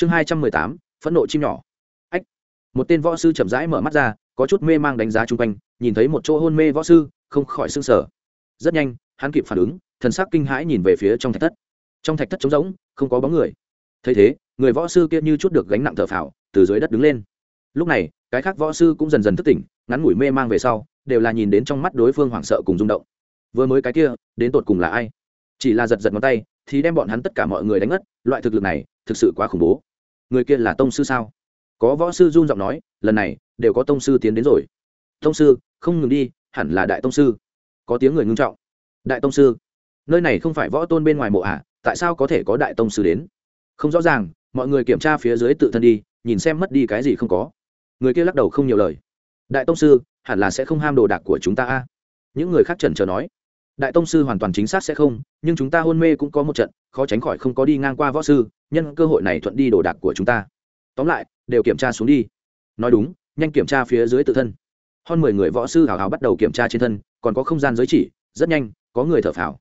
chương hai trăm mười tám, phẫn nộ chim nhỏ. Ách, một tên võ sư chậm rãi mở mắt ra, có chút mê mang đánh giá chung quanh, nhìn thấy một chỗ hôn mê võ sư, không khỏi s ư n g sở rất nhanh, hắn kịp phản ứng, thần sắc kinh hãi nhìn về phía trong thạch thất. Trong thạch thất trống rỗng, không có bóng người. Thấy thế, người võ sư kia như chút được gánh nặng thở phào, từ dưới đất đứng lên. Lúc này, cái khác võ sư cũng dần dần thức tỉnh, ngắn ngủi mê mang về sau, đều là nhìn đến trong mắt đối phương hoảng sợ cùng rung động. Vừa mới cái kia, đến tột cùng là ai? Chỉ là giật giật ngón tay, thì đem bọn hắn tất cả mọi người đánh ngất, loại thực lực này thực sự quá khủng bố. Người kia là tông sư sao? Có võ sư run giọng nói lần này đều có tông sư tiến đến rồi. Tông sư không ngừng đi hẳn là đại tông sư. Có tiếng người ngưng trọng. Đại tông sư? Nơi này không phải võ tôn bên ngoài mộ ả à, tại sao có thể có đại tông sư đến? Không rõ ràng mọi người kiểm tra phía dưới tự thân đi nhìn xem mất đi cái gì không có. Người kia lắc đầu không nhiều lời. Đại tông sư hẳn là sẽ không ham đồ đạc của chúng ta a. Những người khác trần trờ nói đại tông sư hoàn toàn chính xác sẽ không, nhưng chúng ta hôn mê cũng có một trận, khó tránh khỏi không có đi ngang qua võ sư, nhân cơ hội này thuận đi đồ đạc của chúng ta. Tóm lại, đều kiểm tra xuống đi. Nói đúng, nhanh kiểm tra phía dưới tự thân. Hơn mười người võ sư hào hào bắt đầu kiểm tra trên thân, còn có không gian giới chỉ, rất nhanh, có người thở phào.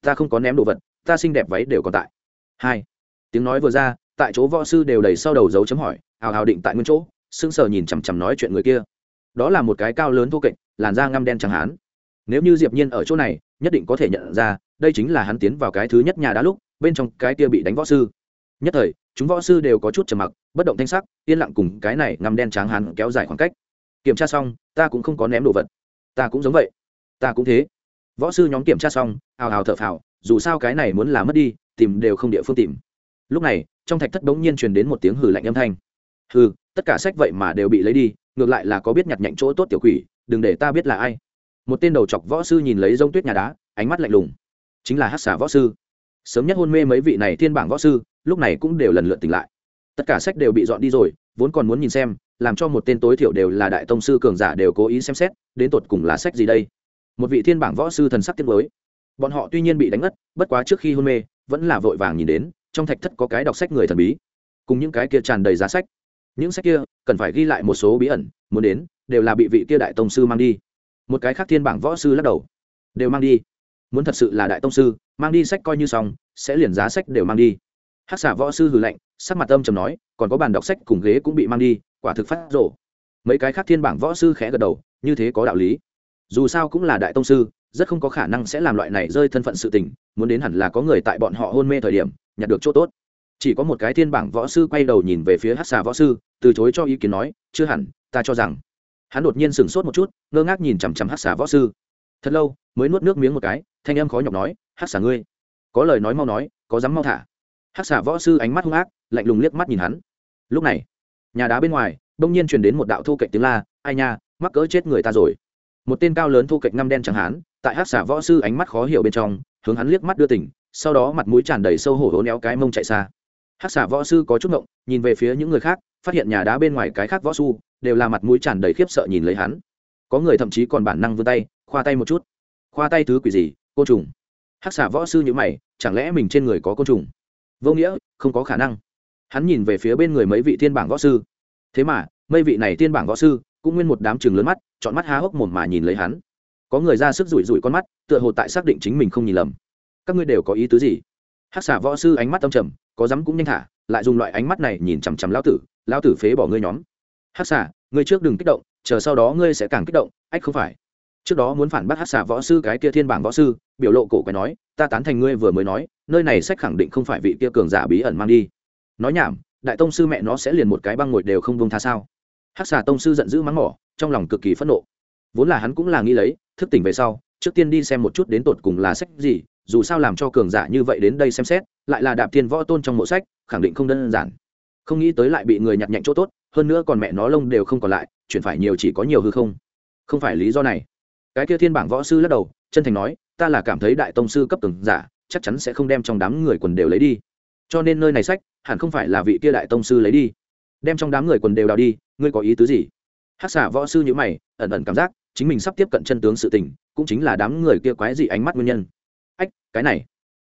Ta không có ném đồ vật, ta xinh đẹp váy đều còn tại. Hai, tiếng nói vừa ra, tại chỗ võ sư đều đầy sau đầu dấu chấm hỏi, hào hào định tại nguyên chỗ, sững sờ nhìn chằm chằm nói chuyện người kia. Đó là một cái cao lớn thô kệch, làn da ngăm đen chẳng hán nếu như diệp nhiên ở chỗ này, nhất định có thể nhận ra, đây chính là hắn tiến vào cái thứ nhất nhà đá lúc, bên trong cái kia bị đánh võ sư. Nhất thời, chúng võ sư đều có chút trầm mặc, bất động thanh sắc, yên lặng cùng cái này ngăm đen trắng hắn kéo dài khoảng cách. Kiểm tra xong, ta cũng không có ném đồ vật. Ta cũng giống vậy. Ta cũng thế. Võ sư nhóm kiểm tra xong, hào hào thở phào, dù sao cái này muốn là mất đi, tìm đều không địa phương tìm. Lúc này, trong thạch thất bỗng nhiên truyền đến một tiếng hừ lạnh âm thanh. Hừ, tất cả sách vậy mà đều bị lấy đi, ngược lại là có biết nhặt nhạnh chỗ tốt tiểu quỷ, đừng để ta biết là ai một tên đầu chọc võ sư nhìn lấy rông tuyết nhà đá, ánh mắt lạnh lùng. Chính là hát xả võ sư. Sớm nhất hôn mê mấy vị này thiên bảng võ sư, lúc này cũng đều lần lượt tỉnh lại. Tất cả sách đều bị dọn đi rồi, vốn còn muốn nhìn xem, làm cho một tên tối thiểu đều là đại tông sư cường giả đều cố ý xem xét, đến tột cùng là sách gì đây? Một vị thiên bảng võ sư thần sắc tiết mới bọn họ tuy nhiên bị đánh ngất, bất quá trước khi hôn mê, vẫn là vội vàng nhìn đến, trong thạch thất có cái đọc sách người thần bí, cùng những cái kia tràn đầy giá sách. Những sách kia, cần phải ghi lại một số bí ẩn, muốn đến, đều là bị vị kia đại tông sư mang đi một cái khác thiên bảng võ sư lắc đầu. Đều mang đi. Muốn thật sự là đại tông sư, mang đi sách coi như xong, sẽ liền giá sách đều mang đi. Hát xả võ sư hừ lạnh, sắc mặt âm chầm nói, còn có bàn đọc sách cùng ghế cũng bị mang đi, quả thực phát rộ mấy cái khác thiên bảng võ sư khẽ gật đầu, như thế có đạo lý. Dù sao cũng là đại tông sư, rất không có khả năng sẽ làm loại này rơi thân phận sự tình, muốn đến hẳn là có người tại bọn họ hôn mê thời điểm, nhặt được chỗ tốt. Chỉ có một cái thiên bảng võ sư quay đầu nhìn về phía hát xà võ sư, từ chối cho ý kiến nói, chưa hẳn, ta cho rằng hắn đột nhiên sửng sốt một chút, ngơ ngác nhìn chằm chằm hát xà võ sư. Thật lâu, mới nuốt nước miếng một cái, thanh em khó nhọc nói hát xà ngươi, có lời nói mau nói, có dám mau thả. Hát xà võ sư ánh mắt hung ác, lạnh lùng liếc mắt nhìn hắn. Lúc này, nhà đá bên ngoài đông nhiên truyền đến một đạo thu cạnh tiếng la, ai nha, mắc cỡ chết người ta rồi. Một tên cao lớn thu cạnh ngăm đen chẳng hán tại hát xà võ sư ánh mắt khó hiểu bên trong, hướng hắn liếc mắt đưa tỉnh, sau đó mặt mũi tràn đầy sâu hổ hố néo cái mông chạy xa. Hát xà võ sư có chút ngộng, nhìn về phía những người khác phát hiện nhà đá bên ngoài cái khác võ su, đều là mặt mũi tràn đầy khiếp sợ nhìn lấy hắn. Có người thậm chí còn bản năng vươn tay, khoa tay một chút. Khoa tay thứ quỷ gì, côn trùng. Hắc xà võ sư như mày, chẳng lẽ mình trên người có côn trùng? Vô nghĩa, không có khả năng. Hắn nhìn về phía bên người mấy vị thiên bảng võ sư. Thế mà, mấy vị này thiên bảng võ sư cũng nguyên một đám chừng lớn mắt chọn mắt há hốc mồm mà nhìn lấy hắn. Có người ra sức rủi rủi con mắt, tựa hồ tại xác định chính mình không nhìn lầm. Các ngươi đều có ý tứ gì? Hắc xà võ sư ánh mắt tâm trầm, có dám cũng nhanh thả, lại dùng loại ánh mắt này nhìn chằm chằm lão tử lão tử phế bỏ ngươi nhóm. Hắc xà, ngươi trước đừng kích động, chờ sau đó ngươi sẽ càng kích động, ách không phải. Trước đó muốn phản bác hát xà võ sư cái kia thiên bảng võ sư, biểu lộ cổ quái nói, ta tán thành ngươi vừa mới nói, nơi này sách khẳng định không phải vị kia cường giả bí ẩn mang đi. Nói nhảm, đại tông sư mẹ nó sẽ liền một cái băng ngồi đều không vung tha sao? Hát xà tông sư giận dữ mắng mỏ, trong lòng cực kỳ phẫn nộ. Vốn là hắn cũng là nghĩ lấy, thức tỉnh về sau, trước tiên đi xem một chút đến tột cùng là sách gì, dù sao làm cho cường giả như vậy đến đây xem xét, lại là đạp thiên võ tôn trong mộ sách, khẳng định không đơn giản không nghĩ tới lại bị người nhặt nhạnh chỗ tốt, hơn nữa còn mẹ nó lông đều không còn lại chuyển phải nhiều chỉ có nhiều hư không. Không phải lý do này. Cái kia thiên bảng võ sư lắc đầu, chân thành nói, ta là cảm thấy đại tông sư cấp từng giả, chắc chắn sẽ không đem trong đám người quần đều lấy đi. Cho nên nơi này sách, hẳn không phải là vị kia đại tông sư lấy đi. Đem trong đám người quần đều đào đi, ngươi có ý tứ gì? Hắc xả võ sư nhữ mày, ẩn ẩn cảm giác chính mình sắp tiếp cận chân tướng sự tình, cũng chính là đám người kia quái dị ánh mắt nguyên nhân. Ách, cái này.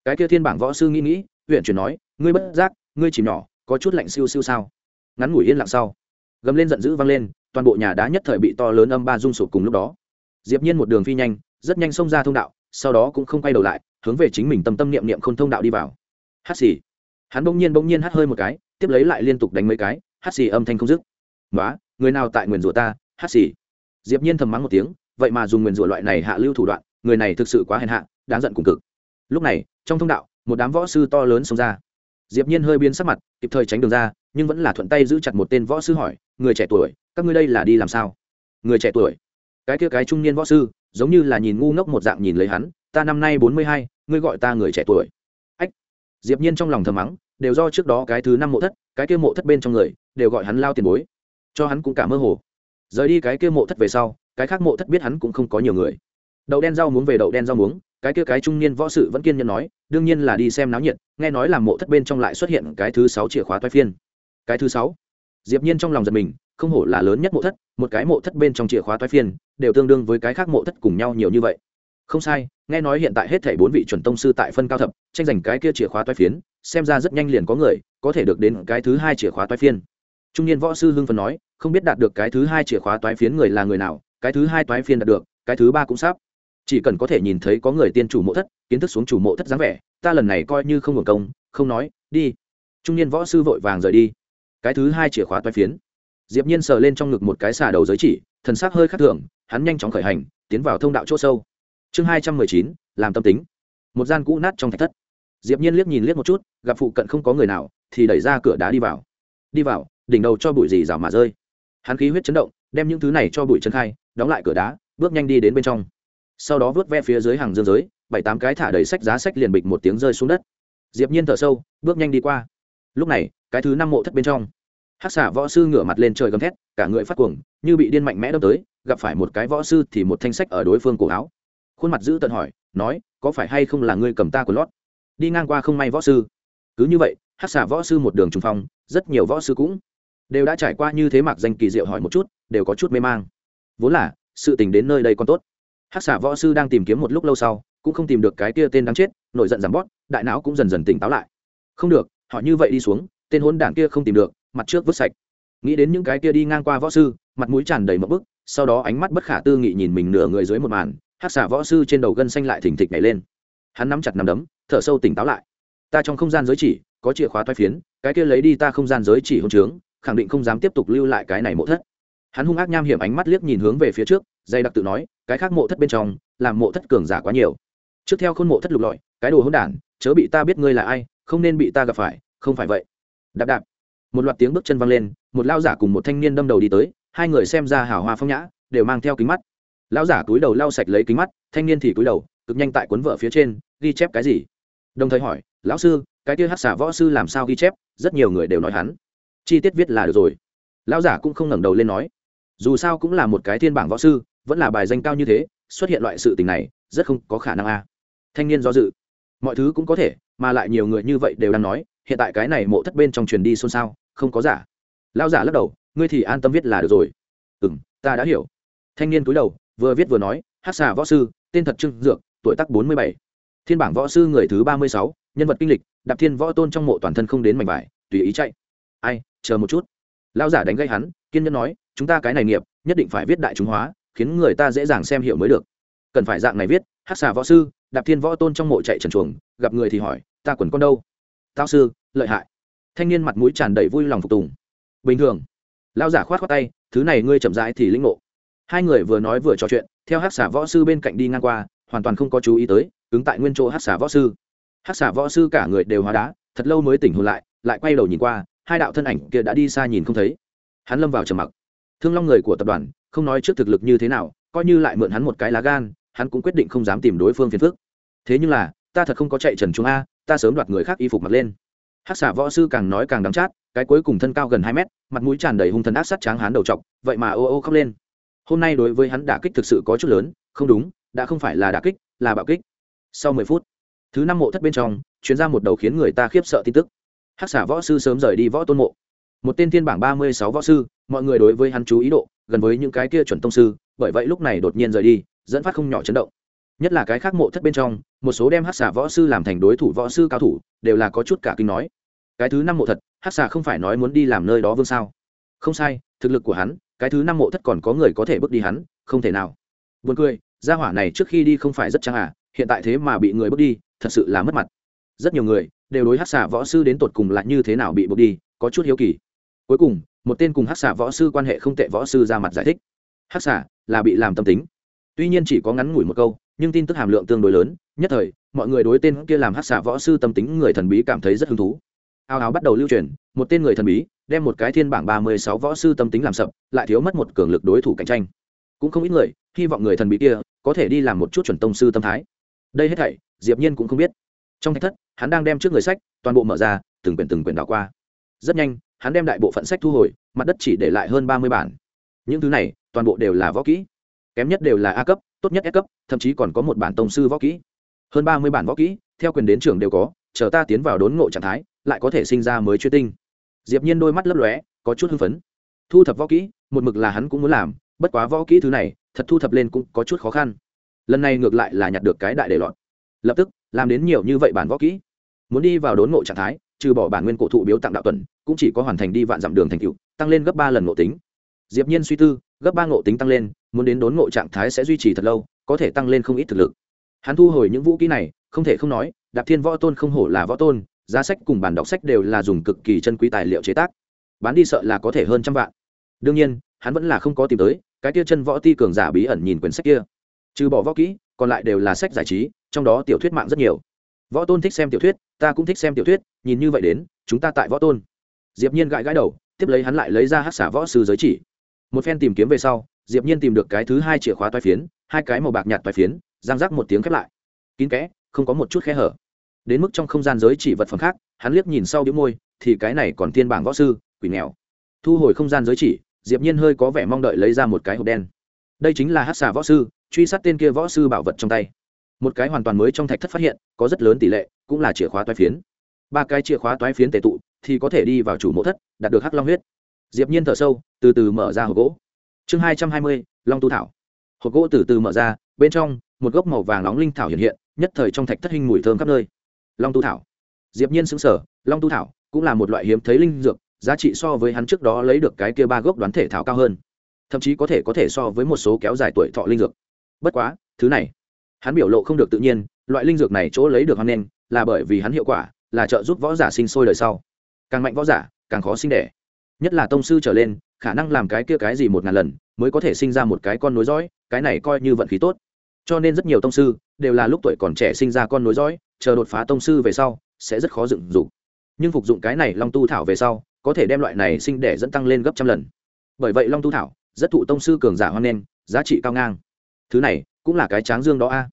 Cái kia thiên bảng võ sư nghĩ nghĩ, huyện chuyển nói, ngươi bất giác, ngươi chìm nhỏ có chút lạnh siêu siêu sao? Ngắn ngủi yên lặng sau, gầm lên giận dữ vang lên, toàn bộ nhà đá nhất thời bị to lớn âm ba rung sụp cùng lúc đó. Diệp nhiên một đường phi nhanh, rất nhanh xông ra thông đạo, sau đó cũng không quay đầu lại, hướng về chính mình tâm tâm niệm niệm không thông đạo đi vào. Hắt xì. Hắn bỗng nhiên bỗng nhiên hắt hơi một cái, tiếp lấy lại liên tục đánh mấy cái hắt xì âm thanh không dứt. Nói người nào tại nguyền rủa ta hắt xì? Diệp nhiên thầm mắng một tiếng, vậy mà dùng nguyền rủa loại này hạ lưu thủ đoạn, người này thực sự quá hèn hạ, đáng giận cùng cực. Lúc này, trong thông đạo, một đám võ sư to lớn xông ra diệp nhiên hơi biến sắc mặt, kịp thời tránh đường ra, nhưng vẫn là thuận tay giữ chặt một tên võ sư hỏi, người trẻ tuổi, các ngươi đây là đi làm sao? Người trẻ tuổi? Cái kia cái trung niên võ sư, giống như là nhìn ngu ngốc một dạng nhìn lấy hắn, ta năm nay bốn mươi hai, ngươi gọi ta người trẻ tuổi. Ách! Diệp nhiên trong lòng thầm mắng, đều do trước đó cái thứ năm mộ thất, cái kia mộ thất bên trong người, đều gọi hắn lao tiền bối. Cho hắn cũng cả mơ hồ. Rời đi cái kia mộ thất về sau, cái khác mộ thất biết hắn cũng không có nhiều người. Đậu đen rau muống về đậu đen rau muống cái kia cái trung niên võ sự vẫn kiên nhẫn nói, đương nhiên là đi xem náo nhiệt, nghe nói là mộ thất bên trong lại xuất hiện cái thứ sáu chìa khóa toai phiên. Cái thứ sáu? Diệp nhiên trong lòng giật mình, không hổ là lớn nhất mộ thất, một cái mộ thất bên trong chìa khóa toái phiên, đều tương đương với cái khác mộ thất cùng nhau nhiều như vậy. Không sai, nghe nói hiện tại hết thảy bốn vị chuẩn tông sư tại phân cao thập, tranh giành cái kia chìa khóa toái phiến xem ra rất nhanh liền có người có thể được đến cái thứ hai chìa khóa toái phiên. Trung niên võ sư hưng phấn nói, không biết đạt được cái thứ hai chìa khóa toái phiến người là người nào, cái thứ hai toái phiên đạt được, cái thứ ba cũng sắp chỉ cần có thể nhìn thấy có người tiên chủ mộ thất, kiến thức xuống chủ mộ thất dáng vẻ, ta lần này coi như không hưởng công, không nói, đi. Trung niên võ sư vội vàng rời đi. Cái thứ hai chìa khóa toai phiến. Diệp nhiên sờ lên trong ngực một cái xà đầu giới chỉ, thần sắc hơi khắc thường, hắn nhanh chóng khởi hành, tiến vào thông đạo chỗ sâu. Chương hai trăm mười chín, làm tâm tính. Một gian cũ nát trong thạch thất. Diệp nhiên liếc nhìn liếc một chút, gặp phụ cận không có người nào, thì đẩy ra cửa đá đi vào. Đi vào, đỉnh đầu cho bụi gì rào mà rơi. Hắn khí huyết chấn động, đem những thứ này cho bụi chân khai, đóng lại cửa đá, bước nhanh đi đến bên trong sau đó vớt ve phía dưới hàng dương giới, bảy tám cái thả đầy sách giá sách liền bịch một tiếng rơi xuống đất. Diệp nhiên thở sâu, bước nhanh đi qua. Lúc này, cái thứ năm mộ thất bên trong, hắc xả võ sư ngửa mặt lên trời gầm thét, cả người phát cuồng, như bị điên mạnh mẽ đâm tới, gặp phải một cái võ sư thì một thanh sách ở đối phương cổ áo. Khuôn mặt giữ tận hỏi, nói, có phải hay không là ngươi cầm ta của lót? Đi ngang qua không may võ sư. Cứ như vậy, hắc xả võ sư một đường trùng phong, rất nhiều võ sư cũng đều đã trải qua như thế mặc danh kỳ diệu hỏi một chút, đều có chút mê mang. Vốn là, sự tình đến nơi đây còn tốt hắc xả võ sư đang tìm kiếm một lúc lâu sau, cũng không tìm được cái kia tên đáng chết, nổi giận giảm bót, đại não cũng dần dần tỉnh táo lại. Không được, họ như vậy đi xuống, tên hốn đảng kia không tìm được, mặt trước vứt sạch. Nghĩ đến những cái kia đi ngang qua võ sư, mặt mũi tràn đầy mập bức, sau đó ánh mắt bất khả tư nghị nhìn mình nửa người dưới một màn, Hắc xả võ sư trên đầu gân xanh lại thỉnh thịch nhảy lên. Hắn nắm chặt nắm đấm, thở sâu tỉnh táo lại. Ta trong không gian giới chỉ, có chìa khóa thoái phiến, cái kia lấy đi ta không gian giới chỉ hôn trướng, khẳng định không dám tiếp tục lưu lại cái này mộ thất. Hắn hung ác nham hiểm ánh mắt liếc nhìn hướng về phía trước dày đặc tự nói, cái khác mộ thất bên trong, làm mộ thất cường giả quá nhiều. Trước theo khôn mộ thất lục lọi, cái đồ hỗn đản, chớ bị ta biết ngươi là ai, không nên bị ta gặp phải, không phải vậy. Đạp đạp. Một loạt tiếng bước chân văng lên, một lao giả cùng một thanh niên đâm đầu đi tới, hai người xem ra hào hoa phong nhã, đều mang theo kính mắt. Lao giả túi đầu lau sạch lấy kính mắt, thanh niên thì túi đầu, cực nhanh tại cuốn vợ phía trên, ghi chép cái gì? Đồng thời hỏi, lão sư, cái kia hát xả võ sư làm sao ghi chép? Rất nhiều người đều nói hắn. Chi tiết viết là được rồi. Lão giả cũng không ngẩng đầu lên nói, dù sao cũng là một cái thiên bảng võ sư vẫn là bài danh cao như thế, xuất hiện loại sự tình này, rất không có khả năng a. Thanh niên do dự. Mọi thứ cũng có thể, mà lại nhiều người như vậy đều đang nói, hiện tại cái này mộ thất bên trong truyền đi xôn xao, không có giả. Lao giả lắc đầu, ngươi thì an tâm viết là được rồi. Ừ m ta đã hiểu. Thanh niên cúi đầu, vừa viết vừa nói, hát xà võ sư, tên thật trưng dược, tuổi tắc bốn mươi bảy. Thiên bảng võ sư người thứ ba mươi sáu, nhân vật kinh lịch, đạp thiên võ tôn trong mộ toàn thân không đến mảnh vải, tùy ý chạy. Ai, chờ một chút. Lao giả đánh gây hắn, kiên nhẫn nói, chúng ta cái này nghiệp, nhất định phải viết đại chúng hóa khiến người ta dễ dàng xem hiểu mới được. Cần phải dạng này viết hát xà võ sư, đạp thiên võ tôn trong mộ chạy trần chuồng, gặp người thì hỏi, ta quần con đâu? Tao sư, lợi hại. Thanh niên mặt mũi tràn đầy vui lòng phục tùng. Bình thường. Lao giả khoát khoát tay, thứ này ngươi chậm rãi thì lĩnh ngộ. Hai người vừa nói vừa trò chuyện, theo hát xà võ sư bên cạnh đi ngang qua, hoàn toàn không có chú ý tới, ứng tại nguyên chỗ hát xà võ sư. Hát xà võ sư cả người đều hóa đá, thật lâu mới tỉnh hồn lại lại quay đầu nhìn qua, hai đạo thân ảnh kia đã đi xa nhìn không thấy. Hắn lâm vào trầm mặc thương long người của tập đoàn, không nói trước thực lực như thế nào, coi như lại mượn hắn một cái lá gan, hắn cũng quyết định không dám tìm đối phương phiền phức. Thế nhưng là, ta thật không có chạy trần chúng a, ta sớm đoạt người khác y phục mặc lên. Hát xả võ sư càng nói càng đắng chát, cái cuối cùng thân cao gần hai mét, mặt mũi tràn đầy hung thần ác sát tráng hắn đầu t vậy mà ô ô khóc lên. Hôm nay đối với hắn đả kích thực sự có chút lớn, không đúng, đã không phải là đả kích, là bạo kích. Sau mười phút, thứ năm mộ thất bên trong chuyến ra một đầu khiến người ta khiếp sợ tin tức. Hát xả võ sư sớm rời đi võ tôn mộ. Một tên thiên bảng ba mươi sáu võ sư mọi người đối với hắn chú ý độ, gần với những cái kia chuẩn tông sư, bởi vậy lúc này đột nhiên rời đi, dẫn phát không nhỏ chấn động. Nhất là cái khác mộ thất bên trong, một số đem hát xà võ sư làm thành đối thủ võ sư cao thủ, đều là có chút cả kinh nói. Cái thứ năm mộ thật hát xà không phải nói muốn đi làm nơi đó vương sao? Không sai, thực lực của hắn, cái thứ năm mộ thất còn có người có thể bước đi hắn, không thể nào. Buồn cười, gia hỏa này trước khi đi không phải rất chăng à hiện tại thế mà bị người bước đi, thật sự là mất mặt. Rất nhiều người đều đối hát xà võ sư đến tột cùng lại như thế nào bị bước đi, có chút hiếu kỳ. Cuối cùng một tên cùng hắc xà võ sư quan hệ không tệ võ sư ra mặt giải thích. Hắc xà là bị làm tâm tính. Tuy nhiên chỉ có ngắn ngủi một câu, nhưng tin tức hàm lượng tương đối lớn, nhất thời, mọi người đối tên kia làm hắc xà võ sư tâm tính người thần bí cảm thấy rất hứng thú. Ao áo bắt đầu lưu truyền, một tên người thần bí, đem một cái thiên bảng ba mươi sáu võ sư tâm tính làm sập, lại thiếu mất một cường lực đối thủ cạnh tranh. Cũng không ít người, hy vọng người thần bí kia, có thể đi làm một chút chuẩn tông sư tâm thái. Đây hết thảy, diệp nhiên cũng không biết. Trong thạch thất, hắn đang đem trước người sách, toàn bộ mở ra, từng quyển từng quyển đảo qua. Rất nhanh hắn đem đại bộ phận sách thu hồi, mặt đất chỉ để lại hơn ba mươi bản. Những thứ này, toàn bộ đều là võ kỹ. Kém nhất đều là a cấp, tốt nhất s cấp, thậm chí còn có một bản tông sư võ kỹ. Hơn ba mươi bản võ kỹ, theo quyền đến trường đều có, chờ ta tiến vào đốn ngộ trạng thái, lại có thể sinh ra mới chuyên tinh. Diệp nhiên đôi mắt lấp lóe, có chút hưng phấn. Thu thập võ kỹ, một mực là hắn cũng muốn làm, bất quá võ kỹ thứ này, thật thu thập lên cũng có chút khó khăn. Lần này ngược lại là nhặt được cái đại để lọt. Lập tức, làm đến nhiều như vậy bản võ kỹ. Muốn đi vào đốn ngộ trạng thái, trừ bỏ bản nguyên cổ thụ biếu tặng đạo tuần cũng chỉ có hoàn thành đi vạn dặm đường thành cựu tăng lên gấp ba lần ngộ tính. Diệp nhiên suy tư, gấp ba ngộ tính tăng lên, muốn đến đốn ngộ trạng thái sẽ duy trì thật lâu, có thể tăng lên không ít thực lực. Hắn thu hồi những vũ kỹ này, không thể không nói, đạp thiên võ tôn không hổ là võ tôn, giá sách cùng bản đọc sách đều là dùng cực kỳ chân quý tài liệu chế tác. Bán đi sợ là có thể hơn trăm vạn. Đương nhiên, hắn vẫn là không có tìm tới, cái kia chân võ ti cường giả bí ẩn nhìn quyển sách kia. Trừ bỏ võ kỹ, còn lại đều là sách giải trí, trong đó tiểu thuyết mạng rất nhiều. Võ tôn thích xem tiểu thuyết, ta cũng thích xem tiểu thuyết, nhìn như vậy đến, chúng ta tại võ tôn diệp nhiên gãi gãi đầu, tiếp lấy hắn lại lấy ra hát xả võ sư giới chỉ. Một phen tìm kiếm về sau, diệp nhiên tìm được cái thứ hai chìa khóa toái phiến, hai cái màu bạc nhạt toái phiến, giang rắc một tiếng khép lại. Kín kẽ, không có một chút khe hở. Đến mức trong không gian giới chỉ vật phẩm khác, hắn liếc nhìn sau đĩu môi, thì cái này còn thiên bảng võ sư, quỷ nghèo. Thu hồi không gian giới chỉ, diệp nhiên hơi có vẻ mong đợi lấy ra một cái hộp đen. Đây chính là hát xà võ sư, truy sát tên kia võ sư bảo vật trong tay. Một cái hoàn toàn mới trong thạch thất phát hiện, có rất lớn tỷ lệ, cũng là chìa khóa toái phiến. Ba cái chìa khóa toái phiến tề tụ thì có thể đi vào chủ mộ thất, đạt được hắc long huyết. Diệp nhiên thở sâu, từ từ mở ra hộp gỗ. Chương hai trăm hai mươi, long tu thảo. Hộp gỗ từ từ mở ra, bên trong, một gốc màu vàng nóng linh thảo hiện hiện, nhất thời trong thạch thất hình mùi thơm khắp nơi. Long tu thảo. Diệp nhiên sững sờ, long tu thảo cũng là một loại hiếm thấy linh dược, giá trị so với hắn trước đó lấy được cái kia ba gốc đoán thể thảo cao hơn. Thậm chí có thể có thể so với một số kéo dài tuổi thọ linh dược. Bất quá, thứ này, hắn biểu lộ không được tự nhiên, loại linh dược này chỗ lấy được hoan nên là bởi vì hắn hiệu quả, là trợ giúp võ giả sinh sôi đời sau càng mạnh võ giả, càng khó sinh đẻ. Nhất là tông sư trở lên, khả năng làm cái kia cái gì một ngàn lần, mới có thể sinh ra một cái con nối dõi, cái này coi như vận khí tốt. Cho nên rất nhiều tông sư, đều là lúc tuổi còn trẻ sinh ra con nối dõi, chờ đột phá tông sư về sau, sẽ rất khó dựng dụng nhưng phục dụng cái này long tu thảo về sau, có thể đem loại này sinh đẻ dẫn tăng lên gấp trăm lần. Bởi vậy long tu thảo, rất thụ tông sư cường giả hoan nghênh, giá trị cao ngang. Thứ này, cũng là cái tráng dương đó a.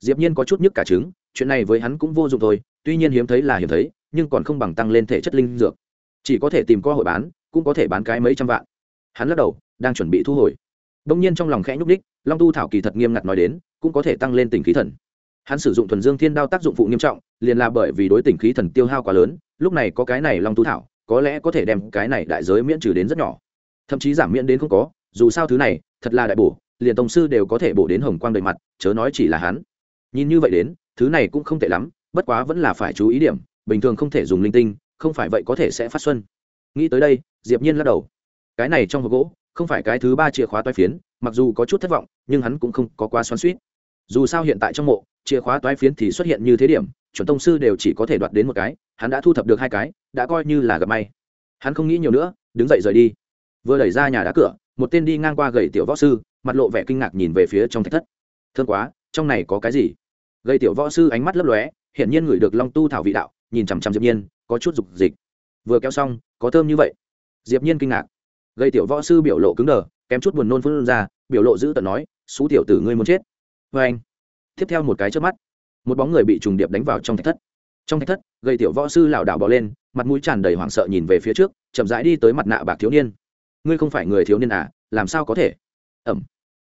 Diệp nhiên có chút nhức cả trứng, chuyện này với hắn cũng vô dụng thôi, tuy nhiên hiếm thấy là hiếm thấy nhưng còn không bằng tăng lên thể chất linh dược. Chỉ có thể tìm cơ hội bán, cũng có thể bán cái mấy trăm vạn. Hắn lắc đầu, đang chuẩn bị thu hồi. Đông nhiên trong lòng khẽ nhúc đích long tu thảo kỳ thật nghiêm ngặt nói đến, cũng có thể tăng lên tình khí thần. Hắn sử dụng thuần dương thiên đao tác dụng phụ nghiêm trọng, liền là bởi vì đối tình khí thần tiêu hao quá lớn, lúc này có cái này long tu thảo, có lẽ có thể đem cái này đại giới miễn trừ đến rất nhỏ. Thậm chí giảm miễn đến không có, dù sao thứ này, thật là đại bổ, liền tổng sư đều có thể bổ đến hồng quang đầy mặt, chớ nói chỉ là hắn. Nhìn như vậy đến, thứ này cũng không tệ lắm, bất quá vẫn là phải chú ý điểm bình thường không thể dùng linh tinh, không phải vậy có thể sẽ phát xuân. Nghĩ tới đây, diệp nhiên lắc đầu. Cái này trong hộp gỗ, không phải cái thứ ba chìa khóa toái phiến, mặc dù có chút thất vọng, nhưng hắn cũng không có quá xoắn xuýt. Dù sao hiện tại trong mộ, chìa khóa toái phiến thì xuất hiện như thế điểm, chuẩn tông sư đều chỉ có thể đoạt đến một cái, hắn đã thu thập được hai cái, đã coi như là gặp may. Hắn không nghĩ nhiều nữa, đứng dậy rời đi. Vừa đẩy ra nhà đá cửa, một tên đi ngang qua gầy tiểu võ sư, mặt lộ vẻ kinh ngạc nhìn về phía trong thạch thất. Thương quá, trong này có cái gì? Gầy tiểu võ sư ánh mắt lấp lóe, hiển nhiên ngửi được long tu thảo vị đạo nhìn chằm chằm diệp nhiên, có chút dục dịch. Vừa kéo xong, có thơm như vậy. Diệp nhiên kinh ngạc. Gây tiểu võ sư biểu lộ cứng đờ, kém chút buồn nôn phun ra, biểu lộ giữ tận nói xú tiểu tử ngươi muốn chết. Với anh, tiếp theo một cái chớp mắt, một bóng người bị trùng điệp đánh vào trong thạch thất. Trong thạch thất, gây tiểu võ sư lảo đảo bò lên, mặt mũi tràn đầy hoảng sợ nhìn về phía trước, chậm rãi đi tới mặt nạ bạc thiếu niên. Ngươi không phải người thiếu niên à làm sao có thể? Ẩm.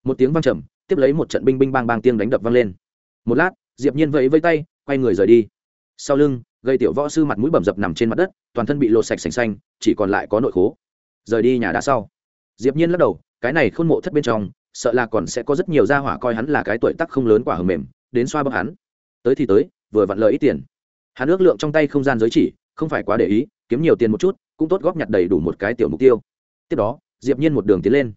Một tiếng vang trầm, tiếp lấy một trận binh binh bang bang tiếng đánh đập vang lên. Một lát, diệp nhiên vẫy vẫy tay, quay người rời đi. Sau lưng gây tiểu võ sư mặt mũi bầm dập nằm trên mặt đất, toàn thân bị lột sạch sành xanh, chỉ còn lại có nội khố. Rời đi nhà đá sau. Diệp nhiên lắc đầu, cái này khôn mộ thất bên trong, sợ là còn sẽ có rất nhiều gia hỏa coi hắn là cái tuổi tác không lớn quả hờ mềm, đến xoa bóp hắn. Tới thì tới, vừa vặn lợi ít tiền. Hắn ước lượng trong tay không gian giới chỉ, không phải quá để ý, kiếm nhiều tiền một chút, cũng tốt góp nhặt đầy đủ một cái tiểu mục tiêu. Tiếp đó, diệp nhiên một đường tiến lên.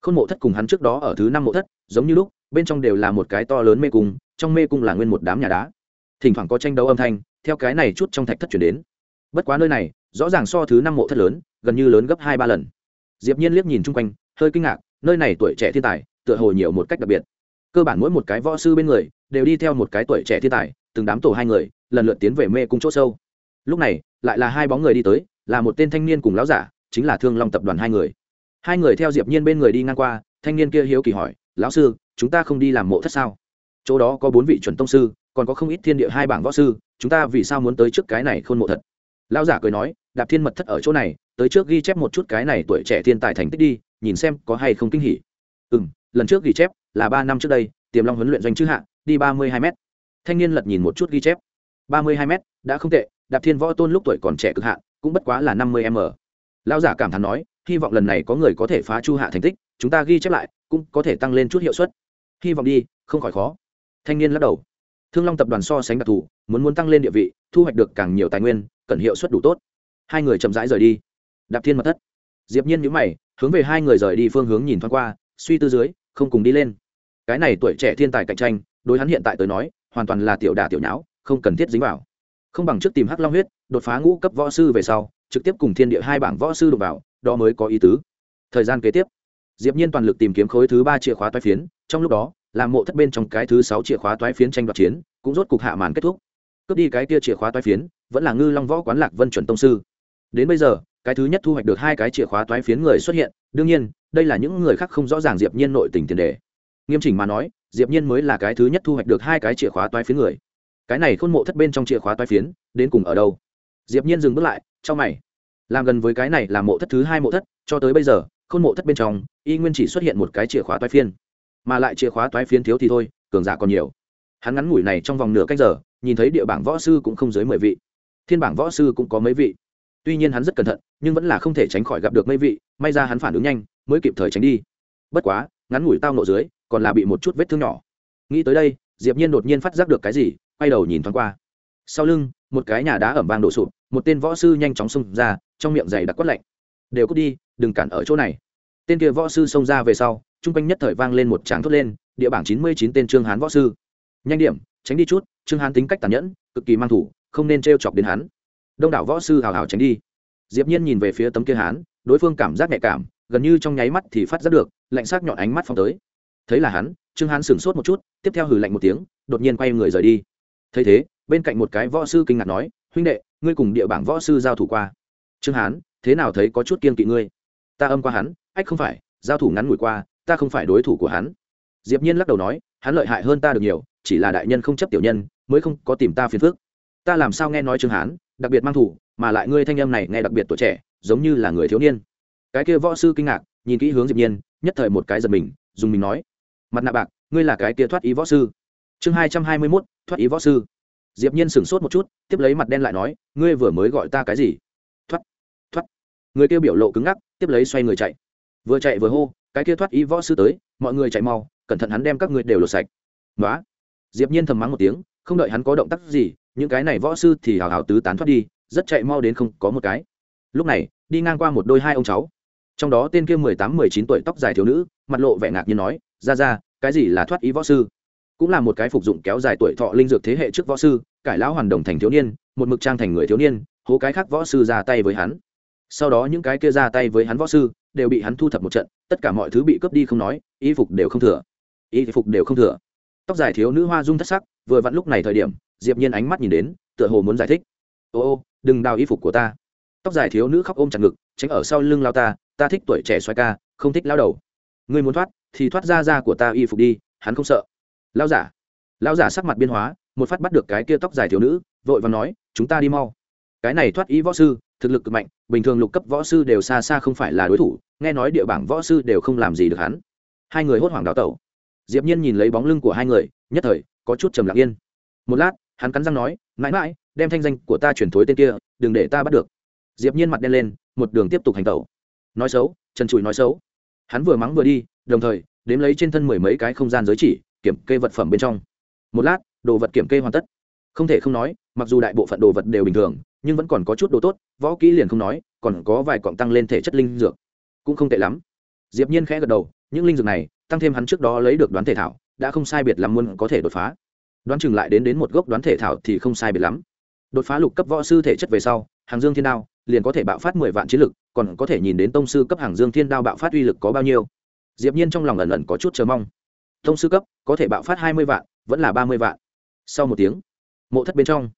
Khôn mộ thất cùng hắn trước đó ở thứ năm mộ thất, giống như lúc, bên trong đều là một cái to lớn mê cung, trong mê cung là nguyên một đám nhà đá. Thỉnh thoảng có tranh đấu âm thanh theo cái này chút trong thạch thất chuyển đến. Bất quá nơi này, rõ ràng so thứ năm mộ thất lớn, gần như lớn gấp hai ba lần. Diệp nhiên liếc nhìn chung quanh, hơi kinh ngạc, nơi này tuổi trẻ thiên tài, tựa hồ nhiều một cách đặc biệt. Cơ bản mỗi một cái võ sư bên người, đều đi theo một cái tuổi trẻ thiên tài, từng đám tổ hai người, lần lượt tiến về mê cung chỗ sâu. Lúc này, lại là hai bóng người đi tới, là một tên thanh niên cùng lão giả, chính là thương long tập đoàn hai người. Hai người theo diệp nhiên bên người đi ngang qua, thanh niên kia hiếu kỳ hỏi, lão sư, chúng ta không đi làm mộ thất sao? Chỗ đó có bốn vị chuẩn tông sư còn có không ít thiên địa hai bảng võ sư, chúng ta vì sao muốn tới trước cái này khôn mộ thật? Lão giả cười nói, đạp thiên mật thất ở chỗ này, tới trước ghi chép một chút cái này tuổi trẻ thiên tài thành tích đi, nhìn xem có hay không kinh hỉ. Ừ m lần trước ghi chép là ba năm trước đây, tiềm long huấn luyện doanh chữ hạ, đi ba mươi hai m thanh niên lật nhìn một chút ghi chép. Ba mươi hai m đã không tệ, đạp thiên võ tôn lúc tuổi còn trẻ cực hạn cũng bất quá là năm mươi m. Lão giả cảm thán nói, hy vọng lần này có người có thể phá chu hạ thành tích, chúng ta ghi chép lại, cũng có thể tăng lên chút hiệu suất. Hy vọng đi, không khỏi khó. Thanh niên lắc đầu thương long tập đoàn so sánh đặc thù, muốn muốn tăng lên địa vị, thu hoạch được càng nhiều tài nguyên, cần hiệu suất đủ tốt. Hai người chậm rãi rời đi. Đạp thiên mật thất. Diệp nhiên nhíu mày, hướng về hai người rời đi phương hướng nhìn thoáng qua, suy tư dưới, không cùng đi lên. Cái này tuổi trẻ thiên tài cạnh tranh, đối hắn hiện tại tới nói, hoàn toàn là tiểu đả tiểu nháo, không cần thiết dính vào. Không bằng trước tìm hắc long huyết, đột phá ngũ cấp võ sư về sau, trực tiếp cùng thiên địa hai bảng võ sư đụng vào, đó mới có ý tứ. Thời gian kế tiếp, diệp nhiên toàn lực tìm kiếm khối thứ ba chìa khóa toái phiến, trong lúc đó làm mộ thất bên trong cái thứ sáu chìa khóa toái phiến tranh đoạt chiến, cũng rốt cục hạ màn kết thúc. Cướp đi cái kia chìa khóa toái phiến, vẫn là ngư long võ quán lạc vân chuẩn tông sư. Đến bây giờ, cái thứ nhất thu hoạch được hai cái chìa khóa toái phiến người xuất hiện, đương nhiên, đây là những người khác không rõ ràng diệp nhiên nội tình tiền đề. Nghiêm chỉnh mà nói, diệp nhiên mới là cái thứ nhất thu hoạch được hai cái chìa khóa toái phiến người. Cái này khôn mộ thất bên trong chìa khóa toái phiến, đến cùng ở đâu? Diệp nhiên dừng bước lại cho mày. Làm gần với cái này là mộ thất thứ hai mộ thất, cho tới bây giờ, khôn mộ thất bên trong, y nguyên chỉ xuất hiện một cái chìa khóa toái phiến mà lại chìa khóa toái phiến thiếu thì thôi, cường giả còn nhiều. Hắn ngắn ngủi này trong vòng nửa canh giờ, nhìn thấy địa bảng võ sư cũng không dưới mười vị. Thiên bảng võ sư cũng có mấy vị. Tuy nhiên hắn rất cẩn thận, nhưng vẫn là không thể tránh khỏi gặp được mấy vị, may ra hắn phản ứng nhanh, mới kịp thời tránh đi. Bất quá, ngắn ngủi tao nộ dưới, còn là bị một chút vết thương nhỏ. Nghĩ tới đây, diệp nhiên đột nhiên phát giác được cái gì, quay đầu nhìn thoáng qua. Sau lưng, một cái nhà đá ẩm vang đổ sụp, một tên võ sư nhanh chóng xông ra, trong miệng giày đặc quất lạnh. Đều cút đi, đừng cản ở chỗ này. Tên kia võ sư xông ra về sau trung quanh nhất thời vang lên một tràng thốt lên, địa bảng chín mươi chín tên trương hán võ sư. Nhanh điểm, tránh đi chút, trương hán tính cách tàn nhẫn, cực kỳ mang thủ, không nên t chọc đến hắn. Đông đảo võ sư hào hào tránh đi. Diệp nhiên nhìn về phía tấm kia hán, đối phương cảm giác nhạy cảm, gần như trong nháy mắt thì phát giác được, lạnh sắc nhọn ánh mắt phong tới. Thấy là hắn, trương hán sửng sốt một chút, tiếp theo hừ lạnh một tiếng, đột nhiên quay người rời đi. Thấy thế, bên cạnh một cái võ sư kinh ngạc nói, huynh đệ, ngươi cùng địa bảng võ sư giao thủ qua. Trương hán, thế nào thấy có chút kiên kỵ ngươi? Ta âm qua hắn, ách không phải, giao thủ ngắn ngủi qua ta không phải đối thủ của hắn. Diệp nhiên lắc đầu nói hắn lợi hại hơn ta được nhiều chỉ là đại nhân không chấp tiểu nhân mới không có tìm ta phiền phức. Ta làm sao nghe nói trương hán đặc biệt mang thủ mà lại ngươi thanh âm này nghe đặc biệt tuổi trẻ giống như là người thiếu niên. Cái kia võ sư kinh ngạc nhìn kỹ hướng diệp nhiên nhất thời một cái giật mình dùng mình nói mặt nạ bạc ngươi là cái kia thoát ý võ sư. Chương hai trăm hai mươi 221, thoát ý võ sư. Diệp nhiên sửng sốt một chút tiếp lấy mặt đen lại nói ngươi vừa mới gọi ta cái gì? Thoát thoát. Người kia biểu lộ cứng ngắc tiếp lấy xoay người chạy. Vừa chạy vừa hô cái kia thoát ý võ sư tới, mọi người chạy mau, cẩn thận hắn đem các người đều lột sạch. Nói diệp nhiên thầm mắng một tiếng, không đợi hắn có động tác gì, những cái này võ sư thì hào hào tứ tán thoát đi, rất chạy mau đến không có một cái. Lúc này, đi ngang qua một đôi hai ông cháu. Trong đó tên kia mười tám, mười chín tuổi tóc dài thiếu nữ, mặt lộ vẻ ngạc nhiên nói, ra ra, cái gì là thoát ý võ sư? Cũng là một cái phục dụng kéo dài tuổi thọ linh dược thế hệ trước võ sư, cải lão hoàn đồng thành thiếu niên, một mực trang thành người thiếu niên, hố cái khác võ sư ra tay với hắn. Sau đó những cái kia ra tay với hắn võ sư đều bị hắn thu thập một trận, tất cả mọi thứ bị cướp đi không nói, y phục đều không thừa. Y phục đều không thừa. Tóc dài thiếu nữ hoa dung thất sắc, vừa vặn lúc này thời điểm, diệp nhiên ánh mắt nhìn đến, tựa hồ muốn giải thích. Ô ô, đừng đào y phục của ta. Tóc dài thiếu nữ khóc ôm chặt ngực, tránh ở sau lưng lao ta ta thích tuổi trẻ xoay ca, không thích lao đầu. Ngươi muốn thoát, thì thoát ra ra của ta y phục đi, hắn không sợ. Lao giả. Lao giả sắc mặt biên hóa, một phát bắt được cái kia tóc dài thiếu nữ, vội và nói, chúng ta đi mau cái này thoát ý võ sư, thực lực cực mạnh, bình thường lục cấp võ sư đều xa xa không phải là đối thủ, nghe nói địa bảng võ sư đều không làm gì được hắn. Hai người hốt hoảng đào tẩu. Diệp nhiên nhìn lấy bóng lưng của hai người, nhất thời, có chút trầm lặng yên. Một lát, hắn cắn răng nói, mãi mãi, đem thanh danh của ta chuyển thối tên kia, đừng để ta bắt được. Diệp nhiên mặt đen lên, một đường tiếp tục hành tẩu. Nói xấu, trần trụi nói xấu. Hắn vừa mắng vừa đi, đồng thời, đếm lấy trên thân mười mấy cái không gian giới chỉ, kiểm kê vật phẩm bên trong. Một lát, đồ vật kiểm kê hoàn tất. Không thể không nói, mặc dù đại bộ phận đồ vật đều bình thường nhưng vẫn còn có chút đồ tốt, võ kỹ liền không nói, còn có vài cọng tăng lên thể chất linh dược. Cũng không tệ lắm. Diệp nhiên khẽ gật đầu, những linh dược này, tăng thêm hắn trước đó lấy được đoán thể thảo, đã không sai biệt lắm muốn có thể đột phá. Đoán chừng lại đến đến một gốc đoán thể thảo thì không sai biệt lắm. Đột phá lục cấp võ sư thể chất về sau, hàng dương thiên đao liền có thể bạo phát mười vạn chiến lực, còn có thể nhìn đến tông sư cấp hàng dương thiên đao bạo phát uy lực có bao nhiêu. Diệp nhiên trong lòng ẩn ẩn có chút chờ mong. Tông sư cấp có thể bạo phát hai mươi vạn, vẫn là ba mươi vạn. Sau một tiếng, mộ thất bên trong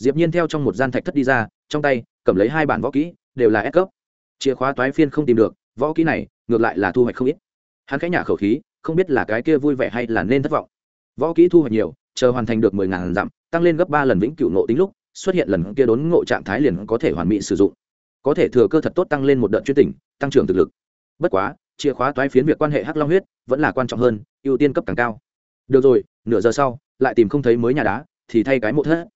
diệp nhiên theo trong một gian thạch thất đi ra trong tay cầm lấy hai bản võ kỹ đều là S cấp. Chìa khóa toái phiên không tìm được, võ kỹ này ngược lại là thu hoạch không ít. Hắn khẽ nhả khẩu khí, không biết là cái kia vui vẻ hay là nên thất vọng. Võ kỹ thu hoạch nhiều, chờ hoàn thành được mười ngàn dặm tăng lên gấp ba lần vĩnh cửu nộ tính lúc, xuất hiện lần kia đốn ngộ trạng thái liền có thể hoàn mỹ sử dụng. Có thể thừa cơ thật tốt tăng lên một đợt chuyên tỉnh, tăng trưởng thực lực. Bất quá, chìa khóa toái phiến việc quan hệ hắc long huyết vẫn là quan trọng hơn, ưu tiên cấp càng cao. Được rồi, nửa giờ sau, lại tìm không thấy mới nhà đá, thì thay cái mộ thất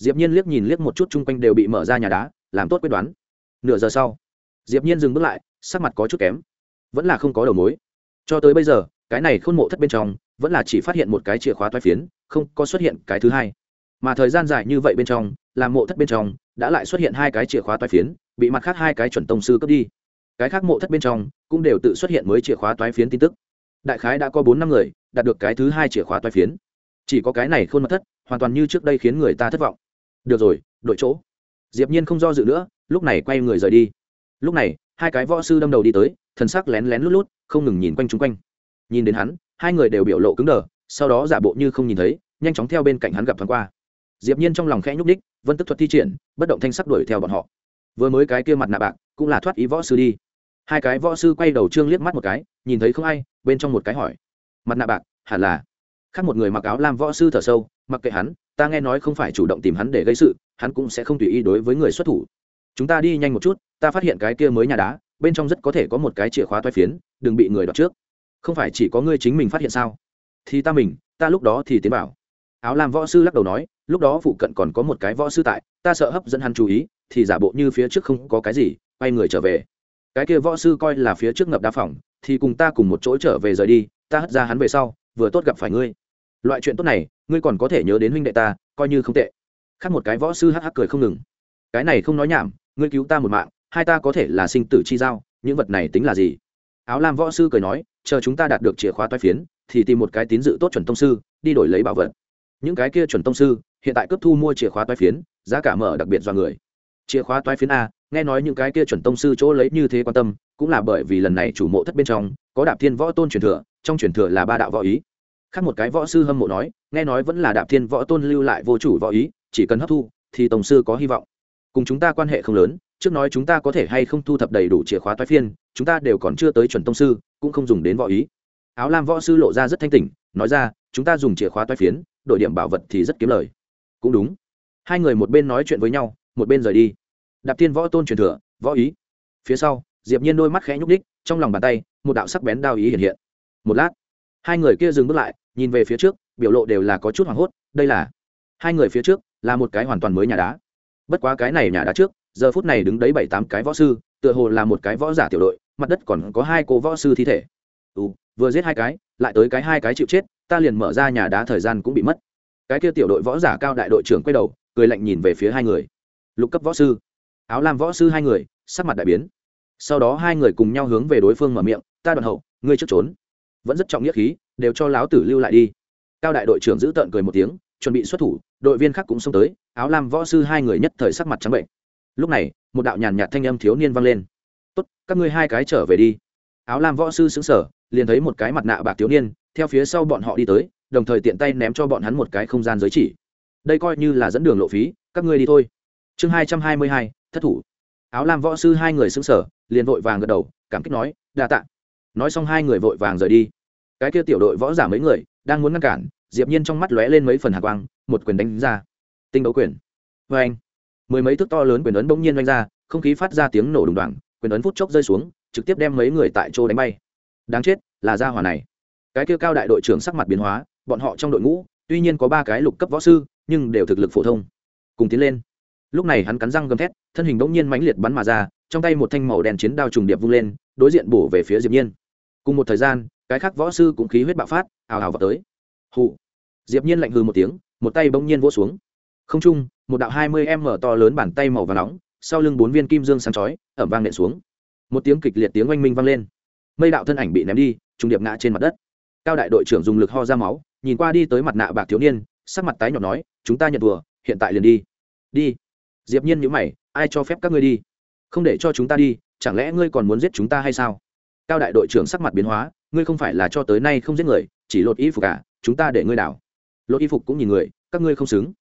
diệp nhiên liếc nhìn liếc một chút chung quanh đều bị mở ra nhà đá, làm tốt quyết đoán. Nửa giờ sau, diệp nhiên dừng bước lại, sắc mặt có chút kém. Vẫn là không có đầu mối. Cho tới bây giờ, cái này khôn mộ thất bên trong, vẫn là chỉ phát hiện một cái chìa khóa toái phiến, không có xuất hiện cái thứ hai. Mà thời gian dài như vậy bên trong, làm mộ thất bên trong, đã lại xuất hiện hai cái chìa khóa toái phiến, bị mặt khác hai cái chuẩn tông sư cướp đi. Cái khác mộ thất bên trong, cũng đều tự xuất hiện mới chìa khóa toái phiến tin tức. Đại khái đã có bốn năm người, đạt được cái thứ hai chìa khóa toái phiến. Chỉ có cái này khôn mật thất, hoàn toàn như trước đây khiến người ta thất vọng được rồi đội chỗ. Diệp nhiên không do dự nữa, lúc này quay người rời đi. Lúc này, hai cái võ sư đâm đầu đi tới, thần sắc lén lén lút lút, không ngừng nhìn quanh chúng quanh. Nhìn đến hắn, hai người đều biểu lộ cứng đờ, sau đó giả bộ như không nhìn thấy, nhanh chóng theo bên cạnh hắn gặp thoáng qua. Diệp nhiên trong lòng khẽ nhúc đích vân tức thuật thi triển, bất động thanh sắc đuổi theo bọn họ. Vừa mới cái kia mặt nạ bạc, cũng là thoát ý võ sư đi. Hai cái võ sư quay đầu trương liếc mắt một cái, nhìn thấy không ai, bên trong một cái hỏi. Mặt nạ bạc, hẳn là. Khác một người mặc áo lam võ sư thở sâu mặc kệ hắn, ta nghe nói không phải chủ động tìm hắn để gây sự, hắn cũng sẽ không tùy ý đối với người xuất thủ. Chúng ta đi nhanh một chút, ta phát hiện cái kia mới nhà đá, bên trong rất có thể có một cái chìa khóa toai phiến, đừng bị người đọc trước. Không phải chỉ có ngươi chính mình phát hiện sao? Thì ta mình, ta lúc đó thì tiến bảo. Áo lam võ sư lắc đầu nói, lúc đó phụ cận còn có một cái võ sư tại, ta sợ hấp dẫn hắn chú ý, thì giả bộ như phía trước không có cái gì, quay người trở về. Cái kia võ sư coi là phía trước ngập đa phòng, thì cùng ta cùng một chỗ trở về rời đi, ta hất ra hắn về sau, vừa tốt gặp phải ngươi. Loại chuyện tốt này ngươi còn có thể nhớ đến huynh đệ ta, coi như không tệ. Khác một cái võ sư hắc hắc cười không ngừng. Cái này không nói nhảm, ngươi cứu ta một mạng, hai ta có thể là sinh tử chi giao, những vật này tính là gì? Áo lam võ sư cười nói, chờ chúng ta đạt được chìa khóa toai phiến, thì tìm một cái tín dự tốt chuẩn tông sư, đi đổi lấy bảo vật. Những cái kia chuẩn tông sư, hiện tại cấp thu mua chìa khóa toai phiến, giá cả mở đặc biệt do người. Chìa khóa toai phiến a, nghe nói những cái kia chuẩn tông sư chỗ lấy như thế quan tâm, cũng là bởi vì lần này chủ mộ thất bên trong, có đạp thiên võ tôn truyền thừa, trong truyền thừa là ba đạo võ ý. Khác một cái võ sư hâm mộ nói nghe nói vẫn là đạp thiên võ tôn lưu lại vô chủ võ ý, chỉ cần hấp thu, thì tổng sư có hy vọng. Cùng chúng ta quan hệ không lớn, trước nói chúng ta có thể hay không thu thập đầy đủ chìa khóa toái phiên, chúng ta đều còn chưa tới chuẩn tông sư, cũng không dùng đến võ ý. Áo lam võ sư lộ ra rất thanh tỉnh, nói ra, chúng ta dùng chìa khóa toái phiến, đổi điểm bảo vật thì rất kiếm lời. Cũng đúng. Hai người một bên nói chuyện với nhau, một bên rời đi. Đạp thiên võ tôn truyền thừa, võ ý. Phía sau, diệp nhiên đôi mắt khẽ nhúc đích trong lòng bàn tay, một đạo sắc bén đao ý hiện hiện. Một lát, hai người kia dừng bước lại, nhìn về phía trước biểu lộ đều là có chút hoảng hốt, đây là hai người phía trước, là một cái hoàn toàn mới nhà đá. Bất quá cái này nhà đá trước, giờ phút này đứng đấy bảy tám cái võ sư, tựa hồ là một cái võ giả tiểu đội, mặt đất còn có hai cô võ sư thi thể. Ừ vừa giết hai cái, lại tới cái hai cái chịu chết, ta liền mở ra nhà đá thời gian cũng bị mất. Cái kia tiểu đội võ giả cao đại đội trưởng quay đầu, cười lạnh nhìn về phía hai người. Lục cấp võ sư. Áo lam võ sư hai người, sắc mặt đại biến. Sau đó hai người cùng nhau hướng về đối phương mở miệng, ta đoạn hậu, ngươi trước trốn. Vẫn rất trọng nghĩa khí, đều cho láo tử lưu lại đi cao đại đội trưởng giữ tợn cười một tiếng, chuẩn bị xuất thủ, đội viên khác cũng xông tới, áo lam võ sư hai người nhất thời sắc mặt trắng bệnh. Lúc này, một đạo nhàn nhạt thanh âm thiếu niên vang lên. Tốt, các ngươi hai cái trở về đi. Áo lam võ sư xứng sở liền thấy một cái mặt nạ bạc thiếu niên, theo phía sau bọn họ đi tới, đồng thời tiện tay ném cho bọn hắn một cái không gian giới chỉ. Đây coi như là dẫn đường lộ phí, các ngươi đi thôi. Chương hai trăm hai mươi hai, thất thủ. Áo lam võ sư hai người xứng sở liền vội vàng gật đầu, cảm kích nói, đa tạ. Nói xong hai người vội vàng rời đi cái kia tiểu đội võ giả mấy người đang muốn ngăn cản, diệp nhiên trong mắt lóe lên mấy phần hàn quang, một quyền đánh ra. Tinh đấu quyền. Vê anh, mười mấy thước to lớn quyền ấn bỗng nhiên đánh ra, không khí phát ra tiếng nổ đùng đoàng, quyền ấn phút chốc rơi xuống, trực tiếp đem mấy người tại chỗ đánh bay. Đáng chết, là gia hỏa này. Cái kia cao đại đội trưởng sắc mặt biến hóa, bọn họ trong đội ngũ, tuy nhiên có ba cái lục cấp võ sư, nhưng đều thực lực phổ thông. Cùng tiến lên. Lúc này hắn cắn răng gầm thét, thân hình bỗng nhiên mãnh liệt bắn mà ra, trong tay một thanh màu đen chiến đao trùng điệp vung lên, đối diện bổ về phía diệp nhiên. Cùng một thời gian cái khác võ sư cũng khí huyết bạo phát, ào ào vào tới. Hụ diệp nhiên lạnh hừ một tiếng, một tay bỗng nhiên vỗ xuống. Không trung, một đạo hai mươi m to lớn bàn tay màu vàng nóng, sau lưng bốn viên kim dương sáng chói, ẩm vang nện xuống. Một tiếng kịch liệt tiếng oanh minh vang lên. Mây đạo thân ảnh bị ném đi, trùng điệp ngã trên mặt đất. Cao đại đội trưởng dùng lực ho ra máu, nhìn qua đi tới mặt nạ bạc thiếu niên, sắc mặt tái nhợt nói, chúng ta nhận vừa hiện tại liền đi. Đi. Diệp nhiên nhíu mày, ai cho phép các ngươi đi? Không để cho chúng ta đi, chẳng lẽ ngươi còn muốn giết chúng ta hay sao? Cao đại đội trưởng sắc mặt biến hóa ngươi không phải là cho tới nay không giết người, chỉ lột y phục cả chúng ta để ngươi đảo. Lột y phục cũng nhìn người, các ngươi không xứng.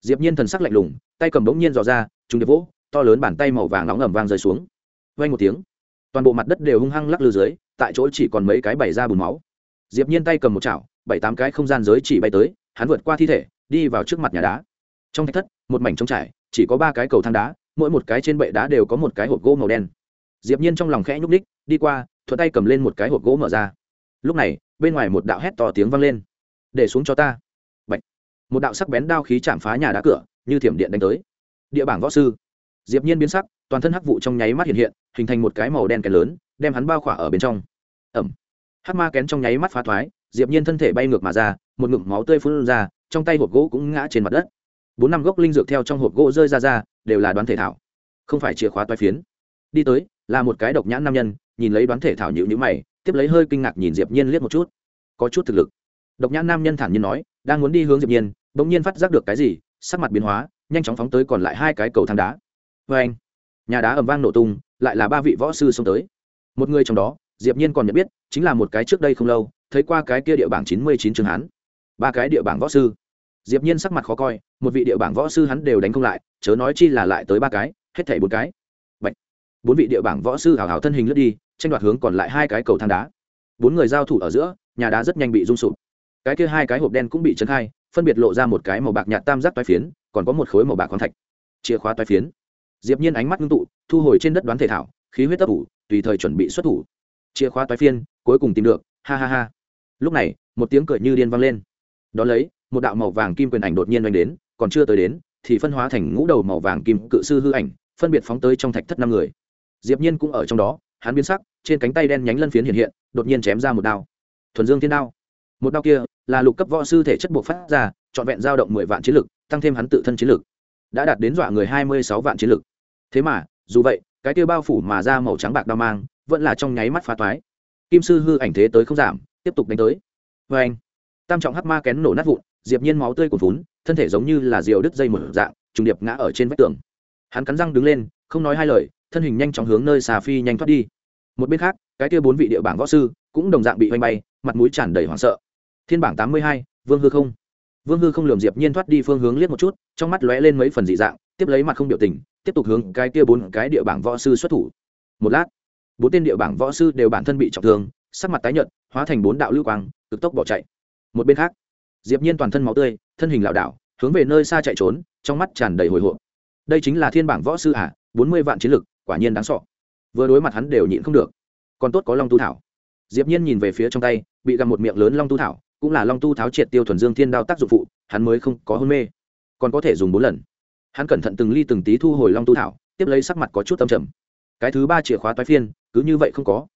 Diệp nhiên thần sắc lạnh lùng, tay cầm bỗng nhiên dò ra, chúng điệp vỗ, to lớn bàn tay màu vàng nóng ẩm vang rơi xuống. Vang một tiếng, toàn bộ mặt đất đều hung hăng lắc lư dưới, tại chỗ chỉ còn mấy cái bảy ra bùn máu. Diệp nhiên tay cầm một chảo, bảy tám cái không gian giới chỉ bay tới, hắn vượt qua thi thể, đi vào trước mặt nhà đá. Trong thạch thất, một mảnh trống trải, chỉ có ba cái cầu thang đá, mỗi một cái trên bệ đá đều có một cái hộp gỗ màu đen. Diệp nhiên trong lòng khẽ nhúc đích đi qua, thuận tay cầm lên một cái hộp gỗ mở ra lúc này, bên ngoài một đạo hét to tiếng vang lên. Để xuống cho ta. Bạch. một đạo sắc bén đao khí chạm phá nhà đá cửa, như thiểm điện đánh tới. Địa bảng võ sư. Diệp nhiên biến sắc, toàn thân hắc vụ trong nháy mắt hiện hiện, hình thành một cái màu đen kén lớn, đem hắn bao khỏa ở bên trong. Ẩm. Hắc ma kén trong nháy mắt phá thoái, diệp nhiên thân thể bay ngược mà ra, một ngụm máu tươi phun ra, trong tay hộp gỗ cũng ngã trên mặt đất. Bốn năm gốc linh dược theo trong hộp gỗ rơi ra ra, đều là đoán thể thảo. Không phải chìa khóa toái phiến. Đi tới, là một cái độc nhãn nam nhân, nhìn lấy đoán thể thảo nhũ nhữ mày tiếp lấy hơi kinh ngạc nhìn diệp nhiên liếc một chút. Có chút thực lực. Độc nhãn nam nhân thản nhiên nói, đang muốn đi hướng diệp nhiên bỗng nhiên phát giác được cái gì, sắc mặt biến hóa, nhanh chóng phóng tới còn lại hai cái cầu thang đá. Với anh, nhà đá ầm vang nổ tung, lại là ba vị võ sư xông tới. Một người trong đó, diệp nhiên còn nhận biết, chính là một cái trước đây không lâu, thấy qua cái kia địa bảng chín mươi chín trường hán. Ba cái địa bảng võ sư. Diệp nhiên sắc mặt khó coi, một vị địa bảng võ sư hắn đều đánh không lại, chớ nói chi là lại tới ba cái, hết thảy bốn cái bốn vị địa bảng võ sư hào hào thân hình lướt đi, tranh đoạt hướng còn lại hai cái cầu thang đá. Bốn người giao thủ ở giữa, nhà đá rất nhanh bị rung sụp. Cái kia hai cái hộp đen cũng bị chấn khai, phân biệt lộ ra một cái màu bạc nhạt tam giác toái phiến, còn có một khối màu bạc khoáng thạch. Chìa khóa toái phiến. Diệp nhiên ánh mắt ngưng tụ, thu hồi trên đất đoán thể thảo, khí huyết tấp ủ, tùy thời chuẩn bị xuất thủ. Chìa khóa toái phiên, cuối cùng tìm được, ha ha ha. Lúc này, một tiếng cười như điên vang lên. Đó lấy, một đạo màu vàng kim quyền ảnh đột nhiên đánh đến, còn chưa tới đến, thì phân hóa thành ngũ đầu màu vàng kim cự sư hư ảnh, phân biệt phóng tới trong thạch thất năm người diệp nhiên cũng ở trong đó, hắn biến sắc, trên cánh tay đen nhánh lân phiến hiện hiện, đột nhiên chém ra một đao. Thuần dương thiên đao. Một đao kia là lục cấp võ sư thể chất buộc phát ra, trọn vẹn giao động mười vạn chiến lực, tăng thêm hắn tự thân chiến lực. Đã đạt đến dọa người hai mươi sáu vạn chiến lực. Thế mà, dù vậy, cái kia bao phủ mà ra màu trắng bạc đao mang, vẫn là trong nháy mắt phá toái. Kim sư hư ảnh thế tới không giảm, tiếp tục đánh tới. Vê anh, tam trọng hắc ma kén nổ nát vụn, diệp nhiên máu tươi cuồn vốn thân thể giống như là diều đứt dây một dạng, trùng điệp ngã ở trên vách tường. Hắn cắn răng đứng lên, không nói hai lời thân hình nhanh chóng hướng nơi xà phi nhanh thoát đi. Một bên khác, cái kia bốn vị địa bảng võ sư cũng đồng dạng bị hoành bay, mặt mũi tràn đầy hoảng sợ. Thiên bảng tám mươi hai, vương hư không. Vương hư không lườm diệp nhiên thoát đi phương hướng liếc một chút, trong mắt lóe lên mấy phần dị dạng, tiếp lấy mặt không biểu tình, tiếp tục hướng cái kia bốn cái địa bảng võ sư xuất thủ. Một lát, bốn tên địa bảng võ sư đều bản thân bị trọng thương, sắc mặt tái nhợt, hóa thành bốn đạo lưu quang, cực tốc bỏ chạy. Một bên khác, diệp nhiên toàn thân máu tươi, thân hình lảo đảo, hướng về nơi xa chạy trốn, trong mắt tràn đầy hồi hộp. Đây chính là thiên bảng võ sư à bốn mươi vạn chiến lực quả nhiên đáng sợ vừa đối mặt hắn đều nhịn không được. Còn tốt có long tu thảo. Diệp nhiên nhìn về phía trong tay, bị gặm một miệng lớn long tu thảo, cũng là long tu tháo triệt tiêu thuần dương thiên đao tác dụng phụ, hắn mới không có hôn mê. Còn có thể dùng bốn lần. Hắn cẩn thận từng ly từng tí thu hồi long tu thảo, tiếp lấy sắc mặt có chút tâm trầm. Cái thứ ba chìa khóa toái phiên, cứ như vậy không có.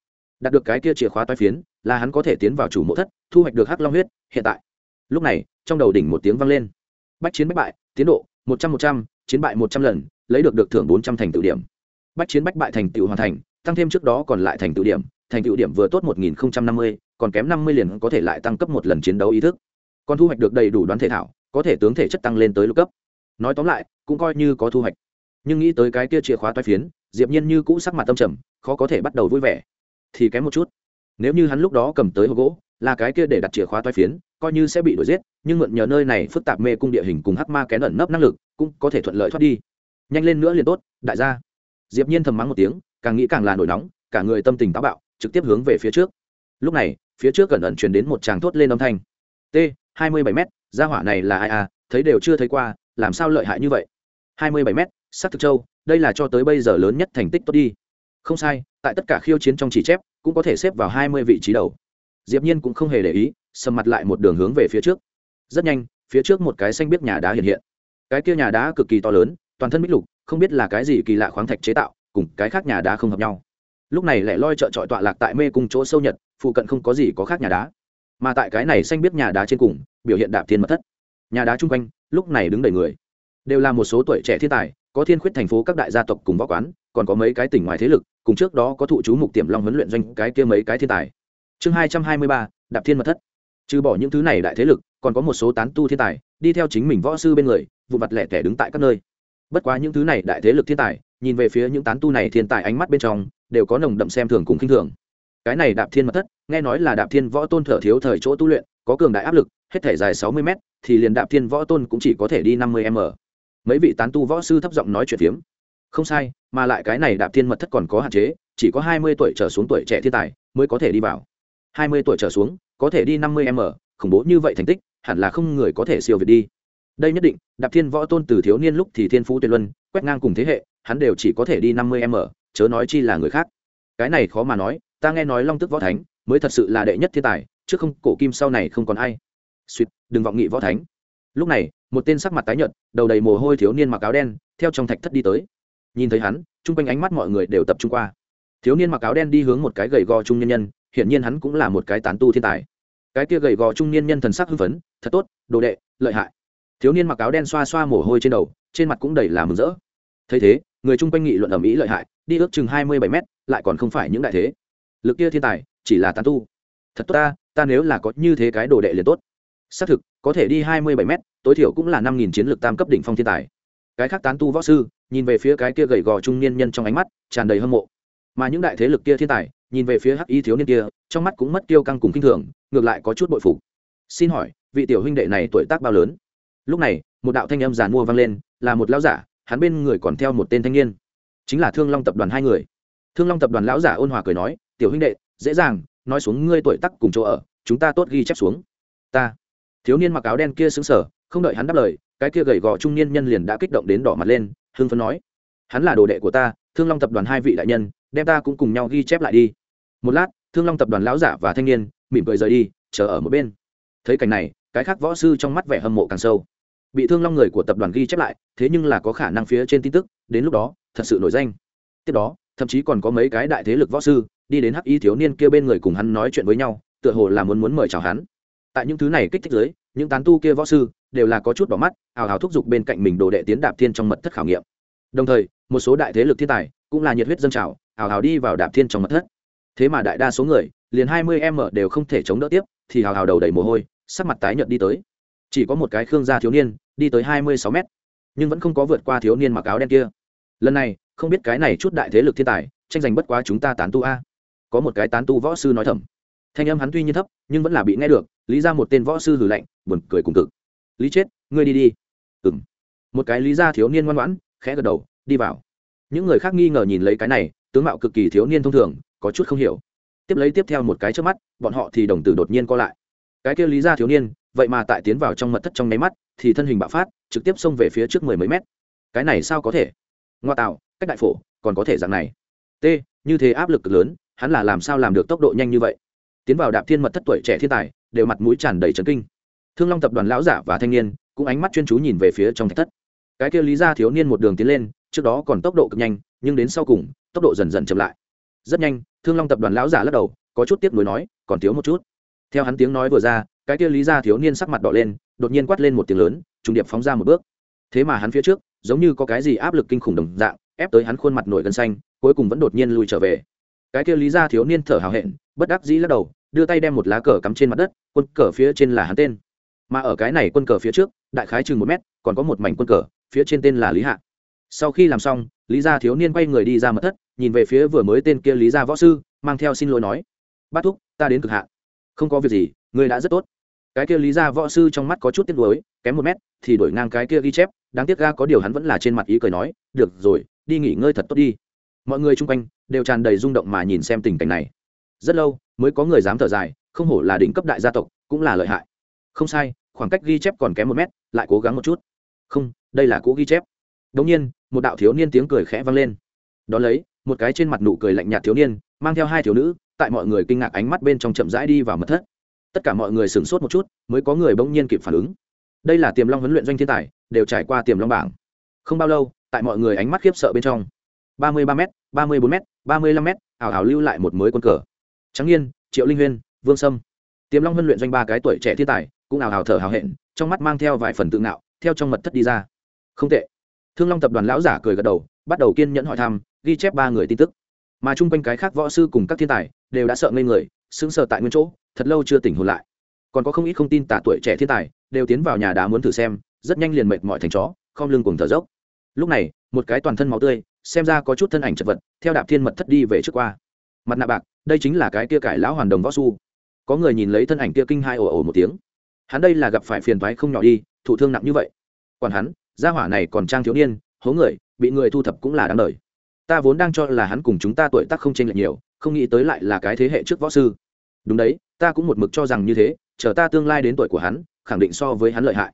Đạt được cái kia chìa khóa toái phiến, là hắn có thể tiến vào chủ mộ thất, thu hoạch được hắc long huyết, hiện tại. Lúc này, trong đầu đỉnh một tiếng vang lên. Bách chiến bách bại, tiến độ, một trăm một trăm, chiến bại một trăm lần, lấy được được thưởng bốn trăm thành tựu điểm bách chiến bách bại thành tựu hoàn thành, tăng thêm trước đó còn lại thành tựu điểm, thành tựu điểm vừa tốt một nghìn năm mươi, còn kém năm mươi liền có thể lại tăng cấp một lần chiến đấu ý thức. Còn thu hoạch được đầy đủ đoán thể thảo, có thể tướng thể chất tăng lên tới lục cấp. Nói tóm lại, cũng coi như có thu hoạch. Nhưng nghĩ tới cái kia chìa khóa toái phiến, diệp nhiên như cũ sắc mặt tâm trầm, khó có thể bắt đầu vui vẻ. Thì kém một chút. Nếu như hắn lúc đó cầm tới hộp gỗ, là cái kia để đặt chìa khóa toái phiến, coi như sẽ bị đuổi giết, nhưng mượn nhờ nơi này phức tạp mê cung địa hình cùng hắc ma kén ẩn nấp năng lực, cũng có thể thuận lợi thoát đi. Nhanh lên nữa liền tốt, đại gia diệp nhiên thầm mắng một tiếng, càng nghĩ càng là nổi nóng, cả người tâm tình táo bạo, trực tiếp hướng về phía trước. Lúc này, phía trước gần ẩn truyền đến một tràng thốt lên âm thanh. T, hai mươi bảy m gia hỏa này là ai à? Thấy đều chưa thấy qua, làm sao lợi hại như vậy? hai mươi bảy m sắc thực châu, đây là cho tới bây giờ lớn nhất thành tích tốt đi. Không sai, tại tất cả khiêu chiến trong chỉ chép, cũng có thể xếp vào hai mươi vị trí đầu. Diệp nhiên cũng không hề để ý, sầm mặt lại một đường hướng về phía trước. Rất nhanh, phía trước một cái xanh biết nhà đá hiện hiện. Cái kia nhà đá cực kỳ to lớn, toàn thân bích lục không biết là cái gì kỳ lạ khoáng thạch chế tạo, cùng cái khác nhà đá không hợp nhau. Lúc này lại loi chợ trọi tọa lạc tại mê cung chỗ sâu nhật, phụ cận không có gì có khác nhà đá. Mà tại cái này xanh biết nhà đá trên cùng, biểu hiện đạp thiên mật thất. Nhà đá chung quanh, lúc này đứng đầy người. Đều là một số tuổi trẻ thiên tài, có thiên khuyết thành phố các đại gia tộc cùng võ quán, còn có mấy cái tỉnh ngoài thế lực, cùng trước đó có thụ chú mục tiềm long huấn luyện doanh cái kia mấy cái thiên tài. Chương hai trăm hai mươi ba, đạp thiên mật thất. Trừ bỏ những thứ này đại thế lực, còn có một số tán tu thiên tài, đi theo chính mình võ sư bên người, vụ mặt lẻ tẻ đứng tại các nơi bất quá những thứ này đại thế lực thiên tài, nhìn về phía những tán tu này thiên tài ánh mắt bên trong, đều có nồng đậm xem thường cùng khinh thường. Cái này đạp thiên mật thất, nghe nói là đạp thiên võ tôn thở thiếu thời chỗ tu luyện, có cường đại áp lực, hết thể dài sáu mươi m thì liền đạp thiên võ tôn cũng chỉ có thể đi năm mươi m. Mấy vị tán tu võ sư thấp giọng nói chuyện phiếm. Không sai, mà lại cái này đạp thiên mật thất còn có hạn chế, chỉ có hai mươi tuổi trở xuống tuổi trẻ thiên tài mới có thể đi vào. Hai mươi tuổi trở xuống, có thể đi năm mươi m, khủng bố như vậy thành tích, hẳn là không người có thể siêu việt đi đây nhất định, đạp thiên võ tôn từ thiếu niên lúc thì thiên phú tuyệt luân, quét ngang cùng thế hệ, hắn đều chỉ có thể đi năm mươi m chớ nói chi là người khác. Cái này khó mà nói, ta nghe nói long tức võ thánh mới thật sự là đệ nhất thiên tài, chứ không, cổ kim sau này không còn ai. Suýt, đừng vọng nghị võ thánh. Lúc này, một tên sắc mặt tái nhợt, đầu đầy mồ hôi thiếu niên mặc áo đen, theo trong thạch thất đi tới. Nhìn thấy hắn, chung quanh ánh mắt mọi người đều tập trung qua. Thiếu niên mặc áo đen đi hướng một cái gầy gò trung nhân nhân, hiển nhiên hắn cũng là một cái tán tu thiên tài. Cái kia gầy gò trung niên nhân thần sắc hưng phấn, thật tốt, đồ đệ, lợi hại thiếu niên mặc áo đen xoa xoa mồ hôi trên đầu, trên mặt cũng đầy là mừng rỡ. Thấy thế, người chung quanh nghị luận ầm ĩ lợi hại, đi ước chừng hai mươi bảy mét, lại còn không phải những đại thế. Lực kia thiên tài, chỉ là tán tu. Thật tốt ta ta nếu là có như thế cái đồ đệ liền tốt. Xác thực, có thể đi hai mươi bảy m tối thiểu cũng là năm nghìn chiến lược tam cấp đỉnh phong thiên tài. Cái khác tán tu võ sư, nhìn về phía cái kia gầy gò trung niên nhân trong ánh mắt, tràn đầy hâm mộ. Mà những đại thế lực kia thiên tài, nhìn về phía hắc y thiếu niên kia, trong mắt cũng mất tiêu căng cùng kinh thường, ngược lại có chút bội phục. Xin hỏi, vị tiểu huynh đệ này tuổi tác bao lớn? Lúc này, một đạo thanh âm giàn mua vang lên, là một lão giả, hắn bên người còn theo một tên thanh niên. Chính là thương long tập đoàn hai người. Thương long tập đoàn lão giả ôn hòa cười nói, tiểu huynh đệ, dễ dàng, nói xuống ngươi tuổi tắc cùng chỗ ở, chúng ta tốt ghi chép xuống. Ta? Thiếu niên mặc áo đen kia xứng sở không đợi hắn đáp lời, cái kia gầy gò trung niên nhân liền đã kích động đến đỏ mặt lên, hưng phấn nói, hắn là đồ đệ của ta, thương long tập đoàn hai vị đại nhân, đem ta cũng cùng nhau ghi chép lại đi. Một lát, thương long tập đoàn lão giả và thanh niên mỉm cười rời đi, chờ ở một bên. Thấy cảnh này, cái khác võ sư trong mắt vẻ hâm mộ càng sâu bị thương long người của tập đoàn ghi chép lại, thế nhưng là có khả năng phía trên tin tức, đến lúc đó, thật sự nổi danh. Tiếp đó, thậm chí còn có mấy cái đại thế lực võ sư, đi đến hắc y thiếu niên kia bên người cùng hắn nói chuyện với nhau, tựa hồ là muốn muốn mời chào hắn. Tại những thứ này kích thích giới những tán tu kia võ sư đều là có chút bỏ mắt ào ào thúc giục bên cạnh mình đồ đệ tiến đạp thiên trong mật thất khảo nghiệm. Đồng thời, một số đại thế lực thiên tài cũng là nhiệt huyết dân trào ào ào đi vào đạp thiên trong mật thất. Thế mà đại đa số người, liền hai mươi em đều không thể chống đỡ tiếp, thì hào hào đầu đầy mồ hôi, sắc mặt tái nhợt đi tới. Chỉ có một cái khương gia thiếu niên đi tới hai mươi sáu mét. Nhưng vẫn không có vượt qua thiếu niên mặc áo đen kia. Lần này, không biết cái này chút đại thế lực thiên tài, tranh giành bất quá chúng ta tán tu a. Có một cái tán tu võ sư nói thầm. Thanh âm hắn tuy nhiên thấp, nhưng vẫn là bị nghe được, lý ra một tên võ sư hử lạnh, buồn cười cùng cực. Lý chết, ngươi đi đi. Ừng một cái lý ra thiếu niên ngoan ngoãn, khẽ gật đầu, đi vào. Những người khác nghi ngờ nhìn lấy cái này, tướng mạo cực kỳ thiếu niên thông thường, có chút không hiểu. Tiếp lấy tiếp theo một cái trước mắt, bọn họ thì đồng tử đột nhiên co lại. Cái kia lý ra thiếu niên, vậy mà tại tiến vào trong mật thất trong nháy mắt thì thân hình bạo phát, trực tiếp xông về phía trước mười mấy mét. Cái này sao có thể? Ngoa tạo, cách đại phổ, còn có thể dạng này. T, như thế áp lực lớn, hắn là làm sao làm được tốc độ nhanh như vậy? Tiến vào đạp thiên mật thất tuổi trẻ thiên tài, đều mặt mũi tràn đầy trấn kinh. Thương long tập đoàn lão giả và thanh niên, cũng ánh mắt chuyên chú nhìn về phía trong thạch thất. Cái kia lý ra thiếu niên một đường tiến lên, trước đó còn tốc độ cực nhanh, nhưng đến sau cùng, tốc độ dần dần chậm lại. Rất nhanh, thương long tập đoàn lão giả lắc đầu, có chút tiếp nối nói, còn thiếu một chút. Theo hắn tiếng nói vừa ra cái kia lý ra thiếu niên sắc mặt đỏ lên, đột nhiên quát lên một tiếng lớn, trùng điệp phóng ra một bước. Thế mà hắn phía trước, giống như có cái gì áp lực kinh khủng đồng dạng, ép tới hắn khuôn mặt nổi gân xanh, cuối cùng vẫn đột nhiên lùi trở về. Cái kia lý ra thiếu niên thở hào hẹn, bất đắc dĩ lắc đầu, đưa tay đem một lá cờ cắm trên mặt đất, quân cờ phía trên là hắn tên. Mà ở cái này quân cờ phía trước, đại khái chừng một mét, còn có một mảnh quân cờ, phía trên tên là lý hạ. Sau khi làm xong, lý gia thiếu niên quay người đi ra mật thất, nhìn về phía vừa mới tên kia lý gia võ sư, mang theo xin lỗi nói, bát thúc, ta đến cực hạ. Không có việc gì người đã rất tốt. Cái kia lý gia võ sư trong mắt có chút tiếc nuối, kém một mét, thì đổi ngang cái kia ghi chép, đáng tiếc ga có điều hắn vẫn là trên mặt ý cười nói, được rồi, đi nghỉ ngơi thật tốt đi. Mọi người chung quanh đều tràn đầy rung động mà nhìn xem tình cảnh này. Rất lâu mới có người dám thở dài, không hổ là đỉnh cấp đại gia tộc, cũng là lợi hại. Không sai, khoảng cách ghi chép còn kém một mét, lại cố gắng một chút. Không, đây là cũ ghi chép. Đống nhiên, một đạo thiếu niên tiếng cười khẽ vang lên. Đ ó lấy, một cái trên mặt nụ cười lạnh nhạt thiếu niên, mang theo hai thiếu nữ, tại mọi người kinh ngạc ánh mắt bên trong chậm rãi đi vào mật thất tất cả mọi người sửng sốt một chút, mới có người bỗng nhiên kịp phản ứng. Đây là tiềm long huấn luyện doanh thiên tài, đều trải qua tiềm long bảng. Không bao lâu, tại mọi người ánh mắt khiếp sợ bên trong, ba mươi ba m ba mươi bốn m ba mươi lăm m ảo ảo lưu lại một mới quân cờ. Trắng nhiên triệu linh huyên, vương sâm. Tiềm long huấn luyện doanh ba cái tuổi trẻ thiên tài, cũng ảo ảo thở hào hẹn, trong mắt mang theo vài phần tự ngạo, theo trong mật thất đi ra. Không tệ. Thương long tập đoàn lão giả cười gật đầu, bắt đầu kiên nhẫn hỏi thăm, ghi chép ba người tin tức. Mà chung quanh cái khác võ sư cùng các thiên tài, đều đã sợ ngây người, sững sờ tại nguyên chỗ thật lâu chưa tỉnh hồn lại. Còn có không ít không tin tả tuổi trẻ thiên tài đều tiến vào nhà đá muốn thử xem, rất nhanh liền mệt mỏi thành chó không lưng cùng thở dốc. Lúc này, một cái toàn thân máu tươi, xem ra có chút thân ảnh chật vật, theo đạp thiên mật thất đi về trước qua. Mặt nạ bạc, đây chính là cái kia cải lão hoàn đồng võ su. Có người nhìn lấy thân ảnh kia kinh hai ồ ồ một tiếng. Hắn đây là gặp phải phiền thoái không nhỏ đi, thụ thương nặng như vậy. Còn hắn, gia hỏa này còn trang thiếu niên, hố người, bị người thu thập cũng là đáng đời. Ta vốn đang cho là hắn cùng chúng ta tuổi tác không chênh lệch nhiều, không nghĩ tới lại là cái thế hệ trước võ sư đúng đấy, ta cũng một mực cho rằng như thế, chờ ta tương lai đến tuổi của hắn, khẳng định so với hắn lợi hại.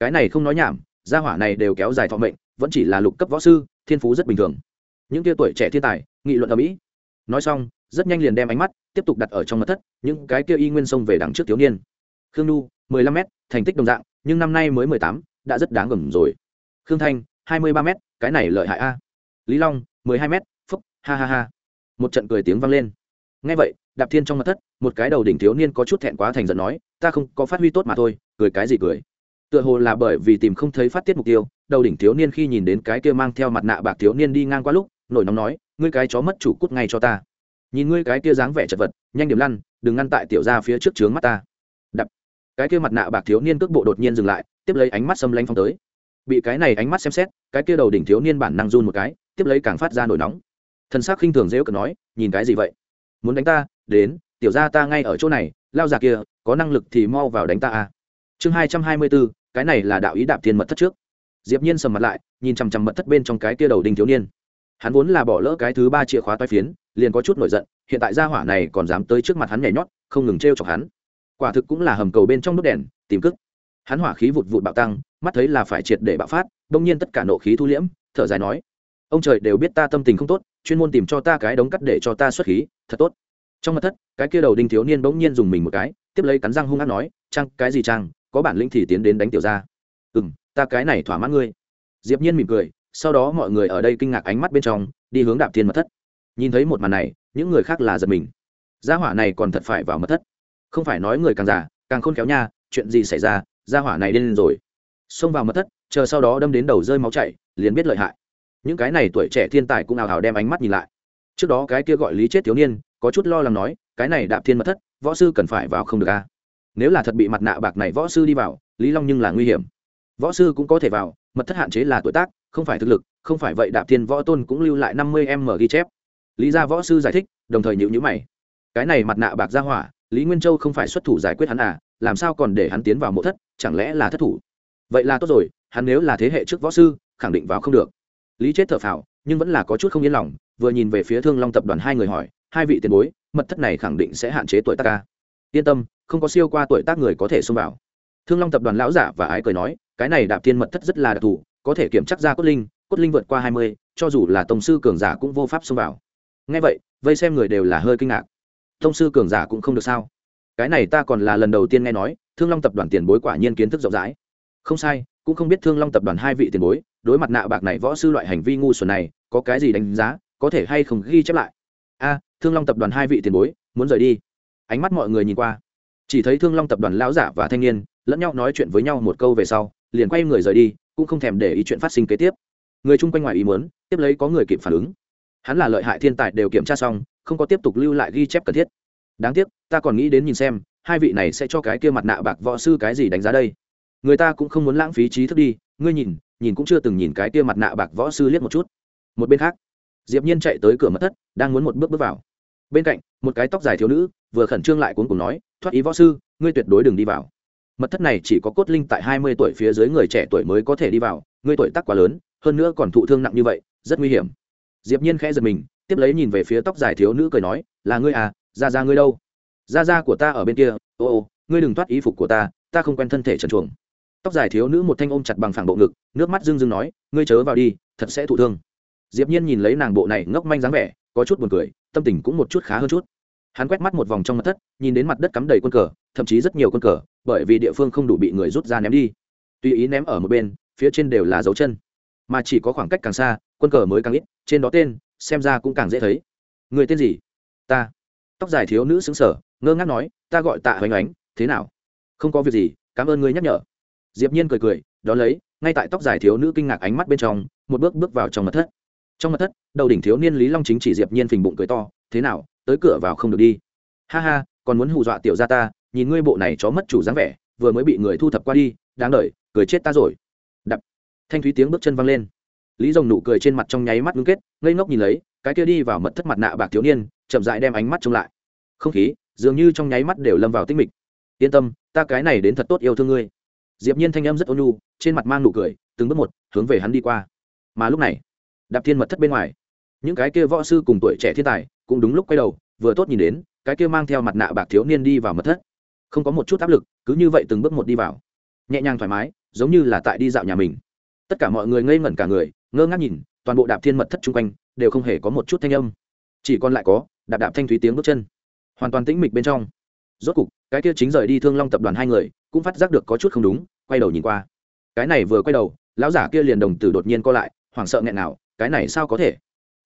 Cái này không nói nhảm, gia hỏa này đều kéo dài thọ mệnh, vẫn chỉ là lục cấp võ sư, thiên phú rất bình thường. Những tia tuổi trẻ thiên tài, nghị luận ở mỹ. Nói xong, rất nhanh liền đem ánh mắt tiếp tục đặt ở trong mặt thất, những cái kia y nguyên sông về đằng trước thiếu niên. Khương nhu, mười lăm m thành tích đồng dạng, nhưng năm nay mới mười tám, đã rất đáng gầm rồi. Khương thanh, hai mươi ba m cái này lợi hại a. Lý long, mười hai m phúc, ha ha ha. Một trận cười tiếng vang lên ngay vậy, đạp thiên trong mặt thất, một cái đầu đỉnh thiếu niên có chút thẹn quá thành giận nói, ta không có phát huy tốt mà thôi, cười cái gì cười? Tựa hồ là bởi vì tìm không thấy phát tiết mục tiêu, đầu đỉnh thiếu niên khi nhìn đến cái kia mang theo mặt nạ bạc thiếu niên đi ngang qua lúc, nổi nóng nói, ngươi cái chó mất chủ cút ngay cho ta. Nhìn ngươi cái kia dáng vẻ chật vật, nhanh điểm lăn, đừng ngăn tại tiểu ra phía trước trướng mắt ta. Đập cái kia mặt nạ bạc thiếu niên cước bộ đột nhiên dừng lại, tiếp lấy ánh mắt xâm lanh phong tới. Bị cái này ánh mắt xem xét, cái kia đầu đỉnh thiếu niên bản năng run một cái, tiếp lấy càng phát ra nổi nóng. Thân xác khinh thường dễ cận nói, nhìn cái gì vậy? Muốn đánh ta, đến, tiểu ra ta ngay ở chỗ này, lao già kia, có năng lực thì mau vào đánh ta à. Chương hai trăm hai mươi bốn cái này là đạo ý đạp thiên mật thất trước. Diệp nhiên sầm mặt lại, nhìn chằm chằm mật thất bên trong cái kia đầu đinh thiếu niên. Hắn vốn là bỏ lỡ cái thứ ba chìa khóa toai phiến, liền có chút nổi giận, hiện tại gia hỏa này còn dám tới trước mặt hắn nhảy nhót, không ngừng trêu chọc hắn. Quả thực cũng là hầm cầu bên trong nút đèn, tìm cức hắn hỏa khí vụt vụt bạo tăng, mắt thấy là phải triệt để bạo phát đông nhiên tất cả nộ khí thu liễm, thở dài nói, ông trời đều biết ta tâm tình không tốt, chuyên môn tìm cho ta cái đống cắt để cho ta xuất khí thật tốt. Trong mặt thất, cái kia đầu đinh thiếu niên bỗng nhiên dùng mình một cái, tiếp lấy cắn răng hung ác nói, trang, cái gì trang? Có bản lĩnh thì tiến đến đánh tiểu ra ừ m ta cái này thỏa mãn ngươi. Diệp nhiên mỉm cười, sau đó mọi người ở đây kinh ngạc ánh mắt bên trong, đi hướng đạp thiên mật thất. Nhìn thấy một màn này, những người khác là giật mình. Gia hỏa này còn thật phải vào mật thất. Không phải nói người càng già, càng khôn khéo nha, chuyện gì xảy ra, gia hỏa này điên rồi. Xông vào mật thất, chờ sau đó đâm đến đầu rơi máu chảy, liền biết lợi hại. Những cái này tuổi trẻ thiên tài cũng ào ào đem ánh mắt nhìn lại trước đó cái kia gọi lý chết thiếu niên, có chút lo lắng nói, cái này đạp thiên mật thất, võ sư cần phải vào không được a à? nếu là thật bị mặt nạ bạc này võ sư đi vào, lý long nhưng là nguy hiểm. Võ sư cũng có thể vào, mật thất hạn chế là tuổi tác, không phải thực lực, không phải vậy đạp thiên võ tôn cũng lưu lại năm mươi m ghi chép. Lý gia võ sư giải thích, đồng thời nhịu nhữ mày. Cái này mặt nạ bạc ra hỏa, lý nguyên châu không phải xuất thủ giải quyết hắn à làm sao còn để hắn tiến vào mộ thất, chẳng lẽ là thất thủ? Vậy là tốt rồi, hắn nếu là thế hệ trước võ sư, khẳng định vào không được. Lý chết thở phào, nhưng vẫn là có chút không yên lòng vừa nhìn về phía thương long tập đoàn hai người hỏi, hai vị tiền bối, mật thất này khẳng định sẽ hạn chế tuổi tác ca. Yên tâm, không có siêu qua tuổi tác người có thể xông vào. Thương long tập đoàn lão giả và ái cười nói, cái này đạp tiên mật thất rất là đặc thù, có thể kiểm chắc ra cốt linh cốt linh vượt qua hai mươi, cho dù là tổng sư cường giả cũng vô pháp xông vào. Ngay vậy, vây xem người đều là hơi kinh ngạc. Tông sư cường giả cũng không được sao? Cái này ta còn là lần đầu tiên nghe nói, thương long tập đoàn tiền bối quả nhiên kiến thức rộng rãi. Không sai, cũng không biết thương long tập đoàn hai vị tiền bối, đối mặt nạ bạc này võ sư loại hành vi ngu xuẩn này, có cái gì đánh giá? Có thể hay không ghi chép lại? A, thương long tập đoàn hai vị tiền bối, muốn rời đi. Ánh mắt mọi người nhìn qua. Chỉ thấy thương long tập đoàn lão giả và thanh niên lẫn nhau nói chuyện với nhau một câu về sau, liền quay người rời đi, cũng không thèm để ý chuyện phát sinh kế tiếp. Người chung quanh ngoài ý muốn, tiếp lấy có người kịp phản ứng. Hắn là lợi hại thiên tài đều kiểm tra xong, không có tiếp tục lưu lại ghi chép cần thiết. Đáng tiếc, ta còn nghĩ đến nhìn xem, hai vị này sẽ cho cái kia mặt nạ bạc võ sư cái gì đánh giá đây. Người ta cũng không muốn lãng phí trí thức đi, ngươi nhìn nhìn cũng chưa từng nhìn cái kia mặt nạ bạc võ sư liếc một chút. Một bên khác diệp nhiên chạy tới cửa mật thất, đang muốn một bước bước vào. Bên cạnh, một cái tóc dài thiếu nữ, vừa khẩn trương lại cuốn cùng nói, thoát ý võ sư, ngươi tuyệt đối đừng đi vào. Mật thất này chỉ có cốt linh tại hai mươi tuổi phía dưới người trẻ tuổi mới có thể đi vào, ngươi tuổi tác quá lớn, hơn nữa còn thụ thương nặng như vậy, rất nguy hiểm. Diệp nhiên khẽ giật mình, tiếp lấy nhìn về phía tóc dài thiếu nữ cười nói, là ngươi à ra ra ngươi đâu? Ra ra của ta ở bên kia, ô ô, ngươi đừng thoát ý phục của ta ta không quen thân thể trần chuồng. Tóc dài thiếu nữ một thanh ôm chặt bằng phẳng bộ ngực, nước mắt rưng rưng nói, ngươi chớ vào đi, thật sẽ thụ thương diệp nhiên nhìn lấy nàng bộ này ngốc manh dáng vẻ, có chút buồn cười, tâm tình cũng một chút khá hơn chút. Hắn quét mắt một vòng trong mặt thất, nhìn đến mặt đất cắm đầy quân cờ, thậm chí rất nhiều quân cờ, bởi vì địa phương không đủ bị người rút ra ném đi. Tùy ý ném ở một bên, phía trên đều là dấu chân. Mà chỉ có khoảng cách càng xa, quân cờ mới càng ít, trên đó tên, xem ra cũng càng dễ thấy. Người tên gì? Ta. Tóc dài thiếu nữ xứng sở ngơ ngác nói, ta gọi tạ hoành ánh, thế nào? Không có việc gì, cảm ơn ngươi nhắc nhở. Diệp nhiên cười cười đó lấy, ngay tại tóc dài thiếu nữ kinh ngạc ánh mắt bên trong, một bước bước vào trong mật thất trong mật thất, đầu đỉnh thiếu niên lý long chính chỉ diệp nhiên phình bụng cười to, thế nào, tới cửa vào không được đi? Ha ha, còn muốn hù dọa tiểu gia ta, nhìn ngươi bộ này chó mất chủ dáng vẻ, vừa mới bị người thu thập qua đi, đáng đợi, cười chết ta rồi. Đập. Thanh thúy tiếng bước chân văng lên. Lý rồng nụ cười trên mặt trong nháy mắt ngưng kết, ngây ngốc nhìn lấy, cái kia đi vào mật thất mặt nạ bạc thiếu niên, chậm dại đem ánh mắt trông lại. Không khí, dường như trong nháy mắt đều lâm vào tinh mịch. Yên tâm, ta cái này đến thật tốt yêu thương ngươi. Diệp nhiên thanh âm rất ôn nhu, trên mặt mang nụ cười, từng bước một hướng về hắn đi qua. Mà lúc này đạp thiên mật thất bên ngoài. Những cái kia võ sư cùng tuổi trẻ thiên tài cũng đúng lúc quay đầu, vừa tốt nhìn đến, cái kia mang theo mặt nạ bạc thiếu niên đi vào mật thất. Không có một chút áp lực, cứ như vậy từng bước một đi vào. Nhẹ nhàng thoải mái, giống như là tại đi dạo nhà mình. Tất cả mọi người ngây ngẩn cả người, ngơ ngác nhìn, toàn bộ đạp thiên mật thất chung quanh đều không hề có một chút thanh âm. Chỉ còn lại có, đạp đạp thanh thúy tiếng bước chân. Hoàn toàn tĩnh mịch bên trong. Rốt cục, cái kia chính rời đi thương long tập đoàn hai người cũng phát giác được có chút không đúng, quay đầu nhìn qua. Cái này vừa quay đầu, lão giả kia liền đồng tử đột nhiên co lại, hoảng sợ nghẹn nào cái này sao có thể?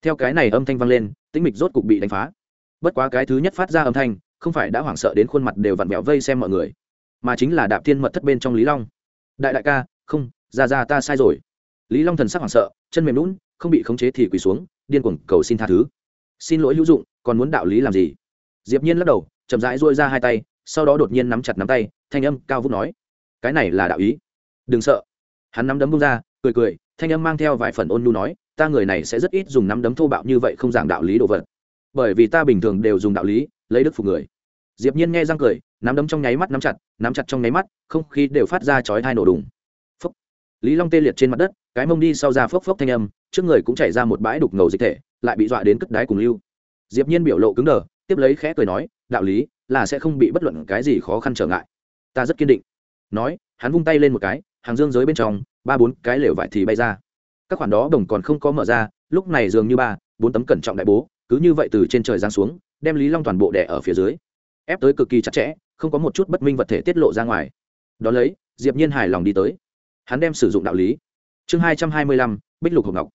Theo cái này âm thanh vang lên, tĩnh mịch rốt cục bị đánh phá. Bất quá cái thứ nhất phát ra âm thanh, không phải đã hoảng sợ đến khuôn mặt đều vặn vẹo vây xem mọi người, mà chính là đạp thiên mật thất bên trong lý long. Đại đại ca, không, ra ra ta sai rồi. Lý long thần sắc hoảng sợ, chân mềm lún không bị khống chế thì quỳ xuống, điên cuồng cầu xin tha thứ. Xin lỗi hữu dụng, còn muốn đạo lý làm gì? Diệp nhiên lắc đầu, chậm rãi duỗi ra hai tay, sau đó đột nhiên nắm chặt nắm tay, thanh âm cao vút nói, cái này là đạo ý. Đừng sợ. Hắn nắm đấm bung ra, cười cười, thanh âm mang theo vài phần ôn nhu nói ta người này sẽ rất ít dùng nắm đấm thô bạo như vậy không giảng đạo lý đồ vật. Bởi vì ta bình thường đều dùng đạo lý, lấy đức phục người. Diệp nhiên nghe răng cười, nắm đấm trong nháy mắt nắm chặt nắm chặt trong nháy mắt, không khí đều phát ra chói tai nổ đùng. Phốc. Lý long tê liệt trên mặt đất, cái mông đi sau ra phốc phốc thanh âm, trước người cũng chảy ra một bãi đục ngầu dịch thể, lại bị dọa đến cất đáy cùng lưu. Diệp nhiên biểu lộ cứng đờ, tiếp lấy khẽ cười nói, đạo lý là sẽ không bị bất luận cái gì khó khăn trở ngại. Ta rất kiên định. Nói, hắn vung tay lên một cái, hàng dương giới bên trong, ba bốn cái lều vải thì bay ra các khoản đó đồng còn không có mở ra, lúc này dường như ba, bốn tấm cẩn trọng đại bố, cứ như vậy từ trên trời giáng xuống, đem lý long toàn bộ đẻ ở phía dưới. Ép tới cực kỳ chặt chẽ, không có một chút bất minh vật thể tiết lộ ra ngoài. Đ ó lấy, diệp nhiên hài lòng đi tới. Hắn đem sử dụng đạo lý. Chương hai trăm hai mươi lăm, bích lục hồng ngọc.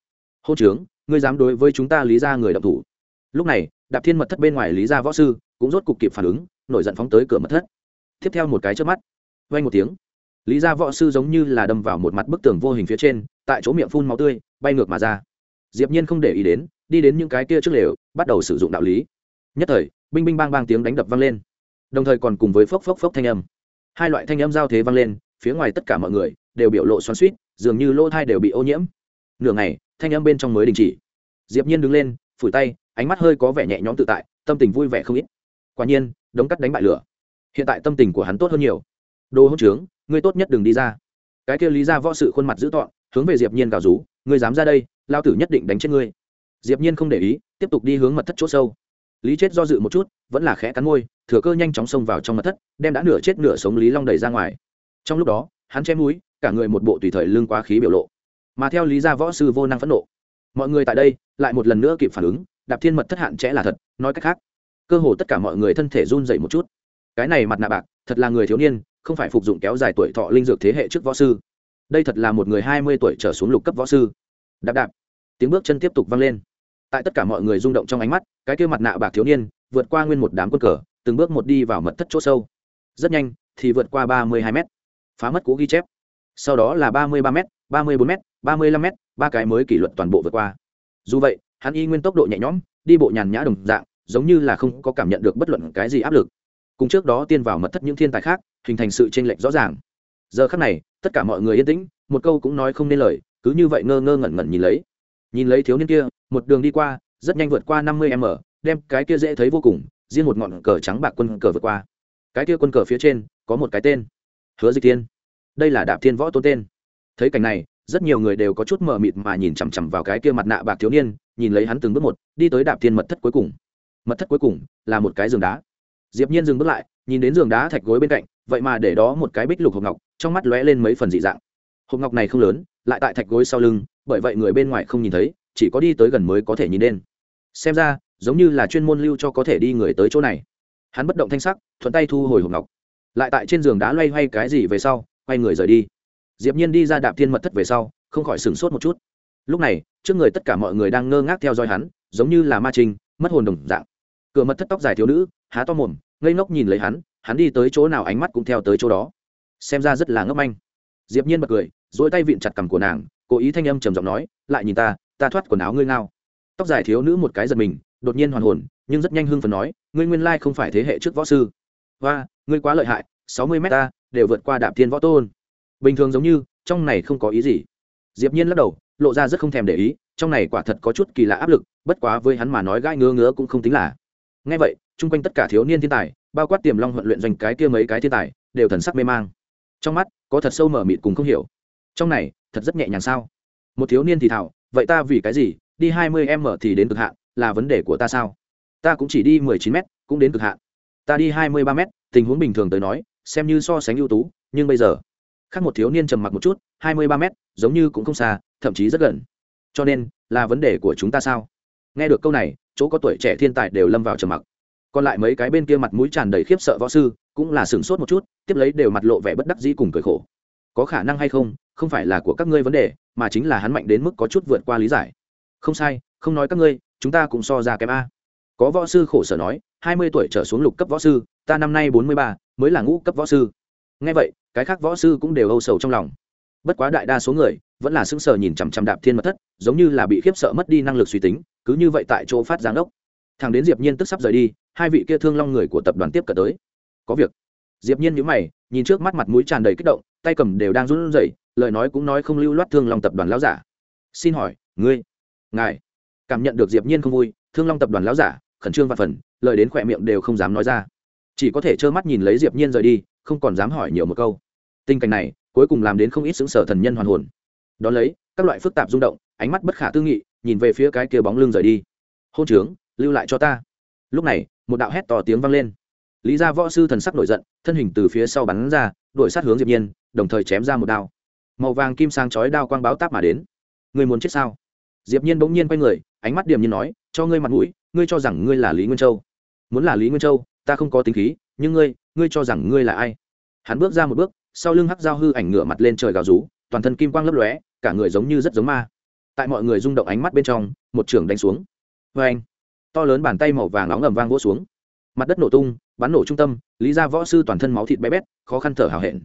Hô trướng ngươi dám đối với chúng ta lý ra người đ thủ. Lúc này, đạp thiên mật thất bên ngoài lý gia võ sư cũng rốt cục kịp phản ứng, nổi giận phóng tới cửa mật thất. Tiếp theo một cái trước mắt vay một tiếng. Lý gia võ sư giống như là đâm vào một mặt bức tường vô hình phía trên tại chỗ miệng phun máu tươi, bay ngược mà ra. Diệp nhiên không để ý đến, đi đến những cái kia trước lều, bắt đầu sử dụng đạo lý. Nhất thời, binh binh bang bang tiếng đánh đập vang lên. Đồng thời còn cùng với phốc phốc phốc thanh âm. Hai loại thanh âm giao thế vang lên, phía ngoài tất cả mọi người đều biểu lộ xoắn xuýt, dường như lỗ thai đều bị ô nhiễm. Nửa ngày, thanh âm bên trong mới đình chỉ. Diệp nhiên đứng lên, phủi tay, ánh mắt hơi có vẻ nhẹ nhõm tự tại, tâm tình vui vẻ không ít. Quả nhiên, đống cắt đánh bại lửa. Hiện tại tâm tình của hắn tốt hơn nhiều. Đồ hỗn trướng, ngươi tốt nhất đừng đi ra. Cái kia lý ra võ sự khuôn mặt dữ tợn hướng về diệp nhiên gào rú ngươi dám ra đây lao tử nhất định đánh chết ngươi. Diệp nhiên không để ý tiếp tục đi hướng mật thất chỗ sâu. Lý chết do dự một chút vẫn là khẽ cắn môi thừa cơ nhanh chóng xông vào trong mật thất đem đã nửa chết nửa sống lý long đẩy ra ngoài. Trong lúc đó hắn chém mũi, cả người một bộ tùy thời lưng quá khí biểu lộ. Mà theo lý gia võ sư vô năng phẫn nộ mọi người tại đây lại một lần nữa kịp phản ứng đạp thiên mật thất hạn chẽ là thật nói cách khác cơ hồ tất cả mọi người thân thể run dậy một chút. Cái này mặt nạ bạc thật là người thiếu niên không phải phục dụng kéo dài tuổi thọ linh dược thế hệ trước võ sư đây thật là một người hai mươi tuổi trở xuống lục cấp võ sư. Đạp đạp. Tiếng bước chân tiếp tục vang lên. Tại tất cả mọi người rung động trong ánh mắt, cái kia mặt nạ bạc thiếu niên vượt qua nguyên một đám quân cờ, từng bước một đi vào mật thất chỗ sâu. Rất nhanh thì vượt qua ba mươi hai m phá mất cũ ghi chép. Sau đó là ba mươi ba m ba mươi bốn m ba mươi lăm m ba cái mới kỷ luật toàn bộ vượt qua. Dù vậy, hắn y nguyên tốc độ nhẹ nhõm, đi bộ nhàn nhã đồng dạng, giống như là không có cảm nhận được bất luận cái gì áp lực. Cùng trước đó tiên vào mật thất những thiên tài khác, hình thành sự chênh lệch rõ ràng giờ khắc này, tất cả mọi người yên tĩnh, một câu cũng nói không nên lời, cứ như vậy ngơ ngơ ngẩn ngẩn nhìn lấy. Nhìn lấy thiếu niên kia, một đường đi qua, rất nhanh vượt qua năm mươi m, đem cái kia dễ thấy vô cùng, riêng một ngọn cờ trắng bạc quân cờ vượt qua. Cái kia quân cờ phía trên, có một cái tên, hứa dịch thiên. Đây là đạp thiên võ tôn tên. Thấy cảnh này, rất nhiều người đều có chút mờ mịt mà nhìn chằm chằm vào cái kia mặt nạ bạc thiếu niên, nhìn lấy hắn từng bước một, đi tới đạp thiên mật thất cuối cùng. Mật thất cuối cùng, là một cái giường đá. Diệp nhiên dừng bước lại, nhìn đến giường đá thạch gối bên cạnh, vậy mà để đó một cái bích lục hộp ngọc trong mắt lóe lên mấy phần dị dạng. Hộp ngọc này không lớn, lại tại thạch gối sau lưng, bởi vậy người bên ngoài không nhìn thấy, chỉ có đi tới gần mới có thể nhìn đến. Xem ra, giống như là chuyên môn lưu cho có thể đi người tới chỗ này. Hắn bất động thanh sắc, thuận tay thu hồi hộp ngọc. Lại tại trên giường đá loay hoay cái gì về sau, quay người rời đi. Diệp nhiên đi ra đạp thiên mật thất về sau, không khỏi sửng sốt một chút. Lúc này, trước người tất cả mọi người đang ngơ ngác theo dõi hắn, giống như là ma trinh, mất hồn đồng dạng. Cửa mật thất tóc dài thiếu nữ, há to mồm, ngây ngốc nhìn lấy hắn hắn đi tới chỗ nào ánh mắt cũng theo tới chỗ đó xem ra rất là ngốc manh. Diệp nhiên bật cười dỗi tay vịn chặt cằm của nàng, cố ý thanh âm trầm giọng nói, lại nhìn ta ta thoát quần áo ngươi ngao. Tóc dài thiếu nữ một cái giật mình, đột nhiên hoàn hồn, nhưng rất nhanh hưng phấn nói, ngươi nguyên lai không phải thế hệ trước võ sư. Và ngươi quá lợi hại, sáu mươi mét ta, đều vượt qua đạp thiên võ tôn. Bình thường giống như, trong này không có ý gì. Diệp nhiên lắc đầu, lộ ra rất không thèm để ý, trong này quả thật có chút kỳ lạ áp lực, bất quá với hắn mà nói gai ngứa ngứa cũng không tính là. Nghe vậy, chung quanh tất cả thiếu niên thiên tài, bao quát tiềm long huấn luyện doanh cái kia mấy cái thiên tài, đều thần sắc mê mang trong mắt, có thật sâu mở mịt cùng không hiểu. Trong này, thật rất nhẹ nhàng sao? Một thiếu niên thì thảo vậy ta vì cái gì? Đi hai mươi m thì đến cực hạn, là vấn đề của ta sao? Ta cũng chỉ đi mười chín m cũng đến cực hạn. Ta đi hai mươi ba m tình huống bình thường tới nói, xem như so sánh ưu tú, nhưng bây giờ, khác một thiếu niên trầm mặc một chút, hai mươi ba m giống như cũng không xa, thậm chí rất gần. Cho nên, là vấn đề của chúng ta sao? Nghe được câu này, chỗ có tuổi trẻ thiên tài đều lâm vào trầm mặc. Còn lại mấy cái bên kia mặt mũi tràn đầy khiếp sợ võ sư cũng là sửng sốt một chút, tiếp lấy đều mặt lộ vẻ bất đắc dĩ cùng cười khổ. Có khả năng hay không không phải là của các ngươi vấn đề, mà chính là hắn mạnh đến mức có chút vượt qua lý giải. Không sai, không nói các ngươi, chúng ta cũng so ra kém a. Có võ sư khổ sở nói, hai mươi tuổi trở xuống lục cấp võ sư, ta năm nay bốn mươi ba, mới là ngũ cấp võ sư. Ngay vậy, cái khác võ sư cũng đều âu sầu trong lòng. Bất quá đại đa số người, vẫn là sững sờ nhìn chằm chằm đạp thiên mật thất, giống như là bị khiếp sợ mất đi năng lực suy tính, cứ như vậy tại chỗ phát giáng đốc. Thằng đến diệp nhiên tức sắp rời đi, hai vị kia thương long người của tập đoàn tiếp cận tới có việc. Diệp nhiên nhíu mày, nhìn trước mắt mặt mũi tràn đầy kích động, tay cầm đều đang run rẩy, lời nói cũng nói không lưu loát thương long tập đoàn lão giả. Xin hỏi, ngươi, ngài, cảm nhận được diệp nhiên không vui, thương long tập đoàn lão giả, khẩn trương và phần, lời đến khỏe miệng đều không dám nói ra. Chỉ có thể trơ mắt nhìn lấy diệp nhiên rời đi, không còn dám hỏi nhiều một câu. Tình cảnh này, cuối cùng làm đến không ít xứng sở thần nhân hoàn hồn. Đó lấy, các loại phức tạp rung động, ánh mắt bất khả tư nghị, nhìn về phía cái kia bóng lưng rời đi. Hôn trướng, lưu lại cho ta. Lúc này, một đạo hét to tiếng vang lên lý gia võ sư thần sắc nổi giận, thân hình từ phía sau bắn ra, đuổi sát hướng diệp nhiên, đồng thời chém ra một đao. Màu vàng kim sáng chói đao quang báo táp mà đến. Ngươi muốn chết sao? Diệp nhiên bỗng nhiên quay người, ánh mắt điềm nhiên nói, cho ngươi mặt mũi, ngươi cho rằng ngươi là lý nguyên châu. Muốn là lý nguyên châu, ta không có tính khí, nhưng ngươi ngươi cho rằng ngươi là ai? Hắn bước ra một bước, sau lưng hắc dao hư ảnh ngửa mặt lên trời gào rú, toàn thân kim quang lấp lóe, cả người giống như rất giống ma. Tại mọi người rung động ánh mắt bên trong, một trường đánh xuống. Vê anh to lớn bàn tay màu vàng nóng ầm vang vỗ xuống. Mặt đất nổ tung bắn nổ trung tâm, lý ra võ sư toàn thân máu thịt bé bét, khó khăn thở hào hẹn.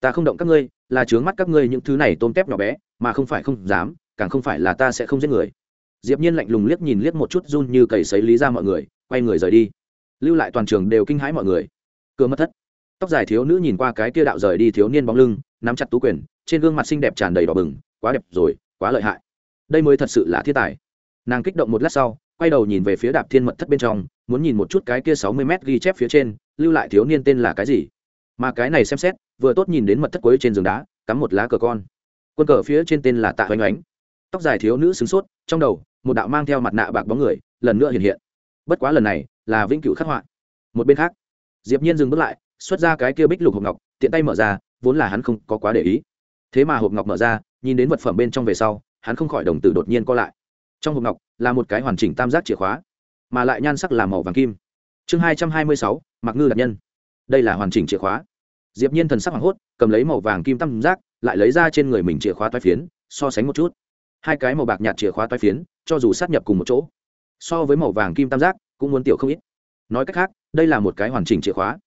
Ta không động các ngươi, là chướng mắt các ngươi những thứ này tôm tép nhỏ bé, mà không phải không dám, càng không phải là ta sẽ không giết người. Diệp nhiên lạnh lùng liếc nhìn liếc một chút run như cầy sấy lý ra mọi người, quay người rời đi. Lưu lại toàn trường đều kinh hãi mọi người. Cửa mất thất. Tóc dài thiếu nữ nhìn qua cái kia đạo rời đi thiếu niên bóng lưng, nắm chặt tú quyền, trên gương mặt xinh đẹp tràn đầy đỏ bừng, quá đẹp rồi, quá lợi hại. Đây mới thật sự là thiên tài. Nàng kích động một lát sau, quay đầu nhìn về phía đạp thiên mật thất bên trong muốn nhìn một chút cái kia sáu mươi mét ghi chép phía trên lưu lại thiếu niên tên là cái gì. Mà cái này xem xét vừa tốt nhìn đến mật thất cuối trên giường đá cắm một lá cờ con. Quân cờ phía trên tên là tạ Hoành Hoành, tóc dài thiếu nữ sửng sốt trong đầu một đạo mang theo mặt nạ bạc bóng người lần nữa hiện hiện. Bất quá lần này là vĩnh cửu khắc họa. Một bên khác diệp nhiên dừng bước lại xuất ra cái kia bích lục hộp ngọc tiện tay mở ra vốn là hắn không có quá để ý. Thế mà hộp ngọc mở ra nhìn đến vật phẩm bên trong về sau hắn không khỏi đồng tử đột nhiên co lại. Trong hộp ngọc là một cái hoàn chỉnh tam giác chìa khóa mà lại nhan sắc là màu vàng kim. Chương hai trăm hai mươi sáu mặc ngư đặc nhân. Đây là hoàn chỉnh chìa khóa. Diệp nhiên thần sắc hoảng hốt, cầm lấy màu vàng kim tam giác, lại lấy ra trên người mình chìa khóa toái phiến, so sánh một chút. Hai cái màu bạc nhạt chìa khóa toái phiến, cho dù sát nhập cùng một chỗ, so với màu vàng kim tam giác, cũng muốn tiểu không ít. Nói cách khác, đây là một cái hoàn chỉnh chìa khóa.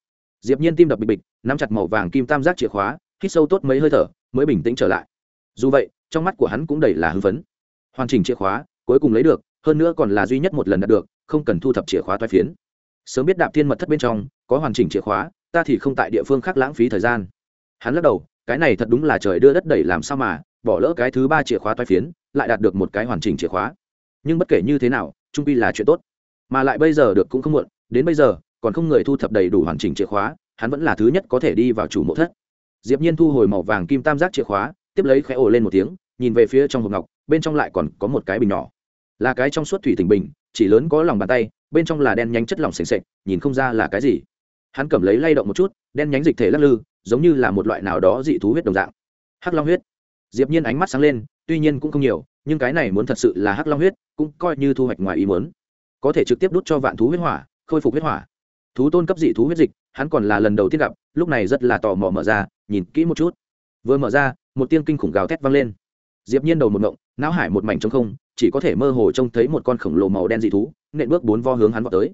Diệp nhiên tim đập bịch bịch, nắm chặt màu vàng kim tam giác chìa khóa, hít sâu tốt mấy hơi thở, mới bình tĩnh trở lại. Dù vậy, trong mắt của hắn cũng đầy là hưng phấn. Hoàn chỉnh chìa khóa, cuối cùng lấy được, hơn nữa còn là duy nhất một lần đạt được không cần thu thập chìa khóa toái phiến. Sớm biết đạp thiên mật thất bên trong, có hoàn chỉnh chìa khóa, ta thì không tại địa phương khác lãng phí thời gian. Hắn lắc đầu, cái này thật đúng là trời đưa đất đẩy làm sao mà, bỏ lỡ cái thứ ba chìa khóa toái phiến, lại đạt được một cái hoàn chỉnh chìa khóa. Nhưng bất kể như thế nào, trung pi là chuyện tốt. Mà lại bây giờ được cũng không muộn, đến bây giờ, còn không người thu thập đầy đủ hoàn chỉnh chìa khóa, hắn vẫn là thứ nhất có thể đi vào chủ mộ thất. Diệp nhiên thu hồi màu vàng kim tam giác chìa khóa, tiếp lấy khẽ ồ lên một tiếng, nhìn về phía trong hộp ngọc, bên trong lại còn có một cái bình nhỏ. Là cái trong suốt thủy tinh bình chỉ lớn có lòng bàn tay, bên trong là đen nhánh chất lỏng sền sệt, nhìn không ra là cái gì. Hắn cầm lấy lay động một chút, đen nhánh dịch thể lắc lư, giống như là một loại nào đó dị thú huyết đồng dạng. Hắc long huyết. Diệp nhiên ánh mắt sáng lên, tuy nhiên cũng không nhiều, nhưng cái này muốn thật sự là hắc long huyết, cũng coi như thu hoạch ngoài ý muốn. Có thể trực tiếp đút cho vạn thú huyết hỏa, khôi phục huyết hỏa. Thú tôn cấp dị thú huyết dịch, hắn còn là lần đầu tiên gặp, lúc này rất là tò mò mở ra, nhìn kỹ một chút. Vừa mở ra, một tiên kinh khủng gào thét vang lên. Diệp nhiên đầu một ngộng, não hải một mảnh trống không chỉ có thể mơ hồ trông thấy một con khổng lồ màu đen dị thú, nện bước bốn vo hướng hắn vào tới.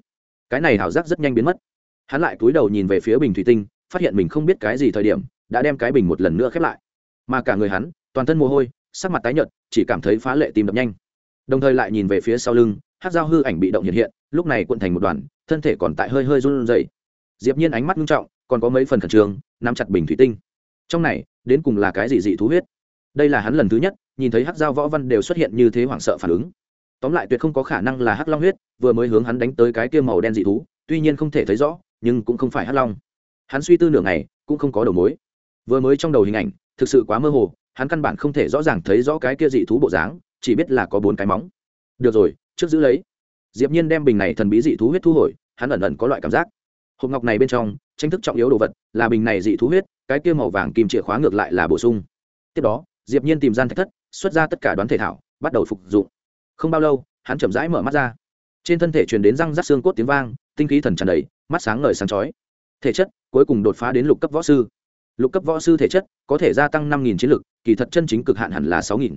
Cái này hảo giác rất nhanh biến mất. Hắn lại cúi đầu nhìn về phía bình thủy tinh, phát hiện mình không biết cái gì thời điểm, đã đem cái bình một lần nữa khép lại. Mà cả người hắn, toàn thân mồ hôi, sắc mặt tái nhợt, chỉ cảm thấy phá lệ tim đập nhanh. Đồng thời lại nhìn về phía sau lưng, hát dao hư ảnh bị động hiện hiện, lúc này cuộn thành một đoàn, thân thể còn tại hơi hơi run rẩy. Diệp nhiên ánh mắt nghiêm trọng, còn có mấy phần khẩn trương, nắm chặt bình thủy tinh. Trong này, đến cùng là cái gì dị thú huyết? Đây là hắn lần thứ nhất nhìn thấy hắc giao võ văn đều xuất hiện như thế hoảng sợ phản ứng. Tóm lại tuyệt không có khả năng là hắc long huyết, vừa mới hướng hắn đánh tới cái kia màu đen dị thú, tuy nhiên không thể thấy rõ, nhưng cũng không phải hắc long. Hắn suy tư nửa ngày, cũng không có đầu mối. Vừa mới trong đầu hình ảnh, thực sự quá mơ hồ, hắn căn bản không thể rõ ràng thấy rõ cái kia dị thú bộ dáng, chỉ biết là có bốn cái móng. Được rồi, trước giữ lấy. Diệp nhiên đem bình này thần bí dị thú huyết thu hồi, hắn ẩn ẩn có loại cảm giác. Hộp ngọc này bên trong, tranh thức trọng yếu đồ vật là bình này dị thú huyết, cái kia màu vàng kim chìa khóa ngược lại là bổ sung. Tiếp đó, diệp nhiên tìm gian thạch thất xuất ra tất cả đoán thể thảo, bắt đầu phục dụng. Không bao lâu, hắn chậm rãi mở mắt ra. Trên thân thể truyền đến răng rắc xương cốt tiếng vang, tinh khí thần tràn đầy, mắt sáng ngời sáng chói. Thể chất cuối cùng đột phá đến lục cấp võ sư. Lục cấp võ sư thể chất có thể gia tăng năm nghìn chiến lực, kỳ thật chân chính cực hạn hẳn là sáu nghìn.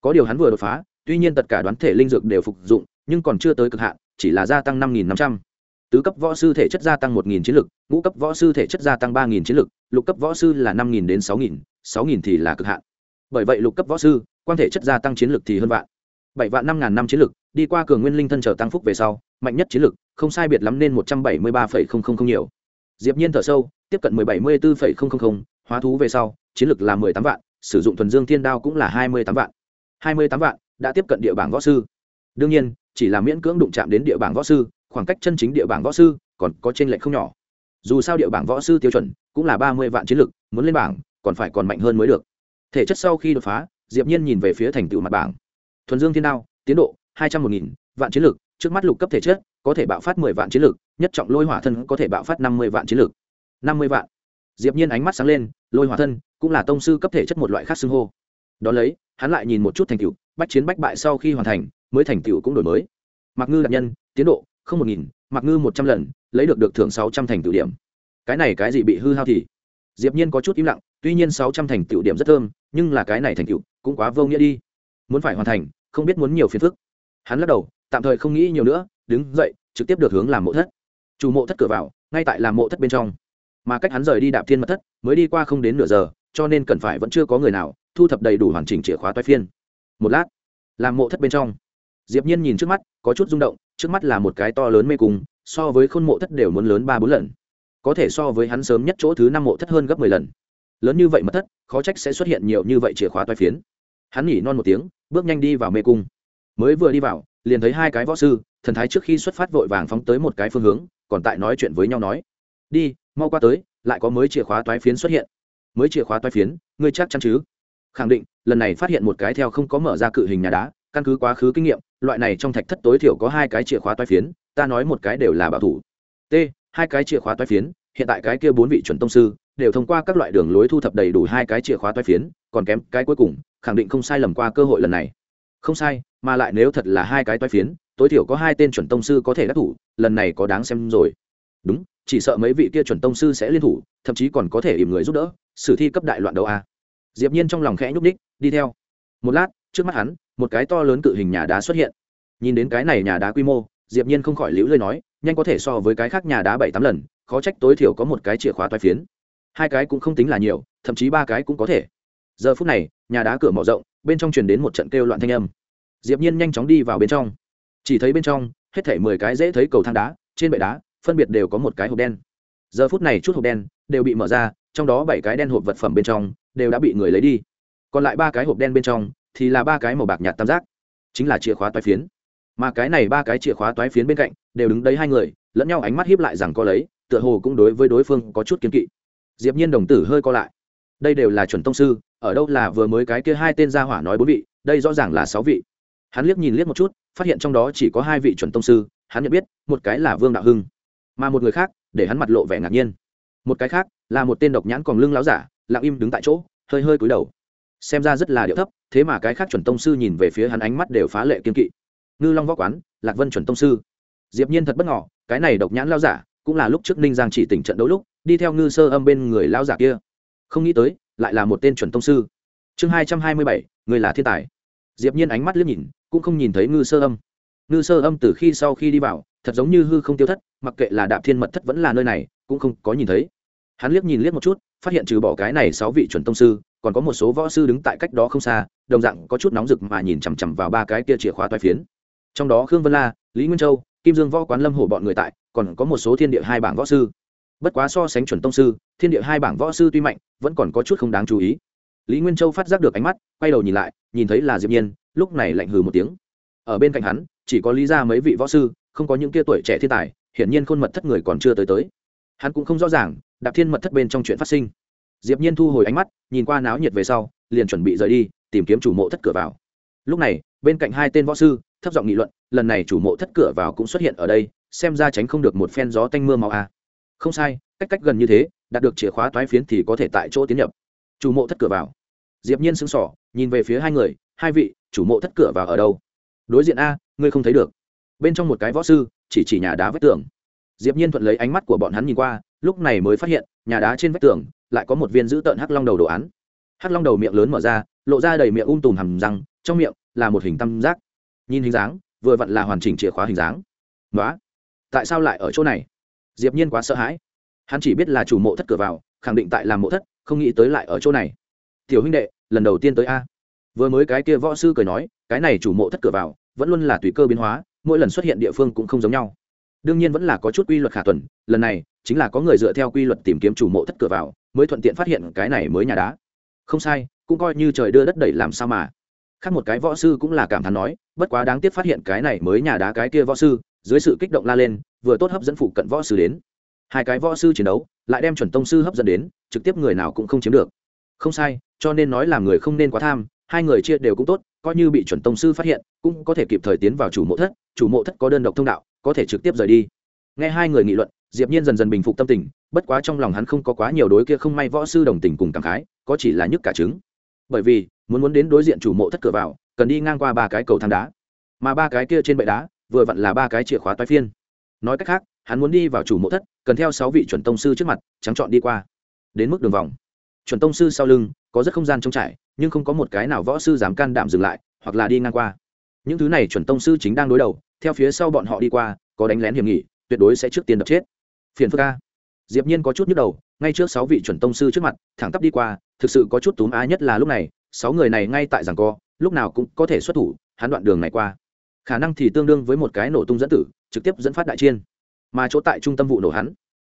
Có điều hắn vừa đột phá, tuy nhiên tất cả đoán thể linh dược đều phục dụng, nhưng còn chưa tới cực hạn, chỉ là gia tăng năm nghìn năm trăm. Tứ cấp võ sư thể chất gia tăng một nghìn chiến lực, ngũ cấp võ sư thể chất gia tăng ba nghìn chiến lực, lục cấp võ sư là năm nghìn đến sáu nghìn sáu nghìn thì là cực hạn. Bởi vậy lục cấp võ sư quan thể chất gia tăng chiến lực thì hơn vạn. Bảy vạn năm ngàn năm chiến lực, đi qua cường nguyên linh thân trở tăng phúc về sau, mạnh nhất chiến lực, không sai biệt lắm nên một trăm bảy mươi ba phẩy không không không nhiều. Diệp nhiên thở sâu, tiếp cận mười bảy mươi bốn phẩy không không không, hóa thú về sau, chiến lực là mười tám vạn, sử dụng thuần dương thiên đao cũng là hai mươi tám vạn. Hai mươi tám vạn đã tiếp cận địa bảng võ sư. Đương nhiên, chỉ là miễn cưỡng đụng chạm đến địa bảng võ sư, khoảng cách chân chính địa bảng võ sư còn có trên lệch không nhỏ. Dù sao địa bảng võ sư tiêu chuẩn cũng là ba mươi vạn chiến lực, muốn lên bảng còn phải còn mạnh hơn mới được. Thể chất sau khi đột phá diệp nhiên nhìn về phía thành tựu mặt bảng. Thuần dương thiên đao, tiến độ, hai trăm một nghìn, vạn chiến lực, trước mắt lục cấp thể chất, có thể bạo phát mười vạn chiến lực, nhất trọng lôi hỏa thân có thể bạo phát năm mươi vạn chiến lực. Năm mươi vạn. Diệp nhiên ánh mắt sáng lên, lôi hỏa thân cũng là tông sư cấp thể chất một loại khác xưng hô. Đó lấy, hắn lại nhìn một chút thành tựu, bách chiến bách bại sau khi hoàn thành, mới thành tựu cũng đổi mới. Mặc ngư đạt nhân, tiến độ, không một nghìn mặc ngư một trăm lần, lấy được được thưởng sáu trăm thành tựu điểm. Cái này cái gì bị hư hao thì? Diệp nhiên có chút im lặng, tuy nhiên sáu trăm thành tựu điểm rất thơm, nhưng là cái này thành tựu cũng quá vô nghĩa đi. Muốn phải hoàn thành, không biết muốn nhiều phiền phức. Hắn lắc đầu, tạm thời không nghĩ nhiều nữa, đứng dậy, trực tiếp được hướng làm mộ thất. Chủ mộ thất cửa vào, ngay tại làm mộ thất bên trong. Mà cách hắn rời đi đạp thiên mật thất, mới đi qua không đến nửa giờ, cho nên cần phải vẫn chưa có người nào, thu thập đầy đủ hoàn chỉnh chìa khóa toái phiên. Một lát, làm mộ thất bên trong. Diệp nhiên nhìn trước mắt, có chút rung động, trước mắt là một cái to lớn mê cung, so với khôn mộ thất đều muốn lớn ba bốn lần. Có thể so với hắn sớm nhất chỗ thứ năm mộ thất hơn gấp mười lần. Lớn như vậy mật thất, khó trách sẽ xuất hiện nhiều như vậy chìa khóa toái phiến hắn nhỉ non một tiếng, bước nhanh đi vào mê cung. Mới vừa đi vào, liền thấy hai cái võ sư, thần thái trước khi xuất phát vội vàng phóng tới một cái phương hướng, còn tại nói chuyện với nhau nói. Đi, mau qua tới, lại có mới chìa khóa toái phiến xuất hiện. Mới chìa khóa toái phiến, ngươi chắc chắn chứ? Khẳng định, lần này phát hiện một cái theo không có mở ra cự hình nhà đá, căn cứ quá khứ kinh nghiệm, loại này trong thạch thất tối thiểu có hai cái chìa khóa toái phiến, ta nói một cái đều là bảo thủ. T, hai cái chìa khóa toái phiến, hiện tại cái kia bốn vị chuẩn tông sư, đều thông qua các loại đường lối thu thập đầy đủ hai cái chìa khóa toái phiến, còn kém cái cuối cùng khẳng định không sai lầm qua cơ hội lần này. Không sai, mà lại nếu thật là hai cái toái phiến, tối thiểu có hai tên chuẩn tông sư có thể đắc thủ, lần này có đáng xem rồi. Đúng, chỉ sợ mấy vị kia chuẩn tông sư sẽ liên thủ, thậm chí còn có thể ìm người giúp đỡ, sử thi cấp đại loạn đấu a. Diệp nhiên trong lòng khẽ nhúc ních đi theo. Một lát, trước mắt hắn, một cái to lớn cự hình nhà đá xuất hiện. Nhìn đến cái này nhà đá quy mô, diệp nhiên không khỏi liễu lơi nói, nhanh có thể so với cái khác nhà đá bảy tám lần, khó trách tối thiểu có một cái chìa khóa toái phiến. Hai cái cũng không tính là nhiều, thậm chí ba cái cũng có thể giờ phút này, nhà đá cửa mở rộng, bên trong truyền đến một trận kêu loạn thanh âm. Diệp nhiên nhanh chóng đi vào bên trong. Chỉ thấy bên trong, hết thảy mười cái dễ thấy cầu thang đá, trên bệ đá, phân biệt đều có một cái hộp đen. Giờ phút này chút hộp đen đều bị mở ra, trong đó bảy cái đen hộp vật phẩm bên trong đều đã bị người lấy đi. Còn lại ba cái hộp đen bên trong thì là ba cái màu bạc nhạt tam giác, chính là chìa khóa toái phiến. Mà cái này ba cái chìa khóa toái phiến bên cạnh đều đứng đấy hai người, lẫn nhau ánh mắt hiếp lại rằng có lấy, tựa hồ cũng đối với đối phương có chút kiên kỵ. Diệp nhiên đồng tử hơi co lại. Đây đều là chuẩn tông sư ở đâu là vừa mới cái kia hai tên gia hỏa nói bốn vị, đây rõ ràng là sáu vị. Hắn liếc nhìn liếc một chút, phát hiện trong đó chỉ có hai vị chuẩn tông sư, hắn nhận biết, một cái là vương đạo hưng, mà một người khác, để hắn mặt lộ vẻ ngạc nhiên. Một cái khác, là một tên độc nhãn còn lưng láo giả, lặng im đứng tại chỗ, hơi hơi cúi đầu. Xem ra rất là điệu thấp, thế mà cái khác chuẩn tông sư nhìn về phía hắn ánh mắt đều phá lệ kiên kỵ. Ngư long võ quán, lạc vân chuẩn tông sư. Diệp nhiên thật bất ngờ, cái này độc nhãn lao giả, cũng là lúc trước ninh giang chỉ tỉnh trận đấu lúc, đi theo ngư sơ âm bên người lao giả kia. Không nghĩ tới lại là một tên chuẩn tông sư. Chương hai trăm hai mươi bảy, người là thiên tài. Diệp nhiên ánh mắt liếc nhìn, cũng không nhìn thấy ngư sơ âm. Ngư sơ âm từ khi sau khi đi vào, thật giống như hư không tiêu thất, mặc kệ là đạp thiên mật thất vẫn là nơi này, cũng không có nhìn thấy. Hắn liếc nhìn liếc một chút, phát hiện trừ bỏ cái này sáu vị chuẩn tông sư, còn có một số võ sư đứng tại cách đó không xa, đồng dạng có chút nóng rực mà nhìn chằm chằm vào ba cái kia chìa khóa toai phiến. Trong đó khương vân la, lý nguyên châu, kim dương võ quán lâm hổ bọn người tại, còn có một số thiên địa hai bảng võ sư bất quá so sánh chuẩn tông sư, thiên địa hai bảng võ sư tuy mạnh, vẫn còn có chút không đáng chú ý. Lý nguyên châu phát giác được ánh mắt, quay đầu nhìn lại, nhìn thấy là diệp nhiên, lúc này lạnh hừ một tiếng. Ở bên cạnh hắn, chỉ có lý ra mấy vị võ sư, không có những kia tuổi trẻ thiên tài, hiển nhiên khuôn mật thất người còn chưa tới tới. Hắn cũng không rõ ràng, đạp thiên mật thất bên trong chuyện phát sinh. Diệp nhiên thu hồi ánh mắt, nhìn qua náo nhiệt về sau, liền chuẩn bị rời đi, tìm kiếm chủ mộ thất cửa vào. Lúc này, bên cạnh hai tên võ sư, thấp giọng nghị luận, lần này chủ mộ thất cửa vào cũng xuất hiện ở đây, xem ra tránh không được một phen gió tanh mưa màu a à không sai cách cách gần như thế đạt được chìa khóa toái phiến thì có thể tại chỗ tiến nhập. Chủ mộ thất cửa vào. Diệp nhiên sững sờ, nhìn về phía hai người hai vị chủ mộ thất cửa vào ở đâu? Đối diện a ngươi không thấy được. Bên trong một cái võ sư chỉ chỉ nhà đá vách tường. Diệp nhiên thuận lấy ánh mắt của bọn hắn nhìn qua lúc này mới phát hiện nhà đá trên vách tường lại có một viên giữ tợn hắc long đầu đồ án. Hắc long đầu miệng lớn mở ra lộ ra đầy miệng um tùm hầm răng trong miệng là một hình tam giác. Nhìn hình dáng vừa vặn là hoàn chỉnh chìa khóa hình dáng. Đó tại sao lại ở chỗ này? Diệp nhiên quá sợ hãi. Hắn chỉ biết là chủ mộ thất cửa vào, khẳng định tại làm mộ thất, không nghĩ tới lại ở chỗ này. Tiểu huynh đệ, lần đầu tiên tới a. Vừa mới cái kia võ sư cười nói, cái này chủ mộ thất cửa vào, vẫn luôn là tùy cơ biến hóa, mỗi lần xuất hiện địa phương cũng không giống nhau. Đương nhiên vẫn là có chút quy luật khả tuần, lần này chính là có người dựa theo quy luật tìm kiếm chủ mộ thất cửa vào, mới thuận tiện phát hiện cái này mới nhà đá. Không sai, cũng coi như trời đưa đất đẩy làm sao mà. Khác một cái võ sư cũng là cảm thán nói, bất quá đáng tiếc phát hiện cái này mới nhà đá cái kia võ sư dưới sự kích động la lên, vừa tốt hấp dẫn phụ cận võ sư đến. Hai cái võ sư chiến đấu, lại đem chuẩn tông sư hấp dẫn đến, trực tiếp người nào cũng không chiếm được. Không sai, cho nên nói là người không nên quá tham, hai người chia đều cũng tốt, coi như bị chuẩn tông sư phát hiện, cũng có thể kịp thời tiến vào chủ mộ thất, chủ mộ thất có đơn độc thông đạo, có thể trực tiếp rời đi. Nghe hai người nghị luận, diệp nhiên dần dần bình phục tâm tình, bất quá trong lòng hắn không có quá nhiều đối kia không may võ sư đồng tình cùng cảm khái, có chỉ là nhức cả trứng. Bởi vì, muốn muốn đến đối diện chủ mộ thất cửa vào, cần đi ngang qua ba cái cầu thang đá. Mà ba cái kia trên bệ đá vừa vặn là ba cái chìa khóa toái phiên. Nói cách khác, hắn muốn đi vào chủ mộ thất, cần theo sáu vị chuẩn tông sư trước mặt, trắng chọn đi qua. Đến mức đường vòng. Chuẩn tông sư sau lưng, có rất không gian trống trải, nhưng không có một cái nào võ sư dám can đảm dừng lại, hoặc là đi ngang qua. Những thứ này chuẩn tông sư chính đang đối đầu, theo phía sau bọn họ đi qua, có đánh lén hiểm nghị, tuyệt đối sẽ trước tiên đập chết. Phiền phức ca diệp nhiên có chút nhức đầu, ngay trước sáu vị chuẩn tông sư trước mặt, thẳng tắp đi qua, thực sự có chút túm á nhất là lúc này, sáu người này ngay tại giằng co, lúc nào cũng có thể xuất thủ, hắn đoạn đường này qua khả năng thì tương đương với một cái nổ tung dẫn tử, trực tiếp dẫn phát đại chiên. Mà chỗ tại trung tâm vụ nổ hắn,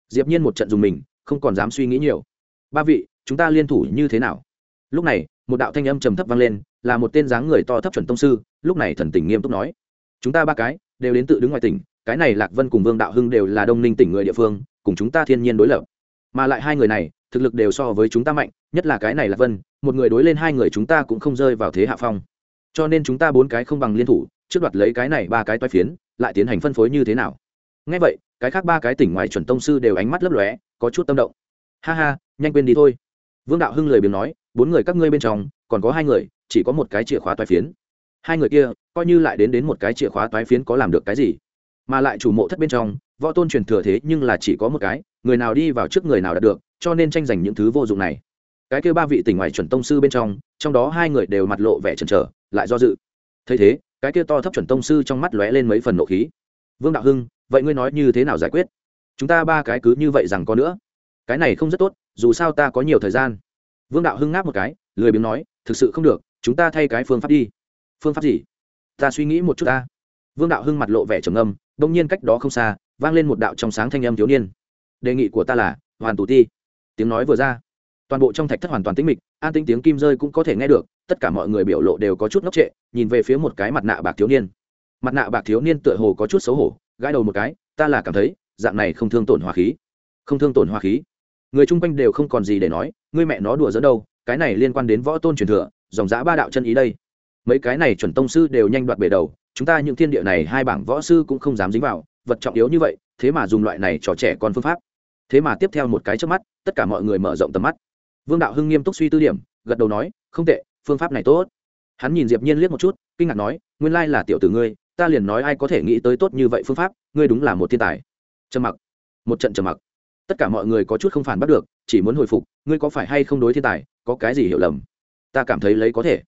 diệp nhiên một trận dùng mình, không còn dám suy nghĩ nhiều. Ba vị, chúng ta liên thủ như thế nào? Lúc này, một đạo thanh âm trầm thấp vang lên, là một tên dáng người to thấp chuẩn tông sư, lúc này thần tình nghiêm túc nói, chúng ta ba cái đều đến tự đứng ngoài tỉnh, cái này lạc vân cùng vương đạo hưng đều là đông ninh tỉnh người địa phương, cùng chúng ta thiên nhiên đối lập. Mà lại hai người này, thực lực đều so với chúng ta mạnh, nhất là cái này lạc vân, một người đối lên hai người chúng ta cũng không rơi vào thế hạ phong. Cho nên chúng ta bốn cái không bằng liên thủ trước đoạt lấy cái này ba cái toái phiến, lại tiến hành phân phối như thế nào? Ngay vậy, cái khác ba cái tỉnh ngoài chuẩn tông sư đều ánh mắt lấp lóe, có chút tâm động. Ha ha, nhanh quên đi thôi. Vương đạo hưng lời biếng nói, bốn người các ngươi bên trong, còn có hai người, chỉ có một cái chìa khóa toái phiến. Hai người kia, coi như lại đến đến một cái chìa khóa toái phiến có làm được cái gì? Mà lại chủ mộ thất bên trong, võ tôn truyền thừa thế nhưng là chỉ có một cái, người nào đi vào trước người nào đạt được, cho nên tranh giành những thứ vô dụng này. Cái kêu ba vị tỉnh ngoài chuẩn tông sư bên trong trong đó hai người đều mặt lộ vẻ chần chờ, lại do dự. Thấy thế cái kia to thấp chuẩn tông sư trong mắt lóe lên mấy phần nộ khí. Vương đạo hưng, vậy ngươi nói như thế nào giải quyết? Chúng ta ba cái cứ như vậy rằng có nữa. Cái này không rất tốt, dù sao ta có nhiều thời gian. Vương đạo hưng ngáp một cái, lười biếng nói, thực sự không được, chúng ta thay cái phương pháp đi. Phương pháp gì? Ta suy nghĩ một chút ta. Vương đạo hưng mặt lộ vẻ trầm âm đông nhiên cách đó không xa, vang lên một đạo trong sáng thanh âm thiếu niên. Đề nghị của ta là, hoàn tù ti. Tiếng nói vừa ra toàn bộ trong thạch thất hoàn toàn tĩnh mịch, an tĩnh tiếng kim rơi cũng có thể nghe được, tất cả mọi người biểu lộ đều có chút ngốc trệ, nhìn về phía một cái mặt nạ bạc thiếu niên. Mặt nạ bạc thiếu niên tựa hồ có chút xấu hổ, gãi đầu một cái, ta là cảm thấy, dạng này không thương tổn hòa khí. Không thương tổn hòa khí? Người chung quanh đều không còn gì để nói, ngươi mẹ nó đùa dẫn đâu, cái này liên quan đến võ tôn truyền thừa, dòng giã ba đạo chân ý đây. Mấy cái này chuẩn tông sư đều nhanh đoạt bể đầu, chúng ta những thiên địa này hai bảng võ sư cũng không dám dính vào, vật trọng yếu như vậy, thế mà dùng loại này trò trẻ con phương pháp. Thế mà tiếp theo một cái trước mắt, tất cả mọi người mở rộng tầm mắt vương đạo hưng nghiêm túc suy tư điểm, gật đầu nói, không tệ, phương pháp này tốt. Hắn nhìn diệp nhiên liếc một chút, kinh ngạc nói, nguyên lai là tiểu tử ngươi, ta liền nói ai có thể nghĩ tới tốt như vậy phương pháp, ngươi đúng là một thiên tài. Trầm mặc. Một trận trầm mặc. Tất cả mọi người có chút không phản bắt được, chỉ muốn hồi phục, ngươi có phải hay không đối thiên tài, có cái gì hiểu lầm? Ta cảm thấy lấy có thể.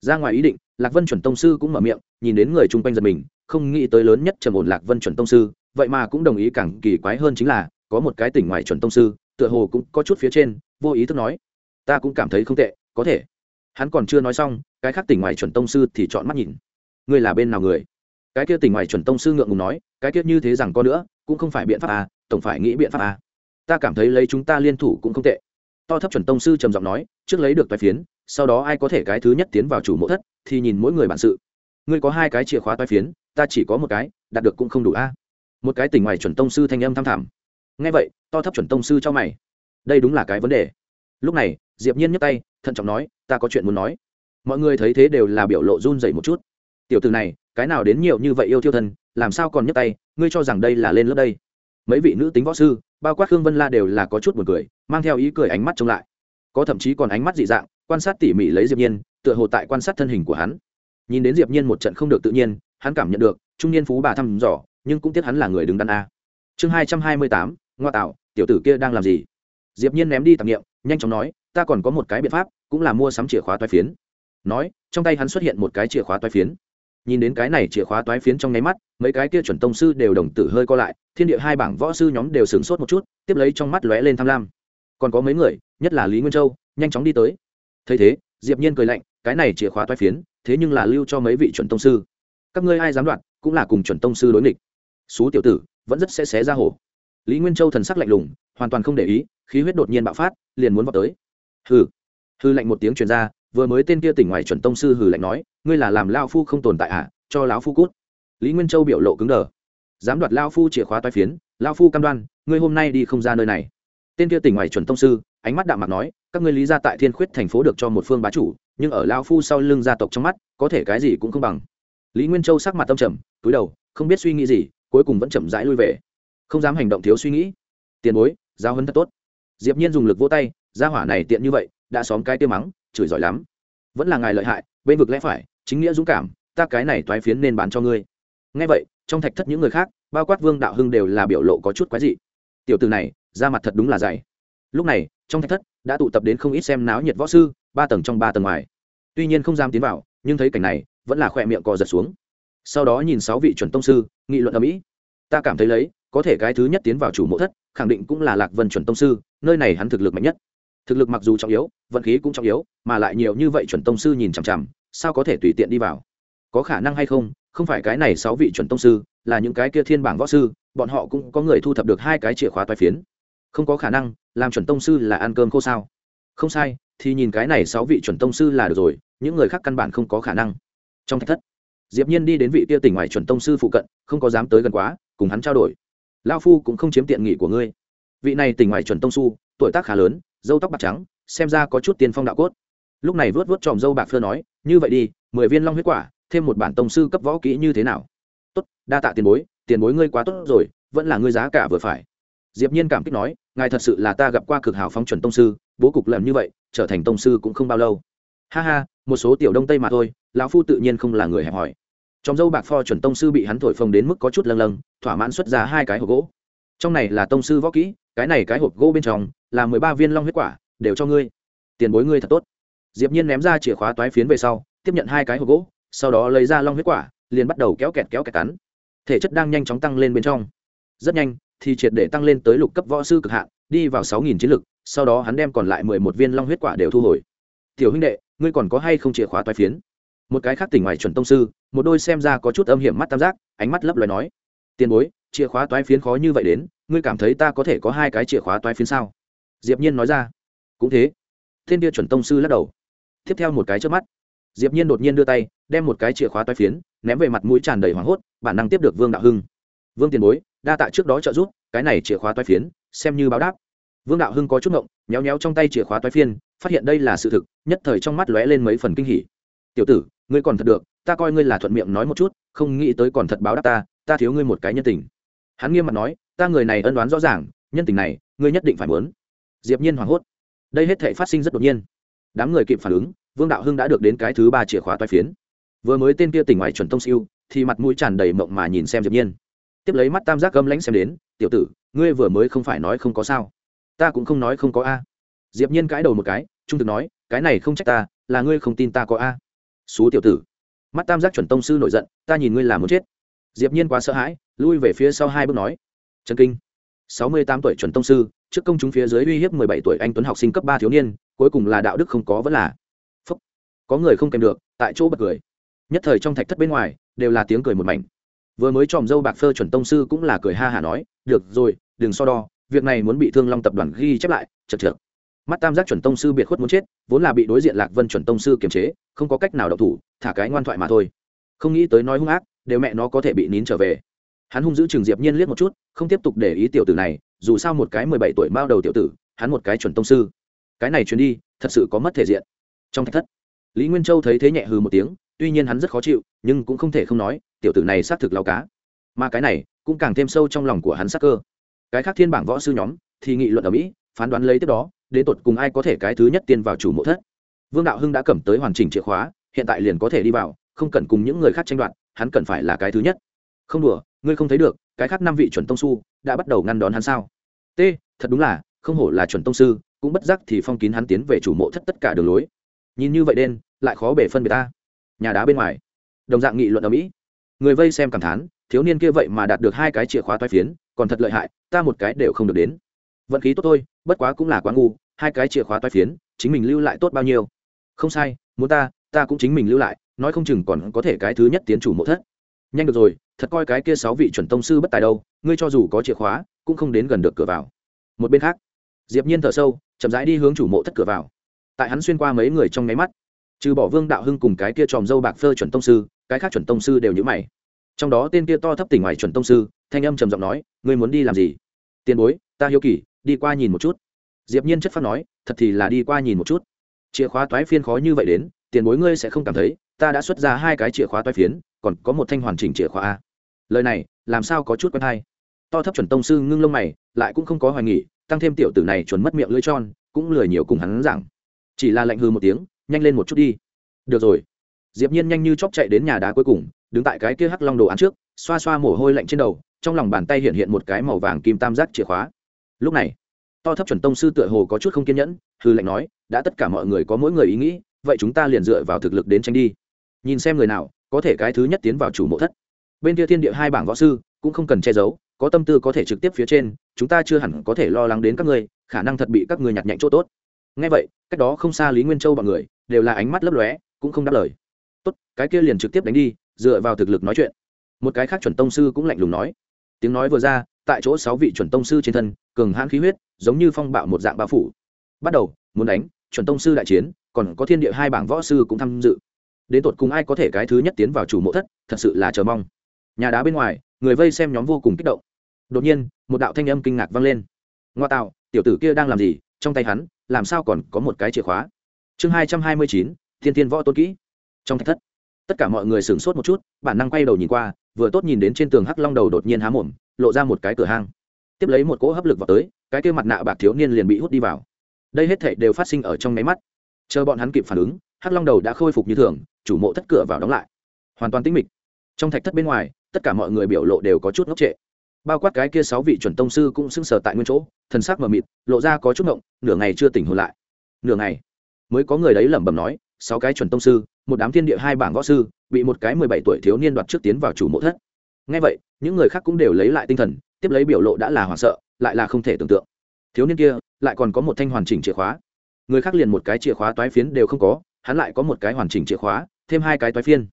Ra ngoài ý định, lạc vân chuẩn tông sư cũng mở miệng, nhìn đến người chung quanh giật mình, không nghĩ tới lớn nhất trầm ổn lạc vân chuẩn tông sư, vậy mà cũng đồng ý càng kỳ quái hơn chính là, có một cái tỉnh ngoài chuẩn tông sư, tựa hồ cũng có chút phía trên vô ý thức nói, ta cũng cảm thấy không tệ, có thể. Hắn còn chưa nói xong, cái khác tỉnh ngoài chuẩn tông sư thì chọn mắt nhìn. Ngươi là bên nào người? Cái kia tỉnh ngoài chuẩn tông sư ngượng ngùng nói, cái kia như thế rằng có nữa, cũng không phải biện pháp à tổng phải nghĩ biện pháp à. Ta cảm thấy lấy chúng ta liên thủ cũng không tệ. To thấp chuẩn tông sư trầm giọng nói, trước lấy được toái phiến, sau đó ai có thể cái thứ nhất tiến vào chủ mộ thất, thì nhìn mỗi người bản sự. Ngươi có hai cái chìa khóa toái phiến, ta chỉ có một cái, đạt được cũng không đủ a một cái tỉnh ngoài chuẩn tông sư thanh âm tham thảm ngay vậy, to thấp chuẩn tông sư cho mày đây đúng là cái vấn đề. Lúc này, diệp nhiên nhấc tay, thận trọng nói, ta có chuyện muốn nói. Mọi người thấy thế đều là biểu lộ run rẩy một chút. Tiểu tử này, cái nào đến nhiều như vậy yêu thiêu thân làm sao còn nhấc tay, ngươi cho rằng đây là lên lớp đây? Mấy vị nữ tính võ sư, bao quát khương vân la đều là có chút buồn cười, mang theo ý cười ánh mắt trông lại. Có thậm chí còn ánh mắt dị dạng, quan sát tỉ mỉ lấy diệp nhiên, tựa hồ tại quan sát thân hình của hắn. Nhìn đến diệp nhiên một trận không được tự nhiên, hắn cảm nhận được, trung niên phú bà thăm dò, nhưng cũng tiếc hắn là người đứng đắn a. Chương hai trăm hai mươi tám, ngoa tạo, tiểu tử kia đang làm gì? Diệp nhiên ném đi tạp niệm, nhanh chóng nói, ta còn có một cái biện pháp, cũng là mua sắm chìa khóa toái phiến. Nói, trong tay hắn xuất hiện một cái chìa khóa toái phiến. Nhìn đến cái này chìa khóa toái phiến trong nháy mắt, mấy cái kia chuẩn tông sư đều đồng tử hơi co lại, thiên địa hai bảng võ sư nhóm đều sửng sốt một chút, tiếp lấy trong mắt lóe lên tham lam. Còn có mấy người, nhất là lý nguyên châu, nhanh chóng đi tới. Thấy thế, diệp nhiên cười lạnh, cái này chìa khóa toái phiến, thế nhưng là lưu cho mấy vị chuẩn tông sư. Các ngươi ai dám đoạt, cũng là cùng chuẩn tông sư đối nghịch. Xú tiểu tử, vẫn rất sẽ xé ra hổ. Lý nguyên châu thần sắc lạnh lùng hoàn toàn không để ý, khí huyết đột nhiên bạo phát, liền muốn vào tới. Hừ. Hư lạnh một tiếng truyền ra, vừa mới tên kia tỉnh ngoài chuẩn tông sư hừ lạnh nói, ngươi là làm lao phu không tồn tại à? Cho lão phu cút. Lý nguyên châu biểu lộ cứng đờ. Dám đoạt lao phu chìa khóa toai phiến lao phu cam đoan, ngươi hôm nay đi không ra nơi này. Tên kia tỉnh ngoài chuẩn tông sư, ánh mắt đạm mặt nói, các ngươi lý ra tại thiên khuyết thành phố được cho một phương bá chủ, nhưng ở lao phu sau lưng gia tộc trong mắt, có thể cái gì cũng không bằng. Lý nguyên châu sắc mặt tâm trầm túi đầu, không biết suy nghĩ gì, cuối cùng vẫn chậm rãi lui về. Không dám hành động thiếu suy nghĩ. Tiền bối giao hấn thật tốt. Diệp nhiên dùng lực vỗ tay, gia hỏa này tiện như vậy, đã xóm cái tiêu mắng, chửi giỏi lắm. Vẫn là ngài lợi hại, bên vực lẽ phải, chính nghĩa dũng cảm, ta cái này toái phiến nên bán cho ngươi. Nghe vậy, trong thạch thất những người khác, bao quát vương đạo hưng đều là biểu lộ có chút quái dị. Tiểu từ này, ra mặt thật đúng là dày. Lúc này, trong thạch thất đã tụ tập đến không ít xem náo nhiệt võ sư, ba tầng trong ba tầng ngoài. Tuy nhiên không dám tiến vào, nhưng thấy cảnh này, vẫn là khỏe miệng cò giật xuống. Sau đó nhìn sáu vị chuẩn tông sư, nghị luận ở mỹ. Ta cảm thấy lấy, có thể cái thứ nhất tiến vào chủ mộ thất khẳng định cũng là lạc vân chuẩn tông sư, nơi này hắn thực lực mạnh nhất. Thực lực mặc dù trọng yếu, vận khí cũng trọng yếu, mà lại nhiều như vậy chuẩn tông sư nhìn chằm chằm, sao có thể tùy tiện đi vào? Có khả năng hay không? Không phải cái này sáu vị chuẩn tông sư, là những cái kia thiên bảng võ sư, bọn họ cũng có người thu thập được hai cái chìa khóa toai phiến. Không có khả năng, làm chuẩn tông sư là ăn cơm khô sao? Không sai, thì nhìn cái này sáu vị chuẩn tông sư là được rồi, những người khác căn bản không có khả năng. Trong thách thất, diệp nhiên đi đến vị kia tỉnh ngoài chuẩn tông sư phụ cận, không có dám tới gần quá, cùng hắn trao đổi lao phu cũng không chiếm tiện nghị của ngươi. Vị này tỉnh ngoài chuẩn tông su, tuổi tác khá lớn dâu tóc bạc trắng, xem ra có chút tiên phong đạo cốt. Lúc này vớt vớt tròm dâu bạc phơ nói, như vậy đi, mười viên long huyết quả, thêm một bản tông sư cấp võ kỹ như thế nào? Tốt, đa tạ tiền bối tiền bối ngươi quá tốt rồi, vẫn là ngươi giá cả vừa phải. Diệp nhiên cảm kích nói, ngài thật sự là ta gặp qua cực hảo phong chuẩn tông sư, bố cục làm như vậy, trở thành tông sư cũng không bao lâu. Ha ha, một số tiểu đông tây mà thôi, lão phu tự nhiên không là người hẹp hỏi trong dâu bạc pho chuẩn tông sư bị hắn thổi phồng đến mức có chút lâng lâng, thỏa mãn xuất ra hai cái hộp gỗ. Trong này là tông sư võ kỹ, cái này cái hộp gỗ bên trong là mười ba viên long huyết quả, đều cho ngươi. Tiền bối ngươi thật tốt. Diệp nhiên ném ra chìa khóa toái phiến về sau, tiếp nhận hai cái hộp gỗ, sau đó lấy ra long huyết quả, liền bắt đầu kéo kẹt kéo kẹt cắn. Thể chất đang nhanh chóng tăng lên bên trong. Rất nhanh, thì triệt để tăng lên tới lục cấp võ sư cực hạn, đi vào sáu nghìn chiến lực, sau đó hắn đem còn lại mười một viên long huyết quả đều thu hồi. Tiểu huynh đệ, ngươi còn có hay không chìa khóa toái phiến? Một cái khác tỉnh ngoài chuẩn tông sư một đôi xem ra có chút âm hiểm mắt tam giác, ánh mắt lấp loài nói, tiền bối, chìa khóa toái phiến khó như vậy đến, ngươi cảm thấy ta có thể có hai cái chìa khóa toái phiến sao? Diệp nhiên nói ra, cũng thế. Thiên địa chuẩn tông sư lắc đầu. Tiếp theo một cái trước mắt, diệp nhiên đột nhiên đưa tay, đem một cái chìa khóa toái phiến ném về mặt mũi tràn đầy hoảng hốt, bản năng tiếp được vương đạo hưng. Vương tiền bối, đa tạ trước đó trợ giúp, cái này chìa khóa toái phiến, xem như báo đáp. Vương đạo hưng có chút ngộng nhéo nhéo trong tay chìa khóa toái phiến, phát hiện đây là sự thực, nhất thời trong mắt lóe lên mấy phần kinh hỉ. Tiểu tử, ngươi còn thật được ta coi ngươi là thuận miệng nói một chút, không nghĩ tới còn thật báo đáp ta ta thiếu ngươi một cái nhân tình. Hắn nghiêm mặt nói, ta người này ân đoán rõ ràng, nhân tình này, ngươi nhất định phải muốn. Diệp nhiên hoảng hốt. Đây hết thảy phát sinh rất đột nhiên. Đám người kịp phản ứng, vương đạo hưng đã được đến cái thứ ba chìa khóa toái phiến. Vừa mới tên kia tỉnh ngoài chuẩn tông siêu, thì mặt mũi tràn đầy mộng mà nhìn xem diệp nhiên. Tiếp lấy mắt tam giác gâm lãnh xem đến, tiểu tử, ngươi vừa mới không phải nói không có sao. Ta cũng không nói không có a. Diệp nhiên cãi đầu một cái, trung thực nói, cái này không trách ta, là ngươi không tin ta có a. Xú tiểu tử mắt tam giác chuẩn tông sư nổi giận, ta nhìn ngươi là muốn chết. Diệp nhiên quá sợ hãi, lui về phía sau hai bước nói, Trần kinh, sáu mươi tám tuổi chuẩn tông sư, trước công chúng phía dưới uy hiếp mười bảy tuổi anh tuấn học sinh cấp ba thiếu niên, cuối cùng là đạo đức không có vẫn là. Phúc. Có người không kèm được, tại chỗ bật cười. Nhất thời trong thạch thất bên ngoài, đều là tiếng cười một mảnh. Vừa mới tròm dâu bạc phơ chuẩn tông sư cũng là cười ha hả nói, được rồi, đừng so đo, việc này muốn bị thương long tập đoàn ghi chép lại, chật chật mắt tam giác chuẩn tông sư biệt khuất muốn chết, vốn là bị đối diện lạc vân chuẩn tông sư kiềm chế, không có cách nào độc thủ, thả cái ngoan thoại mà thôi. Không nghĩ tới nói hung ác, đều mẹ nó có thể bị nín trở về. Hắn hung giữ trường diệp nhiên liếc một chút, không tiếp tục để ý tiểu tử này, dù sao một cái mười bảy tuổi mao đầu tiểu tử, hắn một cái chuẩn tông sư. Cái này truyền đi, thật sự có mất thể diện. Trong thạch thất, lý nguyên châu thấy thế nhẹ hừ một tiếng, tuy nhiên hắn rất khó chịu, nhưng cũng không thể không nói, tiểu tử này xác thực lao cá. Mà cái này, cũng càng thêm sâu trong lòng của hắn sắc cơ. Cái khác thiên bảng võ sư nhóm, thì nghị luận ở mỹ, phán đoán lấy tiếp đó đến tột cùng ai có thể cái thứ nhất tiên vào chủ mộ thất. Vương đạo hưng đã cầm tới hoàn chỉnh chìa khóa, hiện tại liền có thể đi vào, không cần cùng những người khác tranh đoạt, hắn cần phải là cái thứ nhất. Không đùa, ngươi không thấy được, cái khác năm vị chuẩn tông sư đã bắt đầu ngăn đón hắn sao? T, thật đúng là, không hổ là chuẩn tông sư, cũng bất giác thì phong kín hắn tiến về chủ mộ thất tất cả đường lối. Nhìn như vậy đen, lại khó bể phân biệt ta. Nhà đá bên ngoài. Đồng dạng nghị luận ở mỹ. Người vây xem cảm thán, thiếu niên kia vậy mà đạt được hai cái chìa khóa toai phiến, còn thật lợi hại, ta một cái đều không được đến vận khí tốt thôi, bất quá cũng là quá ngu, hai cái chìa khóa toai phiến, chính mình lưu lại tốt bao nhiêu? Không sai, muốn ta ta cũng chính mình lưu lại, nói không chừng còn có thể cái thứ nhất tiến chủ mộ thất. Nhanh được rồi, thật coi cái kia sáu vị chuẩn tông sư bất tài đâu, ngươi cho dù có chìa khóa, cũng không đến gần được cửa vào. Một bên khác, diệp nhiên thở sâu, chậm rãi đi hướng chủ mộ thất cửa vào. Tại hắn xuyên qua mấy người trong nháy mắt, trừ bỏ vương đạo hưng cùng cái kia tròm dâu bạc phơ chuẩn tông sư, cái khác chuẩn tông sư đều nhíu mày. Trong đó tên kia to thấp tỉnh ngoài chuẩn tông sư, thanh âm trầm giọng nói, ngươi muốn đi làm gì? Tiền bối, ta hiếu kỳ đi qua nhìn một chút. Diệp nhiên chất phát nói, thật thì là đi qua nhìn một chút. Chìa khóa toái phiên khó như vậy đến, tiền bối ngươi sẽ không cảm thấy, ta đã xuất ra hai cái chìa khóa toái phiến, còn có một thanh hoàn chỉnh chìa khóa a. Lời này, làm sao có chút quen hay? To thấp chuẩn tông sư ngưng lông mày, lại cũng không có hoài nghỉ tăng thêm tiểu tử này chuẩn mất miệng lưỡi tròn, cũng lười nhiều cùng hắn giảng. Chỉ là lạnh hư một tiếng, nhanh lên một chút đi. Được rồi. Diệp nhiên nhanh như chốc chạy đến nhà đá cuối cùng, đứng tại cái kia hắc long đồ án trước, xoa xoa mồ hôi lạnh trên đầu, trong lòng bàn tay hiện hiện một cái màu vàng kim tam giác chìa khóa lúc này, to thấp chuẩn tông sư tựa hồ có chút không kiên nhẫn, hư lệnh nói, đã tất cả mọi người có mỗi người ý nghĩ, vậy chúng ta liền dựa vào thực lực đến tranh đi. Nhìn xem người nào, có thể cái thứ nhất tiến vào chủ mộ thất. Bên kia thiên địa hai bảng võ sư cũng không cần che giấu, có tâm tư có thể trực tiếp phía trên, chúng ta chưa hẳn có thể lo lắng đến các ngươi, khả năng thật bị các ngươi nhặt nhạnh chỗ tốt. Ngay vậy, cách đó không xa lý nguyên châu bọn người đều là ánh mắt lấp lóe, cũng không đáp lời. Tốt, cái kia liền trực tiếp đánh đi, dựa vào thực lực nói chuyện. Một cái khác chuẩn tông sư cũng lạnh lùng nói. Tiếng nói vừa ra, tại chỗ sáu vị chuẩn tông sư trên thân cường hãn khí huyết, giống như phong bạo một dạng bao phủ. Bắt đầu, muốn đánh, chuẩn tông sư đại chiến, còn có thiên địa hai bảng võ sư cũng tham dự. Đến tột cùng ai có thể cái thứ nhất tiến vào chủ mộ thất, thật sự là chờ mong. Nhà đá bên ngoài, người vây xem nhóm vô cùng kích động. Đột nhiên, một đạo thanh âm kinh ngạc vang lên. Ngoa tạo, tiểu tử kia đang làm gì? Trong tay hắn, làm sao còn có một cái chìa khóa? Chương hai trăm hai mươi chín, thiên thiên võ tôn kỹ. Trong thạch thất, tất cả mọi người sửng sốt một chút, bản năng quay đầu nhìn qua, vừa tốt nhìn đến trên tường hắc long đầu đột nhiên há mồm, lộ ra một cái cửa hang tiếp lấy một cỗ hấp lực vào tới, cái kia mặt nạ bạc thiếu niên liền bị hút đi vào. Đây hết thảy đều phát sinh ở trong máy mắt. Chờ bọn hắn kịp phản ứng, hắc long đầu đã khôi phục như thường, chủ mộ thất cửa vào đóng lại. Hoàn toàn tĩnh mịch. Trong thạch thất bên ngoài, tất cả mọi người biểu lộ đều có chút ngốc trệ. Bao quát cái kia sáu vị chuẩn tông sư cũng sưng sờ tại nguyên chỗ, thần sắc mờ mịt, lộ ra có chút ngộng, nửa ngày chưa tỉnh hồn lại. Nửa ngày, mới có người đấy lẩm bẩm nói, sáu cái chuẩn tông sư, một đám thiên địa hai bảng võ sư, bị một cái mười bảy tuổi thiếu niên đoạt trước tiến vào chủ mộ thất. Ngay vậy, những người khác cũng đều lấy lại tinh thần tiếp lấy biểu lộ đã là hoảng sợ, lại là không thể tưởng tượng. Thiếu niên kia, lại còn có một thanh hoàn chỉnh chìa khóa. Người khác liền một cái chìa khóa toái phiến đều không có, hắn lại có một cái hoàn chỉnh chìa khóa, thêm hai cái toái phiên.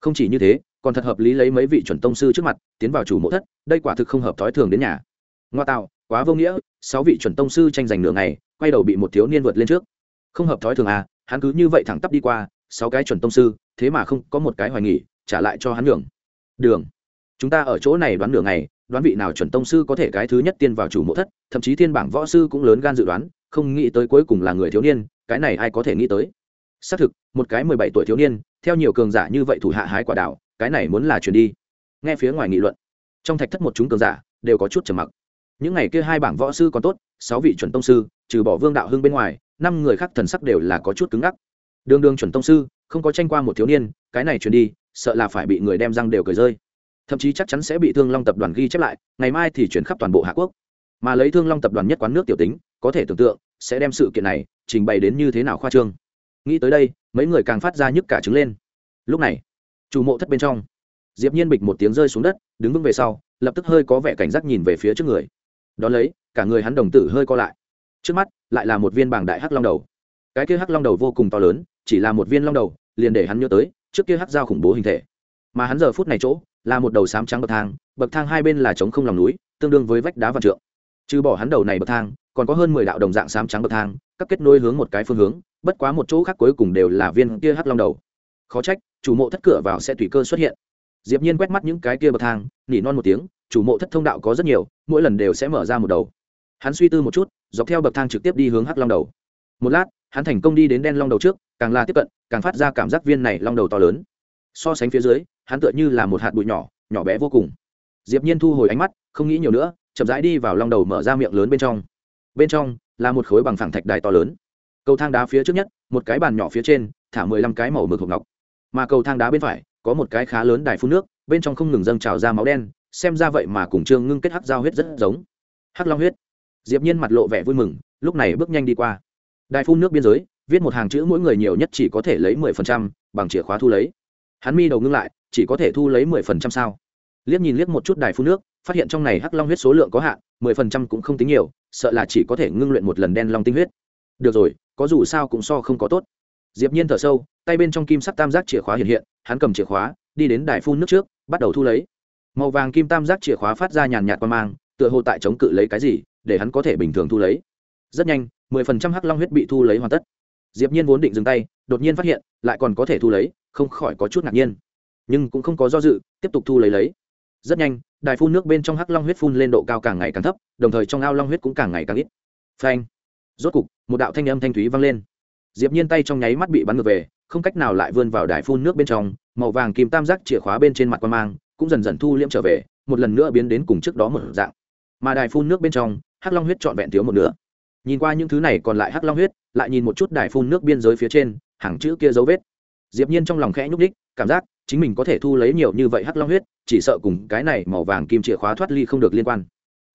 Không chỉ như thế, còn thật hợp lý lấy mấy vị chuẩn tông sư trước mặt, tiến vào chủ mộ thất, đây quả thực không hợp thói thường đến nhà. Ngoa tạo, quá vô nghĩa, sáu vị chuẩn tông sư tranh giành nửa ngày, quay đầu bị một thiếu niên vượt lên trước. Không hợp thói thường à hắn cứ như vậy thẳng tắp đi qua, sáu cái chuẩn tông sư, thế mà không có một cái hoài nghỉ trả lại cho hắn đường đường, chúng ta ở chỗ này đoán nửa ngày đoán vị nào chuẩn tông sư có thể cái thứ nhất tiên vào chủ mộ thất, thậm chí thiên bảng võ sư cũng lớn gan dự đoán, không nghĩ tới cuối cùng là người thiếu niên, cái này ai có thể nghĩ tới? Xác thực, một cái mười bảy tuổi thiếu niên, theo nhiều cường giả như vậy thủ hạ hái quả đảo cái này muốn là chuyển đi. Nghe phía ngoài nghị luận, trong thạch thất một chúng cường giả đều có chút trầm mặc. Những ngày kia hai bảng võ sư còn tốt, sáu vị chuẩn tông sư, trừ bỏ vương đạo hưng bên ngoài, năm người khác thần sắc đều là có chút cứng ngắc. Đường đường chuẩn tông sư, không có tranh qua một thiếu niên, cái này chuyển đi, sợ là phải bị người đem răng đều cười rơi thậm chí chắc chắn sẽ bị thương long tập đoàn ghi chép lại, ngày mai thì chuyển khắp toàn bộ hạ quốc. Mà lấy thương long tập đoàn nhất quán nước tiểu tính, có thể tưởng tượng, sẽ đem sự kiện này trình bày đến như thế nào khoa trương. Nghĩ tới đây, mấy người càng phát ra nhức cả trứng lên. Lúc này, chủ mộ thất bên trong, diệp nhiên bịch một tiếng rơi xuống đất, đứng vững về sau, lập tức hơi có vẻ cảnh giác nhìn về phía trước người. Đón lấy, cả người hắn đồng tử hơi co lại. Trước mắt, lại là một viên bảng đại hắc long đầu. Cái kia hắc long đầu vô cùng to lớn, chỉ là một viên long đầu, liền để hắn nhớ tới, trước kia hắc dao khủng bố hình thể. Mà hắn giờ phút này chỗ là một đầu sám trắng bậc thang bậc thang hai bên là trống không lòng núi, tương đương với vách đá vạn trượng. Trừ bỏ hắn đầu này bậc thang, còn có hơn mười đạo đồng dạng sám trắng bậc thang, các kết nối hướng một cái phương hướng, bất quá một chỗ khác cuối cùng đều là viên kia hắc long đầu. Khó trách, chủ mộ thất cửa vào sẽ tùy cơ xuất hiện. Diệp nhiên quét mắt những cái kia bậc thang, nỉ non một tiếng, chủ mộ thất thông đạo có rất nhiều, mỗi lần đều sẽ mở ra một đầu. Hắn suy tư một chút, dọc theo bậc thang trực tiếp đi hướng hắc long đầu. Một lát, hắn thành công đi đến đen long đầu trước, càng là tiếp cận, càng phát ra cảm giác viên này long đầu to lớn. So sánh phía dưới hắn tựa như là một hạt bụi nhỏ nhỏ bé vô cùng. Diệp nhiên thu hồi ánh mắt, không nghĩ nhiều nữa, chậm rãi đi vào long đầu mở ra miệng lớn bên trong. Bên trong là một khối bằng phẳng thạch đài to lớn. Cầu thang đá phía trước nhất, một cái bàn nhỏ phía trên, thả mười lăm cái màu mực hộp ngọc. Mà cầu thang đá bên phải, có một cái khá lớn đài phun nước, bên trong không ngừng dâng trào ra máu đen, xem ra vậy mà cùng trương ngưng kết hắc giao huyết rất giống. Hắc long huyết. Diệp nhiên mặt lộ vẻ vui mừng, lúc này bước nhanh đi qua. Đài phun nước biên giới, viết một hàng chữ mỗi người nhiều nhất chỉ có thể lấy mười phần trăm, bằng chìa khóa thu lấy. Hắn mi đầu ngưng lại chỉ có thể thu lấy mười phần trăm sao. Liếc nhìn liếc một chút đài phun nước, phát hiện trong này hắc long huyết số lượng có hạn, mười phần trăm cũng không tính nhiều, sợ là chỉ có thể ngưng luyện một lần đen long tinh huyết. Được rồi, có dù sao cũng so không có tốt. Diệp nhiên thở sâu, tay bên trong kim sắc tam giác chìa khóa hiện hiện, hắn cầm chìa khóa, đi đến đài phun nước trước, bắt đầu thu lấy. Màu vàng kim tam giác chìa khóa phát ra nhàn nhạt qua mang, tựa hồ tại chống cự lấy cái gì, để hắn có thể bình thường thu lấy. Rất nhanh, mười phần trăm hắc long huyết bị thu lấy hoàn tất. Diệp nhiên vốn định dừng tay, đột nhiên phát hiện, lại còn có thể thu lấy, không khỏi có chút ngạc nhiên nhưng cũng không có do dự, tiếp tục thu lấy lấy. Rất nhanh, đài phun nước bên trong hắc long huyết phun lên độ cao càng ngày càng thấp, đồng thời trong ao long huyết cũng càng ngày càng ít. Phanh! Rốt cục, một đạo thanh âm thanh thúy vang lên. Diệp nhiên tay trong nháy mắt bị bắn ngược về, không cách nào lại vươn vào đài phun nước bên trong, màu vàng kim tam giác chìa khóa bên trên mặt quan mang cũng dần dần thu liễm trở về, một lần nữa biến đến cùng trước đó một dạng. Mà đài phun nước bên trong, hắc long huyết trọn vẹn thiếu một nửa. Nhìn qua những thứ này còn lại hắc long huyết, lại nhìn một chút đài phun nước biên giới phía trên, hàng chữ kia dấu vết. Diệp nhiên trong lòng khẽ nhúc đích cảm giác chính mình có thể thu lấy nhiều như vậy hắc long huyết, chỉ sợ cùng cái này màu vàng kim chìa khóa thoát ly không được liên quan.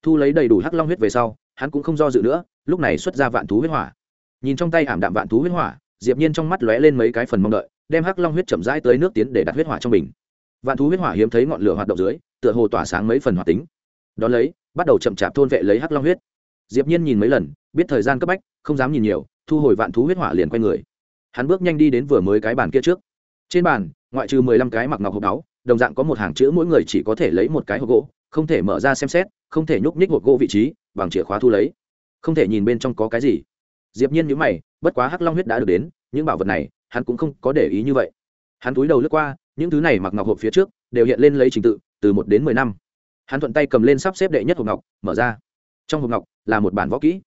Thu lấy đầy đủ hắc long huyết về sau, hắn cũng không do dự nữa, lúc này xuất ra vạn thú huyết hỏa. Nhìn trong tay ảm đạm vạn thú huyết hỏa, diệp nhiên trong mắt lóe lên mấy cái phần mong đợi, đem hắc long huyết chậm rãi tới nước tiến để đặt huyết hỏa trong bình. Vạn thú huyết hỏa hiếm thấy ngọn lửa hoạt động dưới, tựa hồ tỏa sáng mấy phần hoạt tính. Đón lấy, bắt đầu chậm chạp thôn vệ lấy hắc long huyết. Diệp nhiên nhìn mấy lần, biết thời gian cấp bách, không dám nhìn nhiều, thu hồi vạn thú huyết hỏa liền quay người. Hắn bước nhanh đi đến vừa mới cái bàn kia trước. Trên bàn ngoại trừ mười lăm cái mặc ngọc hộp áo, đồng dạng có một hàng chữ mỗi người chỉ có thể lấy một cái hộp gỗ, không thể mở ra xem xét, không thể nhúc nhích hộp gỗ vị trí, bằng chìa khóa thu lấy. Không thể nhìn bên trong có cái gì. Diệp nhiên nhíu mày, bất quá hắc long huyết đã được đến, những bảo vật này, hắn cũng không có để ý như vậy. Hắn túi đầu lướt qua, những thứ này mặc ngọc hộp phía trước, đều hiện lên lấy trình tự, từ một đến mười năm. Hắn thuận tay cầm lên sắp xếp đệ nhất hộp ngọc, mở ra. Trong hộp ngọc, là một bản võ kỹ.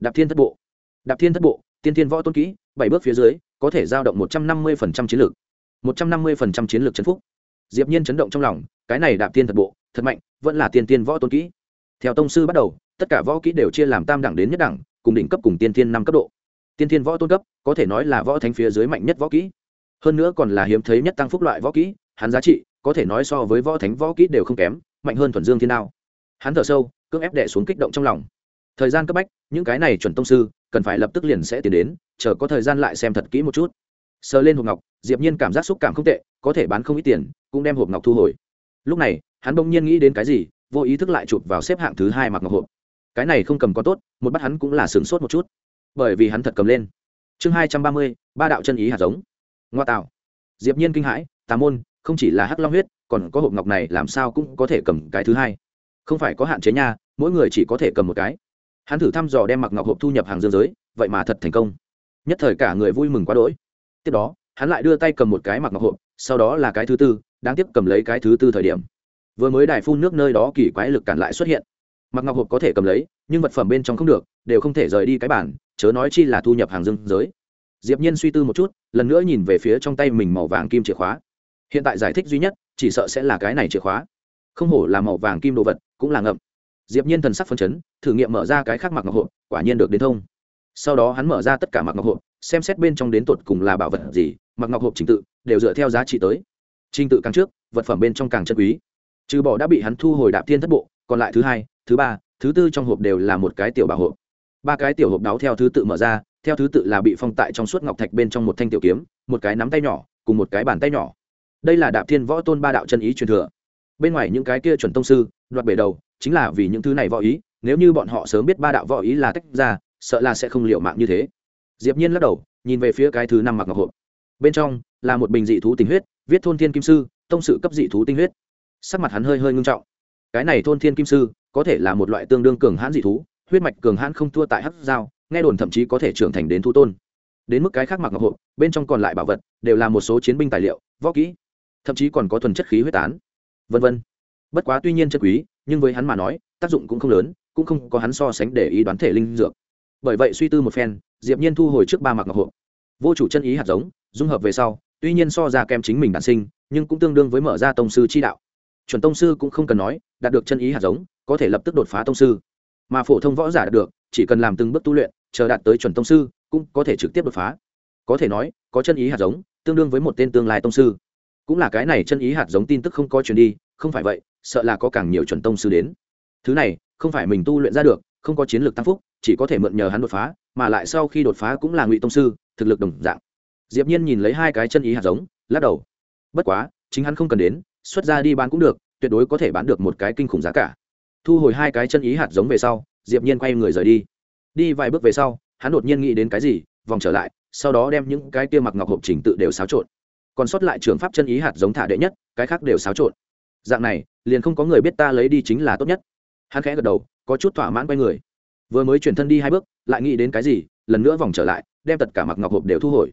Đạp thiên thất bộ. Đạp thiên thất bộ, tiên thiên võ tôn kỹ, bảy bước phía dưới, có thể giao động một trăm năm mươi chiến lược một trăm năm mươi chiến lược chấn phúc. Diệp nhiên chấn động trong lòng, cái này đạp tiên thật bộ, thật mạnh, vẫn là tiên tiên võ tôn kỹ. Theo tông sư bắt đầu, tất cả võ kỹ đều chia làm tam đẳng đến nhất đẳng, cùng đỉnh cấp cùng tiên tiên năm cấp độ. Tiên tiên võ tôn cấp, có thể nói là võ thánh phía dưới mạnh nhất võ kỹ. Hơn nữa còn là hiếm thấy nhất tăng phúc loại võ kỹ, hắn giá trị, có thể nói so với võ thánh võ kỹ đều không kém, mạnh hơn thuần dương thiên đao. Hắn thở sâu, cưỡng ép đệ xuống kích động trong lòng. Thời gian cấp bách, những cái này chuẩn tông sư, cần phải lập tức liền sẽ tiến đến, chờ có thời gian lại xem thật kỹ một chút. Sờ lên hộp ngọc diệp nhiên cảm giác xúc cảm không tệ, có thể bán không ít tiền, cũng đem hộp ngọc thu hồi. Lúc này, hắn bỗng nhiên nghĩ đến cái gì, vô ý thức lại chụp vào xếp hạng thứ hai mặc ngọc hộp. Cái này không cầm có tốt, một bắt hắn cũng là sướng sốt một chút. Bởi vì hắn thật cầm lên. Chương hai trăm ba mươi, ba đạo chân ý hạt giống. Ngoa tạo. Diệp nhiên kinh hãi, tà môn, không chỉ là hắc long huyết, còn có hộp ngọc này làm sao cũng có thể cầm cái thứ hai. Không phải có hạn chế nha, mỗi người chỉ có thể cầm một cái. Hắn thử thăm dò đem mặc ngọc hộp thu nhập hàng dương giới, vậy mà thật thành công. Nhất thời cả người vui mừng quá đỗi. Tiếp đó hắn lại đưa tay cầm một cái mặc ngọc hộp, sau đó là cái thứ tư, đáng tiếc cầm lấy cái thứ tư thời điểm. Vừa mới đài phun nước nơi đó kỳ quái lực cản lại xuất hiện. Mặc ngọc hộp có thể cầm lấy, nhưng vật phẩm bên trong không được, đều không thể rời đi cái bản chớ nói chi là thu nhập hàng dương giới. Diệp nhiên suy tư một chút, lần nữa nhìn về phía trong tay mình màu vàng kim chìa khóa. Hiện tại giải thích duy nhất, chỉ sợ sẽ là cái này chìa khóa. Không hổ là màu vàng kim đồ vật, cũng là ngậm. Diệp nhiên thần sắc phân chấn, thử nghiệm mở ra cái khác mặc ngọc hộp, quả nhiên được đến thông. Sau đó hắn mở ra tất cả mặc ngọc hộp, xem xét bên trong đến tột cùng là bảo vật gì mặc ngọc hộp trình tự, đều dựa theo giá trị tới. Trình tự càng trước, vật phẩm bên trong càng chân quý. Trừ bỏ đã bị hắn thu hồi đạp thiên thất bộ, còn lại thứ hai, thứ ba, thứ tư trong hộp đều là một cái tiểu bảo hộp. Ba cái tiểu hộp đáo theo thứ tự mở ra, theo thứ tự là bị phong tại trong suốt ngọc thạch bên trong một thanh tiểu kiếm, một cái nắm tay nhỏ, cùng một cái bàn tay nhỏ. Đây là đạp thiên võ tôn ba đạo chân ý truyền thừa. Bên ngoài những cái kia chuẩn tông sư, đoạt bể đầu, chính là vì những thứ này võ ý, nếu như bọn họ sớm biết ba đạo võ ý là tách ra, sợ là sẽ không liệu mạng như thế. Diệp nhiên lắc đầu, nhìn về phía cái thứ năm mặc ngọc hộp bên trong là một bình dị thú tinh huyết, viết thôn thiên kim sư, tông sự cấp dị thú tinh huyết. Sắc mặt hắn hơi hơi ngưng trọng. Cái này thôn thiên kim sư có thể là một loại tương đương cường hãn dị thú, huyết mạch cường hãn không thua tại hắc giao, nghe đồn thậm chí có thể trưởng thành đến thu tôn. Đến mức cái khác mặc ngọc hộp, bên trong còn lại bảo vật đều là một số chiến binh tài liệu, võ kỹ, thậm chí còn có thuần chất khí huyết tán, vân vân. Bất quá tuy nhiên chất quý, nhưng với hắn mà nói, tác dụng cũng không lớn, cũng không có hắn so sánh để ý đoán thể linh dược. Bởi vậy suy tư một phen, diệp nhiên thu hồi trước ba mặc ngọc hộp vô chủ chân ý hạt giống, dung hợp về sau, tuy nhiên so ra kem chính mình đản sinh, nhưng cũng tương đương với mở ra tông sư chi đạo. Chuẩn tông sư cũng không cần nói, đạt được chân ý hạt giống, có thể lập tức đột phá tông sư. Mà phổ thông võ giả đạt được, chỉ cần làm từng bước tu luyện, chờ đạt tới chuẩn tông sư, cũng có thể trực tiếp đột phá. Có thể nói, có chân ý hạt giống, tương đương với một tên tương lai tông sư. Cũng là cái này chân ý hạt giống tin tức không có truyền đi, không phải vậy, sợ là có càng nhiều chuẩn tông sư đến. Thứ này, không phải mình tu luyện ra được, không có chiến lược tăng phúc, chỉ có thể mượn nhờ hắn đột phá, mà lại sau khi đột phá cũng là ngụy tông sư thực lực đồng dạng. Diệp nhiên nhìn lấy hai cái chân ý hạt giống, lắc đầu. Bất quá, chính hắn không cần đến, xuất ra đi bán cũng được, tuyệt đối có thể bán được một cái kinh khủng giá cả. Thu hồi hai cái chân ý hạt giống về sau, diệp nhiên quay người rời đi. Đi vài bước về sau, hắn đột nhiên nghĩ đến cái gì, vòng trở lại, sau đó đem những cái kia mặc ngọc hộp trình tự đều xáo trộn. Còn sót lại trường pháp chân ý hạt giống thả đệ nhất, cái khác đều xáo trộn. Dạng này, liền không có người biết ta lấy đi chính là tốt nhất. Hắn khẽ gật đầu, có chút thỏa mãn quay người. Vừa mới chuyển thân đi hai bước, lại nghĩ đến cái gì, lần nữa vòng trở lại đem tất cả mặc ngọc hộp đều thu hồi.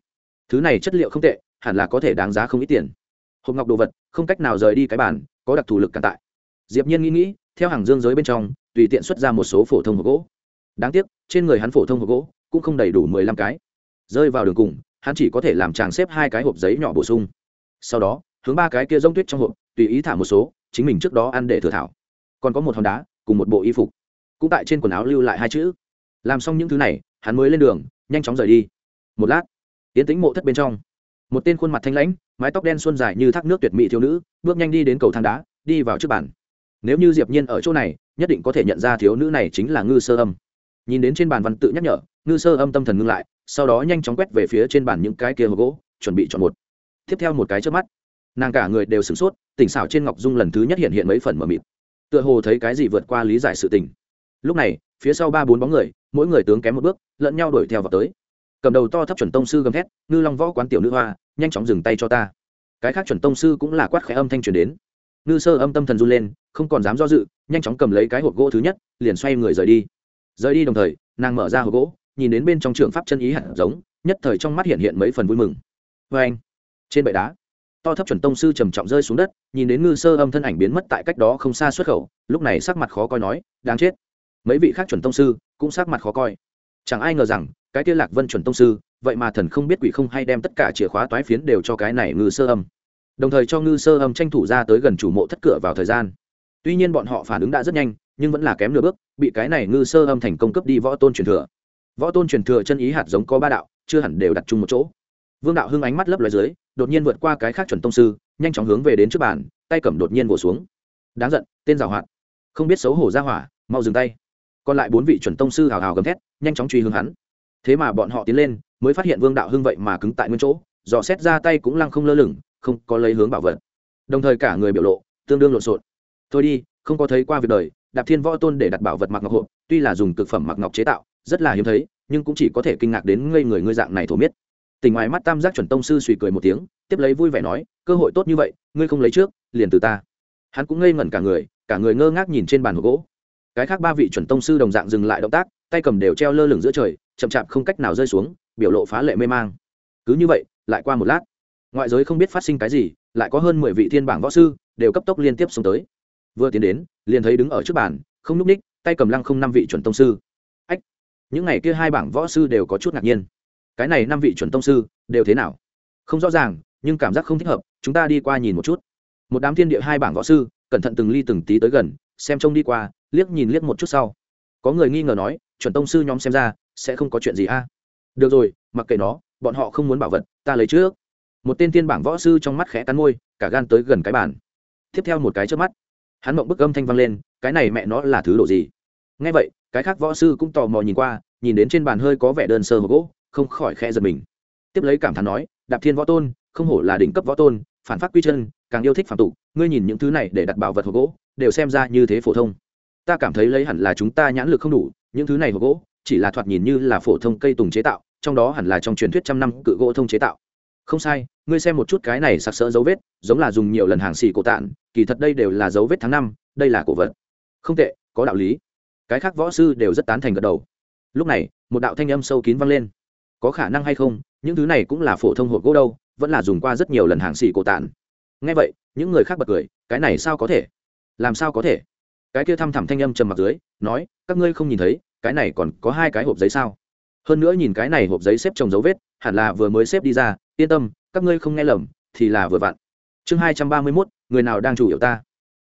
Thứ này chất liệu không tệ hẳn là có thể đáng giá không ít tiền. Hộp ngọc đồ vật không cách nào rời đi cái bàn, có đặc thù lực cản tại. Diệp nhiên nghĩ nghĩ theo hàng dương giới bên trong tùy tiện xuất ra một số phổ thông hộp gỗ. Đáng tiếc trên người hắn phổ thông hộp gỗ cũng không đầy đủ mười lăm cái. Rơi vào đường cùng hắn chỉ có thể làm chàng xếp hai cái hộp giấy nhỏ bổ sung. Sau đó hướng ba cái kia rông tuyết trong hộp tùy ý thả một số chính mình trước đó ăn để thừa thảo. Còn có một hòn đá cùng một bộ y phục. Cũng tại trên quần áo lưu lại hai chữ làm xong những thứ này, hắn mới lên đường, nhanh chóng rời đi. Một lát tiến tĩnh mộ thất bên trong. Một tên khuôn mặt thanh lãnh, mái tóc đen xuân dài như thác nước tuyệt mỹ thiếu nữ, bước nhanh đi đến cầu thang đá, đi vào trước bàn. Nếu như diệp nhiên ở chỗ này, nhất định có thể nhận ra thiếu nữ này chính là ngư sơ âm. Nhìn đến trên bàn văn tự nhắc nhở, ngư sơ âm tâm thần ngưng lại, sau đó nhanh chóng quét về phía trên bàn những cái kia hộp gỗ, chuẩn bị chọn một. Tiếp theo một cái trước mắt, nàng cả người đều sửng sốt, tỉnh xảo trên ngọc dung lần thứ nhất hiện hiện mấy phần mờ mịt. Tựa hồ thấy cái gì vượt qua lý giải sự tình lúc này, phía sau ba bốn bóng người, mỗi người tướng kém một bước, lẫn nhau đuổi theo vào tới. Cầm đầu to thấp chuẩn tông sư gầm thét, ngư long võ quán tiểu nữ hoa, nhanh chóng dừng tay cho ta. Cái khác chuẩn tông sư cũng là quát khẽ âm thanh truyền đến. Ngư sơ âm tâm thần run lên, không còn dám do dự, nhanh chóng cầm lấy cái hộp gỗ thứ nhất, liền xoay người rời đi. Rời đi đồng thời, nàng mở ra hộp gỗ, nhìn đến bên trong trường pháp chân ý hẳn giống, nhất thời trong mắt hiện hiện mấy phần vui mừng. Vê anh, trên bệ đá, to thấp chuẩn tông sư trầm trọng rơi xuống đất, nhìn đến ngư sơ âm thân ảnh biến mất tại cách đó không xa xuất khẩu, lúc này sắc mặt khó coi nói, đáng chết mấy vị khác chuẩn tông sư cũng sắc mặt khó coi. Chẳng ai ngờ rằng, cái kia lạc vân chuẩn tông sư, vậy mà thần không biết quỷ không hay đem tất cả chìa khóa toái phiến đều cho cái này ngư sơ âm. Đồng thời cho ngư sơ âm tranh thủ ra tới gần chủ mộ thất cửa vào thời gian. Tuy nhiên bọn họ phản ứng đã rất nhanh, nhưng vẫn là kém nửa bước, bị cái này ngư sơ âm thành công cấp đi võ tôn truyền thừa. Võ tôn truyền thừa chân ý hạt giống có ba đạo, chưa hẳn đều đặt chung một chỗ. Vương đạo hưng ánh mắt lấp loài dưới, đột nhiên vượt qua cái khác chuẩn tông sư, nhanh chóng hướng về đến trước bàn, tay cầm đột nhiên vỗ xuống. Đáng giận, tên giảo hoạt. Không biết xấu hổ ra hỏa, mau dừng tay còn lại bốn vị chuẩn tông sư hào hào gầm thét, nhanh chóng truy hướng hắn. Thế mà bọn họ tiến lên, mới phát hiện vương đạo hưng vậy mà cứng tại nguyên chỗ, dò xét ra tay cũng lăng không lơ lửng, không có lấy hướng bảo vật. Đồng thời cả người biểu lộ tương đương lộn xộn. Thôi đi, không có thấy qua việc đời, đạp thiên võ tôn để đặt bảo vật mặc ngọc hộp, tuy là dùng cực phẩm mặc ngọc chế tạo, rất là hiếm thấy, nhưng cũng chỉ có thể kinh ngạc đến ngây người ngươi dạng này thổ miết. Tình ngoài mắt tam giác chuẩn tông sư suy cười một tiếng, tiếp lấy vui vẻ nói, cơ hội tốt như vậy, ngươi không lấy trước, liền từ ta. Hắn cũng ngây ngẩn cả người cả người ngơ ngác nhìn trên bàn hộp gỗ cái khác ba vị chuẩn tông sư đồng dạng dừng lại động tác, tay cầm đều treo lơ lửng giữa trời, chậm chạp không cách nào rơi xuống, biểu lộ phá lệ mê mang. Cứ như vậy, lại qua một lát, ngoại giới không biết phát sinh cái gì, lại có hơn mười vị thiên bảng võ sư đều cấp tốc liên tiếp xuống tới. Vừa tiến đến, liền thấy đứng ở trước bàn, không n ú c ních tay cầm lăng không năm vị chuẩn tông sư. Ách, những ngày kia hai bảng võ sư đều có chút ngạc nhiên. Cái này năm vị chuẩn tông sư đều thế nào? Không rõ ràng, nhưng cảm giác không thích hợp, chúng ta đi qua nhìn một chút. Một đám thiên địa hai bảng võ sư, cẩn thận từng ly từng tí tới gần xem trông đi qua, liếc nhìn liếc một chút sau. Có người nghi ngờ nói, chuẩn tông sư nhóm xem ra, sẽ không có chuyện gì a. Được rồi, mặc kệ nó, bọn họ không muốn bảo vật, ta lấy trước. Một tên tiên bảng võ sư trong mắt khẽ cắn môi, cả gan tới gần cái bàn. Tiếp theo một cái trước mắt, hắn mộng bức âm thanh vang lên, cái này mẹ nó là thứ độ gì? Ngay vậy, cái khác võ sư cũng tò mò nhìn qua, nhìn đến trên bàn hơi có vẻ đơn sơ hộp gỗ, không khỏi khẽ giật mình. Tiếp lấy cảm thán nói, đạp thiên võ tôn, không hổ là đỉnh cấp võ tôn phản phát quy chân, càng yêu thích phạm tục, ngươi nhìn những thứ này để đặt bảo vật hộp gỗ, đều xem ra như thế phổ thông. Ta cảm thấy lấy hẳn là chúng ta nhãn lực không đủ, những thứ này hộp gỗ, chỉ là thoạt nhìn như là phổ thông cây tùng chế tạo, trong đó hẳn là trong truyền thuyết trăm năm cự gỗ thông chế tạo. Không sai, ngươi xem một chút cái này sặc sỡ dấu vết, giống là dùng nhiều lần hàng xì cổ tạn, kỳ thật đây đều là dấu vết tháng năm, đây là cổ vật. Không tệ, có đạo lý. Cái khác võ sư đều rất tán thành gật đầu. Lúc này, một đạo thanh âm sâu kín vang lên. Có khả năng hay không, những thứ này cũng là phổ thông hộp gỗ đâu vẫn là dùng qua rất nhiều lần hàng xì cổ tàn ngay vậy, những người khác bật cười, cái này sao có thể? Làm sao có thể? Cái kia thăm thẳm thanh âm trầm mặc dưới, nói, các ngươi không nhìn thấy, cái này còn có hai cái hộp giấy sao? Hơn nữa nhìn cái này hộp giấy xếp trồng dấu vết, hẳn là vừa mới xếp đi ra, yên tâm, các ngươi không nghe lầm, thì là vừa vặn. Chương hai trăm ba mươi mốt, người nào đang chủ yếu ta?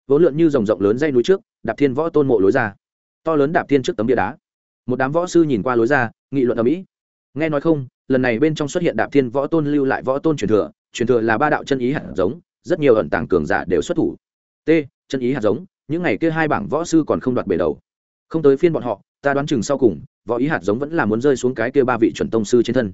Vỗ lượn như rồng rộng lớn dây núi trước, đạp thiên võ tôn mộ lối ra. To lớn đạp thiên trước tấm bia đá. Một đám võ sư nhìn qua lối ra, nghị luận ở mỹ nghe nói không, lần này bên trong xuất hiện đạp thiên võ tôn lưu lại võ tôn truyền thừa truyền thừa là ba đạo chân ý hạt giống, rất nhiều ẩn tàng cường giả đều xuất thủ. T, chân ý hạt giống, những ngày kia hai bảng võ sư còn không đoạt bể đầu. Không tới phiên bọn họ, ta đoán chừng sau cùng, võ ý hạt giống vẫn là muốn rơi xuống cái kia ba vị chuẩn tông sư trên thân.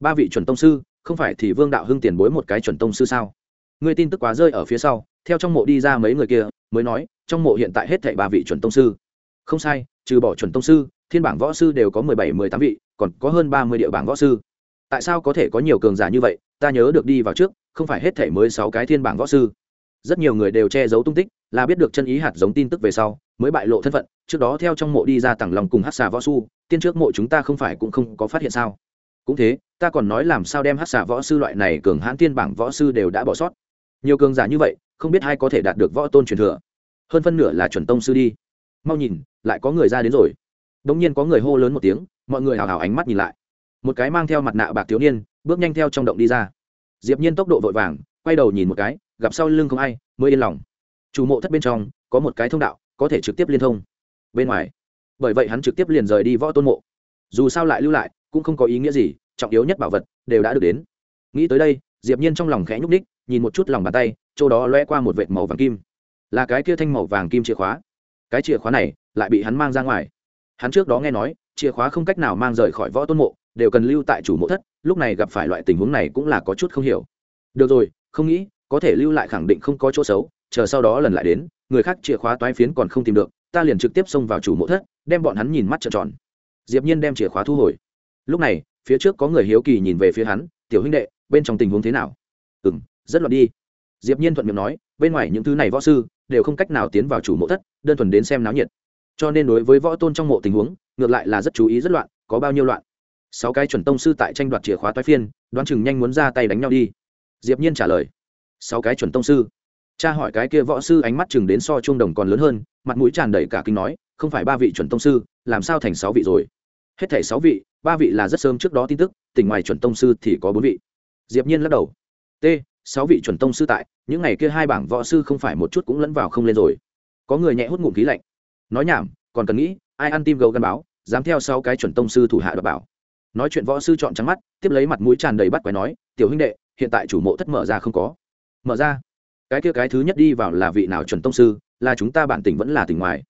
Ba vị chuẩn tông sư, không phải thì vương đạo hưng tiền bối một cái chuẩn tông sư sao? Người tin tức quá rơi ở phía sau, theo trong mộ đi ra mấy người kia, mới nói, trong mộ hiện tại hết thảy ba vị chuẩn tông sư. Không sai, trừ bỏ chuẩn tông sư, thiên bảng võ sư đều có mười bảy, mười tám vị còn có hơn ba mươi địa bảng võ sư. Tại sao có thể có nhiều cường giả như vậy? Ta nhớ được đi vào trước, không phải hết thảy mới sáu cái thiên bảng võ sư. Rất nhiều người đều che giấu tung tích, là biết được chân ý hạt giống tin tức về sau, mới bại lộ thân phận. Trước đó theo trong mộ đi ra tặng lòng cùng hát xà võ su tiên trước mộ chúng ta không phải cũng không có phát hiện sao? Cũng thế, ta còn nói làm sao đem hát xà võ sư loại này cường hãn tiên bảng võ sư đều đã bỏ sót. Nhiều cường giả như vậy, không biết ai có thể đạt được võ tôn truyền thừa. Hơn phân nửa là chuẩn tông sư đi. Mau nhìn, lại có người ra đến rồi. Đ ỗ n g nhiên có người hô lớn một tiếng mọi người hào hào ánh mắt nhìn lại. Một cái mang theo mặt nạ bạc thiếu niên, bước nhanh theo trong động đi ra. Diệp nhiên tốc độ vội vàng, quay đầu nhìn một cái, gặp sau lưng không ai, mới yên lòng. Chủ mộ thất bên trong, có một cái thông đạo, có thể trực tiếp liên thông. Bên ngoài, bởi vậy hắn trực tiếp liền rời đi võ tôn mộ. Dù sao lại lưu lại, cũng không có ý nghĩa gì, trọng yếu nhất bảo vật, đều đã được đến. Nghĩ tới đây, diệp nhiên trong lòng khẽ nhúc đích nhìn một chút lòng bàn tay, chỗ đó lóe qua một vệt màu vàng kim. Là cái kia thanh màu vàng kim chìa khóa. Cái chìa khóa này, lại bị hắn mang ra ngoài. Hắn trước đó nghe nói chìa khóa không cách nào mang rời khỏi võ tôn mộ, đều cần lưu tại chủ mộ thất, lúc này gặp phải loại tình huống này cũng là có chút không hiểu. Được rồi, không nghĩ, có thể lưu lại khẳng định không có chỗ xấu, chờ sau đó lần lại đến, người khác chìa khóa toái phiến còn không tìm được, ta liền trực tiếp xông vào chủ mộ thất, đem bọn hắn nhìn mắt trợn tròn. Diệp nhiên đem chìa khóa thu hồi. Lúc này, phía trước có người hiếu kỳ nhìn về phía hắn, tiểu huynh đệ, bên trong tình huống thế nào? Ừm, rất loạn đi. Diệp nhiên thuận miệng nói, bên ngoài những thứ này võ sư, đều không cách nào tiến vào chủ mộ thất, đơn thuần đến xem náo nhiệt. Cho nên đối với võ tôn trong mộ tình huống ngược lại là rất chú ý rất loạn, có bao nhiêu loạn? Sáu cái chuẩn tông sư tại tranh đoạt chìa khóa toái phiên, đoán chừng nhanh muốn ra tay đánh nhau đi. Diệp nhiên trả lời. Sáu cái chuẩn tông sư. Cha hỏi cái kia võ sư ánh mắt chừng đến so trung đồng còn lớn hơn, mặt mũi tràn đầy cả kinh nói, không phải ba vị chuẩn tông sư, làm sao thành sáu vị rồi? Hết thảy sáu vị, ba vị là rất sớm trước đó tin tức, tỉnh ngoài chuẩn tông sư thì có bốn vị. Diệp nhiên lắc đầu. T, sáu vị chuẩn tông sư tại, những ngày kia hai bảng võ sư không phải một chút cũng lẫn vào không lên rồi. Có người nhẹ hút ngụm khí lạnh. Nói nhảm, còn cần nghĩ ai ăn tim gấu gắn báo, dám theo sau cái chuẩn tông sư thủ hạ đọc bảo. Nói chuyện võ sư chọn trắng mắt, tiếp lấy mặt mũi tràn đầy bắt quái nói, tiểu huynh đệ, hiện tại chủ mộ thất mở ra không có. Mở ra? Cái kia cái thứ nhất đi vào là vị nào chuẩn tông sư? Là chúng ta bản tỉnh vẫn là tỉnh ngoài?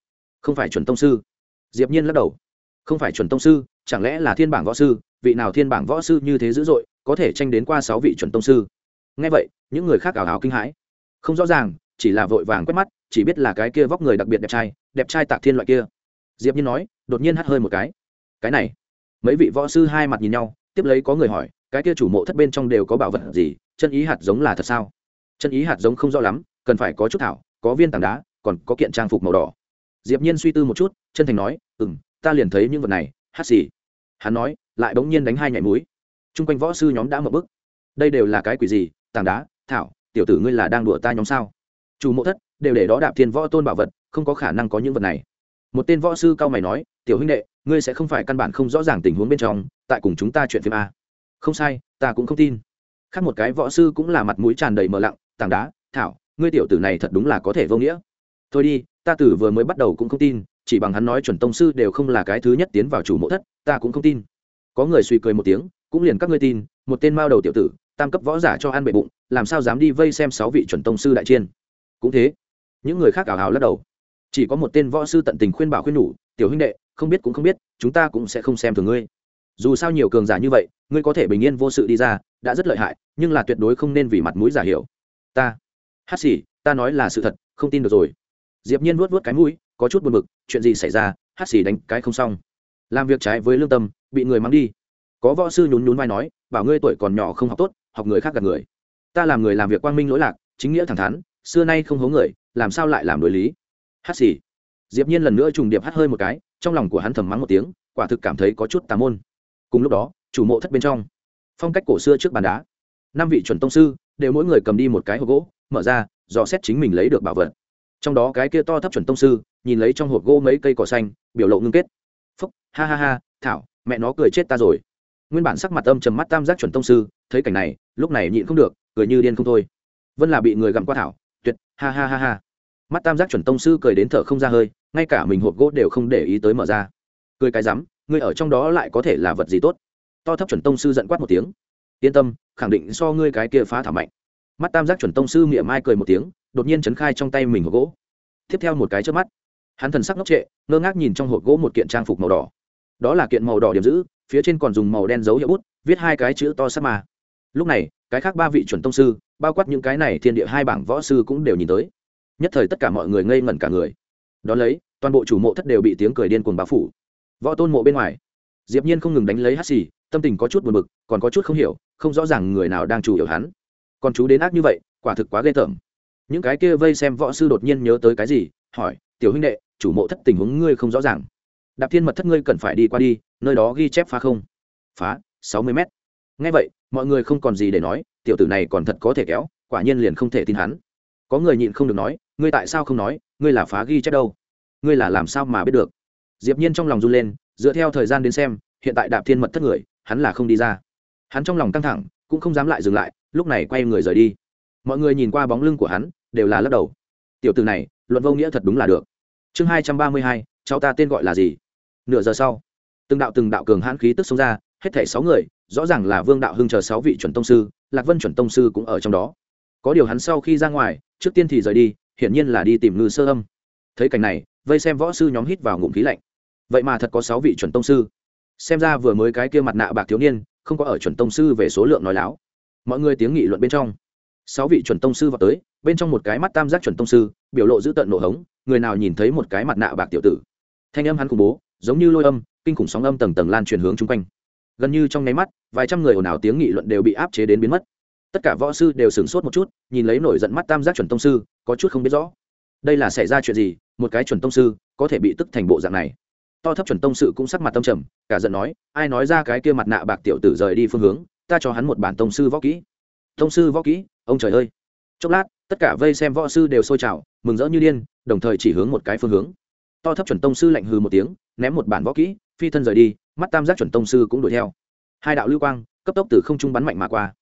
Không phải chuẩn tông sư. Diệp nhiên lắc đầu. Không phải chuẩn tông sư, chẳng lẽ là thiên bảng võ sư? Vị nào thiên bảng võ sư như thế dữ dội, có thể tranh đến qua sáu vị chuẩn tông sư? Nghe vậy, những người khác ảo ảo kinh hãi. Không rõ ràng, chỉ là vội vàng quét mắt, chỉ biết là cái kia vóc người đặc biệt đẹp trai đẹp trai tạc thiên loại kia diệp nhiên nói, đột nhiên hắt hơi một cái. Cái này. Mấy vị võ sư hai mặt nhìn nhau, tiếp lấy có người hỏi, cái kia chủ mộ thất bên trong đều có bảo vật gì? Chân ý hạt giống là thật sao? Chân ý hạt giống không rõ lắm, cần phải có chút thảo, có viên tảng đá, còn có kiện trang phục màu đỏ. Diệp nhiên suy tư một chút, chân thành nói, ừm, ta liền thấy những vật này hát gì? hắn nói, lại bỗng nhiên đánh hai nhảy mũi. Chung quanh võ sư nhóm đã mở bức đây đều là cái quỷ gì? Tảng đá, thảo, tiểu tử ngươi là đang đùa ta nhóm sao? Chủ mộ thất đều để đó đạp thiên võ tôn bảo vật, không có khả năng có những vật này một tên võ sư cao mày nói, tiểu huynh đệ, ngươi sẽ không phải căn bản không rõ ràng tình huống bên trong, tại cùng chúng ta chuyện phim a. Không sai, ta cũng không tin. Khác một cái võ sư cũng là mặt mũi tràn đầy mờ lặng, tảng đá, thảo, ngươi tiểu tử này thật đúng là có thể vô nghĩa. Thôi đi, ta tử vừa mới bắt đầu cũng không tin, chỉ bằng hắn nói chuẩn tông sư đều không là cái thứ nhất tiến vào chủ mộ thất, ta cũng không tin. Có người suy cười một tiếng, cũng liền các ngươi tin, một tên mao đầu tiểu tử, tam cấp võ giả cho ăn bệ bụng, làm sao dám đi vây xem sáu vị chuẩn tông sư đại chiên? Cũng thế. Những người khác ảo hào lắc đầu chỉ có một tên võ sư tận tình khuyên bảo khuyên nhủ, tiểu huynh đệ, không biết cũng không biết, chúng ta cũng sẽ không xem thường ngươi. Dù sao nhiều cường giả như vậy, ngươi có thể bình yên vô sự đi ra, đã rất lợi hại, nhưng là tuyệt đối không nên vì mặt mũi giả hiểu. Ta, hát xỉ ta nói là sự thật, không tin được rồi. Diệp nhiên vuốt vuốt cái mũi, có chút buồn bực, chuyện gì xảy ra? Hát xỉ đánh cái không xong. Làm việc trái với lương tâm, bị người mang đi. Có võ sư nhún nhún vai nói, bảo ngươi tuổi còn nhỏ không học tốt, học người khác gạt người. Ta làm người làm việc quang minh lỗi lạc, chính nghĩa thẳng thắn, xưa nay không hố người, làm sao lại làm đối lý? Hát xì. Diệp nhiên lần nữa trùng điệp hát hơi một cái, trong lòng của hắn thầm mắng một tiếng, quả thực cảm thấy có chút tà môn. Cùng lúc đó, chủ mộ thất bên trong. Phong cách cổ xưa trước bàn đá. Năm vị chuẩn tông sư, đều mỗi người cầm đi một cái hộp gỗ, mở ra, dò xét chính mình lấy được bảo vật. Trong đó cái kia to thấp chuẩn tông sư, nhìn lấy trong hộp gỗ mấy cây cỏ xanh, biểu lộ ngưng kết. Phúc, ha ha ha, thảo, mẹ nó cười chết ta rồi. Nguyên bản sắc mặt âm trầm mắt tam giác chuẩn tông sư, thấy cảnh này, lúc này nhịn không được, cười như điên không thôi. Vân là bị người gặm qua thảo, tuyệt, ha ha ha ha mắt tam giác chuẩn tông sư cười đến thở không ra hơi, ngay cả mình hộp gỗ đều không để ý tới mở ra. Cười cái rắm, ngươi ở trong đó lại có thể là vật gì tốt? To thấp chuẩn tông sư giận quát một tiếng. Yên tâm, khẳng định so ngươi cái kia phá thảo mạnh. Mắt tam giác chuẩn tông sư miệng mai cười một tiếng, đột nhiên chấn khai trong tay mình hộp gỗ. Tiếp theo một cái trước mắt, hắn thần sắc ngốc trệ, ngơ ngác nhìn trong hộp gỗ một kiện trang phục màu đỏ. Đó là kiện màu đỏ điểm giữ, phía trên còn dùng màu đen dấu hiệu bút, viết hai cái chữ to sắc mà lúc này, cái khác ba vị chuẩn tông sư, bao quát những cái này thiên địa hai bảng võ sư cũng đều nhìn tới nhất thời tất cả mọi người ngây ngẩn cả người. Đón lấy, toàn bộ chủ mộ thất đều bị tiếng cười điên cuồng bao phủ. Võ tôn mộ bên ngoài, diệp nhiên không ngừng đánh lấy hắt xì, tâm tình có chút buồn bực, còn có chút không hiểu, không rõ ràng người nào đang chủ hiểu hắn. Còn chú đến ác như vậy, quả thực quá ghê tởm. Những cái kia vây xem võ sư đột nhiên nhớ tới cái gì, hỏi, tiểu huynh đệ, chủ mộ thất tình huống ngươi không rõ ràng. Đạp thiên mật thất ngươi cần phải đi qua đi, nơi đó ghi chép phá không? Phá, sáu mươi mét. Ngay vậy, mọi người không còn gì để nói, tiểu tử này còn thật có thể kéo, quả nhiên liền không thể tin hắn. Có người nhịn không được nói ngươi tại sao không nói, ngươi là phá ghi chép đâu? Ngươi là làm sao mà biết được? Diệp nhiên trong lòng run lên, dựa theo thời gian đến xem, hiện tại đạp thiên mật thất người, hắn là không đi ra. Hắn trong lòng căng thẳng, cũng không dám lại dừng lại, lúc này quay người rời đi. Mọi người nhìn qua bóng lưng của hắn, đều là lắc đầu. Tiểu từ này, luận vô nghĩa thật đúng là được. Chương hai trăm ba mươi hai, cháu ta tên gọi là gì? Nửa giờ sau, từng đạo từng đạo cường hãn khí tức xông ra, hết thảy sáu người, rõ ràng là vương đạo hưng chờ sáu vị chuẩn tông sư, lạc vân chuẩn tông sư cũng ở trong đó. Có điều hắn sau khi ra ngoài, trước tiên thì rời đi hiển nhiên là đi tìm ngư sơ âm. Thấy cảnh này, vây xem võ sư nhóm hít vào ngụm khí lạnh. Vậy mà thật có sáu vị chuẩn tông sư. Xem ra vừa mới cái kia mặt nạ bạc thiếu niên, không có ở chuẩn tông sư về số lượng nói láo. Mọi người tiếng nghị luận bên trong. Sáu vị chuẩn tông sư vào tới, bên trong một cái mắt tam giác chuẩn tông sư, biểu lộ giữ tận nổ hống, người nào nhìn thấy một cái mặt nạ bạc tiểu tử. Thanh âm hắn khủng bố, giống như lôi âm, kinh khủng sóng âm tầng tầng lan truyền hướng chung quanh. Gần như trong nháy mắt, vài trăm người ồn ào tiếng nghị luận đều bị áp chế đến biến mất tất cả võ sư đều sửng sốt một chút, nhìn lấy nổi giận mắt tam giác chuẩn tông sư, có chút không biết rõ. Đây là xảy ra chuyện gì, một cái chuẩn tông sư có thể bị tức thành bộ dạng này? To thấp chuẩn tông sư cũng sắc mặt tâm trầm, cả giận nói, ai nói ra cái kia mặt nạ bạc tiểu tử rời đi phương hướng, ta cho hắn một bản tông sư võ kỹ. Tông sư võ kỹ? Ông trời ơi! Chốc lát, tất cả vây xem võ sư đều sôi trào, mừng rỡ như điên, đồng thời chỉ hướng một cái phương hướng. To thấp chuẩn tông sư lạnh hừ một tiếng, ném một bản võ kỹ, phi thân rời đi, mắt tam giác chuẩn tông sư cũng đuổi theo. Hai đạo lưu quang, cấp tốc từ không trung bắn mạnh mà qua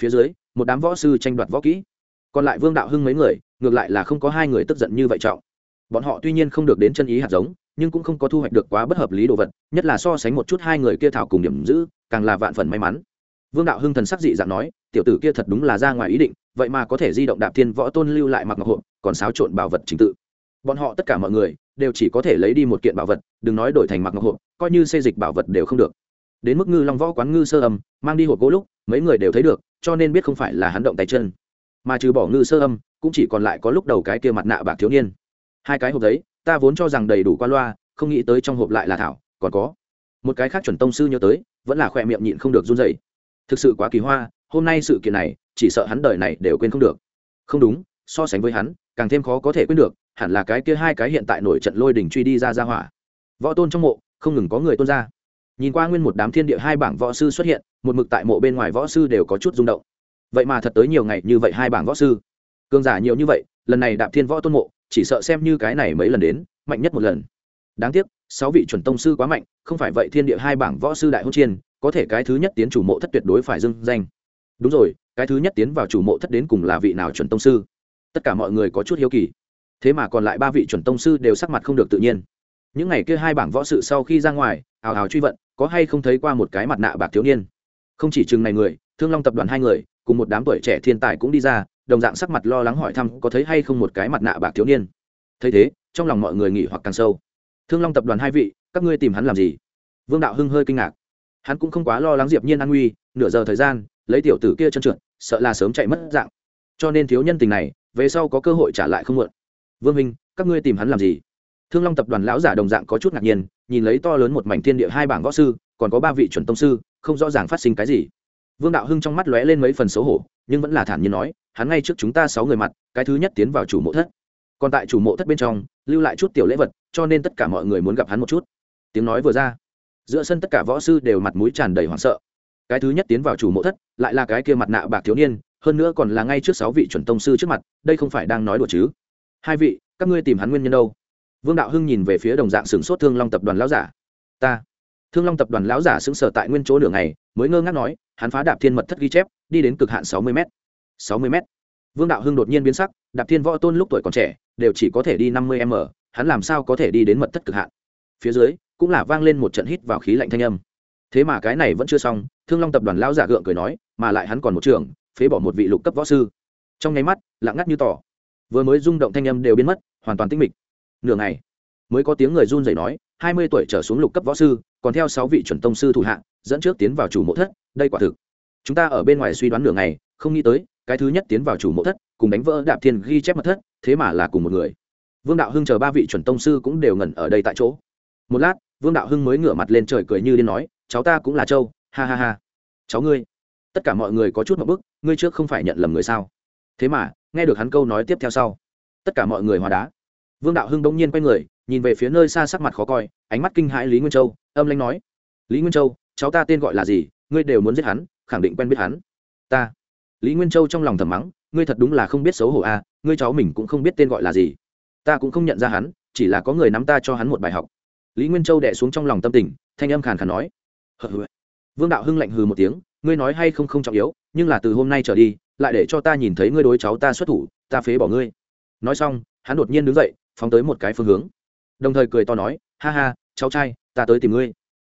phía dưới, một đám võ sư tranh đoạt võ kỹ. Còn lại vương đạo hưng mấy người, ngược lại là không có hai người tức giận như vậy trọng. Bọn họ tuy nhiên không được đến chân ý hạt giống, nhưng cũng không có thu hoạch được quá bất hợp lý đồ vật, nhất là so sánh một chút hai người kia thảo cùng điểm giữ, càng là vạn phần may mắn. Vương đạo hưng thần sắc dị dạng nói, tiểu tử kia thật đúng là ra ngoài ý định, vậy mà có thể di động đạp thiên võ tôn lưu lại mặc ngọc hộp, còn xáo trộn bảo vật chính tự. Bọn họ tất cả mọi người đều chỉ có thể lấy đi một kiện bảo vật, đừng nói đổi thành mặc ngọc hộp, coi như xây dịch bảo vật đều không được. Đến mức ngư long võ quán ngư sơ âm, mang đi hộp gỗ lúc, mấy người đều thấy được cho nên biết không phải là hắn động tay chân. Mà trừ bỏ ngư sơ âm cũng chỉ còn lại có lúc đầu cái kia mặt nạ bạc thiếu niên. Hai cái hộp đấy, ta vốn cho rằng đầy đủ qua loa không nghĩ tới trong hộp lại là thảo còn có. Một cái khác chuẩn tông sư nhớ tới vẫn là khỏe miệng nhịn không được run dậy thực sự quá kỳ hoa hôm nay sự kiện này chỉ sợ hắn đời này đều quên không được. Không đúng so sánh với hắn càng thêm khó có thể quên được hẳn là cái kia hai cái hiện tại nổi trận lôi đỉnh truy đi ra ra hỏa. Võ tôn trong mộ không ngừng có người tôn ra nhìn qua nguyên một đám thiên địa hai bảng võ sư xuất hiện, một mực tại mộ bên ngoài võ sư đều có chút rung động. Vậy mà thật tới nhiều ngày như vậy hai bảng võ sư. Cường giả nhiều như vậy, lần này đạp thiên võ tôn mộ, chỉ sợ xem như cái này mấy lần đến, mạnh nhất một lần. Đáng tiếc, sáu vị chuẩn tông sư quá mạnh, không phải vậy thiên địa hai bảng võ sư đại hôn chiên có thể cái thứ nhất tiến chủ mộ thất tuyệt đối phải dưng danh. Đúng rồi, cái thứ nhất tiến vào chủ mộ thất đến cùng là vị nào chuẩn tông sư? Tất cả mọi người có chút hiếu kỳ. Thế mà còn lại ba vị chuẩn tông sư đều sắc mặt không được tự nhiên. Những ngày kia hai bảng võ sự sau khi ra ngoài hào hào truy vận có hay không thấy qua một cái mặt nạ bạc thiếu niên? Không chỉ chừng này người, thương long tập đoàn hai người, cùng một đám tuổi trẻ thiên tài cũng đi ra, đồng dạng sắc mặt lo lắng hỏi thăm có thấy hay không một cái mặt nạ bạc thiếu niên. Thấy thế, trong lòng mọi người nghỉ hoặc càng sâu. Thương long tập đoàn hai vị, các ngươi tìm hắn làm gì? Vương đạo hưng hơi kinh ngạc. Hắn cũng không quá lo lắng diệp nhiên an nguy, nửa giờ thời gian, lấy tiểu tử kia chân trượt, sợ là sớm chạy mất dạng. Cho nên thiếu nhân tình này, về sau có cơ hội trả lại không muộn. Vương minh, các ngươi tìm hắn làm gì? Thương long tập đoàn lão giả đồng dạng có chút ngạc nhiên, nhìn lấy to lớn một mảnh thiên địa hai bảng võ sư, còn có ba vị chuẩn tông sư, không rõ ràng phát sinh cái gì. Vương đạo hưng trong mắt lóe lên mấy phần xấu hổ, nhưng vẫn là thản nhiên nói, hắn ngay trước chúng ta sáu người mặt, cái thứ nhất tiến vào chủ mộ thất. Còn tại chủ mộ thất bên trong, lưu lại chút tiểu lễ vật, cho nên tất cả mọi người muốn gặp hắn một chút. Tiếng nói vừa ra, giữa sân tất cả võ sư đều mặt mũi tràn đầy hoảng sợ. Cái thứ nhất tiến vào chủ mộ thất, lại là cái kia mặt nạ bạc thiếu niên, hơn nữa còn là ngay trước sáu vị chuẩn tông sư trước mặt, đây không phải đang nói đùa chứ. Hai vị, các ngươi tìm hắn nguyên nhân đâu? Vương đạo hưng nhìn về phía đồng dạng sửng sốt thương long tập đoàn lão giả. Ta. Thương long tập đoàn lão giả xứng sở tại nguyên chỗ nửa ngày, mới ngơ ngác nói, hắn phá đạp thiên mật thất ghi chép, đi đến cực hạn sáu mươi m sáu mươi m vương đạo hưng đột nhiên biến sắc, đạp thiên võ tôn lúc tuổi còn trẻ, đều chỉ có thể đi năm mươi m, hắn làm sao có thể đi đến mật thất cực hạn? Phía dưới, cũng là vang lên một trận hít vào khí lạnh thanh âm. Thế mà cái này vẫn chưa xong, thương long tập đoàn lão giả gượng cười nói, mà lại hắn còn một trường, phế bỏ một vị lục cấp võ sư. Trong nháy mắt, lặng ngắt như tỏ vừa mới rung động thanh âm đều biến mất, hoàn toàn tinh mịch nửa ngày. Mới có tiếng người run rẩy nói, hai mươi tuổi trở xuống lục cấp võ sư, còn theo sáu vị chuẩn tông sư thủ hạng dẫn trước tiến vào chủ mộ thất, đây quả thực. Chúng ta ở bên ngoài suy đoán nửa ngày, không nghĩ tới, cái thứ nhất tiến vào chủ mộ thất, cùng đánh vỡ đạp thiên ghi chép mật thất, thế mà là cùng một người. Vương đạo hưng chờ ba vị chuẩn tông sư cũng đều ngẩn ở đây tại chỗ. Một lát, vương đạo hưng mới ngửa mặt lên trời cười như điên nói, cháu ta cũng là châu, ha ha ha. Cháu ngươi, tất cả mọi người có chút một bức, ngươi trước không phải nhận lầm người sao? Thế mà, nghe được hắn câu nói tiếp theo sau, tất cả mọi người hòa đá vương đạo hưng bỗng nhiên quay người nhìn về phía nơi xa sắc mặt khó coi ánh mắt kinh hãi lý nguyên châu âm lanh nói lý nguyên châu cháu ta tên gọi là gì? Ngươi đều muốn giết hắn khẳng định quen biết hắn. Ta. Lý nguyên châu trong lòng thầm mắng ngươi thật đúng là không biết xấu hổ a à, ngươi cháu mình cũng không biết tên gọi là gì. Ta cũng không nhận ra hắn chỉ là có người nắm ta cho hắn một bài học. Lý nguyên châu đẻ xuống trong lòng tâm tình thanh âm khàn khàn nói vương đạo hưng lạnh hừ một tiếng ngươi nói hay không không trọng yếu nhưng là từ hôm nay trở đi lại để cho ta nhìn thấy ngươi đối cháu ta xuất thủ ta phế bỏ ngươi. Nói xong hắn đột nhiên đứng dậy phóng tới một cái phương hướng. Đồng thời cười to nói, ha ha, cháu trai, ta tới tìm ngươi.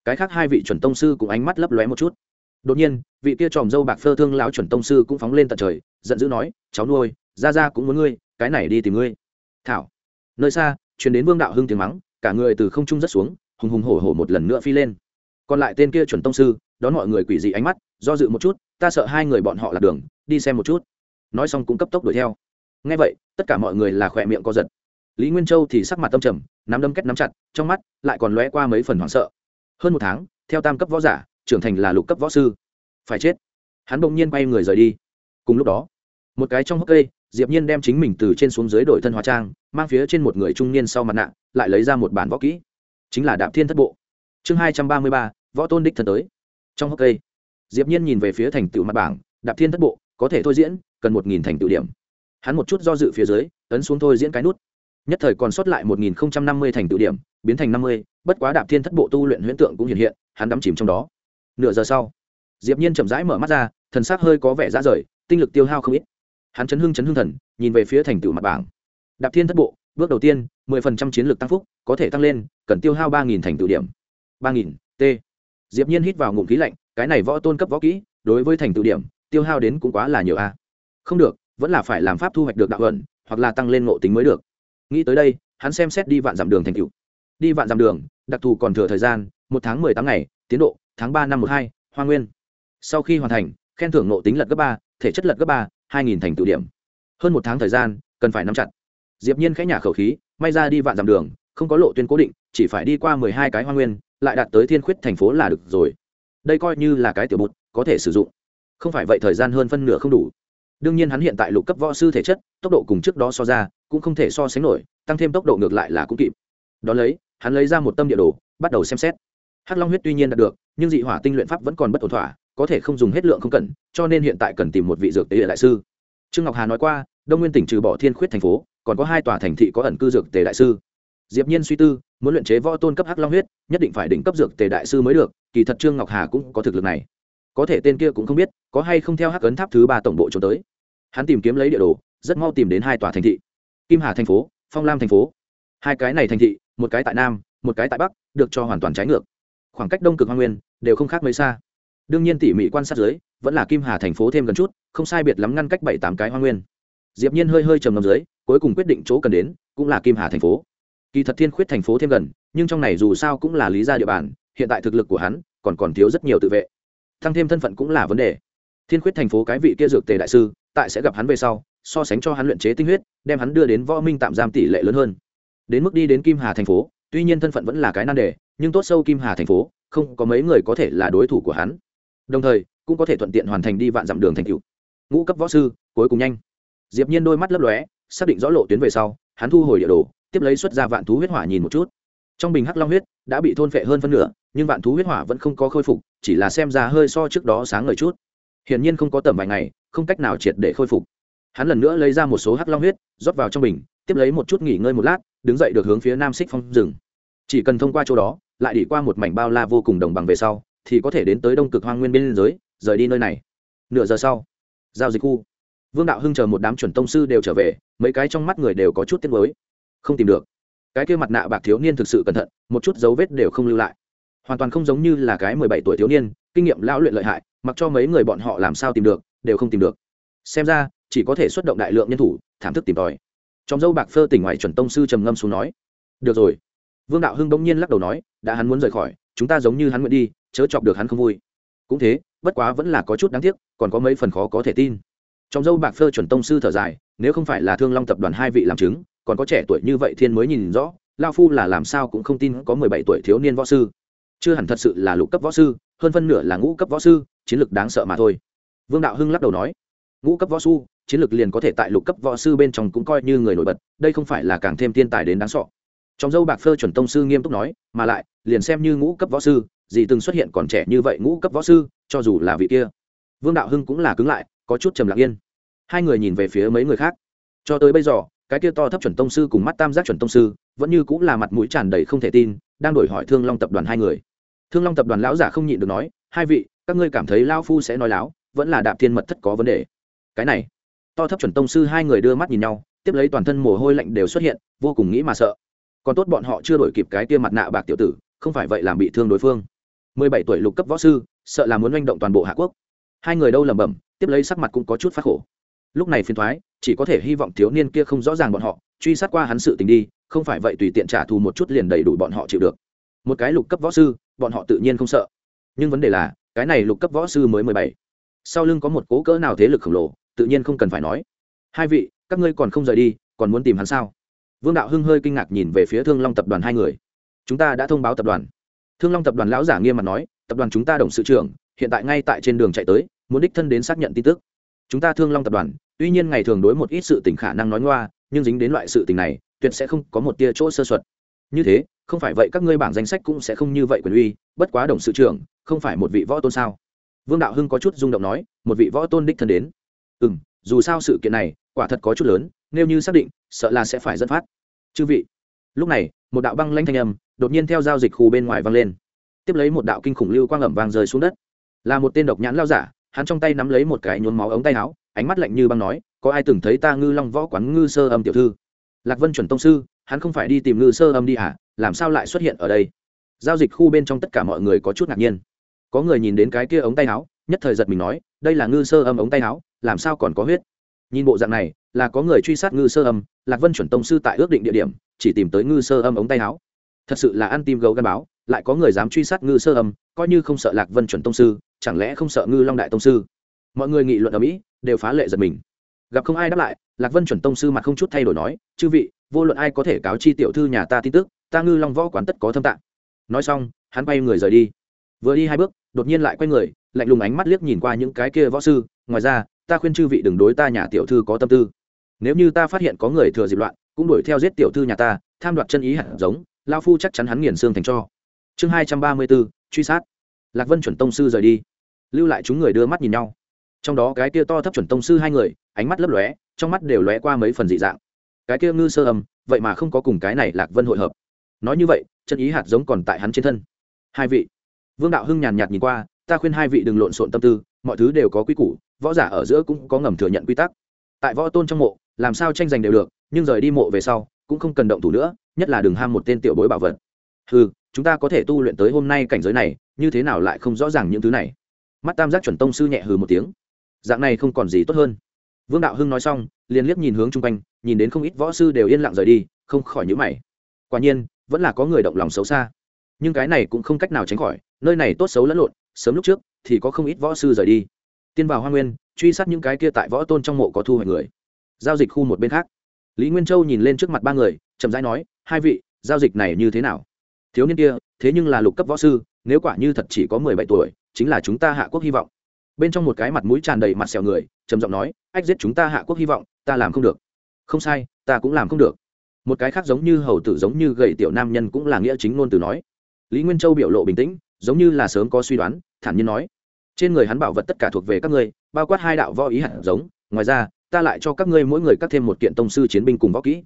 Cái khác hai vị chuẩn tông sư cũng ánh mắt lấp lóe một chút. Đột nhiên, vị kia tròm dâu bạc phơ thương lão chuẩn tông sư cũng phóng lên tận trời, giận dữ nói, cháu nuôi, ra ra cũng muốn ngươi, cái này đi tìm ngươi. Thảo. Nơi xa chuyển đến vương đạo hưng tiếng mắng, cả người từ không trung rất xuống, hùng hùng hổ hổ một lần nữa phi lên. Còn lại tên kia chuẩn tông sư, đón mọi người quỷ dị ánh mắt, do dự một chút, ta sợ hai người bọn họ lạc đường, đi xem một chút. Nói xong cũng cấp tốc đuổi theo. Ngay vậy, tất cả mọi người là khỏe miệng co giật lý nguyên châu thì sắc mặt tâm trầm, nắm đâm kết nắm chặt, trong mắt lại còn lóe qua mấy phần hoảng sợ. Hơn một tháng, theo tam cấp võ giả, trưởng thành là lục cấp võ sư. Phải chết. Hắn bỗng nhiên bay người rời đi. Cùng lúc đó, một cái trong hốc cây, diệp nhiên đem chính mình từ trên xuống dưới đổi thân hóa trang, mang phía trên một người trung niên sau mặt nạ, lại lấy ra một bản võ kỹ. Chính là đạp thiên thất bộ. Chương hai trăm ba mươi ba, võ tôn đích thân tới. Trong hốc cây, diệp nhiên nhìn về phía thành tựu mặt bảng, đạp thiên thất bộ, có thể thôi diễn, cần một nghìn thành tựu điểm. Hắn một chút do dự phía dưới, ấn xuống thôi diễn cái nút nhất thời còn sót lại một nghìn năm mươi thành tựu điểm, biến thành năm mươi, bất quá đạp thiên thất bộ tu luyện huyễn tượng cũng hiện hiện, hắn đắm chìm trong đó. Nửa giờ sau, diệp nhiên chậm rãi mở mắt ra, thần sắc hơi có vẻ rã rời, tinh lực tiêu hao không ít. Hắn chấn hưng chấn hưng thần, nhìn về phía thành tựu mặt bảng. Đạp thiên thất bộ, bước đầu tiên, mười phần trăm chiến lược tăng phúc, có thể tăng lên, cần tiêu hao ba nghìn thành tựu điểm. ba nghìn, t. Diệp nhiên hít vào ngụm khí lạnh, cái này võ tôn cấp võ kỹ, đối với thành tựu điểm, tiêu hao đến cũng quá là nhiều a. Không được, vẫn là phải làm pháp thu hoạch được đạo ẩn, hoặc là tăng lên ngộ tính mới được nghĩ tới đây, hắn xem xét đi vạn dặm đường thành tựu. Đi vạn dặm đường, đặc thù còn thừa thời gian, một tháng mười tám ngày, tiến độ, tháng ba năm một hai, hoa nguyên. Sau khi hoàn thành, khen thưởng nộ tính lật gấp ba, thể chất lật gấp ba, hai nghìn thành tựu điểm. Hơn một tháng thời gian, cần phải nắm chặt. Diệp nhiên khẽ nhả khẩu khí, may ra đi vạn dặm đường, không có lộ tuyến cố định, chỉ phải đi qua mười hai cái hoa nguyên, lại đạt tới thiên khuyết thành phố là được rồi. Đây coi như là cái tiểu bút có thể sử dụng. Không phải vậy thời gian hơn phân nửa không đủ. Đương nhiên hắn hiện tại lục cấp võ sư thể chất, tốc độ cùng trước đó so ra cũng không thể so sánh nổi, tăng thêm tốc độ ngược lại là cũng kịp. Đón lấy, hắn lấy ra một tâm địa đồ, bắt đầu xem xét. Hắc long huyết tuy nhiên đạt được, nhưng dị hỏa tinh luyện pháp vẫn còn bất ổn thỏa, có thể không dùng hết lượng không cần, cho nên hiện tại cần tìm một vị dược tế đại sư. Trương ngọc hà nói qua, đông nguyên tỉnh trừ bỏ thiên khuyết thành phố, còn có hai tòa thành thị có ẩn cư dược tề đại sư. Diệp nhiên suy tư, muốn luyện chế võ tôn cấp hắc long huyết, nhất định phải đỉnh cấp dược tề đại sư mới được, kỳ thật trương ngọc hà cũng có thực lực này. Có thể tên kia cũng không biết, có hay không theo hắc ấn tháp thứ ba tổng bộ trốn tới. Hắn tìm kiếm lấy địa đồ, rất mau tìm đến hai tòa thành thị kim hà thành phố, phong lam thành phố. Hai cái này thành thị, một cái tại nam, một cái tại bắc, được cho hoàn toàn trái ngược. Khoảng cách đông cực hoa nguyên đều không khác mấy xa. Đương nhiên tỉ mỉ quan sát dưới, vẫn là kim hà thành phố thêm gần chút, không sai biệt lắm ngăn cách bảy tám cái hoa nguyên. Diệp nhiên hơi hơi trầm ngâm dưới, cuối cùng quyết định chỗ cần đến cũng là kim hà thành phố. Kỳ thật thiên khuyết thành phố thêm gần, nhưng trong này dù sao cũng là lý gia địa bàn, hiện tại thực lực của hắn còn còn thiếu rất nhiều tự vệ. Tăng thêm thân phận cũng là vấn đề. Thiên khuyết thành phố cái vị kia dược tề đại sư, tại sẽ gặp hắn về sau so sánh cho hắn luyện chế tinh huyết, đem hắn đưa đến võ minh tạm giam tỷ lệ lớn hơn. Đến mức đi đến kim hà thành phố, tuy nhiên thân phận vẫn là cái nan đề, nhưng tốt sâu kim hà thành phố, không có mấy người có thể là đối thủ của hắn. Đồng thời, cũng có thể thuận tiện hoàn thành đi vạn dặm đường thành cựu ngũ cấp võ sư, cuối cùng nhanh. Diệp nhiên đôi mắt lấp lóe, xác định rõ lộ tuyến về sau, hắn thu hồi địa đồ, tiếp lấy xuất ra vạn thú huyết hỏa nhìn một chút. Trong bình hắc long huyết, đã bị thôn phệ hơn phân nửa, nhưng vạn thú huyết hỏa vẫn không có khôi phục, chỉ là xem ra hơi so trước đó sáng ngời chút. Hiển nhiên không có tầm vài ngày, không cách nào triệt để khôi phục hắn lần nữa lấy ra một số hắc long huyết, rót vào trong bình, tiếp lấy một chút nghỉ ngơi một lát, đứng dậy được hướng phía nam xích phong rừng chỉ cần thông qua chỗ đó, lại đi qua một mảnh bao la vô cùng đồng bằng về sau, thì có thể đến tới đông cực hoang nguyên biên giới, rời đi nơi này. Nửa giờ sau, giao dịch khu. Vương đạo hưng chờ một đám chuẩn tông sư đều trở về, mấy cái trong mắt người đều có chút tiếc mới không tìm được. Cái kia mặt nạ bạc thiếu niên thực sự cẩn thận, một chút dấu vết đều không lưu lại. Hoàn toàn không giống như là cái mười bảy tuổi thiếu niên, kinh nghiệm lão luyện lợi hại, mặc cho mấy người bọn họ làm sao tìm được, đều không tìm được. Xem ra chỉ có thể xuất động đại lượng nhân thủ, thảm thức tìm tòi. Trong dâu bạc phơ tỉnh ngoài chuẩn tông sư trầm ngâm xuống nói, được rồi. Vương đạo hưng bỗng nhiên lắc đầu nói, đã hắn muốn rời khỏi, chúng ta giống như hắn nguyện đi, chớ chọc được hắn không vui. Cũng thế, bất quá vẫn là có chút đáng tiếc, còn có mấy phần khó có thể tin. Trong dâu bạc phơ chuẩn tông sư thở dài, nếu không phải là thương long tập đoàn hai vị làm chứng, còn có trẻ tuổi như vậy thiên mới nhìn rõ lao phu là làm sao cũng không tin có mười bảy tuổi thiếu niên võ sư. Chưa hẳn thật sự là lục cấp võ sư, hơn phân nửa là ngũ cấp võ sư, chiến lược đáng sợ mà thôi. Vương đạo hưng lắc đầu nói ngũ cấp võ sư, chiến lược liền có thể tại lục cấp võ sư bên trong cũng coi như người nổi bật, đây không phải là càng thêm thiên tài đến đáng sọ trong dâu bạc phơ chuẩn tông sư nghiêm túc nói, mà lại, liền xem như ngũ cấp võ sư, gì từng xuất hiện còn trẻ như vậy ngũ cấp võ sư, cho dù là vị kia. Vương đạo hưng cũng là cứng lại, có chút trầm lặng yên. Hai người nhìn về phía mấy người khác. Cho tới bây giờ, cái kia to thấp chuẩn tông sư cùng mắt tam giác chuẩn tông sư, vẫn như cũng là mặt mũi tràn đầy không thể tin, đang đổi hỏi thương long tập đoàn hai người. Thương long tập đoàn lão giả không nhịn được nói, hai vị, các ngươi cảm thấy lao phu sẽ nói láo, vẫn là đạp thiên mật thất có vấn đề cái này. To thấp chuẩn tông sư hai người đưa mắt nhìn nhau, tiếp lấy toàn thân mồ hôi lạnh đều xuất hiện, vô cùng nghĩ mà sợ. Còn tốt bọn họ chưa đổi kịp cái kia mặt nạ bạc tiểu tử, không phải vậy làm bị thương đối phương. Mười bảy tuổi lục cấp võ sư, sợ là muốn manh động toàn bộ hạ quốc. Hai người đâu lẩm bẩm, tiếp lấy sắc mặt cũng có chút phát khổ. Lúc này phiền thoái, chỉ có thể hy vọng thiếu niên kia không rõ ràng bọn họ, truy sát qua hắn sự tình đi, không phải vậy tùy tiện trả thù một chút liền đầy đủ bọn họ chịu được. Một cái lục cấp võ sư, bọn họ tự nhiên không sợ. Nhưng vấn đề là, cái này lục cấp võ sư mới mười bảy. Sau lưng có một cố cỡ nào thế lực khổng lồ tự nhiên không cần phải nói. Hai vị, các ngươi còn không rời đi, còn muốn tìm hắn sao? Vương đạo hưng hơi kinh ngạc nhìn về phía thương long tập đoàn hai người. Chúng ta đã thông báo tập đoàn. Thương long tập đoàn lão giả nghiêm mặt nói, tập đoàn chúng ta đồng sự trưởng, hiện tại ngay tại trên đường chạy tới, muốn đích thân đến xác nhận tin tức. Chúng ta thương long tập đoàn, tuy nhiên ngày thường đối một ít sự tình khả năng nói ngoa, nhưng dính đến loại sự tình này, tuyệt sẽ không có một tia chỗ sơ suất. Như thế, không phải vậy các ngươi bảng danh sách cũng sẽ không như vậy quyền uy, bất quá đồng sự trưởng, không phải một vị võ tôn sao? Vương đạo hưng có chút rung động nói, một vị võ tôn đích thân đến ừ m dù sao sự kiện này quả thật có chút lớn, nếu như xác định, sợ là sẽ phải dẫn phát. Chư vị. Lúc này, một đạo băng lanh thanh âm đột nhiên theo giao dịch khu bên ngoài vang lên. Tiếp lấy một đạo kinh khủng lưu quang ẩm vàng rơi xuống đất. Là một tên độc nhãn lao giả, hắn trong tay nắm lấy một cái nhốn máu ống tay áo, ánh mắt lạnh như băng nói, có ai từng thấy ta ngư long võ quán ngư sơ âm tiểu thư? Lạc vân chuẩn tông sư, hắn không phải đi tìm ngư sơ âm đi hả làm sao lại xuất hiện ở đây? Giao dịch khu bên trong tất cả mọi người có chút ngạc nhiên. Có người nhìn đến cái kia ống tay áo nhất thời giật mình nói, đây là ngư sơ âm ống tay áo, làm sao còn có huyết? Nhìn bộ dạng này, là có người truy sát ngư sơ âm, lạc vân chuẩn tông sư tại ước định địa điểm, chỉ tìm tới ngư sơ âm ống tay áo. Thật sự là ăn tim gấu gắn báo, lại có người dám truy sát ngư sơ âm, coi như không sợ lạc vân chuẩn tông sư, chẳng lẽ không sợ ngư long đại tông sư? Mọi người nghị luận ở mỹ, đều phá lệ giật mình. Gặp không ai đáp lại, lạc vân chuẩn tông sư mặt không chút thay đổi nói, chư vị, vô luận ai có thể cáo chi tiểu thư nhà ta tin tức, ta ngư long võ quán tất có thâm tạng. Nói xong, hắn bay người rời đi. Vừa đi hai bước, đột nhiên lại quay người lạnh lùng ánh mắt liếc nhìn qua những cái kia võ sư, ngoài ra, ta khuyên chư vị đừng đối ta nhà tiểu thư có tâm tư. Nếu như ta phát hiện có người thừa dịp loạn, cũng đuổi theo giết tiểu thư nhà ta, tham đoạt chân ý hạt giống lao phu chắc chắn hắn nghiền xương thành cho. Chương hai trăm ba mươi bốn, truy sát. Lạc vân chuẩn tông sư rời đi. Lưu lại chúng người đưa mắt nhìn nhau. Trong đó cái kia to thấp chuẩn tông sư hai người, ánh mắt lấp lóe, trong mắt đều lóe qua mấy phần dị dạng. Cái kia ngư sơ âm, vậy mà không có cùng cái này lạc vân hội hợp. Nói như vậy, chân ý hạt giống còn tại hắn trên thân. Hai vị. Vương đạo hưng nhàn nhạt nhìn qua ta khuyên hai vị đừng lộn xộn tâm tư, mọi thứ đều có quy củ, võ giả ở giữa cũng có ngầm thừa nhận quy tắc. Tại võ tôn trong mộ, làm sao tranh giành đều được, nhưng rời đi mộ về sau, cũng không cần động thủ nữa, nhất là đừng ham một tên tiểu bối bảo vật. Ừ chúng ta có thể tu luyện tới hôm nay cảnh giới này, như thế nào lại không rõ ràng những thứ này? Mắt tam giác chuẩn tông sư nhẹ hừ một tiếng. Dạng này không còn gì tốt hơn. Vương đạo hưng nói xong, liền liếc nhìn hướng chung quanh, nhìn đến không ít võ sư đều yên lặng rời đi, không khỏi nhữ mày. Quả nhiên, vẫn là có người động lòng xấu xa. Nhưng cái này cũng không cách nào tránh khỏi, nơi này tốt xấu lẫn lộn sớm lúc trước thì có không ít võ sư rời đi. Tiên vào hoa nguyên, truy sát những cái kia tại võ tôn trong mộ có thu hoạch người. Giao dịch khu một bên khác. Lý nguyên châu nhìn lên trước mặt ba người, chậm rãi nói, hai vị, giao dịch này như thế nào? Thiếu niên kia, thế nhưng là lục cấp võ sư, nếu quả như thật chỉ có mười bảy tuổi, chính là chúng ta hạ quốc hy vọng. Bên trong một cái mặt mũi tràn đầy mặt xẻo người, trầm giọng nói, ách giết chúng ta hạ quốc hy vọng, ta làm không được. Không sai, ta cũng làm không được. Một cái khác giống như hầu tử giống như gầy tiểu nam nhân cũng là nghĩa chính ngôn từ nói. Lý nguyên châu biểu lộ bình tĩnh, giống như là sớm có suy đoán thản nhiên nói, trên người hắn bảo vật tất cả thuộc về các ngươi, bao quát hai đạo võ ý hạt giống. Ngoài ra, ta lại cho các ngươi mỗi người cắt thêm một kiện tông sư chiến binh cùng võ kỹ.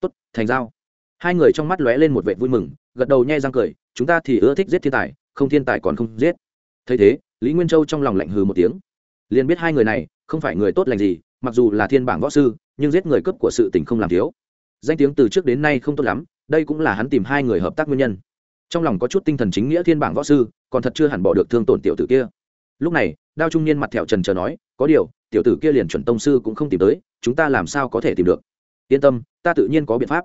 Tốt, thành giao. Hai người trong mắt lóe lên một vệ vui mừng, gật đầu nhai răng cười, chúng ta thì ưa thích giết thiên tài, không thiên tài còn không giết. Thấy thế, lý nguyên châu trong lòng lạnh hừ một tiếng. Liền biết hai người này không phải người tốt lành gì, mặc dù là thiên bảng võ sư, nhưng giết người cấp của sự tình không làm thiếu. Danh tiếng từ trước đến nay không tốt lắm, đây cũng là hắn tìm hai người hợp tác nguyên nhân trong lòng có chút tinh thần chính nghĩa thiên bảng võ sư, còn thật chưa hẳn bỏ được thương tổn tiểu tử kia. Lúc này, đao trung niên mặt thẹo trần chờ nói, có điều, tiểu tử kia liền chuẩn tông sư cũng không tìm tới, chúng ta làm sao có thể tìm được? Yên tâm, ta tự nhiên có biện pháp.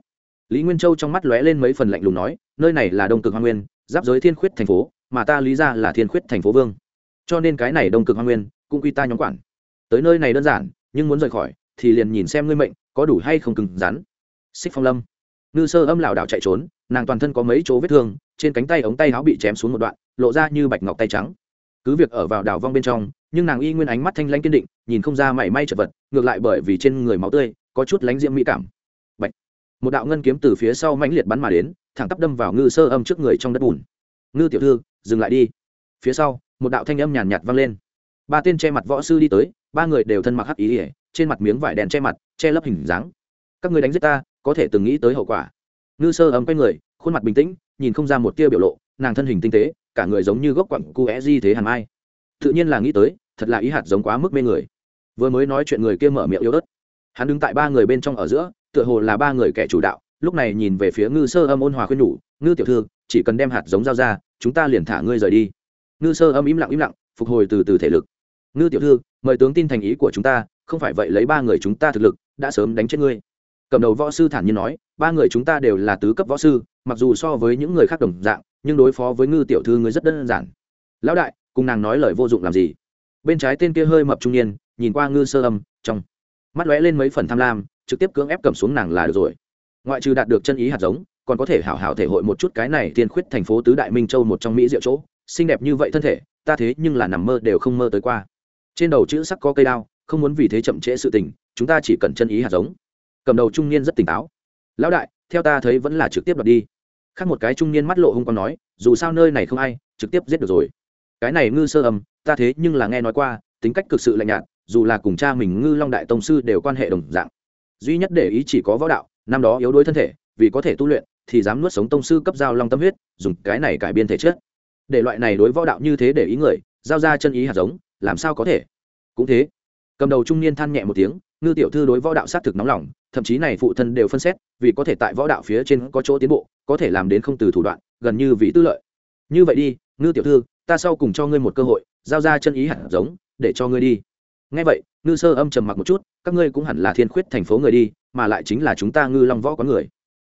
Lý nguyên châu trong mắt lóe lên mấy phần lạnh lùng nói, nơi này là đông cực hoa nguyên, giáp giới thiên khuyết thành phố, mà ta lý ra là thiên khuyết thành phố vương. Cho nên cái này đông cực hoa nguyên, cũng quy ta nhóm quản. Tới nơi này đơn giản, nhưng muốn rời khỏi, thì liền nhìn xem ngươi mệnh, có đủ hay không cứng rắn. Xích phong lâm. Ngư sơ âm lảo đảo chạy trốn, nàng toàn thân có mấy chỗ vết thương trên cánh tay ống tay áo bị chém xuống một đoạn, lộ ra như bạch ngọc tay trắng. Cứ việc ở vào đảo vong bên trong, nhưng nàng y nguyên ánh mắt thanh lãnh kiên định, nhìn không ra mảy may chật vật, ngược lại bởi vì trên người máu tươi, có chút lánh diễm mỹ cảm. Bạch. một đạo ngân kiếm từ phía sau mãnh liệt bắn mà đến, thẳng tắp đâm vào ngư sơ âm trước người trong đất bùn. Ngư tiểu thư, dừng lại đi. Phía sau, một đạo thanh âm nhàn nhạt vang lên. Ba tên che mặt võ sư đi tới, ba người đều thân mặc hắc ý ỉa trên mặt miếng vải đèn che mặt, che lấp hình dáng. Các người đánh giết ta, có thể từng nghĩ tới hậu quả. Ngư sơ ấm quay người khuôn mặt bình tĩnh, nhìn không ra một tia biểu lộ, nàng thân hình tinh tế, cả người giống như gốc quặng cu é di thế hàn mai. Tự nhiên là nghĩ tới, thật là ý hạt giống quá mức mê người. Vừa mới nói chuyện người kia mở miệng yếu ớt. Hắn đứng tại ba người bên trong ở giữa, tựa hồ là ba người kẻ chủ đạo, lúc này nhìn về phía ngư sơ âm ôn hòa khuyên nhủ, ngư tiểu thư, chỉ cần đem hạt giống giao ra, chúng ta liền thả ngươi rời đi. Ngư sơ âm im lặng im lặng, phục hồi từ từ thể lực. Ngư tiểu thư, mời tướng tin thành ý của chúng ta, không phải vậy lấy ba người chúng ta thực lực, đã sớm đánh chết ngươi cầm đầu võ sư thản nhiên nói, ba người chúng ta đều là tứ cấp võ sư, mặc dù so với những người khác đồng dạng, nhưng đối phó với ngư tiểu thư ngươi rất đơn giản. Lão đại, cùng nàng nói lời vô dụng làm gì? Bên trái tên kia hơi mập trung niên, nhìn qua ngư sơ âm, trong mắt lóe lên mấy phần tham lam, trực tiếp cưỡng ép cầm xuống nàng là được rồi. Ngoại trừ đạt được chân ý hạt giống, còn có thể hảo hảo thể hội một chút cái này tiên khuyết thành phố tứ đại minh châu một trong mỹ diệu chỗ, xinh đẹp như vậy thân thể, ta thế nhưng là nằm mơ đều không mơ tới qua. Trên đầu chữ sắc có cây đao, không muốn vì thế chậm trễ sự tình, chúng ta chỉ cần chân ý hạt giống cầm đầu trung niên rất tỉnh táo. Lão đại, theo ta thấy vẫn là trực tiếp đoạt đi. Khác một cái trung niên mắt lộ hung còn nói, dù sao nơi này không ai, trực tiếp giết được rồi. Cái này ngư sơ âm, ta thế nhưng là nghe nói qua, tính cách cực sự lạnh nhạt, dù là cùng cha mình ngư long đại tông sư đều quan hệ đồng dạng. Duy nhất để ý chỉ có võ đạo, năm đó yếu đuối thân thể, vì có thể tu luyện thì dám nuốt sống tông sư cấp giao long tâm huyết, dùng cái này cải biên thể chất. Để loại này đối võ đạo như thế để ý người, giao ra chân ý hạt giống, làm sao có thể? Cũng thế. Cầm đầu trung niên than nhẹ một tiếng ngư tiểu thư đối võ đạo sát thực nóng lòng, thậm chí này phụ thân đều phân xét, vì có thể tại võ đạo phía trên có chỗ tiến bộ, có thể làm đến không từ thủ đoạn, gần như vị tư lợi. Như vậy đi, ngư tiểu thư, ta sau cùng cho ngươi một cơ hội, giao ra chân ý hẳn giống, để cho ngươi đi. Ngay vậy, ngư sơ âm trầm mặc một chút, các ngươi cũng hẳn là thiên khuyết thành phố người đi, mà lại chính là chúng ta ngư long võ có người.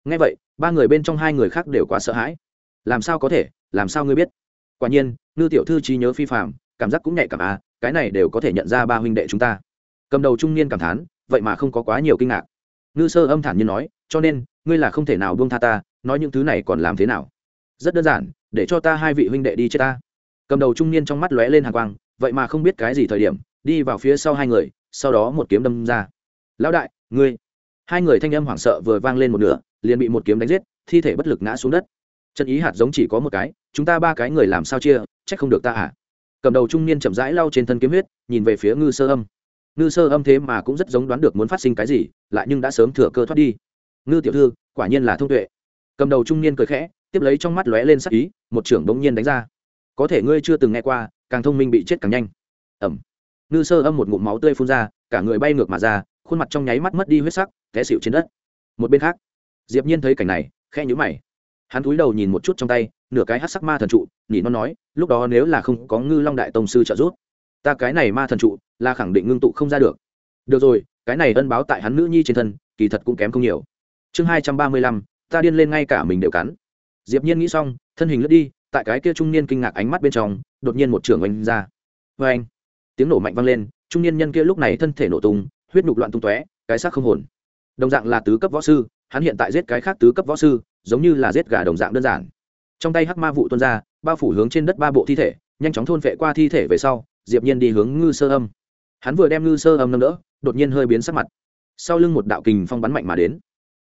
Ngay vậy, ba người bên trong hai người khác đều quá sợ hãi. Làm sao có thể, làm sao ngươi biết? Quả nhiên, ngư tiểu thư trí nhớ phi phạm cảm giác cũng nhạy cảm à cái này đều có thể nhận ra ba huynh đệ chúng ta cầm đầu trung niên cảm thán, vậy mà không có quá nhiều kinh ngạc. Ngư sơ âm thản nhiên nói, cho nên, ngươi là không thể nào buông tha ta, nói những thứ này còn làm thế nào? Rất đơn giản, để cho ta hai vị huynh đệ đi chết ta. Cầm đầu trung niên trong mắt lóe lên hàng quang, vậy mà không biết cái gì thời điểm, đi vào phía sau hai người, sau đó một kiếm đâm ra. Lão đại, ngươi. Hai người thanh âm hoảng sợ vừa vang lên một nửa, liền bị một kiếm đánh giết, thi thể bất lực ngã xuống đất. Chân ý hạt giống chỉ có một cái, chúng ta ba cái người làm sao chia, trách không được ta à? Cầm đầu trung niên chậm rãi lau trên thân kiếm huyết, nhìn về phía ngư sơ âm ngư sơ âm thế mà cũng rất giống đoán được muốn phát sinh cái gì, lại nhưng đã sớm thừa cơ thoát đi. Ngư tiểu thư, quả nhiên là thông tuệ. Cầm đầu trung niên cười khẽ, tiếp lấy trong mắt lóe lên sắc ý, một trưởng đống nhiên đánh ra. Có thể ngươi chưa từng nghe qua, càng thông minh bị chết càng nhanh. Ẩm ngư sơ âm một ngụm máu tươi phun ra, cả người bay ngược mà ra, khuôn mặt trong nháy mắt mất đi huyết sắc, té xịu trên đất. Một bên khác, diệp nhiên thấy cảnh này khe nhíu mày. Hắn cúi đầu nhìn một chút trong tay, nửa cái hắc sắc ma thần trụ, nhỉ nó nói, lúc đó nếu là không có ngư long đại tông sư trợ giúp ta cái này ma thần trụ, là khẳng định ngưng tụ không ra được. Được rồi, cái này ân báo tại hắn nữ nhi trên thân, kỳ thật cũng kém không nhiều. Chương hai trăm ba mươi lăm, ta điên lên ngay cả mình đều cắn. Diệp nhiên nghĩ xong, thân hình lướt đi, tại cái kia trung niên kinh ngạc ánh mắt bên trong, đột nhiên một trường oanh ra. Vê anh, tiếng nổ mạnh vang lên, trung niên nhân kia lúc này thân thể nổ tung, huyết nhục loạn tung tóe, cái xác không hồn. Đồng dạng là tứ cấp võ sư, hắn hiện tại giết cái khác tứ cấp võ sư, giống như là giết gà đồng dạng đơn giản. Trong tay hắc ma vụ tuôn ra, bao phủ hướng trên đất ba bộ thi thể, nhanh chóng thôn vệ qua thi thể về sau diệp nhiên đi hướng ngư sơ âm. Hắn vừa đem ngư sơ âm nâng đỡ, đột nhiên hơi biến sắc mặt. Sau lưng một đạo kình phong bắn mạnh mà đến.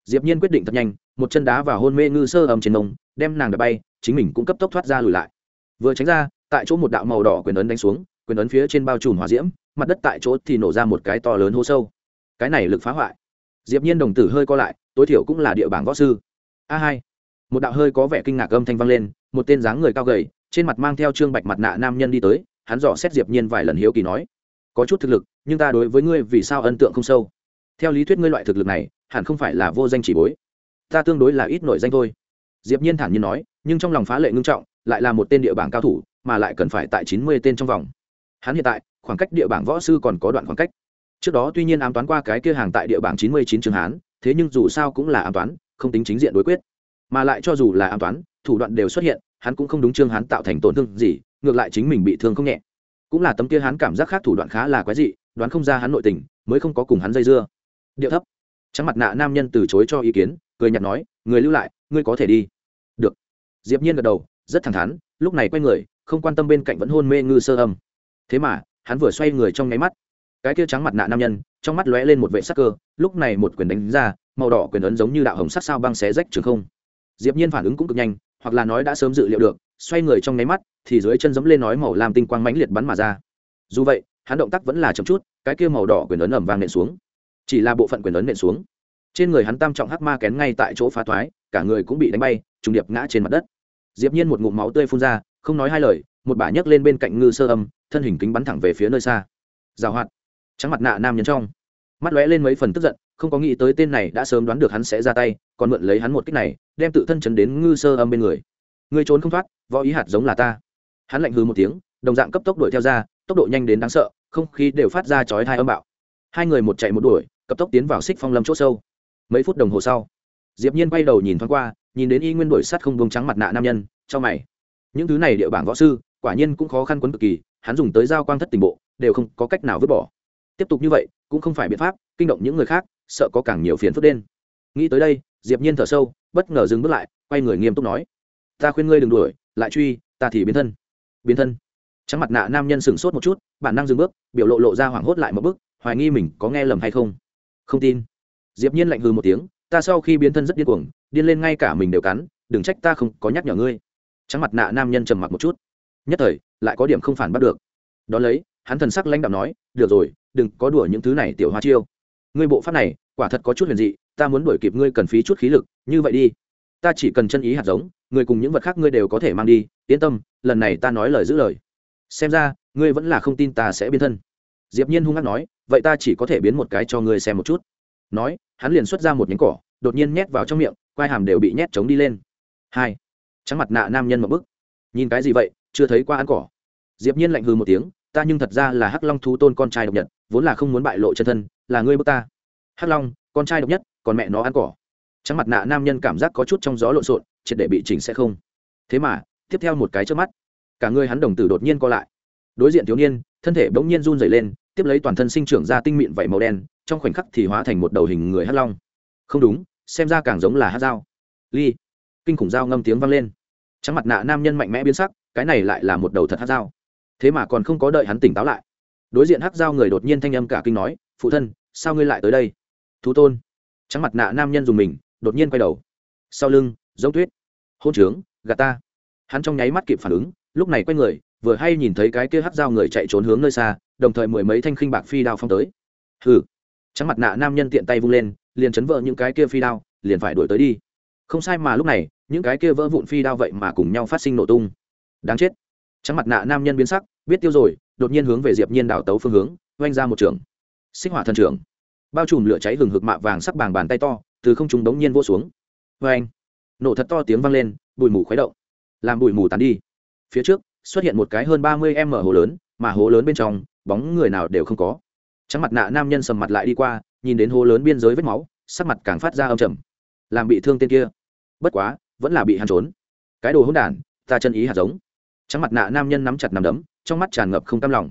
Diệp nhiên quyết định thật nhanh, một chân đá vào hôn mê ngư sơ âm trên nông đem nàng đập bay, chính mình cũng cấp tốc thoát ra lùi lại. Vừa tránh ra, tại chỗ một đạo màu đỏ quyền ấn đánh xuống, quyền ấn phía trên bao trùm hỏa diễm, mặt đất tại chỗ thì nổ ra một cái to lớn hố sâu. Cái này lực phá hoại. Diệp nhiên đồng tử hơi co lại, tối thiểu cũng là địa bảng võ sư. A hai. Một đạo hơi có vẻ kinh ngạc âm thanh vang lên, một tên dáng người cao gầy, trên mặt mang theo trương bạch mặt nạ nam nhân đi tới hắn dò xét diệp nhiên vài lần hiếu kỳ nói, có chút thực lực, nhưng ta đối với ngươi vì sao ấn tượng không sâu? Theo lý thuyết ngươi loại thực lực này, hẳn không phải là vô danh chỉ bối. Ta tương đối là ít nổi danh thôi. Diệp nhiên thản nhiên nói, nhưng trong lòng phá lệ ngưng trọng, lại là một tên địa bảng cao thủ, mà lại cần phải tại chín mươi tên trong vòng. Hắn hiện tại, khoảng cách địa bảng võ sư còn có đoạn khoảng cách. Trước đó tuy nhiên ám toán qua cái kia hàng tại địa bảng chín mươi chín trường hán, thế nhưng dù sao cũng là ám toán, không tính chính diện đối quyết. Mà lại cho dù là ám toán, thủ đoạn đều xuất hiện, hắn cũng không đúng trương hán tạo thành tổn thương gì ngược lại chính mình bị thương không nhẹ. Cũng là tấm kia hắn cảm giác khác thủ đoạn khá là quái dị, đoán không ra hắn nội tình, mới không có cùng hắn dây dưa. Điệu thấp. Trắng mặt nạ nam nhân từ chối cho ý kiến, cười nhạt nói, người lưu lại, ngươi có thể đi. Được. Diệp nhiên gật đầu, rất thẳng thắn, lúc này quay người, không quan tâm bên cạnh vẫn hôn mê ngư sơ âm. Thế mà, hắn vừa xoay người trong nháy mắt, cái kia trắng mặt nạ nam nhân, trong mắt lóe lên một vệ sắc cơ, lúc này một quyền đánh ra, màu đỏ quyền ấn giống như đạo hồng sắc sao băng xé rách trường không. Diệp nhiên phản ứng cũng cực nhanh hoặc là nói đã sớm dự liệu được, xoay người trong nháy mắt, thì dưới chân giẫm lên nói màu làm tinh quang mãnh liệt bắn mà ra. Dù vậy, hắn động tác vẫn là chậm chút, cái kia màu đỏ quyền ấn ẩm vang nện xuống. Chỉ là bộ phận quyền ấn nện xuống. Trên người hắn tam trọng hắc ma kén ngay tại chỗ phá thoái, cả người cũng bị đánh bay, trùng điệp ngã trên mặt đất. Diệp nhiên một ngụm máu tươi phun ra, không nói hai lời, một bả nhấc lên bên cạnh ngư sơ âm, thân hình kính bắn thẳng về phía nơi xa. Giao hoạt. Trắng mặt nạ nam nhân trong. Mắt lóe lên mấy phần tức giận không có nghĩ tới tên này đã sớm đoán được hắn sẽ ra tay, còn mượn lấy hắn một cách này, đem tự thân chấn đến ngư sơ âm bên người. Ngươi trốn không thoát, võ ý hạt giống là ta. Hắn lạnh hư một tiếng, đồng dạng cấp tốc đuổi theo ra, tốc độ nhanh đến đáng sợ, không khí đều phát ra chói hai âm bạo. Hai người một chạy một đuổi, cấp tốc tiến vào xích phong lâm c h ỗ sâu. Mấy phút đồng hồ sau, diệp nhiên quay đầu nhìn thoáng qua, nhìn đến y nguyên đuổi sắt không bông trắng mặt nạ nam nhân, cho mày. Những thứ này địa bảng võ sư, quả nhiên cũng khó khăn quấn cực kỳ, hắn dùng tới giao quang thất tình bộ, đều không có cách nào vứt bỏ. Tiếp tục như vậy, cũng không phải biện pháp, kinh động những người khác sợ có càng nhiều phiền phức đen nghĩ tới đây, diệp nhiên thở sâu, bất ngờ dừng bước lại, quay người nghiêm túc nói, ta khuyên ngươi đừng đuổi, lại truy, ta thì biến thân. Biến thân? Trắng mặt nạ nam nhân sững sốt một chút, bản năng dừng bước, biểu lộ lộ ra hoảng hốt lại một bước, hoài nghi mình có nghe lầm hay không. Không tin. Diệp nhiên lạnh hừ một tiếng, ta sau khi biến thân rất điên cuồng, điên lên ngay cả mình đều cắn, đừng trách ta không có nhắc nhở ngươi. Trắng mặt nạ nam nhân trầm mặc một chút. Nhất thời, lại có điểm không phản bắt được. Đón lấy, hắn thần sắc lãnh đạo nói, được rồi, đừng có đùa những thứ này tiểu hoa chiêu ngươi bộ pháp này, quả thật có chút huyền dị, ta muốn đuổi kịp ngươi cần phí chút khí lực, như vậy đi. Ta chỉ cần chân ý hạt giống người cùng những vật khác ngươi đều có thể mang đi, yên tâm, lần này ta nói lời giữ lời. Xem ra, ngươi vẫn là không tin ta sẽ biến thân. Diệp nhiên hung hăng nói, vậy ta chỉ có thể biến một cái cho ngươi xem một chút. Nói, hắn liền xuất ra một nhánh cỏ, đột nhiên nhét vào trong miệng, quai hàm đều bị nhét trống đi lên. Hai, trắng mặt nạ nam nhân một bức. Nhìn cái gì vậy, chưa thấy qua ăn cỏ. Diệp nhiên lạnh hừ một tiếng, ta nhưng thật ra là hắc long thú tôn con trai độc nhật, vốn là không muốn bại lộ chân thân là ngươi bước ta. Hắc long, con trai độc nhất, còn mẹ nó ăn cỏ. Trắng mặt nạ nam nhân cảm giác có chút trong gió lộn xộn, triệt để bị chỉnh sẽ không. Thế mà, tiếp theo một cái trước mắt, cả người hắn đồng tử đột nhiên co lại. Đối diện thiếu niên, thân thể bỗng nhiên run rẩy lên, tiếp lấy toàn thân sinh trưởng ra tinh mịn vảy màu đen, trong khoảnh khắc thì hóa thành một đầu hình người hắc long. Không đúng, xem ra càng giống là hắc dao. Ly, kinh khủng dao ngâm tiếng vang lên. Trắng mặt nạ nam nhân mạnh mẽ biến sắc, cái này lại là một đầu thật hắc dao. Thế mà còn không có đợi hắn tỉnh táo lại. Đối diện hắc dao người đột nhiên thanh âm cả kinh nói phụ thân, sao ngươi lại tới đây? Thú tôn. Trắng mặt nạ nam nhân dùng mình, đột nhiên quay đầu. Sau lưng, giống tuyết. Hôn trướng gà ta. Hắn trong nháy mắt kịp phản ứng, lúc này quay người, vừa hay nhìn thấy cái kia hát dao người chạy trốn hướng nơi xa, đồng thời mười mấy thanh khinh bạc phi đao phong tới. Hừ. Trắng mặt nạ nam nhân tiện tay vung lên, liền chấn vỡ những cái kia phi đao, liền phải đuổi tới đi. Không sai mà lúc này, những cái kia vỡ vụn phi đao vậy mà cùng nhau phát sinh nổ tung. Đáng chết. Trắng mặt nạ nam nhân biến sắc, biết tiêu rồi, đột nhiên hướng về diệp nhiên đảo tấu phương hướng, oanh ra một trường xích hỏa thần trưởng. Bao trùm lửa cháy hừng hực mạ vàng sắc bàng bàn tay to, từ không trung đống nhiên vô xuống. Oanh nổ thật to tiếng vang lên, bụi mù khuấy động. Làm bụi mù tán đi. Phía trước, xuất hiện một cái hơn ba mươi m hồ lớn, mà hố lớn bên trong, bóng người nào đều không có. Trắng mặt nạ nam nhân sầm mặt lại đi qua, nhìn đến hố lớn biên giới vết máu, sắc mặt càng phát ra âm trầm. Làm bị thương tên kia. Bất quá, vẫn là bị hắn trốn. Cái đồ hỗn đản, ta chân ý hạt giống. Trắng mặt nạ nam nhân nắm chặt nằm đấm, trong mắt tràn ngập không cam lòng.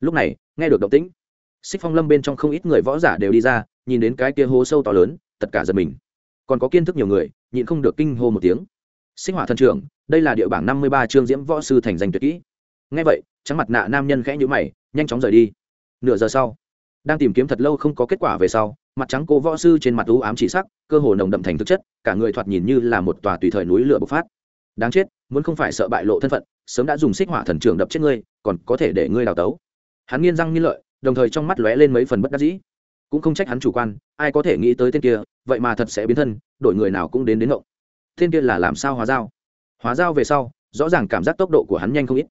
Lúc này, nghe được động tĩnh xích phong lâm bên trong không ít người võ giả đều đi ra, nhìn đến cái kia hố sâu to lớn, tất cả giật mình. Còn có kiến thức nhiều người, nhịn không được kinh hô một tiếng. Sinh hỏa thần trưởng, đây là địa bảng năm mươi ba chương diễm võ sư thành danh tuyệt kỹ. Ngay vậy, trắng mặt nạ nam nhân khẽ nhữ mày, nhanh chóng rời đi. Nửa giờ sau, đang tìm kiếm thật lâu không có kết quả về sau, mặt trắng cô võ sư trên mặt u ám chỉ sắc, cơ hồ nồng đậm thành thực chất, cả người thoạt nhìn như là một tòa tùy thời núi lửa bộc phát. Đáng chết, muốn không phải sợ bại lộ thân phận, sớm đã dùng xích hỏa thần trưởng đập chết ngươi, còn có thể để ngươi đào tấu. Hắn nghiên răng nghiên lợi đồng thời trong mắt lóe lên mấy phần bất đắc dĩ. Cũng không trách hắn chủ quan, ai có thể nghĩ tới tên kia, vậy mà thật sẽ biến thân, đổi người nào cũng đến đến ngộng. Tên kia là làm sao hóa dao? Hóa dao về sau, rõ ràng cảm giác tốc độ của hắn nhanh không ít.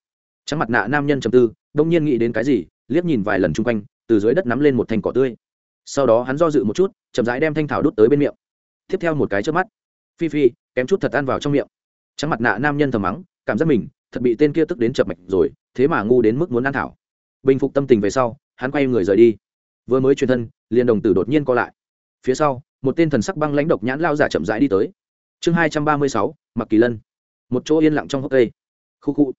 Trắng mặt nạ nam nhân trầm tư, đông nhiên nghĩ đến cái gì, liếc nhìn vài lần chung quanh, từ dưới đất nắm lên một thanh cỏ tươi. Sau đó hắn do dự một chút, chậm rãi đem thanh thảo đút tới bên miệng. Tiếp theo một cái trước mắt, phi phi, kém chút thật ăn vào trong miệng. Trắng mặt nạ nam nhân thầm mắng, cảm giác mình thật bị tên kia tức đến chập mạch rồi, thế mà ngu đến mức muốn ăn thảo. Bình phục tâm tình về sau hắn quay người rời đi. Vừa mới truyền thân, liền đồng tử đột nhiên co lại. Phía sau, một tên thần sắc băng lãnh độc nhãn lao giả chậm rãi đi tới. Chương hai trăm ba mươi sáu, mặc kỳ lân. Một chỗ yên lặng trong hốc cây. Khu khu.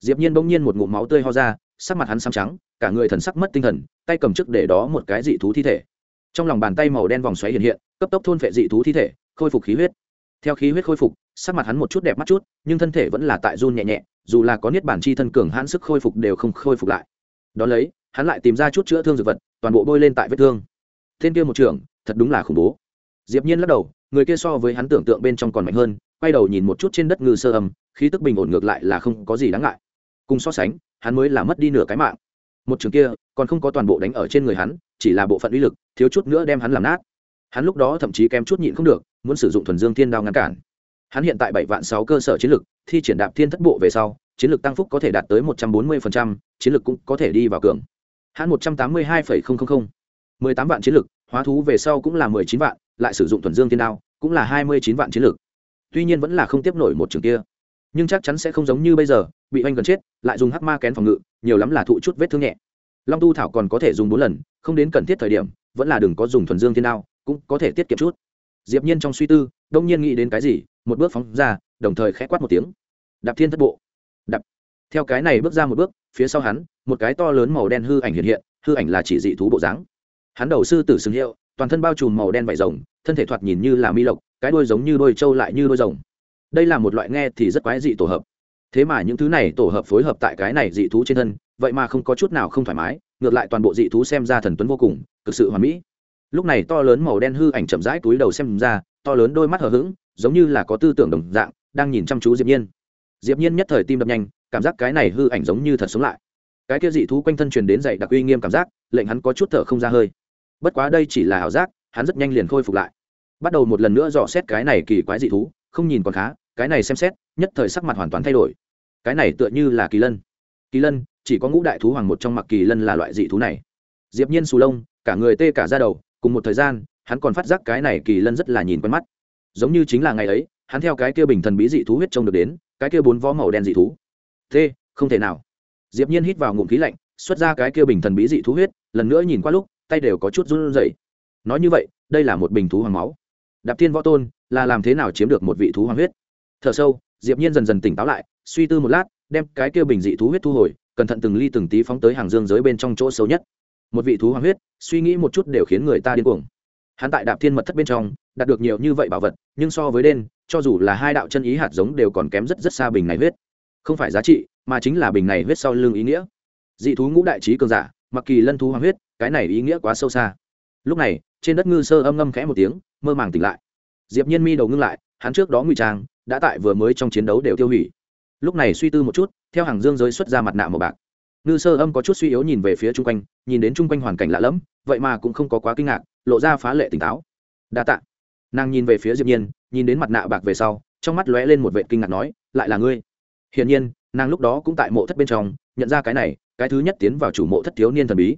Diệp nhiên bỗng nhiên một ngụm máu tươi ho ra, sắc mặt hắn xám trắng, cả người thần sắc mất tinh thần, tay cầm trước để đó một cái dị thú thi thể. Trong lòng bàn tay màu đen vòng xoáy hiện hiện, cấp tốc thôn phệ dị thú thi thể, khôi phục khí huyết. Theo khí huyết khôi phục, sắc mặt hắn một chút đẹp mắt chút, nhưng thân thể vẫn là tại run nhẹ nhẹ, dù là có niết bản chi thân cường hãn sức khôi phục đều không khôi phục lại. Đón lấy hắn lại tìm ra chút chữa thương dược vật, toàn bộ bôi lên tại vết thương. Thiên kia một trưởng, thật đúng là khủng bố. Diệp nhiên lắc đầu, người kia so với hắn tưởng tượng bên trong còn mạnh hơn, quay đầu nhìn một chút trên đất ngư sơ âm, khí tức bình ổn ngược lại là không có gì đáng ngại. Cùng so sánh, hắn mới là mất đi nửa cái mạng. Một trường kia, còn không có toàn bộ đánh ở trên người hắn, chỉ là bộ phận uy lực, thiếu chút nữa đem hắn làm nát. Hắn lúc đó thậm chí kém chút nhịn không được, muốn sử dụng thuần dương thiên đao ngăn cản. Hắn hiện tại bảy vạn sáu cơ sở chiến lực, thi triển đạp thiên thất bộ về sau, chiến lực tăng phúc có thể đạt tới một trăm bốn mươi chiến lực cũng có thể đi vào cường hãn một trăm tám mươi hai mười tám vạn chiến lược, hóa thú về sau cũng là mười chín vạn, lại sử dụng thuần dương thiên đao, cũng là hai mươi chín vạn chiến lược. Tuy nhiên vẫn là không tiếp nổi một trường kia. Nhưng chắc chắn sẽ không giống như bây giờ, bị oanh gần chết, lại dùng hắc ma kén phòng ngự, nhiều lắm là thụ chút vết thương nhẹ. Long tu thảo còn có thể dùng bốn lần, không đến cần thiết thời điểm, vẫn là đừng có dùng thuần dương thiên đao, cũng có thể tiết kiệm chút. Diệp nhiên trong suy tư, đông nhiên nghĩ đến cái gì, một bước phóng ra, đồng thời khẽ quát một tiếng. Đạp thiên thất bộ. Đạp. Theo cái này bước ra một bước, phía sau hắn một cái to lớn màu đen hư ảnh hiện hiện, hư ảnh là chỉ dị thú bộ dáng. Hắn đầu sư tử sừng hiệu, toàn thân bao trùm màu đen vảy rồng, thân thể thoạt nhìn như là mi lộc, cái đuôi giống như đuôi trâu lại như đuôi rồng. Đây là một loại nghe thì rất quái dị tổ hợp. Thế mà những thứ này tổ hợp phối hợp tại cái này dị thú trên thân, vậy mà không có chút nào không thoải mái, ngược lại toàn bộ dị thú xem ra thần tuấn vô cùng, cực sự hoàn mỹ. Lúc này to lớn màu đen hư ảnh chậm rãi túi đầu xem ra, to lớn đôi mắt hờ hững, giống như là có tư tưởng đồng dạng, đang nhìn chăm chú diệp nhiên. Diệp nhiên nhất thời tim đập nhanh, cảm giác cái này hư ảnh giống như thật sống lại cái kia dị thú quanh thân truyền đến dậy đặc uy nghiêm cảm giác, lệnh hắn có chút thở không ra hơi. Bất quá đây chỉ là ảo giác, hắn rất nhanh liền khôi phục lại. Bắt đầu một lần nữa dò xét cái này kỳ quái dị thú, không nhìn còn khá, cái này xem xét, nhất thời sắc mặt hoàn toàn thay đổi. Cái này tựa như là kỳ lân. Kỳ lân, chỉ có ngũ đại thú hoàng một trong mặc kỳ lân là loại dị thú này. Diệp nhiên sù lông, cả người tê cả da đầu, cùng một thời gian, hắn còn phát giác cái này kỳ lân rất là nhìn quen mắt. Giống như chính là ngày ấy, hắn theo cái kia bình thần bí dị thú huyết trông được đến, cái kia bốn vó màu đen dị thú. Thế không thể nào diệp nhiên hít vào ngụm khí lạnh, xuất ra cái kia bình thần bí dị thú huyết, lần nữa nhìn qua lúc, tay đều có chút run rẩy. Nói như vậy, đây là một bình thú hoàng máu. Đạp thiên võ tôn, là làm thế nào chiếm được một vị thú hoàng huyết? Thở sâu, diệp nhiên dần dần tỉnh táo lại, suy tư một lát, đem cái kia bình dị thú huyết thu hồi, cẩn thận từng ly từng tí phóng tới hàng dương giới bên trong chỗ sâu nhất. Một vị thú hoàng huyết, suy nghĩ một chút đều khiến người ta điên cuồng. Hắn tại đạp thiên mật thất bên trong, đạt được nhiều như vậy bảo vật, nhưng so với đen, cho dù là hai đạo chân ý hạt giống đều còn kém rất rất xa bình này huyết không phải giá trị, mà chính là bình này huyết sau lưng ý nghĩa. Dị thú ngũ đại trí cường giả, mặc kỳ lân thú hoàng huyết, cái này ý nghĩa quá sâu xa. Lúc này, trên đất ngư sơ âm ngâm khẽ một tiếng, mơ màng tỉnh lại. Diệp nhiên mi đầu ngưng lại, hắn trước đó ngụy trang, đã tại vừa mới trong chiến đấu đều tiêu hủy. Lúc này suy tư một chút, theo hàng dương giới xuất ra mặt nạ màu bạc. Ngư sơ âm có chút suy yếu nhìn về phía chung quanh, nhìn đến chung quanh hoàn cảnh lạ lẫm, vậy mà cũng không có quá kinh ngạc, lộ ra phá lệ tỉnh táo. Đa tạ. Nàng nhìn về phía diệp nhiên, nhìn đến mặt nạ bạc về sau, trong mắt lóe lên một vệ kinh ngạc nói, lại là ngươi? Hiển nhiên, nàng lúc đó cũng tại mộ thất bên trong, nhận ra cái này, cái thứ nhất tiến vào chủ mộ thất thiếu niên thần bí.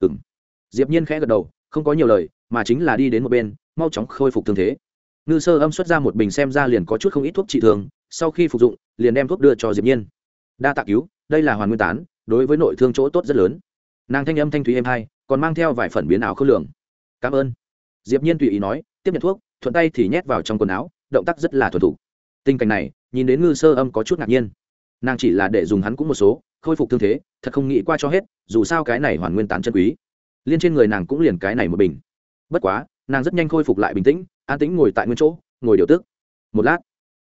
Ừm. Diệp nhiên khẽ gật đầu, không có nhiều lời, mà chính là đi đến một bên, mau chóng khôi phục thương thế. Ngư sơ âm xuất ra một bình xem ra liền có chút không ít thuốc trị thương, sau khi phục dụng, liền đem thuốc đưa cho diệp nhiên. Đa tạ cứu, đây là hoàn nguyên tán, đối với nội thương chỗ tốt rất lớn. Nàng thanh âm thanh thúy êm hai, còn mang theo vài phần biến ảo khôn lường. Cảm ơn. Diệp nhiên tùy ý nói, tiếp nhận thuốc, thuận tay thì nhét vào trong quần áo, động tác rất là thuần thủ tình cảnh này nhìn đến ngư sơ âm có chút ngạc nhiên. Nàng chỉ là để dùng hắn cũng một số, khôi phục thương thế, thật không nghĩ qua cho hết, dù sao cái này hoàn nguyên tán chân quý. Liên trên người nàng cũng liền cái này một bình. Bất quá, nàng rất nhanh khôi phục lại bình tĩnh, an tĩnh ngồi tại nguyên chỗ, ngồi điều tức. Một lát,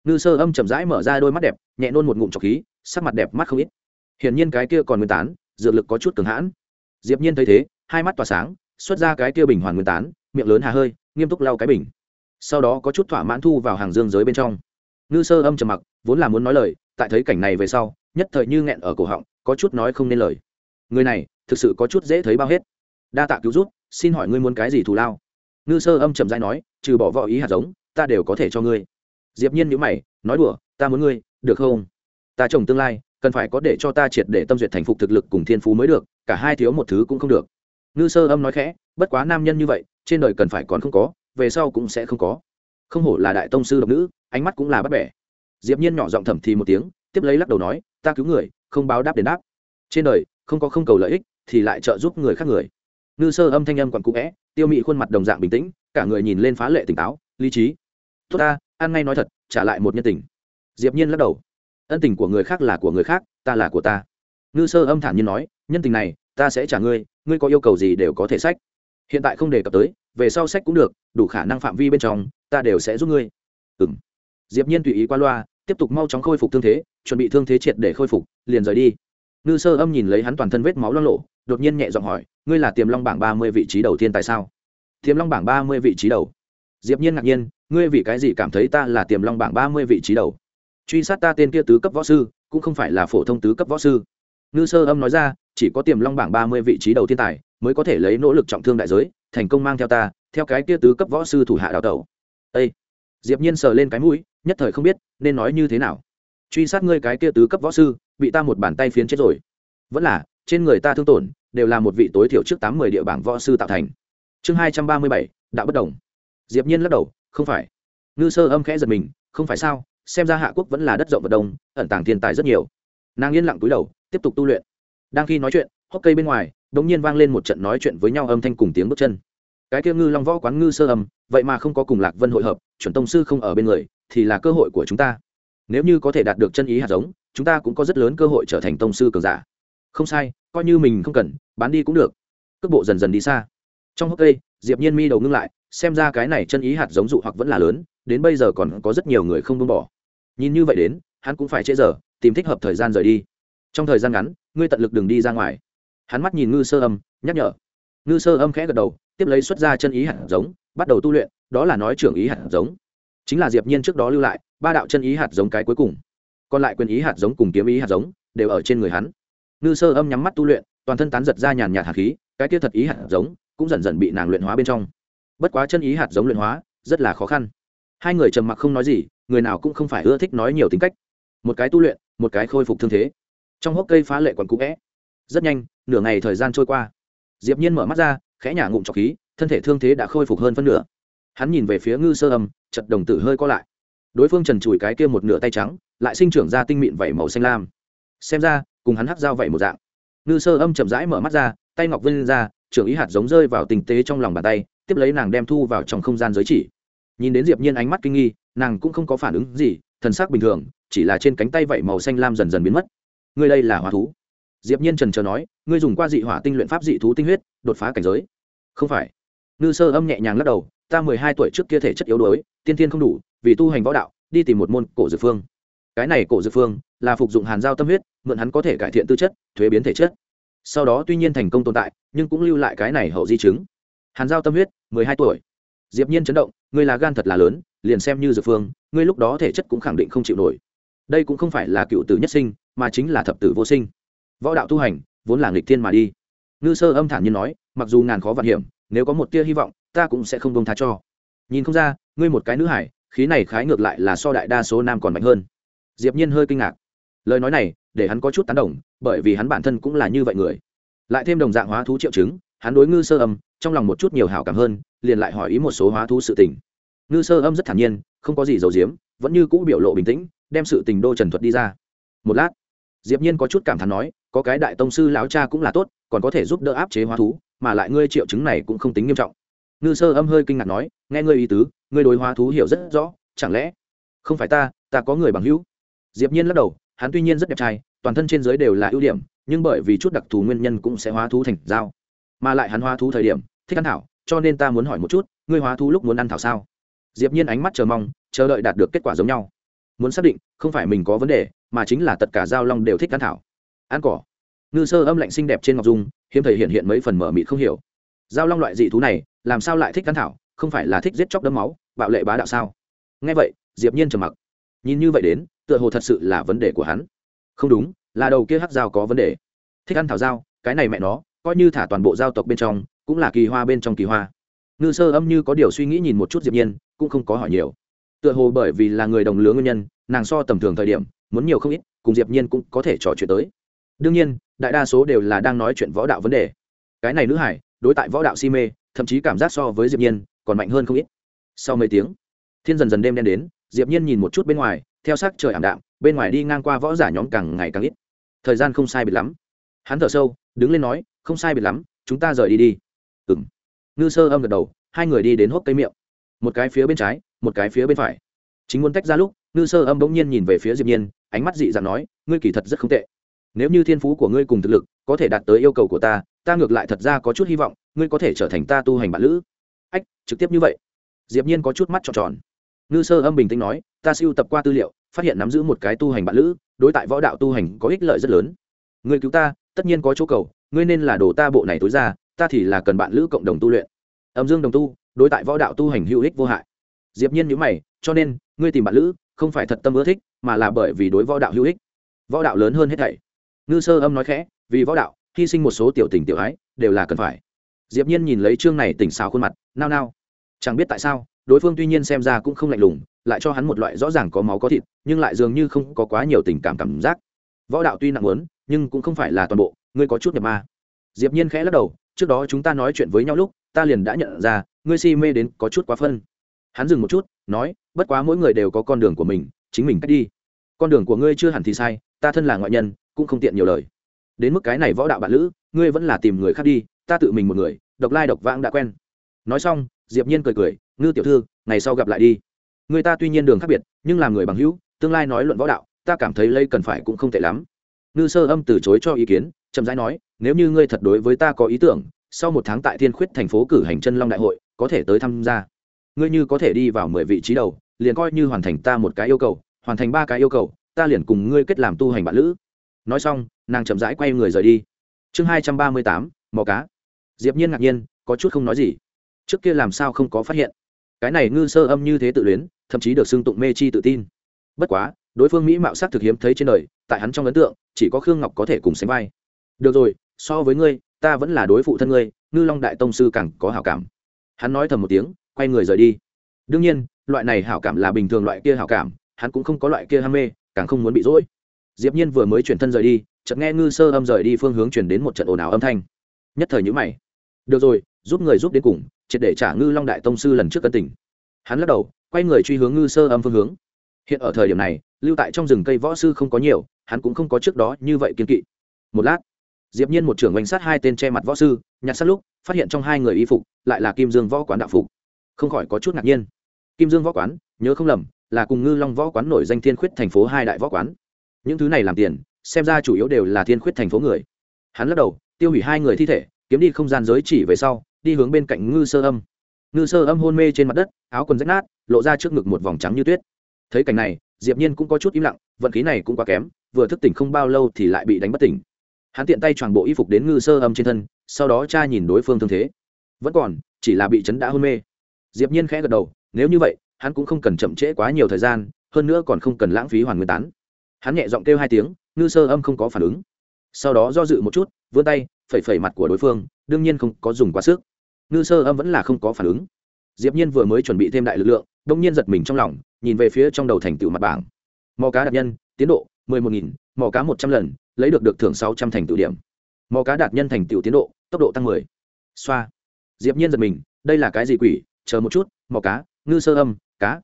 ngư sơ âm chậm rãi mở ra đôi mắt đẹp, nhẹ nôn một ngụm trọc khí, sắc mặt đẹp mắt không ít. Hiển nhiên cái kia còn nguyên tán, dược lực có chút cường hãn. Diệp nhiên thấy thế, hai mắt tỏa sáng, xuất ra cái kia bình hoàn nguyên tán, miệng lớn hà hơi, nghiêm túc lau cái bình. Sau đó có chút thỏa mãn thu vào hàng dương giới bên trong ngư sơ âm trầm mặc, vốn là muốn nói lời, tại thấy cảnh này về sau, nhất thời như nghẹn ở cổ họng, có chút nói không nên lời. Người này, thực sự có chút dễ thấy bao hết. Đa tạ cứu rút xin hỏi ngươi muốn cái gì thù lao? Ngư sơ âm trầm dai nói, trừ bỏ võ ý hạt giống, ta đều có thể cho ngươi. Diệp nhiên nhíu mày, nói đùa, ta muốn ngươi, được không? Ta trồng tương lai, cần phải có để cho ta triệt để tâm duyệt thành phục thực lực cùng thiên phú mới được, cả hai thiếu một thứ cũng không được. Ngư sơ âm nói khẽ, bất quá nam nhân như vậy, trên đời cần phải còn không có, về sau cũng sẽ không có không hổ là đại tông sư độc nữ, ánh mắt cũng là bắt bẻ. Diệp nhiên nhỏ giọng thầm thì một tiếng, tiếp lấy lắc đầu nói, ta cứu người, không báo đáp đền đáp. Trên đời, không có không cầu lợi ích, thì lại trợ giúp người khác người. Ngư sơ âm thanh âm còn cũ vẽ tiêu mị khuôn mặt đồng dạng bình tĩnh, cả người nhìn lên phá lệ tỉnh táo, lý trí. Tốt ta, ăn ngay nói thật, trả lại một nhân tình. Diệp nhiên lắc đầu. Ân tình của người khác là của người khác, ta là của ta. Ngư sơ âm thản nhiên nói, nhân tình này, ta sẽ trả ngươi ngươi có yêu cầu gì đều có thể sách hiện tại không đề cập tới, về sau sách cũng được, đủ khả năng phạm vi bên trong, ta đều sẽ giúp ngươi. Ừ m diệp nhiên tùy ý qua loa, tiếp tục mau chóng khôi phục thương thế, chuẩn bị thương thế triệt để khôi phục, liền rời đi. Ngư sơ âm nhìn lấy hắn toàn thân vết máu lo lộ, đột nhiên nhẹ giọng hỏi, ngươi là tiềm long bảng ba mươi vị trí đầu tiên tại sao? Tiềm long bảng ba mươi vị trí đầu. Diệp nhiên ngạc nhiên, ngươi vì cái gì cảm thấy ta là tiềm long bảng ba mươi vị trí đầu? Truy sát ta tên kia tứ cấp võ sư, cũng không phải là phổ thông tứ cấp võ sư. Ngư sơ âm nói ra, chỉ có tiềm long bảng ba mươi vị trí đầu thiên tài mới có thể lấy nỗ lực trọng thương đại giới, thành công mang theo ta, theo cái kia tứ cấp võ sư thủ hạ đào tẩu. Â diệp nhiên sờ lên cái mũi, nhất thời không biết, nên nói như thế nào. Truy sát ngươi cái kia tứ cấp võ sư, bị ta một bàn tay phiến chết rồi. Vẫn là, trên người ta thương tổn, đều là một vị tối thiểu trước tám mươi địa bảng võ sư tạo thành. Chương hai trăm ba mươi bảy đã bất đồng. Diệp nhiên lắc đầu, không phải. Ngư sơ âm khẽ giật mình, không phải sao, xem ra hạ quốc vẫn là đất rộng vật đông, ẩn tàng thiên tài rất nhiều. Nàng yên lặng túi đầu, tiếp tục tu luyện. Đang khi nói chuyện, hốc cây bên ngoài đ nhiên vang lên một trận nói chuyện với nhau âm thanh cùng tiếng bước chân. Cái kia ngư long võ quán ngư sơ âm, vậy mà không có cùng lạc vân hội hợp, chuẩn tông sư không ở bên người, thì là cơ hội của chúng ta. Nếu như có thể đạt được chân ý hạt giống, chúng ta cũng có rất lớn cơ hội trở thành tông sư cường giả. Không sai, coi như mình không cần, bán đi cũng được. Cước bộ dần dần đi xa. Trong hốc cây, diệp nhiên mi đầu ngưng lại, xem ra cái này chân ý hạt giống dụ hoặc vẫn là lớn, đến bây giờ còn có rất nhiều người không buông bỏ. Nhìn như vậy đến, hắn cũng phải trễ giờ, tìm thích hợp thời gian rời đi. Trong thời gian ngắn, ngươi tận lực đừng đi ra ngoài hắn mắt nhìn ngư sơ âm, nhắc nhở. Ngư sơ âm khẽ gật đầu, tiếp lấy xuất ra chân ý hạt giống, bắt đầu tu luyện, đó là nói trưởng ý hạt giống. Chính là diệp nhiên trước đó lưu lại, ba đạo chân ý hạt giống cái cuối cùng. Còn lại quyền ý hạt giống cùng kiếm ý hạt giống, đều ở trên người hắn. Ngư sơ âm nhắm mắt tu luyện, toàn thân tán giật ra nhàn nhạt hạt khí, cái kia thật ý hạt giống, cũng dần dần bị nàng luyện hóa bên trong. Bất quá chân ý hạt giống luyện hóa, rất là khó khăn. Hai người trầm mặc không nói gì, người nào cũng không phải ưa thích nói nhiều tính cách. Một cái tu luyện, một cái khôi phục thương thế. Trong hốc cây phá lệ còn cũ vẽ rất nhanh, nửa ngày thời gian trôi qua. Diệp nhiên mở mắt ra, khẽ nhả ngụm trọc khí, thân thể thương thế đã khôi phục hơn phân nửa. Hắn nhìn về phía ngư sơ âm chật đồng tử hơi co lại. Đối phương trần chùi cái kia một nửa tay trắng, lại sinh trưởng ra tinh mịn vảy màu xanh lam. Xem ra, cùng hắn hắc dao vảy một dạng. Ngư sơ âm chậm rãi mở mắt ra, tay ngọc vươn ra, trưởng ý hạt giống rơi vào tình tế trong lòng bàn tay, tiếp lấy nàng đem thu vào trong không gian giới chỉ. Nhìn đến diệp nhiên ánh mắt kinh nghi, nàng cũng không có phản ứng gì, thần sắc bình thường, chỉ là trên cánh tay vảy màu xanh lam dần dần biến mất. Ngươi đây là hỏa thú diệp nhiên trần chờ nói, ngươi dùng qua dị hỏa tinh luyện pháp dị thú tinh huyết, đột phá cảnh giới. Không phải. Ngư sơ âm nhẹ nhàng lắc đầu, ta mười hai tuổi trước kia thể chất yếu đuối, tiên tiên không đủ, vì tu hành võ đạo, đi tìm một môn cổ dược phương. Cái này cổ dược phương là phục dụng hàn giao tâm huyết, mượn hắn có thể cải thiện tư chất, thuế biến thể chất. Sau đó tuy nhiên thành công tồn tại, nhưng cũng lưu lại cái này hậu di chứng. Hàn giao tâm huyết, mười hai tuổi. Diệp nhiên chấn động, ngươi là gan thật là lớn, liền xem như dược phương, ngươi lúc đó thể chất cũng khẳng định không chịu nổi. Đây cũng không phải là cựu tử nhất sinh, mà chính là thập tử vô sinh võ đạo tu hành, vốn là nghịch thiên mà đi. Ngư sơ âm thản nhiên nói, mặc dù ngàn khó vạn hiểm, nếu có một tia hy vọng, ta cũng sẽ không bông tha cho. Nhìn không ra, ngươi một cái nữ hải, khí này khái ngược lại là so đại đa số nam còn mạnh hơn. Diệp nhiên hơi kinh ngạc. Lời nói này, để hắn có chút tán đồng, bởi vì hắn bản thân cũng là như vậy người. Lại thêm đồng dạng hóa thú triệu chứng, hắn đối ngư sơ âm, trong lòng một chút nhiều hảo cảm hơn, liền lại hỏi ý một số hóa thú sự tình. Ngư sơ âm rất thản nhiên, không có gì giấu giếm, vẫn như cũ biểu lộ bình tĩnh, đem sự tình đô trần thuật đi ra. Một lát diệp nhiên có chút cảm thán nói, có cái đại tông sư lão cha cũng là tốt, còn có thể giúp đỡ áp chế hóa thú, mà lại ngươi triệu chứng này cũng không tính nghiêm trọng. Ngư sơ âm hơi kinh ngạc nói, nghe ngươi ý tứ, ngươi đối hóa thú hiểu rất rõ, chẳng lẽ không phải ta ta có người bằng hữu? Diệp nhiên lắc đầu, hắn tuy nhiên rất đẹp trai, toàn thân trên dưới đều là ưu điểm, nhưng bởi vì chút đặc thù nguyên nhân cũng sẽ hóa thú thành dao. Mà lại hắn hóa thú thời điểm, thích ăn thảo, cho nên ta muốn hỏi một chút, ngươi hóa thú lúc muốn ăn thảo sao? Diệp nhiên ánh mắt chờ mong, chờ đợi đạt được kết quả giống nhau. Muốn xác định, không phải mình có vấn đề mà chính là tất cả giao long đều thích ăn thảo. Ăn cỏ. Ngư sơ âm lạnh xinh đẹp trên ngọc dung, hiếm thấy hiện hiện mấy phần mở mịt không hiểu. Giao long loại dị thú này, làm sao lại thích ăn thảo? Không phải là thích giết chóc đấm máu, bạo lệ bá đạo sao? Nghe vậy, diệp nhiên trầm mặc. Nhìn như vậy đến, tựa hồ thật sự là vấn đề của hắn. Không đúng, là đầu kia hắc dao có vấn đề. Thích ăn thảo dao cái này mẹ nó, coi như thả toàn bộ giao tộc bên trong, cũng là kỳ hoa bên trong kỳ hoa. Ngư sơ âm như có điều suy nghĩ nhìn một chút diệp nhiên, cũng không có hỏi nhiều. Tựa hồ bởi vì là người đồng lứa nguyên nhân, nàng so tầm thường thời điểm muốn nhiều không ít, cùng diệp nhiên cũng có thể trò chuyện tới. Đương nhiên, đại đa số đều là đang nói chuyện võ đạo vấn đề. Cái này nữ hải, đối tại võ đạo si mê, thậm chí cảm giác so với diệp nhiên còn mạnh hơn không ít. Sau mấy tiếng, thiên dần dần đêm đen đến, diệp nhiên nhìn một chút bên ngoài, theo sắc trời ảm đạm, bên ngoài đi ngang qua võ giả nhóm càng ngày càng ít. Thời gian không sai biệt lắm. Hắn thở sâu, đứng lên nói, không sai biệt lắm, chúng ta rời đi đi. Ừm. Ngư sơ âm gật đầu, hai người đi đến hốc cây miệng. Một cái phía bên trái, một cái phía bên phải. Chính muốn tách ra lúc, ngư sơ âm bỗng nhiên nhìn về phía diệp nhiên ánh mắt dị dạng nói, ngươi kỳ thật rất không tệ. Nếu như thiên phú của ngươi cùng thực lực có thể đạt tới yêu cầu của ta ta ngược lại thật ra có chút hy vọng, ngươi có thể trở thành ta tu hành bạn lữ. Ách, trực tiếp như vậy. Diệp nhiên có chút mắt tròn tròn. Ngư sơ âm bình tĩnh nói, ta siêu tập qua tư liệu, phát hiện nắm giữ một cái tu hành bạn lữ, đối tại võ đạo tu hành có ích lợi rất lớn. Ngươi cứu ta, tất nhiên có chỗ cầu, ngươi nên là đồ ta bộ này tối ra, ta thì là cần bạn lữ cộng đồng tu luyện. Âm dương đồng tu, đối tại võ đạo tu hành hữu ích vô hại. Diệp nhiên nhíu mày, cho nên ngươi tìm bạn lữ, không phải thật tâm ưa thích, mà là bởi vì đối võ đạo hữu ích. Võ đạo lớn hơn hết thảy. Ngư sơ âm nói khẽ, vì võ đạo, hy sinh một số tiểu tình tiểu ái, đều là cần phải. Diệp nhiên nhìn lấy chương này tỉnh xào khuôn mặt, nao nao. Chẳng biết tại sao, đối phương tuy nhiên xem ra cũng không lạnh lùng, lại cho hắn một loại rõ ràng có máu có thịt, nhưng lại dường như không có quá nhiều tình cảm cảm giác. Võ đạo tuy nặng muốn, nhưng cũng không phải là toàn bộ, ngươi có chút nhập ma. Diệp nhiên khẽ lắc đầu, trước đó chúng ta nói chuyện với nhau lúc, ta liền đã nhận ra, ngươi si mê đến có chút quá phân. Hắn dừng một chút nói, bất quá mỗi người đều có con đường của mình, chính mình cách đi. Con đường của ngươi chưa hẳn thì sai, ta thân là ngoại nhân, cũng không tiện nhiều lời. Đến mức cái này võ đạo bạn lữ, ngươi vẫn là tìm người khác đi, ta tự mình một người, độc lai độc vãng đã quen. Nói xong, diệp nhiên cười cười, ngư tiểu thư, ngày sau gặp lại đi. Người ta tuy nhiên đường khác biệt, nhưng làm người bằng hữu, tương lai nói luận võ đạo, ta cảm thấy lây cần phải cũng không tệ lắm. Ngư sơ âm từ chối cho ý kiến, chậm rãi nói, nếu như ngươi thật đối với ta có ý tưởng, sau một tháng tại thiên khuyết thành phố cử hành chân long đại hội, có thể tới tham gia ngươi như có thể đi vào mười vị trí đầu, liền coi như hoàn thành ta một cái yêu cầu, hoàn thành ba cái yêu cầu, ta liền cùng ngươi kết làm tu hành bạn lữ. Nói xong, nàng chậm rãi quay người rời đi. Chương hai trăm ba mươi tám, mò cá. Diệp nhiên ngạc nhiên, có chút không nói gì. Trước kia làm sao không có phát hiện? Cái này ngư sơ âm như thế tự luyến, thậm chí được xưng tụng mê chi tự tin. Bất quá, đối phương mỹ mạo sắc thực hiếm thấy trên đời, tại hắn trong ấn tượng, chỉ có khương ngọc có thể cùng sánh vai. Được rồi, so với ngươi, ta vẫn là đối phụ thân ngươi, ngư long đại tông sư càng có hảo cảm. Hắn nói thầm một tiếng quay người rời đi. Đương nhiên, loại này hảo cảm là bình thường loại kia hảo cảm, hắn cũng không có loại kia ham mê, càng không muốn bị dỗi diệp nhiên vừa mới chuyển thân rời đi, chợt nghe ngư sơ âm rời đi phương hướng chuyển đến một trận ồn ào âm thanh. Nhất thời nhíu mày. Được rồi, giúp người giúp đến cùng, triệt để trả ngư long đại tông sư lần trước cân tình. Hắn lắc đầu, quay người truy hướng ngư sơ âm phương hướng. Hiện ở thời điểm này, lưu tại trong rừng cây võ sư không có nhiều, hắn cũng không có trước đó như vậy kiên kỵ. Một lát, diệp nhiên một trưởng oanh sát hai tên che mặt võ sư, nhặt sát lúc, phát hiện trong hai người y phục, lại là kim dương võ quán đạo phục không khỏi có chút ngạc nhiên. Kim dương võ quán, nhớ không lầm, là cùng ngư long võ quán nổi danh thiên khuyết thành phố hai đại võ quán. Những thứ này làm tiền, xem ra chủ yếu đều là thiên khuyết thành phố người. Hắn lắc đầu, tiêu hủy hai người thi thể, kiếm đi không gian giới chỉ về sau, đi hướng bên cạnh ngư sơ âm. Ngư sơ âm hôn mê trên mặt đất, áo quần rách nát, lộ ra trước ngực một vòng trắng như tuyết. Thấy cảnh này, diệp nhiên cũng có chút im lặng, vận khí này cũng quá kém, vừa thức tỉnh không bao lâu thì lại bị đánh bất tỉnh. Hắn tiện tay choàng bộ y phục đến ngư sơ âm trên thân, sau đó cha nhìn đối phương thương thế. Vẫn còn, chỉ là bị chấn đã hôn mê diệp nhiên khẽ gật đầu, nếu như vậy, hắn cũng không cần chậm trễ quá nhiều thời gian, hơn nữa còn không cần lãng phí hoàn nguyên tán. Hắn nhẹ giọng kêu hai tiếng, ngư sơ âm không có phản ứng. Sau đó do dự một chút, vươn tay, phẩy phẩy mặt của đối phương, đương nhiên không có dùng quá sức. Ngư sơ âm vẫn là không có phản ứng. Diệp nhiên vừa mới chuẩn bị thêm đại lực lượng, đông nhiên giật mình trong lòng, nhìn về phía trong đầu thành tựu mặt bảng. Mò cá đạt nhân, tiến độ, mười một nghìn, mò cá một trăm lần, lấy được được thưởng sáu trăm thành tựu điểm. Mò cá đạt nhân thành tựu tiến độ, tốc độ tăng mười. Xoa. Diệp nhiên giật mình, đây là cái gì quỷ? Chờ một chút, mò cá, ngư sơ âm, cá.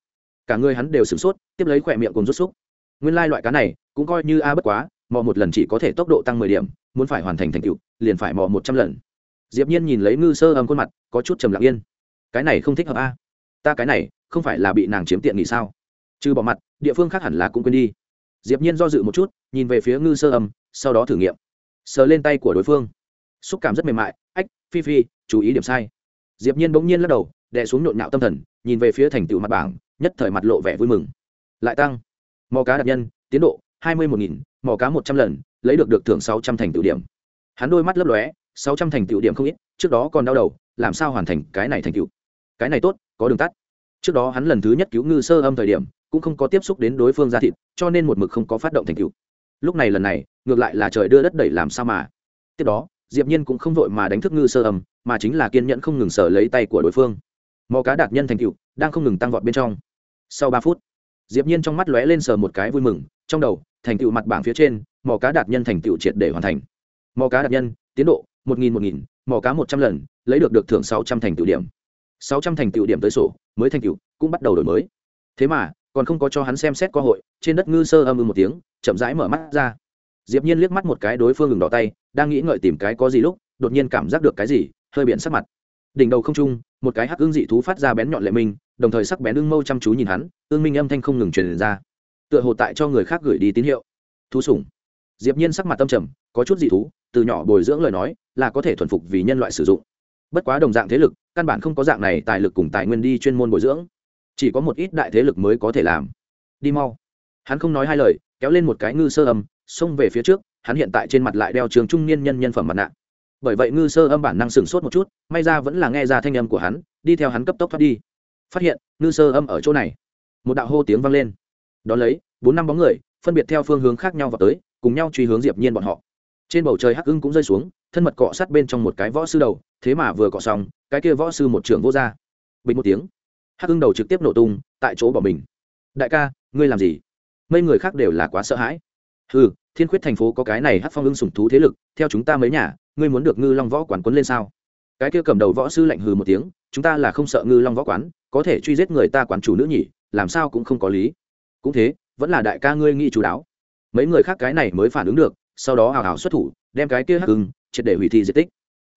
Cả người hắn đều sửng sốt, tiếp lấy khỏe miệng cùng rút xúc. Nguyên lai loại cá này cũng coi như a bất quá, mò một lần chỉ có thể tốc độ tăng mười điểm, muốn phải hoàn thành thành tựu, liền phải mò một trăm lần. Diệp nhiên nhìn lấy ngư sơ âm khuôn mặt, có chút trầm lặng yên. Cái này không thích hợp a. Ta cái này, không phải là bị nàng chiếm tiện nghỉ sao? Trừ bỏ mặt, địa phương khác hẳn là cũng quên đi. Diệp nhiên do dự một chút, nhìn về phía ngư sơ âm, sau đó thử nghiệm. Sờ lên tay của đối phương. Xúc cảm rất mềm mại, ách, phi phi, chú ý điểm sai. Diệp nhiên bỗng nhiên lắc đầu đè xuống nhộn nhạo tâm thần, nhìn về phía thành tựu mặt bảng, nhất thời mặt lộ vẻ vui mừng. Lại tăng. Mò cá đặc nhân, tiến độ, hai mươi một nghìn, mò cá một trăm lần, lấy được được thưởng sáu trăm thành tựu điểm. Hắn đôi mắt lấp lóe, sáu trăm thành tựu điểm không ít, trước đó còn đau đầu, làm sao hoàn thành cái này thành tựu? Cái này tốt, có đường tắt. Trước đó hắn lần thứ nhất cứu ngư sơ âm thời điểm, cũng không có tiếp xúc đến đối phương ra thịt, cho nên một mực không có phát động thành tựu. Lúc này lần này, ngược lại là trời đưa đất đẩy làm sao mà. Tiếp đó, diệp nhiên cũng không vội mà đánh thức ngư sơ âm, mà chính là kiên nhẫn không ngừng sở lấy tay của đối phương mò cá đạt nhân thành tựu, đang không ngừng tăng vọt bên trong. Sau ba phút, diệp nhiên trong mắt lóe lên sờ một cái vui mừng, trong đầu, thành tựu mặt bảng phía trên, mò cá đạt nhân thành tựu triệt để hoàn thành. Mò cá đạt nhân, tiến độ, một nghìn một nghìn, mò cá một trăm lần, lấy được được thưởng sáu trăm thành tựu điểm. Sáu trăm thành tựu điểm tới sổ, mới thành tựu, cũng bắt đầu đổi mới. Thế mà, còn không có cho hắn xem xét cơ hội, trên đất ngư sơ âm ư một tiếng, chậm rãi mở mắt ra. Diệp nhiên liếc mắt một cái đối phương ngừng đỏ tay, đang nghĩ ngợi tìm cái có gì lúc, đột nhiên cảm giác được cái gì, hơi biển sắc mặt đỉnh đầu không trung, một cái hắc ương dị thú phát ra bén nhọn lệ minh, đồng thời sắc bén ương mâu chăm chú nhìn hắn ương minh âm thanh không ngừng truyền ra. Tựa hồ tại cho người khác gửi đi tín hiệu. Thú sủng. Diệp nhiên sắc mặt tâm trầm, có chút dị thú, từ nhỏ bồi dưỡng lời nói, là có thể thuần phục vì nhân loại sử dụng. Bất quá đồng dạng thế lực, căn bản không có dạng này tài lực cùng tài nguyên đi chuyên môn bồi dưỡng. Chỉ có một ít đại thế lực mới có thể làm. Đi mau. Hắn không nói hai lời, kéo lên một cái ngư sơ âm, xông về phía trước, hắn hiện tại trên mặt lại đeo trường trung niên nhân nhân phẩm mặt nạ bởi vậy ngư sơ âm bản năng sửng sốt một chút may ra vẫn là nghe ra thanh âm của hắn đi theo hắn cấp tốc thoát đi. Phát hiện ngư sơ âm ở chỗ này. Một đạo hô tiếng vang lên. Đón lấy bốn năm bóng người phân biệt theo phương hướng khác nhau vào tới cùng nhau truy hướng diệp nhiên bọn họ. Trên bầu trời hắc ưng cũng rơi xuống thân mật cọ sát bên trong một cái võ sư đầu thế mà vừa cọ xong cái kia võ sư một trưởng vô ra. Bình một tiếng hắc ưng đầu trực tiếp nổ tung tại chỗ bỏ mình. Đại ca ngươi làm gì? Mấy người khác đều là quá sợ hãi. Hừ, thiên khuyết thành phố có cái này hắc phong ưng sủng thú thế lực theo chúng ta mấy nhà ngươi muốn được ngư long võ quán quấn lên sao? Cái kia cầm đầu võ sư lạnh hừ một tiếng, chúng ta là không sợ ngư long võ quán, có thể truy giết người ta quán chủ nữ nhỉ, làm sao cũng không có lý. Cũng thế, vẫn là đại ca ngươi nghĩ chú đáo. Mấy người khác cái này mới phản ứng được, sau đó hào hào xuất thủ, đem cái kia hắc ưng, triệt để hủy thi di tích.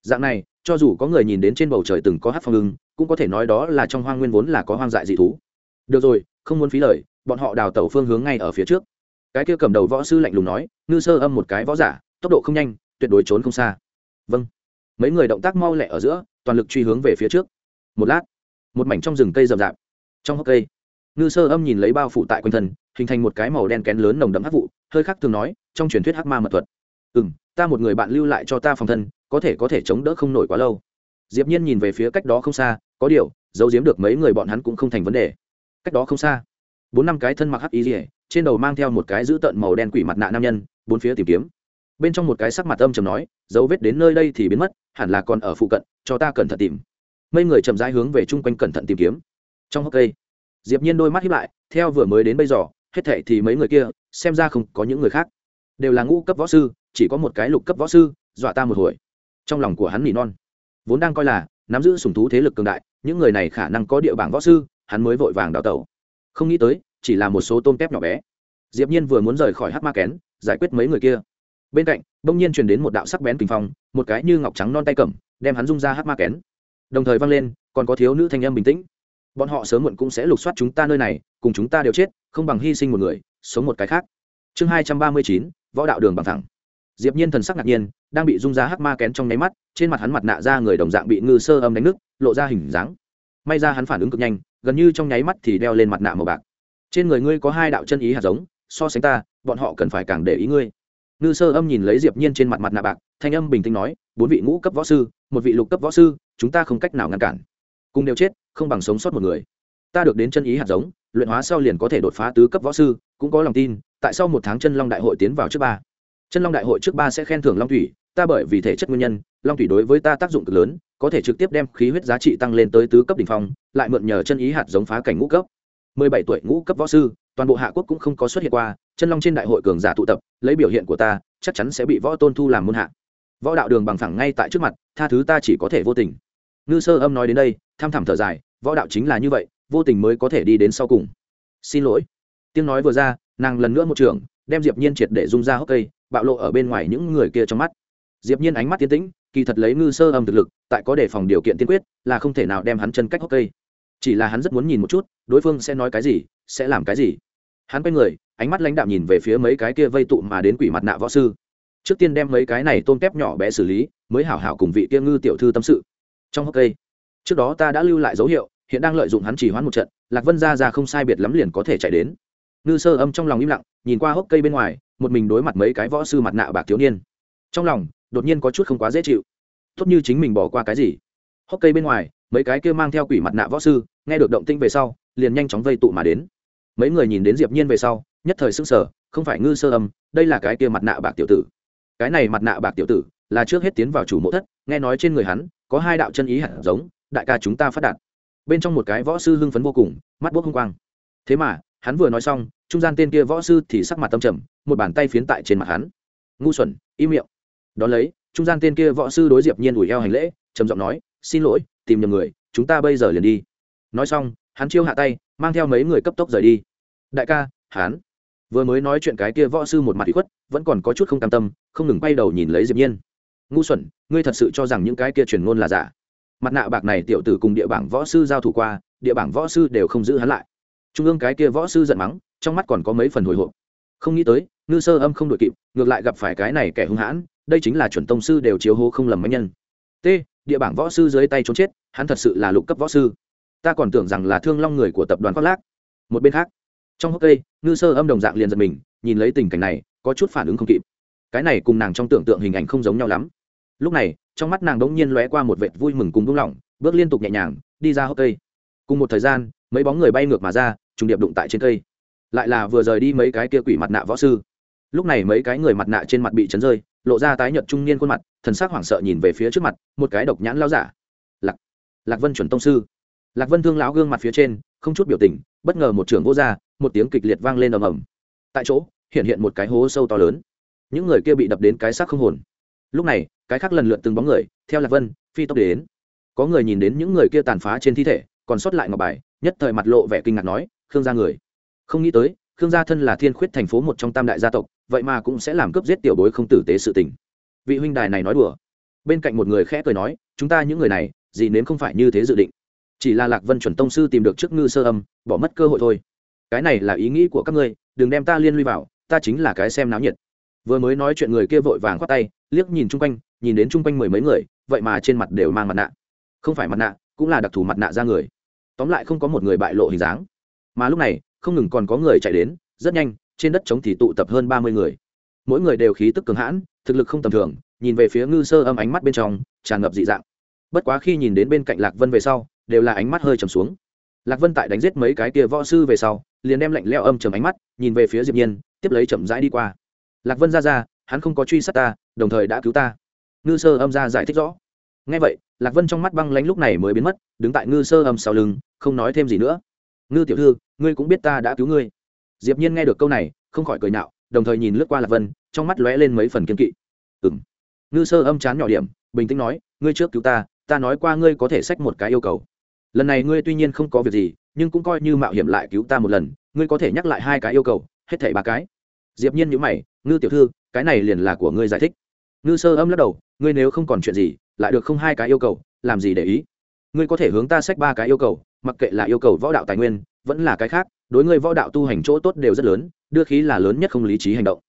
Dạng này, cho dù có người nhìn đến trên bầu trời từng có hắc phong ưng, cũng có thể nói đó là trong hoang nguyên vốn là có hoang dại dị thú. Được rồi, không muốn phí lời, bọn họ đào tẩu phương hướng ngay ở phía trước. Cái kia cầm đầu võ sư lạnh lùng nói, ngư sơ âm một cái võ giả, tốc độ không nhanh, tuyệt đối trốn không xa vâng. Mấy người động tác mau lẹ ở giữa, toàn lực truy hướng về phía trước. Một lát, một mảnh trong rừng cây rậm rạp. Trong hốc cây, ngư sơ âm nhìn lấy bao phủ tại quanh thân, hình thành một cái màu đen kén lớn nồng đậm hắc vụ, hơi khác thường nói, trong truyền thuyết hắc ma mật thuật. Ừ m ta một người bạn lưu lại cho ta phòng thân, có thể có thể chống đỡ không nổi quá lâu. Diệp nhiên nhìn về phía cách đó không xa, có điều, giấu giếm được mấy người bọn hắn cũng không thành vấn đề. Cách đó không xa, bốn năm cái thân mặc hắc y rỉa trên đầu mang theo một cái giữ tợn màu đen quỷ mặt nạ nam nhân, bốn phía tìm kiếm bên trong một cái sắc mặt âm trầm nói, dấu vết đến nơi đây thì biến mất, hẳn là còn ở phụ cận, cho ta cẩn thận tìm. Mấy người chậm rãi hướng về chung quanh cẩn thận tìm kiếm. Trong hốc cây, diệp nhiên đôi mắt hiếp lại, theo vừa mới đến bây giờ, hết thảy thì mấy người kia, xem ra không có những người khác. Đều là ngũ cấp võ sư, chỉ có một cái lục cấp võ sư, dọa ta một hồi. Trong lòng của hắn nỉ non. Vốn đang coi là, nắm giữ sủng thú thế lực cường đại, những người này khả năng có địa bảng võ sư, hắn mới vội vàng đào tẩu. Không nghĩ tới, chỉ là một số tôm tép nhỏ bé. Diệp nhiên vừa muốn rời khỏi hắc ma kén, giải quyết mấy người kia bên cạnh, bỗng nhiên truyền đến một đạo sắc bén kinh phong, một cái như ngọc trắng non tay cầm, đem hắn dung ra hắc ma kén. Đồng thời vang lên, còn có thiếu nữ thanh âm bình tĩnh. Bọn họ sớm muộn cũng sẽ lục soát chúng ta nơi này, cùng chúng ta đều chết, không bằng hy sinh một người, sống một cái khác. Chương hai trăm ba mươi chín, võ đạo đường bằng thẳng. Diệp nhiên thần sắc ngạc nhiên, đang bị dung ra hắc ma kén trong nháy mắt, trên mặt hắn mặt nạ ra người đồng dạng bị ngư sơ âm đánh nứt, lộ ra hình dáng. May ra hắn phản ứng cực nhanh, gần như trong nháy mắt thì đeo lên mặt nạ màu bạc. Trên người ngươi có hai đạo chân ý hạt giống, so sánh ta, bọn họ cần phải càng để ý ngươi ngư sơ âm nhìn lấy diệp nhiên trên mặt mặt nạ bạc, thanh âm bình tĩnh nói, bốn vị ngũ cấp võ sư, một vị lục cấp võ sư, chúng ta không cách nào ngăn cản. Cùng đều chết, không bằng sống sót một người. Ta được đến chân ý hạt giống, luyện hóa sau liền có thể đột phá tứ cấp võ sư, cũng có lòng tin, tại sau một tháng chân long đại hội tiến vào trước ba. Chân long đại hội trước ba sẽ khen thưởng long thủy, ta bởi vì thể chất nguyên nhân, long thủy đối với ta tác dụng cực lớn, có thể trực tiếp đem khí huyết giá trị tăng lên tới tứ cấp đ ỉ n h phong, lại mượn nhờ chân ý hạt giống phá cảnh ngũ cấp. Mười bảy tuổi ngũ cấp võ sư, toàn bộ hạ quốc cũng không có xuất hiện qua chân long trên đại hội cường giả tụ tập, lấy biểu hiện của ta, chắc chắn sẽ bị võ tôn thu làm môn hạ. Võ đạo đường bằng thẳng ngay tại trước mặt, tha thứ ta chỉ có thể vô tình. Ngư sơ âm nói đến đây, tham thảm thở dài, võ đạo chính là như vậy, vô tình mới có thể đi đến sau cùng. Xin lỗi. Tiếng nói vừa ra, nàng lần nữa một trường, đem diệp nhiên triệt để dung ra hốc cây, bạo lộ ở bên ngoài những người kia trong mắt. Diệp nhiên ánh mắt tiến tĩnh, kỳ thật lấy ngư sơ âm thực lực, tại có đề phòng điều kiện tiên quyết, là không thể nào đem hắn chân cách hốc cây. Chỉ là hắn rất muốn nhìn một chút, đối phương sẽ nói cái gì, sẽ làm cái gì hắn quay người, ánh mắt lãnh đạm nhìn về phía mấy cái kia vây tụ mà đến quỷ mặt nạ võ sư. Trước tiên đem mấy cái này tôm tép nhỏ bé xử lý, mới hảo hảo cùng vị kia ngư tiểu thư tâm sự. Trong hốc cây, trước đó ta đã lưu lại dấu hiệu, hiện đang lợi dụng hắn chỉ hoãn một trận, lạc vân ra ra không sai biệt lắm liền có thể chạy đến. Ngư sơ âm trong lòng im lặng, nhìn qua hốc cây bên ngoài, một mình đối mặt mấy cái võ sư mặt nạ bạc thiếu niên. Trong lòng, đột nhiên có chút không quá dễ chịu. Tốt như chính mình bỏ qua cái gì? Hốc cây bên ngoài, mấy cái kia mang theo quỷ mặt nạ võ sư, nghe được động tinh về sau, liền nhanh chóng vây tụ mà đến mấy người nhìn đến diệp nhiên về sau, nhất thời sững sờ, không phải ngư sơ âm, đây là cái kia mặt nạ bạc tiểu tử. Cái này mặt nạ bạc tiểu tử là trước hết tiến vào chủ mộ thất, nghe nói trên người hắn có hai đạo chân ý hạt giống, đại ca chúng ta phát đạt. Bên trong một cái võ sư hưng phấn vô cùng, mắt bốc hung quang. Thế mà, hắn vừa nói xong, trung gian tên kia võ sư thì sắc mặt tâm trầm, một bàn tay phiến tại trên mặt hắn. Ngu xuẩn, im miệng. Đón lấy, trung gian tên kia võ sư đối diệp nhiên ủi eo hành lễ, trầm giọng nói, xin lỗi, tìm nhầm người, chúng ta bây giờ liền đi. Nói xong, hắn chiêu hạ tay mang theo mấy người cấp tốc rời đi. Đại ca hắn vừa mới nói chuyện cái kia võ sư một mặt bị khuất, vẫn còn có chút không cam tâm, không ngừng quay đầu nhìn lấy diệp nhiên. Ngu xuẩn, ngươi thật sự cho rằng những cái kia truyền ngôn là giả? Mặt nạ bạc này tiểu tử cùng địa bảng võ sư giao thủ qua, địa bảng võ sư đều không giữ hắn lại. Trung ương cái kia võ sư giận mắng, trong mắt còn có mấy phần hồi hộp. Không nghĩ tới, ngư sơ âm không đội kịp, ngược lại gặp phải cái này kẻ hung hãn, đây chính là chuẩn tông sư đều chiếu hô không lầm mấy nhân. T, địa bảng võ sư dưới tay trốn chết, hắn thật sự là lục cấp võ sư ta còn tưởng rằng là thương long người của tập đoàn khoác lác. Một bên khác, trong hốc cây, ngư sơ âm đồng dạng liền giật mình, nhìn lấy tình cảnh này, có chút phản ứng không kịp. Cái này cùng nàng trong tưởng tượng hình ảnh không giống nhau lắm. Lúc này, trong mắt nàng đống nhiên lóe qua một vệt vui mừng cùng đúng lỏng, bước liên tục nhẹ nhàng, đi ra hốc cây. Cùng một thời gian, mấy bóng người bay ngược mà ra, trùng điệp đụng tại trên cây. Lại là vừa rời đi mấy cái kia quỷ mặt nạ võ sư. Lúc này mấy cái người mặt nạ trên mặt bị chấn rơi, lộ ra tái nhợt trung niên khuôn mặt, thần sắc hoảng sợ nhìn về phía trước mặt, một cái độc nhãn lao giả. Lạc lạc vân chuẩn tông sư lạc vân thương lão gương mặt phía trên, không chút biểu tình, bất ngờ một trưởng vô ra, một tiếng kịch liệt vang lên ầm ầm. Tại chỗ, hiện hiện một cái hố sâu to lớn. Những người kia bị đập đến cái xác không hồn. Lúc này, cái khác lần lượt từng bóng người, theo lạc vân, phi tốc đến. Có người nhìn đến những người kia tàn phá trên thi thể, còn sót lại ngọc bài, nhất thời mặt lộ vẻ kinh ngạc nói, khương gia người. Không nghĩ tới, khương gia thân là thiên khuyết thành phố một trong tam đại gia tộc, vậy mà cũng sẽ làm cướp giết tiểu bối không tử tế sự tình. Vị huynh đài này nói đùa. Bên cạnh một người khẽ cười nói, chúng ta những người này, gì nếm không phải như thế dự định chỉ là lạc vân chuẩn tông sư tìm được trước ngư sơ âm, bỏ mất cơ hội thôi. Cái này là ý nghĩ của các ngươi, đừng đem ta liên lụy vào, ta chính là cái xem náo nhiệt. Vừa mới nói chuyện người kia vội vàng khoát tay, liếc nhìn chung quanh, nhìn đến chung quanh mười mấy người, vậy mà trên mặt đều mang mặt nạ. Không phải mặt nạ, cũng là đặc thù mặt nạ ra người. Tóm lại không có một người bại lộ hình dáng. Mà lúc này, không ngừng còn có người chạy đến, rất nhanh, trên đất trống thì tụ tập hơn ba mươi người. Mỗi người đều khí tức cường hãn, thực lực không tầm thường, nhìn về phía ngư sơ âm ánh mắt bên trong, tràn ngập dị dạng. Bất quá khi nhìn đến bên cạnh lạc vân về sau đều là ánh mắt hơi trầm xuống. Lạc vân tại đánh giết mấy cái kia võ sư về sau, liền đem lạnh leo âm trầm ánh mắt nhìn về phía diệp nhiên, tiếp lấy chậm rãi đi qua. Lạc vân ra ra, hắn không có truy sát ta, đồng thời đã cứu ta. Ngư sơ âm ra giải thích rõ. Nghe vậy, lạc vân trong mắt băng lánh lúc này mới biến mất, đứng tại ngư sơ âm sau lưng, không nói thêm gì nữa. Ngư tiểu thư, ngươi cũng biết ta đã cứu ngươi. Diệp nhiên nghe được câu này, không khỏi cười nhạo, đồng thời nhìn lướt qua lạc vân, trong mắt lóe lên mấy phần kiên kỵ. Ừm. Ngư sơ âm chán nhỏ điểm, bình tĩnh nói, ngươi trước cứu ta ta nói qua ngươi có thể xách một cái yêu cầu lần này ngươi tuy nhiên không có việc gì, nhưng cũng coi như mạo hiểm lại cứu ta một lần, ngươi có thể nhắc lại hai cái yêu cầu, hết thảy ba cái. Diệp nhiên nhíu mày, ngư tiểu thư, cái này liền là của ngươi giải thích. Ngư sơ âm lắc đầu, ngươi nếu không còn chuyện gì, lại được không hai cái yêu cầu, làm gì để ý? Ngươi có thể hướng ta sách ba cái yêu cầu, mặc kệ là yêu cầu võ đạo tài nguyên, vẫn là cái khác, đối ngươi võ đạo tu hành chỗ tốt đều rất lớn, đưa khí là lớn nhất không lý trí hành động.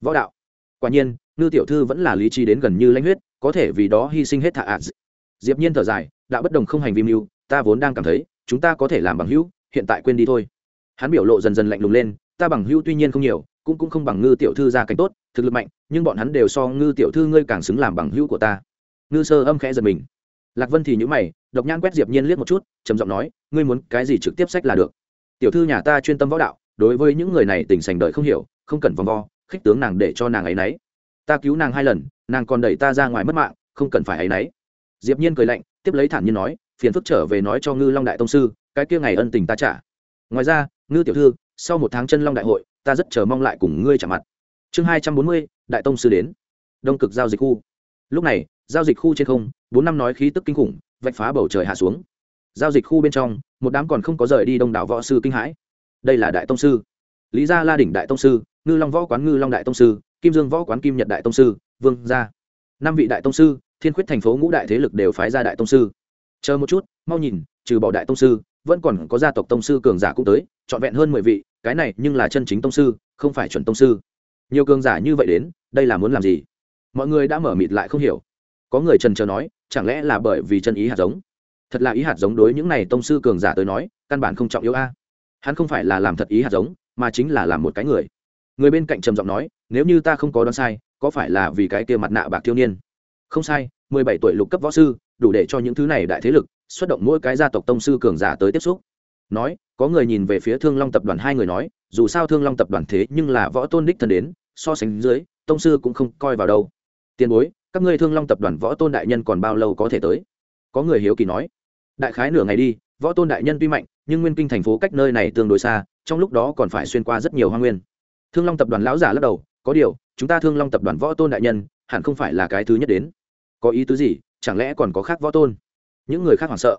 Võ đạo. Quả nhiên, ngư tiểu thư vẫn là lý trí đến gần như lãnh huyết, có thể vì đó hy sinh hết thạ ạt diệp nhiên thở dài, đạo bất đồng không hành vi mưu ta vốn đang cảm thấy, chúng ta có thể làm bằng hữu, hiện tại quên đi thôi. Hắn biểu lộ dần dần lạnh lùng lên, ta bằng hữu tuy nhiên không nhiều, cũng cũng không bằng ngư tiểu thư ra cảnh tốt, thực lực mạnh, nhưng bọn hắn đều so ngư tiểu thư ngươi càng xứng làm bằng hữu của ta. Ngư sơ âm khẽ giật mình. Lạc vân thì nhữ mày, độc nhan quét diệp nhiên liếc một chút, trầm giọng nói, ngươi muốn cái gì trực tiếp sách là được. Tiểu thư nhà ta chuyên tâm võ đạo, đối với những người này tình sành đợi không hiểu, không cần vòng vo, khích tướng nàng để cho nàng ấy nấy. Ta cứu nàng hai lần, nàng còn đẩy ta ra ngoài mất mạng, không cần phải ấy nấy. Diệp nhiên cười lạnh, tiếp lấy thản nhiên nói phiền phức trở về nói cho ngư long đại tông sư, cái kia ngày ân tình ta trả. Ngoài ra, ngư tiểu thư, sau một tháng chân long đại hội, ta rất chờ mong lại cùng ngươi trả mặt. Chương hai trăm bốn mươi, đại tông sư đến. Đông cực giao dịch khu. Lúc này, giao dịch khu trên không, bốn năm nói khí tức kinh khủng, vạch phá bầu trời hạ xuống. Giao dịch khu bên trong, một đám còn không có rời đi đông đảo võ sư kinh hãi. Đây là đại tông sư. Lý gia la đỉnh đại tông sư, ngư long võ quán ngư long đại tông sư, kim dương võ quán kim nhật đại tông sư, vương gia. Năm vị đại tông sư, thiên khuyết thành phố ngũ đại thế lực đều phái ra đại tông sư chờ một chút, mau nhìn, trừ bỏ đại tông sư, vẫn còn có gia tộc tông sư cường giả cũng tới, trọn vẹn hơn mười vị, cái này nhưng là chân chính tông sư, không phải chuẩn tông sư. Nhiều cường giả như vậy đến, đây là muốn làm gì? Mọi người đã mở mịt lại không hiểu. Có người trần trờ nói, chẳng lẽ là bởi vì chân ý hạt giống? Thật là ý hạt giống đối những này tông sư cường giả tới nói, căn bản không trọng yếu a. Hắn không phải là làm thật ý hạt giống, mà chính là làm một cái người. Người bên cạnh trầm giọng nói, nếu như ta không có đoán sai, có phải là vì cái kia mặt nạ bạc thiếu niên? Không sai, mười bảy tuổi lục cấp võ sư đủ để cho những thứ này đại thế lực xuất động mỗi cái gia tộc tông sư cường giả tới tiếp xúc. Nói, có người nhìn về phía thương long tập đoàn hai người nói, dù sao thương long tập đoàn thế nhưng là võ tôn đích thân đến, so sánh dưới, tông sư cũng không coi vào đâu. Tiền bối, các ngươi thương long tập đoàn võ tôn đại nhân còn bao lâu có thể tới? Có người hiếu kỳ nói. Đại khái nửa ngày đi, võ tôn đại nhân tuy mạnh, nhưng nguyên kinh thành phố cách nơi này tương đối xa, trong lúc đó còn phải xuyên qua rất nhiều hoa nguyên. Thương long tập đoàn lão giả lắc đầu, có điều, chúng ta thương long tập đoàn võ tôn đại nhân, hẳn không phải là cái thứ nhất đến. Có ý tứ gì? Chẳng lẽ còn có khác võ tôn? Những người khác hoảng sợ.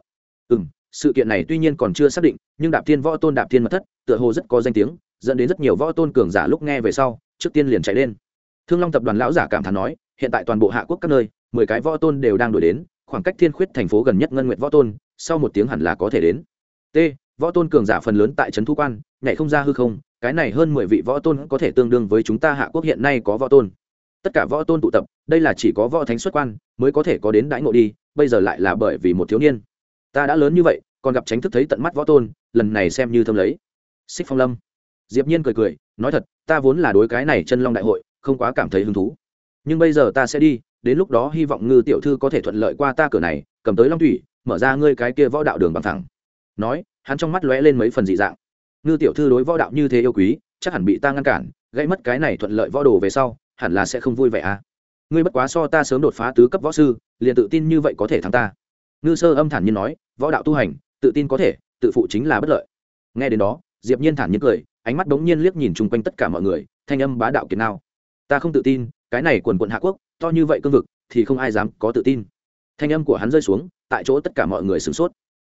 Ừ m sự kiện này tuy nhiên còn chưa xác định, nhưng đạp thiên võ tôn đạp thiên mật thất, tựa hồ rất có danh tiếng, dẫn đến rất nhiều võ tôn cường giả lúc nghe về sau, trước tiên liền chạy lên. Thương long tập đoàn lão giả cảm thán nói, hiện tại toàn bộ hạ quốc các nơi, mười cái võ tôn đều đang đổi đến, khoảng cách thiên khuyết thành phố gần nhất ngân nguyện võ tôn, sau một tiếng hẳn là có thể đến. T, võ tôn cường giả phần lớn tại trấn thu quan, nhảy không ra hư không, cái này hơn mười vị võ tôn có thể tương đương với chúng ta hạ quốc hiện nay có võ tôn. Tất cả võ tôn tụ tập đây là chỉ có võ thánh xuất quan, mới có thể có đến đãi ngộ đi, bây giờ lại là bởi vì một thiếu niên. Ta đã lớn như vậy, còn gặp tránh thức thấy tận mắt võ tôn, lần này xem như thâm lấy. Xích phong lâm. Diệp nhiên cười cười, nói thật, ta vốn là đối cái này chân long đại hội, không quá cảm thấy hứng thú. Nhưng bây giờ ta sẽ đi, đến lúc đó hy vọng ngư tiểu thư có thể thuận lợi qua ta cửa này, cầm tới long thủy, mở ra ngươi cái kia võ đạo đường bằng thẳng. Nói, hắn trong mắt lóe lên mấy phần dị dạng. Ngư tiểu thư đối võ đạo như thế yêu quý, chắc hẳn bị ta ngăn cản gây mất cái này thuận lợi võ đồ về sau, hẳn là sẽ không vui vẻ à? Ngươi bất quá so ta sớm đột phá tứ cấp võ sư, liền tự tin như vậy có thể thắng ta. Ngư sơ âm thản nhiên nói, võ đạo tu hành, tự tin có thể, tự phụ chính là bất lợi. Nghe đến đó, diệp nhiên thản nhiên cười, ánh mắt đống nhiên liếc nhìn chung quanh tất cả mọi người, thanh âm bá đạo kiệt nào ta không tự tin, cái này quần quận hạ quốc, to như vậy cương vực, thì không ai dám có tự tin. Thanh âm của hắn rơi xuống, tại chỗ tất cả mọi người sửng sốt.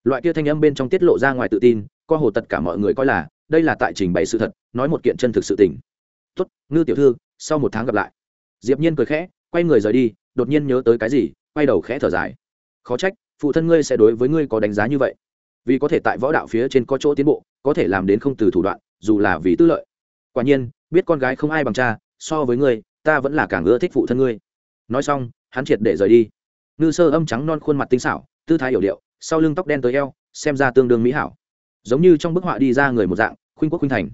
Loại kia thanh âm bên trong tiết lộ ra ngoài tự tin, co hồ tất cả mọi người coi là, đây là tại trình bày sự thật, nói một kiện chân thực sự tình. Tốt, ngư tiểu thư, sau một tháng gặp lại. Diệp nhiên cười khẽ quay người rời đi, đột nhiên nhớ tới cái gì, quay đầu khẽ thở dài. Khó trách, phụ thân ngươi sẽ đối với ngươi có đánh giá như vậy. Vì có thể tại võ đạo phía trên có chỗ tiến bộ, có thể làm đến không từ thủ đoạn, dù là vì tư lợi. Quả nhiên, biết con gái không ai bằng cha, so với ngươi, ta vẫn là càng ưa thích phụ thân ngươi. Nói xong, hắn triệt để rời đi. Ngư sơ âm trắng non khuôn mặt tinh xảo, tư thái hiểu điệu, sau lưng tóc đen tới eo, xem ra tương đương mỹ hảo. Giống như trong bức họa đi ra người một dạng, khuynh quốc khuynh thành.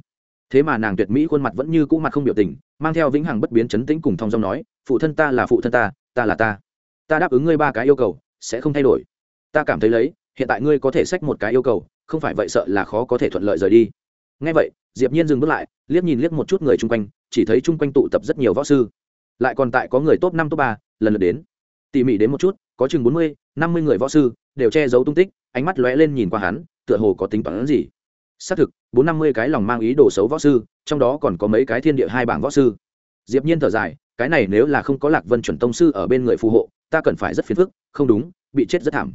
Thế mà nàng tuyệt mỹ khuôn mặt vẫn như cũ mặt không biểu tình mang theo vĩnh hằng bất biến chấn tĩnh cùng thong dong nói, phụ thân ta là phụ thân ta ta là ta. Ta đáp ứng ngươi ba cái yêu cầu, sẽ không thay đổi. Ta cảm thấy lấy, hiện tại ngươi có thể xách một cái yêu cầu, không phải vậy sợ là khó có thể thuận lợi rời đi. Ngay vậy, diệp nhiên dừng bước lại, liếc nhìn liếc một chút người chung quanh, chỉ thấy chung quanh tụ tập rất nhiều võ sư. Lại còn tại có người top năm, top ba, lần lượt đến. Tỉ mỉ đến một chút, có chừng bốn mươi, năm mươi người võ sư, đều che giấu tung tích, ánh mắt lóe lên nhìn qua hắn, tựa hồ có tính toán gì. Xác thực, bốn năm mươi cái lòng mang ý đồ xấu võ sư trong đó còn có mấy cái thiên địa hai bảng võ sư. Diệp nhiên thở dài, cái này nếu là không có lạc vân chuẩn tông sư ở bên người phù hộ, ta cần phải rất phiền phức, không đúng, bị chết rất thảm.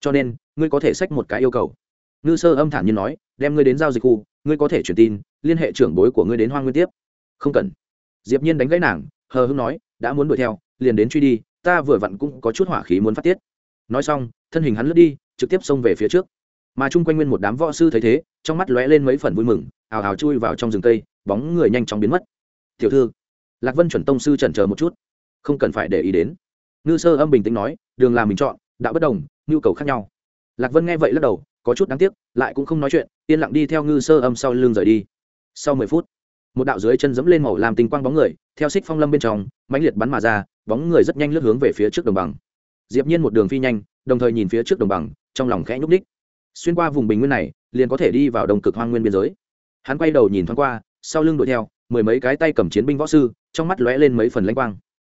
Cho nên, ngươi có thể xách một cái yêu cầu. Ngư sơ âm thản nhiên nói, đem ngươi đến giao dịch khu, ngươi có thể truyền tin, liên hệ trưởng bối của ngươi đến hoang nguyên tiếp. Không cần. Diệp nhiên đánh gãy nàng, hờ hững nói, đã muốn đuổi theo, liền đến truy đi, ta vừa vặn cũng có chút hỏa khí muốn phát tiết. Nói xong, thân hình hắn lướt đi, trực tiếp xông về phía trước mà chung quanh nguyên một đám võ sư thấy thế, trong mắt lóe lên mấy phần vui mừng ào ào chui vào trong rừng cây, bóng người nhanh chóng biến mất. Tiểu thư. Lạc vân chuẩn tông sư trần chờ một chút. Không cần phải để ý đến. Ngư sơ âm bình tĩnh nói, đường làm mình chọn đã bất đồng, nhu cầu khác nhau. Lạc vân nghe vậy lắc đầu, có chút đáng tiếc, lại cũng không nói chuyện, yên lặng đi theo ngư sơ âm sau lưng rời đi. Sau mười phút, một đạo dưới chân dẫm lên màu làm tinh quang bóng người, theo xích phong lâm bên trong, mãnh liệt bắn mà ra, bóng người rất nhanh lướt hướng về phía trước đồng bằng. Diệp nhiên một đường phi nhanh, đồng thời nhìn phía trước đồng bằng, trong lòng khẽ nhúc ních xuyên qua vùng bình nguyên này, liền có thể đi vào đồng cực hoang nguyên biên giới. Hắn quay đầu nhìn thoáng qua, sau lưng đuổi theo, mười mấy cái tay cầm chiến binh võ sư, trong mắt lóe lên mấy phần lãnh quang.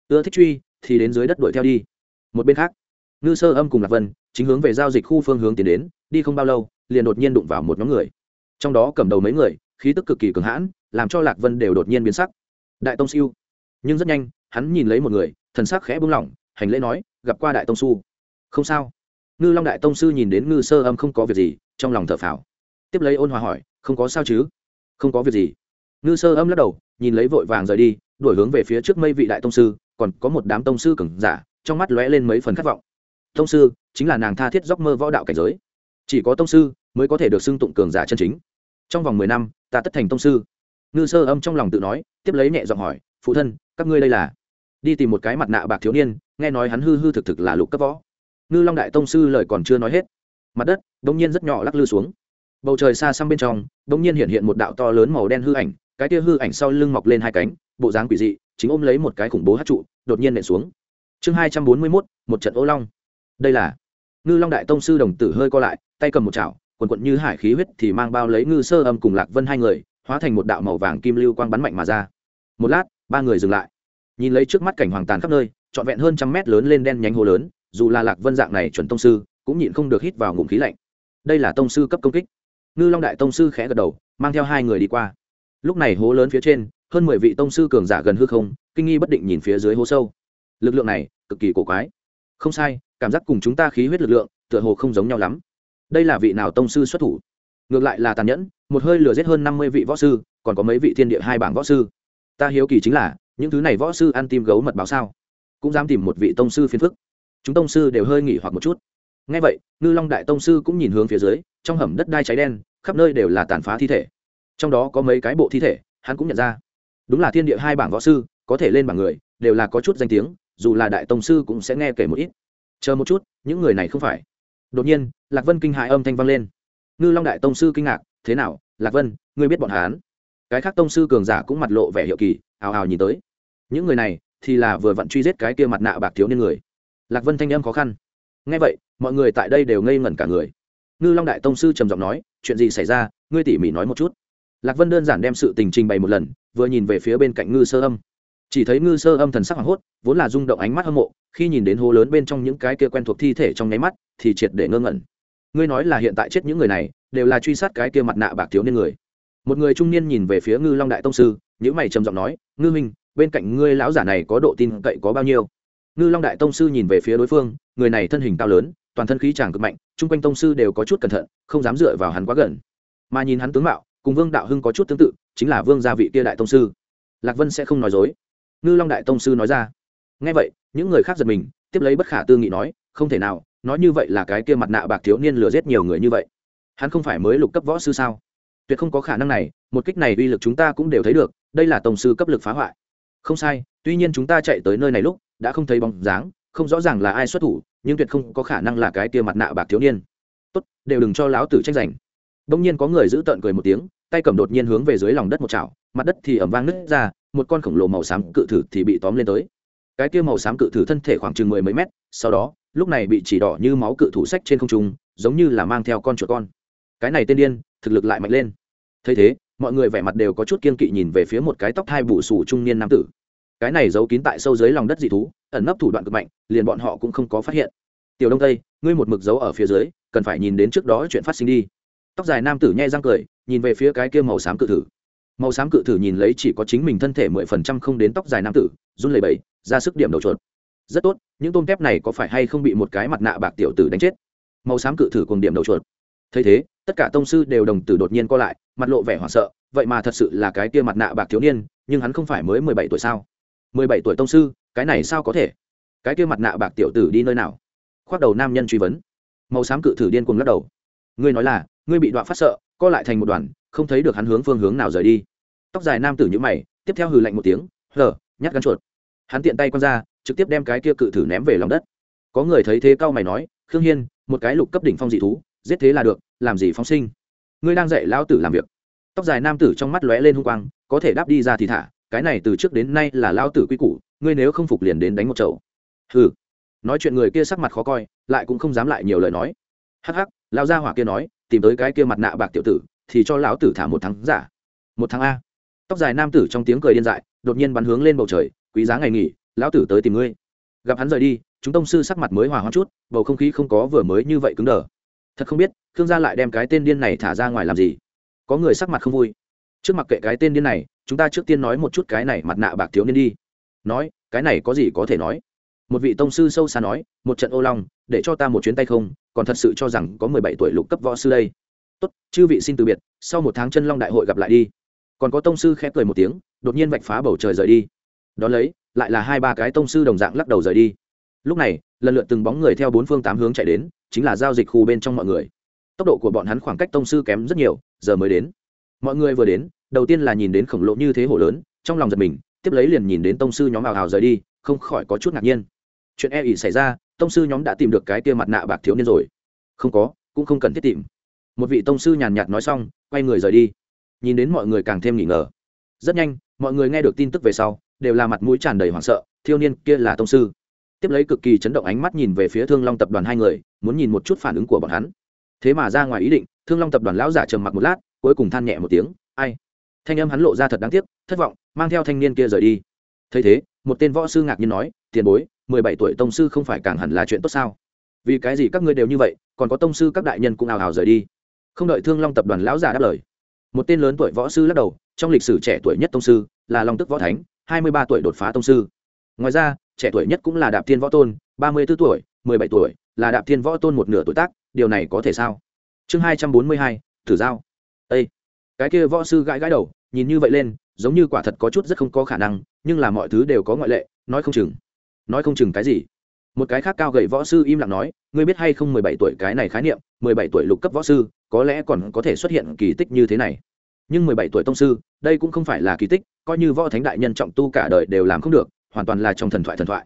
Ưa thích truy, thì đến dưới đất đuổi theo đi. Một bên khác, ngư sơ âm cùng lạc vân, chính hướng về giao dịch khu phương hướng tiến đến, đi không bao lâu, liền đột nhiên đụng vào một nhóm người. Trong đó cầm đầu mấy người, khí tức cực kỳ cường hãn, làm cho lạc vân đều đột nhiên biến sắc. Đại tông siêu. Nhưng rất nhanh, hắn nhìn lấy một người, thần sắc khẽ bung lỏng, hành lễ nói, gặp qua đại tông su không sao ngư long đại tông sư nhìn đến ngư sơ âm không có việc gì, trong lòng thở phào. Tiếp lấy ôn hòa hỏi, không có sao chứ? Không có việc gì. Ngư sơ âm lắc đầu, nhìn lấy vội vàng rời đi đổi hướng về phía trước mây vị đại tông sư, còn có một đám tông sư cứng giả, trong mắt lóe lên mấy phần khát vọng. Tông sư, chính là nàng tha thiết giấc mơ võ đạo cảnh giới. Chỉ có tông sư mới có thể được xưng tụng cường giả chân chính. Trong vòng mười năm, ta tất thành tông sư. Ngư sơ âm trong lòng tự nói, tiếp lấy nhẹ giọng hỏi, phụ thân, các ngươi đây là? Đi tìm một cái mặt nạ bạc thiếu niên, nghe nói hắn hư hư thực thực là lục cấp võ ngư long đại tông sư lời còn chưa nói hết, mặt đất đ ỗ n g nhiên rất nhỏ lắc lư xuống. Bầu trời xa xăm bên trong đ ỗ n g nhiên hiện hiện một đạo to lớn màu đen hư ảnh, cái tia hư ảnh sau lưng mọc lên hai cánh, bộ dáng quỷ dị, chính ôm lấy một cái khủng bố hát trụ, đột nhiên nện xuống. Chương hai trăm bốn mươi mốt, một trận ô long. Đây là ngư long đại tông sư đồng tử hơi co lại, tay cầm một chảo, quần quận như hải khí huyết thì mang bao lấy ngư sơ âm cùng lạc vân hai người, hóa thành một đạo màu vàng kim lưu quang bắn mạnh mà ra. Một lát, ba người dừng lại. Nhìn lấy trước mắt cảnh hoàng tàn khắp nơi, trọn vẹn hơn trăm mét lớn lên đen nhánh hồ lớn dù là lạc vân dạng này chuẩn tông sư, cũng nhịn không được hít vào ngụm khí lạnh. Đây là tông sư cấp công kích. Ngư long đại tông sư khẽ gật đầu, mang theo hai người đi qua. Lúc này hố lớn phía trên, hơn mười vị tông sư cường giả gần hư không, kinh nghi bất định nhìn phía dưới hố sâu. Lực lượng này, cực kỳ cổ quái. Không sai, cảm giác cùng chúng ta khí huyết lực lượng, tựa hồ không giống nhau lắm. Đây là vị nào tông sư xuất thủ? Ngược lại là tàn nhẫn, một hơi lừa giết hơn năm mươi vị võ sư, còn có mấy vị thiên địa hai bảng võ sư. Ta hiếu kỳ chính là, những thứ này võ sư ăn tim gấu mật báo sao? Cũng dám tìm một vị tông sư phiền phức chúng tông sư đều hơi nghỉ hoặc một chút. Ngay vậy, ngư long đại tông sư cũng nhìn hướng phía dưới, trong hầm đất đai cháy đen, khắp nơi đều là tàn phá thi thể. Trong đó có mấy cái bộ thi thể, hắn cũng nhận ra. Đúng là thiên địa hai bảng võ sư, có thể lên bảng người, đều là có chút danh tiếng, dù là đại tông sư cũng sẽ nghe kể một ít. Chờ một chút, những người này không phải. Đột nhiên, lạc vân kinh hại âm thanh vang lên. Ngư long đại tông sư kinh ngạc, thế nào, lạc vân, ngươi biết bọn hán cái khác tông sư cường giả cũng mặt lộ vẻ hiệu kỳ, ào ào nhìn tới. Những người này thì là vừa vặn truy giết cái kia mặt nạ bạc thiếu niên người lạc vân thanh âm khó khăn. Nghe vậy, mọi người tại đây đều ngây ngẩn cả người. Ngư long đại tông sư trầm giọng nói, chuyện gì xảy ra? Ngươi tỉ mỉ nói một chút. Lạc vân đơn giản đem sự tình trình bày một lần, vừa nhìn về phía bên cạnh ngư sơ âm. Chỉ thấy ngư sơ âm thần sắc hoảng hốt, vốn là rung động ánh mắt hâm mộ, khi nhìn đến hố lớn bên trong những cái kia quen thuộc thi thể trong nháy mắt, thì triệt để ngơ ngẩn. Ngươi nói là hiện tại chết những người này, đều là truy sát cái kia mặt nạ bạc thiếu niên người. Một người trung niên nhìn về phía ngư long đại tông sư những mày trầm giọng nói, ngư minh bên cạnh ngươi lão giả này có độ tin cậy có bao nhiêu? Ngư long đại tông sư nhìn về phía đối phương, người này thân hình cao lớn, toàn thân khí chàng cực mạnh, chung quanh tông sư đều có chút cẩn thận, không dám dựa vào hắn quá gần. Mà nhìn hắn tướng mạo, cùng vương đạo hưng có chút tương tự, chính là vương gia vị kia đại tông sư. Lạc vân sẽ không nói dối. Ngư long đại tông sư nói ra. Ngay vậy, những người khác giật mình, tiếp lấy bất khả tư nghị nói, không thể nào, nói như vậy là cái kia mặt nạ bạc thiếu niên lừa giết nhiều người như vậy. Hắn không phải mới lục cấp võ sư sao? Tuyệt không có khả năng này, một kích này uy lực chúng ta cũng đều thấy được, đây là tổng sư cấp lực phá hoại. Không sai, tuy nhiên chúng ta chạy tới nơi này lúc đã không thấy bóng dáng, không rõ ràng là ai xuất thủ, nhưng tuyệt không có khả năng là cái kia mặt nạ bạc thiếu niên. Tốt, đều đừng cho láo tử tranh giành. Đông nhiên có người giữ tợn cười một tiếng, tay cầm đột nhiên hướng về dưới lòng đất một chảo, mặt đất thì ẩm vang nứt ra, một con khổng lồ màu xám cự thử thì bị tóm lên tới. Cái kia màu xám cự thử thân thể khoảng chừng mười mấy mét, sau đó, lúc này bị chỉ đỏ như máu cự thủ sách trên không trung, giống như là mang theo con chuột con. Cái này tên điên, thực lực lại mạnh lên. Thấy thế, mọi người vẻ mặt đều có chút kiên kỵ nhìn về phía một cái tóc hai bù xù trung niên nam tử cái này giấu kín tại sâu dưới lòng đất dị thú, ẩn nấp thủ đoạn cực mạnh, liền bọn họ cũng không có phát hiện. Tiểu đông tây, ngươi một mực giấu ở phía dưới, cần phải nhìn đến trước đó chuyện phát sinh đi. Tóc dài nam tử nhai răng cười, nhìn về phía cái kia màu xám cự thử. Màu xám cự thử nhìn lấy chỉ có chính mình thân thể mười phần trăm không đến tóc dài nam tử, run lẩy bẩy, ra sức điểm đầu chuột. Rất tốt, những tôm tép này có phải hay không bị một cái mặt nạ bạc tiểu tử đánh chết? Màu xám cự thử cùng điểm đầu chuột. Thấy thế, tất cả tông sư đều đồng tử đột nhiên co lại, mặt lộ vẻ hoảng sợ, vậy mà thật sự là cái kia mặt nạ bạc thiếu niên, nhưng hắn không phải mới mười bảy tuổi sao? Mười bảy tuổi tông sư, cái này sao có thể? Cái kia mặt nạ bạc tiểu tử đi nơi nào? Khoác đầu nam nhân truy vấn. Màu xám cự thử điên cuồng lắc đầu. Ngươi nói là, ngươi bị đoạn phát sợ, co lại thành một đoàn, không thấy được hắn hướng phương hướng nào rời đi. Tóc dài nam tử như mày, tiếp theo hừ lạnh một tiếng, hờ, nhát gắn chuột. Hắn tiện tay quăng ra, trực tiếp đem cái kia cự thử ném về lòng đất. Có người thấy thế cao mày nói, khương hiên, một cái lục cấp đỉnh phong dị thú, giết thế là được, làm gì phóng sinh? Ngươi đang dạy lão tử làm việc. Tóc dài nam tử trong mắt lóe lên hung quang, có thể đáp đi ra thì thả cái này từ trước đến nay là lão tử quy củ, ngươi nếu không phục liền đến đánh một chậu. Hừ. Nói chuyện người kia sắc mặt khó coi, lại cũng không dám lại nhiều lời nói. Hắc hắc lão gia hỏa kia nói, tìm tới cái kia mặt nạ bạc tiểu tử, thì cho lão tử thả một tháng giả. Một tháng a. Tóc dài nam tử trong tiếng cười điên dại, đột nhiên bắn hướng lên bầu trời, quý giá ngày nghỉ, lão tử tới tìm ngươi. Gặp hắn rời đi, chúng tông sư sắc mặt mới hòa hoãn chút, bầu không khí không có vừa mới như vậy cứng đờ. Thật không biết thương gia lại đem cái tên điên này thả ra ngoài làm gì. Có người sắc mặt không vui. Trước mặt kệ cái tên điên này chúng ta trước tiên nói một chút cái này mặt nạ bạc thiếu niên đi. Nói, cái này có gì có thể nói? Một vị tông sư sâu xa nói, một trận ô long, để cho ta một chuyến tay không, còn thật sự cho rằng có mười bảy tuổi lục cấp võ sư đây. Tốt, chư vị xin từ biệt, sau một tháng chân long đại hội gặp lại đi. Còn có tông sư khẽ cười một tiếng, đột nhiên vạch phá bầu trời rời đi. Đón lấy, lại là hai ba cái tông sư đồng dạng lắc đầu rời đi. Lúc này, lần lượt từng bóng người theo bốn phương tám hướng chạy đến, chính là giao dịch khu bên trong mọi người. Tốc độ của bọn hắn khoảng cách tông sư kém rất nhiều, giờ mới đến. Mọi người vừa đến đầu tiên là nhìn đến khổng lồ như thế hổ lớn, trong lòng giật mình, tiếp lấy liền nhìn đến tông sư nhóm ảo hào rời đi, không khỏi có chút ngạc nhiên. Chuyện e ỉ xảy ra, tông sư nhóm đã tìm được cái tia mặt nạ bạc thiếu niên rồi. Không có, cũng không cần thiết tìm. Một vị tông sư nhàn nhạt nói xong, quay người rời đi. Nhìn đến mọi người càng thêm nghỉ ngờ. Rất nhanh, mọi người nghe được tin tức về sau, đều là mặt mũi tràn đầy hoảng sợ, thiếu niên kia là tông sư. Tiếp lấy cực kỳ chấn động ánh mắt nhìn về phía thương long tập đoàn hai người, muốn nhìn một chút phản ứng của bọn hắn. Thế mà ra ngoài ý định, thương long tập đoàn lão giả trầm mặc một lát, cuối cùng than nhẹ một tiếng, ai? Thanh âm hắn lộ ra thật đáng tiếc, thất vọng, mang theo thanh niên kia rời đi. Thấy thế, một tên võ sư ngạc nhiên nói, tiền bối, mười bảy tuổi tông sư không phải càng hẳn là chuyện tốt sao? Vì cái gì các ngươi đều như vậy, còn có tông sư các đại nhân cũng ào ào rời đi? Không đợi thương long tập đoàn lão già đáp lời, một tên lớn tuổi võ sư lắc đầu, trong lịch sử trẻ tuổi nhất tông sư là long tức võ thánh, hai mươi ba tuổi đột phá tông sư. Ngoài ra, trẻ tuổi nhất cũng là đạp thiên võ tôn, ba mươi b ố tuổi, mười bảy tuổi là đạp thiên võ tôn một nửa tuổi tác, điều này có thể sao? Chương hai trăm bốn mươi hai, thử giao cái kia võ sư gãi gãi đầu, nhìn như vậy lên, giống như quả thật có chút rất không có khả năng, nhưng là mọi thứ đều có ngoại lệ, nói không chừng, nói không chừng cái gì. Một cái khác cao gầy võ sư im lặng nói, ngươi biết hay không mười bảy tuổi cái này khái niệm, mười bảy tuổi lục cấp võ sư, có lẽ còn có thể xuất hiện kỳ tích như thế này. Nhưng mười bảy tuổi tông sư, đây cũng không phải là kỳ tích, coi như võ thánh đại nhân trọng tu cả đời đều làm không được, hoàn toàn là trong thần thoại thần thoại.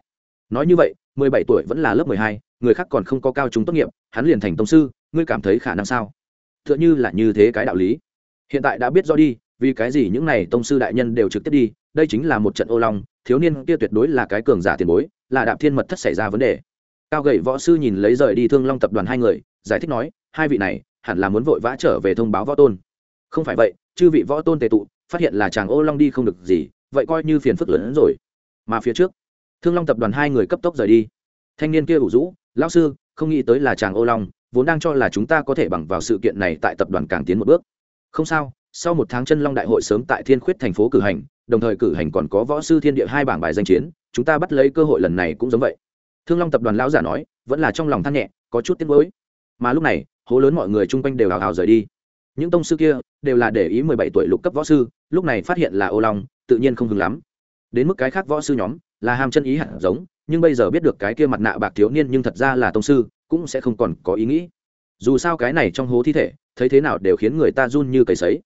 Nói như vậy, mười bảy tuổi vẫn là lớp mười hai, người khác còn không có cao chúng tốt nghiệp, hắn liền thành tông sư, ngươi cảm thấy khả năng sao? T h ư ợ n h ư là như thế cái đạo lý hiện tại đã biết rõ đi, vì cái gì những này tông sư đại nhân đều trực tiếp đi, đây chính là một trận ô long, thiếu niên kia tuyệt đối là cái cường giả tiền bối, là đạp thiên mật thất xảy ra vấn đề. Cao gậy võ sư nhìn lấy rời đi thương long tập đoàn hai người, giải thích nói, hai vị này, hẳn là muốn vội vã trở về thông báo võ tôn. Không phải vậy, chư vị võ tôn tề tụ, phát hiện là chàng ô long đi không được gì, vậy coi như phiền phức lớn hơn rồi. Mà phía trước, thương long tập đoàn hai người cấp tốc rời đi. Thanh niên kia ủ rũ, lão sư, không nghĩ tới là chàng ô long, vốn đang cho là chúng ta có thể bằng vào sự kiện này tại tập đoàn càng tiến một bước không sao, sau một tháng chân long đại hội sớm tại thiên khuyết thành phố cử hành, đồng thời cử hành còn có võ sư thiên địa hai bảng bài danh chiến, chúng ta bắt lấy cơ hội lần này cũng giống vậy. Thương long tập đoàn lão giả nói, vẫn là trong lòng than nhẹ, có chút tiếc mới mà lúc này, hố lớn mọi người chung quanh đều hào hào rời đi. Những tông sư kia đều là để ý mười bảy tuổi lục cấp võ sư, lúc này phát hiện là ô long, tự nhiên không hứng lắm. Đến mức cái khác võ sư nhóm, là ham chân ý hẳn giống, nhưng bây giờ biết được cái kia mặt nạ bạc thiếu niên nhưng thật ra là tông sư, cũng sẽ không còn có ý nghĩ dù sao cái này trong hố thi thể, thấy thế nào đều khiến người ta run như cầy sấy.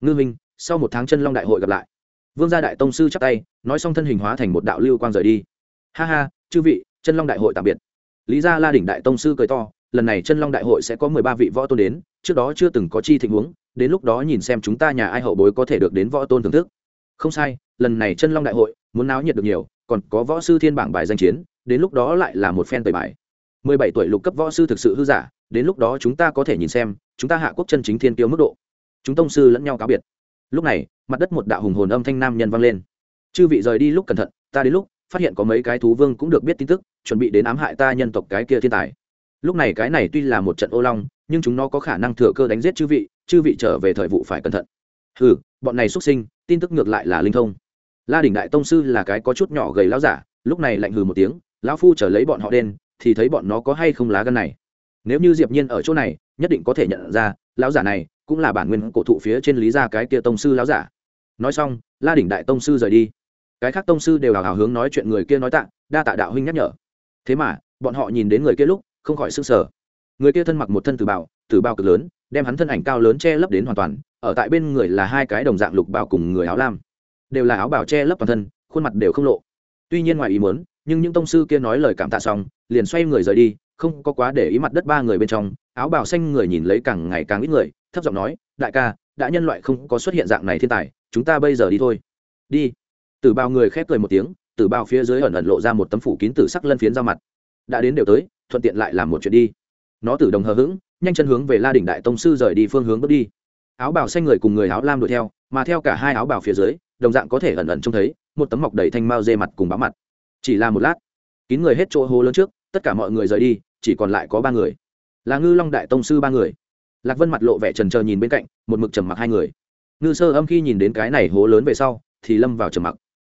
Ngư minh, sau một tháng chân long đại hội gặp lại. Vương gia đại tông sư chắp tay, nói xong thân hình hóa thành một đạo lưu quang rời đi. Ha ha, chư vị, chân long đại hội tạm biệt. Lý gia la đỉnh đại tông sư cười to, lần này chân long đại hội sẽ có mười ba vị võ tôn đến, trước đó chưa từng có chi tình huống, đến lúc đó nhìn xem chúng ta nhà ai hậu bối có thể được đến võ tôn thưởng thức. Không sai, lần này chân long đại hội, muốn náo nhiệt được nhiều, còn có võ sư thiên bảng bài danh chiến, đến lúc đó lại là một phen tời bài. Mười bảy tuổi lục cấp võ sư thực sự hư giả đến lúc đó chúng ta có thể nhìn xem, chúng ta hạ quốc chân chính thiên kiêu mức độ. Chúng tông sư lẫn nhau cáo biệt. Lúc này, mặt đất một đạo hùng hồn âm thanh nam nhân vang lên. Chư vị rời đi lúc cẩn thận, ta đến lúc, phát hiện có mấy cái thú vương cũng được biết tin tức, chuẩn bị đến ám hại ta nhân tộc cái kia thiên tài. Lúc này cái này tuy là một trận ô long, nhưng chúng nó có khả năng thừa cơ đánh giết chư vị chư vị trở về thời vụ phải cẩn thận. Hừ, bọn này xuất sinh, tin tức ngược lại là linh thông. La đỉnh đại tông sư là cái có chút nhỏ gầy lao giả, lúc này lạnh hừ một tiếng, lão phu trở lấy bọn họ đen, thì thấy bọn nó có hay không lá gân này nếu như diệp nhiên ở chỗ này, nhất định có thể nhận ra, lão giả này cũng là bản nguyên cổ thụ phía trên lý gia cái kia tông sư lão giả. Nói xong, la đỉnh đại tông sư rời đi. Cái khác tông sư đều hào hào hướng nói chuyện người kia nói tạ, đa tạ đạo huynh nhắc nhở. Thế mà, bọn họ nhìn đến người kia lúc, không khỏi sưng sờ. Người kia thân mặc một thân tử bào tử bào cực lớn, đem hắn thân ảnh cao lớn che lấp đến hoàn toàn, ở tại bên người là hai cái đồng dạng lục bào cùng người áo lam. Đều là áo bào che lấp toàn thân, khuôn mặt đều không lộ. Tuy nhiên ngoài ý muốn, nhưng những tông sư kia nói lời cảm tạ xong, liền xoay người rời đi không có quá để ý mặt đất ba người bên trong, áo bào xanh người nhìn lấy càng ngày càng ít người, thấp giọng nói, đại ca, đã nhân loại không có xuất hiện dạng này thiên tài, chúng ta bây giờ đi thôi. Đi. Tử bào người khép cười một tiếng, tử bào phía dưới ẩn ẩn lộ ra một tấm phủ kín tử sắc lân phiến ra mặt. Đã đến đều tới, thuận tiện lại làm một chuyện đi. Nó tử đồng hờ hững, nhanh chân hướng về la đỉnh đại tông sư rời đi phương hướng bước đi. Áo bào xanh người cùng người áo lam đuổi theo, mà theo cả hai áo bào phía dưới, đồng dạng có thể ẩn ẩn trông thấy một tấm mọc đầy thanh mao dê mặt cùng bám mặt. Chỉ là một lát, kín người hết chỗ hố lớn trước tất cả mọi người rời đi chỉ còn lại có ba người. Là ngư long đại tông sư ba người. Lạc vân mặt lộ vẻ trần trờ nhìn bên cạnh một mực trầm mặc hai người. Ngư sơ âm khi nhìn đến cái này hố lớn về sau thì lâm vào trầm mặc.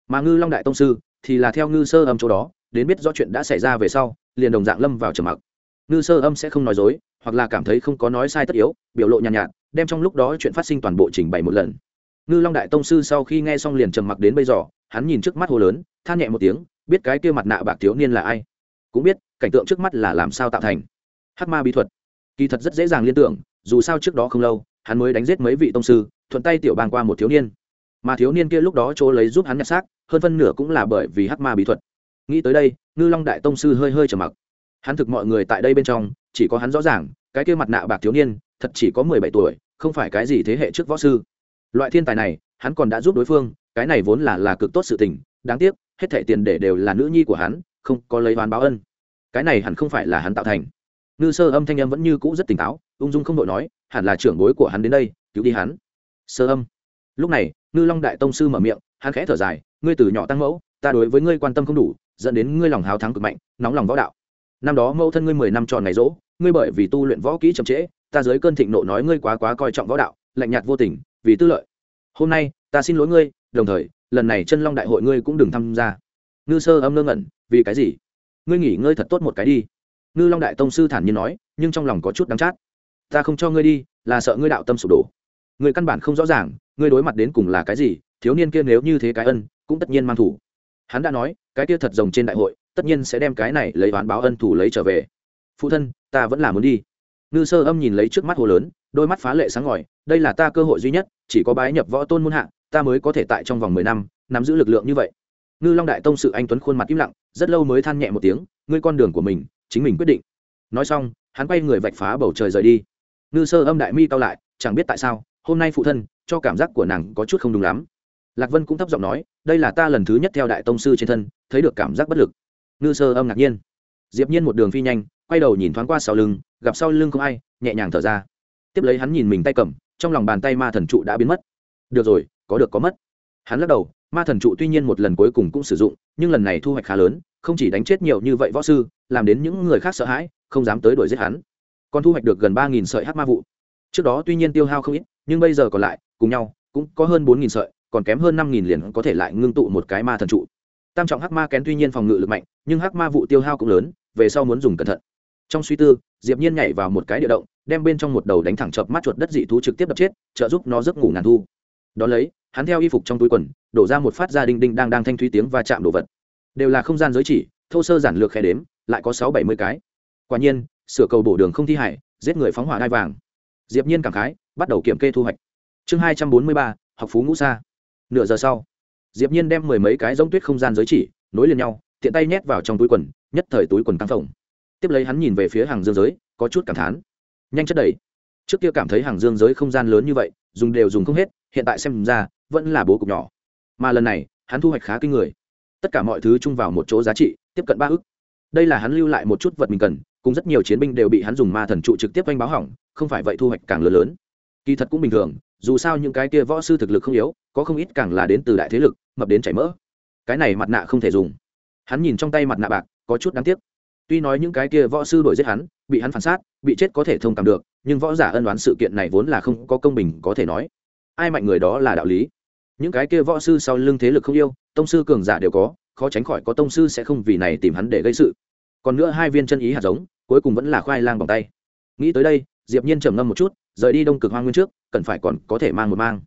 Mà ngư long đại tông sư thì là theo ngư sơ âm chỗ đó đến biết rõ chuyện đã xảy ra về sau liền đồng dạng lâm vào trầm mặc. Ngư sơ âm sẽ không nói dối hoặc là cảm thấy không có nói sai tất yếu biểu lộ nhàn nhạt, nhạt đem trong lúc đó chuyện phát sinh toàn bộ trình bày một lần. Ngư long đại tông sư sau khi nghe xong liền trầm mặc đến bây giờ hắn nhìn trước mắt hồ lớn than nhẹ một tiếng biết cái kia mặt nạ bạc thiếu niên là ai. Cũng biết cảnh tượng trước mắt là làm sao tạo thành? Hát ma bí thuật. Kỳ thật rất dễ dàng liên tưởng, dù sao trước đó không lâu, hắn mới đánh giết mấy vị tông sư, thuận tay tiểu bang qua một thiếu niên. Mà thiếu niên kia lúc đó chỗ lấy giúp hắn nhặt xác, hơn phân nửa cũng là bởi vì hát ma bí thuật. Nghĩ tới đây, ngư long đại tông sư hơi hơi trầm mặc. Hắn thực mọi người tại đây bên trong, chỉ có hắn rõ ràng, cái kia mặt nạ bạc thiếu niên, thật chỉ có mười bảy tuổi, không phải cái gì thế hệ trước võ sư. Loại thiên tài này, hắn còn đã giúp đối phương, cái này vốn là là cực tốt sự tình, đáng tiếc, hết thẻ tiền để đều là nữ nhi của hắn, không có lấy oán báo ân cái này hẳn không phải là hắn tạo thành. Ngư sơ âm thanh âm vẫn như cũ rất tỉnh táo, ung dung không đội nói, hẳn là trưởng bối của hắn đến đây, cứu đi hắn. Sơ âm. Lúc này, ngư long đại tông sư mở miệng, hắn khẽ thở dài, ngươi từ nhỏ tăng mẫu, ta đối với ngươi quan tâm không đủ, dẫn đến ngươi lòng hào thắng cực mạnh, nóng lòng võ đạo. Năm đó mẫu thân ngươi mười năm tròn ngày rỗ, ngươi bởi vì tu luyện võ kỹ chậm trễ, ta dưới cơn thịnh nộ nói ngươi quá quá coi trọng võ đạo, lạnh nhạt vô tình, vì tư lợi. Hôm nay, ta xin lỗi ngươi, đồng thời, lần này chân long đại hội ngươi cũng đừng tham gia. Ngư sơ âm ngơ ngẩn, vì cái gì? Ngươi nghỉ ngơi thật tốt một cái đi. Ngư long đại tông sư thản nhiên nói, nhưng trong lòng có chút đắng chát. Ta không cho ngươi đi, là sợ ngươi đạo tâm sụp đổ. Ngươi căn bản không rõ ràng, ngươi đối mặt đến cùng là cái gì, thiếu niên kia nếu như thế cái ân, cũng tất nhiên mang thủ. Hắn đã nói, cái kia thật rồng trên đại hội, tất nhiên sẽ đem cái này lấy oán báo ân thủ lấy trở về. Phụ thân, ta vẫn là muốn đi. Ngư sơ âm nhìn lấy trước mắt hồ lớn, đôi mắt phá lệ sáng ngời, đây là ta cơ hội duy nhất, chỉ có bái nhập võ tôn muôn hạ, ta mới có thể tại trong vòng mười năm, nắm giữ lực lượng như vậy ngư long đại tông sự anh tuấn khuôn mặt im lặng, rất lâu mới than nhẹ một tiếng, ngươi con đường của mình, chính mình quyết định. Nói xong, hắn quay người vạch phá bầu trời rời đi. Ngư sơ âm đại mi cao lại, chẳng biết tại sao, hôm nay phụ thân, cho cảm giác của nàng có chút không đúng lắm. Lạc vân cũng thấp giọng nói, đây là ta lần thứ nhất theo đại tông sư trên thân, thấy được cảm giác bất lực. Ngư sơ âm ngạc nhiên. Diệp nhiên một đường phi nhanh, quay đầu nhìn thoáng qua sau lưng, gặp sau lưng không ai, nhẹ nhàng thở ra. Tiếp lấy hắn nhìn mình tay cầm, trong lòng bàn tay ma thần trụ đã biến mất. Được rồi, có được có mất. Hắn lắc đầu ma thần trụ tuy nhiên một lần cuối cùng cũng sử dụng, nhưng lần này thu hoạch khá lớn, không chỉ đánh chết nhiều như vậy võ sư, làm đến những người khác sợ hãi, không dám tới đuổi giết hắn. Còn thu hoạch được gần ba nghìn sợi hát ma vụ. Trước đó tuy nhiên tiêu hao không ít, nhưng bây giờ còn lại, cùng nhau, cũng có hơn bốn nghìn sợi, còn kém hơn năm nghìn liền có thể lại ngưng tụ một cái ma thần trụ. Tam trọng hắc ma kén tuy nhiên phòng ngự lực mạnh, nhưng hắc ma vụ tiêu hao cũng lớn, về sau muốn dùng cẩn thận. Trong suy tư, diệp nhiên nhảy vào một cái địa động, đem bên trong một đầu đánh thẳng chập mắt chuột đất dị thú trực tiếp đập chết, trợ giúp nó giấc ngủ ngàn thu đó lấy, hắn theo y phục trong túi quần, đổ ra một phát ra đinh đinh đang đang thanh thúy tiếng và chạm đồ vật. Đều là không gian giới chỉ, thô sơ giản lược khe đếm, lại có sáu bảy mươi cái. Quả nhiên, sửa cầu bổ đường không thi hải, giết người phóng hỏa đai vàng. Diệp nhiên cảm khái, bắt đầu kiểm kê thu hoạch. Chương hai trăm bốn mươi ba, học phú ngũ sa. Nửa giờ sau, diệp nhiên đem mười mấy cái giống tuyết không gian giới chỉ, nối liền nhau, tiện tay nhét vào trong túi quần, nhất thời túi quần căng phồng. Tiếp lấy hắn nhìn về phía hàng dương giới, có chút cảm thán. Nhanh chất đầy. Trước kia cảm thấy hàng dương giới không gian lớn như vậy dùng đều dùng không hết, hiện tại xem ra, vẫn là bố cục nhỏ. Mà lần này, hắn thu hoạch khá kinh người. Tất cả mọi thứ chung vào một chỗ giá trị, tiếp cận ba ức. Đây là hắn lưu lại một chút vật mình cần, cùng rất nhiều chiến binh đều bị hắn dùng ma thần trụ trực tiếp oanh báo hỏng, không phải vậy thu hoạch càng lớn lớn. Kỳ thật cũng bình thường, dù sao những cái kia võ sư thực lực không yếu, có không ít càng là đến từ đại thế lực, mập đến chảy mỡ. Cái này mặt nạ không thể dùng. Hắn nhìn trong tay mặt nạ bạc, có chút đáng tiếc. Tuy nói những cái kia võ sư đuổi giết hắn bị hắn phản sát, bị chết có thể thông cảm được, nhưng võ giả ân đoán sự kiện này vốn là không có công bình có thể nói. Ai mạnh người đó là đạo lý. Những cái kia võ sư sau lưng thế lực không yêu, tông sư cường giả đều có, khó tránh khỏi có tông sư sẽ không vì này tìm hắn để gây sự. Còn nữa hai viên chân ý hạt giống, cuối cùng vẫn là khoai lang bằng tay. Nghĩ tới đây, diệp nhiên trầm ngâm một chút, rời đi đông cực hoang nguyên trước, cần phải còn có thể mang một mang.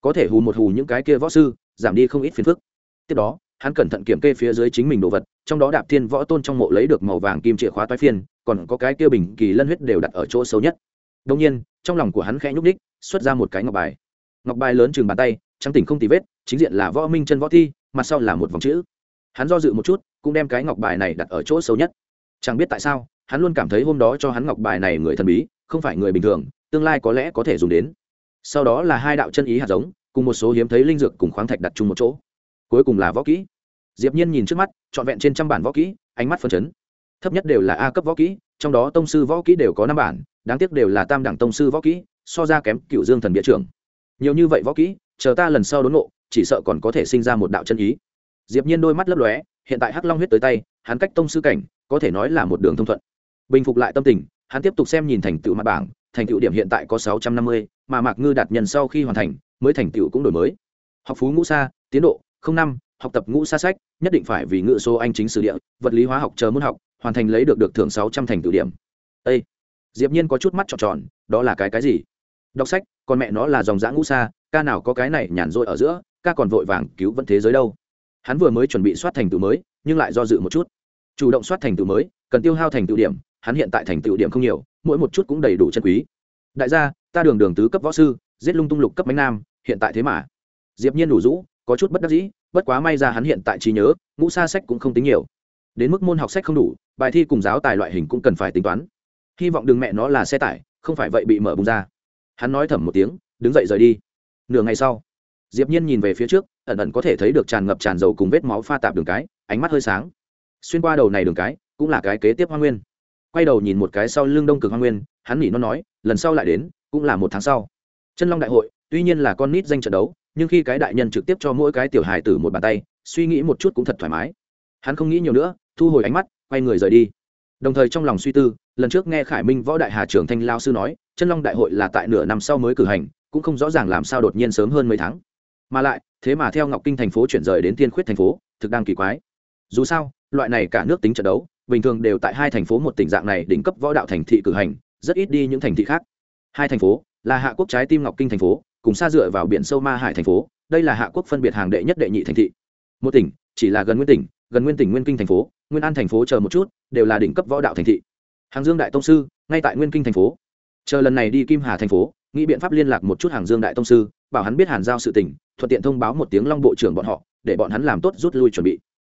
Có thể hù một hù những cái kia võ sư, giảm đi không ít phiền phức. Tiếp đó, hắn cẩn thận kiểm kê phía dưới chính mình đồ vật, trong đó đạp thiên võ tôn trong mộ lấy được màu vàng kim chìa khóa toái phiên còn có cái kia bình kỳ lân huyết đều đặt ở chỗ xấu nhất. Đông nhiên, trong lòng của hắn khẽ nhúc đích xuất ra một cái ngọc bài. Ngọc bài lớn chừng bàn tay, trắng tỉnh không tì vết, chính diện là võ minh chân võ thi, mặt sau là một vòng chữ. Hắn do dự một chút, cũng đem cái ngọc bài này đặt ở chỗ xấu nhất. Chẳng biết tại sao, hắn luôn cảm thấy hôm đó cho hắn ngọc bài này người thần bí, không phải người bình thường, tương lai có lẽ có thể dùng đến. Sau đó là hai đạo chân ý hạt giống, cùng một số hiếm thấy linh dược cùng khoáng thạch đặt chung một chỗ. Cuối cùng là võ kỹ. Diệp nhiên nhìn trước mắt, trọn vẹn trên trăm bản võ kỹ, ánh mắt phân chấn thấp nhất đều là a cấp võ kỹ, trong đó tông sư võ kỹ đều có năm bản, đáng tiếc đều là tam đẳng tông sư võ kỹ, so ra kém cựu dương thần địa trưởng. Nhiều như vậy võ kỹ, chờ ta lần sau đốn ngộ, chỉ sợ còn có thể sinh ra một đạo chân ý. Diệp nhiên đôi mắt lấp lóe, hiện tại hắc long huyết tới tay, hắn cách tông sư cảnh, có thể nói là một đường thông thuận. Bình phục lại tâm tình, hắn tiếp tục xem nhìn thành tựu mặt bảng, thành tựu điểm hiện tại có sáu trăm năm mươi, mà mạc ngư đạt nhân sau khi hoàn thành, mới thành tựu cũng đổi mới. Học phú ngũ sa, tiến độ năm, học tập ngũ sa sách, nhất định phải vì ngữ số anh chính sử địa, vật lý hóa học chờ môn học hoàn thành lấy được được thưởng sáu trăm thành tự điểm. Ê! diệp nhiên có chút mắt tròn tròn, đó là cái cái gì? Đọc sách còn mẹ nó là dòng dã ngũ sa, ca nào có cái này nhàn rỗi ở giữa, ca còn vội vàng cứu vẫn thế giới đâu. Hắn vừa mới chuẩn bị soát thành tựu mới, nhưng lại do dự một chút. Chủ động soát thành tựu mới, cần tiêu hao thành tựu điểm, hắn hiện tại thành tựu điểm không nhiều, mỗi một chút cũng đầy đủ chân quý. Đại gia, ta đường đường tứ cấp võ sư, giết lung tung lục cấp bánh nam, hiện tại thế mà. Diệp nhiên đủ rũ, có chút bất đắc dĩ, bất quá may ra hắn hiện tại trí nhớ, ngũ sa sách cũng không tính nhiều đến mức môn học sách không đủ, bài thi cùng giáo tài loại hình cũng cần phải tính toán. Hy vọng đừng mẹ nó là xe tải, không phải vậy bị mở bung ra. Hắn nói thầm một tiếng, đứng dậy rời đi. Nửa ngày sau, diệp nhiên nhìn về phía trước, ẩn ẩn có thể thấy được tràn ngập tràn dầu cùng vết máu pha tạp đường cái, ánh mắt hơi sáng. Xuyên qua đầu này đường cái, cũng là cái kế tiếp hoa nguyên. Quay đầu nhìn một cái sau lưng đông cực hoa nguyên, hắn nghĩ nó nói, lần sau lại đến, cũng là một tháng sau. Chân long đại hội, tuy nhiên là con nít danh trận đấu, nhưng khi cái đại nhân trực tiếp cho mỗi cái tiểu hài tử một bàn tay, suy nghĩ một chút cũng thật thoải mái. Hắn không nghĩ nhiều nữa thu hồi ánh mắt, quay người rời đi. Đồng thời trong lòng suy tư, lần trước nghe khải minh võ đại hà trưởng thanh lao sư nói, chân long đại hội là tại nửa năm sau mới cử hành, cũng không rõ ràng làm sao đột nhiên sớm hơn mấy tháng. Mà lại, thế mà theo ngọc kinh thành phố chuyển rời đến tiên khuyết thành phố, thực đang kỳ quái. Dù sao, loại này cả nước tính trận đấu, bình thường đều tại hai thành phố một tỉnh dạng này đỉnh cấp võ đạo thành thị cử hành, rất ít đi những thành thị khác. Hai thành phố là hạ quốc trái tim ngọc kinh thành phố, cùng xa dựa vào biển sâu ma hải thành phố, đây là hạ quốc phân biệt hàng đệ nhất đệ nhị thành thị. Một tỉnh, chỉ là gần nguyên tỉnh gần nguyên tỉnh nguyên kinh thành phố, nguyên an thành phố chờ một chút, đều là đỉnh cấp võ đạo thành thị. Hàng dương đại tông sư, ngay tại nguyên kinh thành phố. Chờ lần này đi kim hà thành phố, nghĩ biện pháp liên lạc một chút hàng dương đại tông sư, bảo hắn biết hàn giao sự tình, thuận tiện thông báo một tiếng long bộ trưởng bọn họ, để bọn hắn làm tốt rút lui chuẩn bị.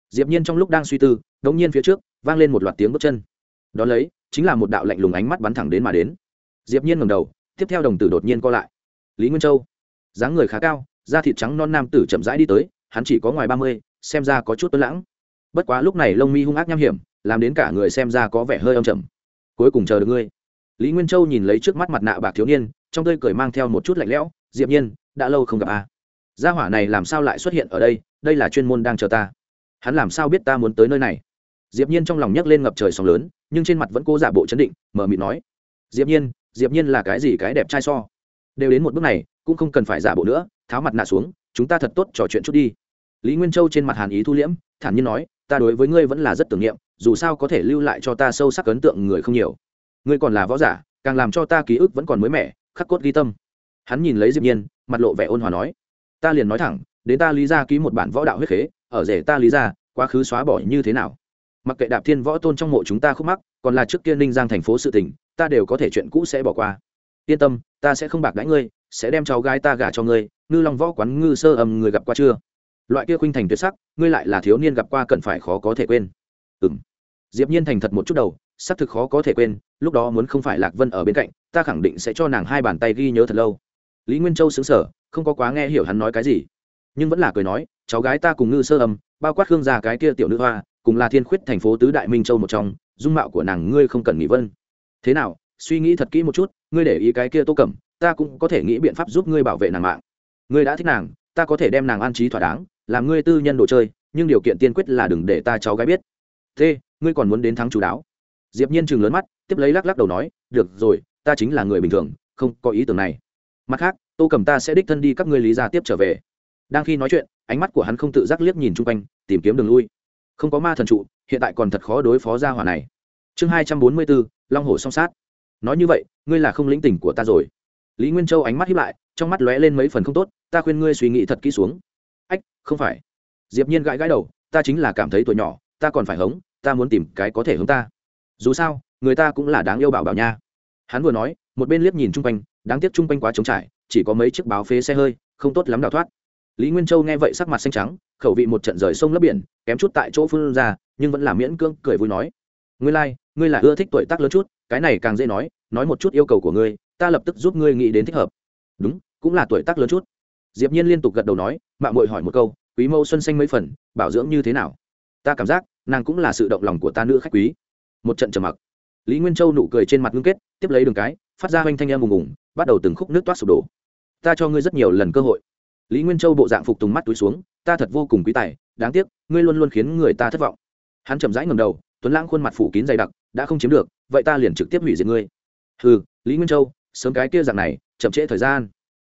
Diệp nhiên trong lúc đang suy tư, đống nhiên phía trước, vang lên một loạt tiếng bước chân. Đó lấy, chính là một đạo lạnh lùng ánh mắt bắn thẳng đến mà đến. Diệp nhiên ngẩng đầu, tiếp theo đồng tử đột nhiên co lại. Lý nguyên châu, dáng người khá cao, da thịt trắng non nam tử chậm rãi đi tới, hắn chỉ có ngoài ba mươi, xem ra có chút tuấn lãng bất quá lúc này lông mi hung ác nham hiểm, làm đến cả người xem ra có vẻ hơi âm trầm. Cuối cùng chờ được ngươi. Lý nguyên châu nhìn lấy trước mắt mặt nạ bạc thiếu niên, trong tơi cười mang theo một chút lạnh lẽo, diệp nhiên, đã lâu không gặp a à. gia hỏa này làm sao lại xuất hiện ở đây? Đây là chuyên môn đang chờ ta. Hắn làm sao biết ta muốn tới nơi này? Diệp nhiên trong lòng nhấc lên ngập trời sóng lớn, nhưng trên mặt vẫn cố giả bộ chấn định, mở miệng nói, diệp nhiên diệp nhiên là cái gì cái đẹp trai so? Đều đến một bước này, cũng không cần phải giả bộ nữa, tháo mặt nạ xuống, chúng ta thật tốt trò chuyện chút đi lý nguyên châu trên mặt hàn ý thu liễm, thản nhiên nói, ta đối với ngươi vẫn là rất tưởng niệm, dù sao có thể lưu lại cho ta sâu sắc ấn tượng người không nhiều. Ngươi còn là võ giả, càng làm cho ta ký ức vẫn còn mới mẻ, khắc cốt ghi tâm. Hắn nhìn lấy diệp nhiên, mặt lộ vẻ ôn hòa nói, ta liền nói thẳng, đến ta lý ra ký một bản võ đạo huyết khế, ở rể ta lý ra quá khứ xóa bỏ như thế nào? Mặc kệ đạp thiên võ tôn trong mộ chúng ta khúc mắc, còn là trước kia ninh giang thành phố sự tình, ta đều có thể chuyện cũ sẽ bỏ qua. Yên tâm, ta sẽ không bạc đãi ngươi, sẽ đem cháu gái ta gả cho ngươi, ngư long võ quán ngư sơ ầm người gặp qua chưa? Loại kia khuynh thành tuyệt sắc, ngươi lại là thiếu niên gặp qua cần phải khó có thể quên. Ừ m diệp nhiên thành thật một chút đầu, xác thực khó có thể quên, lúc đó muốn không phải lạc vân ở bên cạnh, ta khẳng định sẽ cho nàng hai bàn tay ghi nhớ thật lâu. Lý nguyên châu xứng sở không có quá nghe hiểu hắn nói cái gì. Nhưng vẫn là cười nói, cháu gái ta cùng ngư sơ âm, bao quát hương già cái kia tiểu nữ hoa, cùng là thiên khuyết thành phố tứ đại minh châu một trong, dung mạo của nàng ngươi không cần nghĩ vân thế nào, suy nghĩ thật kỹ một chút, ngươi để ý cái kia tô cẩm, ta cũng có thể nghĩ biện pháp giúp ngươi bảo vệ nàng mạng. Ngươi đã thích nàng, ta có thể đem nàng an trí thỏa đáng làm ngươi tư nhân đồ chơi, nhưng điều kiện tiên quyết là đừng để ta cháu gái biết. Thế ngươi còn muốn đến thắng chú đáo? Diệp nhiên chừng lớn mắt, tiếp lấy lắc lắc đầu nói, được rồi, ta chính là người bình thường, không có ý tưởng này. Mặt khác, tô cầm ta sẽ đích thân đi các ngươi lý gia tiếp trở về. Đang khi nói chuyện, ánh mắt của hắn không tự giác liếc nhìn chung quanh, tìm kiếm đường lui. Không có ma thần trụ, hiện tại còn thật khó đối phó gia hỏa này. Chương hai trăm bốn mươi bốn, long hồ song sát. Nói như vậy, ngươi là không lĩnh tỉnh của ta rồi. Lý nguyên châu ánh mắt hiếp lại, trong mắt lóe lên mấy phần không tốt, ta khuyên ngươi suy nghĩ thật kỹ xuống ách không phải. Diệp nhiên gãi gãi đầu ta chính là cảm thấy tuổi nhỏ ta còn phải hống ta muốn tìm cái có thể hống ta. Dù sao người ta cũng là đáng yêu bảo bảo nha. Hắn vừa nói một bên liếc nhìn chung quanh đáng tiếc chung quanh quá trống trải chỉ có mấy chiếc báo phế xe hơi không tốt lắm đào thoát. Lý nguyên châu nghe vậy sắc mặt xanh trắng khẩu vị một trận rời sông lấp biển kém chút tại chỗ phương ra nhưng vẫn là miễn cưỡng cười vui nói. Ngươi lai、like, ngươi là ưa thích tuổi tác lớn chút cái này càng dễ nói nói một chút yêu cầu của ngươi ta lập tức giúp ngươi nghĩ đến thích hợp. Đúng cũng là tuổi tác lớn chút diệp nhiên liên tục gật đầu nói mạng muội hỏi một câu, quý mẫu xuân xanh mấy phần, bảo dưỡng như thế nào? Ta cảm giác, nàng cũng là sự động lòng của ta nữ khách quý. Một trận trầm mặc. Lý nguyên châu nụ cười trên mặt ngưng kết, tiếp lấy đường cái, phát ra hoanh thanh em bùng bùng bắt đầu từng khúc nước toát sụp đổ. Ta cho ngươi rất nhiều lần cơ hội. Lý nguyên châu bộ dạng phục tùng mắt túi xuống, ta thật vô cùng quý tài, đáng tiếc, ngươi luôn luôn khiến người ta thất vọng. Hắn chậm rãi ngầm đầu, tuấn lãng khuôn mặt phủ kín dày đặc, đã không chiếm được, vậy ta liền trực tiếp hủy diệt ngươi. Hừ, lý nguyên châu, sớm cái kia dạng này, chậm trễ thời gian.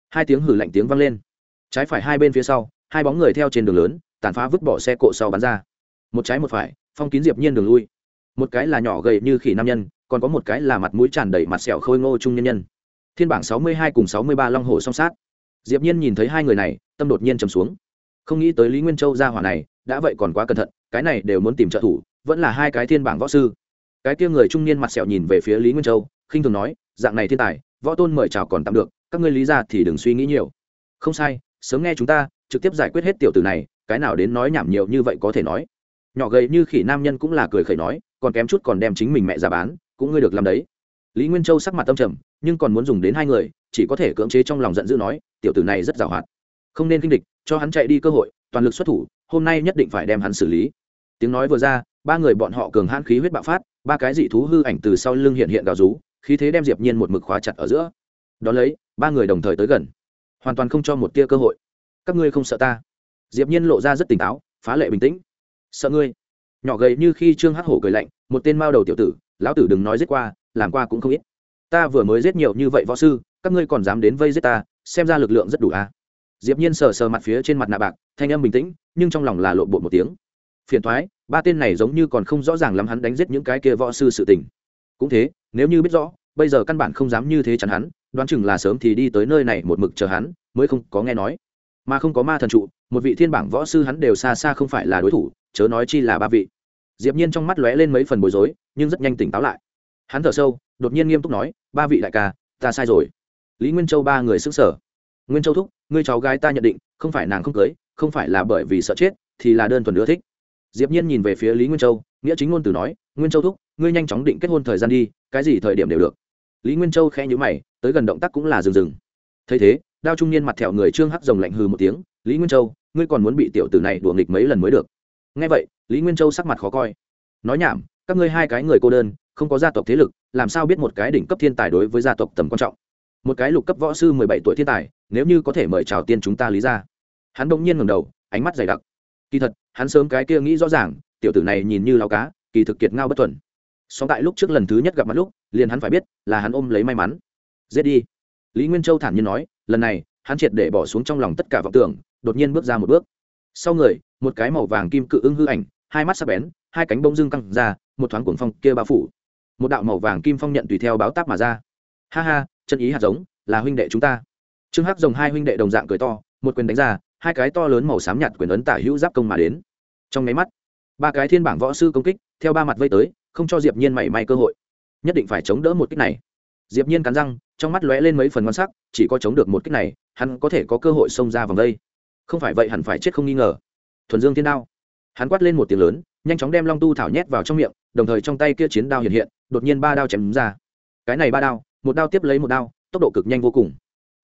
Hai tiếng hử lạnh tiếng vang lên trái phải hai bên phía sau, hai bóng người theo trên đường lớn, tàn phá vứt bỏ xe cộ sau bắn ra. Một trái một phải, phong kín diệp nhiên đường lui. Một cái là nhỏ gầy như khỉ nam nhân, còn có một cái là mặt mũi tràn đầy mặt sẹo khôi ngô trung nhân nhân. Thiên bảng sáu mươi hai cùng sáu mươi ba long hổ song sát. Diệp nhiên nhìn thấy hai người này, tâm đột nhiên trầm xuống. Không nghĩ tới lý nguyên châu gia hỏa này, đã vậy còn quá cẩn thận, cái này đều muốn tìm trợ thủ, vẫn là hai cái thiên bảng võ sư. Cái kia người trung niên mặt sẹo nhìn về phía lý nguyên châu, khinh thường nói, dạng này thiên tài, võ tôn mời chào còn tạm được, các ngươi lý ra thì đừng suy nghĩ nhiều. Không sai sớm nghe chúng ta, trực tiếp giải quyết hết tiểu tử này, cái nào đến nói nhảm nhiều như vậy có thể nói. Nhỏ gầy như khỉ nam nhân cũng là cười khẩy nói, còn kém chút còn đem chính mình mẹ ra bán, cũng ngươi được làm đấy. Lý nguyên châu sắc mặt tâm trầm, nhưng còn muốn dùng đến hai người, chỉ có thể cưỡng chế trong lòng giận dữ nói, tiểu tử này rất giàu hoạt. Không nên kinh địch, cho hắn chạy đi cơ hội, toàn lực xuất thủ, hôm nay nhất định phải đem hắn xử lý. Tiếng nói vừa ra, ba người bọn họ cường hãn khí huyết bạo phát, ba cái dị thú hư ảnh từ sau lưng hiện hiện gào rú, khí thế đem diệp nhiên một mực khóa chặt ở giữa. Đón lấy, ba người đồng thời tới gần hoàn toàn không cho một tia cơ hội. Các ngươi không sợ ta? Diệp nhiên lộ ra rất tỉnh táo, phá lệ bình tĩnh. Sợ ngươi? Nhỏ gầy như khi trương hắc hổ cười lạnh, một tên mao đầu tiểu tử, lão tử đừng nói giết qua, làm qua cũng không ít. Ta vừa mới giết nhiều như vậy võ sư, các ngươi còn dám đến vây giết ta, xem ra lực lượng rất đủ à? Diệp nhiên sờ sờ mặt phía trên mặt nạ bạc, thanh âm bình tĩnh, nhưng trong lòng là lộn bộ một tiếng. Phiền toái, ba tên này giống như còn không rõ ràng lắm hắn đánh giết những cái kia võ sư sự tình. Cũng thế, nếu như biết rõ, bây giờ căn bản không dám như thế chắn hắn đoán chừng là sớm thì đi tới nơi này một mực chờ hắn, mới không có nghe nói. Mà không có ma thần trụ, một vị thiên bảng võ sư hắn đều xa xa không phải là đối thủ, chớ nói chi là ba vị. Diệp nhiên trong mắt lóe lên mấy phần bối rối, nhưng rất nhanh tỉnh táo lại. Hắn thở sâu, đột nhiên nghiêm túc nói, ba vị đại ca, ta sai rồi. Lý nguyên châu ba người sững sờ. nguyên châu thúc, ngươi cháu gái ta nhận định, không phải nàng không cưới, không phải là bởi vì sợ chết, thì là đơn thuần ưa thích. Diệp nhiên nhìn về phía lý nguyên châu, nghĩa chính ngôn từ nói, nguyên châu thúc, ngươi nhanh chóng định kết hôn thời gian đi, cái gì thời điểm đều được lý nguyên châu khẽ nhíu mày, tới gần động tác cũng là dừng dừng. Thấy thế, đao trung niên mặt thẹo người trương hắc rồng lạnh hừ một tiếng, lý nguyên châu, ngươi còn muốn bị tiểu tử này đùa nghịch mấy lần mới được? Nghe vậy, lý nguyên châu sắc mặt khó coi. Nói nhảm, các ngươi hai cái người cô đơn, không có gia tộc thế lực, làm sao biết một cái đỉnh cấp thiên tài đối với gia tộc tầm quan trọng? Một cái lục cấp võ sư mười bảy tuổi thiên tài, nếu như có thể mời chào tiên chúng ta lý ra hắn bỗng nhiên ngẩng đầu, ánh mắt dày đặc. Kỳ thật, hắn sớm cái kia nghĩ rõ ràng, tiểu tử này nhìn như lao cá, kỳ thực kiệt ngao bất thuần song tại lúc trước lần thứ nhất gặp mặt lúc, liền hắn phải biết là hắn ôm lấy may mắn. Giết đi. Lý nguyên châu thản nhiên nói, lần này, hắn triệt để bỏ xuống trong lòng tất cả vọng tưởng, đột nhiên bước ra một bước. Sau người, một cái màu vàng kim cự ưng hư ảnh, hai mắt sắc bén, hai cánh bông dưng căng ra, một thoáng cuồng phong kia bao phủ. Một đạo màu vàng kim phong nhận tùy theo báo táp mà ra. Ha ha, chân ý hạt giống, là huynh đệ chúng ta. Trương hắc dòng hai huynh đệ đồng dạng cười to, một quyền đánh ra, hai cái to lớn màu xám nhạt quyền ấn tả hữu giáp công mà đến. Trong nháy mắt, ba cái thiên bảng võ sư công kích, theo ba mặt vây tới không cho diệp nhiên mảy may cơ hội. Nhất định phải chống đỡ một kích này. Diệp nhiên cắn răng, trong mắt lóe lên mấy phần ngon sắc, chỉ có chống được một kích này, hắn có thể có cơ hội xông ra vòng đây. Không phải vậy hẳn phải chết không nghi ngờ. Thuần dương thiên đao. Hắn quát lên một tiếng lớn, nhanh chóng đem long tu thảo nhét vào trong miệng, đồng thời trong tay kia chiến đao hiện hiện, đột nhiên ba đao chém ra. Cái này ba đao, một đao tiếp lấy một đao, tốc độ cực nhanh vô cùng.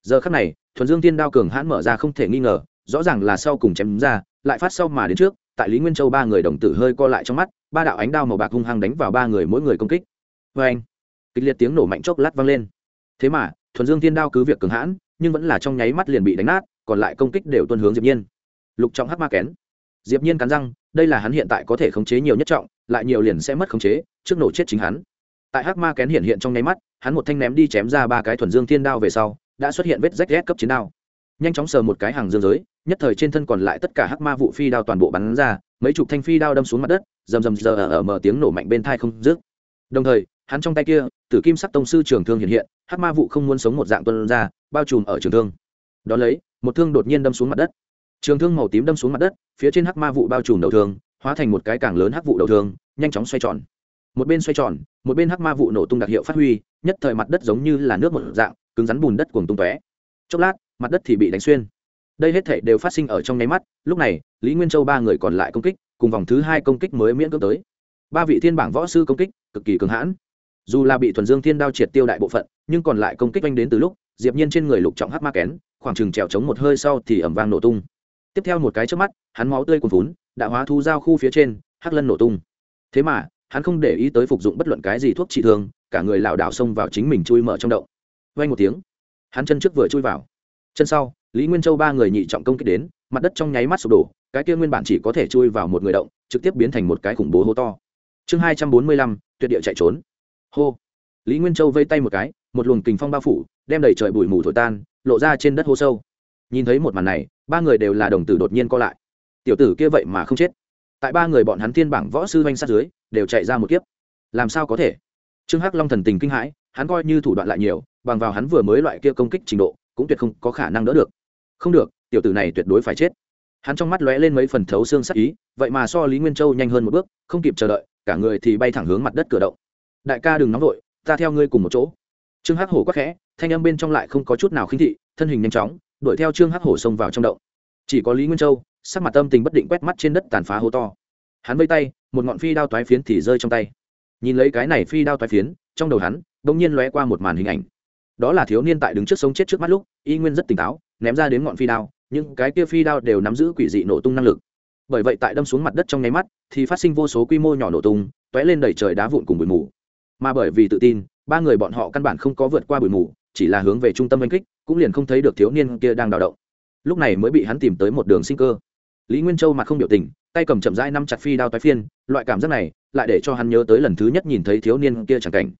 Giờ khắc này, thuần dương thiên đao cường hãn mở ra không thể nghi ngờ, rõ ràng là sau cùng chém ra, lại phát sau mà đến trước, tại lý nguyên châu ba người đồng tử hơi co lại trong mắt ba đạo ánh đao màu bạc hung hăng đánh vào ba người mỗi người công kích. Vê anh, kịch liệt tiếng nổ mạnh chốc lát vang lên. Thế mà, thuần dương thiên đao cứ việc cường hãn, nhưng vẫn là trong nháy mắt liền bị đánh nát, còn lại công kích đều tuân hướng diệp nhiên. Lục trọng hắc ma kén. Diệp nhiên cắn răng, đây là hắn hiện tại có thể khống chế nhiều nhất trọng, lại nhiều liền sẽ mất khống chế, trước nổ chết chính hắn. Tại hắc ma kén hiện hiện trong nháy mắt, hắn một thanh ném đi chém ra ba cái thuần dương thiên đao về sau, đã xuất hiện vết rách ghét cấp chiến đao. Nhanh chóng sờ một cái hàng dương giới nhất thời trên thân còn lại tất cả hắc ma vụ phi đao toàn bộ bắn ra, mấy chục thanh phi đao đâm xuống mặt đất, rầm rầm giờ ở ờ ờ mở tiếng nổ mạnh bên thai không dứt. Đồng thời, hắn trong tay kia, tử kim sắc tông sư trường thương hiện hiện, hắc ma vụ không muốn sống một dạng tuân ra, bao trùm ở trường thương. Đón lấy, một thương đột nhiên đâm xuống mặt đất. Trường thương màu tím đâm xuống mặt đất, phía trên hắc ma vụ bao trùm đầu thương, hóa thành một cái càng lớn hắc vụ đầu thương, nhanh chóng xoay tròn. Một bên xoay tròn, một bên hắc ma vụ nổ tung đặc hiệu phát huy, nhất thời mặt đất giống như là nước một dạng, cứng rắn bùn đất cuồng tung tóe. Chốc lát, mặt đất thì bị đánh xuyên đây hết thể đều phát sinh ở trong nháy mắt, lúc này, lý nguyên châu ba người còn lại công kích, cùng vòng thứ hai công kích mới miễn cưỡng tới. Ba vị thiên bảng võ sư công kích, cực kỳ cường hãn. Dù là bị thuần dương thiên đao triệt tiêu đại bộ phận, nhưng còn lại công kích oanh đến từ lúc, diệp nhiên trên người lục trọng hắc ma kén, khoảng chừng trèo chống một hơi sau thì ẩm vang nổ tung. Tiếp theo một cái trước mắt, hắn máu tươi cuồn vốn đã hóa thu giao khu phía trên, hắc lân nổ tung. Thế mà, hắn không để ý tới phục dụng bất luận cái gì thuốc trị thương, cả người lảo đảo xông vào chính mình chui mở trong động. Vang một tiếng, hắn chân trước vừa chui vào chân sau, lý nguyên châu ba người nhị trọng công kích đến, mặt đất trong nháy mắt sụp đổ, cái kia nguyên bản chỉ có thể chui vào một người động, trực tiếp biến thành một cái khủng bố hô to. Chương hai trăm bốn mươi lăm, tuyệt địa chạy trốn. Hô. Lý nguyên châu vây tay một cái, một luồng kình phong bao phủ, đem đầy trời bụi mù thổi tan, lộ ra trên đất hô sâu. Nhìn thấy một màn này, ba người đều là đồng tử đột nhiên co lại. Tiểu tử kia vậy mà không chết. Tại ba người bọn hắn thiên bảng võ sư doanh sát dưới, đều chạy ra một kiếp. Làm sao có thể? Trương hắc long thần tình kinh hãi, hắn coi như thủ đoạn lại nhiều, bằng vào hắn vừa mới loại kia công kích trình độ cũng tuyệt không có khả năng đỡ được. Không được, tiểu tử này tuyệt đối phải chết. Hắn trong mắt lóe lên mấy phần thấu xương sắc ý, vậy mà so lý nguyên châu nhanh hơn một bước, không kịp chờ đợi, cả người thì bay thẳng hướng mặt đất cửa động. Đại ca đừng nóng vội, ta theo ngươi cùng một chỗ. Trương hắc hổ quắc khẽ, thanh âm bên trong lại không có chút nào khinh thị, thân hình nhanh chóng, đuổi theo trương hắc hổ xông vào trong động. Chỉ có lý nguyên châu, sắc mặt tâm tình bất định quét mắt trên đất tàn phá hố to. Hắn vây tay, một ngọn phi đao toái phiến thì rơi trong tay. Nhìn lấy cái này phi đao toái phiến, trong đầu hắn đ ỗ n g nhiên lóe qua một màn hình ảnh đó là thiếu niên tại đứng trước sống chết trước mắt lúc, y nguyên rất tỉnh táo, ném ra đến ngọn phi đao nhưng cái kia phi đao đều nắm giữ quỷ dị nổ tung năng lực. Bởi vậy tại đâm xuống mặt đất trong nháy mắt, thì phát sinh vô số quy mô nhỏ nổ tung t ó é lên đẩy trời đá vụn cùng bụi mù. Mà bởi vì tự tin, ba người bọn họ căn bản không có vượt qua bụi mù, chỉ là hướng về trung tâm oanh kích, cũng liền không thấy được thiếu niên kia đang đào động. Lúc này mới bị hắn tìm tới một đường sinh cơ. Lý nguyên châu mặt không biểu tình, tay cầm chậm rãi năm chặt phi đao tái phiên, loại cảm giác này lại để cho hắn nhớ tới lần thứ nhất nhìn thấy thiếu niên kia chẳng cảnh.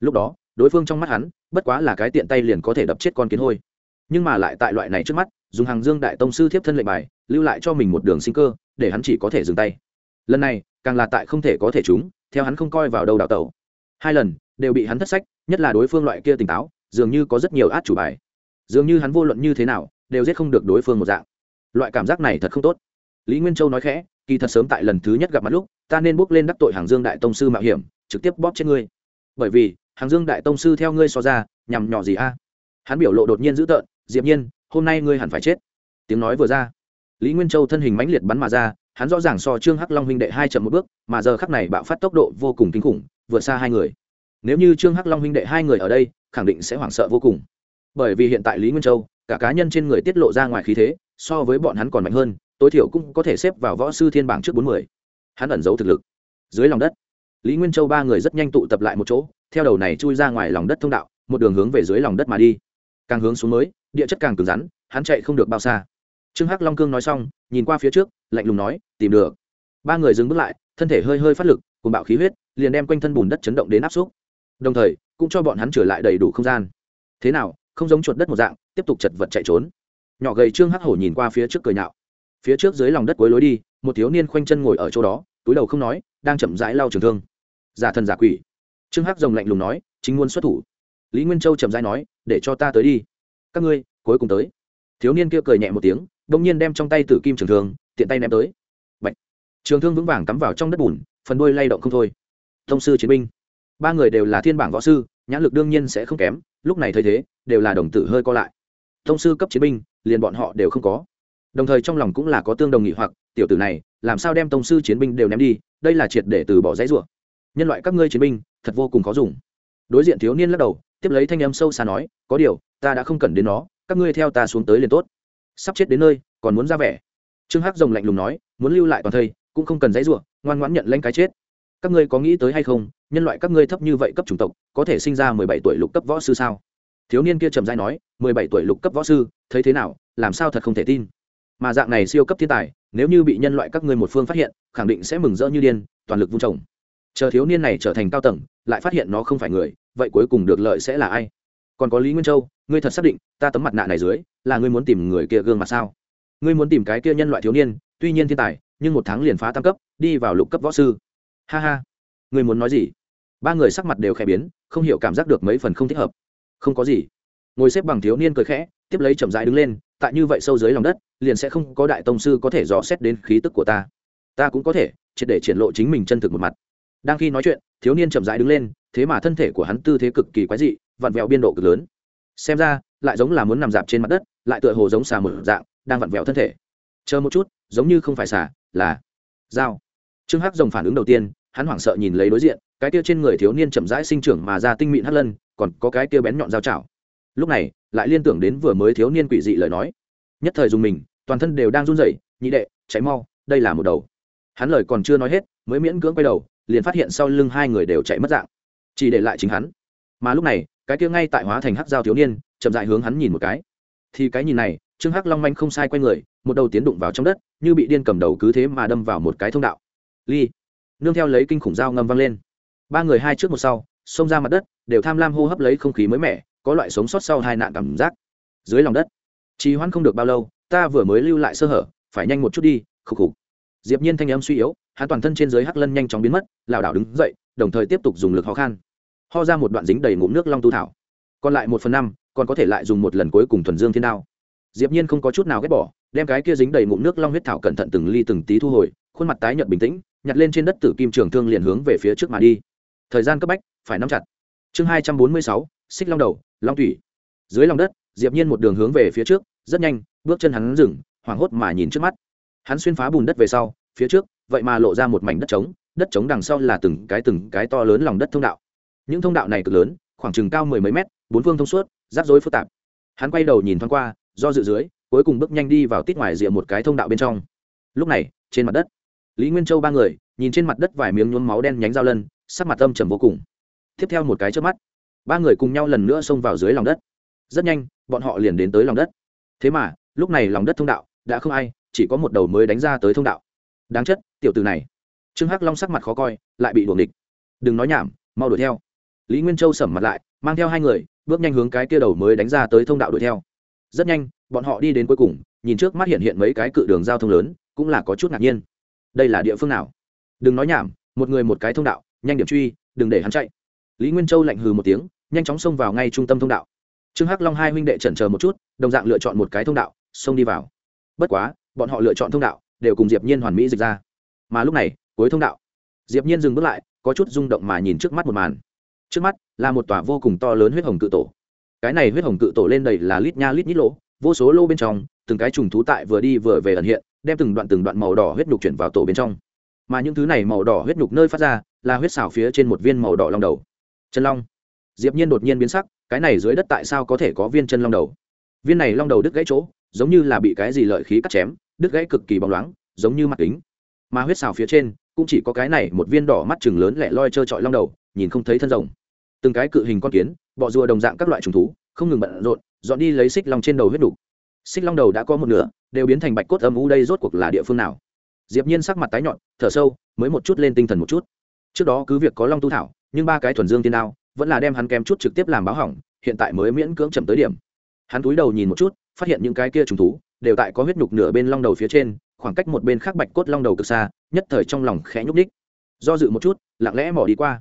Lúc đó đối phương trong mắt hắn, bất quá là cái tiện tay liền có thể đập chết con kiến hôi. Nhưng mà lại tại loại này trước mắt, dùng hàng dương đại tông sư thiếp thân lệnh bài, lưu lại cho mình một đường sinh cơ, để hắn chỉ có thể dừng tay. Lần này, càng là tại không thể có thể chúng, theo hắn không coi vào đâu đào tẩu. Hai lần, đều bị hắn thất sách, nhất là đối phương loại kia tỉnh táo, dường như có rất nhiều át chủ bài. Dường như hắn vô luận như thế nào, đều giết không được đối phương một dạng. Loại cảm giác này thật không tốt. Lý nguyên châu nói khẽ, kỳ thật sớm tại lần thứ nhất gặp mặt lúc, ta nên bước lên đắc tội hàng dương đại tông sư mạo hiểm, trực tiếp bóp chết ngươi. Bởi vì hàng dương đại tông sư theo ngươi so ra, nhằm nhỏ gì a? Hắn biểu lộ đột nhiên dữ tợn, diệp nhiên, hôm nay ngươi hẳn phải chết. Tiếng nói vừa ra, lý nguyên châu thân hình mãnh liệt bắn mà ra, hắn rõ ràng so trương hắc long huynh đệ hai chậm một bước, mà giờ khắc này bạo phát tốc độ vô cùng kinh khủng, vượt xa hai người. Nếu như trương hắc long huynh đệ hai người ở đây, khẳng định sẽ hoảng sợ vô cùng. Bởi vì hiện tại lý nguyên châu, cả cá nhân trên người tiết lộ ra ngoài khí thế, so với bọn hắn còn mạnh hơn, tối thiểu cũng có thể xếp vào võ sư thiên bảng trước bốn mươi. Hắn ẩn giấu thực lực. Dưới lòng đất, lý nguyên châu ba người rất nhanh tụ tập lại một chỗ theo đầu này chui ra ngoài lòng đất thông đạo, một đường hướng về dưới lòng đất mà đi. Càng hướng xuống mới, địa chất càng cứng rắn, hắn chạy không được bao xa. Trương hắc long cương nói xong, nhìn qua phía trước, lạnh lùng nói, tìm được. Ba người dừng bước lại, thân thể hơi hơi phát lực, cùng bạo khí huyết, liền đem quanh thân bùn đất chấn động đến áp xúc. Đồng thời, cũng cho bọn hắn trở lại đầy đủ không gian. Thế nào, không giống chuột đất một dạng, tiếp tục chật vật chạy trốn. Nhỏ gầy trương hắc hổ nhìn qua phía trước cười nhạo. Phía trước dưới lòng đất cuối lối đi, một thiếu niên khoanh chân ngồi ở chỗ đó, túi đầu không nói, đang chậm rãi lau trường thương. Giả thần giả quỷ trương hắc rồng lạnh lùng nói, chính muốn xuất thủ. Lý nguyên châu chậm rãi nói, để cho ta tới đi. Các ngươi, cuối cùng tới. Thiếu niên kia cười nhẹ một tiếng đông nhiên đem trong tay tử kim trường thương, tiện tay ném tới. Bạch. trường thương vững vàng cắm vào trong đất bùn, phần đuôi lay động không thôi. Thông sư chiến binh. Ba người đều là thiên bảng võ sư, nhãn lực đương nhiên sẽ không kém, lúc này thấy thế, đều là đồng tử hơi co lại. Thông sư cấp chiến binh, liền bọn họ đều không có. Đồng thời trong lòng cũng là có tương đồng nghị hoặc, tiểu tử này, làm sao đem tông sư chiến binh đều ném đi? Đây là triệt để từ bỏ giấy rủa. Nhân loại các ngươi chiến binh thật vô cùng khó dùng. Đối diện thiếu niên lắc đầu, tiếp lấy thanh âm sâu xa nói, có điều, ta đã không cần đến nó, các ngươi theo ta xuống tới liền tốt. Sắp chết đến nơi, còn muốn ra vẻ. Trương hắc rồng lạnh lùng nói, muốn lưu lại toàn thây, cũng không cần dãy rủa, ngoan ngoãn nhận lãnh cái chết. Các ngươi có nghĩ tới hay không, nhân loại các ngươi thấp như vậy cấp chủng tộc, có thể sinh ra mười bảy tuổi lục cấp võ sư sao? Thiếu niên kia trầm dai nói, mười bảy tuổi lục cấp võ sư, thấy thế nào, làm sao thật không thể tin. Mà dạng này siêu cấp thiên tài, nếu như bị nhân loại các ngươi một phương phát hiện, khẳng định sẽ mừng rỡ như điên, toàn lực vung trồng chờ thiếu niên này trở thành cao tầng, lại phát hiện nó không phải người, vậy cuối cùng được lợi sẽ là ai? Còn có lý nguyên châu, ngươi thật xác định, ta tấm mặt nạ này dưới, là ngươi muốn tìm người kia gương mặt sao? Ngươi muốn tìm cái kia nhân loại thiếu niên, tuy nhiên thiên tài, nhưng một tháng liền phá tam cấp, đi vào lục cấp võ sư. Ha ha. Ngươi muốn nói gì? Ba người sắc mặt đều khẽ biến, không hiểu cảm giác được mấy phần không thích hợp. Không có gì. Ngồi xếp bằng thiếu niên cười khẽ, tiếp lấy chậm rãi đứng lên, tại như vậy sâu dưới lòng đất, liền sẽ không có đại tông sư có thể dò xét đến khí tức của ta. Ta cũng có thể, triệt để triển lộ chính mình chân thực một mặt đang khi nói chuyện, thiếu niên chậm rãi đứng lên, thế mà thân thể của hắn tư thế cực kỳ quái dị, vặn vẹo biên độ cực lớn. Xem ra, lại giống là muốn nằm dạp trên mặt đất, lại tựa hồ giống xà mở dạng, đang vặn vẹo thân thể. Chờ một chút, giống như không phải xà, là dao. Trương hắc rồng phản ứng đầu tiên, hắn hoảng sợ nhìn lấy đối diện, cái kia trên người thiếu niên chậm rãi sinh trưởng mà ra tinh mịn hắt lân, còn có cái kia bén nhọn dao chảo. Lúc này, lại liên tưởng đến vừa mới thiếu niên quỷ dị lời nói. Nhất thời dùng mình, toàn thân đều đang run rẩy, nhị đệ cháy mau, đây là một đầu. Hắn lời còn chưa nói hết mới miễn cưỡng quay đầu, liền phát hiện sau lưng hai người đều chạy mất dạng. Chỉ để lại chính hắn. Mà lúc này, cái kia ngay tại hóa thành hắc giao thiếu niên, chậm dại hướng hắn nhìn một cái. Thì cái nhìn này, trương hắc long manh không sai quay người, một đầu tiến đụng vào trong đất, như bị điên cầm đầu cứ thế mà đâm vào một cái thông đạo. Ly. Nương theo lấy kinh khủng dao ngâm văng lên. Ba người hai trước một sau, xông ra mặt đất, đều tham lam hô hấp lấy không khí mới mẻ, có loại sống sót sau hai nạn cảm giác. Dưới lòng đất, trì hoãn không được bao lâu, ta vừa mới lưu lại sơ hở, phải nhanh một chút đi, khục khục. Diệp nhiên thanh âm suy yếu hắn toàn thân trên dưới hắc lân nhanh chóng biến mất, lảo đảo đứng dậy, đồng thời tiếp tục dùng lực khó khăn ho ra một đoạn dính đầy ngụm nước long tu thảo. Còn lại một phần năm, còn có thể lại dùng một lần cuối cùng thuần dương thiên đao. Diệp nhiên không có chút nào ghét bỏ, đem cái kia dính đầy ngụm nước long huyết thảo cẩn thận từng ly từng tí thu hồi, khuôn mặt tái nhợt bình tĩnh, nhặt lên trên đất tử kim trường thương liền hướng về phía trước mà đi. Thời gian cấp bách, phải nắm chặt. Chương hai trăm bốn mươi sáu, xích long đầu, long thủy. Dưới lòng đất, diệp nhiên một đường hướng về phía trước, rất nhanh, bước chân hắn dừng, hoảng hốt mà nhìn trước mắt. Hắn xuyên phá bùn đất về sau, phía trước vậy mà lộ ra một mảnh đất trống đất trống đằng sau là từng cái từng cái to lớn lòng đất thông đạo. Những thông đạo này cực lớn, khoảng chừng cao mười mấy mét, bốn phương thông suốt, rắc rối phức tạp. Hắn quay đầu nhìn thoáng qua, do dự dưới, cuối cùng bước nhanh đi vào tít ngoài rìa một cái thông đạo bên trong. Lúc này, trên mặt đất, lý nguyên châu ba người, nhìn trên mặt đất vài miếng nhuốm máu đen nhánh dao lân, sắc mặt âm trầm vô cùng. Tiếp theo một cái trước mắt, ba người cùng nhau lần nữa xông vào dưới lòng đất. Rất nhanh, bọn họ liền đến tới lòng đất. Thế mà, lúc này lòng đất thông đạo, đã không ai, chỉ có một đầu mới đánh ra tới thông đạo đáng chất tiểu từ này. Trương hắc long sắc mặt khó coi, lại bị đuồng địch đừng nói nhảm, mau đuổi theo. Lý nguyên châu sẩm mặt lại, mang theo hai người, bước nhanh hướng cái kia đầu mới đánh ra tới thông đạo đuổi theo. Rất nhanh, bọn họ đi đến cuối cùng, nhìn trước mắt hiện hiện mấy cái cự đường giao thông lớn, cũng là có chút ngạc nhiên. Đây là địa phương nào? Đừng nói nhảm, một người một cái thông đạo, nhanh điểm truy, đừng để hắn chạy. Lý nguyên châu lạnh hừ một tiếng, nhanh chóng xông vào ngay trung tâm thông đạo. Trương hắc long hai huynh đệ chần chờ một chút, đồng dạng lựa chọn một cái thông đạo, xông đi vào. Bất quá, bọn họ lựa chọn thông đạo đều cùng diệp nhiên hoàn mỹ dịch ra. Mà lúc này, cuối thông đạo, diệp nhiên dừng bước lại, có chút rung động mà nhìn trước mắt một màn. Trước mắt là một tòa vô cùng to lớn huyết hồng cự tổ. Cái này huyết hồng cự tổ lên đầy là lít nha lít nhít lỗ, vô số lô bên trong, từng cái trùng thú tại vừa đi vừa về ẩn hiện, đem từng đoạn từng đoạn màu đỏ huyết nhục chuyển vào tổ bên trong. Mà những thứ này màu đỏ huyết nhục nơi phát ra, là huyết xảo phía trên một viên màu đỏ long đầu. Chân long. Diệp nhiên đột nhiên biến sắc, cái này dưới đất tại sao có thể có viên chân long đầu? Viên này long đầu đứt gãy chỗ, giống như là bị cái gì lợi khí cắt chém đứt gãy cực kỳ bóng loáng giống như mặt kính. Mà huyết xào phía trên cũng chỉ có cái này một viên đỏ mắt chừng lớn lẻ loi trơ trọi long đầu nhìn không thấy thân rồng. Từng cái cự hình con kiến bọ rùa đồng dạng các loại trùng thú không ngừng bận rộn dọn đi lấy xích long trên đầu huyết đủ. xích long đầu đã có một nửa đều biến thành bạch cốt âm u đây rốt cuộc là địa phương nào? Diệp nhiên sắc mặt tái nhợt, thở sâu mới một chút lên tinh thần một chút. Trước đó cứ việc có long tu thảo nhưng ba cái thuần dương tiên đao vẫn là đem hắn kém chút trực tiếp làm báo hỏng hiện tại mới miễn cưỡng chậm tới điểm. Hắn cúi đầu nhìn một chút phát hiện những cái kia trùng thú đều tại có huyết nhục nửa bên long đầu phía trên, khoảng cách một bên khác bạch cốt long đầu cực xa, nhất thời trong lòng khẽ nhúc ních do dự một chút, lặng lẽ mỏ đi qua.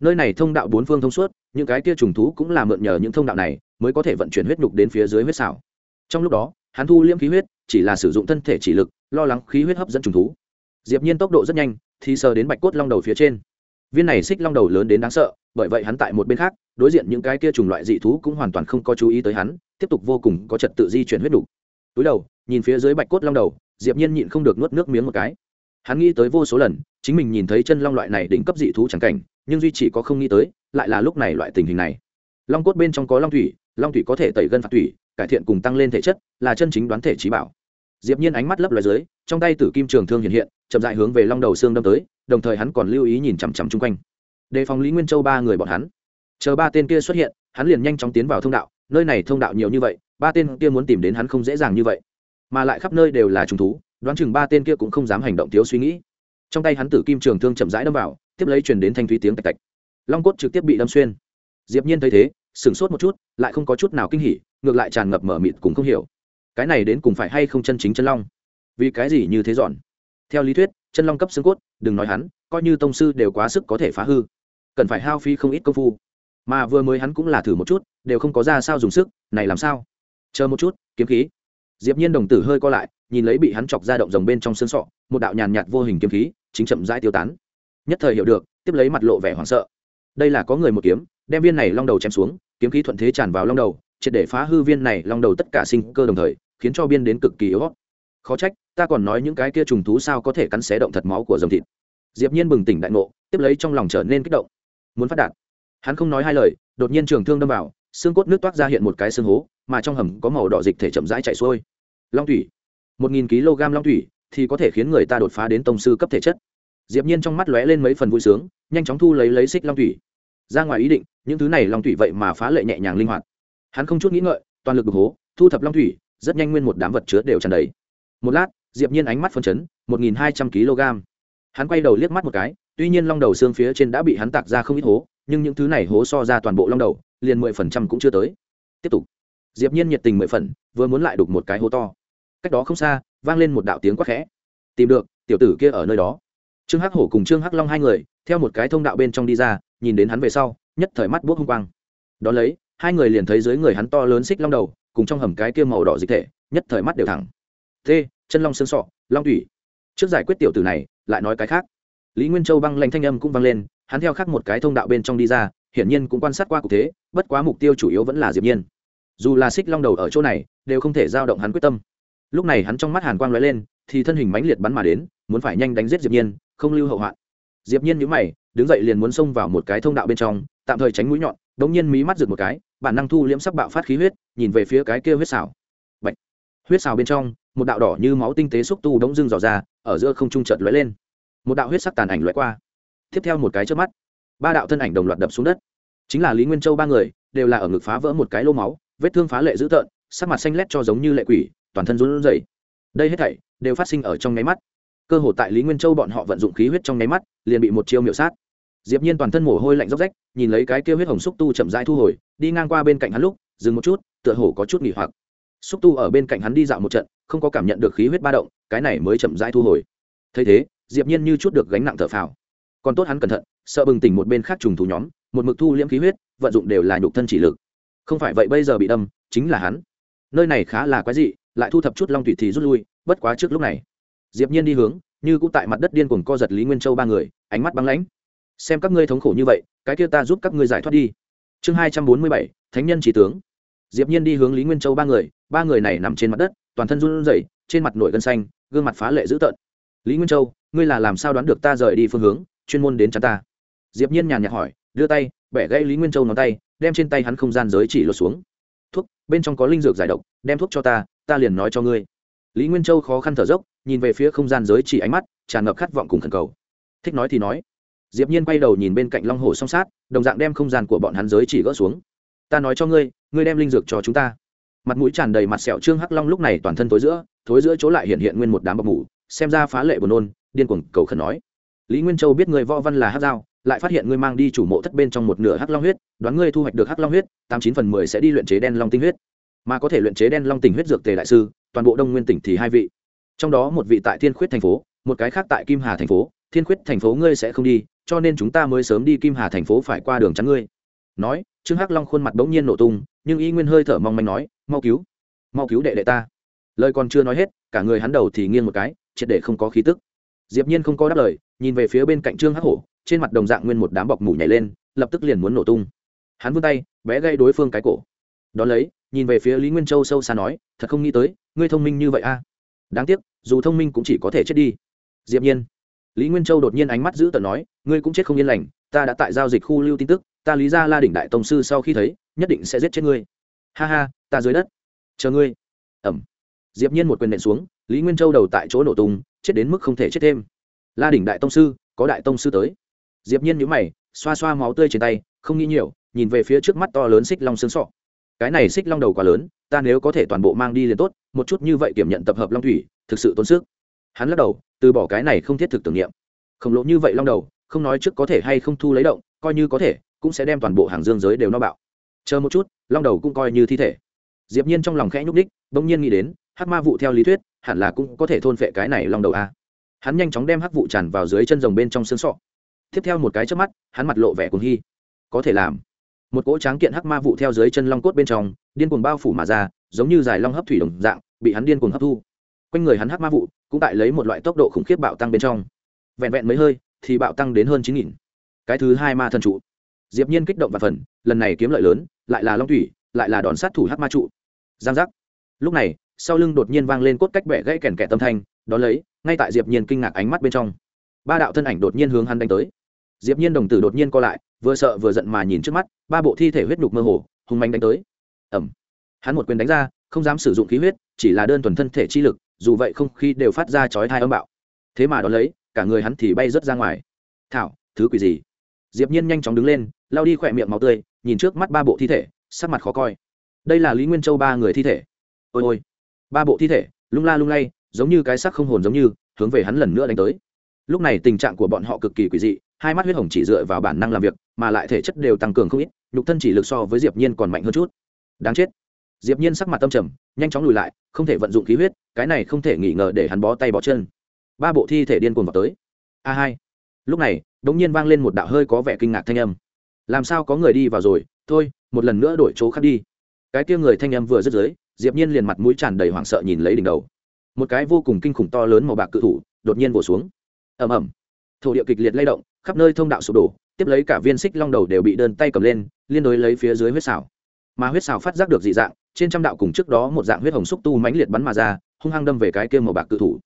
Nơi này thông đạo bốn phương thông suốt, những cái kia trùng thú cũng là mượn nhờ những thông đạo này mới có thể vận chuyển huyết nhục đến phía dưới huyết xảo. Trong lúc đó, hắn thu liễm khí huyết, chỉ là sử dụng thân thể chỉ lực, lo lắng khí huyết hấp dẫn trùng thú. Diệp nhiên tốc độ rất nhanh, thì sờ đến bạch cốt long đầu phía trên. Viên này xích long đầu lớn đến đáng sợ, bởi vậy hắn tại một bên khác, đối diện những cái kia trùng loại dị thú cũng hoàn toàn không có chú ý tới hắn, tiếp tục vô cùng có trật tự di chuyển huyết đủ túi đầu, nhìn phía dưới bạch cốt long đầu, diệp nhiên nhịn không được nuốt nước miếng một cái. Hắn nghĩ tới vô số lần, chính mình nhìn thấy chân long loại này đỉnh cấp dị thú chẳng cảnh, nhưng duy chỉ có không nghĩ tới, lại là lúc này loại tình hình này. Long cốt bên trong có long thủy long thủy có thể tẩy gân phạt thủy, cải thiện cùng tăng lên thể chất, là chân chính đoán thể trí bảo. Diệp nhiên ánh mắt lấp loài dưới, trong tay tử kim trường thương hiện hiện, chậm rãi hướng về long đầu xương đâm tới, đồng thời hắn còn lưu ý nhìn chằm chằm chung quanh. Đề phòng lý nguyên châu ba người bọn hắn. Chờ ba tên kia xuất hiện, hắn liền nhanh chóng tiến vào thông đạo, nơi này thông đạo nhiều như vậy ba tên kia muốn tìm đến hắn không dễ dàng như vậy, mà lại khắp nơi đều là trùng thú, đoán chừng ba tên kia cũng không dám hành động thiếu suy nghĩ. Trong tay hắn tử kim trường thương chậm rãi đâm vào, tiếp lấy truyền đến thanh thúy tiếng tạch tạch. Long cốt trực tiếp bị đâm xuyên. Diệp nhiên thấy thế, sửng sốt một chút, lại không có chút nào kinh hỉ, ngược lại tràn ngập mở mịt cũng không hiểu. Cái này đến cùng phải hay không chân chính chân long? Vì cái gì như thế dọn? Theo lý thuyết, chân long cấp xương cốt, đừng nói hắn, coi như tông sư đều quá sức có thể phá hư. Cần phải hao phí không ít công phu. Mà vừa mới hắn cũng là thử một chút, đều không có ra sao dùng sức, này làm sao? Chờ một chút, kiếm khí. Diệp nhiên đồng tử hơi co lại, nhìn lấy bị hắn chọc ra động rồng bên trong xương sọ, một đạo nhàn nhạt vô hình kiếm khí, chính chậm rãi tiêu tán. Nhất thời hiểu được, tiếp lấy mặt lộ vẻ hoảng sợ. Đây là có người một kiếm, đem viên này long đầu chém xuống, kiếm khí thuận thế tràn vào long đầu, triệt để phá hư viên này long đầu tất cả sinh cơ đồng thời, khiến cho biên đến cực kỳ yếu khó trách, ta còn nói những cái kia trùng thú sao có thể cắn xé động thật máu của rồng thịt. Diệp nhiên bừng tỉnh đại ngộ, tiếp lấy trong lòng trở nên kích động. Muốn phát đạt hắn không nói hai lời, đột nhiên trường thương đâm vào, xương cốt nước toát ra hiện một cái xương hố mà trong hầm có màu đỏ dịch thể chậm rãi chảy xuôi. Long thủy. Một nghìn kg long thủy thì có thể khiến người ta đột phá đến tông sư cấp thể chất. Diệp nhiên trong mắt lóe lên mấy phần vui sướng, nhanh chóng thu lấy lấy xích long thủy. Ra ngoài ý định, những thứ này long thủy vậy mà phá lệ nhẹ nhàng linh hoạt. Hắn không chút nghĩ ngợi, toàn lực đục hố, thu thập long thủy, rất nhanh nguyên một đám vật chứa đều tràn đầy. Một lát, diệp nhiên ánh mắt phân chấn, một nghìn hai trăm kg. Hắn quay đầu liếc mắt một cái, tuy nhiên long đầu xương phía trên đã bị hắn tạc ra không ít hố, nhưng những thứ này hố so ra toàn bộ long đầu, liền mười phần trăm cũng chưa tới. Tiếp tục diệp nhiên nhiệt tình mười phần, vừa muốn lại đục một cái hố to. Cách đó không xa, vang lên một đạo tiếng quát khẽ. Tìm được, tiểu tử kia ở nơi đó. Trương hắc hổ cùng trương hắc long hai người, theo một cái thông đạo bên trong đi ra, nhìn đến hắn về sau, nhất thời mắt buốt hung quang. Đón lấy, hai người liền thấy dưới người hắn to lớn xích long đầu, cùng trong hầm cái kia màu đỏ dịch thể, nhất thời mắt đều thẳng. T chân long xương sọ, long thủy trước giải quyết tiểu tử này, lại nói cái khác. Lý nguyên châu băng lanh thanh âm cũng vang lên, hắn theo khác một cái thông đạo bên trong đi ra, hiển nhiên cũng quan sát qua cục thế, bất quá mục tiêu chủ yếu vẫn là diệp nhiên dù là xích long đầu ở chỗ này, đều không thể giao động hắn quyết tâm. Lúc này hắn trong mắt hàn quang lóe lên, thì thân hình mãnh liệt bắn mà đến, muốn phải nhanh đánh giết diệp nhiên, không lưu hậu hoạn. Diệp nhiên nhíu mày, đứng dậy liền muốn xông vào một cái thông đạo bên trong, tạm thời tránh mũi nhọn, đống nhiên mí mắt rực một cái, bản năng thu liễm sắc bạo phát khí huyết, nhìn về phía cái kia huyết xảo. Bệnh. huyết xảo bên trong, một đạo đỏ như máu tinh tế xúc tu đống dưng dò ra, ở giữa không trung chợt lóe lên. Một đạo huyết sắc tàn ảnh lóe qua. Tiếp theo một cái chớp mắt, ba đạo thân ảnh đồng loạt đập xuống đất. Chính là lý nguyên châu ba người, đều là ở ngực phá vỡ một cái lô máu vết thương phá lệ dữ tợn, sắc mặt xanh lét cho giống như lệ quỷ, toàn thân run rẩy. Đây hết thảy đều phát sinh ở trong nháy mắt. Cơ hồ tại lý nguyên châu bọn họ vận dụng khí huyết trong nháy mắt, liền bị một chiêu miệu sát. Diệp nhiên toàn thân mồ hôi lạnh róc rách, nhìn lấy cái kia huyết hồng xúc tu chậm rãi thu hồi, đi ngang qua bên cạnh hắn lúc, dừng một chút, tựa hồ có chút nghỉ hoặc. Xúc tu ở bên cạnh hắn đi dạo một trận, không có cảm nhận được khí huyết ba động, cái này mới chậm rãi thu hồi. Thấy thế, diệp nhiên như chút được gánh nặng thở phào. Còn tốt hắn cẩn thận, sợ bừng tỉnh một bên khác trùng thú nhóm, một mực thu liễm khí huyết, vận dụng đều là nhục thân chỉ lực không phải vậy bây giờ bị đâm, chính là hắn. Nơi này khá là quái dị, lại thu thập chút long thủy thì rút lui, bất quá trước lúc này. Diệp nhiên đi hướng, như cũng tại mặt đất điên cuồng co giật lý nguyên châu ba người, ánh mắt băng lãnh. Xem các ngươi thống khổ như vậy, cái kia ta giúp các ngươi giải thoát đi. Chương hai trăm bốn mươi bảy, thánh nhân chỉ tướng. Diệp nhiên đi hướng lý nguyên châu ba người ba người này nằm trên mặt đất, toàn thân run rẩy, trên mặt nổi gân xanh, gương mặt phá lệ dữ tợn. Lý nguyên châu, ngươi là làm sao đoán được ta rời đi phương hướng, chuyên môn đến chắn ta? Diệp nhiên nhàn nhạt hỏi, đưa tay, bẻ gãy lý nguyên châu ngón tay đem trên tay hắn không gian giới chỉ lột xuống. Thuốc, bên trong có linh dược giải độc, đem thuốc cho ta ta liền nói cho ngươi. Lý nguyên châu khó khăn thở dốc, nhìn về phía không gian giới chỉ ánh mắt, tràn ngập khát vọng cùng thần cầu. Thích nói thì nói. Diệp nhiên quay đầu nhìn bên cạnh long hồ song sát, đồng dạng đem không gian của bọn hắn giới chỉ gỡ xuống. Ta nói cho ngươi ngươi đem linh dược cho chúng ta. Mặt mũi tràn đầy mặt sẹo trương hắc long lúc này toàn thân thối giữa thối giữa chỗ lại hiện hiện nguyên một đám bọc mủ, xem ra phá lệ buồn nôn, điên cuồng cầu khẩn nói. Lý nguyên châu biết người võ văn là hắc dao lại phát hiện ngươi mang đi chủ mộ thất bên trong một nửa hắc long huyết, đoán ngươi thu hoạch được hắc long huyết, tám chín phần mười sẽ đi luyện chế đen long tinh huyết. Mà có thể luyện chế đen long tình huyết dược tề đại sư, toàn bộ đông nguyên tỉnh thì hai vị. Trong đó một vị tại thiên khuyết thành phố, một cái khác tại kim hà thành phố. Thiên khuyết thành phố ngươi sẽ không đi, cho nên chúng ta mới sớm đi kim hà thành phố phải qua đường chắn ngươi. Nói, trương hắc long khuôn mặt bỗng nhiên nổ tung, nhưng y nguyên hơi thở mong manh nói, mau cứu mau cứu đệ đệ ta. Lời còn chưa nói hết, cả người hắn đầu thì nghiêng một cái, triệt để không có khí tức. Diệp nhiên không có đáp lời, nhìn về phía bên cạnh trương hắc hổ trên mặt đồng dạng nguyên một đám bọc mủ nhảy lên, lập tức liền muốn nổ tung. Hắn vươn tay bé gây đối phương cái cổ. Đó lấy, nhìn về phía lý nguyên châu sâu xa nói, thật không nghĩ tới, ngươi thông minh như vậy a. Đáng tiếc, dù thông minh cũng chỉ có thể chết đi. Diệp nhiên. Lý nguyên châu đột nhiên ánh mắt giữ tợn nói, ngươi cũng chết không yên lành, ta đã tại giao dịch khu lưu tin tức, ta lý ra la đỉnh đại tông sư sau khi thấy, nhất định sẽ giết chết ngươi. Ha ha, ta dưới đất. Chờ ngươi. Ẩm. Diệp nhiên một quyền nện xuống, lý nguyên châu đầu tại chỗ nổ tung, chết đến mức không thể chết thêm. La đỉnh đại tông sư, có đại tông sư tới diệp nhiên nhíu mày, xoa xoa máu tươi trên tay, không nghĩ nhiều, nhìn về phía trước mắt to lớn xích long xương sọ. Cái này xích long đầu quá lớn, ta nếu có thể toàn bộ mang đi liền tốt, một chút như vậy kiểm nhận tập hợp long thủy, thực sự tốn sức. Hắn lắc đầu, từ bỏ cái này không thiết thực tưởng niệm. Khổng lồ như vậy long đầu, không nói trước có thể hay không thu lấy động, coi như có thể, cũng sẽ đem toàn bộ hàng dương giới đều no bạo. Chờ một chút, long đầu cũng coi như thi thể. Diệp nhiên trong lòng khẽ nhúc đích bỗng nhiên nghĩ đến, hắc ma vụ theo lý thuyết, hẳn là cũng có thể thôn phệ cái này long đầu a. Hắn nhanh chóng đem hắc vụ tràn vào dưới chân rồng bên trong xương sọ tiếp theo một cái trước mắt, hắn mặt lộ vẻ cuồng hy. Có thể làm. Một cỗ tráng kiện hắc ma vụ theo dưới chân long cốt bên trong, điên cuồng bao phủ mà ra, giống như dài long hấp thủy đồng dạng, bị hắn điên cuồng hấp thu. Quanh người hắn hắc ma vụ cũng tại lấy một loại tốc độ khủng khiếp bạo tăng bên trong. Vẹn vẹn mấy hơi, thì bạo tăng đến hơn chín nghìn. Cái thứ hai ma thần trụ. Diệp nhiên kích động và phần, lần này kiếm lợi lớn, lại là long thủy, lại là đòn sát thủ hắc ma trụ. Giang giác. Lúc này, sau lưng đột nhiên vang lên cốt cách bẻ gãy kèn kẻ tâm thanh, đó lấy, ngay tại diệp nhiên kinh ngạc ánh mắt bên trong. Ba đạo thân ảnh đột nhiên hướng hắn đánh tới diệp nhiên đồng tử đột nhiên co lại, vừa sợ vừa giận mà nhìn trước mắt, ba bộ thi thể huyết nhục mơ hồ, hung manh đánh tới. Ẩm hắn một quyền đánh ra, không dám sử dụng khí huyết, chỉ là đơn thuần thân thể chi lực, dù vậy không khí đều phát ra chói tai âm bạo. Thế mà đón lấy, cả người hắn thì bay rớt ra ngoài. Thảo, thứ quỷ gì? Diệp nhiên nhanh chóng đứng lên lao đi khỏe miệng máu tươi, nhìn trước mắt ba bộ thi thể, sắc mặt khó coi. Đây là lý nguyên châu ba người thi thể. Ôi ôi. Ba bộ thi thể, lung la lung lay, giống như cái sắc không hồn giống như, hướng về hắn lần nữa đánh tới. Lúc này tình trạng của bọn họ cực kỳ quỷ dị hai mắt huyết hồng chỉ dựa vào bản năng làm việc, mà lại thể chất đều tăng cường không ít, nhục thân chỉ lực so với diệp nhiên còn mạnh hơn chút. Đáng chết. Diệp nhiên sắc mặt tâm trầm, nhanh chóng lùi lại, không thể vận dụng khí huyết, cái này không thể nghỉ ngờ để hắn bó tay bó chân. Ba bộ thi thể điên cuồng vào tới. A hai. Lúc này đống nhiên vang lên một đạo hơi có vẻ kinh ngạc thanh âm. Làm sao có người đi vào rồi? Thôi, một lần nữa đổi chỗ khác đi. Cái kia người thanh âm vừa dứt dưới, diệp nhiên liền mặt mũi tràn đầy hoảng sợ nhìn lấy đỉnh đầu. Một cái vô cùng kinh khủng to lớn màu bạc cự thủ, đột nhiên vồ xuống. Ầm ầm. Thổ địa kịch liệt lay động khắp nơi thông đạo sụp đổ, tiếp lấy cả viên xích long đầu đều bị đơn tay cầm lên, liên đối lấy phía dưới huyết xảo mà huyết xảo phát giác được dị dạng, trên trăm đạo cùng trước đó một dạng huyết hồng xúc tu mãnh liệt bắn mà ra, hung hăng đâm về cái kia màu bạc cự thủ.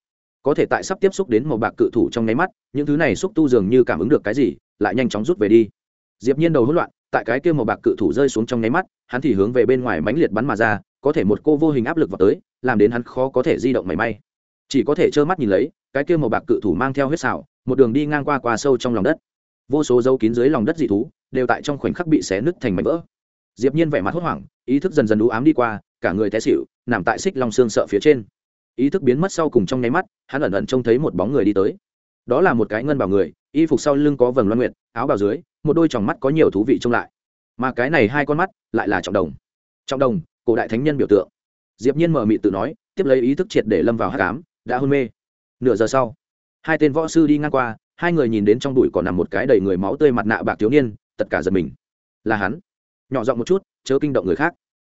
Có thể tại sắp tiếp xúc đến màu bạc cự thủ trong nháy mắt, những thứ này xúc tu dường như cảm ứng được cái gì, lại nhanh chóng rút về đi. Diệp nhiên đầu hỗn loạn, tại cái kia màu bạc cự thủ rơi xuống trong nháy mắt, hắn thì hướng về bên ngoài mãnh liệt bắn mà ra, có thể một cô vô hình áp lực vào tới, làm đến hắn khó có thể di động mảy may. Chỉ có thể trơ mắt nhìn lấy, cái kia màu bạc cự thủ mang theo huyết xào một đường đi ngang qua qua sâu trong lòng đất. Vô số dấu kín dưới lòng đất dị thú đều tại trong khoảnh khắc bị xé nứt thành mảnh vỡ. Diệp nhiên vẻ mặt hốt hoảng ý thức dần dần đú ám đi qua cả người té xỉu nằm tại xích long xương sợ phía trên. Ý thức biến mất sau cùng trong nháy mắt hắn ẩn ẩn trông thấy một bóng người đi tới. Đó là một cái ngân bảo người y phục sau lưng có vầng loan nguyệt, áo bào dưới một đôi tròng mắt có nhiều thú vị trông lại. Mà cái này hai con mắt lại là trọng đồng. Trọng đồng cổ đại thánh nhân biểu tượng. Diệp nhiên mở mị tự nói tiếp lấy ý thức triệt để lâm vào hắc ám đã hôn mê. Nửa giờ sau hai tên võ sư đi ngang qua, hai người nhìn đến trong đùi còn nằm một cái đầy người máu tươi mặt nạ bạc thiếu niên, tất cả giật mình. Là hắn. Nhỏ giọng một chút, chớ kinh động người khác.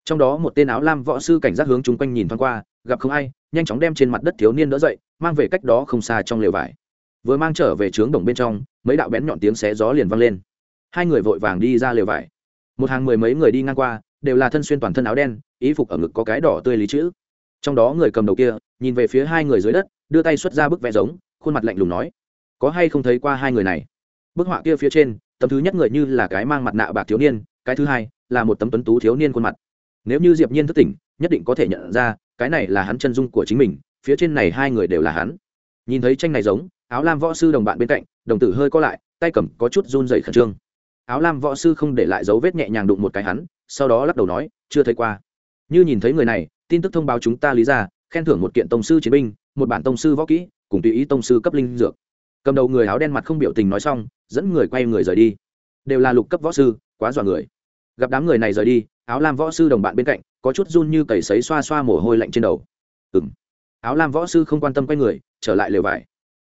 Trong đó một tên áo lam võ sư cảnh giác hướng chung quanh nhìn thoáng qua, gặp không ai, nhanh chóng đem trên mặt đất thiếu niên đỡ dậy, mang về cách đó không xa trong lều vải. Vừa mang trở về trướng đồng bên trong, mấy đạo bén nhọn tiếng xé gió liền vang lên. Hai người vội vàng đi ra lều vải. Một hàng mười mấy người đi ngang qua, đều là thân xuyên toàn thân áo đen ý phục ở ngực có cái đỏ tươi lý chữ. Trong đó người cầm đầu kia, nhìn về phía hai người dưới đất, đưa tay xuất ra bức vẽ giống khuôn mặt lạnh lùng nói, có hay không thấy qua hai người này? Bức họa kia phía trên, tấm thứ nhất người như là cái mang mặt nạ bạc thiếu niên, cái thứ hai là một tấm tuấn tú thiếu niên khuôn mặt. Nếu như diệp nhiên thức tỉnh, nhất định có thể nhận ra, cái này là hắn chân dung của chính mình, phía trên này hai người đều là hắn. Nhìn thấy tranh này giống, áo lam võ sư đồng bạn bên cạnh, đồng tử hơi co lại, tay cầm có chút run rẩy khẩn trương. Áo lam võ sư không để lại dấu vết nhẹ nhàng đụng một cái hắn, sau đó lắc đầu nói, chưa thấy qua. Như nhìn thấy người này, tin tức thông báo chúng ta lý ra, khen thưởng một kiện tông sư chiến binh, một bản tông sư võ kỹ cùng tùy ý tông sư cấp linh dược. Cầm đầu người áo đen mặt không biểu tình nói xong, dẫn người quay người rời đi. Đều là lục cấp võ sư, quá dọa người. Gặp đám người này rời đi, áo lam võ sư đồng bạn bên cạnh, có chút run như cầy sấy xoa xoa mồ hôi lạnh trên đầu. Ừng áo lam võ sư không quan tâm quay người, trở lại lều vải.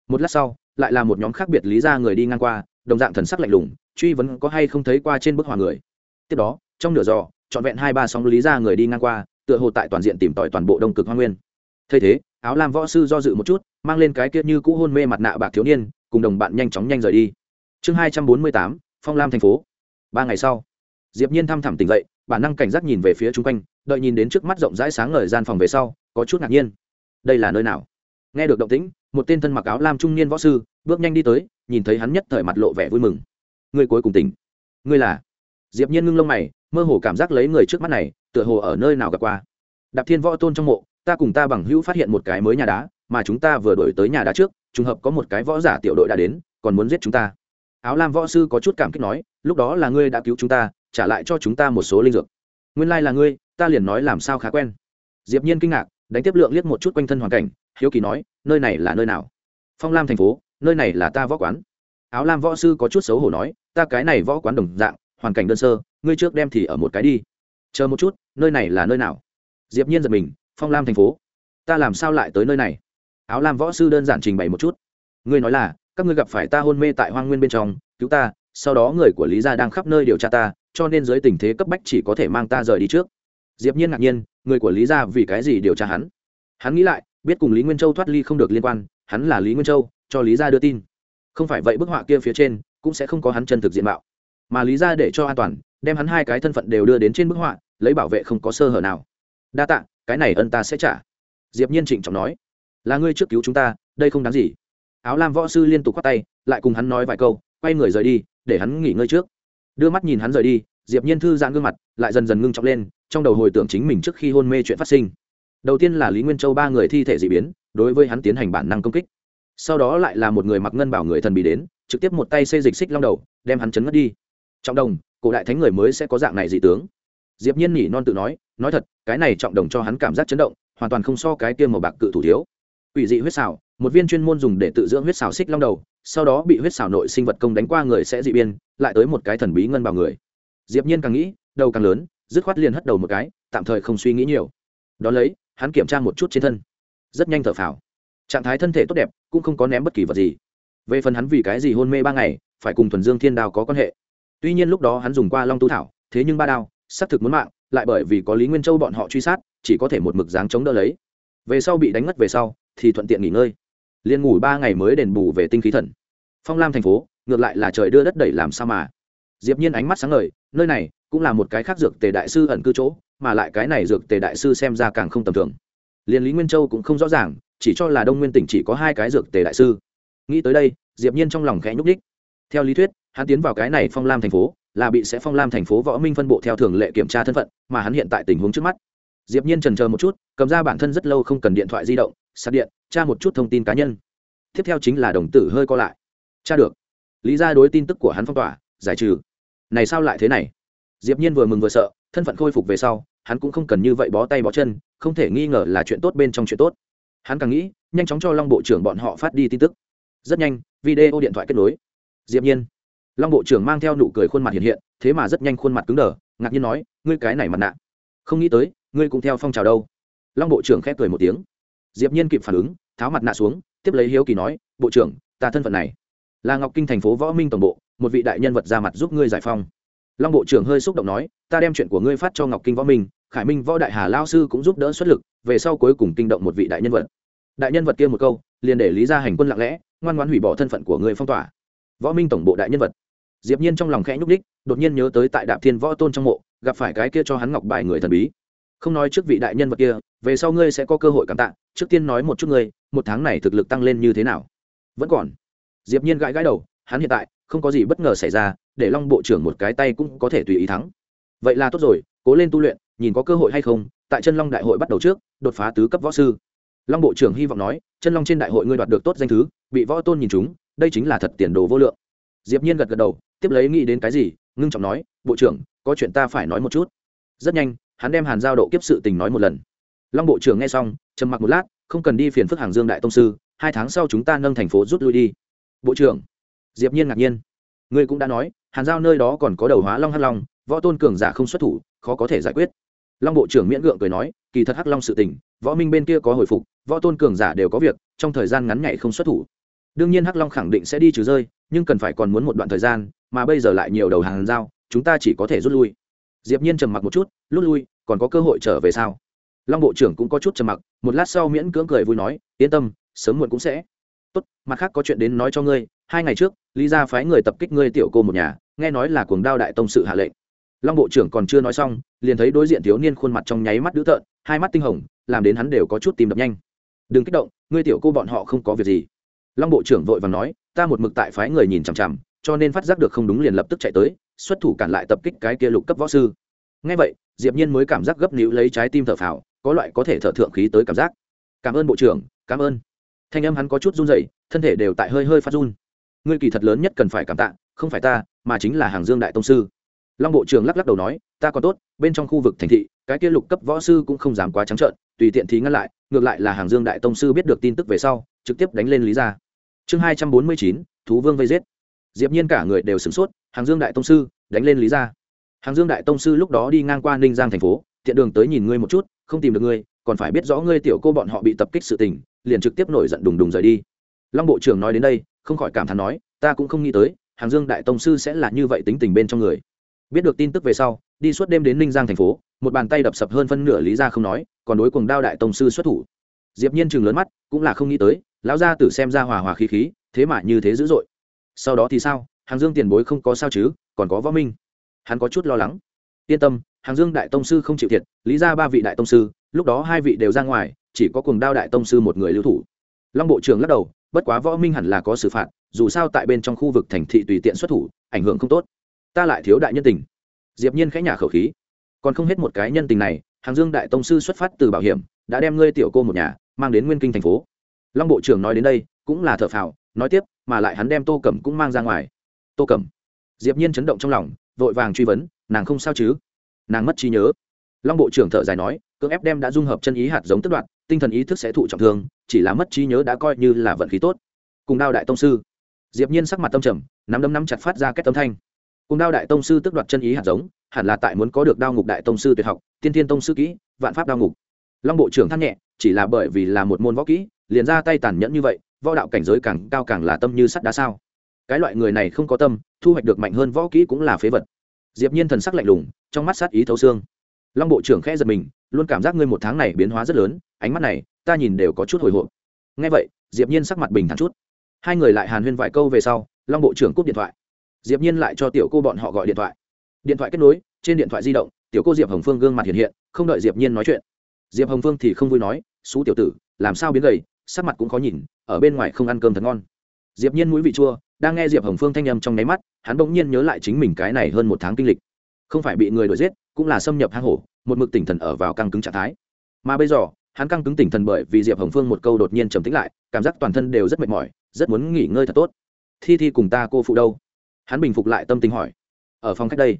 Một lát sau, lại là một nhóm khác biệt lý ra người đi ngang qua, đồng dạng thần sắc lạnh lùng, truy vấn có hay không thấy qua trên bức hòa người. Tiếp đó, trong nửa giò, trọn vẹn hai ba sóng lý ra người đi ngang qua, tựa hồ tại toàn diện tìm tòi toàn bộ đông cực hoa nguyên thay thế, áo lam võ sư do dự một chút, mang lên cái kia như cũ hôn mê mặt nạ bạc thiếu niên, cùng đồng bạn nhanh chóng nhanh rời đi. Chương hai trăm bốn mươi tám, phong lam thành phố. Ba ngày sau, diệp nhiên thăm thẳm tỉnh dậy, bản năng cảnh giác nhìn về phía chung quanh, đợi nhìn đến trước mắt rộng rãi sáng ngời gian phòng về sau, có chút ngạc nhiên. Đây là nơi nào? Nghe được động tĩnh, một tên thân mặc áo lam trung niên võ sư bước nhanh đi tới, nhìn thấy hắn nhất thời mặt lộ vẻ vui mừng. Người cuối cùng tỉnh. Ngươi là? Diệp nhiên ngưng lông mày, mơ hồ cảm giác lấy người trước mắt này, tựa hồ ở nơi nào gặp qua. Đạp thiên võ tôn trong mộ ta cùng ta bằng hữu phát hiện một cái mới nhà đá, mà chúng ta vừa đổi tới nhà đá trước, trùng hợp có một cái võ giả tiểu đội đã đến, còn muốn giết chúng ta. Áo lam võ sư có chút cảm kích nói, lúc đó là ngươi đã cứu chúng ta, trả lại cho chúng ta một số linh dược. Nguyên lai là ngươi, ta liền nói làm sao khá quen. Diệp nhiên kinh ngạc, đánh tiếp lượng liếc một chút quanh thân hoàn cảnh, hiếu kỳ nói, nơi này là nơi nào? Phong lam thành phố, nơi này là ta võ quán. Áo lam võ sư có chút xấu hổ nói, ta cái này võ quán đồng dạng, hoàn cảnh đơn sơ, ngươi trước đem thì ở một cái đi. Chờ một chút, nơi này là nơi nào? Diệp nhiên giật mình phong lam thành phố. Ta làm sao lại tới nơi này? Áo lam võ sư đơn giản trình bày một chút. Ngươi nói là, các ngươi gặp phải ta hôn mê tại hoang nguyên bên trong, cứu ta, sau đó người của lý gia đang khắp nơi điều tra ta, cho nên dưới tình thế cấp bách chỉ có thể mang ta rời đi trước. Diệp nhiên ngạc nhiên, người của lý gia vì cái gì điều tra hắn? Hắn nghĩ lại, biết cùng lý nguyên châu thoát ly không được liên quan, hắn là lý nguyên châu, cho lý gia đưa tin. Không phải vậy bức họa kia phía trên, cũng sẽ không có hắn chân thực diện mạo. Mà lý gia để cho an toàn, đem hắn hai cái thân phận đều đưa đến trên bức họa, lấy bảo vệ không có sơ hở nào. Đa tạ cái này ân ta sẽ trả. Diệp nhiên trịnh trọng nói, là ngươi trước cứu chúng ta, đây không đáng gì. Áo lam võ sư liên tục quát tay, lại cùng hắn nói vài câu, quay người rời đi, để hắn nghỉ ngơi trước. Đưa mắt nhìn hắn rời đi, diệp nhiên thư giãn gương mặt, lại dần dần ngưng trọng lên, trong đầu hồi tưởng chính mình trước khi hôn mê chuyện phát sinh. Đầu tiên là lý nguyên châu ba người thi thể dị biến, đối với hắn tiến hành bản năng công kích. Sau đó lại là một người mặc ngân bảo người thần bị đến, trực tiếp một tay xây dịch xích long đầu, đem hắn chấn ngất đi. Trọng đồng, cổ đại thánh người mới sẽ có dạng này dị tướng diệp nhiên nhỉ non tự nói nói thật, cái này trọng đồng cho hắn cảm giác chấn động, hoàn toàn không so cái kia màu bạc cự thủ thiếu. Quỷ dị huyết xảo, một viên chuyên môn dùng để tự dưỡng huyết xảo xích long đầu, sau đó bị huyết xảo nội sinh vật công đánh qua người sẽ dị biên, lại tới một cái thần bí ngân bào người. Diệp nhiên càng nghĩ, đầu càng lớn, dứt khoát liền hất đầu một cái, tạm thời không suy nghĩ nhiều. Đón lấy, hắn kiểm tra một chút trên thân. Rất nhanh thở phào. Trạng thái thân thể tốt đẹp, cũng không có ném bất kỳ vật gì. Về phần hắn vì cái gì hôn mê ba ngày, phải cùng thuần dương thiên đao có quan hệ. Tuy nhiên lúc đó hắn dùng qua long tu thảo, thế nhưng ba đao xác thực muốn mạng, lại bởi vì có lý nguyên châu bọn họ truy sát, chỉ có thể một mực dáng chống đỡ lấy. Về sau bị đánh ngất về sau, thì thuận tiện nghỉ ngơi. Liền ngủ ba ngày mới đền bù về tinh khí thần. Phong lam thành phố, ngược lại là trời đưa đất đẩy làm sao mà. Diệp nhiên ánh mắt sáng ngời, nơi này cũng là một cái khác dược tề đại sư ẩn cư chỗ, mà lại cái này dược tề đại sư xem ra càng không tầm thường. Liên lý nguyên châu cũng không rõ ràng, chỉ cho là đông nguyên tỉnh chỉ có hai cái dược tề đại sư. Nghĩ tới đây, diệp nhiên trong lòng khẽ nhúc nhích. Theo lý thuyết, hắn tiến vào cái này phong lam thành phố là bị sẽ phong lam thành phố võ minh phân bộ theo thường lệ kiểm tra thân phận, mà hắn hiện tại tình huống trước mắt. Diệp nhiên trần chờ một chút, cầm ra bản thân rất lâu không cần điện thoại di động, sạc điện, tra một chút thông tin cá nhân. Tiếp theo chính là đồng tử hơi co lại. Tra được. Lý ra đối tin tức của hắn phong tỏa, giải trừ. Này sao lại thế này? Diệp nhiên vừa mừng vừa sợ, thân phận khôi phục về sau, hắn cũng không cần như vậy bó tay bó chân, không thể nghi ngờ là chuyện tốt bên trong chuyện tốt. Hắn càng nghĩ, nhanh chóng cho long bộ trưởng bọn họ phát đi tin tức. Rất nhanh, video điện thoại kết nối. Diệp nhiên long bộ trưởng mang theo nụ cười khuôn mặt hiện hiện, thế mà rất nhanh khuôn mặt cứng đờ, ngạc nhiên nói, ngươi cái này mặt nạ, không nghĩ tới, ngươi cũng theo phong trào đâu. Long bộ trưởng khép cười một tiếng. Diệp nhiên kịp phản ứng, tháo mặt nạ xuống, tiếp lấy hiếu kỳ nói, bộ trưởng, ta thân phận này là ngọc kinh thành phố võ minh tổng bộ, một vị đại nhân vật ra mặt giúp ngươi giải phong. Long bộ trưởng hơi xúc động nói, ta đem chuyện của ngươi phát cho ngọc kinh võ minh, khải minh võ đại hà lao sư cũng giúp đỡ xuất lực, về sau cuối cùng kinh động một vị đại nhân vật. Đại nhân vật kia một câu, liền để lý ra hành quân lặng lẽ, ngoan ngoan hủy bỏ thân phận của người phong tỏa. Võ minh tổng bộ đại nhân vật diệp nhiên trong lòng khẽ nhúc đích đột nhiên nhớ tới tại đạp thiên võ tôn trong mộ, gặp phải cái kia cho hắn ngọc bài người thần bí. Không nói trước vị đại nhân vật kia, về sau ngươi sẽ có cơ hội cảm tạ, trước tiên nói một chút ngươi, một tháng này thực lực tăng lên như thế nào? Vẫn còn. Diệp nhiên gãi gãi đầu, hắn hiện tại, không có gì bất ngờ xảy ra, để long bộ trưởng một cái tay cũng có thể tùy ý thắng. Vậy là tốt rồi, cố lên tu luyện, nhìn có cơ hội hay không, tại chân long đại hội bắt đầu trước, đột phá tứ cấp võ sư. Long bộ trưởng hy vọng nói, chân long trên đại hội ngươi đoạt được tốt danh thứ, bị võ tôn nhìn chúng đây chính là thật tiền đồ vô lượng. Diệp nhiên gật gật đầu tiếp lấy nghĩ đến cái gì, ngưng trọng nói, bộ trưởng, có chuyện ta phải nói một chút. Rất nhanh, hắn đem hàn giao độ kiếp sự tình nói một lần. Long bộ trưởng nghe xong, trầm mặc một lát, không cần đi phiền phức hàng dương đại tông sư, hai tháng sau chúng ta nâng thành phố rút lui đi. Bộ trưởng? Diệp nhiên ngạc nhiên. Ngươi cũng đã nói, hàn giao nơi đó còn có đầu hóa long hắc long, võ tôn cường giả không xuất thủ, khó có thể giải quyết. Long bộ trưởng miễn gượng cười nói, kỳ thật hắc long sự tình, võ minh bên kia có hồi phục, võ tôn cường giả đều có việc, trong thời gian ngắn nhảy không xuất thủ. Đương nhiên hắc long khẳng định sẽ đi trừ rơi, nhưng cần phải còn muốn một đoạn thời gian mà bây giờ lại nhiều đầu hàng giao, chúng ta chỉ có thể rút lui. Diệp nhiên trầm mặc một chút, rút lui, còn có cơ hội trở về sao? Long bộ trưởng cũng có chút trầm mặc, một lát sau miễn cưỡng cười vui nói, yên tâm, sớm muộn cũng sẽ. Tốt, mặt khác có chuyện đến nói cho ngươi, hai ngày trước, lý gia phái người tập kích ngươi tiểu cô một nhà, nghe nói là cuồng đao đại tông sự hạ lệnh. Long bộ trưởng còn chưa nói xong, liền thấy đối diện thiếu niên khuôn mặt trong nháy mắt dữ tợn, hai mắt tinh hồng, làm đến hắn đều có chút tìm đập nhanh. Đừng kích động, ngươi tiểu cô bọn họ không có việc gì. Long bộ trưởng vội vàng nói, ta một mực tại phái người nhìn chằm chằm cho nên phát giác được không đúng liền lập tức chạy tới, xuất thủ cản lại tập kích cái kia lục cấp võ sư. Ngay vậy, diệp nhiên mới cảm giác gấp níu lấy trái tim thở phào, có loại có thể thở thượng khí tới cảm giác. Cảm ơn bộ trưởng, cảm ơn. Thanh âm hắn có chút run rẩy, thân thể đều tại hơi hơi phát run. Ngươi kỳ thật lớn nhất cần phải cảm tạ, không phải ta, mà chính là hàng dương đại tông sư. Long bộ trưởng lắc lắc đầu nói, ta còn tốt, bên trong khu vực thành thị, cái kia lục cấp võ sư cũng không dám quá trắng trợn, tùy tiện thì ngăn lại, ngược lại là hàng dương đại tông sư biết được tin tức về sau, trực tiếp đánh lên lý ra chương hai trăm bốn mươi chín, thú vương vây giết diệp nhiên cả người đều sửng sốt, hàng dương đại tông sư, đánh lên lý gia. hàng dương đại tông sư lúc đó đi ngang qua ninh giang thành phố, tiện đường tới nhìn ngươi một chút, không tìm được ngươi, còn phải biết rõ ngươi tiểu cô bọn họ bị tập kích sự tình, liền trực tiếp nổi giận đùng đùng rời đi. Long bộ trưởng nói đến đây, không khỏi cảm thán nói, ta cũng không nghĩ tới, hàng dương đại tông sư sẽ là như vậy tính tình bên trong người. Biết được tin tức về sau, đi suốt đêm đến ninh giang thành phố, một bàn tay đập sập hơn phân nửa lý ra không nói, còn đối cùng đao đại tông sư xuất thủ. Diệp nhiên chừng lớn mắt, cũng là không nghĩ tới, lão gia tử xem ra hòa hòa khí khí, thế mà như thế dữ dội sau đó thì sao? Hàng dương tiền bối không có sao chứ, còn có võ minh. Hắn có chút lo lắng. Yên tâm, hàng dương đại tông sư không chịu thiệt, lý ra ba vị đại tông sư, lúc đó hai vị đều ra ngoài, chỉ có cùng đao đại tông sư một người lưu thủ. Long bộ trưởng lắc đầu, bất quá võ minh hẳn là có xử phạt, dù sao tại bên trong khu vực thành thị tùy tiện xuất thủ, ảnh hưởng không tốt. Ta lại thiếu đại nhân tình. Diệp nhiên khẽ nhả khẩu khí. Còn không hết một cái nhân tình này, hàng dương đại tông sư xuất phát từ bảo hiểm, đã đem ngươi tiểu cô một nhà, mang đến nguyên kinh thành phố. Long bộ trưởng nói đến đây, cũng là thở phào nói tiếp, mà lại hắn đem tô cẩm cũng mang ra ngoài. Tô cẩm. Diệp nhiên chấn động trong lòng, vội vàng truy vấn, nàng không sao chứ? Nàng mất trí nhớ. Long bộ trưởng thở dài nói, cưỡng ép đem đã dung hợp chân ý hạt giống tức đoạn tinh thần ý thức sẽ thụ trọng thương, chỉ là mất trí nhớ đã coi như là vận khí tốt. Cùng đao đại tông sư. Diệp nhiên sắc mặt tâm trầm, nắm đấm nắm chặt phát ra kết tâm thanh. Cùng đao đại tông sư tức đoạt chân ý hạt giống, hẳn là tại muốn có được đao ngục đại tông sư tuyệt học, tiên thiên tông sư kỹ, vạn pháp đao ngục. Long bộ trưởng than nhẹ, chỉ là bởi vì là một môn võ kỹ liền ra tay tàn nhẫn như vậy, võ đạo cảnh giới càng cao càng là tâm như sắt đá sao. Cái loại người này không có tâm, thu hoạch được mạnh hơn võ kỹ cũng là phế vật. Diệp nhiên thần sắc lạnh lùng, trong mắt sát ý thấu xương. Long bộ trưởng khẽ giật mình, luôn cảm giác ngươi một tháng này biến hóa rất lớn, ánh mắt này, ta nhìn đều có chút hồi hộp. Nghe vậy, diệp nhiên sắc mặt bình thản chút. Hai người lại hàn huyên vài câu về sau, long bộ trưởng cúp điện thoại. Diệp nhiên lại cho tiểu cô bọn họ gọi điện thoại. Điện thoại kết nối, trên điện thoại di động, tiểu cô diệp hồng phương gương mặt hiện hiện, không đợi diệp nhiên nói chuyện. Diệp hồng phương thì không vui nói xú tiểu tử, làm sao biến gầy sắc mặt cũng khó nhìn, ở bên ngoài không ăn cơm thật ngon. Diệp nhiên mũi vị chua, đang nghe diệp hồng phương thanh âm trong nấy mắt, hắn bỗng nhiên nhớ lại chính mình cái này hơn một tháng kinh lịch. Không phải bị người đuổi giết, cũng là xâm nhập hang hổ, một mực tỉnh thần ở vào căng cứng trạng thái. Mà bây giờ, hắn căng cứng tỉnh thần bởi vì diệp hồng phương một câu đột nhiên trầm tĩnh lại, cảm giác toàn thân đều rất mệt mỏi, rất muốn nghỉ ngơi thật tốt. Thi thi cùng ta cô phụ đâu? Hắn bình phục lại tâm tình hỏi. Ở phòng khách đây.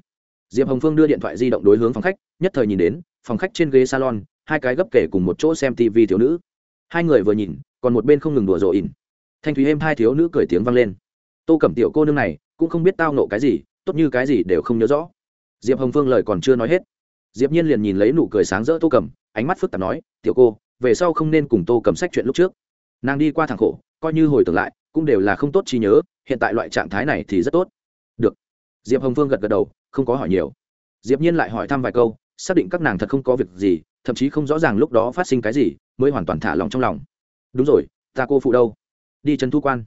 Diệp hồng phương đưa điện thoại di động đối hướng phòng khách, nhất thời nhìn đến, phòng khách trên ghế salon, hai cái gấp kể cùng một chỗ xem tv thiếu nữ hai người vừa nhìn, còn một bên không ngừng đùa rộ ỉn. Thanh thúy êm hai thiếu nữ cười tiếng vang lên. Tô cẩm tiểu cô nương này, cũng không biết tao nộ cái gì, tốt như cái gì đều không nhớ rõ. Diệp hồng phương lời còn chưa nói hết, diệp nhiên liền nhìn lấy nụ cười sáng rỡ tô cẩm, ánh mắt phức tạp nói, tiểu cô, về sau không nên cùng tô cẩm sách chuyện lúc trước. Nàng đi qua thẳng khổ, coi như hồi tưởng lại, cũng đều là không tốt trí nhớ, hiện tại loại trạng thái này thì rất tốt. Được. Diệp hồng phương gật gật đầu, không có hỏi nhiều. Diệp nhiên lại hỏi thăm vài câu, xác định các nàng thật không có việc gì, thậm chí không rõ ràng lúc đó phát sinh cái gì mới hoàn toàn thả lòng trong lòng. Đúng rồi, ta cô phụ đâu? Đi trấn thu quan.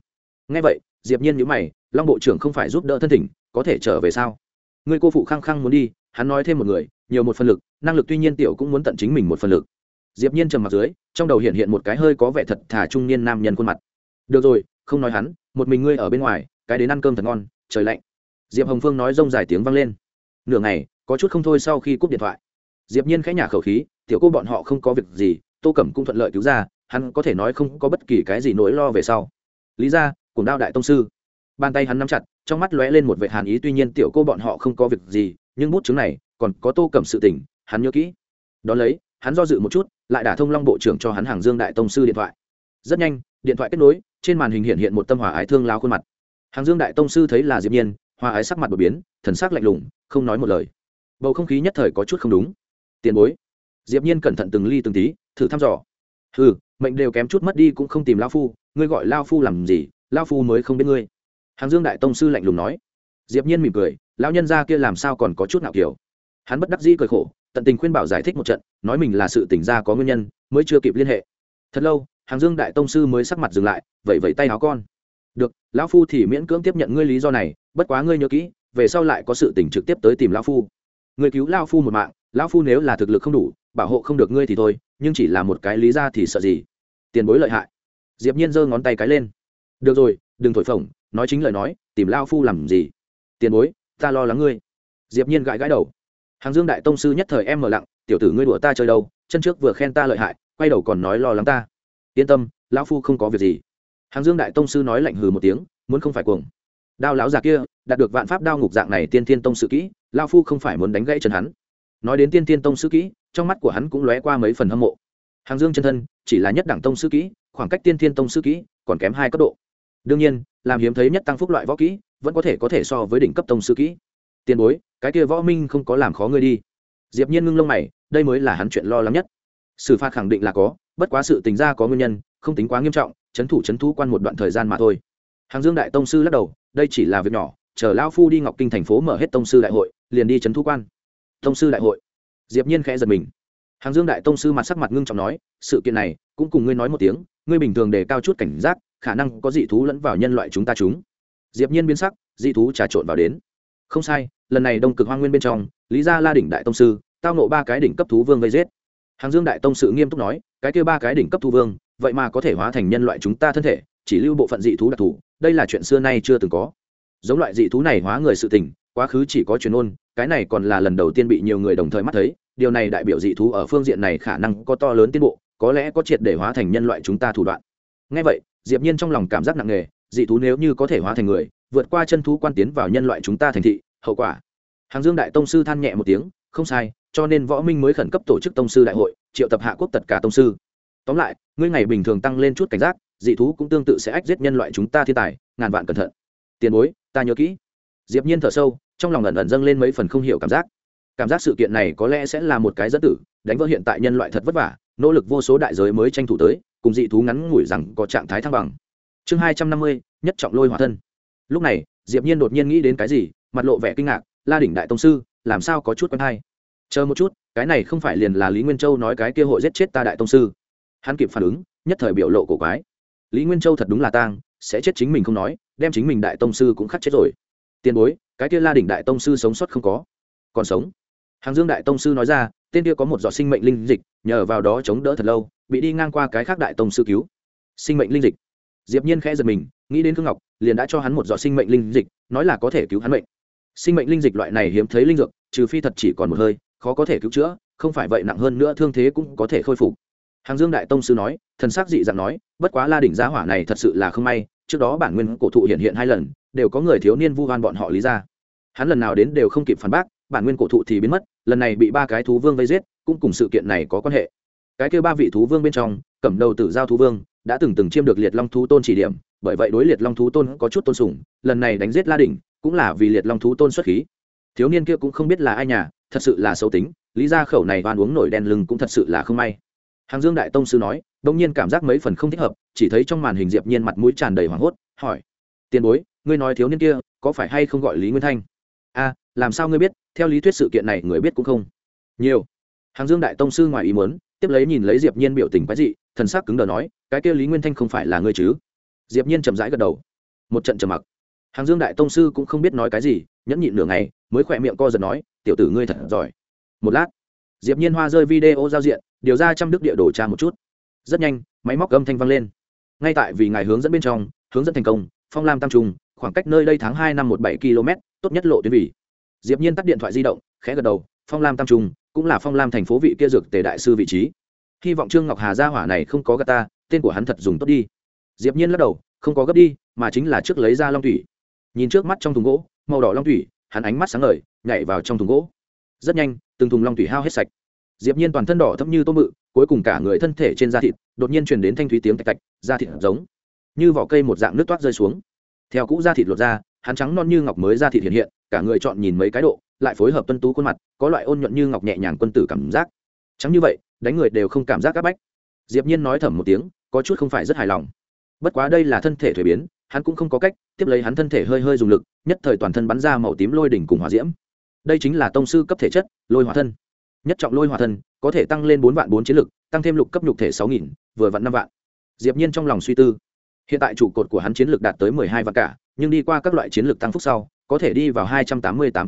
Nghe vậy, diệp nhiên nhíu mày, long bộ trưởng không phải giúp đỡ thân thỉnh, có thể trở về sao? Người cô phụ khăng khăng muốn đi, hắn nói thêm một người, nhiều một phần lực, năng lực tuy nhiên tiểu cũng muốn tận chính mình một phần lực. Diệp nhiên trầm mặt dưới, trong đầu hiện hiện một cái hơi có vẻ thật thà trung niên nam nhân khuôn mặt. Được rồi, không nói hắn, một mình ngươi ở bên ngoài, cái đến ăn cơm thật ngon, trời lạnh. Diệp hồng phương nói rông dài tiếng vang lên. Nửa ngày, có chút không thôi sau khi cúp điện thoại. Diệp nhiên khẽ nhả khẩu khí, tiểu cô bọn họ không có việc gì tô cẩm cũng thuận lợi cứu ra, hắn có thể nói không có bất kỳ cái gì nỗi lo về sau. Lý ra, cùng đao đại tông sư. Bàn tay hắn nắm chặt, trong mắt lóe lên một vệ hàn ý, tuy nhiên tiểu cô bọn họ không có việc gì, nhưng bút chứng này, còn có tô cẩm sự tình, hắn nhớ kỹ. Đón lấy, hắn do dự một chút, lại đả thông long bộ trưởng cho hắn hàng dương đại tông sư điện thoại. Rất nhanh, điện thoại kết nối, trên màn hình hiện hiện một tâm hỏa ái thương lao khuôn mặt. Hàng dương đại tông sư thấy là diệp nhiên, hòa ái sắc mặt đột biến, thần sắc lạnh lùng, không nói một lời. Bầu không khí nhất thời có chút không đúng. Tiền bối diệp nhiên cẩn thận từng ly từng tí, thử thăm dò. Hừ, mệnh đều kém chút mất đi cũng không tìm lao phu, ngươi gọi lao phu làm gì lao phu mới không biết ngươi. Hàng dương đại tông sư lạnh lùng nói. Diệp nhiên mỉm cười, lão nhân gia kia làm sao còn có chút nào kiểu. Hắn bất đắc dĩ cười khổ, tận tình khuyên bảo giải thích một trận, nói mình là sự tỉnh ra có nguyên nhân, mới chưa kịp liên hệ. Thật lâu hàng dương đại tông sư mới sắc mặt dừng lại vậy vậy tay áo con. Được, lão phu thì miễn cưỡng tiếp nhận ngươi lý do này, bất quá ngươi nhớ kỹ, về sau lại có sự tỉnh trực tiếp tới tìm lão phu. Người cứu lão phu một mạng lão phu nếu là thực lực không đủ, bảo hộ không được ngươi thì thôi, nhưng chỉ là một cái lý ra thì sợ gì? Tiền bối lợi hại. Diệp nhiên giơ ngón tay cái lên. Được rồi, đừng thổi phồng, nói chính lời nói, tìm lão phu làm gì? Tiền bối, ta lo lắng ngươi. Diệp nhiên gãi gãi đầu. Hàng dương đại tông sư nhất thời em mở lặng, tiểu tử ngươi đùa ta chơi đâu, chân trước vừa khen ta lợi hại, quay đầu còn nói lo lắng ta. Yên tâm, lão phu không có việc gì. Hàng dương đại tông sư nói lạnh hừ một tiếng, muốn không phải cuồng. Đao lão già kia, đạt được vạn pháp đao ngục dạng này tiên thiên tông sự kỹ, lão phu không phải muốn đánh gãy chân hắn nói đến tiên thiên tông sư kỹ, trong mắt của hắn cũng lóe qua mấy phần hâm mộ. Hàng dương chân thân, chỉ là nhất đẳng tông sư kỹ, khoảng cách tiên thiên tông sư kỹ còn kém hai cấp độ. Đương nhiên, làm hiếm thấy nhất tăng phúc loại võ kỹ, vẫn có thể có thể so với đỉnh cấp tông sư kỹ. Tiền bối, cái kia võ minh không có làm khó ngươi đi. Diệp nhiên ngưng lông mày, đây mới là hắn chuyện lo lắng nhất. Xử phạt khẳng định là có, bất quá sự tình ra có nguyên nhân, không tính quá nghiêm trọng, chấn thủ chấn thú quan một đoạn thời gian mà thôi. Hàng dương đại tông sư lắc đầu, đây chỉ là việc nhỏ, chờ lao phu đi ngọc kinh thành phố mở hết tông sư đại hội, liền đi chấn thú quan tông sư đại hội. Diệp nhiên khẽ giật mình. Hàng dương đại tông sư mặt sắc mặt ngưng trọng nói, sự kiện này, cũng cùng ngươi nói một tiếng, ngươi bình thường đề cao chút cảnh giác, khả năng có dị thú lẫn vào nhân loại chúng ta chúng. Diệp nhiên biến sắc, dị thú trà trộn vào đến. Không sai, lần này đông cực hoang nguyên bên trong, lý gia la đỉnh đại tông sư, tao nộ ba cái đỉnh cấp thú vương gây giết. Hàng dương đại tông sự nghiêm túc nói, cái kia ba cái đỉnh cấp thú vương, vậy mà có thể hóa thành nhân loại chúng ta thân thể, chỉ lưu bộ phận dị thú đặc thù, đây là chuyện xưa nay chưa từng có. Giống loại dị thú này hóa người sự tình, quá khứ chỉ có truyền ôn cái này còn là lần đầu tiên bị nhiều người đồng thời mắt thấy, điều này đại biểu dị thú ở phương diện này khả năng có to lớn tiến bộ, có lẽ có triệt để hóa thành nhân loại chúng ta thủ đoạn. Ngay vậy, diệp nhiên trong lòng cảm giác nặng nề, dị thú nếu như có thể hóa thành người, vượt qua chân thú quan tiến vào nhân loại chúng ta thành thị, hậu quả. Hàng dương đại tông sư than nhẹ một tiếng, không sai, cho nên võ minh mới khẩn cấp tổ chức tông sư đại hội, triệu tập hạ quốc tất cả tông sư. Tóm lại, ngươi ngày bình thường tăng lên chút cảnh giác, dị thú cũng tương tự sẽ ách giết nhân loại chúng ta thiên tài, ngàn vạn cẩn thận. Tiền bối, ta nhớ kỹ. Diệp nhiên thở sâu trong lòng ẩn ẩn dâng lên mấy phần không hiểu cảm giác. Cảm giác sự kiện này có lẽ sẽ là một cái dẫn tử, đánh vỡ hiện tại nhân loại thật vất vả, nỗ lực vô số đại giới mới tranh thủ tới, cùng dị thú ngắn ngủi rằng có trạng thái thăng bằng. Chương hai trăm năm mươi, nhất trọng lôi hỏa thân. Lúc này, diệp nhiên đột nhiên nghĩ đến cái gì, mặt lộ vẻ kinh ngạc, la đỉnh đại tông sư, làm sao có chút quen hay? Chờ một chút, cái này không phải liền là lý nguyên châu nói cái kia hội giết chết ta đại tông sư? Hắn kịp phản ứng, nhất thời biểu lộ cổ quái. Lý nguyên châu thật đúng là tang, sẽ chết chính mình không nói, đem chính mình đại tông sư cũng khắc chết rồi tiền bối, cái kia la đỉnh đại tông sư sống sót không có. Còn sống? Hàng dương đại tông sư nói ra, tên kia có một giọt sinh mệnh linh dịch, nhờ vào đó chống đỡ thật lâu, bị đi ngang qua cái khác đại tông sư cứu. Sinh mệnh linh dịch. Diệp nhiên khẽ giật mình, nghĩ đến khương ngọc, liền đã cho hắn một giọt sinh mệnh linh dịch, nói là có thể cứu hắn mệnh. Sinh mệnh linh dịch loại này hiếm thấy linh dược, trừ phi thật chỉ còn một hơi, khó có thể cứu chữa, không phải vậy nặng hơn nữa thương thế cũng có thể khôi phục. Hàng dương đại tông sư nói, thần sắc dị dạng nói, bất quá la đỉnh giá hỏa này thật sự là không may trước đó bản nguyên cổ thụ hiện hiện hai lần, đều có người thiếu niên vu hoan bọn họ lý ra. Hắn lần nào đến đều không kịp phản bác, bản nguyên cổ thụ thì biến mất, lần này bị ba cái thú vương vây giết, cũng cùng sự kiện này có quan hệ. Cái kêu ba vị thú vương bên trong cẩm đầu tử giao thú vương, đã từng từng chiêm được liệt long thú tôn chỉ điểm, bởi vậy đối liệt long thú tôn có chút tôn sùng, lần này đánh giết la đỉnh, cũng là vì liệt long thú tôn xuất khí. Thiếu niên kia cũng không biết là ai nhà, thật sự là xấu tính, lý ra khẩu này van uống nổi đen lưng cũng thật sự là không may. Hàng dương đại tông sư nói đông nhiên cảm giác mấy phần không thích hợp, chỉ thấy trong màn hình diệp nhiên mặt mũi tràn đầy hoảng hốt, hỏi, tiền bối, ngươi nói thiếu niên kia, có phải hay không gọi lý nguyên thanh? A, làm sao ngươi biết? Theo lý thuyết sự kiện này người biết cũng không. Nhiều. Hàng dương đại tông sư ngoài ý muốn, tiếp lấy nhìn lấy diệp nhiên biểu tình quái dị, thần sắc cứng đờ nói, cái kia lý nguyên thanh không phải là ngươi chứ? Diệp nhiên chậm rãi gật đầu. Một trận trầm mặc. Hàng dương đại tông sư cũng không biết nói cái gì, nhẫn nhịn nửa ngày, mới khỏe miệng co giật nói, tiểu tử ngươi thật giỏi. Một lát, diệp nhiên hoa rơi video giao diện, điều ra trăm đức địa đồ tra một chút rất nhanh, máy móc âm thanh vang lên. Ngay tại vì ngài hướng dẫn bên trong, hướng dẫn thành công, phong lam tam trung, khoảng cách nơi đây tháng hai năm một bảy km, tốt nhất lộ tuyến vị diệp nhiên tắt điện thoại di động, khẽ gật đầu, phong lam tam trung cũng là phong lam thành phố vị kia dược tề đại sư vị trí. Hy vọng trương ngọc hà gia hỏa này không có gà ta, tên của hắn thật dùng tốt đi. Diệp nhiên lắc đầu, không có gấp đi, mà chính là trước lấy ra long thủy. Nhìn trước mắt trong thùng gỗ, màu đỏ long thủy, hắn ánh mắt sáng ngời, nhảy vào trong thùng gỗ. Rất nhanh, từng thùng long thủy hao hết sạch. Diệp nhiên toàn thân đỏ thẫm như tô mự cuối cùng cả người thân thể trên da thịt đột nhiên truyền đến thanh thúy tiếng tạch tạch, da thịt giống như vỏ cây một dạng nước toát rơi xuống. Theo cũ da thịt lột ra, hắn trắng non như ngọc mới da thịt hiện hiện, cả người chọn nhìn mấy cái độ, lại phối hợp tuân tú khuôn mặt, có loại ôn nhuận như ngọc nhẹ nhàng quân tử cảm giác. Trắng như vậy, đánh người đều không cảm giác áp bách. Diệp nhiên nói thầm một tiếng, có chút không phải rất hài lòng. Bất quá đây là thân thể thuế biến, hắn cũng không có cách tiếp lấy hắn thân thể hơi hơi dùng lực, nhất thời toàn thân bắn ra màu tím lôi đỉnh cùng hỏa diễm. Đây chính là tông sư cấp thể chất, lôi hỏa thân nhất trọng lôi hỏa thân có thể tăng lên bốn vạn bốn chiến lực tăng thêm lục cấp nhục thể sáu nghìn vừa vặn năm vạn diệp nhiên trong lòng suy tư hiện tại trụ cột của hắn chiến lực đạt tới mười hai vạn cả nhưng đi qua các loại chiến lực tăng phúc sau có thể đi vào hai trăm tám mươi tám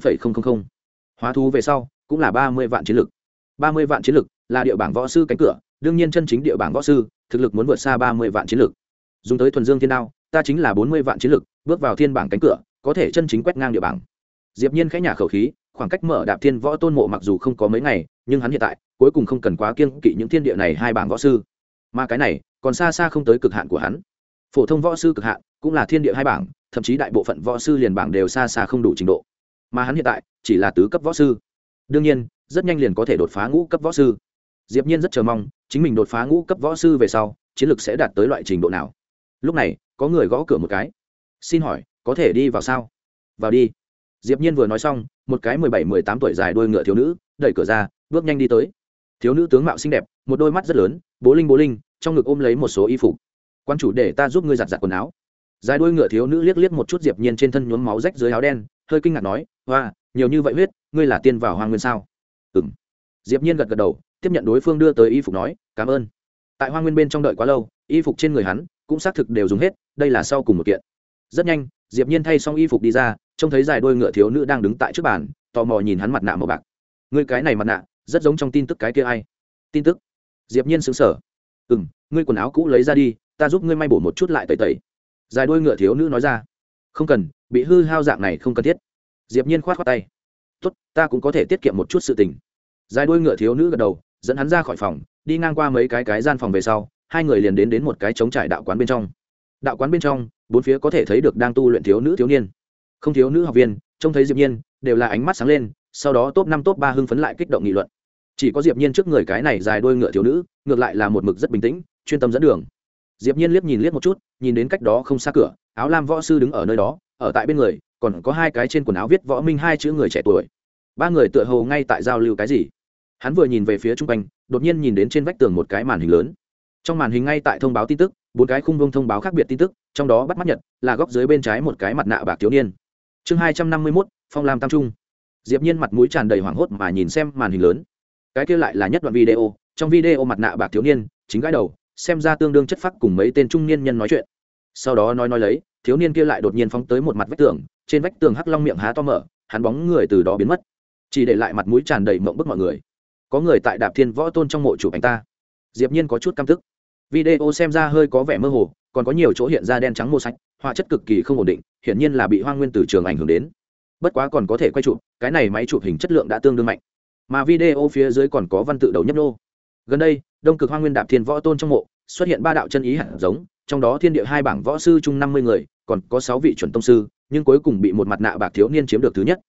hóa thú về sau cũng là ba mươi vạn chiến lực. ba mươi vạn chiến lực là địa bảng võ sư cánh cửa đương nhiên chân chính địa bảng võ sư thực lực muốn vượt xa ba mươi vạn chiến lực. dùng tới thuần dương thiên đao ta chính là bốn mươi vạn chiến lực, bước vào thiên bảng cánh cửa có thể chân chính quét ngang địa bảng diệp nhiên khẽ nhả khẩu khí khoảng cách mở đạp thiên võ tôn mộ mặc dù không có mấy ngày, nhưng hắn hiện tại cuối cùng không cần quá kiên kỵ những thiên địa này hai bảng võ sư. Mà cái này còn xa xa không tới cực hạn của hắn. Phổ thông võ sư cực hạn cũng là thiên địa hai bảng, thậm chí đại bộ phận võ sư liền bảng đều xa xa không đủ trình độ. Mà hắn hiện tại chỉ là tứ cấp võ sư. Đương nhiên, rất nhanh liền có thể đột phá ngũ cấp võ sư. Diệp nhiên rất chờ mong, chính mình đột phá ngũ cấp võ sư về sau, chiến lược sẽ đạt tới loại trình độ nào. Lúc này, có người gõ cửa một cái. Xin hỏi, có thể đi vào sao? Vào đi diệp nhiên vừa nói xong, một cái mười bảy, mười tám tuổi dài đuôi ngựa thiếu nữ đẩy cửa ra, bước nhanh đi tới. Thiếu nữ tướng mạo xinh đẹp, một đôi mắt rất lớn, bố linh bố linh, trong ngực ôm lấy một số y phục. Quan chủ để ta giúp ngươi giặt giặt quần áo. Dài đuôi ngựa thiếu nữ liếc liếc một chút diệp nhiên trên thân nhuốm máu rách dưới áo đen, hơi kinh ngạc nói hoa nhiều như vậy huyết, ngươi là tiên vào hoang nguyên sao? Ừm. Diệp nhiên gật gật đầu, tiếp nhận đối phương đưa tới y phục nói, cảm ơn. Tại hoang nguyên bên trong đợi quá lâu, y phục trên người hắn cũng xác thực đều dùng hết, đây là sau cùng một kiện. Rất nhanh, diệp nhiên thay xong y phục đi ra trông thấy dài đuôi ngựa thiếu nữ đang đứng tại trước bàn, tò mò nhìn hắn mặt nạ màu bạc. Ngươi cái này mặt nạ, rất giống trong tin tức cái kia ai? Tin tức? Diệp nhiên sững sờ. Ừm, ngươi quần áo cũ lấy ra đi, ta giúp ngươi may bổ một chút lại tẩy tẩy. Dài đuôi ngựa thiếu nữ nói ra. Không cần, bị hư hao dạng này không cần thiết. Diệp nhiên khoát khoát tay. Tốt, ta cũng có thể tiết kiệm một chút sự tình. Dài đuôi ngựa thiếu nữ gật đầu, dẫn hắn ra khỏi phòng, đi ngang qua mấy cái cái gian phòng về sau, hai người liền đến đến một cái trống trải đạo quán bên trong. Đạo quán bên trong, bốn phía có thể thấy được đang tu luyện thiếu nữ thiếu niên không thiếu nữ học viên, trông thấy diệp nhiên, đều là ánh mắt sáng lên, sau đó top năm, top ba hưng phấn lại kích động nghị luận. Chỉ có diệp nhiên trước người cái này dài đuôi ngựa thiếu nữ, ngược lại là một mực rất bình tĩnh, chuyên tâm dẫn đường. Diệp nhiên liếc nhìn liếc một chút, nhìn đến cách đó không xa cửa, áo lam võ sư đứng ở nơi đó, ở tại bên người, còn có hai cái trên quần áo viết võ minh hai chữ người trẻ tuổi. Ba người tựa hồ ngay tại giao lưu cái gì. Hắn vừa nhìn về phía trung quanh, đột nhiên nhìn đến trên vách tường một cái màn hình lớn. Trong màn hình ngay tại thông báo tin tức, bốn cái khung vông thông báo khác biệt tin tức, trong đó bắt mắt nhật, là góc dưới bên trái một cái mặt nạ bạc thiếu niên chương hai trăm năm mươi mốt, phong lam tam trung. Diệp nhiên mặt mũi tràn đầy hoảng hốt mà nhìn xem màn hình lớn. Cái kia lại là nhất đoạn video, trong video mặt nạ bạc thiếu niên, chính gái đầu, xem ra tương đương chất phác cùng mấy tên trung niên nhân nói chuyện. Sau đó nói nói lấy, thiếu niên kia lại đột nhiên phóng tới một mặt vách tường, trên vách tường hắc long miệng há to mở, hắn bóng người từ đó biến mất. Chỉ để lại mặt mũi tràn đầy mộng bức mọi người. Có người tại đạp thiên võ tôn trong mộ chụp anh ta. Diệp nhiên có chút căm tức. Video xem ra hơi có vẻ mơ hồ, còn có nhiều chỗ hiện ra đen trắng mô sạch họa chất cực kỳ không ổn định hiển nhiên là bị hoang nguyên từ trường ảnh hưởng đến. Bất quá còn có thể quay chụp, cái này máy chụp hình chất lượng đã tương đương mạnh. Mà video phía dưới còn có văn tự đầu nhấp nô. Gần đây, đông cực hoa nguyên đạp thiên võ tôn trong mộ, xuất hiện ba đạo chân ý hạt giống, trong đó thiên địa hai bảng võ sư chung năm mươi người, còn có sáu vị chuẩn tông sư, nhưng cuối cùng bị một mặt nạ bạc thiếu niên chiếm được thứ nhất.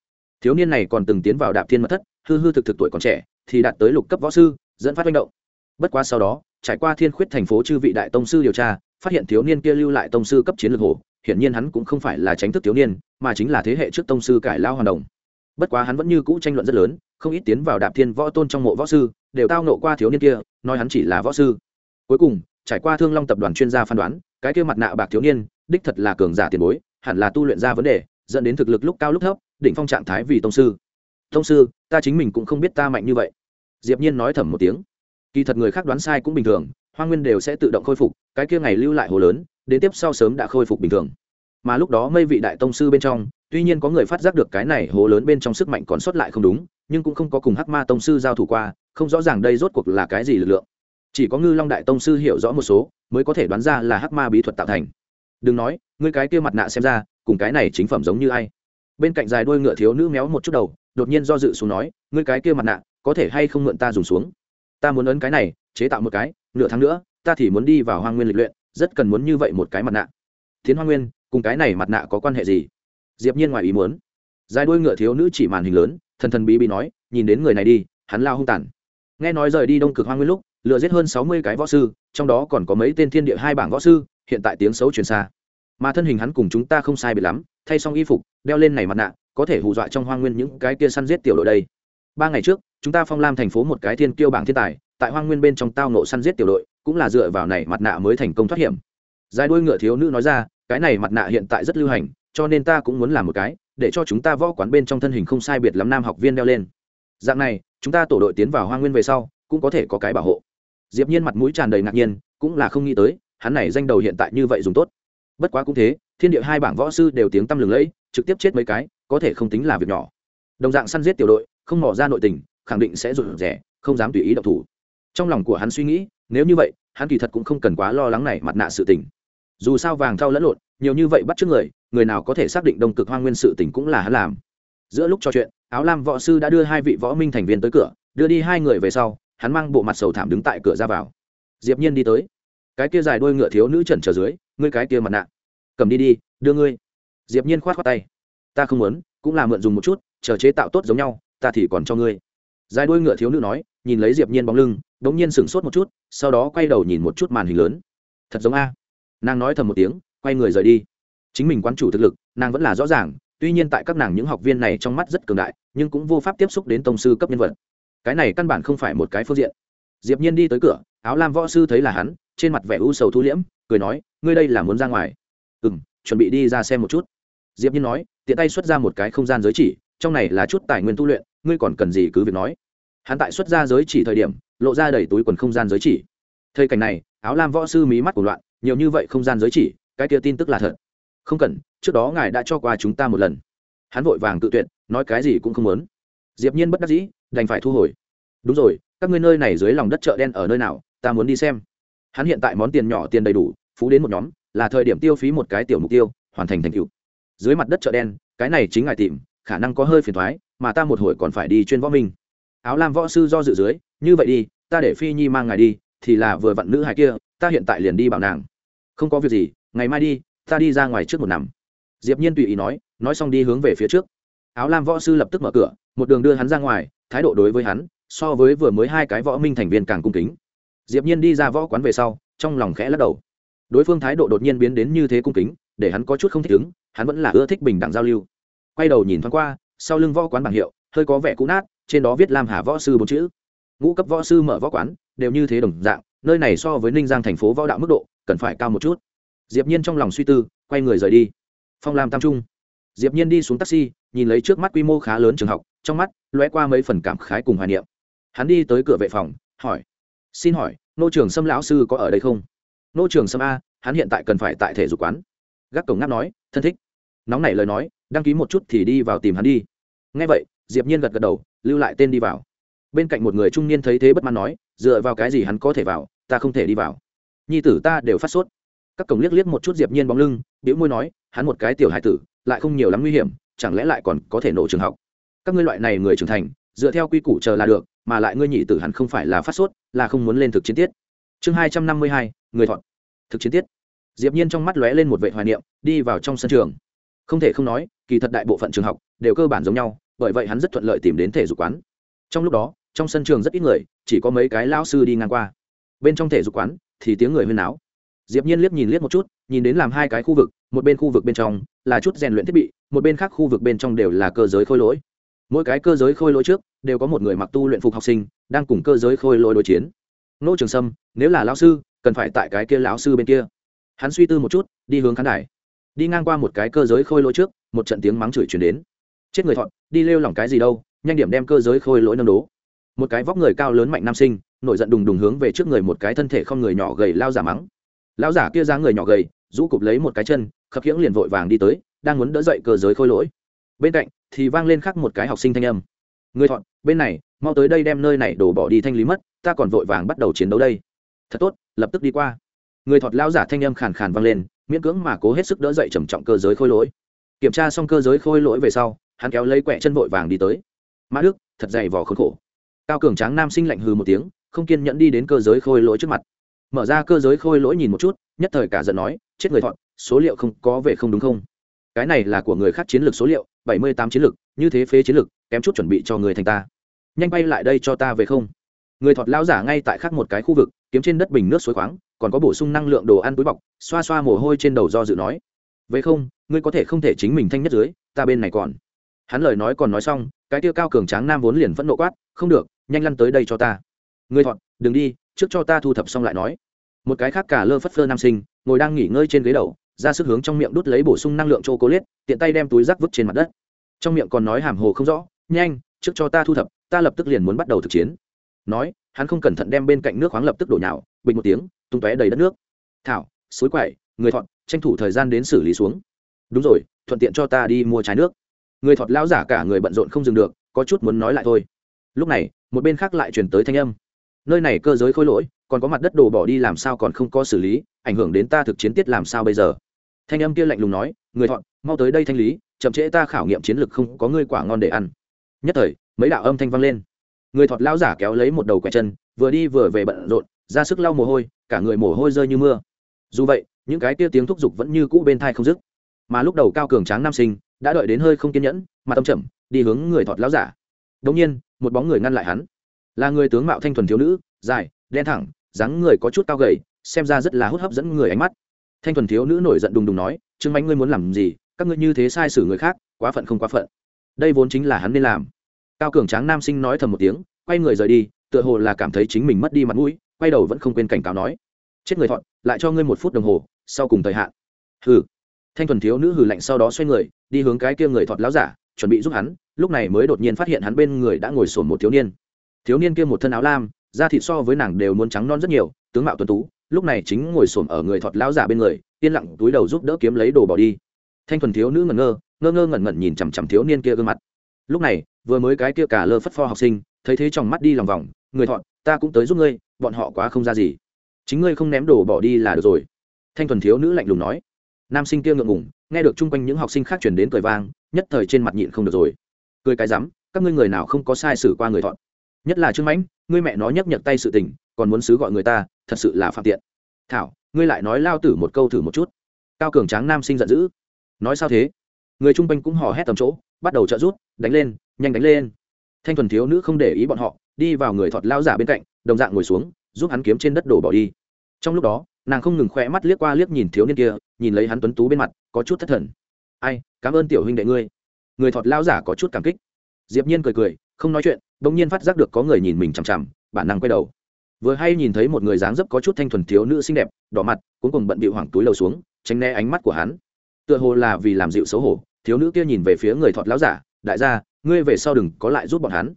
Thiếu niên này còn từng tiến vào đạp thiên mật thất, hư hư thực thực tuổi còn trẻ, thì đạt tới lục cấp võ sư, dẫn phát manh động. Bất quá sau đó, trải qua thiên khuyết thành phố chư vị đại tông sư điều tra, phát hiện thiếu niên kia lưu lại tông sư cấp chiến lược hồ hiển nhiên hắn cũng không phải là tránh thức thiếu niên, mà chính là thế hệ trước tông sư cải lao hoàn đồng. Bất quá hắn vẫn như cũ tranh luận rất lớn, không ít tiến vào đạp thiên võ tôn trong mộ võ sư, đều tao nộ qua thiếu niên kia, nói hắn chỉ là võ sư. Cuối cùng, trải qua thương long tập đoàn chuyên gia phán đoán, cái kia mặt nạ bạc thiếu niên, đích thật là cường giả tiền bối, hẳn là tu luyện ra vấn đề, dẫn đến thực lực lúc cao lúc thấp, đỉnh phong trạng thái vì tông sư. Tông sư, ta chính mình cũng không biết ta mạnh như vậy. Diệp nhiên nói thầm một tiếng. Kỳ thật người khác đoán sai cũng bình thường, hoa nguyên đều sẽ tự động khôi phục, cái kia ngày lưu lại hồ lớn đến tiếp sau sớm đã khôi phục bình thường. Mà lúc đó mây vị đại tông sư bên trong, tuy nhiên có người phát giác được cái này hố lớn bên trong sức mạnh còn sót lại không đúng, nhưng cũng không có cùng hắc ma tông sư giao thủ qua, không rõ ràng đây rốt cuộc là cái gì lực lượng. Chỉ có ngư long đại tông sư hiểu rõ một số, mới có thể đoán ra là hắc ma bí thuật tạo thành. Đừng nói, ngươi cái kia mặt nạ xem ra, cùng cái này chính phẩm giống như ai. Bên cạnh dài đuôi ngựa thiếu nữ méo một chút đầu, đột nhiên do dự xuống nói, ngươi cái kia mặt nạ, có thể hay không mượn ta dùng xuống? Ta muốn ấn cái này, chế tạo một cái, nửa tháng nữa, ta thì muốn đi vào hoang nguyên lịch luyện rất cần muốn như vậy một cái mặt nạ. Thiến hoang nguyên, cùng cái này mặt nạ có quan hệ gì? Diệp nhiên ngoài ý muốn. Dài đuôi ngựa thiếu nữ chỉ màn hình lớn, thần thần bí bí nói, nhìn đến người này đi, hắn lao hung tàn. Nghe nói rời đi đông cực hoang nguyên lúc, lừa giết hơn sáu mươi cái võ sư, trong đó còn có mấy tên thiên địa hai bảng võ sư, hiện tại tiếng xấu truyền xa. Mà thân hình hắn cùng chúng ta không sai biệt lắm, thay xong y phục, đeo lên này mặt nạ, có thể hù dọa trong hoang nguyên những cái kia săn giết tiểu đội đây. Ba ngày trước, chúng ta phong lam thành phố một cái thiên kiêu bảng thiên tài, tại hoang nguyên bên trong tao nộ săn giết tiểu đội cũng là dựa vào này mặt nạ mới thành công thoát hiểm. Dài đuôi ngựa thiếu nữ nói ra, cái này mặt nạ hiện tại rất lưu hành, cho nên ta cũng muốn làm một cái, để cho chúng ta võ quán bên trong thân hình không sai biệt lắm nam học viên đeo lên. Dạng này, chúng ta tổ đội tiến vào hoang nguyên về sau, cũng có thể có cái bảo hộ. Diệp nhiên mặt mũi tràn đầy ngạc nhiên, cũng là không nghĩ tới, hắn này danh đầu hiện tại như vậy dùng tốt. Bất quá cũng thế, thiên địa hai bảng võ sư đều tiếng tăm lừng lẫy, trực tiếp chết mấy cái, có thể không tính là việc nhỏ. Đồng dạng săn giết tiểu đội, không mò ra nội tình, khẳng định sẽ rụt rẻ không dám tùy ý động thủ trong lòng của hắn suy nghĩ, nếu như vậy, hắn kỳ thật cũng không cần quá lo lắng này mặt nạ sự tình. Dù sao vàng thau lẫn lộn, nhiều như vậy bắt trước người người nào có thể xác định đông cực hoang nguyên sự tình cũng là hắn làm. Giữa lúc trò chuyện, áo lam võ sư đã đưa hai vị võ minh thành viên tới cửa, đưa đi hai người về sau, hắn mang bộ mặt sầu thảm đứng tại cửa ra vào. Diệp nhiên đi tới. Cái kia dài đuôi ngựa thiếu nữ trần trở dưới, ngươi cái kia mặt nạ. Cầm đi đi, đưa ngươi. Diệp nhiên khoát khoát tay. Ta không muốn, cũng là mượn dùng một chút, chờ chế tạo tốt giống nhau, ta thì còn cho ngươi. Dài đuôi ngựa thiếu nữ nói, nhìn lấy diệp nhiên bóng lưng đống nhiên sững sốt một chút, sau đó quay đầu nhìn một chút màn hình lớn. Thật giống a. Nàng nói thầm một tiếng, quay người rời đi. Chính mình quán chủ thực lực, nàng vẫn là rõ ràng, tuy nhiên tại các nàng những học viên này trong mắt rất cường đại, nhưng cũng vô pháp tiếp xúc đến tông sư cấp nhân vật. Cái này căn bản không phải một cái phương diện. Diệp nhiên đi tới cửa, áo lam võ sư thấy là hắn, trên mặt vẻ u sầu thu liễm, cười nói, ngươi đây là muốn ra ngoài? Ừm, chuẩn bị đi ra xem một chút. Diệp nhiên nói, tiện tay xuất ra một cái không gian giới chỉ, trong này là chút tài nguyên tu luyện, ngươi còn cần gì cứ việc nói hắn tại xuất ra giới chỉ thời điểm lộ ra đầy túi quần không gian giới chỉ. Thời cảnh này áo lam võ sư mí mắt của loạn nhiều như vậy không gian giới chỉ cái kia tin tức là thật. Không cần trước đó ngài đã cho qua chúng ta một lần. Hắn vội vàng tự tuyệt nói cái gì cũng không muốn. Diệp nhiên bất đắc dĩ đành phải thu hồi. Đúng rồi các ngươi nơi này dưới lòng đất chợ đen ở nơi nào ta muốn đi xem. Hắn hiện tại món tiền nhỏ tiền đầy đủ phú đến một nhóm là thời điểm tiêu phí một cái tiểu mục tiêu hoàn thành thành tựu. Dưới mặt đất chợ đen cái này chính ngài tìm khả năng có hơi phiền toái, mà ta một hồi còn phải đi chuyên võ minh áo lam võ sư do dự dưới, như vậy đi, ta để phi nhi mang ngài đi, thì là vừa vặn nữ hài kia, ta hiện tại liền đi bảo nàng. Không có việc gì, ngày mai đi, ta đi ra ngoài trước một nằm. Diệp nhiên tùy ý nói nói xong đi hướng về phía trước. Áo lam võ sư lập tức mở cửa, một đường đưa hắn ra ngoài, thái độ đối với hắn, so với vừa mới hai cái võ minh thành viên càng cung kính. Diệp nhiên đi ra võ quán về sau, trong lòng khẽ lắc đầu. Đối phương thái độ đột nhiên biến đến như thế cung kính, để hắn có chút không thích ứng, hắn vẫn là ưa thích bình đẳng giao lưu. Quay đầu nhìn thoáng qua, sau lưng võ quán bảng hiệu, hơi có vẻ cũ nát trên đó viết lam hà võ sư bốn chữ. Ngũ cấp võ sư mở võ quán, đều như thế đồng dạng, nơi này so với ninh giang thành phố võ đạo mức độ, cần phải cao một chút. Diệp nhiên trong lòng suy tư, quay người rời đi. Phong lam tam trung. Diệp nhiên đi xuống taxi, nhìn lấy trước mắt quy mô khá lớn trường học, trong mắt lóe qua mấy phần cảm khái cùng hoài niệm. Hắn đi tới cửa vệ phòng, hỏi, xin hỏi, nô trường sâm lão sư có ở đây không? Nô trường sâm a, hắn hiện tại cần phải tại thể dục quán. Gác cổng ngáp nói, thân thích. Nóng nảy lời nói, đăng ký một chút thì đi vào tìm hắn đi. Nghe vậy diệp nhiên gật gật đầu, lưu lại tên đi vào. Bên cạnh một người trung niên thấy thế bất mãn nói, dựa vào cái gì hắn có thể vào, ta không thể đi vào. Nhi tử ta đều phát sốt. Các cổng liếc liếc một chút diệp nhiên bóng lưng, bĩu môi nói, hắn một cái tiểu hải tử, lại không nhiều lắm nguy hiểm, chẳng lẽ lại còn có thể nổ trường học? Các ngươi loại này người trưởng thành, dựa theo quy củ chờ là được, mà lại ngươi nhị tử hắn không phải là phát sốt, là không muốn lên thực chiến tiết. Chương hai trăm năm mươi hai, người thọn thực chiến tiết. Diệp nhiên trong mắt lóe lên một vệ hoài niệm, đi vào trong sân trường. Không thể không nói, kỳ thật đại bộ phận trường học đều cơ bản giống nhau bởi vậy hắn rất thuận lợi tìm đến thể dục quán. Trong lúc đó, trong sân trường rất ít người, chỉ có mấy cái lao sư đi ngang qua. Bên trong thể dục quán thì tiếng người huyên náo. Diệp nhiên liếc nhìn liếc một chút, nhìn đến làm hai cái khu vực, một bên khu vực bên trong là chút rèn luyện thiết bị, một bên khác khu vực bên trong đều là cơ giới khôi lỗi. Mỗi cái cơ giới khôi lỗi trước đều có một người mặc tu luyện phục học sinh đang cùng cơ giới khôi lỗi đối chiến. Nô trường sâm, nếu là lão sư, cần phải tại cái kia lão sư bên kia. Hắn suy tư một chút, đi hướng khán đài. Đi ngang qua một cái cơ giới khôi lỗi trước, một trận tiếng mắng chửi chuyển đến chết người thọn, đi lêu lỏng cái gì đâu, nhanh điểm đem cơ giới khôi lỗi nâng đố. Một cái vóc người cao lớn mạnh nam sinh, nổi giận đùng đùng hướng về trước người một cái thân thể không người nhỏ gầy lao giả mắng. Lão giả kia ra người nhỏ gầy, rũ cụp lấy một cái chân, khập khiễng liền vội vàng đi tới, đang muốn đỡ dậy cơ giới khôi lỗi. Bên cạnh thì vang lên khắc một cái học sinh thanh âm. Người thọn, bên này, mau tới đây đem nơi này đổ bỏ đi thanh lý mất, ta còn vội vàng bắt đầu chiến đấu đây. Thật tốt, lập tức đi qua. Người thọt lao giả thanh âm khàn khàn vang lên, miễn cưỡng mà cố hết sức đỡ dậy trầm trọng cơ giới khôi lỗi. Kiểm tra xong cơ giới khôi lỗi về sau hắn kéo lấy quẹ chân vội vàng đi tới. Mã đức, thật dày vò khốn khổ. Cao cường tráng nam sinh lạnh hừ một tiếng, không kiên nhẫn đi đến cơ giới khôi lỗi trước mặt. Mở ra cơ giới khôi lỗi nhìn một chút, nhất thời cả giận nói, chết người thọn số liệu không có về không đúng không? Cái này là của người khác chiến lược số liệu, bảy mươi tám chiến lược, như thế phế chiến lược, kém chút chuẩn bị cho người thành ta. Nhanh bay lại đây cho ta về không? Người thọt lao giả ngay tại khác một cái khu vực, kiếm trên đất bình nước suối khoáng, còn có bổ sung năng lượng đồ ăn túi bọc, xoa xoa mồ hôi trên đầu do dự nói. Vậy không, ngươi có thể không thể chính mình thanh nhất dưới, ta bên này còn hắn lời nói còn nói xong, cái tiêu cao cường tráng nam vốn liền phẫn nộ quát, không được, nhanh lăn tới đây cho ta. Ngươi thọn đừng đi, trước cho ta thu thập xong lại nói. Một cái khác cả lơ phất phơ nam sinh, ngồi đang nghỉ ngơi trên ghế đầu, ra sức hướng trong miệng đút lấy bổ sung năng lượng chô cố liết tiện tay đem túi rác vứt trên mặt đất. Trong miệng còn nói hàm hồ không rõ, nhanh, trước cho ta thu thập, ta lập tức liền muốn bắt đầu thực chiến. Nói, hắn không cẩn thận đem bên cạnh nước khoáng lập tức đổ nhào, bình một tiếng, tung tóe đầy đất nước. Thảo, suối quậy người thọn tranh thủ thời gian đến xử lý xuống. Đúng rồi, thuận tiện cho ta đi mua trái nước người thọt lao giả cả người bận rộn không dừng được, có chút muốn nói lại thôi. Lúc này, một bên khác lại chuyển tới thanh âm. Nơi này cơ giới khôi lỗi, còn có mặt đất đổ bỏ đi làm sao còn không có xử lý, ảnh hưởng đến ta thực chiến tiết làm sao bây giờ? Thanh âm kia lạnh lùng nói, người thọn mau tới đây thanh lý, chậm trễ ta khảo nghiệm chiến lược không có ngươi quả ngon để ăn. Nhất thời, mấy đạo âm thanh vang lên. Người thọt lao giả kéo lấy một đầu quẹt chân, vừa đi vừa về bận rộn, ra sức lau mồ hôi, cả người mồ hôi rơi như mưa. Dù vậy, những cái tia tiếng thúc giục vẫn như cũ bên thai không dứt mà lúc đầu cao cường tráng nam sinh đã đợi đến hơi không kiên nhẫn, mà tâm chậm, đi hướng người thọt láo giả. Đống nhiên, một bóng người ngăn lại hắn. Là người tướng mạo thanh thuần thiếu nữ, dài, đen thẳng, dáng người có chút cao gầy, xem ra rất là hút hấp dẫn người ánh mắt. Thanh thuần thiếu nữ nổi giận đùng đùng nói chứng mánh ngươi muốn làm gì? Các ngươi như thế sai xử người khác, quá phận không quá phận. Đây vốn chính là hắn nên làm. Cao cường tráng nam sinh nói thầm một tiếng, quay người rời đi, tựa hồ là cảm thấy chính mình mất đi mặt mũi, quay đầu vẫn không quên cảnh cáo nói, chết người thọn lại cho ngươi một phút đồng hồ, sau cùng thời hạn. Hừ thanh thuần thiếu nữ hừ lạnh sau đó xoay người, đi hướng cái kia người thọt láo giả, chuẩn bị giúp hắn, lúc này mới đột nhiên phát hiện hắn bên người đã ngồi sổn một thiếu niên. Thiếu niên kia một thân áo lam, da thịt so với nàng đều muốn trắng non rất nhiều, tướng mạo tuấn tú, lúc này chính ngồi sồn ở người thọt lão giả bên người, yên lặng túi đầu giúp đỡ kiếm lấy đồ bỏ đi. Thanh thuần thiếu nữ ngẩn ngơ ngơ ngơ ngẩn ngẩn nhìn chằm chằm thiếu niên kia gương mặt. Lúc này, vừa mới cái kia cả lơ phất pho học sinh, thấy thế trong mắt đi lòng vòng, người thọn ta cũng tới giúp ngươi, bọn họ quá không ra gì. Chính ngươi không ném đồ bỏ đi là được rồi. Thanh thuần thiếu nữ lạnh lùng nói nam sinh kia ngượng ngủng nghe được chung quanh những học sinh khác chuyển đến cười vang, nhất thời trên mặt nhịn không được rồi. Cười cái rắm, các ngươi người nào không có sai xử qua người thọn nhất là trương mãnh, ngươi mẹ nó nhấc nhấc tay sự tình, còn muốn xứ gọi người ta, thật sự là phạm tiện. Thảo, ngươi lại nói lao tử một câu thử một chút. Cao cường tráng nam sinh giận dữ. Nói sao thế? Người chung quanh cũng hò hét tầm chỗ, bắt đầu trợ rút, đánh lên, nhanh đánh lên. Thanh thuần thiếu nữ không để ý bọn họ, đi vào người thọt lao giả bên cạnh, đồng dạng ngồi xuống, giúp hắn kiếm trên đất đổ bỏ đi. Trong lúc đó nàng không ngừng khoe mắt liếc qua liếc nhìn thiếu niên kia, nhìn lấy hắn tuấn tú bên mặt, có chút thất thần. Ai, cảm ơn tiểu huynh đệ ngươi. Người thọt lao giả có chút cảm kích. Diệp nhiên cười cười, không nói chuyện, bỗng nhiên phát giác được có người nhìn mình chằm chằm, bản năng quay đầu. Vừa hay nhìn thấy một người dáng dấp có chút thanh thuần thiếu nữ xinh đẹp, đỏ mặt cuối cùng bận bị hoảng túi lầu xuống, tránh né ánh mắt của hắn. Tựa hồ là vì làm dịu xấu hổ, thiếu nữ kia nhìn về phía người thọt lão giả, đại gia, ngươi về sau đừng có lại giúp bọn hắn.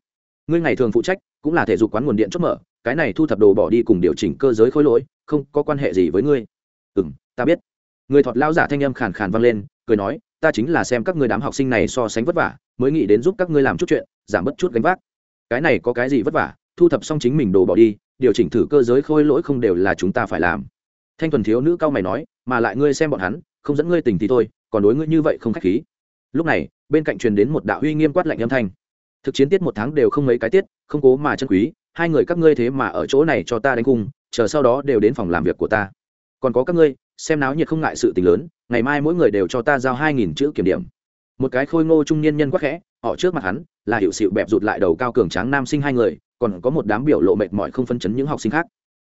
Ngươi ngày thường phụ trách, cũng là thể dục quán nguồn điện chốt mở cái này thu thập đồ bỏ đi cùng điều chỉnh cơ giới khối lỗi, không có quan hệ gì với ngươi. Ừ m ta biết. Người thọt lao giả thanh âm khàn khàn vang lên, cười nói, ta chính là xem các ngươi đám học sinh này so sánh vất vả, mới nghĩ đến giúp các ngươi làm chút chuyện, giảm bớt chút gánh vác. Cái này có cái gì vất vả, thu thập xong chính mình đồ bỏ đi, điều chỉnh thử cơ giới khôi lỗi không đều là chúng ta phải làm. Thanh thuần thiếu nữ cao mày nói, mà lại ngươi xem bọn hắn, không dẫn ngươi tình thì thôi, còn đối ngươi như vậy không khách khí. Lúc này, bên cạnh truyền đến một đạo uy nghiêm quát lạnh âm thanh. Thực chiến tiết một tháng đều không mấy cái tiết, không cố mà chân quý hai người các ngươi thế mà ở chỗ này cho ta đánh cung, chờ sau đó đều đến phòng làm việc của ta. Còn có các ngươi, xem náo nhiệt không ngại sự tình lớn, ngày mai mỗi người đều cho ta giao hai nghìn chữ kiểm điểm. Một cái khôi ngô trung niên nhân quắc khẽ, họ trước mặt hắn, là hiệu xịu bẹp rụt lại đầu cao cường tráng nam sinh hai người, còn có một đám biểu lộ mệt mỏi không phân chấn những học sinh khác.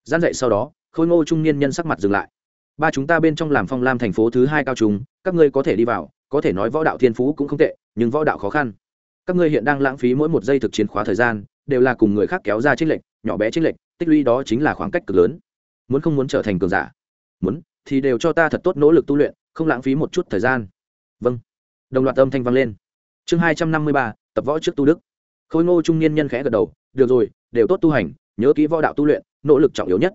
Gian dậy sau đó, khôi ngô trung niên nhân sắc mặt dừng lại. Ba chúng ta bên trong làm phong lam thành phố thứ hai cao trung, các ngươi có thể đi vào, có thể nói võ đạo thiên phú cũng không tệ, nhưng võ đạo khó khăn. Các ngươi hiện đang lãng phí mỗi một giây thực chiến khóa thời gian đều là cùng người khác kéo ra chênh lệch, nhỏ bé chênh lệch, tích lũy đó chính là khoảng cách cực lớn. Muốn không muốn trở thành cường giả? Muốn thì đều cho ta thật tốt nỗ lực tu luyện không lãng phí một chút thời gian. Vâng. Đồng loạt âm thanh vang lên. Chương hai trăm năm mươi ba tập võ trước tu đức. Khôi ngô trung niên nhân khẽ gật đầu được rồi đều tốt tu hành nhớ kỹ võ đạo tu luyện nỗ lực trọng yếu nhất.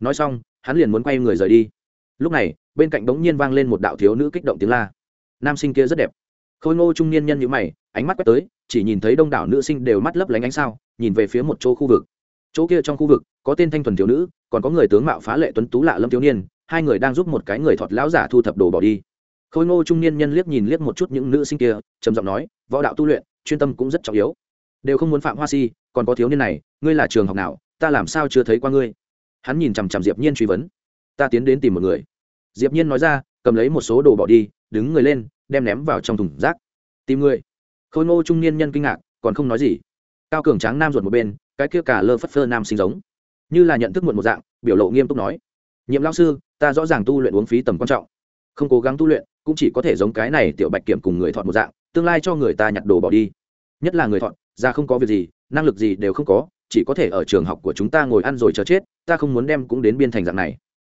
Nói xong hắn liền muốn quay người rời đi. Lúc này bên cạnh bỗng nhiên vang lên một đạo thiếu nữ kích động tiếng la. Nam sinh kia rất đẹp khôi ngô trung niên nhân nhữ mày, ánh mắt quét tới, chỉ nhìn thấy đông đảo nữ sinh đều mắt lấp lánh ánh sao, nhìn về phía một chỗ khu vực. Chỗ kia trong khu vực, có tên thanh thuần thiếu nữ, còn có người tướng mạo phá lệ tuấn tú lạ lâm thiếu niên, hai người đang giúp một cái người thọt lão giả thu thập đồ bỏ đi. Khôi ngô trung niên nhân liếc nhìn liếc một chút những nữ sinh kia, trầm giọng nói, võ đạo tu luyện, chuyên tâm cũng rất trọng yếu. Đều không muốn phạm hoa si, còn có thiếu niên này, ngươi là trường học nào, ta làm sao chưa thấy qua ngươi? Hắn nhìn chằm chằm diệp nhiên truy vấn. Ta tiến đến tìm một người. Diệp nhiên nói ra, cầm lấy một số đồ bỏ đi, đứng người lên đem ném vào trong thùng rác. Tìm người. Khôi ngô trung niên nhân kinh ngạc, còn không nói gì. Cao cường tráng nam ruột một bên, cái kia cả lơ phất phơ nam sinh giống. Như là nhận thức muộn một dạng, biểu lộ nghiêm túc nói. Nhiệm lao sư, ta rõ ràng tu luyện uống phí tầm quan trọng. Không cố gắng tu luyện, cũng chỉ có thể giống cái này tiểu bạch kiểm cùng người thọt một dạng, tương lai cho người ta nhặt đồ bỏ đi. Nhất là người thọt, ra không có việc gì, năng lực gì đều không có, chỉ có thể ở trường học của chúng ta ngồi ăn rồi chờ chết, ta không muốn đem cũng đến biên thành dạng này.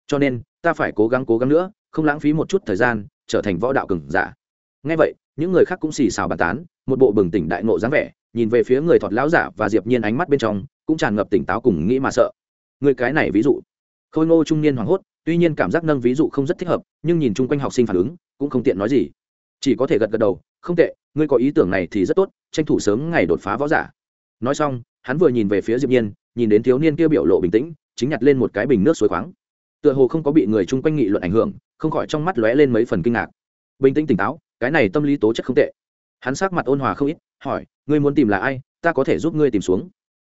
Cho nên, ta phải cố gắng cố gắng nữa, không lãng phí một chút thời gian, trở thành võ đạo cừng giả ngay vậy, những người khác cũng xì xào bàn tán, một bộ bừng tỉnh đại ngộ dáng vẻ, nhìn về phía người thọt lão giả và diệp nhiên ánh mắt bên trong, cũng tràn ngập tỉnh táo cùng nghĩ mà sợ. Người cái này ví dụ. Khôi ngô trung niên hoảng hốt, tuy nhiên cảm giác nâng ví dụ không rất thích hợp, nhưng nhìn chung quanh học sinh phản ứng, cũng không tiện nói gì. Chỉ có thể gật gật đầu, không tệ, ngươi có ý tưởng này thì rất tốt, tranh thủ sớm ngày đột phá võ giả. Nói xong, hắn vừa nhìn về phía diệp nhiên, nhìn đến thiếu niên kia biểu lộ bình tĩnh, chính nhặt lên một cái bình nước suối khoáng. Tựa hồ không có bị người chung quanh nghị luận ảnh hưởng, không khỏi trong mắt lóe lên mấy phần kinh ngạc. Bình tĩnh tỉnh táo cái này tâm lý tố chất không tệ. Hắn sắc mặt ôn hòa không ít, hỏi, ngươi muốn tìm là ai? Ta có thể giúp ngươi tìm xuống.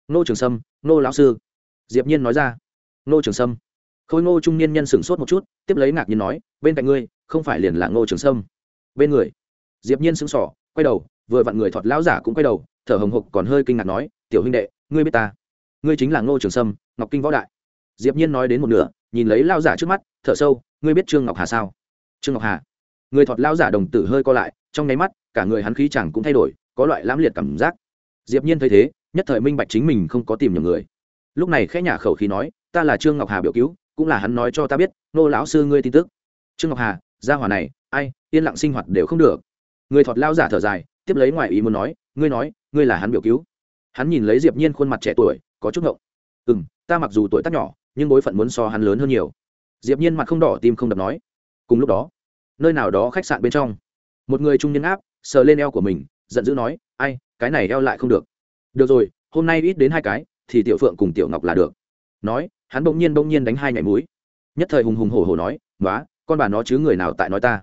Nô trường sâm, nô lão sư. Diệp nhiên nói ra. Nô trường sâm. Khôi ngô trung niên nhân sửng sốt một chút, tiếp lấy ngạc nhiên nói, bên cạnh ngươi, không phải liền là ngô trường sâm? Bên người. Diệp nhiên sững sỏ quay đầu, vừa vặn người thọt lão giả cũng quay đầu, thở hồng hộc còn hơi kinh ngạc nói, tiểu huynh đệ, ngươi biết ta? Ngươi chính là ngô trường sâm, ngọc kinh võ đại. Diệp nhiên nói đến một nửa, nhìn lấy lão giả trước mắt, thở sâu, ngươi biết trương ngọc hà sao? Trương ngọc hà? Người thọt lão giả đồng tử hơi co lại, trong nháy mắt, cả người hắn khí chẳng cũng thay đổi, có loại lãm liệt cảm giác. Diệp nhiên thấy thế, nhất thời minh bạch chính mình không có tìm nhầm người. Lúc này khẽ nhả khẩu khí nói, ta là trương ngọc hà biểu cứu, cũng là hắn nói cho ta biết, nô lão sư ngươi tin tức. Trương ngọc hà, gia hỏa này, ai, yên lặng sinh hoạt đều không được. Người thọt lao giả thở dài, tiếp lấy ngoài ý muốn nói, ngươi nói, ngươi là hắn biểu cứu. Hắn nhìn lấy diệp nhiên khuôn mặt trẻ tuổi, có chút ngộng. Ừ ta mặc dù tuổi tác nhỏ, nhưng bối phận muốn so hắn lớn hơn nhiều. Diệp nhiên mặt không đỏ, tim không đập nói. Cùng lúc đó nơi nào đó khách sạn bên trong. Một người trung niên áp, sờ lên eo của mình, giận dữ nói, ai, cái này eo lại không được. Được rồi, hôm nay ít đến hai cái, thì tiểu phượng cùng tiểu ngọc là được. Nói, hắn bỗng nhiên bỗng nhiên đánh hai nhảy mũi. Nhất thời hùng hùng hổ hổ nói nói con bà nó chứ người nào tại nói ta?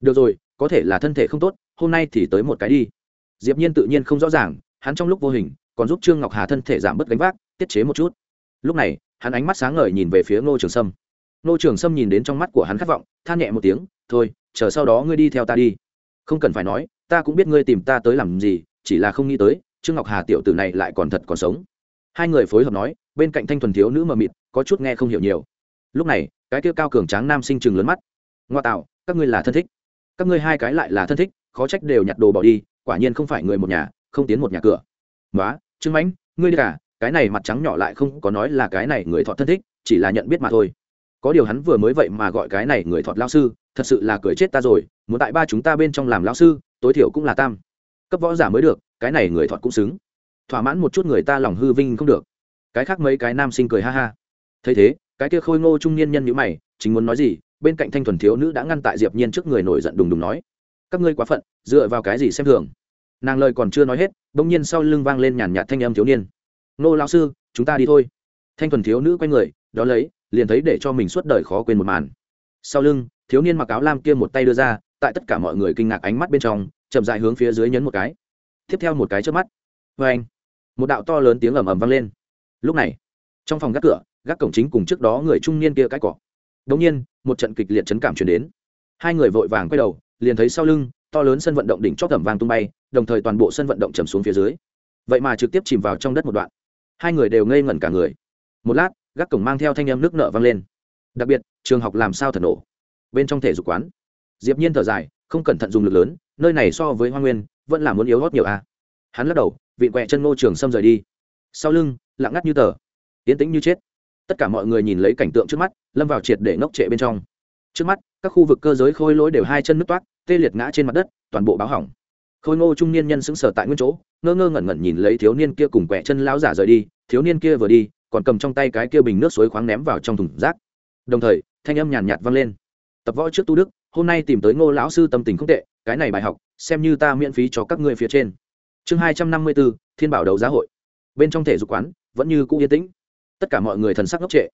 Được rồi, có thể là thân thể không tốt, hôm nay thì tới một cái đi. Diệp nhiên tự nhiên không rõ ràng, hắn trong lúc vô hình, còn giúp trương ngọc hà thân thể giảm bớt gánh vác, tiết chế một chút. Lúc này, hắn ánh mắt sáng ngời nhìn về phía ngô trường sâm. Ngô trường sâm nhìn đến trong mắt của hắn khát vọng, than nhẹ một tiếng thôi, chờ sau đó ngươi đi theo ta đi. Không cần phải nói, ta cũng biết ngươi tìm ta tới làm gì, chỉ là không nghĩ tới, trương ngọc hà tiểu tử này lại còn thật còn sống. Hai người phối hợp nói, bên cạnh thanh thuần thiếu nữ mờ mịt, có chút nghe không hiểu nhiều. Lúc này, cái kia cao cường tráng nam sinh chừng lớn mắt. Ngoa tạo, các ngươi là thân thích. Các ngươi hai cái lại là thân thích, khó trách đều nhặt đồ bỏ đi, quả nhiên không phải người một nhà, không tiến một nhà cửa. Nói trương mãnh, ngươi đi cả, cái này mặt trắng nhỏ lại không có nói là cái này người thọ thân thích, chỉ là nhận biết mà thôi. Có điều hắn vừa mới vậy mà gọi cái này người thọt lao sư thật sự là cười chết ta rồi, muốn tại ba chúng ta bên trong làm lão sư, tối thiểu cũng là tam. Cấp võ giả mới được, cái này người thọt cũng xứng. Thỏa mãn một chút người ta lòng hư vinh không được. Cái khác mấy cái nam sinh cười ha ha. Thấy thế, cái kia khôi ngô trung niên nhân nhữ mày, chính muốn nói gì, bên cạnh thanh thuần thiếu nữ đã ngăn tại diệp nhiên trước người nổi giận đùng đùng nói, các ngươi quá phận, dựa vào cái gì xem thường? Nàng lời còn chưa nói hết, bỗng nhiên sau lưng vang lên nhàn nhạt thanh âm thiếu niên. Nô lão sư, chúng ta đi thôi. Thanh thuần thiếu nữ quay người đó lấy, liền thấy để cho mình suốt đời khó quên một màn. Sau lưng thiếu niên mặc áo lam kia một tay đưa ra, tại tất cả mọi người kinh ngạc ánh mắt bên trong, chậm dại hướng phía dưới nhấn một cái. Tiếp theo một cái trước mắt vê anh một đạo to lớn tiếng ầm ầm vang lên. Lúc này, trong phòng gác cửa, gác cổng chính cùng trước đó người trung niên kia cãi cỏ đống nhiên, một trận kịch liệt chấn cảm chuyển đến. Hai người vội vàng quay đầu, liền thấy sau lưng, to lớn sân vận động đỉnh chót tầm vàng tung bay, đồng thời toàn bộ sân vận động chầm xuống phía dưới. Vậy mà trực tiếp chìm vào trong đất một đoạn. Hai người đều ngây ngẩn cả người. Một lát, gác cổng mang theo thanh em nước nợ vang lên. Đặc biệt, trường học làm sao thật nổ bên trong thể dục quán. Diệp nhiên thở dài, không cẩn thận dùng lực lớn, nơi này so với hoa nguyên, vẫn là muốn yếu hót nhiều a. Hắn lắc đầu, vịn quẹ chân ngô trường xâm rời đi. Sau lưng, lặng ngắt như tờ. Tiến tĩnh như chết. Tất cả mọi người nhìn lấy cảnh tượng trước mắt, lâm vào triệt để ngốc trệ bên trong. Trước mắt, các khu vực cơ giới khôi lỗi đều hai chân nước toát tê liệt ngã trên mặt đất, toàn bộ báo hỏng. Khôi ngô trung niên nhân sững sờ tại nguyên chỗ, ngơ ngơ ngẩn ngẩn nhìn lấy thiếu niên kia cùng quẹ chân lão giả rời đi, thiếu niên kia vừa đi, còn cầm trong tay cái kia bình nước suối khoáng ném vào trong thùng rác. Đồng thời, thanh âm nhàn nhạt vang lên tập võ trước tu đức, hôm nay tìm tới ngô lão sư tâm tình không tệ, cái này bài học, xem như ta miễn phí cho các ngươi phía trên. Chương hai trăm năm mươi bốn, thiên bảo đấu giá hội. Bên trong thể dục quán, vẫn như cũ yên tĩnh. Tất cả mọi người thần sắc ngốc trệ.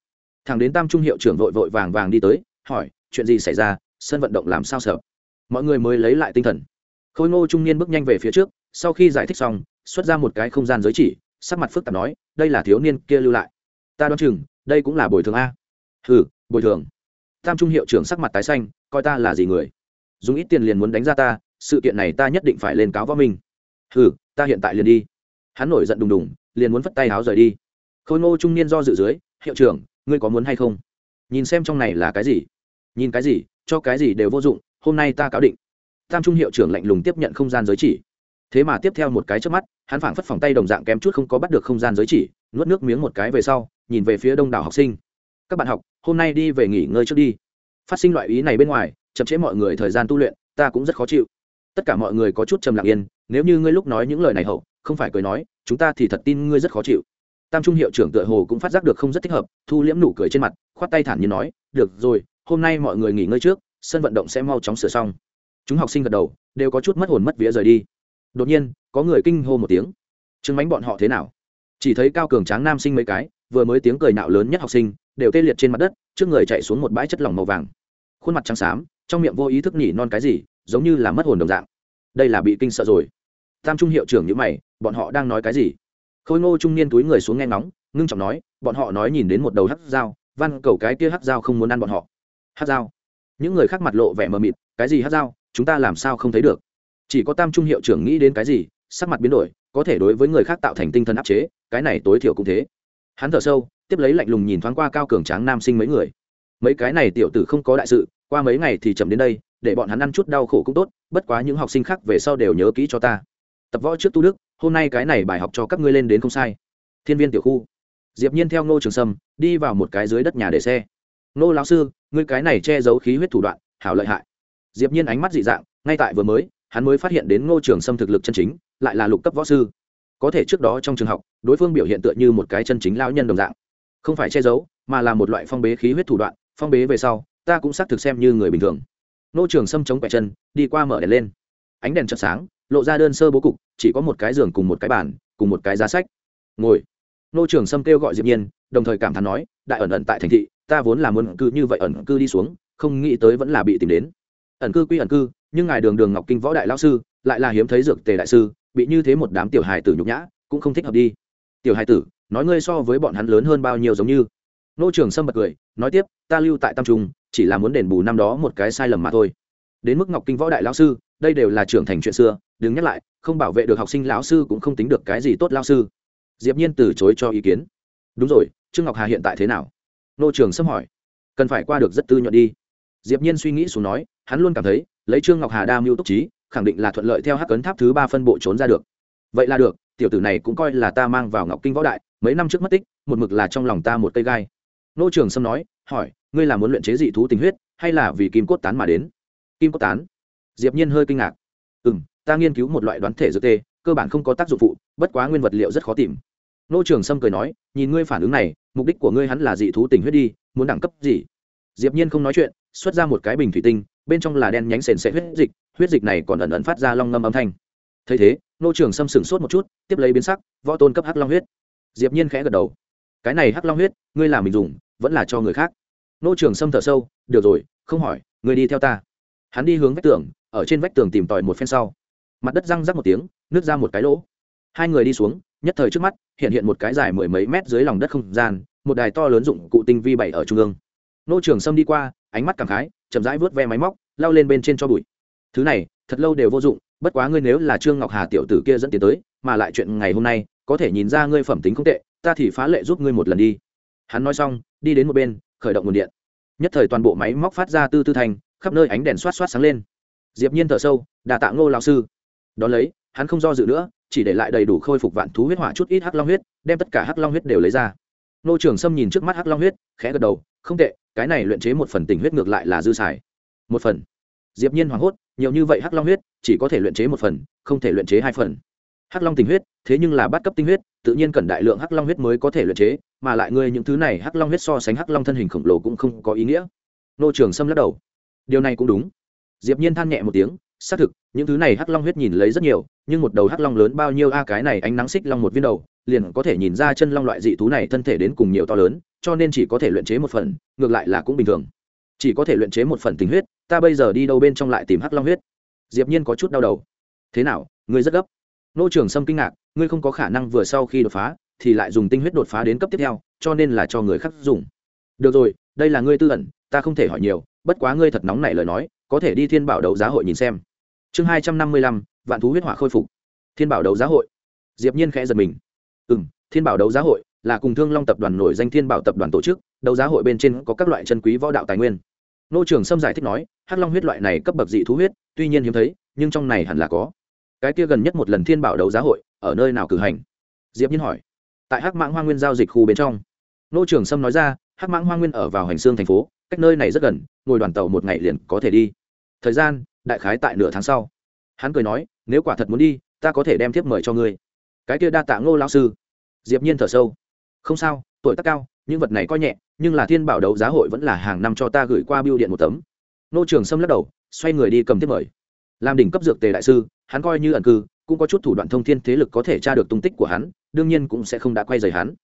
Thằng đến tam trung hiệu trưởng vội vội vàng vàng đi tới, hỏi, chuyện gì xảy ra? Sân vận động làm sao sợ? Mọi người mới lấy lại tinh thần. Khôi ngô trung niên bước nhanh về phía trước, sau khi giải thích xong, xuất ra một cái không gian giới chỉ, sắc mặt phức tạp nói, đây là thiếu niên kia lưu lại. Ta đoán chừng, đây cũng là bồi thường a. Ừ bồi thường tam trung hiệu trưởng sắc mặt tái xanh coi ta là gì người? Dùng ít tiền liền muốn đánh ra ta sự kiện này ta nhất định phải lên cáo võ minh. Hừ, ta hiện tại liền đi. Hắn nổi giận đùng đùng liền muốn vất tay áo rời đi. Khôi ngô trung niên do dự dưới hiệu trưởng ngươi có muốn hay không? Nhìn xem trong này là cái gì? Nhìn cái gì cho cái gì đều vô dụng hôm nay ta cáo định. Tam trung hiệu trưởng lạnh lùng tiếp nhận không gian giới chỉ. Thế mà tiếp theo một cái trước mắt hắn phảng phất phòng tay đồng dạng kém chút không có bắt được không gian giới chỉ nuốt nước miếng một cái về sau nhìn về phía đông đảo học sinh các bạn học, hôm nay đi về nghỉ ngơi trước đi. Phát sinh loại ý này bên ngoài, chậm chế mọi người thời gian tu luyện, ta cũng rất khó chịu. Tất cả mọi người có chút trầm lặng yên, nếu như ngươi lúc nói những lời này hậu, không phải cười nói, chúng ta thì thật tin ngươi rất khó chịu. Tam trung hiệu trưởng tựa hồ cũng phát giác được không rất thích hợp, thu liễm nụ cười trên mặt, khoát tay thản nhiên nói, được rồi, hôm nay mọi người nghỉ ngơi trước, sân vận động sẽ mau chóng sửa xong. Chúng học sinh gật đầu, đều có chút mất hồn mất vía rời đi. Đột nhiên, có người kinh hô một tiếng. Chứng mánh bọn họ thế nào? Chỉ thấy cao cường tráng nam sinh mấy cái, vừa mới tiếng cười nạo lớn nhất học sinh đều tê liệt trên mặt đất, trước người chạy xuống một bãi chất lỏng màu vàng. Khuôn mặt trắng xám, trong miệng vô ý thức nhỉ non cái gì, giống như là mất hồn đồng dạng. Đây là bị kinh sợ rồi. Tam trung hiệu trưởng nhữ mày, bọn họ đang nói cái gì? Khôi ngô trung niên túi người xuống nghe ngóng, ngưng trọng nói, bọn họ nói nhìn đến một đầu hắc dao, văn cầu cái kia hắc dao không muốn ăn bọn họ. Hắc dao? Những người khác mặt lộ vẻ mờ mịt, cái gì hắc dao? Chúng ta làm sao không thấy được? Chỉ có tam trung hiệu trưởng nghĩ đến cái gì, sắc mặt biến đổi, có thể đối với người khác tạo thành tinh thần áp chế, cái này tối thiểu cũng thế. Hắn thở sâu tiếp lấy lạnh lùng nhìn thoáng qua cao cường tráng nam sinh mấy người. Mấy cái này tiểu tử không có đại sự, qua mấy ngày thì chậm đến đây, để bọn hắn ăn chút đau khổ cũng tốt, bất quá những học sinh khác về sau đều nhớ kỹ cho ta. Tập võ trước tu đức, hôm nay cái này bài học cho các ngươi lên đến không sai. Thiên viên tiểu khu. Diệp nhiên theo ngô trường sâm, đi vào một cái dưới đất nhà để xe. Ngô lão sư, ngươi cái này che giấu khí huyết thủ đoạn, hảo lợi hại. Diệp nhiên ánh mắt dị dạng, ngay tại vừa mới, hắn mới phát hiện đến ngô trường sâm thực lực chân chính, lại là lục cấp võ sư. Có thể trước đó trong trường học, đối phương biểu hiện tựa như một cái chân chính lão nhân đồng dạng không phải che giấu, mà là một loại phong bế khí huyết thủ đoạn, phong bế về sau, ta cũng xác thực xem như người bình thường. Nô trường sâm chống quẹt chân, đi qua mở đèn lên. Ánh đèn chợt sáng, lộ ra đơn sơ bố cục, chỉ có một cái giường cùng một cái bàn, cùng một cái giá sách. Ngồi. Nô trường sâm kêu gọi diệp nhiên, đồng thời cảm thán nói, đại ẩn ẩn tại thành thị, ta vốn là muốn cư như vậy ẩn cư đi xuống, không nghĩ tới vẫn là bị tìm đến. Ẩn cư quy ẩn cư, nhưng ngài đường đường ngọc kinh võ đại lão sư, lại là hiếm thấy dược tề đại sư, bị như thế một đám tiểu hài tử nhục nhã, cũng không thích hợp đi. Tiểu hài tử nói ngươi so với bọn hắn lớn hơn bao nhiêu giống như. Nô trường sâm bật cười, nói tiếp, ta lưu tại tam trung, chỉ là muốn đền bù năm đó một cái sai lầm mà thôi. Đến mức ngọc kinh võ đại lão sư, đây đều là trưởng thành chuyện xưa, đừng nhắc lại, không bảo vệ được học sinh lão sư cũng không tính được cái gì tốt lão sư. Diệp nhiên từ chối cho ý kiến. Đúng rồi, trương ngọc hà hiện tại thế nào? Nô trường sâm hỏi. Cần phải qua được rất tư nhuận đi. Diệp nhiên suy nghĩ xuống nói, hắn luôn cảm thấy, lấy trương ngọc hà đa mưu túc trí, khẳng định là thuận lợi theo hắc cấn tháp thứ ba phân bộ trốn ra được. Vậy là được, tiểu tử này cũng coi là ta mang vào ngọc kinh võ đại mấy năm trước mất tích, một mực là trong lòng ta một cây gai. Nô trường sâm nói, hỏi, ngươi là muốn luyện chế dị thú tình huyết, hay là vì kim cốt tán mà đến? Kim cốt tán? Diệp nhiên hơi kinh ngạc. Ừ m ta nghiên cứu một loại đoán thể dược tê, cơ bản không có tác dụng phụ, bất quá nguyên vật liệu rất khó tìm. Nô trường sâm cười nói, nhìn ngươi phản ứng này, mục đích của ngươi hắn là dị thú tình huyết đi, muốn đẳng cấp gì? Diệp nhiên không nói chuyện, xuất ra một cái bình thủy tinh, bên trong là đen nhánh sền sệt huyết dịch huyết dịch này còn ẩn ẩn phát ra long ngâm âm thanh. Thấy thế, nô trường sâm sửng sốt một chút, tiếp lấy biến sắc, võ tôn cấp hắc long huyết diệp nhiên khẽ gật đầu. Cái này hắc long huyết, ngươi làm mình dùng, vẫn là cho người khác. Nô trường sâm thở sâu, được rồi, không hỏi, ngươi đi theo ta. Hắn đi hướng vách tường, ở trên vách tường tìm tòi một phen sau. Mặt đất răng rắc một tiếng nước ra một cái lỗ. Hai người đi xuống, nhất thời trước mắt, hiện hiện một cái dài mười mấy mét dưới lòng đất không gian, một đài to lớn dụng cụ tinh vi bảy ở trung ương. Nô trường sâm đi qua, ánh mắt cảm khái, chậm rãi vớt ve máy móc, lao lên bên trên cho bụi. Thứ này, thật lâu đều vô dụng, bất quá ngươi nếu là trương ngọc hà tiểu tử kia dẫn tiền tới, mà lại chuyện ngày hôm nay có thể nhìn ra ngươi phẩm tính không tệ, ta thì phá lệ giúp ngươi một lần đi. Hắn nói xong, đi đến một bên, khởi động nguồn điện. Nhất thời toàn bộ máy móc phát ra tư tư thành khắp nơi ánh đèn xoát xoát sáng lên. Diệp nhiên thở sâu đà tạ ngô lão sư. Đón lấy, hắn không do dự nữa, chỉ để lại đầy đủ khôi phục vạn thú huyết hỏa chút ít hắc long huyết, đem tất cả hắc long huyết đều lấy ra. Nô trường sâm nhìn trước mắt hắc long huyết, khẽ gật đầu, không tệ, cái này luyện chế một phần tình huyết ngược lại là dư xài. Một phần? Diệp nhiên hoảng hốt, nhiều như vậy hắc long huyết, chỉ có thể luyện chế một phần, không thể luyện chế hai phần hắc long tình huyết, thế nhưng là bắt cấp tinh huyết, tự nhiên cần đại lượng hắc long huyết mới có thể luyện chế, mà lại ngươi những thứ này hắc long huyết so sánh hắc long thân hình khổng lồ cũng không có ý nghĩa. Nô trường sâm lắc đầu. Điều này cũng đúng. Diệp nhiên than nhẹ một tiếng, xác thực, những thứ này hắc long huyết nhìn lấy rất nhiều, nhưng một đầu hắc long lớn bao nhiêu a, cái này ánh nắng xích long một viên đầu, liền có thể nhìn ra chân long loại dị thú này thân thể đến cùng nhiều to lớn, cho nên chỉ có thể luyện chế một phần, ngược lại là cũng bình thường. Chỉ có thể luyện chế một phần tình huyết, ta bây giờ đi đâu bên trong lại tìm hắc long huyết? Diệp nhiên có chút đau đầu. Thế nào, ngươi rất gấp? Nô trường sâm kinh ngạc, ngươi không có khả năng vừa sau khi đột phá, thì lại dùng tinh huyết đột phá đến cấp tiếp theo, cho nên là cho người khác dùng. Được rồi, đây là ngươi tư ẩn, ta không thể hỏi nhiều, bất quá ngươi thật nóng nảy lời nói, có thể đi thiên bảo đấu giá hội nhìn xem. Chương hai trăm năm mươi lăm, vạn thú huyết hỏa khôi phục. Thiên bảo đấu giá hội. Diệp nhiên khẽ giật mình. Ừ m thiên bảo đấu giá hội là cùng thương long tập đoàn nổi danh thiên bảo tập đoàn tổ chức, đấu giá hội bên trên có các loại chân quý võ đạo tài nguyên. Nô trường sâm giải thích nói, hắc long huyết loại này cấp bậc dị thú huyết, tuy nhiên hiếm thấy, nhưng trong này hẳn là có cái kia gần nhất một lần thiên bảo đấu giá hội, ở nơi nào cử hành? Diệp nhiên hỏi. Tại hắc mãng hoa nguyên giao dịch khu bên trong. Nô trường sâm nói ra, hắc mãng hoa nguyên ở vào hành xương thành phố, cách nơi này rất gần, ngồi đoàn tàu một ngày liền có thể đi. Thời gian, đại khái tại nửa tháng sau. Hắn cười nói, nếu quả thật muốn đi, ta có thể đem thiếp mời cho ngươi. Cái kia đa tạ ngô lão sư. Diệp nhiên thở sâu. Không sao, tuổi tác cao, những vật này coi nhẹ, nhưng là thiên bảo đấu giá hội vẫn là hàng năm cho ta gửi qua biêu điện một tấm. Nô trường sâm lắc đầu, xoay người đi cầm thiếp mời. Làm đỉnh cấp dược tề đại sư hắn coi như ẩn cư, cũng có chút thủ đoạn thông thiên thế lực có thể tra được tung tích của hắn, đương nhiên cũng sẽ không đã quay rời hắn.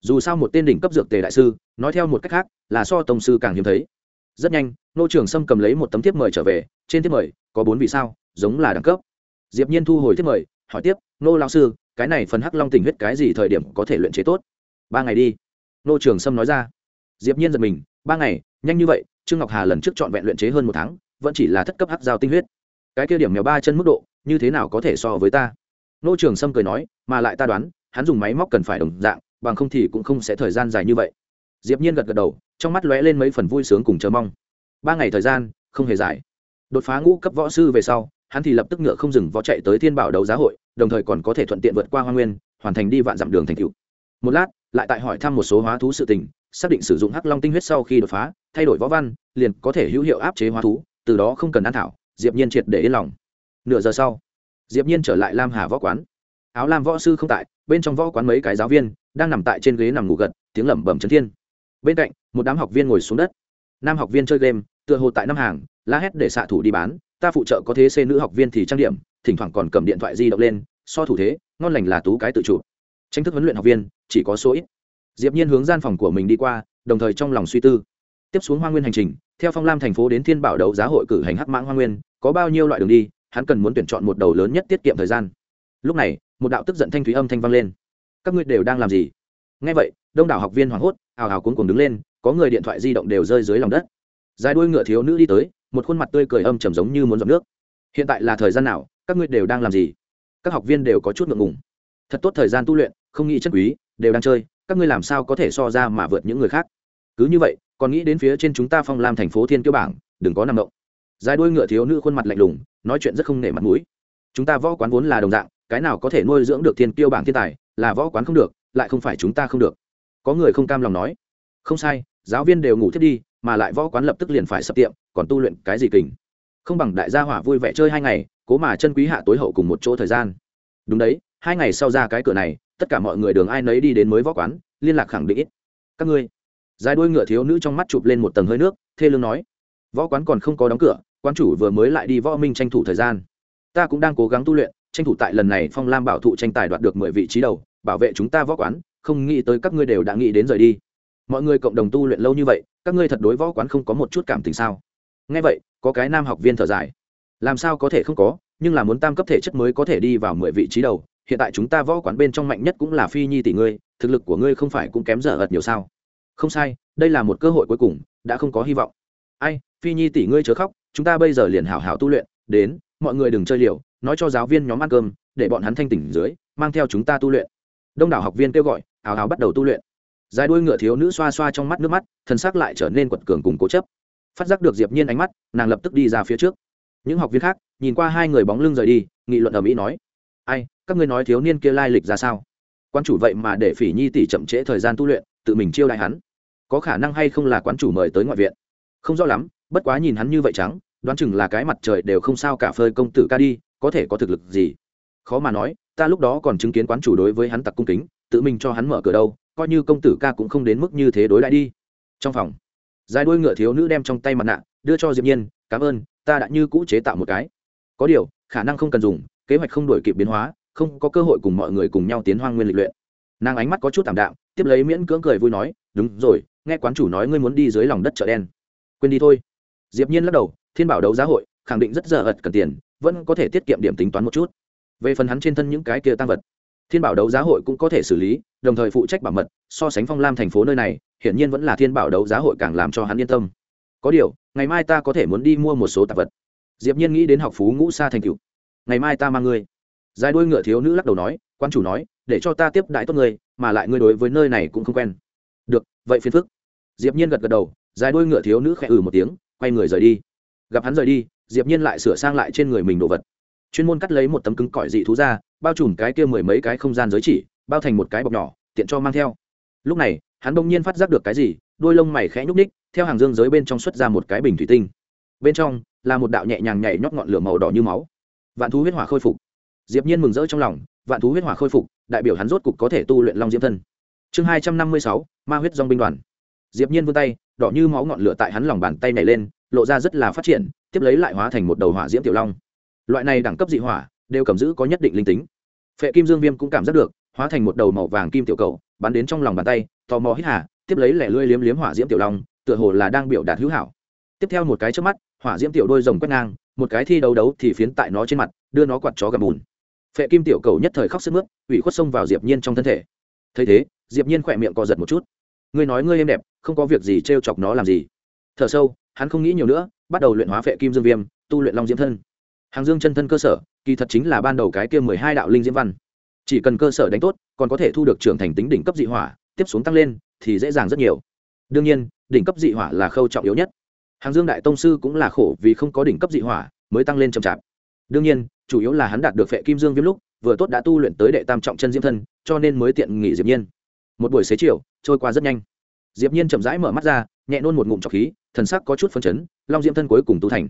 Dù sao một tên đỉnh cấp dược tề đại sư, nói theo một cách khác, là so tổng sư càng hiếm thấy. Rất nhanh, nô trường sâm cầm lấy một tấm thiếp mời trở về, trên thiếp mời, có bốn vị sao, giống là đẳng cấp. Diệp nhiên thu hồi thiếp mời, hỏi tiếp, nô lão sư, cái này phần hắc long tình huyết cái gì thời điểm có thể luyện chế tốt? Ba ngày đi. Nô trường sâm nói ra. Diệp nhiên giật mình, ba ngày, nhanh như vậy, trương ngọc hà lần trước chọn vẹn luyện chế hơn một tháng, vẫn chỉ là thất cấp hắc giao tinh huyết. Cái kia điểm mèo ba chân mức độ như thế nào có thể so với ta? Nô trường sâm cười nói, mà lại ta đoán, hắn dùng máy móc cần phải đồng dạng, bằng không thì cũng không sẽ thời gian dài như vậy. Diệp nhiên gật gật đầu, trong mắt lóe lên mấy phần vui sướng cùng chờ mong. Ba ngày thời gian, không hề dài. Đột phá ngũ cấp võ sư về sau, hắn thì lập tức ngựa không dừng võ chạy tới thiên bảo đấu giá hội, đồng thời còn có thể thuận tiện vượt qua hoa nguyên, hoàn thành đi vạn dặm đường thành cựu một lát, lại tại hỏi thăm một số hóa thú sự tình, xác định sử dụng hắc long tinh huyết sau khi đột phá, thay đổi võ văn, liền có thể hữu hiệu áp chế hóa thú, từ đó không cần ăn thảo, diệp nhiên triệt để yên lòng nửa giờ sau, diệp nhiên trở lại lam hà võ quán. Áo lam võ sư không tại, bên trong võ quán mấy cái giáo viên đang nằm tại trên ghế nằm ngủ gật, tiếng lẩm bẩm chấn thiên. Bên cạnh, một đám học viên ngồi xuống đất. Nam học viên chơi game, tựa hồ tại năm hàng, la hét để xạ thủ đi bán, ta phụ trợ có thế xê nữ học viên thì trang điểm, thỉnh thoảng còn cầm điện thoại di động lên, so thủ thế, ngon lành là tú cái tự chủ. Tranh thức huấn luyện học viên, chỉ có số ít. Diệp nhiên hướng gian phòng của mình đi qua, đồng thời trong lòng suy tư. Tiếp xuống hoa nguyên hành trình, theo phong lam thành phố đến thiên bảo đấu giá hội cử hành hắc mãng hoa nguyên, có bao nhiêu loại đường đi hắn cần muốn tuyển chọn một đầu lớn nhất tiết kiệm thời gian. Lúc này, một đạo tức giận thanh thúy âm thanh vang lên. Các ngươi đều đang làm gì? Nghe vậy, đông đảo học viên hoảng hốt, ào ào cuống cuồng đứng lên, có người điện thoại di động đều rơi dưới lòng đất. Dài đuôi ngựa thiếu nữ đi tới, một khuôn mặt tươi cười âm trầm giống như muốn dọn nước. Hiện tại là thời gian nào, các ngươi đều đang làm gì? Các học viên đều có chút ngượng ngùng. Thật tốt thời gian tu luyện, không nghĩ chất quý, đều đang chơi, các ngươi làm sao có thể so ra mà vượt những người khác? Cứ như vậy, còn nghĩ đến phía trên chúng ta phong lam thành phố thiên kiêu bảng, đừng có nằm động dài đuôi ngựa thiếu nữ khuôn mặt lạnh lùng, nói chuyện rất không nể mặt mũi. Chúng ta võ quán vốn là đồng dạng, cái nào có thể nuôi dưỡng được thiên tiêu bảng thiên tài, là võ quán không được, lại không phải chúng ta không được. Có người không cam lòng nói. Không sai, giáo viên đều ngủ thiết đi, mà lại võ quán lập tức liền phải sập tiệm, còn tu luyện cái gì kình? Không bằng đại gia hỏa vui vẻ chơi hai ngày, cố mà chân quý hạ tối hậu cùng một chỗ thời gian. Đúng đấy, hai ngày sau ra cái cửa này, tất cả mọi người đường ai nấy đi đến mới võ quán, liên lạc khẳng định ít. Các ngươi. Dài đuôi ngựa thiếu nữ trong mắt chụp lên một tầng hơi nước, thê lương nói. Võ quán còn không có đóng cửa quan chủ vừa mới lại đi võ minh tranh thủ thời gian. Ta cũng đang cố gắng tu luyện, tranh thủ tại lần này phong lam bảo thụ tranh tài đoạt được mười vị trí đầu, bảo vệ chúng ta võ quán, không nghĩ tới các ngươi đều đã nghĩ đến rời đi. Mọi người cộng đồng tu luyện lâu như vậy, các ngươi thật đối võ quán không có một chút cảm tình sao? Ngay vậy, có cái nam học viên thở dài. Làm sao có thể không có, nhưng là muốn tam cấp thể chất mới có thể đi vào mười vị trí đầu, hiện tại chúng ta võ quán bên trong mạnh nhất cũng là phi nhi tỷ ngươi, thực lực của ngươi không phải cũng kém dở ật nhiều sao? Không sai, đây là một cơ hội cuối cùng, đã không có hy vọng. Ai, phi nhi tỷ ngươi chớ khóc chúng ta bây giờ liền hảo hảo tu luyện, đến, mọi người đừng chơi liều, nói cho giáo viên nhóm ăn cơm, để bọn hắn thanh tỉnh dưới, mang theo chúng ta tu luyện. Đông đảo học viên kêu gọi ào ào bắt đầu tu luyện. Dài đuôi ngựa thiếu nữ xoa xoa trong mắt nước mắt thân xác lại trở nên quật cường cùng cố chấp. Phát giác được diệp nhiên ánh mắt, nàng lập tức đi ra phía trước. Những học viên khác, nhìn qua hai người bóng lưng rời đi, nghị luận ở mỹ nói, ai, các ngươi nói thiếu niên kia lai lịch ra sao? Quan chủ vậy mà để phỉ nhi tỷ chậm trễ thời gian tu luyện, tự mình chiêu đại hắn. Có khả năng hay không là quán chủ mời tới ngoại viện? Không rõ lắm bất quá nhìn hắn như vậy trắng, đoán chừng là cái mặt trời đều không sao cả phơi công tử ca đi, có thể có thực lực gì? Khó mà nói, ta lúc đó còn chứng kiến quán chủ đối với hắn tặc cung kính, tự mình cho hắn mở cửa đâu, coi như công tử ca cũng không đến mức như thế đối lại đi. Trong phòng, dài đuôi ngựa thiếu nữ đem trong tay mặt nạ đưa cho diệp nhiên, cảm ơn, ta đã như cũ chế tạo một cái. Có điều, khả năng không cần dùng, kế hoạch không đổi kịp biến hóa, không có cơ hội cùng mọi người cùng nhau tiến hoang nguyên lịch luyện. Nàng ánh mắt có chút tạm đạm, tiếp lấy miễn cưỡng cười vui nói, đúng rồi, nghe quán chủ nói ngươi muốn đi dưới lòng đất chợ đen. Quên đi thôi diệp nhiên lắc đầu, thiên bảo đấu giá hội, khẳng định rất giờ ật cần tiền, vẫn có thể tiết kiệm điểm tính toán một chút. Về phần hắn trên thân những cái kia tăng vật, thiên bảo đấu giá hội cũng có thể xử lý, đồng thời phụ trách bảo mật, so sánh phong lam thành phố nơi này, hiển nhiên vẫn là thiên bảo đấu giá hội càng làm cho hắn yên tâm. Có điều, ngày mai ta có thể muốn đi mua một số tạp vật. Diệp nhiên nghĩ đến học phú ngũ xa thành cựu ngày mai ta mang ngươi. Dài đuôi ngựa thiếu nữ lắc đầu nói, quan chủ nói, để cho ta tiếp đại tốt người, mà lại ngươi đối với nơi này cũng không quen. Được, vậy phiền phức. Diệp nhiên gật gật đầu, dài đuôi ngựa thiếu nữ khẽ ừ một tiếng quay người rời đi. Gặp hắn rời đi, diệp nhiên lại sửa sang lại trên người mình đồ vật. Chuyên môn cắt lấy một tấm cứng cỏi dị thú ra, bao trùm cái kia mười mấy cái không gian giới chỉ, bao thành một cái bọc nhỏ, tiện cho mang theo. Lúc này, hắn bỗng nhiên phát giác được cái gì, đôi lông mày khẽ nhúc ních theo hàng dương giới bên trong xuất ra một cái bình thủy tinh. Bên trong là một đạo nhẹ nhàng nhảy nhót ngọn lửa màu đỏ như máu. Vạn thú huyết hỏa khôi phục. Diệp nhiên mừng rỡ trong lòng, vạn thú huyết hỏa khôi phục, đại biểu hắn rốt cục có thể tu luyện long diễm thân. Chương hai trăm năm mươi sáu, ma huyết dòng binh đoàn. Diệp nhiên vươn tay đỏ như máu ngọn lửa tại hắn lòng bàn tay này lên, lộ ra rất là phát triển, tiếp lấy lại hóa thành một đầu hỏa diễm tiểu long. Loại này đẳng cấp dị hỏa, đều cầm giữ có nhất định linh tính. Phệ kim dương viêm cũng cảm giác được, hóa thành một đầu màu vàng kim tiểu cầu, bắn đến trong lòng bàn tay, tò mò hít hà, tiếp lấy lẻ lươi liếm liếm hỏa diễm tiểu long, tựa hồ là đang biểu đạt hữu hảo. Tiếp theo một cái trước mắt, hỏa diễm tiểu đôi rồng quét ngang, một cái thi đấu đấu thì phiến tại nó trên mặt, đưa nó quạt chó gặp bùn. Phệ kim tiểu cầu nhất thời khóc sức mướt, ủy khuất xông vào diệp nhiên trong thân thể. Thấy thế, diệp nhiên khỏe miệng co giật một chút ngươi nói ngươi êm đẹp, không có việc gì trêu chọc nó làm gì. Thở sâu, hắn không nghĩ nhiều nữa, bắt đầu luyện hóa phệ kim dương viêm, tu luyện long diễm thân. Hàng dương chân thân cơ sở, kỳ thật chính là ban đầu cái kia mười hai đạo linh diễm văn. Chỉ cần cơ sở đánh tốt, còn có thể thu được trưởng thành tính đỉnh cấp dị hỏa, tiếp xuống tăng lên, thì dễ dàng rất nhiều. Đương nhiên, đỉnh cấp dị hỏa là khâu trọng yếu nhất. Hàng dương đại tông sư cũng là khổ vì không có đỉnh cấp dị hỏa, mới tăng lên chậm chạp. Đương nhiên, chủ yếu là hắn đạt được phệ kim dương viêm lúc, vừa tốt đã tu luyện tới đệ tam trọng chân diễm thân, cho nên mới tiện nghỉ diệp nhiên. Một buổi xế chiều trôi qua rất nhanh. Diệp nhiên chậm rãi mở mắt ra, nhẹ nôn một ngụm trọc khí, thần sắc có chút phấn chấn, long diễm thân cuối cùng tu thành.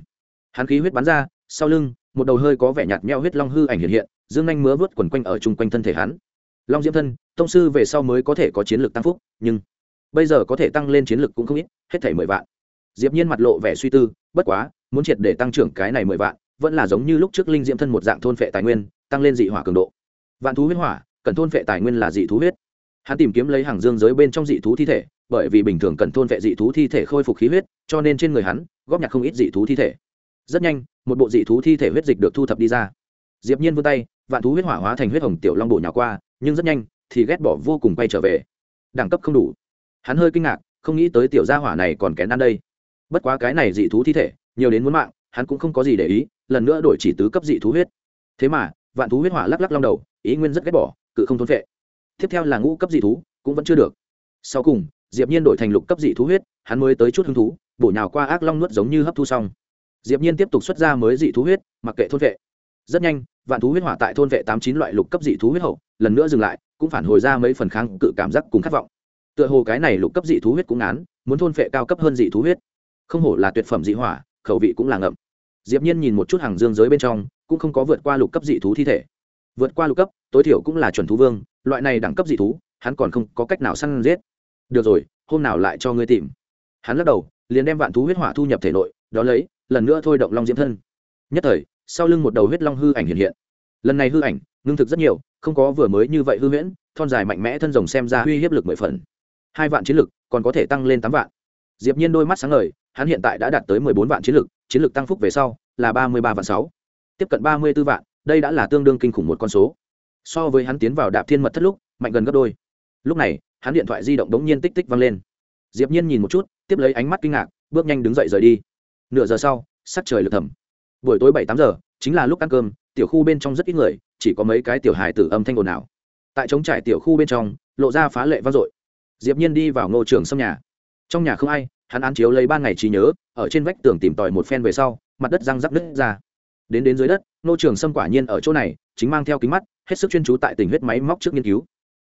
Hắn khí huyết bắn ra, sau lưng, một đầu hơi có vẻ nhạt nhẽo huyết long hư ảnh hiện hiện, dương nhanh múa vớt quần quanh ở chung quanh thân thể hắn. Long diễm thân, tông sư về sau mới có thể có chiến lược tăng phúc, nhưng bây giờ có thể tăng lên chiến lược cũng không ít, hết thảy mười vạn. Diệp nhiên mặt lộ vẻ suy tư, bất quá, muốn triệt để tăng trưởng cái này mười vạn, vẫn là giống như lúc trước linh diễm thân một dạng thôn phệ tài nguyên, tăng lên dị hỏa cường độ. Vạn thú huyết hỏa, cần thôn phệ tài nguyên là dị thú huyết hắn tìm kiếm lấy hàng dương giới bên trong dị thú thi thể, bởi vì bình thường cần thôn vệ dị thú thi thể khôi phục khí huyết, cho nên trên người hắn góp nhặt không ít dị thú thi thể. Rất nhanh, một bộ dị thú thi thể huyết dịch được thu thập đi ra. Diệp nhiên vươn tay, vạn thú huyết hỏa hóa thành huyết hồng tiểu long bộ nhỏ qua, nhưng rất nhanh thì ghét bỏ vô cùng quay trở về. Đẳng cấp không đủ. Hắn hơi kinh ngạc, không nghĩ tới tiểu gia hỏa này còn kén ăn đây. Bất quá cái này dị thú thi thể, nhiều đến muốn mạng, hắn cũng không có gì để ý, lần nữa đổi chỉ tứ cấp dị thú huyết. Thế mà, vạn thú huyết hỏa lắc lắc long đầu, ý nguyên rất ghét bỏ, cự không thôn vệ tiếp theo là ngũ cấp dị thú, cũng vẫn chưa được. Sau cùng, diệp nhiên đổi thành lục cấp dị thú huyết, hắn mới tới chút hứng thú, bổ nhào qua ác long nuốt giống như hấp thu xong. Diệp nhiên tiếp tục xuất ra mới dị thú huyết, mặc kệ thôn vệ. Rất nhanh, vạn thú huyết hỏa tại thôn vệ tám chín loại lục cấp dị thú huyết hậu, lần nữa dừng lại, cũng phản hồi ra mấy phần kháng cự cảm giác cùng khát vọng. Tựa hồ cái này lục cấp dị thú huyết cũng án muốn thôn vệ cao cấp hơn dị thú huyết. Không hổ là tuyệt phẩm dị hỏa, khẩu vị cũng là ngậm. Diệp nhiên nhìn một chút hàng dương giới bên trong, cũng không có vượt qua lục cấp dị thú thi thể. Vượt qua lục cấp tối thiểu cũng là chuẩn thú vương, loại này đẳng cấp dị thú, hắn còn không có cách nào săn giết. Được rồi, hôm nào lại cho ngươi tìm. Hắn lắc đầu, liền đem vạn thú huyết hỏa thu nhập thể nội, đó lấy, lần nữa thôi động long diễm thân. Nhất thời, sau lưng một đầu huyết long hư ảnh hiện hiện. Lần này hư ảnh, ngưng thực rất nhiều, không có vừa mới như vậy hư huyễn, thon dài mạnh mẽ thân rồng xem ra uy hiếp lực mười phần. Hai vạn chiến lực, còn có thể tăng lên tám vạn. Diệp nhiên đôi mắt sáng ngời, hắn hiện tại đã đạt tới mười bốn vạn chiến lực chiến lực tăng phúc về sau là ba mươi ba vạn sáu. Tiếp cận ba mươi 34 vạn, đây đã là tương đương kinh khủng một con số so với hắn tiến vào đạp thiên mật thất lúc, mạnh gần gấp đôi. Lúc này, hắn điện thoại di động đống nhiên tích tích vang lên. Diệp nhiên nhìn một chút, tiếp lấy ánh mắt kinh ngạc, bước nhanh đứng dậy rời đi. Nửa giờ sau, sắc trời lực thầm. Buổi tối bảy tám giờ, chính là lúc ăn cơm, tiểu khu bên trong rất ít người, chỉ có mấy cái tiểu hài tử âm thanh ồn ào. Tại trống trải tiểu khu bên trong, lộ ra phá lệ vang dội. Diệp nhiên đi vào ngô trường xâm nhà. Trong nhà không ai, hắn án chiếu lấy ban ngày trí nhớ, ở trên vách tường tìm tòi một phen về sau, mặt đất răng rắc nứt ra. Đến đến dưới đất, ngô trường xâm quả nhiên ở chỗ này, chính mang theo kính mắt hết sức chuyên chú tại tình huyết máy móc trước nghiên cứu.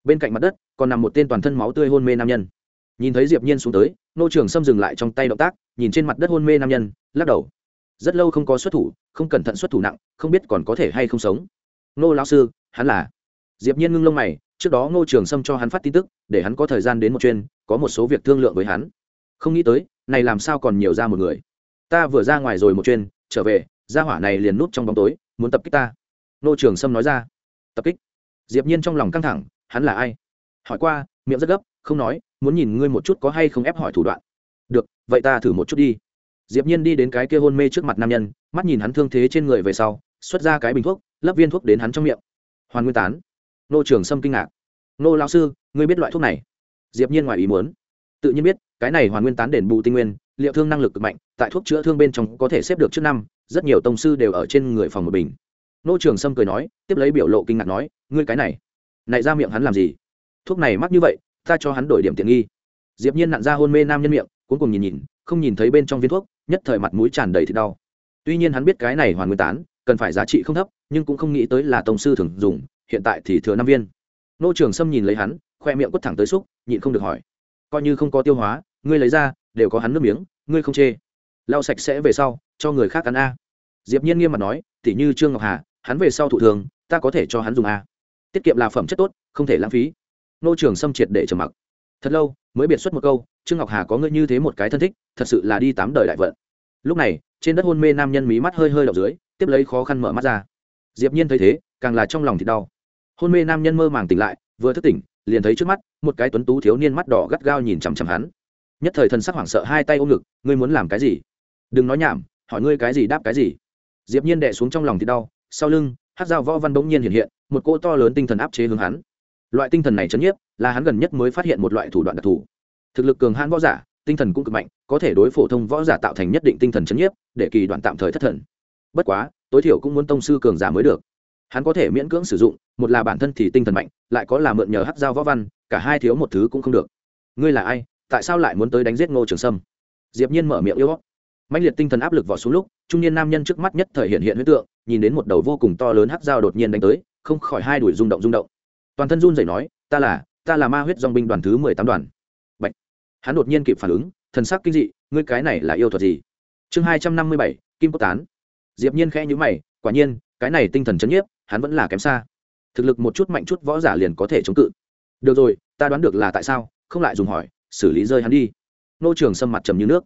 Bên cạnh mặt đất, còn nằm một tên toàn thân máu tươi hôn mê nam nhân. Nhìn thấy diệp nhiên xuống tới, nô trường sâm dừng lại trong tay động tác, nhìn trên mặt đất hôn mê nam nhân, lắc đầu. Rất lâu không có xuất thủ, không cẩn thận xuất thủ nặng, không biết còn có thể hay không sống. Nô lão sư, hắn là. Diệp nhiên ngưng lông mày, trước đó nô trường sâm cho hắn phát tin tức, để hắn có thời gian đến một chuyên, có một số việc thương lượng với hắn. Không nghĩ tới, này làm sao còn nhiều ra một người. Ta vừa ra ngoài rồi một chuyên, trở về, gia hỏa này liền núp trong bóng tối, muốn tập kích ta. Nô trường sâm nói ra tập kích. Diệp nhiên trong lòng căng thẳng, hắn là ai? Hỏi qua, miệng rất gấp, không nói, muốn nhìn ngươi một chút có hay không ép hỏi thủ đoạn. Được, vậy ta thử một chút đi. Diệp nhiên đi đến cái kia hôn mê trước mặt nam nhân, mắt nhìn hắn thương thế trên người về sau, xuất ra cái bình thuốc, lấp viên thuốc đến hắn trong miệng. Hoàn nguyên tán. Nô trường sâm kinh ngạc. Nô lão sư, ngươi biết loại thuốc này? Diệp nhiên ngoài ý muốn. Tự nhiên biết, cái này hoàn nguyên tán đền bù tinh nguyên, liệu thương năng lực cực mạnh, tại thuốc chữa thương bên trong có thể xếp được trước năm, rất nhiều tông sư đều ở trên người phòng một bình nô trường sâm cười nói, tiếp lấy biểu lộ kinh ngạc nói, ngươi cái này này ra miệng hắn làm gì? Thuốc này mắc như vậy, ta cho hắn đổi điểm tiện nghi. Diệp nhiên nặn ra hôn mê nam nhân miệng cuối cùng nhìn nhìn, không nhìn thấy bên trong viên thuốc, nhất thời mặt mũi tràn đầy thịt đau. Tuy nhiên hắn biết cái này hoàn nguyên tán, cần phải giá trị không thấp, nhưng cũng không nghĩ tới là tổng sư thường dùng, hiện tại thì thừa năm viên. Nô trường sâm nhìn lấy hắn, khoe miệng quất thẳng tới xúc, nhịn không được hỏi, coi như không có tiêu hóa, ngươi lấy ra, đều có hắn nước miếng, ngươi không chê. Lau sạch sẽ về sau, cho người khác ăn a. Diệp nhiên nghiêm mặt nói, tỉ như trương ngọc hà hắn về sau thụ thường, ta có thể cho hắn dùng a. Tiết kiệm là phẩm chất tốt, không thể lãng phí. Nô trường xâm triệt để trầm mặc. Thật lâu, mới biệt xuất một câu, trương ngọc hà có ngươi như thế một cái thân thích, thật sự là đi tám đời đại vận. Lúc này, trên đất hôn mê nam nhân mí mắt hơi hơi đậu dưới, tiếp lấy khó khăn mở mắt ra. Diệp nhiên thấy thế, càng là trong lòng thì đau. Hôn mê nam nhân mơ màng tỉnh lại, vừa thức tỉnh, liền thấy trước mắt, một cái tuấn tú thiếu niên mắt đỏ gắt gao nhìn chằm chằm hắn. Nhất thời thần sắc hoảng sợ hai tay ôm ngực, ngươi muốn làm cái gì? Đừng nói nhảm, hỏi ngươi cái gì đáp cái gì. Diệp nhiên đè xuống trong lòng thì đau sau lưng, hát dao võ văn bỗng nhiên hiện hiện, một cỗ to lớn tinh thần áp chế hướng hắn. Loại tinh thần này chấn nhiếp, là hắn gần nhất mới phát hiện một loại thủ đoạn đặc thù. Thực lực cường hãn võ giả, tinh thần cũng cực mạnh, có thể đối phổ thông võ giả tạo thành nhất định tinh thần chấn nhiếp, để kỳ đoạn tạm thời thất thần. Bất quá, tối thiểu cũng muốn tông sư cường giả mới được. Hắn có thể miễn cưỡng sử dụng, một là bản thân thì tinh thần mạnh, lại có là mượn nhờ hát dao võ văn, cả hai thiếu một thứ cũng không được. Ngươi là ai? Tại sao lại muốn tới đánh giết ngô trường sâm? Diệp nhiên mở miệng yêu mạnh liệt tinh thần áp lực vào xuống lúc, trung niên nam nhân trước mắt nhất thời hiện hiện huyết tượng, nhìn đến một đầu vô cùng to lớn hắc dao đột nhiên đánh tới, không khỏi hai đuổi rung động rung động. Toàn thân run rẩy nói, ta là ta là ma huyết dòng binh đoàn thứ mười tám đoàn. Bạch. hắn đột nhiên kịp phản ứng, thần sắc kinh dị, ngươi cái này là yêu thuật gì? Chương hai trăm năm mươi bảy, kim cốt tán. Diệp nhiên khẽ nhíu mày, quả nhiên, cái này tinh thần chấn nhiếp, hắn vẫn là kém xa. Thực lực một chút mạnh chút võ giả liền có thể chống cự. Được rồi, ta đoán được là tại sao, không lại dùng hỏi, xử lý rơi hắn đi. Nô trường sâm mặt trầm như nước.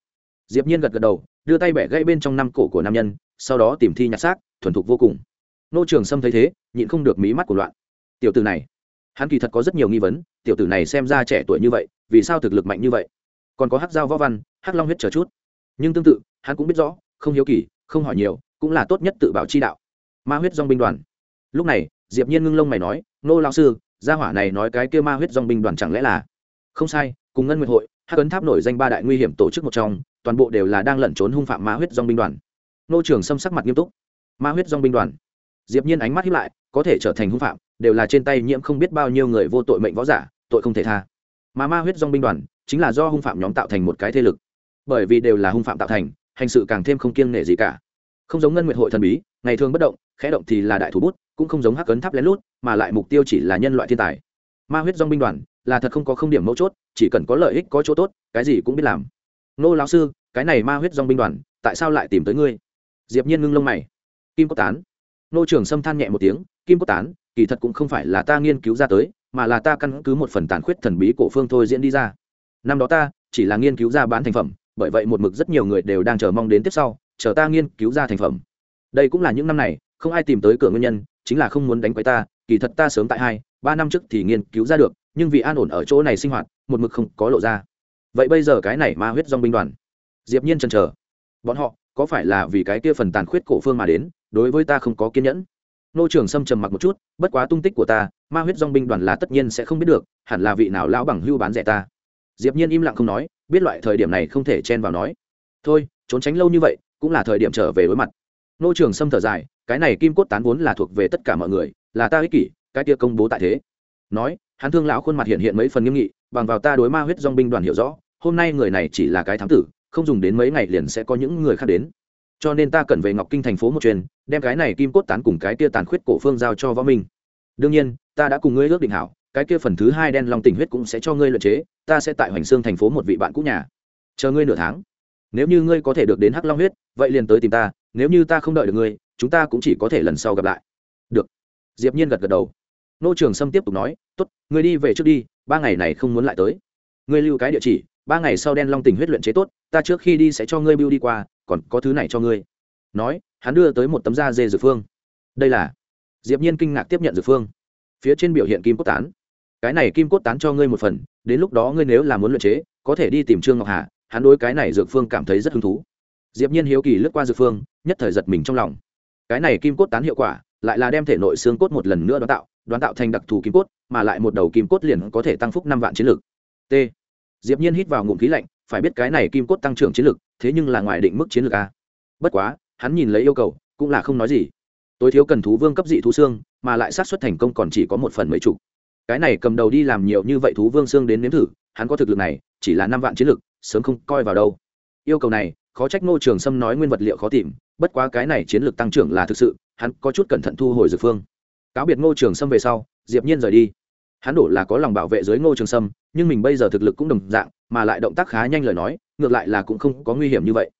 Diệp nhiên gật gật đầu đưa tay bẻ gãy bên trong năm cổ của nam nhân, sau đó tìm thi nhặt xác, thuần thục vô cùng. Nô trường sâm thấy thế, nhịn không được mí mắt của loạn. Tiểu tử này, hắn kỳ thật có rất nhiều nghi vấn, tiểu tử này xem ra trẻ tuổi như vậy, vì sao thực lực mạnh như vậy? Còn có hát dao võ văn hát long huyết chờ chút. Nhưng tương tự, hắn cũng biết rõ, không hiếu kỳ, không hỏi nhiều, cũng là tốt nhất tự bảo chi đạo. Ma huyết dong binh đoàn. Lúc này, diệp nhiên ngưng lông mày nói, nô lão sư, gia hỏa này nói cái kia ma huyết dong binh đoàn chẳng lẽ là? Không sai, cùng ngân nguyệt hội, hắc ấn tháp nổi danh ba đại nguy hiểm tổ chức một trong toàn bộ đều là đang lẩn trốn hung phạm ma huyết dong binh đoàn. Nô trường xâm sắc mặt nghiêm túc. Ma huyết dong binh đoàn. Diệp nhiên ánh mắt hiếp lại, có thể trở thành hung phạm, đều là trên tay nhiễm không biết bao nhiêu người vô tội mệnh võ giả, tội không thể tha. Mà ma huyết dong binh đoàn, chính là do hung phạm nhóm tạo thành một cái thế lực. Bởi vì đều là hung phạm tạo thành, hành sự càng thêm không kiêng nể gì cả. Không giống ngân nguyệt hội thần bí, ngày thường bất động, khẽ động thì là đại thủ bút, cũng không giống hắc cấn tháp lén lút, mà lại mục tiêu chỉ là nhân loại thiên tài. Ma huyết dong binh đoàn, là thật không có không điểm mấu chốt, chỉ cần có lợi ích có chỗ tốt, cái gì cũng biết làm nô lão sư, cái này ma huyết dong binh đoàn, tại sao lại tìm tới ngươi? Diệp nhiên ngưng lông mày. Kim cốt tán. Nô trưởng sâm than nhẹ một tiếng, kim cốt tán, kỳ thật cũng không phải là ta nghiên cứu ra tới, mà là ta căn cứ một phần tàn khuyết thần bí cổ phương thôi diễn đi ra. Năm đó ta, chỉ là nghiên cứu ra bán thành phẩm, bởi vậy một mực rất nhiều người đều đang chờ mong đến tiếp sau, chờ ta nghiên cứu ra thành phẩm. Đây cũng là những năm này, không ai tìm tới cửa nguyên nhân, chính là không muốn đánh quấy ta, kỳ thật ta sớm tại hai, ba năm trước thì nghiên cứu ra được, nhưng vì an ổn ở chỗ này sinh hoạt, một mực không có lộ ra vậy bây giờ cái này ma huyết dong binh đoàn. Diệp nhiên chần chờ. Bọn họ, có phải là vì cái kia phần tàn khuyết cổ phương mà đến, đối với ta không có kiên nhẫn? Nô trường sâm trầm mặc một chút, bất quá tung tích của ta, ma huyết dong binh đoàn là tất nhiên sẽ không biết được, hẳn là vị nào lão bằng hưu bán rẻ ta. Diệp nhiên im lặng không nói, biết loại thời điểm này không thể chen vào nói. Thôi, trốn tránh lâu như vậy, cũng là thời điểm trở về đối mặt. Nô trường sâm thở dài, cái này kim cốt tán vốn là thuộc về tất cả mọi người, là ta ích kỷ, cái kia công bố tại thế. Nói, hắn thương lão khuôn mặt hiện hiện mấy phần nghiêm nghị, bằng vào ta đối ma huyết dong binh đoàn hiểu rõ hôm nay người này chỉ là cái thám tử không dùng đến mấy ngày liền sẽ có những người khác đến. Cho nên ta cần về ngọc kinh thành phố một chuyến, đem cái này kim cốt tán cùng cái kia tàn khuyết cổ phương giao cho võ minh. Đương nhiên ta đã cùng ngươi ước định hảo cái kia phần thứ hai đen long tình huyết cũng sẽ cho ngươi luyện chế ta sẽ tại hoành xương thành phố một vị bạn cũ nhà. Chờ ngươi nửa tháng. Nếu như ngươi có thể được đến hắc long huyết vậy liền tới tìm ta nếu như ta không đợi được ngươi chúng ta cũng chỉ có thể lần sau gặp lại. Được. Diệp nhiên gật gật đầu. Nô trường sâm tiếp tục nói tốt ngươi đi về trước đi ba ngày này không muốn lại tới. Ngươi lưu cái địa chỉ ba ngày sau đen long tình huyết luyện chế tốt, ta trước khi đi sẽ cho ngươi bưu đi qua, còn có thứ này cho ngươi. Nói, hắn đưa tới một tấm da dê dược phương. Đây là diệp nhiên kinh ngạc tiếp nhận dược phương. Phía trên biểu hiện kim cốt tán. Cái này kim cốt tán cho ngươi một phần, đến lúc đó ngươi nếu là muốn luyện chế, có thể đi tìm trương ngọc hà, hắn đối cái này dược phương cảm thấy rất hứng thú. Diệp nhiên hiếu kỳ lướt qua dược phương, nhất thời giật mình trong lòng. Cái này kim cốt tán hiệu quả, lại là đem thể nội xương cốt một lần nữa đoán tạo đoán tạo thành đặc thù kim cốt, mà lại một đầu kim cốt liền có thể tăng phúc năm vạn chiến lực. T diệp nhiên hít vào ngụm khí lạnh, phải biết cái này kim cốt tăng trưởng chiến lực thế nhưng là ngoài định mức chiến lược a. Bất quá, hắn nhìn lấy yêu cầu, cũng là không nói gì. Tối thiếu cần thú vương cấp dị thú xương, mà lại sát xuất thành công còn chỉ có một phần mấy chục. Cái này cầm đầu đi làm nhiều như vậy thú vương xương đến nếm thử, hắn có thực lực này, chỉ là năm vạn chiến lực sớm không coi vào đâu. Yêu cầu này, khó trách ngô trường sâm nói nguyên vật liệu khó tìm, bất quá cái này chiến lược tăng trưởng là thực sự, hắn có chút cẩn thận thu hồi dược phương. Cáo biệt ngô trường sâm về sau, diệp nhiên rời đi hắn đổ là có lòng bảo vệ dưới ngô trường sâm, nhưng mình bây giờ thực lực cũng đồng dạng, mà lại động tác khá nhanh lời nói, ngược lại là cũng không có nguy hiểm như vậy.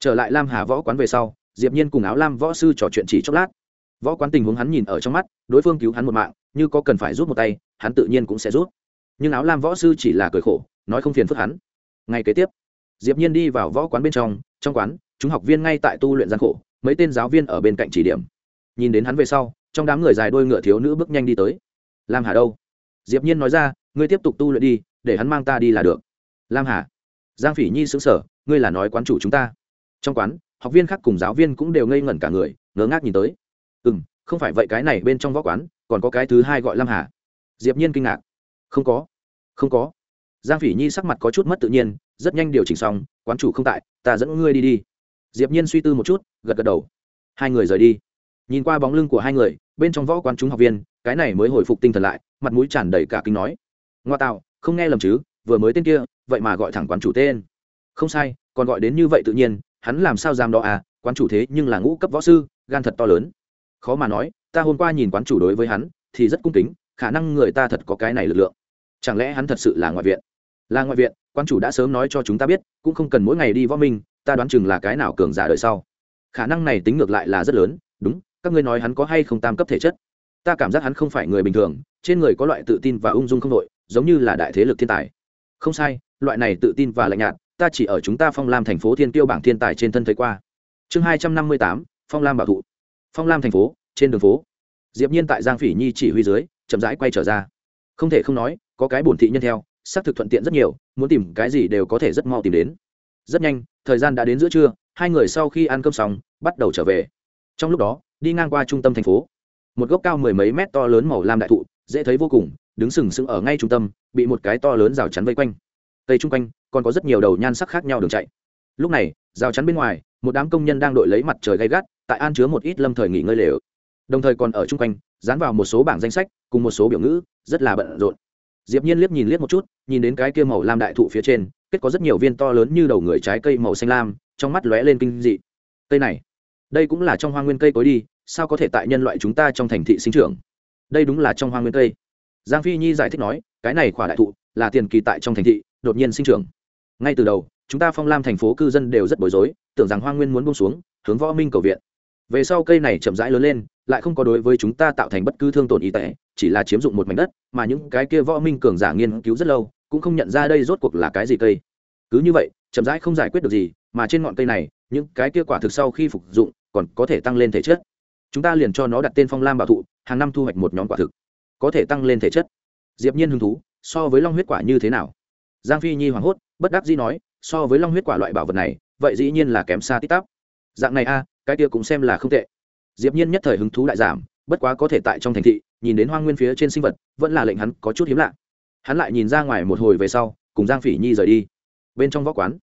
Trở lại lam hà võ quán về sau, diệp nhiên cùng áo lam võ sư trò chuyện chỉ chốc lát. Võ quán tình huống hắn nhìn ở trong mắt, đối phương cứu hắn một mạng, như có cần phải rút một tay, hắn tự nhiên cũng sẽ rút. Nhưng áo lam võ sư chỉ là cười khổ, nói không phiền phức hắn. Ngay kế tiếp, diệp nhiên đi vào võ quán bên trong trong quán, chúng học viên ngay tại tu luyện gian khổ, mấy tên giáo viên ở bên cạnh chỉ điểm. Nhìn đến hắn về sau, trong đám người dài đôi ngựa thiếu nữ bước nhanh đi tới. Lam hà đâu? Diệp nhiên nói ra ngươi tiếp tục tu luyện đi để hắn mang ta đi là được. Lam hà. Giang phỉ nhi sững sờ ngươi là nói quán chủ chúng ta? Trong quán học viên khác cùng giáo viên cũng đều ngây ngẩn cả người ngớ ngác nhìn tới. Ừm, không phải vậy cái này bên trong võ quán còn có cái thứ hai gọi lam hà. Diệp nhiên kinh ngạc. Không có không có. Giang phỉ nhi sắc mặt có chút mất tự nhiên rất nhanh điều chỉnh xong quán chủ không tại ta dẫn ngươi đi đi. Diệp nhiên suy tư một chút gật gật đầu. Hai người rời đi. Nhìn qua bóng lưng của hai người bên trong võ quán chúng học viên cái này mới hồi phục tinh thần lại, mặt mũi tràn đầy cả kinh nói. Ngoa tạo, không nghe lầm chứ, vừa mới tên kia, vậy mà gọi thẳng quán chủ tên. Không sai, còn gọi đến như vậy tự nhiên, hắn làm sao dám đó à quán chủ thế nhưng là ngũ cấp võ sư, gan thật to lớn. Khó mà nói, ta hôm qua nhìn quán chủ đối với hắn, thì rất cung kính, khả năng người ta thật có cái này lực lượng. Chẳng lẽ hắn thật sự là ngoại viện? Là ngoại viện quan chủ đã sớm nói cho chúng ta biết, cũng không cần mỗi ngày đi võ minh, ta đoán chừng là cái nào cường giả đời sau. Khả năng này tính ngược lại là rất lớn, đúng, các ngươi nói hắn có hay không tam cấp thể chất? Ta cảm giác hắn không phải người bình thường, trên người có loại tự tin và ung dung không đội, giống như là đại thế lực thiên tài. Không sai, loại này tự tin và lạnh nhạt, ta chỉ ở chúng ta phong lam thành phố thiên tiêu bảng thiên tài trên thân thấy qua. Chương hai trăm năm mươi tám, phong lam bảo thụ phong lam thành phố, trên đường phố. Diệp nhiên tại giang phỉ nhi chỉ huy dưới, chậm rãi quay trở ra. Không thể không nói, có cái bổn thị nhân theo xác thực thuận tiện rất nhiều, muốn tìm cái gì đều có thể rất mau tìm đến. Rất nhanh, thời gian đã đến giữa trưa, hai người sau khi ăn cơm xong, bắt đầu trở về. Trong lúc đó, đi ngang qua trung tâm thành phố một gốc cao mười mấy mét to lớn màu lam đại thụ, dễ thấy vô cùng, đứng sừng sững ở ngay trung tâm, bị một cái to lớn rào chắn vây quanh. Tây trung quanh, còn có rất nhiều đầu nhan sắc khác nhau đường chạy. Lúc này, rào chắn bên ngoài, một đám công nhân đang đội lấy mặt trời gay gắt, tại an chứa một ít lâm thời nghỉ ngơi lều. Đồng thời còn ở chung quanh, dán vào một số bảng danh sách, cùng một số biểu ngữ, rất là bận rộn. Diệp nhiên liếc nhìn liếc một chút, nhìn đến cái kia màu lam đại thụ phía trên, kết có rất nhiều viên to lớn như đầu người trái cây màu xanh lam, trong mắt lóe lên kinh dị. Cây này, đây cũng là trong hoa nguyên cây cối đi sao có thể tại nhân loại chúng ta trong thành thị sinh trưởng? Đây đúng là trong hoa nguyên tây. giang phi nhi giải thích nói, cái này khỏa đại thụ là tiền kỳ tại trong thành thị, đột nhiên sinh trưởng. Ngay từ đầu, chúng ta phong lam thành phố cư dân đều rất bối rối, tưởng rằng hoa nguyên muốn buông xuống, hướng võ minh cầu viện. Về sau cây này chậm rãi lớn lên, lại không có đối với chúng ta tạo thành bất cứ thương tổn y tế chỉ là chiếm dụng một mảnh đất, mà những cái kia võ minh cường giả nghiên cứu rất lâu, cũng không nhận ra đây rốt cuộc là cái gì cây. Cứ như vậy, chậm rãi không giải quyết được gì, mà trên ngọn cây này, những cái kia quả thực sau khi phục dụng, còn có thể tăng lên thể chất chúng ta liền cho nó đặt tên phong lam bảo thụ, hàng năm thu hoạch một nhóm quả thực, có thể tăng lên thể chất. Diệp nhiên hứng thú, so với long huyết quả như thế nào? Giang phi nhi hoảng hốt, bất đắc dĩ nói, so với long huyết quả loại bảo vật này, vậy dĩ nhiên là kém xa tít tắp. Dạng này a, cái kia cũng xem là không tệ. Diệp nhiên nhất thời hứng thú đại giảm, bất quá có thể tại trong thành thị, nhìn đến hoang nguyên phía trên sinh vật, vẫn là lệnh hắn có chút hiếm lạ. Hắn lại nhìn ra ngoài một hồi về sau, cùng giang phỉ nhi rời đi. Bên trong võ quán,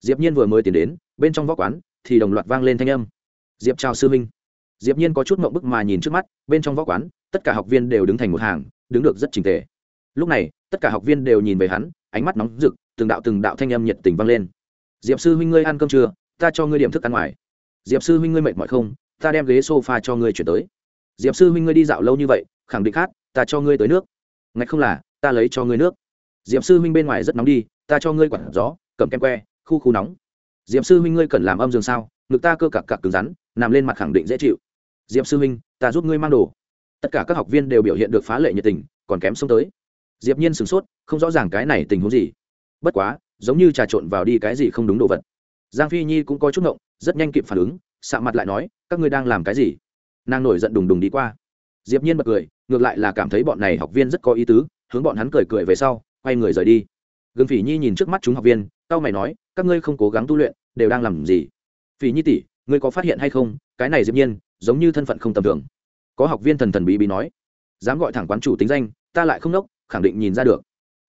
diệp nhiên vừa mới tiến đến, bên trong võ quán thì đồng loạt vang lên thanh âm. Diệp chào sư minh diệp nhiên có chút ngượng bức mà nhìn trước mắt, bên trong võ quán, tất cả học viên đều đứng thành một hàng, đứng được rất chỉnh tề. Lúc này, tất cả học viên đều nhìn về hắn, ánh mắt nóng rực, từng đạo từng đạo thanh âm nhiệt tình vang lên. Diệp sư huynh ngươi ăn cơm chưa? Ta cho ngươi điểm thức ăn ngoài. Diệp sư huynh ngươi mệt mỏi không? Ta đem ghế sofa cho ngươi chuyển tới. Diệp sư huynh ngươi đi dạo lâu như vậy, khẳng định khát, ta cho ngươi tới nước. Ngạch không là, ta lấy cho ngươi nước. Diệp sư huynh bên ngoài rất nóng đi, ta cho ngươi quạt gió, cầm kem que, khu khu nóng. Diệp sư huynh ngươi cần làm âm giường sao? Ngực ta cơ cặc cặc cứng rắn, nằm lên mặt khẳng định dễ chịu diệp sư huynh, ta giúp ngươi mang đồ. Tất cả các học viên đều biểu hiện được phá lệ nhiệt tình, còn kém xông tới. Diệp nhiên sửng sốt, không rõ ràng cái này tình huống gì. Bất quá, giống như trà trộn vào đi cái gì không đúng đồ vật. Giang phi nhi cũng có chút ngộng, rất nhanh kịp phản ứng, sạm mặt lại nói, các ngươi đang làm cái gì? Nàng nổi giận đùng đùng đi qua. Diệp nhiên bật cười, ngược lại là cảm thấy bọn này học viên rất có ý tứ, hướng bọn hắn cười cười về sau, quay người rời đi. Gương phỉ nhi nhìn trước mắt chúng học viên tao mày nói, các ngươi không cố gắng tu luyện, đều đang làm gì? Phỉ nhi tỷ, ngươi có phát hiện hay không, cái này diệp nhiên giống như thân phận không tầm thường. Có học viên thần thần bí bí nói, dám gọi thẳng quán chủ tính danh, ta lại không nốc, khẳng định nhìn ra được.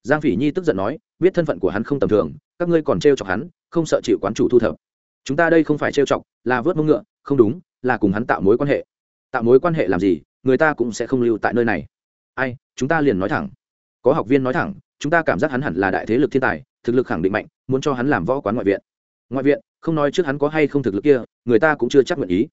Giang phỉ nhi tức giận nói, biết thân phận của hắn không tầm thường, các ngươi còn trêu chọc hắn, không sợ chịu quán chủ thu thập. Chúng ta đây không phải trêu chọc, là vớt mông ngựa, không đúng, là cùng hắn tạo mối quan hệ. Tạo mối quan hệ làm gì, người ta cũng sẽ không lưu tại nơi này. Ai, chúng ta liền nói thẳng. Có học viên nói thẳng, chúng ta cảm giác hắn hẳn là đại thế lực thiên tài, thực lực khẳng định mạnh, muốn cho hắn làm võ quán ngoại viện. Ngoại viện, không nói trước hắn có hay không thực lực kia, người ta cũng chưa chắc nguyện ý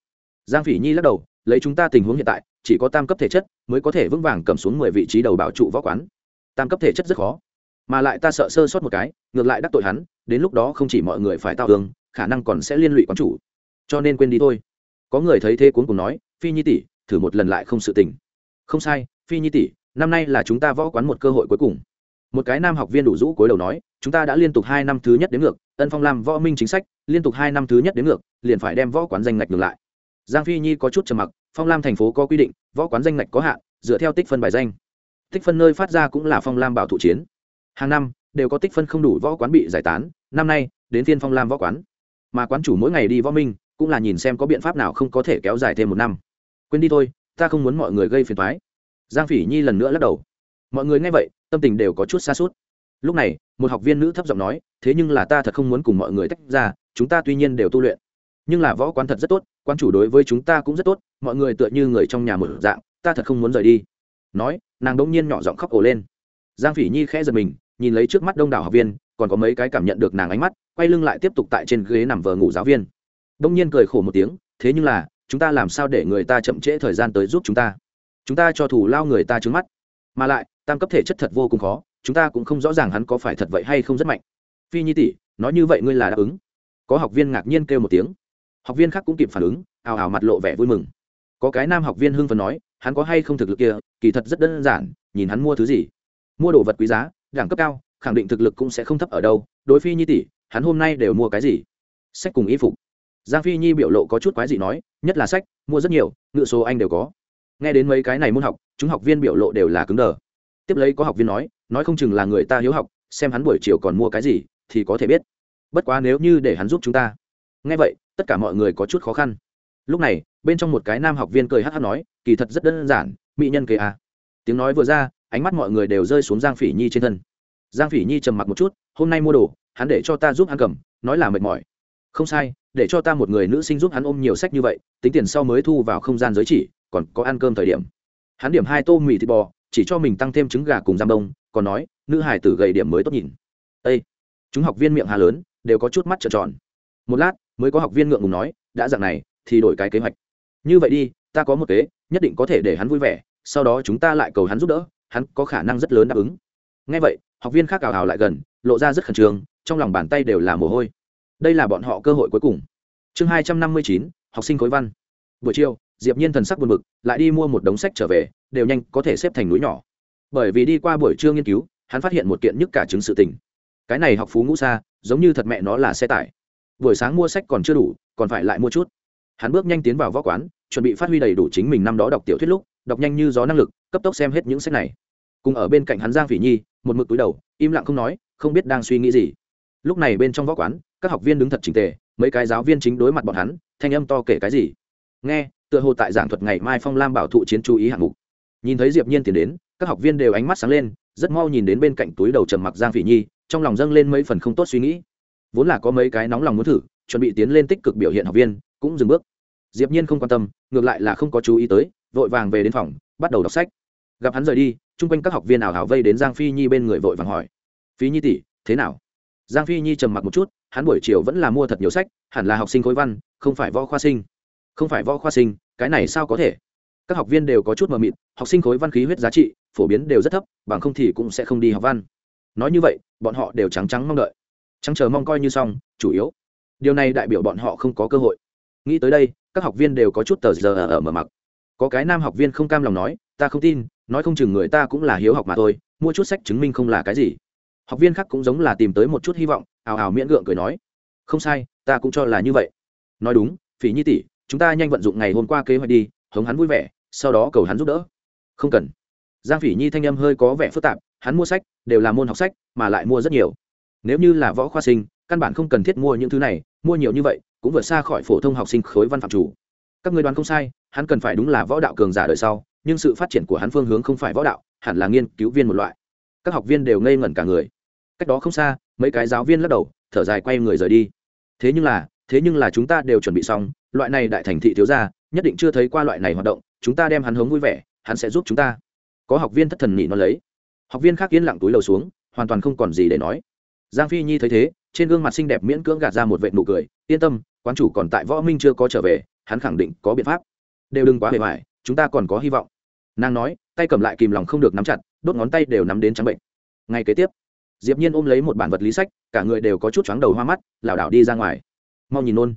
giang phỉ nhi lắc đầu, lấy chúng ta tình huống hiện tại, chỉ có tam cấp thể chất mới có thể vững vàng cầm xuống mười vị trí đầu bảo trụ võ quán. Tam cấp thể chất rất khó, mà lại ta sợ sơ sót một cái, ngược lại đắc tội hắn, đến lúc đó không chỉ mọi người phải tao tường khả năng còn sẽ liên lụy quán chủ. Cho nên quên đi thôi. Có người thấy thế cuốn cùng nói, phi nhi tỷ, thử một lần lại không sự tình. Không sai, phi nhi tỷ, năm nay là chúng ta võ quán một cơ hội cuối cùng. Một cái nam học viên đủ rũ cuối đầu nói, chúng ta đã liên tục hai năm thứ nhất đến ngược, ân phong làm võ minh chính sách, liên tục hai năm thứ nhất đến ngược, liền phải đem võ quán danh ngạch ngược lại giang phi nhi có chút trầm mặc, phong lam thành phố có quy định, võ quán danh ngạch có hạn, dựa theo tích phân bài danh. Tích phân nơi phát ra cũng là phong lam bảo thủ chiến. Hàng năm, đều có tích phân không đủ võ quán bị giải tán, năm nay, đến Thiên phong lam võ quán. Mà quán chủ mỗi ngày đi võ minh, cũng là nhìn xem có biện pháp nào không có thể kéo dài thêm một năm. Quên đi thôi, ta không muốn mọi người gây phiền thoái giang phỉ nhi lần nữa lắc đầu. Mọi người nghe vậy, tâm tình đều có chút xa suốt lúc này, một học viên nữ thấp giọng nói, thế nhưng là ta thật không muốn cùng mọi người tách ra, chúng ta tuy nhiên đều tu luyện nhưng là võ quán thật rất tốt quan chủ đối với chúng ta cũng rất tốt, mọi người tựa như người trong nhà một dạng, ta thật không muốn rời đi. Nói, nàng đông nhiên nhỏ giọng khóc ổ lên. Giang phỉ nhi khẽ giật mình, nhìn lấy trước mắt đông đảo học viên, còn có mấy cái cảm nhận được nàng ánh mắt, quay lưng lại tiếp tục tại trên ghế nằm vờ ngủ giáo viên. Đông nhiên cười khổ một tiếng, thế nhưng là, chúng ta làm sao để người ta chậm trễ thời gian tới giúp chúng ta? Chúng ta cho thủ lao người ta trứng mắt. Mà lại, tam cấp thể chất thật vô cùng khó, chúng ta cũng không rõ ràng hắn có phải thật vậy hay không rất mạnh. Phi nhi tỷ, nói như vậy ngươi là đáp ứng. Có học viên ngạc nhiên kêu một tiếng học viên khác cũng kịp phản ứng, ào ào mặt lộ vẻ vui mừng. Có cái nam học viên hưng phần nói, hắn có hay không thực lực kia, kỳ thật rất đơn giản, nhìn hắn mua thứ gì. Mua đồ vật quý giá, đẳng cấp cao, khẳng định thực lực cũng sẽ không thấp ở đâu, đối phi nhi tỷ, hắn hôm nay đều mua cái gì? Sách cùng y phục. Giang phi nhi biểu lộ có chút quái gì nói, nhất là sách, mua rất nhiều ngựa số anh đều có. Nghe đến mấy cái này môn học, chúng học viên biểu lộ đều là cứng đờ. Tiếp lấy có học viên nói nói không chừng là người ta hiếu học, xem hắn buổi chiều còn mua cái gì thì có thể biết. Bất quá nếu như để hắn giúp chúng ta. Nghe vậy tất cả mọi người có chút khó khăn. Lúc này, bên trong một cái nam học viên cười hát hát nói, kỳ thật rất đơn giản, mỹ nhân kề à. tiếng nói vừa ra, ánh mắt mọi người đều rơi xuống giang phỉ nhi trên thân. Giang phỉ nhi trầm mặc một chút, hôm nay mua đồ, hắn để cho ta giúp hắn cầm, nói là mệt mỏi. Không sai, để cho ta một người nữ sinh giúp hắn ôm nhiều sách như vậy, tính tiền sau mới thu vào không gian giới chỉ, còn có ăn cơm thời điểm. Hắn điểm hai tô mì thịt bò, chỉ cho mình tăng thêm trứng gà cùng giam đông, còn nói, nữ hải tử gầy điểm mới tốt nhìn. Ê! chúng học viên miệng hà lớn, đều có chút mắt trợn tròn. Một lát mới có học viên ngượng ngùng nói, đã dạng này, thì đổi cái kế hoạch. Như vậy đi, ta có một kế, nhất định có thể để hắn vui vẻ, sau đó chúng ta lại cầu hắn giúp đỡ, hắn có khả năng rất lớn đáp ứng. Ngay vậy, học viên khác ảo ảo lại gần, lộ ra rất khẩn trương, trong lòng bàn tay đều là mồ hôi. Đây là bọn họ cơ hội cuối cùng. Chương hai trăm năm mươi chín, học sinh khối văn. Buổi chiều, diệp nhiên thần sắc buồn bực, lại đi mua một đống sách trở về, đều nhanh có thể xếp thành núi nhỏ. Bởi vì đi qua buổi trưa nghiên cứu, hắn phát hiện một kiện nhức cả chứng sự tình. Cái này học phú ngũ xa, giống như thật mẹ nó là xe tải buổi sáng mua sách còn chưa đủ, còn phải lại mua chút. Hắn bước nhanh tiến vào võ quán, chuẩn bị phát huy đầy đủ chính mình năm đó đọc tiểu thuyết lúc, đọc nhanh như gió năng lực, cấp tốc xem hết những sách này. Cùng ở bên cạnh hắn giang phỉ nhi, một mực túi đầu, im lặng không nói, không biết đang suy nghĩ gì. Lúc này bên trong võ quán, các học viên đứng thật trình tề, mấy cái giáo viên chính đối mặt bọn hắn, thanh âm to kể cái gì. Nghe, tựa hồ tại giảng thuật ngày mai phong lam bảo thụ chiến chú ý hạng mục. Nhìn thấy diệp nhiên tiến đến, các học viên đều ánh mắt sáng lên, rất mau nhìn đến bên cạnh túi đầu trầm mặc giang phỉ nhi, trong lòng dâng lên mấy phần không tốt suy nghĩ vốn là có mấy cái nóng lòng muốn thử, chuẩn bị tiến lên tích cực biểu hiện học viên, cũng dừng bước. Diệp nhiên không quan tâm, ngược lại là không có chú ý tới, vội vàng về đến phòng, bắt đầu đọc sách. Gặp hắn rời đi, chung quanh các học viên ảo hảo vây đến giang phi nhi bên người vội vàng hỏi. Phi nhi tỷ, thế nào? Giang phi nhi trầm mặc một chút, hắn buổi chiều vẫn là mua thật nhiều sách, hẳn là học sinh khối văn, không phải võ khoa sinh. Không phải võ khoa sinh, cái này sao có thể? Các học viên đều có chút mờ mịt, học sinh khối văn khí huyết giá trị, phổ biến đều rất thấp, bằng không thì cũng sẽ không đi học văn. Nói như vậy, bọn họ đều trắng trắng mong đợi trắng chờ mong coi như xong, chủ yếu. Điều này đại biểu bọn họ không có cơ hội. Nghĩ tới đây, các học viên đều có chút tờ giờ ở mở mặc có cái nam học viên không cam lòng nói, ta không tin, nói không chừng người ta cũng là hiếu học mà thôi, mua chút sách chứng minh không là cái gì. Học viên khác cũng giống là tìm tới một chút hy vọng, ào ào miễn gượng cười nói, không sai, ta cũng cho là như vậy. Nói đúng, phỉ nhi tỷ, chúng ta nhanh vận dụng ngày hôm qua kế hoạch đi hống hắn vui vẻ, sau đó cầu hắn giúp đỡ. Không cần. Giang phỉ nhi thanh âm hơi có vẻ phức tạp, hắn mua sách, đều là môn học sách, mà lại mua rất nhiều nếu như là võ khoa sinh, căn bản không cần thiết mua những thứ này, mua nhiều như vậy, cũng vượt xa khỏi phổ thông học sinh khối văn phạm chủ. Các người đoán không sai, hắn cần phải đúng là võ đạo cường giả đời sau, nhưng sự phát triển của hắn phương hướng không phải võ đạo, hẳn là nghiên cứu viên một loại. Các học viên đều ngây ngẩn cả người. Cách đó không xa, mấy cái giáo viên lắc đầu, thở dài quay người rời đi. Thế nhưng là, thế nhưng là chúng ta đều chuẩn bị xong, loại này đại thành thị thiếu gia, nhất định chưa thấy qua loại này hoạt động, chúng ta đem hắn hống vui vẻ, hắn sẽ giúp chúng ta. Có học viên thất thần nhị nó lấy. Học viên khác yên lặng túi lầu xuống, hoàn toàn không còn gì để nói giang phi nhi thấy thế, trên gương mặt xinh đẹp miễn cưỡng gạt ra một vệ nụ cười, yên tâm, quán chủ còn tại võ minh chưa có trở về, hắn khẳng định có biện pháp. Đều đừng quá bề ngoài, chúng ta còn có hy vọng. Nàng nói, tay cầm lại kìm lòng không được nắm chặt, đốt ngón tay đều nắm đến trắng bệnh. Ngay kế tiếp, diệp nhiên ôm lấy một bản vật lý sách, cả người đều có chút chóng đầu hoa mắt, lảo đảo đi ra ngoài. Mau nhìn nôn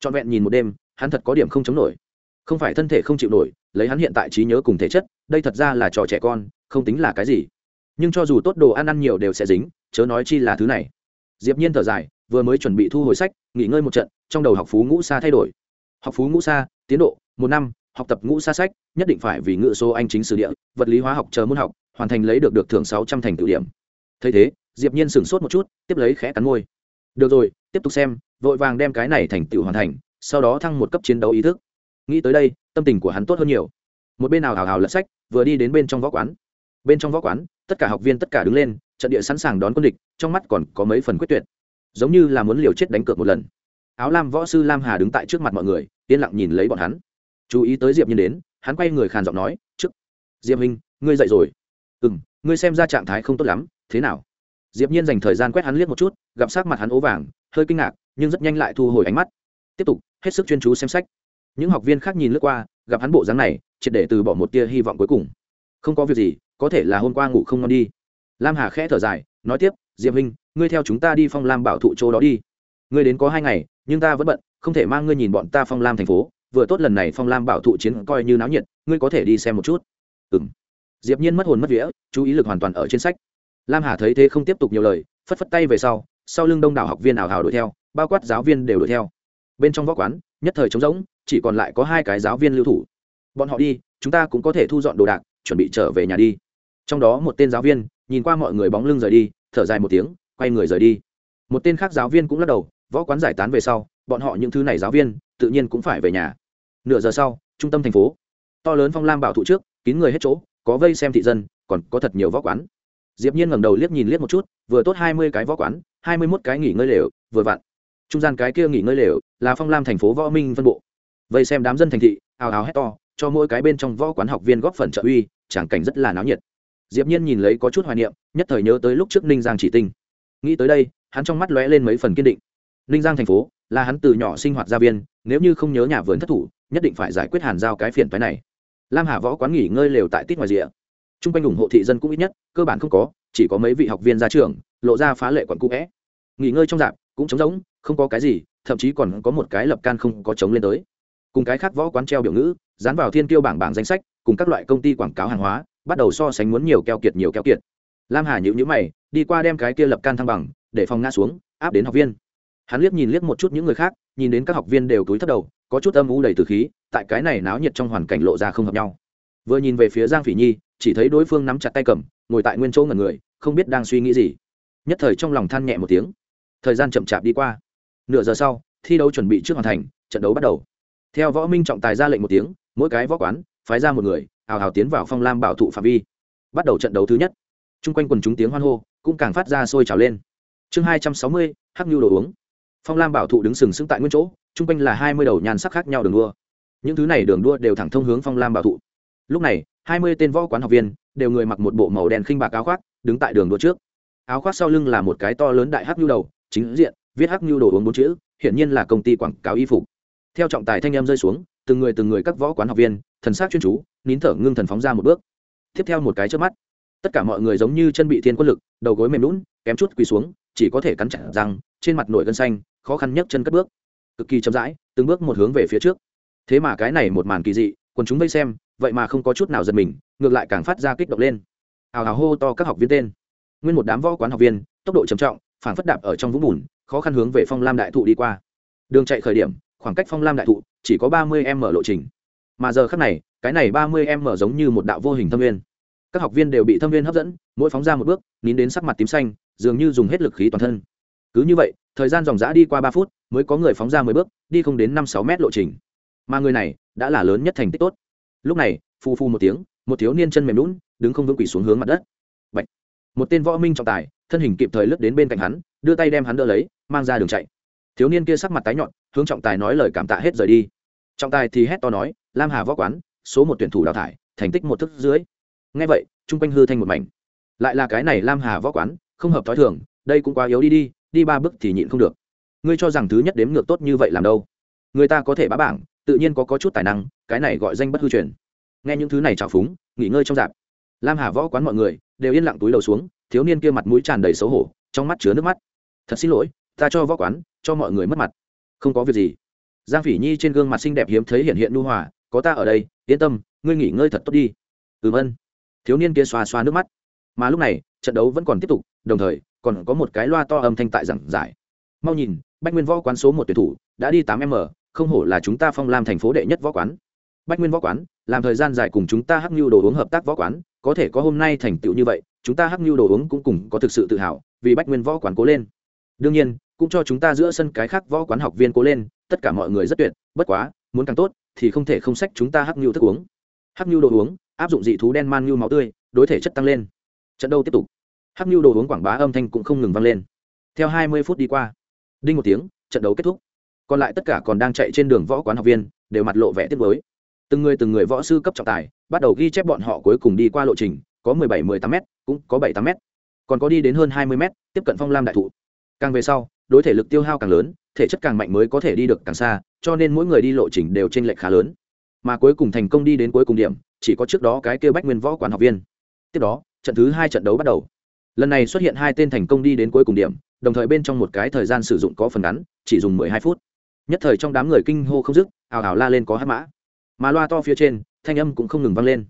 trọn vẹn nhìn một đêm, hắn thật có điểm không chống nổi. Không phải thân thể không chịu nổi, lấy hắn hiện tại trí nhớ cùng thể chất, đây thật ra là trò trẻ con, không tính là cái gì. Nhưng cho dù tốt đồ ăn ăn nhiều đều sẽ dính chớ nói chi là thứ này. Diệp nhiên thở dài, vừa mới chuẩn bị thu hồi sách, nghỉ ngơi một trận, trong đầu học phú ngũ sa thay đổi. Học phú ngũ sa, tiến độ, một năm, học tập ngũ sa sách, nhất định phải vì ngựa số anh chính sử địa, vật lý hóa học chờ môn học, hoàn thành lấy được được thưởng sáu trăm thành tự điểm. Thấy thế, diệp nhiên sửng sốt một chút, tiếp lấy khẽ cắn môi. Được rồi, tiếp tục xem, vội vàng đem cái này thành tựu hoàn thành, sau đó thăng một cấp chiến đấu ý thức. Nghĩ tới đây, tâm tình của hắn tốt hơn nhiều. Một bên nào hào hào lật sách, vừa đi đến bên trong võ quán. Bên trong võ quán, tất cả học viên tất cả đứng lên trận địa sẵn sàng đón quân địch, trong mắt còn có mấy phần quyết tuyệt. Giống như là muốn liều chết đánh cược một lần. Áo lam võ sư lam hà đứng tại trước mặt mọi người, yên lặng nhìn lấy bọn hắn. Chú ý tới diệp nhiên đến, hắn quay người khàn giọng nói, trước, diệp minh ngươi dậy rồi. Ừ m ngươi xem ra trạng thái không tốt lắm, thế nào? Diệp nhiên dành thời gian quét hắn liếc một chút, gặp sắc mặt hắn ố vàng, hơi kinh ngạc, nhưng rất nhanh lại thu hồi ánh mắt. Tiếp tục, hết sức chuyên chú xem sách. Những học viên khác nhìn lướt qua, gặp hắn bộ dáng này, triệt để từ bỏ một tia hy vọng cuối cùng. Không có việc gì, có thể là hôm qua ngủ không ngon đi lam hà khẽ thở dài, nói tiếp, diệp huynh, ngươi theo chúng ta đi phong lam bảo thụ chỗ đó đi. Ngươi đến có hai ngày, nhưng ta vẫn bận, không thể mang ngươi nhìn bọn ta phong lam thành phố. Vừa tốt lần này phong lam bảo thụ chiến coi như náo nhiệt, ngươi có thể đi xem một chút. Ừ m diệp nhiên mất hồn mất vía, chú ý lực hoàn toàn ở trên sách. Lam hà thấy thế không tiếp tục nhiều lời, phất phất tay về sau sau lưng đông đảo học viên ảo hào đuổi theo, bao quát giáo viên đều đuổi theo. Bên trong võ quán, nhất thời trống rỗng, chỉ còn lại có hai cái giáo viên lưu thủ. Bọn họ đi, chúng ta cũng có thể thu dọn đồ đạc, chuẩn bị trở về nhà đi. Trong đó một tên giáo viên nhìn qua mọi người bóng lưng rời đi, thở dài một tiếng, quay người rời đi. Một tên khác giáo viên cũng lắc đầu, võ quán giải tán về sau, bọn họ những thứ này giáo viên, tự nhiên cũng phải về nhà. Nửa giờ sau, trung tâm thành phố. To lớn phong lam bảo thụ trước, kín người hết chỗ, có vây xem thị dân, còn có thật nhiều võ quán. Diệp nhiên ngẩng đầu liếc nhìn liếc một chút, vừa tốt hai mươi cái võ quán, hai mươi 21 cái nghỉ ngơi lều, vừa vặn. Trung gian cái kia nghỉ ngơi lều là phong lam thành phố võ minh phân bộ. Vây xem đám dân thành thị ào ào hét to, cho mỗi cái bên trong võ quán học viên góp phần trợ uy tràng cảnh rất là náo nhiệt diệp nhiên nhìn lấy có chút hoài niệm, nhất thời nhớ tới lúc trước ninh giang chỉ tinh. Nghĩ tới đây, hắn trong mắt lóe lên mấy phần kiên định. Ninh giang thành phố là hắn từ nhỏ sinh hoạt gia viên, nếu như không nhớ nhà vườn thất thủ, nhất định phải giải quyết hàn giao cái phiền phái này. Lam hà võ quán nghỉ ngơi lều tại tít ngoài rìa. Trung quanh ủng hộ thị dân cũng ít nhất, cơ bản không có, chỉ có mấy vị học viên ra trường, lộ ra phá lệ quận cũ vẽ. Nghỉ ngơi trong dạp cũng trống rỗng, không có cái gì, thậm chí còn có một cái lập can không có chống lên tới. Cùng cái khác võ quán treo biểu ngữ, dán vào thiên tiêu bảng bảng danh sách, cùng các loại công ty quảng cáo hàng hóa bắt đầu so sánh muốn nhiều keo kiệt nhiều keo kiệt. Lam hà nhữ nhữ mày, đi qua đem cái kia lập can thăng bằng, để phòng ngã xuống, áp đến học viên. Hắn liếc nhìn liếc một chút những người khác, nhìn đến các học viên đều túi thấp đầu, có chút âm u đầy từ khí, tại cái này náo nhiệt trong hoàn cảnh lộ ra không hợp nhau. Vừa nhìn về phía giang phỉ nhi, chỉ thấy đối phương nắm chặt tay cầm, ngồi tại nguyên chỗ ngần người, không biết đang suy nghĩ gì. Nhất thời trong lòng than nhẹ một tiếng. Thời gian chậm chạp đi qua. Nửa giờ sau, thi đấu chuẩn bị trước hoàn thành, trận đấu bắt đầu. Theo võ minh trọng tài ra lệnh một tiếng, mỗi cái võ quán, phái ra một người hào hào tiến vào phong lam bảo thụ phạm vi. Bắt đầu trận đấu thứ nhất. Chung quanh quần chúng tiếng hoan hô cũng càng phát ra sôi trào lên. Chương hai trăm sáu mươi, hắc nhu đồ uống. Phong lam bảo thụ đứng sừng sững tại nguyên chỗ chung quanh là hai mươi đầu nhàn sắc khác nhau đường đua. Những thứ này đường đua đều thẳng thông hướng phong lam bảo thụ. Lúc này, hai mươi tên võ quán học viên đều người mặc một bộ màu đen khinh bạc áo khoác, đứng tại đường đua trước. Áo khoác sau lưng là một cái to lớn đại hắc nhu đầu, chính diện viết hắc nhu đồ uống bốn chữ, hiển nhiên là công ty quảng cáo y phục. Theo trọng tài thanh em rơi xuống từng người từng người các võ quán học viên, thần s á c chuyên chú, nín thở ngưng thần phóng ra một bước. Tiếp theo một cái trước mắt, tất cả mọi người giống như chân bị thiên quân lực, đầu gối mềm lún kém chút quỳ xuống, chỉ có thể cắn chặt răng, trên mặt nổi gân xanh, khó khăn nhất chân cất bước. Cực kỳ chậm rãi, từng bước một hướng về phía trước. Thế mà cái này một màn kỳ dị còn chúng vây xem, vậy mà không có chút nào giật mình, ngược lại càng phát ra kích động lên. Hào hào hô to các học viên tên. Nguyên một đám võ quán học viên, tốc độ trầm trọng phản phất đạp ở trong vũng bùn, khó khăn hướng về phong lam đại thụ đi qua. Đường chạy khởi điểm khoảng cách phong lam đại thụ chỉ có ba mươi m lộ trình. Mà giờ khác này, cái này ba mươi m giống như một đạo vô hình thâm viên. Các học viên đều bị thâm viên hấp dẫn, mỗi phóng ra một bước, nín đến sắc mặt tím xanh, dường như dùng hết lực khí toàn thân. Cứ như vậy, thời gian dòng g đi qua ba phút, mới có người phóng ra mười bước, đi không đến năm sáu mét lộ trình. Mà người này đã là lớn nhất thành tích tốt. Lúc này phu phu một tiếng, một thiếu niên chân mềm lún đứng không vững quỷ xuống hướng mặt đất. Bạch. một tên võ minh trọng tài, thân hình kịp thời lướt đến bên cạnh hắn, đưa tay đem hắn đỡ lấy, mang ra đường chạy. Thiếu niên kia sắc mặt tái nhọn hướng trọng tài nói lời cảm tạ hết rời đi. Trọng tài thì hét to nói lam hà võ quán số một tuyển thủ đào thải thành tích một thức dưới. Ngay vậy chung quanh hư thanh một mảnh. Lại là cái này lam hà võ quán không hợp t h ó i thường đây cũng quá yếu đi đi đi ba bước thì nhịn không được. Ngươi cho rằng thứ nhất đếm ngược tốt như vậy làm đâu? Người ta có thể bá bảng tự nhiên có, có chút tài năng cái này gọi danh bất hư truyền. Nghe những thứ này trào phúng nghỉ ngơi trong dạp. Lam hà võ quán mọi người đều yên lặng túi đầu xuống thiếu niên kia mặt mũi tràn đầy xấu hổ trong mắt chứa nước mắt. Thật xin lỗi ta cho võ quán cho mọi người mất mặt không có việc gì. Giang phỉ nhi trên gương mặt xinh đẹp hiếm thấy hiện hiện nu hòa, có ta ở đây, yên tâm, ngươi nghỉ ngơi thật tốt đi. Ừm, ân. Thiếu niên kia xoa xoa nước mắt. Mà lúc này, trận đấu vẫn còn tiếp tục, đồng thời, còn có một cái loa to âm thanh tại giảng giải. Mau nhìn, bách nguyên võ quán số một tuyển thủ đã đi tám m, không hổ là chúng ta phong làm thành phố đệ nhất võ quán. Bách nguyên võ quán, làm thời gian dài cùng chúng ta hắc nhu đồ uống hợp tác võ quán, có thể có hôm nay thành tựu như vậy, chúng ta hắc nhu đồ uống cũng cùng có thực sự tự hào vì bách nguyên võ quán cố lên. Đương nhiên cũng cho chúng ta giữa sân cái khác võ quán học viên cố lên, tất cả mọi người rất tuyệt, bất quá, muốn càng tốt thì không thể không sách chúng ta hắc nhu thức uống. Hắc nhu đồ uống, áp dụng dị thú đen man nhu máu tươi, đối thể chất tăng lên. Trận đấu tiếp tục. Hắc nhu đồ uống quảng bá âm thanh cũng không ngừng vang lên. Theo hai mươi phút đi qua, đinh một tiếng, trận đấu kết thúc. Còn lại tất cả còn đang chạy trên đường võ quán học viên, đều mặt lộ vẻ tiếc mới từng người từng người võ sư cấp trọng tài, bắt đầu ghi chép bọn họ cuối cùng đi qua lộ trình, có mười bảy, mười tám m cũng có bảy, tám m còn có đi đến hơn hai mươi m tiếp cận phong lam đại thụ. Càng về sau đối thể lực tiêu hao càng lớn, thể chất càng mạnh mới có thể đi được càng xa, cho nên mỗi người đi lộ trình đều t r ê n lệch khá lớn. Mà cuối cùng thành công đi đến cuối cùng điểm, chỉ có trước đó cái kêu bách nguyên võ quán học viên. Tiếp đó, trận thứ hai trận đấu bắt đầu. Lần này xuất hiện hai tên thành công đi đến cuối cùng điểm, đồng thời bên trong một cái thời gian sử dụng có phần ngắn, chỉ dùng mười hai phút. Nhất thời trong đám người kinh hô không dứt, ào ào la lên có hát mã. Mà loa to phía trên, thanh âm cũng không ngừng vang lên.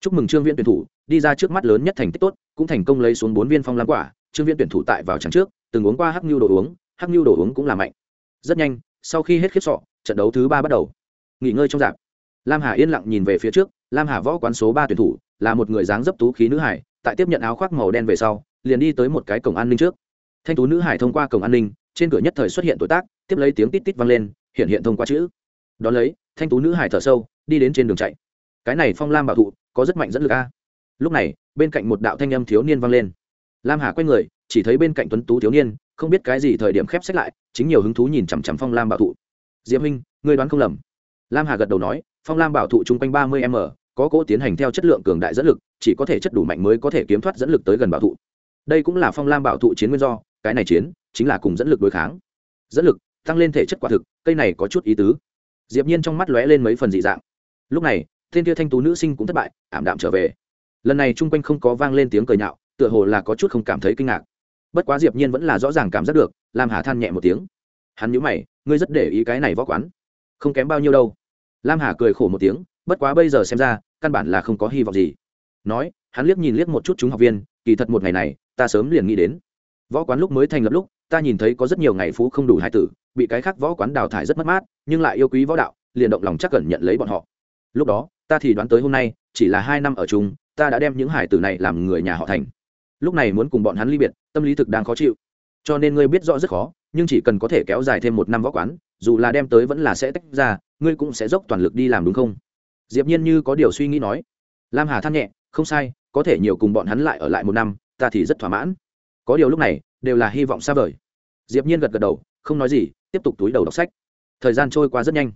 Chúc mừng trương viên tuyển thủ, đi ra trước mắt lớn nhất thành tích tốt, cũng thành công lấy xuống bốn viên phong lam quả. Trương viên tuyển thủ tại vào trắng trước, từng uống qua hắc nhu đồ uống hắc nhu đồ uống cũng là mạnh. Rất nhanh, sau khi hết khiếp sọ, trận đấu thứ ba bắt đầu. Nghỉ ngơi trong dạp. Lam hà yên lặng nhìn về phía trước, lam hà võ quán số ba tuyển thủ, là một người dáng dấp tú khí nữ hải, tại tiếp nhận áo khoác màu đen về sau, liền đi tới một cái cổng an ninh trước. Thanh tú nữ hải thông qua cổng an ninh, trên cửa nhất thời xuất hiện tuổi tác, tiếp lấy tiếng tít tít vang lên, hiện hiện thông qua chữ. Đón lấy, thanh tú nữ hải thở sâu, đi đến trên đường chạy. Cái này phong lam bảo thụ, có rất mạnh dẫn lực a. Lúc này, bên cạnh một đạo thanh âm thiếu niên vang lên. Lam hà quay người, chỉ thấy bên cạnh tuấn tú thiếu niên không biết cái gì thời điểm khép sách lại, chính nhiều hứng thú nhìn chằm chằm phong lam bảo thụ. Diễm huynh, ngươi đoán không lầm. Lam hà gật đầu nói, phong lam bảo thụ chung quanh ba mươi m, có cỗ tiến hành theo chất lượng cường đại dẫn lực, chỉ có thể chất đủ mạnh mới có thể kiếm thoát dẫn lực tới gần bảo thụ. Đây cũng là phong lam bảo thụ chiến nguyên do, cái này chiến, chính là cùng dẫn lực đối kháng. Dẫn lực, tăng lên thể chất quả thực, cây này có chút ý tứ. Diệp nhiên trong mắt lóe lên mấy phần dị dạng. Lúc này, thiên kia thanh tú nữ sinh cũng thất bại, ảm đạm trở về. Lần này chung quanh không có vang lên tiếng cười nhạo, tựa hồ là có chút không cảm thấy kinh ngạc bất quá diệp nhiên vẫn là rõ ràng cảm giác được, lam hà than nhẹ một tiếng. Hắn nhíu mày, ngươi rất để ý cái này võ quán. Không kém bao nhiêu đâu. Lam hà cười khổ một tiếng, bất quá bây giờ xem ra, căn bản là không có hy vọng gì. Nói, hắn liếc nhìn liếc một chút chúng học viên, kỳ thật một ngày này, ta sớm liền nghĩ đến. Võ quán lúc mới thành lập lúc, ta nhìn thấy có rất nhiều ngày phú không đủ hai tử, bị cái khác võ quán đào thải rất mất mát, nhưng lại yêu quý võ đạo, liền động lòng chắc cẩn nhận lấy bọn họ. Lúc đó, ta thì đoán tới hôm nay, chỉ là hai năm ở chung, ta đã đem những hải tử này làm người nhà họ thành. Lúc này muốn cùng bọn hắn ly biệt tâm lý thực đang khó chịu. Cho nên ngươi biết rõ rất khó, nhưng chỉ cần có thể kéo dài thêm một năm võ quán, dù là đem tới vẫn là sẽ tách ra, ngươi cũng sẽ dốc toàn lực đi làm đúng không? Diệp nhiên như có điều suy nghĩ nói. Lam hà than nhẹ, không sai, có thể nhiều cùng bọn hắn lại ở lại một năm, ta thì rất thỏa mãn. Có điều lúc này, đều là hy vọng xa vời. Diệp nhiên gật gật đầu, không nói gì, tiếp tục túi đầu đọc sách. Thời gian trôi qua rất nhanh.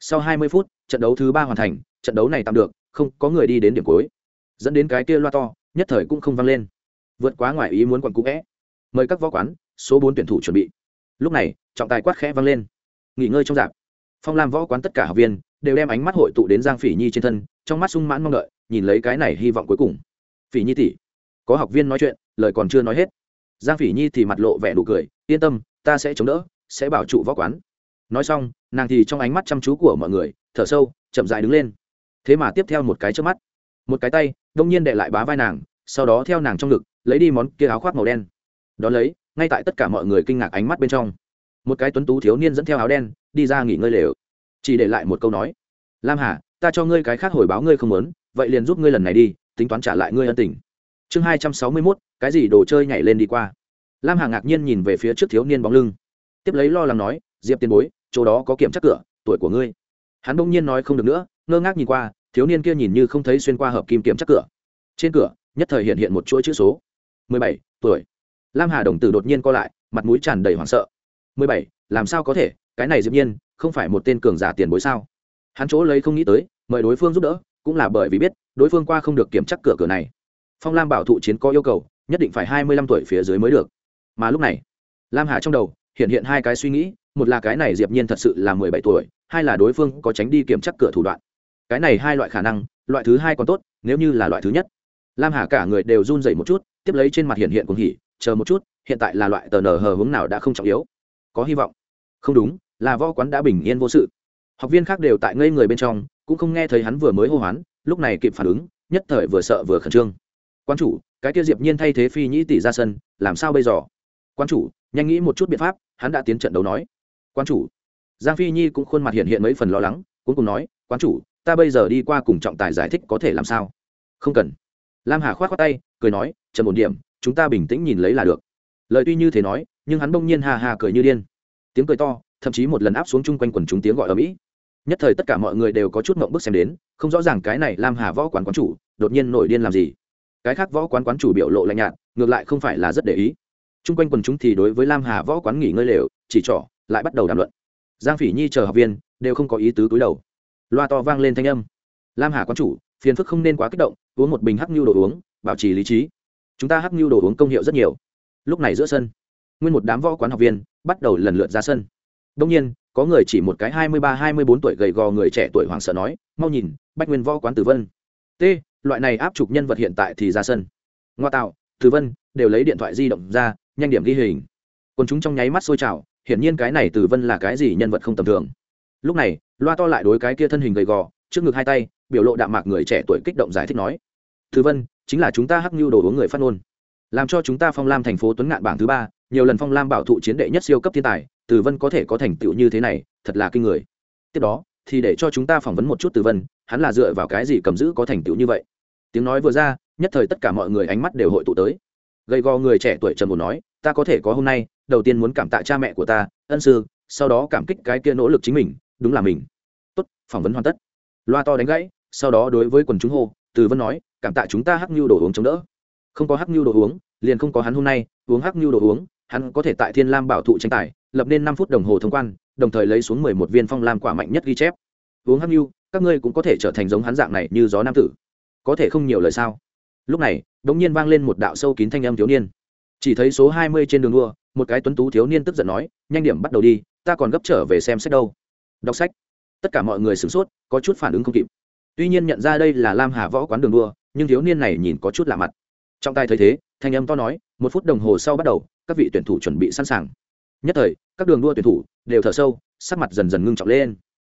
Sau 20 phút, trận đấu thứ ba hoàn thành, trận đấu này tạm được, không có người đi đến điểm cuối. Dẫn đến cái kia loa to, nhất thời cũng không vang lên vượt quá ngoài ý muốn quặn cũ vẽ mời các võ quán, số bốn tuyển thủ chuẩn bị. Lúc này, trọng tài quát khẽ vang lên. Nghỉ ngơi trong dạp. Phong lam võ quán tất cả học viên đều đem ánh mắt hội tụ đến giang phỉ nhi trên thân, trong mắt sung mãn mong đợi, nhìn lấy cái này hy vọng cuối cùng. Phỉ nhi tỷ, có học viên nói chuyện, lời còn chưa nói hết. Giang phỉ nhi thì mặt lộ vẻ nụ cười, yên tâm, ta sẽ chống đỡ, sẽ bảo trụ võ quán. Nói xong, nàng thì trong ánh mắt chăm chú của mọi người, thở sâu, chậm dại đứng lên. Thế mà tiếp theo một cái trước mắt. Một cái tay, đông nhiên đệ lại bá vai nàng, sau đó theo nàng trong ngực lấy đi món kia áo khoác màu đen. Đón lấy, ngay tại tất cả mọi người kinh ngạc ánh mắt bên trong, một cái tuấn tú thiếu niên dẫn theo áo đen, đi ra nghỉ ngơi lều. Chỉ để lại một câu nói, lam hà, ta cho ngươi cái khác hồi báo ngươi không muốn, vậy liền giúp ngươi lần này đi, tính toán trả lại ngươi ân tình. Chương hai trăm sáu mươi mốt, cái gì đồ chơi nhảy lên đi qua. Lam hà ngạc nhiên nhìn về phía trước thiếu niên bóng lưng, tiếp lấy lo lắng nói, diệp tiền bối, chỗ đó có kiểm chắc cửa, tuổi của ngươi. Hắn bỗng nhiên nói không được nữa, ngơ ngác nhìn qua, thiếu niên kia nhìn như không thấy xuyên qua hợp kim kiểm chắc cửa. Trên cửa, nhất thời hiện hiện một chuỗi chữ số mười bảy, tuổi. Lam hà đồng tử đột nhiên co lại, mặt mũi tràn đầy hoảng sợ. mười bảy, làm sao có thể? Cái này diệp nhiên, không phải một tên cường giả tiền bối sao? Hắn chỗ lấy không nghĩ tới, mời đối phương giúp đỡ, cũng là bởi vì biết, đối phương qua không được kiểm chắc cửa cửa này. Phong lam bảo thụ chiến có yêu cầu, nhất định phải hai mươi lăm tuổi phía dưới mới được. Mà lúc này, lam hà trong đầu, hiện hiện hai cái suy nghĩ, một là cái này diệp nhiên thật sự là mười bảy tuổi, hai là đối phương có tránh đi kiểm chắc cửa thủ đoạn. Cái này hai loại khả năng, loại thứ hai còn tốt, nếu như là loại thứ nhất. Lam hà cả người đều run rẩy một chút tiếp lấy trên mặt hiện hiện cuồng hỉ, chờ một chút, hiện tại là loại tờ nờ hờ hướng nào đã không trọng yếu. Có hy vọng. Không đúng, là võ quán đã bình yên vô sự. Học viên khác đều tại ngây người bên trong, cũng không nghe thấy hắn vừa mới hô hoán, lúc này kịp phản ứng, nhất thời vừa sợ vừa khẩn trương. Quan chủ, cái kia diệp nhiên thay thế phi nhĩ tỷ ra sân, làm sao bây giờ? Quan chủ, nhanh nghĩ một chút biện pháp, hắn đã tiến trận đấu nói. Quan chủ. Giang phi nhi cũng khuôn mặt hiện hiện mấy phần lo lắng, cuối cùng nói quan chủ, ta bây giờ đi qua cùng trọng tài giải thích có thể làm sao? Không cần. Lam hà khoát khoát tay, cười nói trần một điểm, chúng ta bình tĩnh nhìn lấy là được. Lời tuy như thế nói, nhưng hắn bỗng nhiên hà hà cười như điên. Tiếng cười to, thậm chí một lần áp xuống chung quanh quần chúng tiếng gọi ở mỹ nhất thời tất cả mọi người đều có chút mộng bức xem đến, không rõ ràng cái này lam hà võ quán quán chủ, đột nhiên nổi điên làm gì. Cái khác võ quán quán chủ biểu lộ lạnh nhạt, ngược lại không phải là rất để ý. Chung quanh quần chúng thì đối với lam hà võ quán nghỉ ngơi lều, chỉ trỏ, lại bắt đầu đàm luận. Giang phỉ nhi chờ học viên, đều không có ý tứ cúi đầu. Loa to vang lên thanh âm. Lam hà quán chủ, phiền phức không nên quá kích động, uống một bình hắc nhu đồ uống, bảo trì lý trí chúng ta hắc nhu đồ uống công hiệu rất nhiều. Lúc này giữa sân, nguyên một đám võ quán học viên bắt đầu lần lượt ra sân. Đông nhiên, có người chỉ một cái hai mươi ba, hai mươi bốn tuổi gầy gò người trẻ tuổi hoảng sợ nói, mau nhìn, bách nguyên võ quán tử vân. T, loại này áp chụp nhân vật hiện tại thì ra sân. Ngoa tạo, tử vân đều lấy điện thoại di động ra, nhanh điểm ghi hình. Còn chúng trong nháy mắt sôi trào, hiển nhiên cái này tử vân là cái gì nhân vật không tầm thường. Lúc này, loa to lại đối cái kia thân hình gầy gò, trước ngực hai tay, biểu lộ đạm mạc người trẻ tuổi kích động giải thích nói, tử vân chính là chúng ta hắc nhu đồ uống người phát ngôn. Làm cho chúng ta phong lam thành phố tuấn ngạn bảng thứ ba, nhiều lần phong lam bảo thụ chiến đệ nhất siêu cấp thiên tài tử vân có thể có thành tựu như thế này, thật là kinh người. Tiếp đó, thì để cho chúng ta phỏng vấn một chút tử vân, hắn là dựa vào cái gì cầm giữ có thành tựu như vậy? Tiếng nói vừa ra, nhất thời tất cả mọi người ánh mắt đều hội tụ tới. Gầy gò người trẻ tuổi trần bồn nói, ta có thể có hôm nay, đầu tiên muốn cảm tạ cha mẹ của ta, ân sư, sau đó cảm kích cái kia nỗ lực chính mình, đúng là mình. Tốt, phỏng vấn hoàn tất. Loa to đánh gãy, sau đó đối với quần chúng hô, từ vân nói cảm tạ chúng ta hắc nhu đồ uống chống đỡ. Không có hắc nhu đồ uống, liền không có hắn hôm nay, uống hắc nhu đồ uống, hắn có thể tại thiên lam bảo thụ tranh tài, lập nên năm phút đồng hồ thông quan, đồng thời lấy xuống mười một viên phong lam quả mạnh nhất ghi chép. Uống hắc nhu, các ngươi cũng có thể trở thành giống hắn dạng này như gió nam tử. Có thể không nhiều lời sao? Lúc này đ ỗ n g nhiên vang lên một đạo sâu kín thanh âm thiếu niên. Chỉ thấy số hai mươi trên đường đua, một cái tuấn tú thiếu niên tức giận nói, nhanh điểm bắt đầu đi, ta còn gấp trở về xem sách đâu. Đọc sách. Tất cả mọi người sửng sốt, có chút phản ứng không kịp. Tuy nhiên nhận ra đây là lam hà võ quán đường đua nhưng thiếu niên này nhìn có chút lạ mặt. Trong tay thấy thế, thanh âm to nói, một phút đồng hồ sau bắt đầu, các vị tuyển thủ chuẩn bị sẵn sàng. Nhất thời, các đường đua tuyển thủ đều thở sâu, sắc mặt dần dần ngưng trọng lên.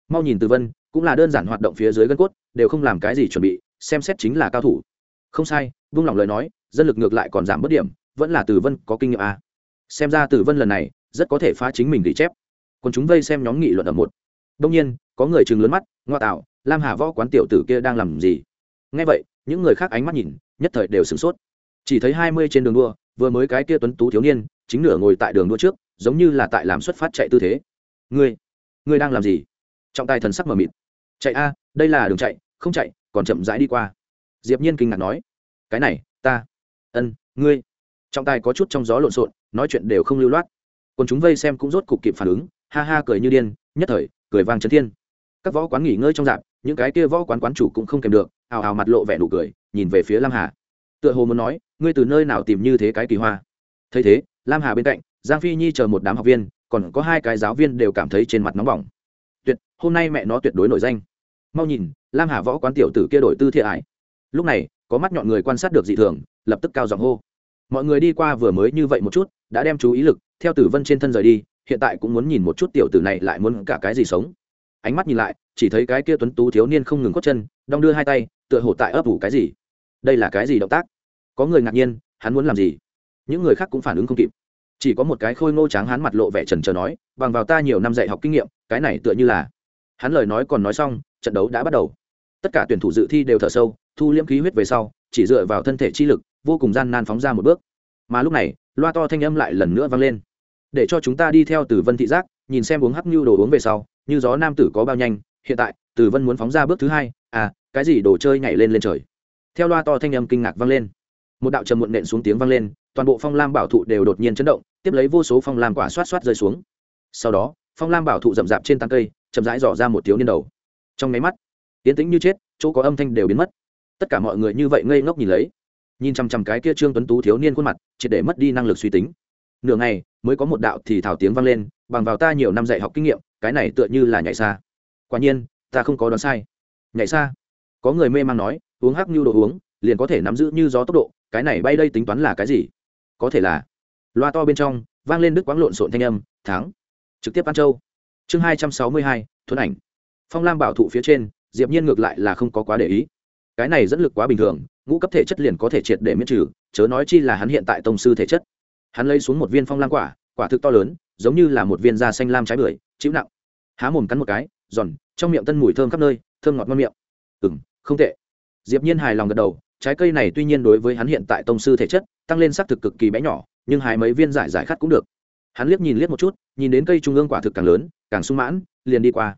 Mau nhìn từ vân, cũng là đơn giản hoạt động phía dưới gân cốt, đều không làm cái gì chuẩn bị, xem xét chính là cao thủ. Không sai, vung lòng lời nói, dân lực ngược lại còn giảm bớt điểm, vẫn là từ vân có kinh nghiệm à. xem ra từ vân lần này, rất có thể phá chính mình ghi chép. Còn chúng vây xem nhóm nghị luận ở một. Đông nhiên, có người chừng lớn mắt, ngoa tạo, lam hà võ quán tiểu tử kia đang làm gì? Ngay vậy những người khác ánh mắt nhìn, nhất thời đều sửng sốt. Chỉ thấy hai mươi trên đường đua, vừa mới cái kia tuấn tú thiếu niên, chính nửa ngồi tại đường đua trước, giống như là tại làm xuất phát chạy tư thế. Ngươi ngươi đang làm gì? Trọng tài thần sắc mờ mịt. Chạy a, đây là đường chạy, không chạy, còn chậm rãi đi qua. Diệp nhiên kinh ngạc nói. Cái này, ta, ân, ngươi. Trọng tài có chút trong gió lộn xộn, nói chuyện đều không lưu loát. Còn chúng vây xem cũng rốt cục kịp phản ứng, ha ha cười như điên, nhất thời, cười vang chấn thiên. Các võ quán nghỉ ngơi trong dạp, những cái kia võ quán quán chủ cũng không kèm được ào ào mặt lộ vẻ nụ cười, nhìn về phía lam hà. Tựa hồ muốn nói, ngươi từ nơi nào tìm như thế cái kỳ hoa? Thấy thế, lam hà bên cạnh, giang phi nhi chờ một đám học viên, còn có hai cái giáo viên đều cảm thấy trên mặt nóng bỏng. Tuyệt, hôm nay mẹ nó tuyệt đối nổi danh. Mau nhìn, lam hà võ quán tiểu tử kia đổi tư thiện ải lúc này, có mắt nhọn người quan sát được dị thường, lập tức cao giọng hô. Mọi người đi qua vừa mới như vậy một chút, đã đem chú ý lực, theo tử vân trên thân rời đi, hiện tại cũng muốn nhìn một chút tiểu tử này lại muốn cả cái gì sống ánh mắt nhìn lại, chỉ thấy cái kia tuấn tú thiếu niên không ngừng cốt chân, đong đưa hai tay, tựa hồ tại ấp ủ cái gì. Đây là cái gì động tác? Có người ngạc nhiên, hắn muốn làm gì? Những người khác cũng phản ứng không kịp. Chỉ có một cái khôi ngô tráng hắn mặt lộ vẻ trần trờ nói, bằng vào ta nhiều năm dạy học kinh nghiệm, cái này tựa như là. Hắn lời nói còn nói xong, trận đấu đã bắt đầu. Tất cả tuyển thủ dự thi đều thở sâu, thu liễm khí huyết về sau, chỉ dựa vào thân thể chi lực, vô cùng gian nan phóng ra một bước. Mà lúc này, loa to thanh âm lại lần nữa vang lên. Để cho chúng ta đi theo từ vân thị giác nhìn xem uống hắc nhu đồ uống về sau, như gió nam tử có bao nhanh, hiện tại, từ vân muốn phóng ra bước thứ hai à cái gì đồ chơi nhảy lên lên trời. Theo loa to thanh âm kinh ngạc vang lên. Một đạo trầm muộn nện xuống tiếng vang lên, toàn bộ phong lam bảo thụ đều đột nhiên chấn động, tiếp lấy vô số phong lam quả xoát xoát rơi xuống. Sau đó, phong lam bảo thụ rậm rạp trên tán cây, chậm rãi dò ra một thiếu niên đầu. Trong máy mắt, tiến tĩnh như chết, chỗ có âm thanh đều biến mất. Tất cả mọi người như vậy ngây ngốc nhìn lấy. Nhìn chằm chằm cái kia trương tuấn tú thiếu niên khuôn mặt, triệt để mất đi năng lực suy tính. Nửa ngày, mới có một đạo thì thảo tiếng vang lên bằng vào ta nhiều năm dạy học kinh nghiệm, cái này tựa như là nhảy xa. Quả nhiên, ta không có đoán sai. Nhảy xa? Có người mê man nói, uống hắc như đồ uống, liền có thể nắm giữ như gió tốc độ, cái này bay đây tính toán là cái gì? Có thể là, loa to bên trong, vang lên đức quáng lộn xộn thanh âm, thắng. Trực tiếp ăn châu. Chương hai trăm sáu mươi hai, thuấn ảnh. Phong lam bảo thụ phía trên, diệp nhiên ngược lại là không có quá để ý. Cái này dẫn lực quá bình thường, ngũ cấp thể chất liền có thể triệt để miễn trừ, chớ nói chi là hắn hiện tại tông sư thể chất. Hắn lấy xuống một viên phong lam quả quả thực to lớn giống như là một viên da xanh lam trái bưởi, chịu nặng. Há mồm cắn một cái, giòn, trong miệng tân mùi thơm khắp nơi, thơm ngọt ngon miệng. Ừ không tệ. Diệp nhiên hài lòng gật đầu, trái cây này tuy nhiên đối với hắn hiện tại tông sư thể chất, tăng lên sắc thực cực kỳ bé nhỏ, nhưng hái mấy viên giải giải khát cũng được. Hắn liếc nhìn liếc một chút, nhìn đến cây trung ương quả thực càng lớn, càng sung mãn, liền đi qua.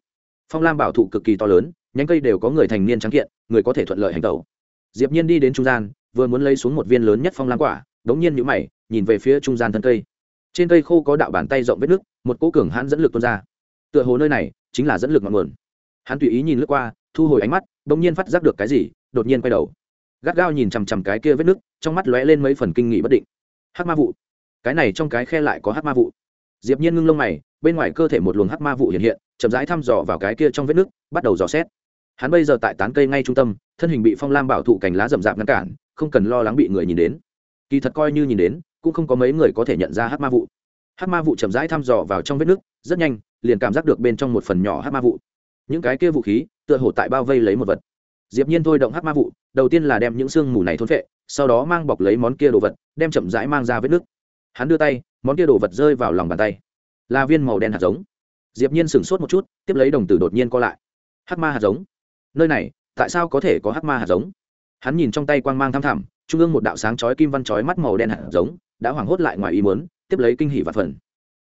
Phong lam bảo thụ cực kỳ to lớn, nhánh cây đều có người thành niên trắng kiện, người có thể thuận lợi hành tẩu. Diệp nhiên đi đến trung gian, vừa muốn lấy xuống một viên lớn nhất phong lam quả, đống nhiên nhũ mày, nhìn về phía trung gian thân cây trên cây khô có đạo bàn tay rộng vết nước, một cỗ cường hãn dẫn lực tuôn ra. Tựa hồ nơi này chính là dẫn lực ngọn nguồn. Hắn tùy ý nhìn lướt qua, thu hồi ánh mắt đống nhiên phát giác được cái gì, đột nhiên quay đầu. Gắt gao nhìn chằm chằm cái kia vết nước, trong mắt lóe lên mấy phần kinh nghị bất định. Hắc ma vụ. Cái này trong cái khe lại có hắc ma vụ. Diệp nhiên ngưng lông mày, bên ngoài cơ thể một luồng hắc ma vụ hiện hiện, chậm rãi thăm dò vào cái kia trong vết nước, bắt đầu dò xét. Hắn bây giờ tại tán cây ngay trung tâm, thân hình bị phong lam bảo thụ cành lá rậm rạp ngăn cản, không cần lo lắng bị người nhìn đến. Kỳ thật coi như nhìn đến cũng không có mấy người có thể nhận ra hắc ma vụ. Hắc ma vụ chậm rãi thăm dò vào trong vết nước, rất nhanh, liền cảm giác được bên trong một phần nhỏ hắc ma vụ. Những cái kia vũ khí, tựa hồ tại bao vây lấy một vật. Diệp nhiên thôi động hắc ma vụ, đầu tiên là đem những xương mù này thôn phệ, sau đó mang bọc lấy món kia đồ vật, đem chậm rãi mang ra vết nước. Hắn đưa tay, món kia đồ vật rơi vào lòng bàn tay. Là viên màu đen hạt giống. Diệp nhiên sửng sốt một chút, tiếp lấy đồng tử đột nhiên co lại. Hắc ma hạt giống? Nơi này, tại sao có thể có hắc ma hạt giống? Hắn nhìn trong tay quang mang thăm thẳm, trung ương một đạo sáng chói kim văn chói mắt màu đen hạt giống đã hoảng hốt lại ngoài ý muốn, tiếp lấy kinh hỉ và phần.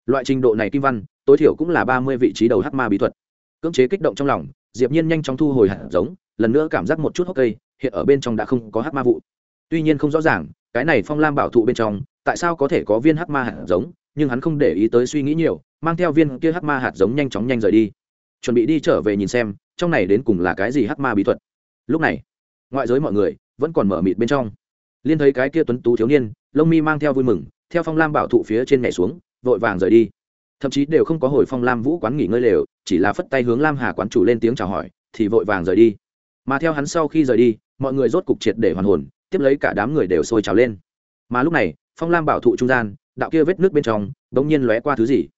Loại trình độ này kim văn, tối thiểu cũng là ba mươi vị trí đầu hắc ma bí thuật. Cưỡng chế kích động trong lòng, diệp nhiên nhanh chóng thu hồi hạt giống, lần nữa cảm giác một chút hốc cây, hiện ở bên trong đã không có hắc ma vụ. Tuy nhiên không rõ ràng, cái này phong lam bảo thụ bên trong, tại sao có thể có viên hắc ma hạt giống, nhưng hắn không để ý tới suy nghĩ nhiều, mang theo viên kia hắc ma hạt giống nhanh chóng nhanh rời đi. Chuẩn bị đi trở về nhìn xem, trong này đến cùng là cái gì hắc ma bí thuật. Lúc này, ngoại giới mọi người vẫn còn mở mịt bên trong liên thấy cái kia tuấn tú thiếu niên, lông mi mang theo vui mừng, theo phong lam bảo thụ phía trên nhảy xuống, vội vàng rời đi. Thậm chí đều không có hồi phong lam vũ quán nghỉ ngơi lều, chỉ là phất tay hướng lam hà quán chủ lên tiếng chào hỏi, thì vội vàng rời đi. Mà theo hắn sau khi rời đi, mọi người rốt cục triệt để hoàn hồn, tiếp lấy cả đám người đều sôi trào lên. Mà lúc này, phong lam bảo thụ trung gian, đạo kia vết nước bên trong đ ỗ n g nhiên lóe qua thứ gì?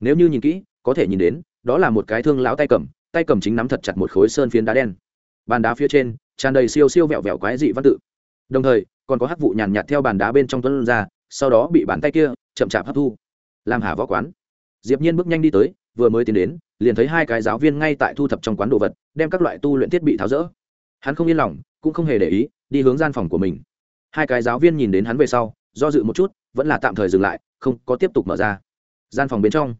Nếu như nhìn kỹ, có thể nhìn đến, đó là một cái thương lão tay cầm tay cầm chính nắm thật chặt một khối sơn phiến đá đen. Bàn đá phía trên, tràn đầy siêu siêu vẹo vẹo quái dị văn tự. Đồng thời còn có hắc vụ nhàn nhạt theo bàn đá bên trong tuấn ra, sau đó bị bàn tay kia chậm chạp hấp thu. Làm hà võ quán. Diệp nhiên bước nhanh đi tới, vừa mới tiến đến, liền thấy hai cái giáo viên ngay tại thu thập trong quán đồ vật, đem các loại tu luyện thiết bị tháo rỡ. Hắn không yên lòng, cũng không hề để ý, đi hướng gian phòng của mình. Hai cái giáo viên nhìn đến hắn về sau, do dự một chút, vẫn là tạm thời dừng lại, không có tiếp tục mở ra. Gian phòng bên trong,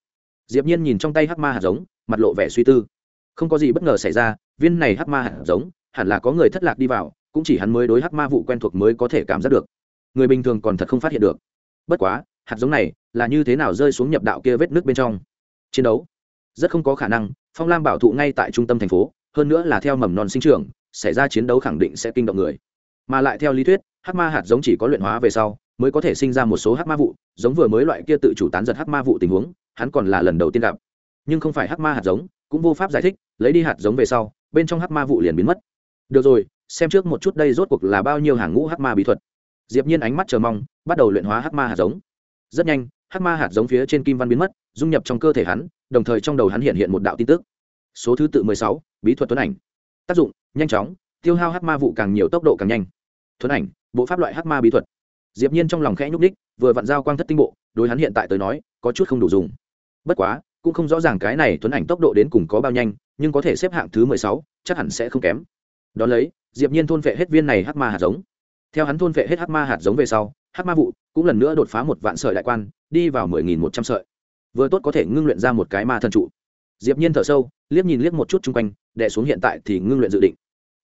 diệp nhiên nhìn trong tay hắc ma hạt giống, mặt lộ vẻ suy tư. Không có gì bất ngờ xảy ra, viên này hắc ma hạt giống, hẳn là có người thất lạc đi vào cũng chỉ hắn mới đối hắc ma vụ quen thuộc mới có thể cảm giác được. Người bình thường còn thật không phát hiện được. Bất quá, hạt giống này là như thế nào rơi xuống nhập đạo kia vết nước bên trong? Chiến đấu rất không có khả năng, phong lam bảo thụ ngay tại trung tâm thành phố, hơn nữa là theo mầm non sinh trưởng, xảy ra chiến đấu khẳng định sẽ kinh động người. Mà lại theo lý thuyết, hắc ma hạt giống chỉ có luyện hóa về sau mới có thể sinh ra một số hắc ma vụ, giống vừa mới loại kia tự chủ tán giật hắc ma vụ tình huống, hắn còn là lần đầu tiên gặp. Nhưng không phải hắc ma hạt giống, cũng vô pháp giải thích, lấy đi hạt giống về sau, bên trong hắc ma vụ liền biến mất. Được rồi xem trước một chút đây rốt cuộc là bao nhiêu hàng ngũ hắc ma bí thuật. Diệp nhiên ánh mắt chờ mong bắt đầu luyện hóa hắc ma hạt giống. Rất nhanh hắc ma hạt giống phía trên kim văn biến mất dung nhập trong cơ thể hắn đồng thời trong đầu hắn hiện hiện một đạo tin tức. Số thứ tự 16, bí thuật tuấn ảnh. Tác dụng nhanh chóng tiêu hao hắc ma vụ càng nhiều tốc độ càng nhanh. Tuấn ảnh bộ pháp loại hắc ma bí thuật. Diệp nhiên trong lòng khẽ nhúc đích vừa vặn giao quang thất tinh bộ đối hắn hiện tại tới nói có chút không đủ dùng. Bất quá cũng không rõ ràng cái này tuấn ảnh tốc độ đến cùng có bao nhanh nhưng có thể xếp hạng thứ 16, chắc hẳn sẽ không kém. Đó lấy diệp nhiên thôn phệ hết viên này hắc ma hạt giống. Theo hắn thôn phệ hết hắc ma hạt giống về sau, hắc ma vụ cũng lần nữa đột phá một vạn sợi đại quan, đi vào mười nghìn một trăm sợi. Vừa tốt có thể ngưng luyện ra một cái ma thần trụ. Diệp nhiên thở sâu, liếc nhìn liếc một chút chung quanh đệ xuống hiện tại thì ngưng luyện dự định.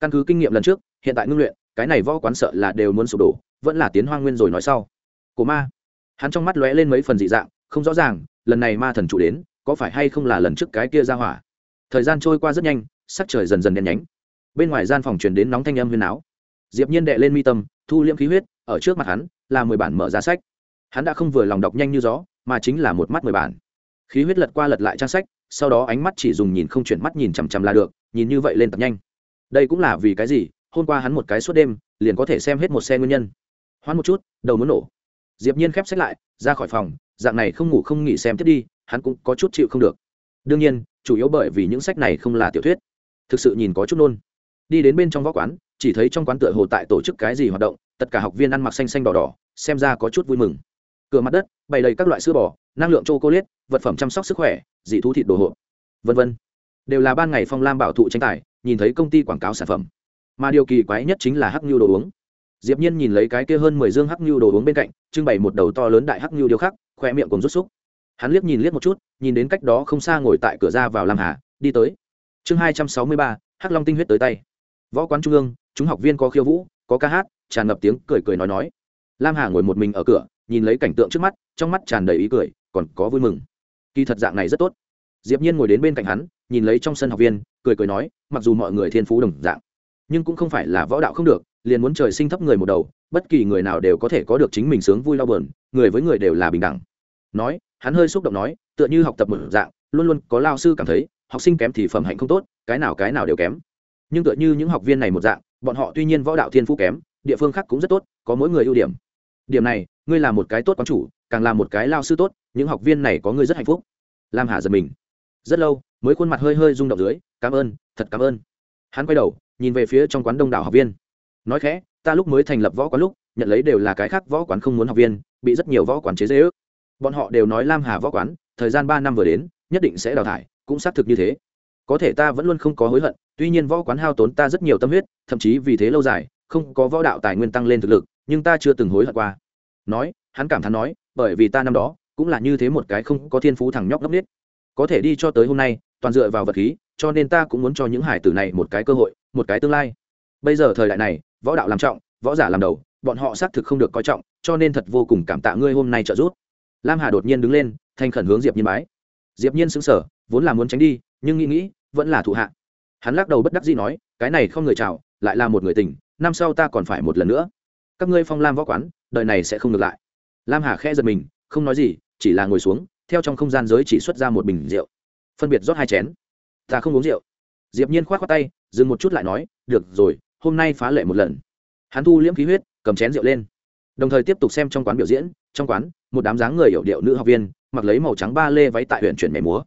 Căn cứ kinh nghiệm lần trước, hiện tại ngưng luyện, cái này võ quán sợ là đều muốn sụp đổ, vẫn là tiến hoang nguyên rồi nói sau. Cổ ma. Hắn trong mắt lóe lên mấy phần dị dạng, không rõ ràng, lần này ma thần trụ đến, có phải hay không là lần trước cái kia ra hỏa. Thời gian trôi qua rất nhanh, sắc trời dần dần đen nhánh bên ngoài gian phòng truyền đến nóng thanh âm huyền áo diệp nhiên đệ lên mi tâm, thu liễm khí huyết, ở trước mặt hắn là mười bản mở ra sách. Hắn đã không vừa lòng đọc nhanh như gió, mà chính là một mắt mười bản. Khí huyết lật qua lật lại trang sách, sau đó ánh mắt chỉ dùng nhìn không chuyển mắt nhìn chằm chằm là được, nhìn như vậy lên tập nhanh. Đây cũng là vì cái gì? Hôm qua hắn một cái suốt đêm, liền có thể xem hết một xe nguyên nhân. Hoan một chút, đầu muốn nổ. Diệp nhiên khép sách lại, ra khỏi phòng, dạng này không ngủ không nghỉ xem tiếp đi, hắn cũng có chút chịu không được. Đương nhiên, chủ yếu bởi vì những sách này không là tiểu thuyết. Thực sự nhìn có chút nôn đi đến bên trong võ quán, chỉ thấy trong quán tựa hồ tại tổ chức cái gì hoạt động, tất cả học viên ăn mặc xanh xanh đỏ đỏ, xem ra có chút vui mừng. Cửa mặt đất, bày đầy các loại sữa bò, năng lượng chocolate cô liết vật phẩm chăm sóc sức khỏe, dị thú thịt đồ hộp, vân vân. Đều là ban ngày phong lam bảo thụ tranh tài, nhìn thấy công ty quảng cáo sản phẩm. Mà điều kỳ quái nhất chính là hắc nhu đồ uống. Diệp nhiên nhìn lấy cái kia hơn mười dương hắc nhu đồ uống bên cạnh, trưng bày một đầu to lớn đại hắc nhu điều khác khoe miệng cùng rút xúc. Hắn liếc nhìn liếc một chút, nhìn đến cách đó không xa ngồi tại cửa ra vào lam hà, đi tới. Chương hai trăm sáu mươi ba, hắc long tinh huyết tới tay võ quán trung ương, chúng học viên có khiêu vũ, có ca hát, tràn ngập tiếng cười cười nói nói. Lam hà ngồi một mình ở cửa, nhìn lấy cảnh tượng trước mắt, trong mắt tràn đầy ý cười, còn có vui mừng. Kỳ thật dạng này rất tốt. Diệp nhiên ngồi đến bên cạnh hắn, nhìn lấy trong sân học viên, cười cười nói, mặc dù mọi người thiên phú đồng dạng, nhưng cũng không phải là võ đạo không được, liền muốn trời sinh thấp người một đầu, bất kỳ người nào đều có thể có được chính mình sướng vui đau buồn, người với người đều là bình đẳng. Nói, hắn hơi xúc động nói, tựa như học tập một dạng, luôn luôn có lao sư cảm thấy, học sinh kém thì phẩm hạnh không tốt, cái nào cái nào đều kém nhưng tựa như những học viên này một dạng, bọn họ tuy nhiên võ đạo thiên phú kém, địa phương khác cũng rất tốt, có mỗi người ưu điểm. Điểm này, ngươi là một cái tốt quán chủ, càng là một cái lao sư tốt, những học viên này có ngươi rất hạnh phúc. Lam hà giật mình. Rất lâu, mới khuôn mặt hơi hơi rung động dưới, cảm ơn, thật cảm ơn. Hắn quay đầu, nhìn về phía trong quán đông đảo học viên. Nói khẽ, ta lúc mới thành lập võ quán lúc, nhận lấy đều là cái khác võ quán không muốn học viên, bị rất nhiều võ quán chế dễ ước bọn họ đều nói lam hà võ quán, thời gian ba năm vừa đến, nhất định sẽ đào thải, cũng xác thực như thế có thể ta vẫn luôn không có hối hận, tuy nhiên võ quán hao tốn ta rất nhiều tâm huyết, thậm chí vì thế lâu dài, không có võ đạo tài nguyên tăng lên thực lực, nhưng ta chưa từng hối hận qua. Nói, hắn cảm thán nói, bởi vì ta năm đó cũng là như thế một cái không có thiên phú thằng nhóc ngốc nết có thể đi cho tới hôm nay, toàn dựa vào vật khí, cho nên ta cũng muốn cho những hải tử này một cái cơ hội, một cái tương lai. Bây giờ thời đại này, võ đạo làm trọng, võ giả làm đầu, bọn họ xác thực không được coi trọng, cho nên thật vô cùng cảm tạ ngươi hôm nay trợ giúp. Lam hà đột nhiên đứng lên, thành khẩn hướng diệp nhiên bái. Diệp nhiên sững sờ, vốn là muốn tránh đi nhưng nghĩ nghĩ, vẫn là thụ hạ. Hắn lắc đầu bất đắc dĩ nói, cái này không người chào, lại là một người tình, năm sau ta còn phải một lần nữa. Các ngươi phong lam võ quán, đời này sẽ không ngược lại. Lam hà khẽ giật mình, không nói gì, chỉ là ngồi xuống, theo trong không gian giới chỉ xuất ra một bình rượu. Phân biệt rót hai chén. Ta không uống rượu. Diệp nhiên khoát khoát tay, dừng một chút lại nói, được rồi, hôm nay phá lệ một lần. Hắn thu liễm khí huyết, cầm chén rượu lên. Đồng thời tiếp tục xem trong quán biểu diễn. Trong quán, một đám dáng người hiểu điệu nữ học viên, mặc lấy màu trắng ba lê váy tại huyện chuyển mẻ múa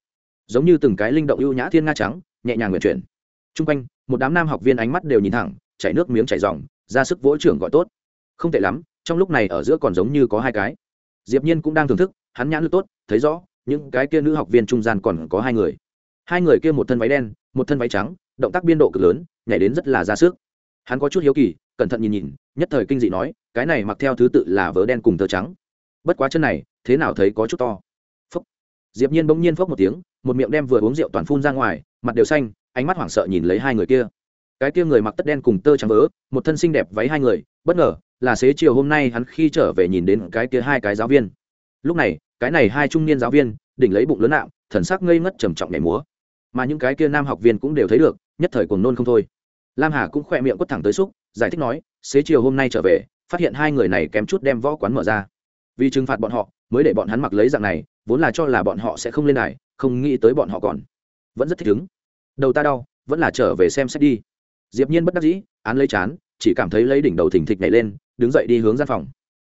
giống như từng cái linh động ưu nhã thiên nga trắng, nhẹ nhàng nguyện chuyển. T r u n g quanh, một đám nam học viên ánh mắt đều nhìn thẳng, chảy nước miếng chảy dòng, ra sức vỗ trưởng gọi tốt. Không tệ lắm, trong lúc này ở giữa còn giống như có hai cái. Diệp nhiên cũng đang thưởng thức, hắn nhãn lực tốt, thấy rõ, những cái kia nữ học viên trung gian còn có hai người. Hai người kia một thân váy đen, một thân váy trắng, động tác biên độ cực lớn, nhảy đến rất là ra sức. Hắn có chút hiếu kỳ, cẩn thận nhìn nhìn, nhất thời kinh dị nói, cái này mặc theo thứ tự là vớ đen cùng tơ trắng. Bất quá chân này, thế nào thấy có chút to. Phốc diệp nhiên bỗng nhiên phốc một tiếng một miệng đem vừa uống rượu toàn phun ra ngoài, mặt đều xanh, ánh mắt hoảng sợ nhìn lấy hai người kia. Cái kia người mặc tất đen cùng tơ trắng vớ, một thân xinh đẹp váy hai người, bất ngờ, là xế chiều hôm nay hắn khi trở về nhìn đến cái kia hai cái giáo viên. Lúc này, cái này hai trung niên giáo viên, đỉnh lấy bụng lớn nạo, thần sắc ngây ngất trầm trọng nhảy múa. Mà những cái kia nam học viên cũng đều thấy được, nhất thời cùng nôn không thôi. Lam hà cũng khỏe miệng quất thẳng tới xúc, giải thích nói, xế chiều hôm nay trở về, phát hiện hai người này kém chút đem võ quán mở ra. Vì trừng phạt bọn họ mới để bọn hắn mặc lấy dạng này, vốn là cho là bọn họ sẽ không lên đài, không nghĩ tới bọn họ còn. Vẫn rất thích ứng. Đầu ta đau, vẫn là trở về xem xét đi. Diệp nhiên bất đắc dĩ, án lấy chán, chỉ cảm thấy lấy đỉnh đầu thình thịch nhảy lên, đứng dậy đi hướng gian phòng.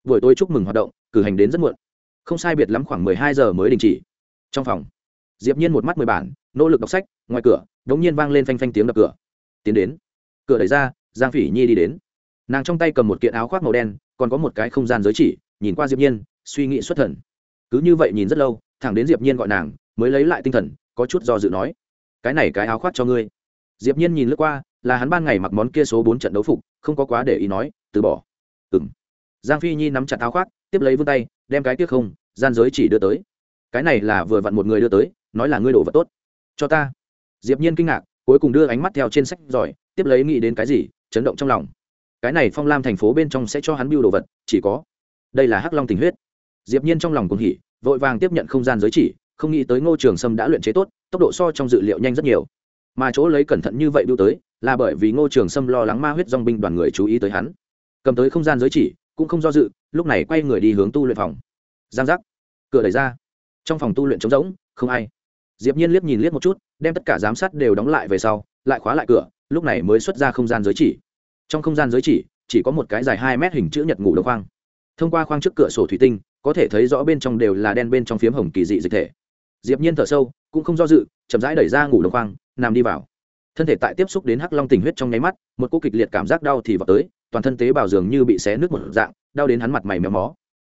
Buổi tối chúc mừng hoạt động, cử hành đến rất muộn. Không sai biệt lắm khoảng 12 giờ mới đình chỉ. Trong phòng, diệp nhiên một mắt mười bản, nỗ lực đọc sách, ngoài cửa, đống nhiên vang lên phanh phanh tiếng đập cửa. Tiến đến. Cửa đẩy ra, giang phỉ nhi đi đến. Nàng trong tay cầm một kiện áo khoác màu đen, còn có một cái không gian giới chỉ, nhìn qua diệp nhiên suy nghĩ xuất thần. Cứ như vậy nhìn rất lâu, thẳng đến diệp nhiên gọi nàng, mới lấy lại tinh thần, có chút do dự nói, cái này cái áo khoác cho ngươi. Diệp nhiên nhìn lướt qua, là hắn ban ngày mặc món kia số bốn trận đấu phục, không có quá để ý nói, từ bỏ. Ừm. Giang phi nhi nắm chặt áo khoác, tiếp lấy vươn tay, đem cái tiếc không, gian giới chỉ đưa tới. Cái này là vừa vặn một người đưa tới, nói là ngươi đổ vật tốt. Cho ta. Diệp nhiên kinh ngạc, cuối cùng đưa ánh mắt theo trên sách giỏi tiếp lấy nghĩ đến cái gì, chấn động trong lòng. Cái này phong lam thành phố bên trong sẽ cho hắn biêu đồ vật, chỉ có, đây là hắc long tình huyết diệp nhiên trong lòng cũng hỉ, vội vàng tiếp nhận không gian giới chỉ, không nghĩ tới ngô trường sâm đã luyện chế tốt, tốc độ so trong dự liệu nhanh rất nhiều. Mà chỗ lấy cẩn thận như vậy đưa tới, là bởi vì ngô trường sâm lo lắng ma huyết dong binh đoàn người chú ý tới hắn. Cầm tới không gian giới chỉ, cũng không do dự, lúc này quay người đi hướng tu luyện phòng. Giang giác. Cửa đẩy ra. Trong phòng tu luyện trống rỗng, không ai. Diệp nhiên liếc nhìn liếc một chút, đem tất cả giám sát đều đóng lại về sau, lại khóa lại cửa, lúc này mới xuất ra không gian giới chỉ. Trong không gian giới chỉ chỉ có một cái dài hai mét hình chữ nhật ngủ đông khoang thông qua khoang trước cửa sổ thủy tinh, có thể thấy rõ bên trong đều là đen bên trong phiếm hồng kỳ dị dịch thể. Diệp nhiên thở sâu, cũng không do dự, chậm rãi đẩy ra ngủ đồng khoang, nằm đi vào. Thân thể tại tiếp xúc đến hắc long tình huyết trong nháy mắt, một cú kịch liệt cảm giác đau thì vào tới, toàn thân tế bào dường như bị xé nứt một dạng, đau đến hắn mặt mày méo mó.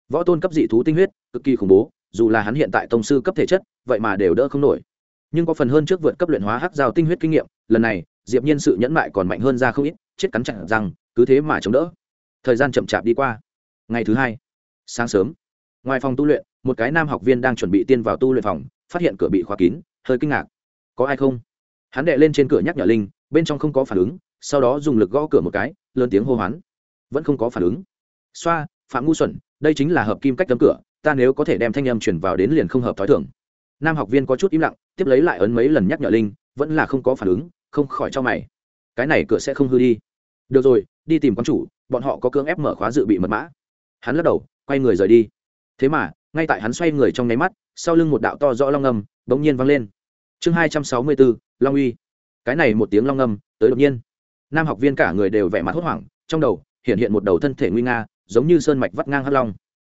Võ tôn cấp dị thú tinh huyết, cực kỳ khủng bố, dù là hắn hiện tại tông sư cấp thể chất, vậy mà đều đỡ không nổi. Nhưng có phần hơn trước vượt cấp luyện hóa hắc giao tinh huyết kinh nghiệm, lần này, diệp nhiên sự nhẫn mại còn mạnh hơn ra không ít, chết cắn chặt rằng, cứ thế mà chống đỡ. Thời gian chậm chạp đi qua ngày thứ hai, sáng sớm. Ngoài phòng tu luyện, một cái nam học viên đang chuẩn bị tiên vào tu luyện phòng, phát hiện cửa bị khóa kín, hơi kinh ngạc. Có ai không? Hắn đệ lên trên cửa nhắc nhở linh, bên trong không có phản ứng, sau đó dùng lực gõ cửa một cái, lớn tiếng hô hoán. Vẫn không có phản ứng. Xoa, phạm ngu xuẩn, đây chính là hợp kim cách tấm cửa, ta nếu có thể đem thanh âm chuyển vào đến liền không hợp t h ó i thưởng nam học viên có chút im lặng, tiếp lấy lại ấn mấy lần nhắc nhở linh, vẫn là không có phản ứng, không khỏi cho mày. Cái này cửa sẽ không hư đi. Được rồi, đi tìm quán chủ, bọn họ có cưỡng ép mở khóa dự bị mật mã hắn lắc đầu, quay người rời đi. Thế mà, ngay tại hắn xoay người trong nháy mắt, sau lưng một đạo to rõ long ngầm bỗng nhiên vang lên. Chương hai trăm sáu mươi bốn, long uy. Cái này một tiếng long âm, tới đột nhiên. Nam học viên cả người đều vẻ mặt hốt hoảng, trong đầu hiện hiện một đầu thân thể nguy nga, giống như sơn mạch vắt ngang hắc long.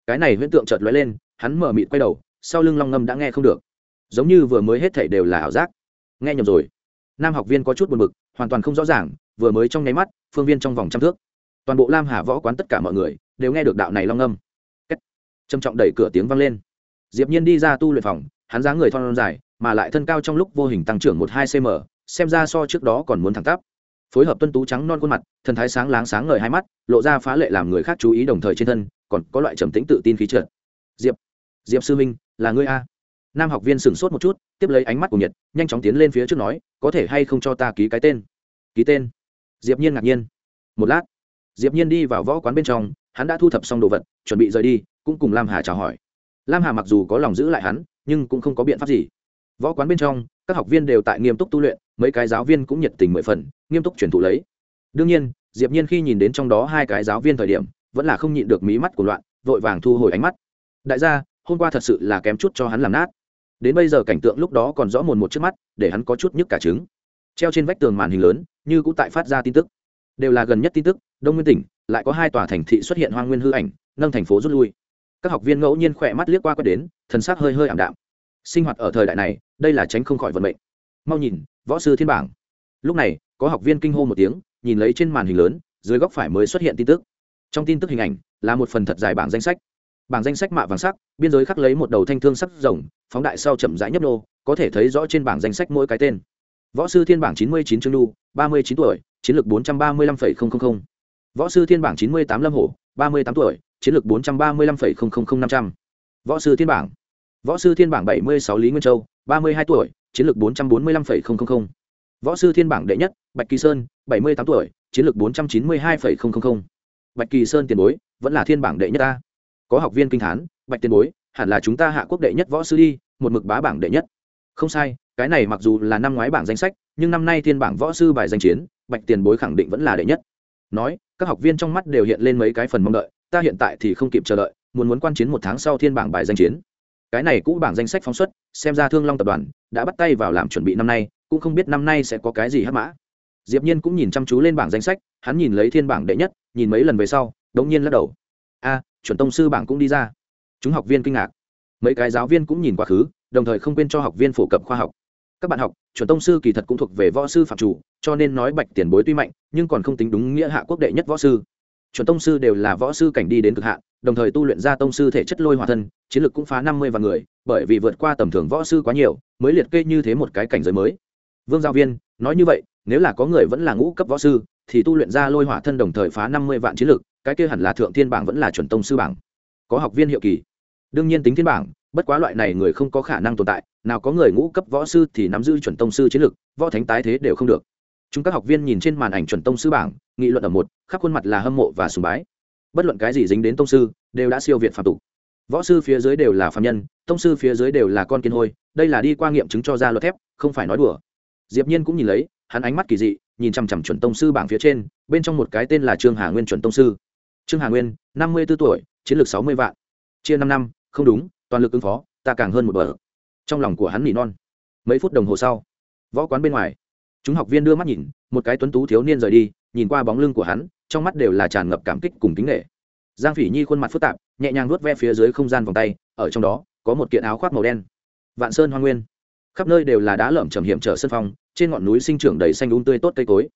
Cái này huyễn tượng chợt lóe lên, hắn mở mịt quay đầu, sau lưng long ngâm đã nghe không được. Giống như vừa mới hết thảy đều là ảo giác. Nghe nhầm rồi. Nam học viên có chút buồn bực, hoàn toàn không rõ ràng, vừa mới trong nháy mắt, phương viên trong vòng trăm thước. Toàn bộ lam hà võ quán tất cả mọi người đều nghe được đạo này long âm, trầm trọng đẩy cửa tiếng vang lên. Diệp nhiên đi ra tu luyện phòng hắn dáng người thon dài mà lại thân cao trong lúc vô hình tăng trưởng một hai cm xem ra so trước đó còn muốn thẳng tắp. Phối hợp tuân tú trắng non khuôn mặt thần thái sáng láng sáng ngời hai mắt lộ ra phá lệ làm người khác chú ý đồng thời trên thân còn có loại trầm tĩnh tự tin khí trượt diệp. Diệp sư minh là ngươi a? Nam học viên sửng sốt một chút tiếp lấy ánh mắt của nhật nhanh chóng tiến lên phía trước nói có thể hay không cho ta ký cái tên? Ký tên? Diệp nhiên ngạc nhiên. Một lát. Diệp nhiên đi vào võ quán bên trong hắn đã thu thập xong đồ vật, chuẩn bị rời đi, cũng cùng lam hà chào hỏi. Lam hà mặc dù có lòng giữ lại hắn, nhưng cũng không có biện pháp gì. Võ quán bên trong, các học viên đều tại nghiêm túc tu luyện, mấy cái giáo viên cũng nhiệt tình mười phần, nghiêm túc truyền thụ lấy. Đương nhiên, diệp nhiên khi nhìn đến trong đó hai cái giáo viên thời điểm, vẫn là không nhịn được mí mắt của loạn, vội vàng thu hồi ánh mắt. Đại gia, hôm qua thật sự là kém chút cho hắn làm nát. Đến bây giờ cảnh tượng lúc đó còn rõ mồn một trước mắt, để hắn có chút nhức cả trứng. Treo trên vách tường màn hình lớn, như cũng tại phát ra tin tức. Đều là gần nhất tin tức, đông nguyên tỉnh lại có hai tòa thành thị xuất hiện hoang nguyên hư ảnh, nâng thành phố rút lui. Các học viên ngẫu nhiên khỏe mắt liếc qua quét đến, thần sắc hơi hơi ảm đạm. Sinh hoạt ở thời đại này, đây là tránh không khỏi vận mệnh. Mau nhìn, võ sư thiên bảng. Lúc này, có học viên kinh hô một tiếng, nhìn lấy trên màn hình lớn, dưới góc phải mới xuất hiện tin tức. Trong tin tức hình ảnh, là một phần thật dài bảng danh sách. Bảng danh sách mạ vàng sắc, biên giới khắc lấy một đầu thanh thương sắc rồng, phóng đại sau chậm rãi nhấp nô, có thể thấy rõ trên bảng danh sách mỗi cái tên. Võ sư thiên bảng chín mươi chín trương lu ba mươi chín tuổi, chiến lược bốn trăm ba mươi lăm phẩy không không không võ sư thiên bảng chín mươi tám lâm hổ, ba mươi tám tuổi, chiến lược bốn trăm ba mươi lăm năm trăm. Võ sư thiên bảng. Võ sư thiên bảng bảy mươi sáu lý nguyên châu, ba mươi hai tuổi, chiến lược bốn trăm bốn mươi lăm võ sư thiên bảng đệ nhất, bạch kỳ sơn, bảy mươi tám tuổi, chiến lược bốn trăm chín mươi hai bạch kỳ sơn tiền bối, vẫn là thiên bảng đệ nhất ta. Có học viên kinh thán, bạch tiền bối, hẳn là chúng ta hạ quốc đệ nhất võ sư đi, một mực bá bảng đệ nhất. Không sai, cái này mặc dù là năm ngoái bảng danh sách, nhưng năm nay thiên bảng võ sư bài danh chiến, bạch tiền bối khẳng định vẫn là đệ nhất nói, các học viên trong mắt đều hiện lên mấy cái phần mong đợi, ta hiện tại thì không kịp chờ đợi, muốn muốn quan chiến một tháng sau thiên bảng bài danh chiến. Cái này cũ bảng danh sách phóng xuất, xem ra thương long tập đoàn đã bắt tay vào làm chuẩn bị năm nay, cũng không biết năm nay sẽ có cái gì hắc mã. Diệp nhiên cũng nhìn chăm chú lên bảng danh sách, hắn nhìn lấy thiên bảng đệ nhất, nhìn mấy lần về sau, đống nhiên lắc đầu. A, chuẩn tông sư bảng cũng đi ra. Chúng học viên kinh ngạc. Mấy cái giáo viên cũng nhìn quá khứ, đồng thời không quên cho học viên phổ cập khoa học các bạn học, chuẩn tông sư kỳ thật cũng thuộc về võ sư phạm chủ, cho nên nói bạch tiền bối tuy mạnh, nhưng còn không tính đúng nghĩa hạ quốc đệ nhất võ sư. Chuẩn tông sư đều là võ sư cảnh đi đến cực hạn đồng thời tu luyện ra tông sư thể chất lôi hòa thân, chiến lược cũng phá năm mươi vạn người, bởi vì vượt qua tầm thường võ sư quá nhiều, mới liệt kê như thế một cái cảnh giới mới. Vương Giao viên, nói như vậy, nếu là có người vẫn là ngũ cấp võ sư, thì tu luyện ra lôi hỏa thân đồng thời phá năm mươi vạn chiến lược cái kia hẳn là thượng thiên bảng vẫn là chuẩn tông sư bảng. Có học viên hiệu kỳ. Đương nhiên tính thiên bảng, bất quá loại này người không có khả năng tồn tại nào có người ngũ cấp võ sư thì nắm giữ chuẩn tông sư chiến lược, võ thánh tái thế đều không được. Chúng các học viên nhìn trên màn ảnh chuẩn tông sư bảng, nghị luận ở một, khắp khuôn mặt là hâm mộ và sùng bái. Bất luận cái gì dính đến tông sư, đều đã siêu việt phạm tục. Võ sư phía dưới đều là phạm nhân, tông sư phía dưới đều là con kiến hôi, đây là đi qua nghiệm chứng cho ra luật thép, không phải nói đùa. Diệp nhiên cũng nhìn lấy, hắn ánh mắt kỳ dị, nhìn chằm chằm chuẩn tông sư bảng phía trên, bên trong một cái tên là trương hà nguyên chuẩn tông sư. Trương hà nguyên, năm mươi 54 tuổi, chiến lược sáu mươi vạn. Chia năm năm, không đúng, toàn lực ứng phó, ta càng hơn một bờ trong lòng của hắn nỉ non. Mấy phút đồng hồ sau, võ quán bên ngoài, chúng học viên đưa mắt nhìn, một cái tuấn tú thiếu niên rời đi, nhìn qua bóng lưng của hắn, trong mắt đều là tràn ngập cảm kích cùng kính nghệ giang phỉ nhi khuôn mặt phức tạp, nhẹ nhàng nuốt ve phía dưới không gian vòng tay, ở trong đó, có một kiện áo khoác màu đen. Vạn sơn hoa nguyên. Khắp nơi đều là đá lởm chầm hiểm trở sân phong, trên ngọn núi sinh trưởng đầy xanh đúng tươi tốt cây cối.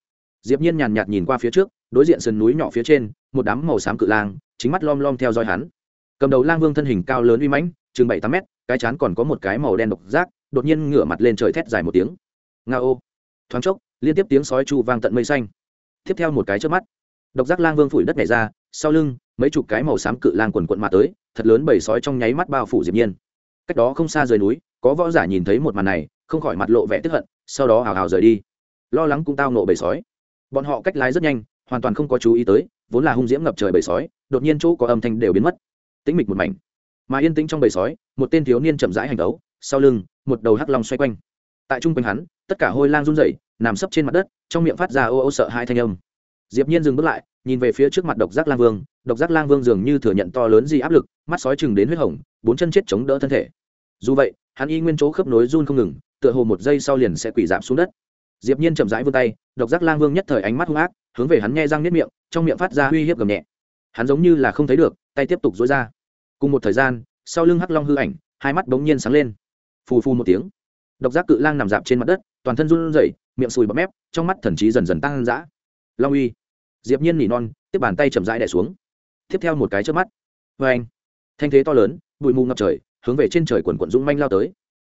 Diệp nhiên nhàn nhạt nhìn qua phía trước, đối diện sườn núi nhỏ phía trên, một đám màu xám cự lang, chính mắt lom lom theo dõi hắn. Cầm đầu lang vương thân hình cao lớn uy mãnh, chừng bảy tám mét cái chán còn có một cái màu đen độc giác, đột nhiên ngửa mặt lên trời thét dài một tiếng. Nga ô. Thoáng chốc, liên tiếp tiếng sói chu vang tận mây xanh. Tiếp theo một cái trước mắt, độc giác lang vương phủi đất này ra, sau lưng, mấy chục cái màu xám cự lang quần quận mà tới, thật lớn bầy sói trong nháy mắt bao phủ diệp nhiên. Cách đó không xa rời núi, có võ giả nhìn thấy một màn này, không khỏi mặt lộ vẻ tức hận, sau đó hào hào rời đi. Lo lắng cũng tao nộ bầy sói. Bọn họ cách lái rất nhanh, hoàn toàn không có chú ý tới, vốn là hung diễm ngập trời bầy sói, đột nhiên chỗ có âm thanh đều biến mất. Tĩnh mịch một mảnh mà yên tĩnh trong bầy sói, một tên thiếu niên chậm rãi hành đấu sau lưng, một đầu hắc long xoay quanh. Tại trung quanh hắn, tất cả hôi lang run rẩy, nằm sấp trên mặt đất, trong miệng phát ra ô ô sợ hai thanh âm. Diệp nhiên dừng bước lại, nhìn về phía trước mặt độc giác lang vương, độc giác lang vương dường như thừa nhận to lớn gì áp lực, mắt sói chừng đến huyết hồng, bốn chân chết chống đỡ thân thể. Dù vậy, hắn y nguyên chỗ khớp nối run không ngừng, tựa hồ một giây sau liền sẽ quỳ giảm xuống đất. Diệp nhiên chậm rãi vươn tay, độc giác lang vương nhất thời ánh mắt hung ác, hướng về hắn nghe răng niết miệng, trong miệng phát ra uy hiếp gầm nhẹ. Hắn giống như là không thấy được, tay tiếp tục duỗi ra cùng một thời gian, sau lưng hắc long hư ảnh, hai mắt bỗng nhiên sáng lên. Phù phù một tiếng. Độc giác cự lang nằm dạp trên mặt đất, toàn thân run rẩy, miệng sùi bọt mép, trong mắt thần trí dần dần tăng dã. Long uy. Diệp nhiên nỉ non, tiếp bàn tay chậm rãi đè xuống. Tiếp theo một cái trước mắt. Vê anh thanh thế to lớn, bụi mù ngập trời, hướng về trên trời quần quận dũng manh lao tới.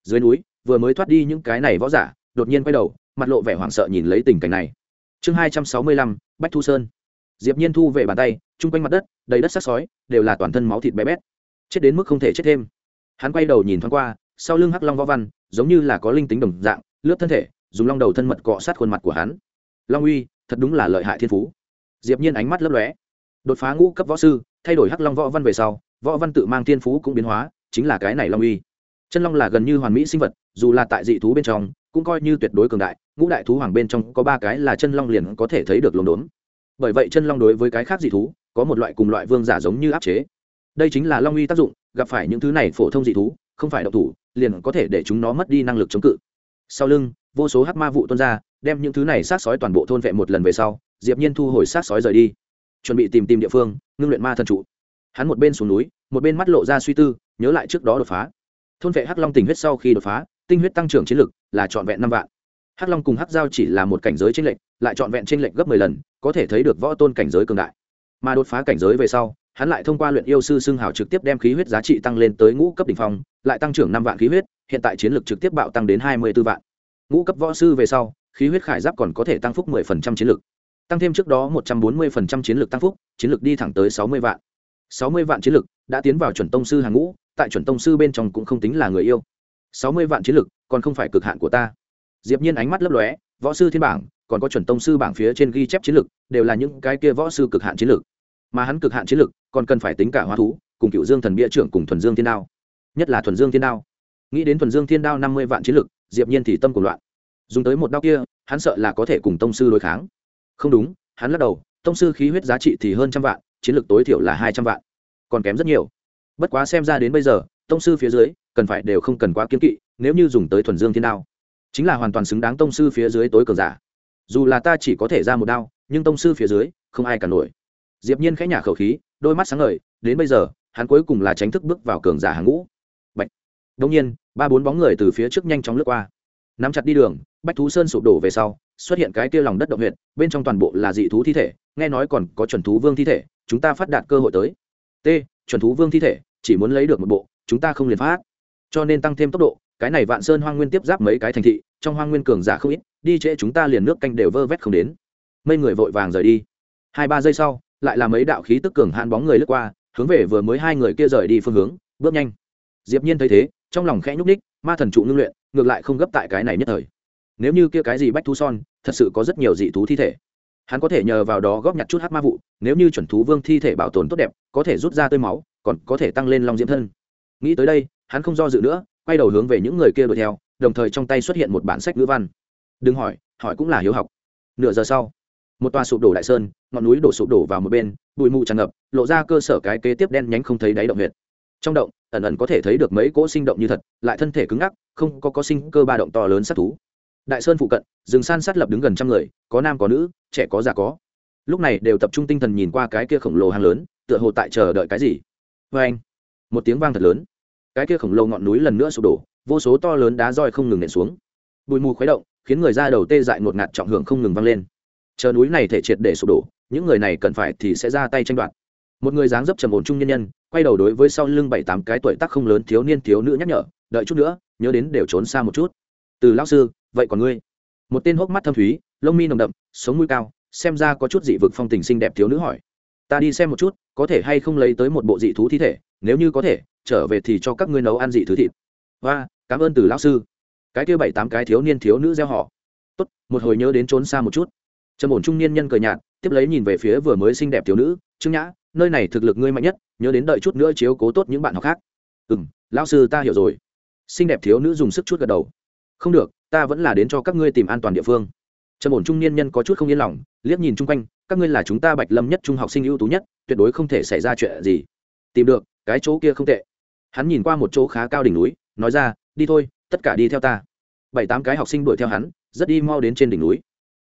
Dưới núi, vừa mới thoát đi những cái này võ giả, đột nhiên quay đầu, mặt lộ vẻ hoảng sợ nhìn lấy tình cảnh này. Chương hai trăm sáu mươi lăm, bách thu sơn. Diệp nhiên thu về bàn tay, chung quanh mặt đất, đầy đất sắc sói, đều là toàn thân máu thịt bé bét chết đến mức không thể chết thêm. Hắn quay đầu nhìn thoáng qua, sau lưng hắc long võ văn, giống như là có linh tính đồng dạng, lướt thân thể, dùng long đầu thân mật cọ sát khuôn mặt của hắn. Long uy, thật đúng là lợi hại thiên phú. Diệp nhiên ánh mắt lấp lóe. Đột phá ngũ cấp võ sư, thay đổi hắc long võ văn về sau, võ văn tự mang thiên phú cũng biến hóa, chính là cái này long uy. Chân long là gần như hoàn mỹ sinh vật, dù là tại dị thú bên trong, cũng coi như tuyệt đối cường đại, ngũ đại thú hoàng bên trong có ba cái là chân long liền có thể thấy được lồn đốn. Bởi vậy chân long đối với cái khác dị thú, có một loại cùng loại vương giả giống như áp chế đây chính là long uy tác dụng, gặp phải những thứ này phổ thông dị thú, không phải độc thủ, liền có thể để chúng nó mất đi năng lực chống cự. Sau lưng, vô số hắc ma vụ tuôn ra, đem những thứ này sát sói toàn bộ thôn vệ một lần về sau, diệp nhiên thu hồi sát sói rời đi. Chuẩn bị tìm tìm địa phương, ngưng luyện ma thần trụ. Hắn một bên xuống núi, một bên mắt lộ ra suy tư, nhớ lại trước đó đột phá. Thôn vệ hắc long tình huyết sau khi đột phá, tinh huyết tăng trưởng chiến lực là trọn vẹn năm vạn. Hắc long cùng hắc giao chỉ là một cảnh giới trên lệnh lại trọn vẹn trên lệnh gấp mười lần, có thể thấy được võ tôn cảnh giới cường đại. Mà đột phá cảnh giới về sau hắn lại thông qua luyện yêu sư xưng hào trực tiếp đem khí huyết giá trị tăng lên tới ngũ cấp đỉnh phong, lại tăng trưởng năm vạn khí huyết, hiện tại chiến lực trực tiếp bạo tăng đến hai mươi 24 vạn. Ngũ cấp võ sư về sau, khí huyết khải giáp còn có thể tăng phúc mười phần trăm chiến lực tăng thêm trước đó một trăm bốn mươi phần trăm chiến lực tăng phúc, chiến lực đi thẳng tới sáu mươi vạn. sáu mươi vạn chiến lực đã tiến vào chuẩn tông sư hàng ngũ, tại chuẩn tông sư bên trong cũng không tính là người yêu. sáu mươi vạn chiến lực còn không phải cực hạn của ta. Diệp nhiên ánh mắt lấp lóe, võ sư thiên bảng, còn có chuẩn tông sư bảng phía trên ghi chép chiến lược, đều là những cái kia võ sư cực hạn chiến lược mà hắn cực hạn chiến lực, còn cần phải tính cả hóa thú cùng cựu dương thần bia trưởng cùng thuần dương thiên đao. Nhất là thuần dương thiên đao. Nghĩ đến thuần dương thiên đao năm mươi vạn chiến lực, diệp nhiên thì tâm cùng loạn. Dùng tới một đao kia hắn sợ là có thể cùng tông sư đối kháng. Không đúng hắn lắc đầu tông sư khí huyết giá trị thì hơn trăm vạn chiến lực tối thiểu là hai trăm vạn. Còn kém rất nhiều. Bất quá xem ra đến bây giờ tông sư phía dưới cần phải đều không cần quá kiên kỵ nếu như dùng tới thuần dương thiên đao. Chính là hoàn toàn xứng đáng tông sư phía dưới tối cường giả. Dù là ta chỉ có thể ra một đao nhưng tông sư phía dưới không ai cả nổi diệp nhiên khẽ nhả khẩu khí, đôi mắt sáng ngời, đến bây giờ, hắn cuối cùng là tránh thức bước vào cường giả hàng ngũ. Bạch. đống nhiên, ba bốn bóng người từ phía trước nhanh chóng lướt qua. Nắm chặt đi đường, bách thú sơn sụp đổ về sau, xuất hiện cái kia lòng đất động huyệt, bên trong toàn bộ là dị thú thi thể, nghe nói còn có chuẩn thú vương thi thể, chúng ta phát đạt cơ hội tới. T, chuẩn thú vương thi thể, chỉ muốn lấy được một bộ, chúng ta không liền phát. Cho nên tăng thêm tốc độ, cái này vạn sơn hoang nguyên tiếp giáp mấy cái thành thị, trong hoang nguyên cường giả không ít, đi trễ chúng ta liền nước canh đều vơ vét không đến. Mấy người vội vàng rời đi. Hai ba giây sau lại là mấy đạo khí tức cường hạn bóng người lướt qua, hướng về vừa mới hai người kia rời đi phương hướng, bước nhanh. Diệp nhiên thấy thế, trong lòng khẽ nhúc ních ma thần trụ ngưng luyện, ngược lại không gấp tại cái này nhất thời. Nếu như kia cái gì bách thú son, thật sự có rất nhiều dị thú thi thể. Hắn có thể nhờ vào đó góp nhặt chút hát ma vụ, nếu như chuẩn thú vương thi thể bảo tồn tốt đẹp, có thể rút ra tươi máu, còn có thể tăng lên long diễm thân. Nghĩ tới đây, hắn không do dự nữa, quay đầu hướng về những người kia đuổi theo, đồng thời trong tay xuất hiện một bản sách ngữ văn. Đừng hỏi hỏi cũng là hiếu học. Nửa giờ sau một tòa sụp đổ đại sơn, ngọn núi đổ sụp đổ vào một bên, bụi mù tràn ngập, lộ ra cơ sở cái kế tiếp đen nhánh không thấy đáy động huyệt. Trong động, ẩn ẩn có thể thấy được mấy cỗ sinh động như thật, lại thân thể cứng ngắc, không có có sinh cơ ba động to lớn sát thú. Đại sơn phụ cận, rừng san sát lập đứng gần trăm người, có nam có nữ, trẻ có già có. Lúc này đều tập trung tinh thần nhìn qua cái kia khổng lồ hàng lớn, tựa hồ tại chờ đợi cái gì. Vê anh, một tiếng vang thật lớn. Cái kia khổng lồ ngọn núi lần nữa sụp đổ, vô số to lớn đá roi không ngừng nện xuống. Bụi mù khuấy động, khiến người ra đầu tê dại ngột ngạt trọng hưởng không ngừng vang lên chờ núi này thể triệt để sụp đổ, những người này cần phải thì sẽ ra tay tranh đoạt. Một người dáng dấp trầm ổn trung nhân nhân, quay đầu đối với sau lưng bảy tám cái tuổi tác không lớn thiếu niên thiếu nữ nhắc nhở, đợi chút nữa, nhớ đến đều trốn xa một chút. Từ lão sư, vậy còn ngươi? Một tên hốc mắt thâm thúy, lông mi nồng đậm, sống mũi cao, xem ra có chút dị vực phong tình xinh đẹp thiếu nữ hỏi. Ta đi xem một chút, có thể hay không lấy tới một bộ dị thú thi thể, nếu như có thể, trở về thì cho các ngươi nấu ăn dị thứ thịt. Và cảm ơn từ lão sư. Cái kia bảy tám cái thiếu niên thiếu nữ gieo họ tốt, một hồi nhớ đến trốn xa một chút trầm ổn trung niên nhân cười nhạt, tiếp lấy nhìn về phía vừa mới xinh đẹp thiếu nữ, trương nhã, nơi này thực lực ngươi mạnh nhất, nhớ đến đợi chút nữa chiếu cố tốt những bạn học khác. Ừ m lão sư ta hiểu rồi. Xinh đẹp thiếu nữ dùng sức chút gật đầu. Không được, ta vẫn là đến cho các ngươi tìm an toàn địa phương. Trầm ổn trung niên nhân có chút không yên lòng, liếc nhìn chung quanh, các ngươi là chúng ta bạch lâm nhất trung học sinh ưu tú nhất, tuyệt đối không thể xảy ra chuyện gì. Tìm được, cái chỗ kia không tệ. Hắn nhìn qua một chỗ khá cao đỉnh núi, nói ra, đi thôi, tất cả đi theo ta. Bảy tám cái học sinh đuổi theo hắn, rất đi mau đến trên đỉnh núi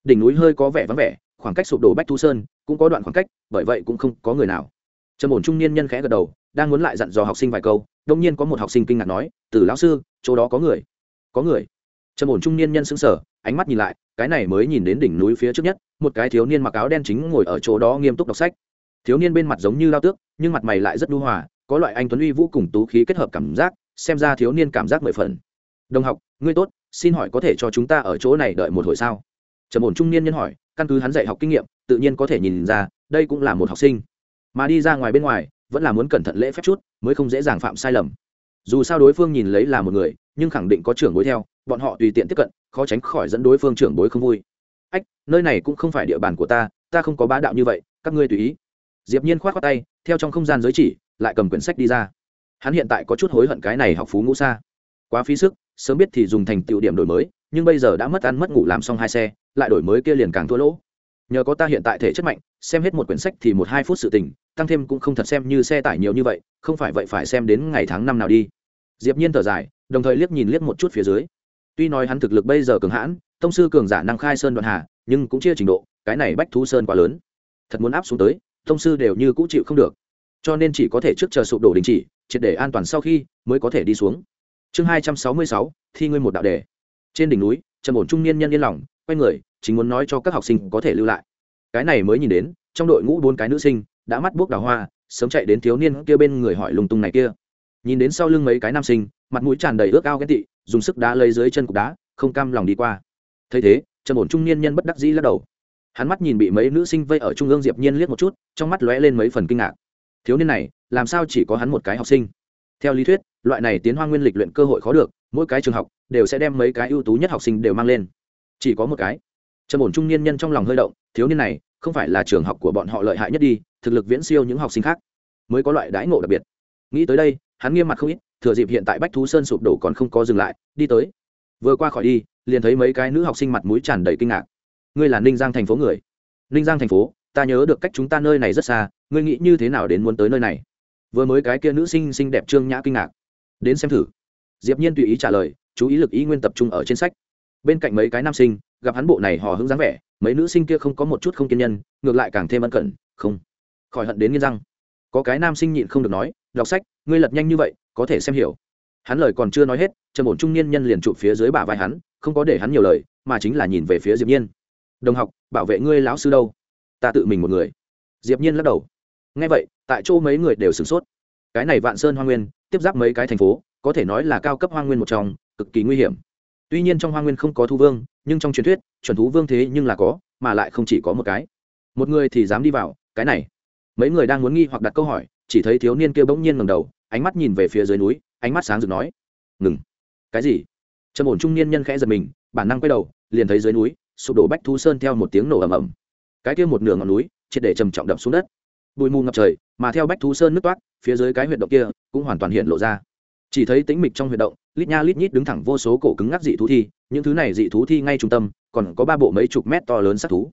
đỉnh núi hơi có vẻ vắng vẻ, khoảng cách sụp đổ bách thu sơn cũng có đoạn khoảng cách, bởi vậy cũng không có người nào. Trầm ổn trung niên nhân khẽ gật đầu, đang muốn lại dặn dò học sinh vài câu đông nhiên có một học sinh kinh ngạc nói, từ lão sư, chỗ đó có người. Có người? Trầm ổn trung niên nhân sững sờ, ánh mắt nhìn lại, cái này mới nhìn đến đỉnh núi phía trước nhất, một cái thiếu niên mặc áo đen chính ngồi ở chỗ đó nghiêm túc đọc sách. Thiếu niên bên mặt giống như lao tước, nhưng mặt mày lại rất đu hòa, có loại anh tuấn uy vũ cùng tú khí kết hợp cảm giác, xem ra thiếu niên cảm giác mười phần. Đồng học, ngươi tốt, xin hỏi có thể cho chúng ta ở chỗ này đợi một hồi sao? Trầm ổn trung niên nhân hỏi, căn cứ hắn dạy học kinh nghiệm, tự nhiên có thể nhìn ra, đây cũng là một học sinh. Mà đi ra ngoài bên ngoài, vẫn là muốn cẩn thận lễ phép chút, mới không dễ dàng phạm sai lầm. Dù sao đối phương nhìn lấy là một người, nhưng khẳng định có trưởng bối theo, bọn họ tùy tiện tiếp cận, khó tránh khỏi dẫn đối phương trưởng bối không vui. Ách, nơi này cũng không phải địa bàn của ta ta không có bá đạo như vậy, các ngươi tùy ý. Diệp nhiên khoát khoát tay, theo trong không gian giới chỉ, lại cầm quyển sách đi ra. Hắn hiện tại có chút hối hận cái này học phú ngũ xa. Quá phí sức, sớm biết thì dùng thành tựu điểm đổi mới, nhưng bây giờ đã mất ăn mất ngủ làm xong hai xe lại đổi mới kia liền càng thua lỗ. Nhờ có ta hiện tại thể chất mạnh, xem hết một quyển sách thì một hai phút sự tình, tăng thêm cũng không thật xem như xe tải nhiều như vậy, không phải vậy phải xem đến ngày tháng năm nào đi. Diệp nhiên thở dài, đồng thời liếc nhìn liếc một chút phía dưới. Tuy nói hắn thực lực bây giờ cường hãn, tông sư cường giả năng khai sơn đoạn hà, nhưng cũng chia trình độ, cái này bách thú sơn quá lớn. Thật muốn áp xuống tới, tông sư đều như cũ chịu không được. Cho nên chỉ có thể trước chờ sụp đổ đình chỉ, triệt để an toàn sau khi mới có thể đi xuống. Chương hai trăm sáu mươi sáu, thi ngươi một đạo đề. Trên đỉnh núi trầm ổn trung niên nhân yên lòng, quay người, chính muốn nói cho các học sinh có thể lưu lại. Cái này mới nhìn đến, trong đội ngũ bốn cái nữ sinh, đã mắt buốc đào hoa, sớm chạy đến thiếu niên kia bên người hỏi lùng tung này kia. Nhìn đến sau lưng mấy cái nam sinh, mặt mũi tràn đầy ước ao ghét tị, dùng sức đá lấy dưới chân cục đá, không cam lòng đi qua. Thấy thế, trầm ổn trung niên nhân bất đắc dĩ lắc đầu. Hắn mắt nhìn bị mấy nữ sinh vây ở trung ương diệp nhiên liếc một chút, trong mắt lóe lên mấy phần kinh ngạc. Thiếu niên này, làm sao chỉ có hắn một cái học sinh? Theo lý thuyết, loại này tiến hoa nguyên lịch luyện cơ hội khó được mỗi cái trường học đều sẽ đem mấy cái ưu tú nhất học sinh đều mang lên. Chỉ có một cái. Trầm ổn trung niên nhân trong lòng hơi động, thiếu niên này, không phải là trường học của bọn họ lợi hại nhất đi, thực lực viễn siêu những học sinh khác. Mới có loại đãi ngộ đặc biệt. Nghĩ tới đây, hắn nghiêm mặt không ít, thừa dịp hiện tại bách thú sơn sụp đổ còn không có dừng lại, đi tới. Vừa qua khỏi đi, liền thấy mấy cái nữ học sinh mặt mũi tràn đầy kinh ngạc. Ngươi là ninh giang thành phố người? Ninh giang thành phố, ta nhớ được cách chúng ta nơi này rất xa, ngươi nghĩ như thế nào đến muốn tới nơi này? Vừa mới cái kia nữ sinh xinh đẹp trương nhã kinh ngạc. Đến xem thử diệp nhiên tùy ý trả lời chú ý lực ý nguyên tập trung ở trên sách. Bên cạnh mấy cái nam sinh gặp hắn bộ này hò hứng dáng vẻ mấy nữ sinh kia không có một chút không kiên nhân ngược lại càng thêm ân cần, không. Khỏi hận đến nghiến răng. Có cái nam sinh nhịn không được nói đọc sách ngươi lật nhanh như vậy có thể xem hiểu. Hắn lời còn chưa nói hết trầm ổn trung niên nhân liền chụp phía dưới bả vai hắn không có để hắn nhiều lời mà chính là nhìn về phía diệp nhiên. Đồng học bảo vệ ngươi lão sư đâu? Ta tự mình một người. Diệp nhiên lắc đầu. Nghe vậy tại chỗ mấy người đều sửng sốt. Cái này vạn sơn hoa nguyên tiếp giáp mấy cái thành phố có thể nói là cao cấp hoa nguyên một trong, cực kỳ nguy hiểm. Tuy nhiên trong hoa nguyên không có thu vương, nhưng trong truyền thuyết, chuẩn thú vương thế nhưng là có, mà lại không chỉ có một cái. Một người thì dám đi vào, cái này. Mấy người đang muốn nghi hoặc đặt câu hỏi, chỉ thấy thiếu niên kia bỗng nhiên ngẩng đầu, ánh mắt nhìn về phía dưới núi, ánh mắt sáng rực nói, ngừng. Cái gì? Trầm ổn trung niên nhân khẽ giật mình, bản năng quay đầu, liền thấy dưới núi, sụp đổ bách thu sơn theo một tiếng nổ ầm ầm. Cái kia một nửa ngọn núi, triệt để trầm trọng đập xuống đất. Bụi mù ngập trời, mà theo bách thú sơn nước toát, phía dưới cái huyệt động kia cũng hoàn toàn hiện lộ ra chỉ thấy tĩnh mịch trong huyệt động, lít nha lít nhít đứng thẳng vô số cổ cứng ngắc dị thú thi, những thứ này dị thú thi ngay trung tâm, còn có ba bộ mấy chục mét to lớn sắc thú.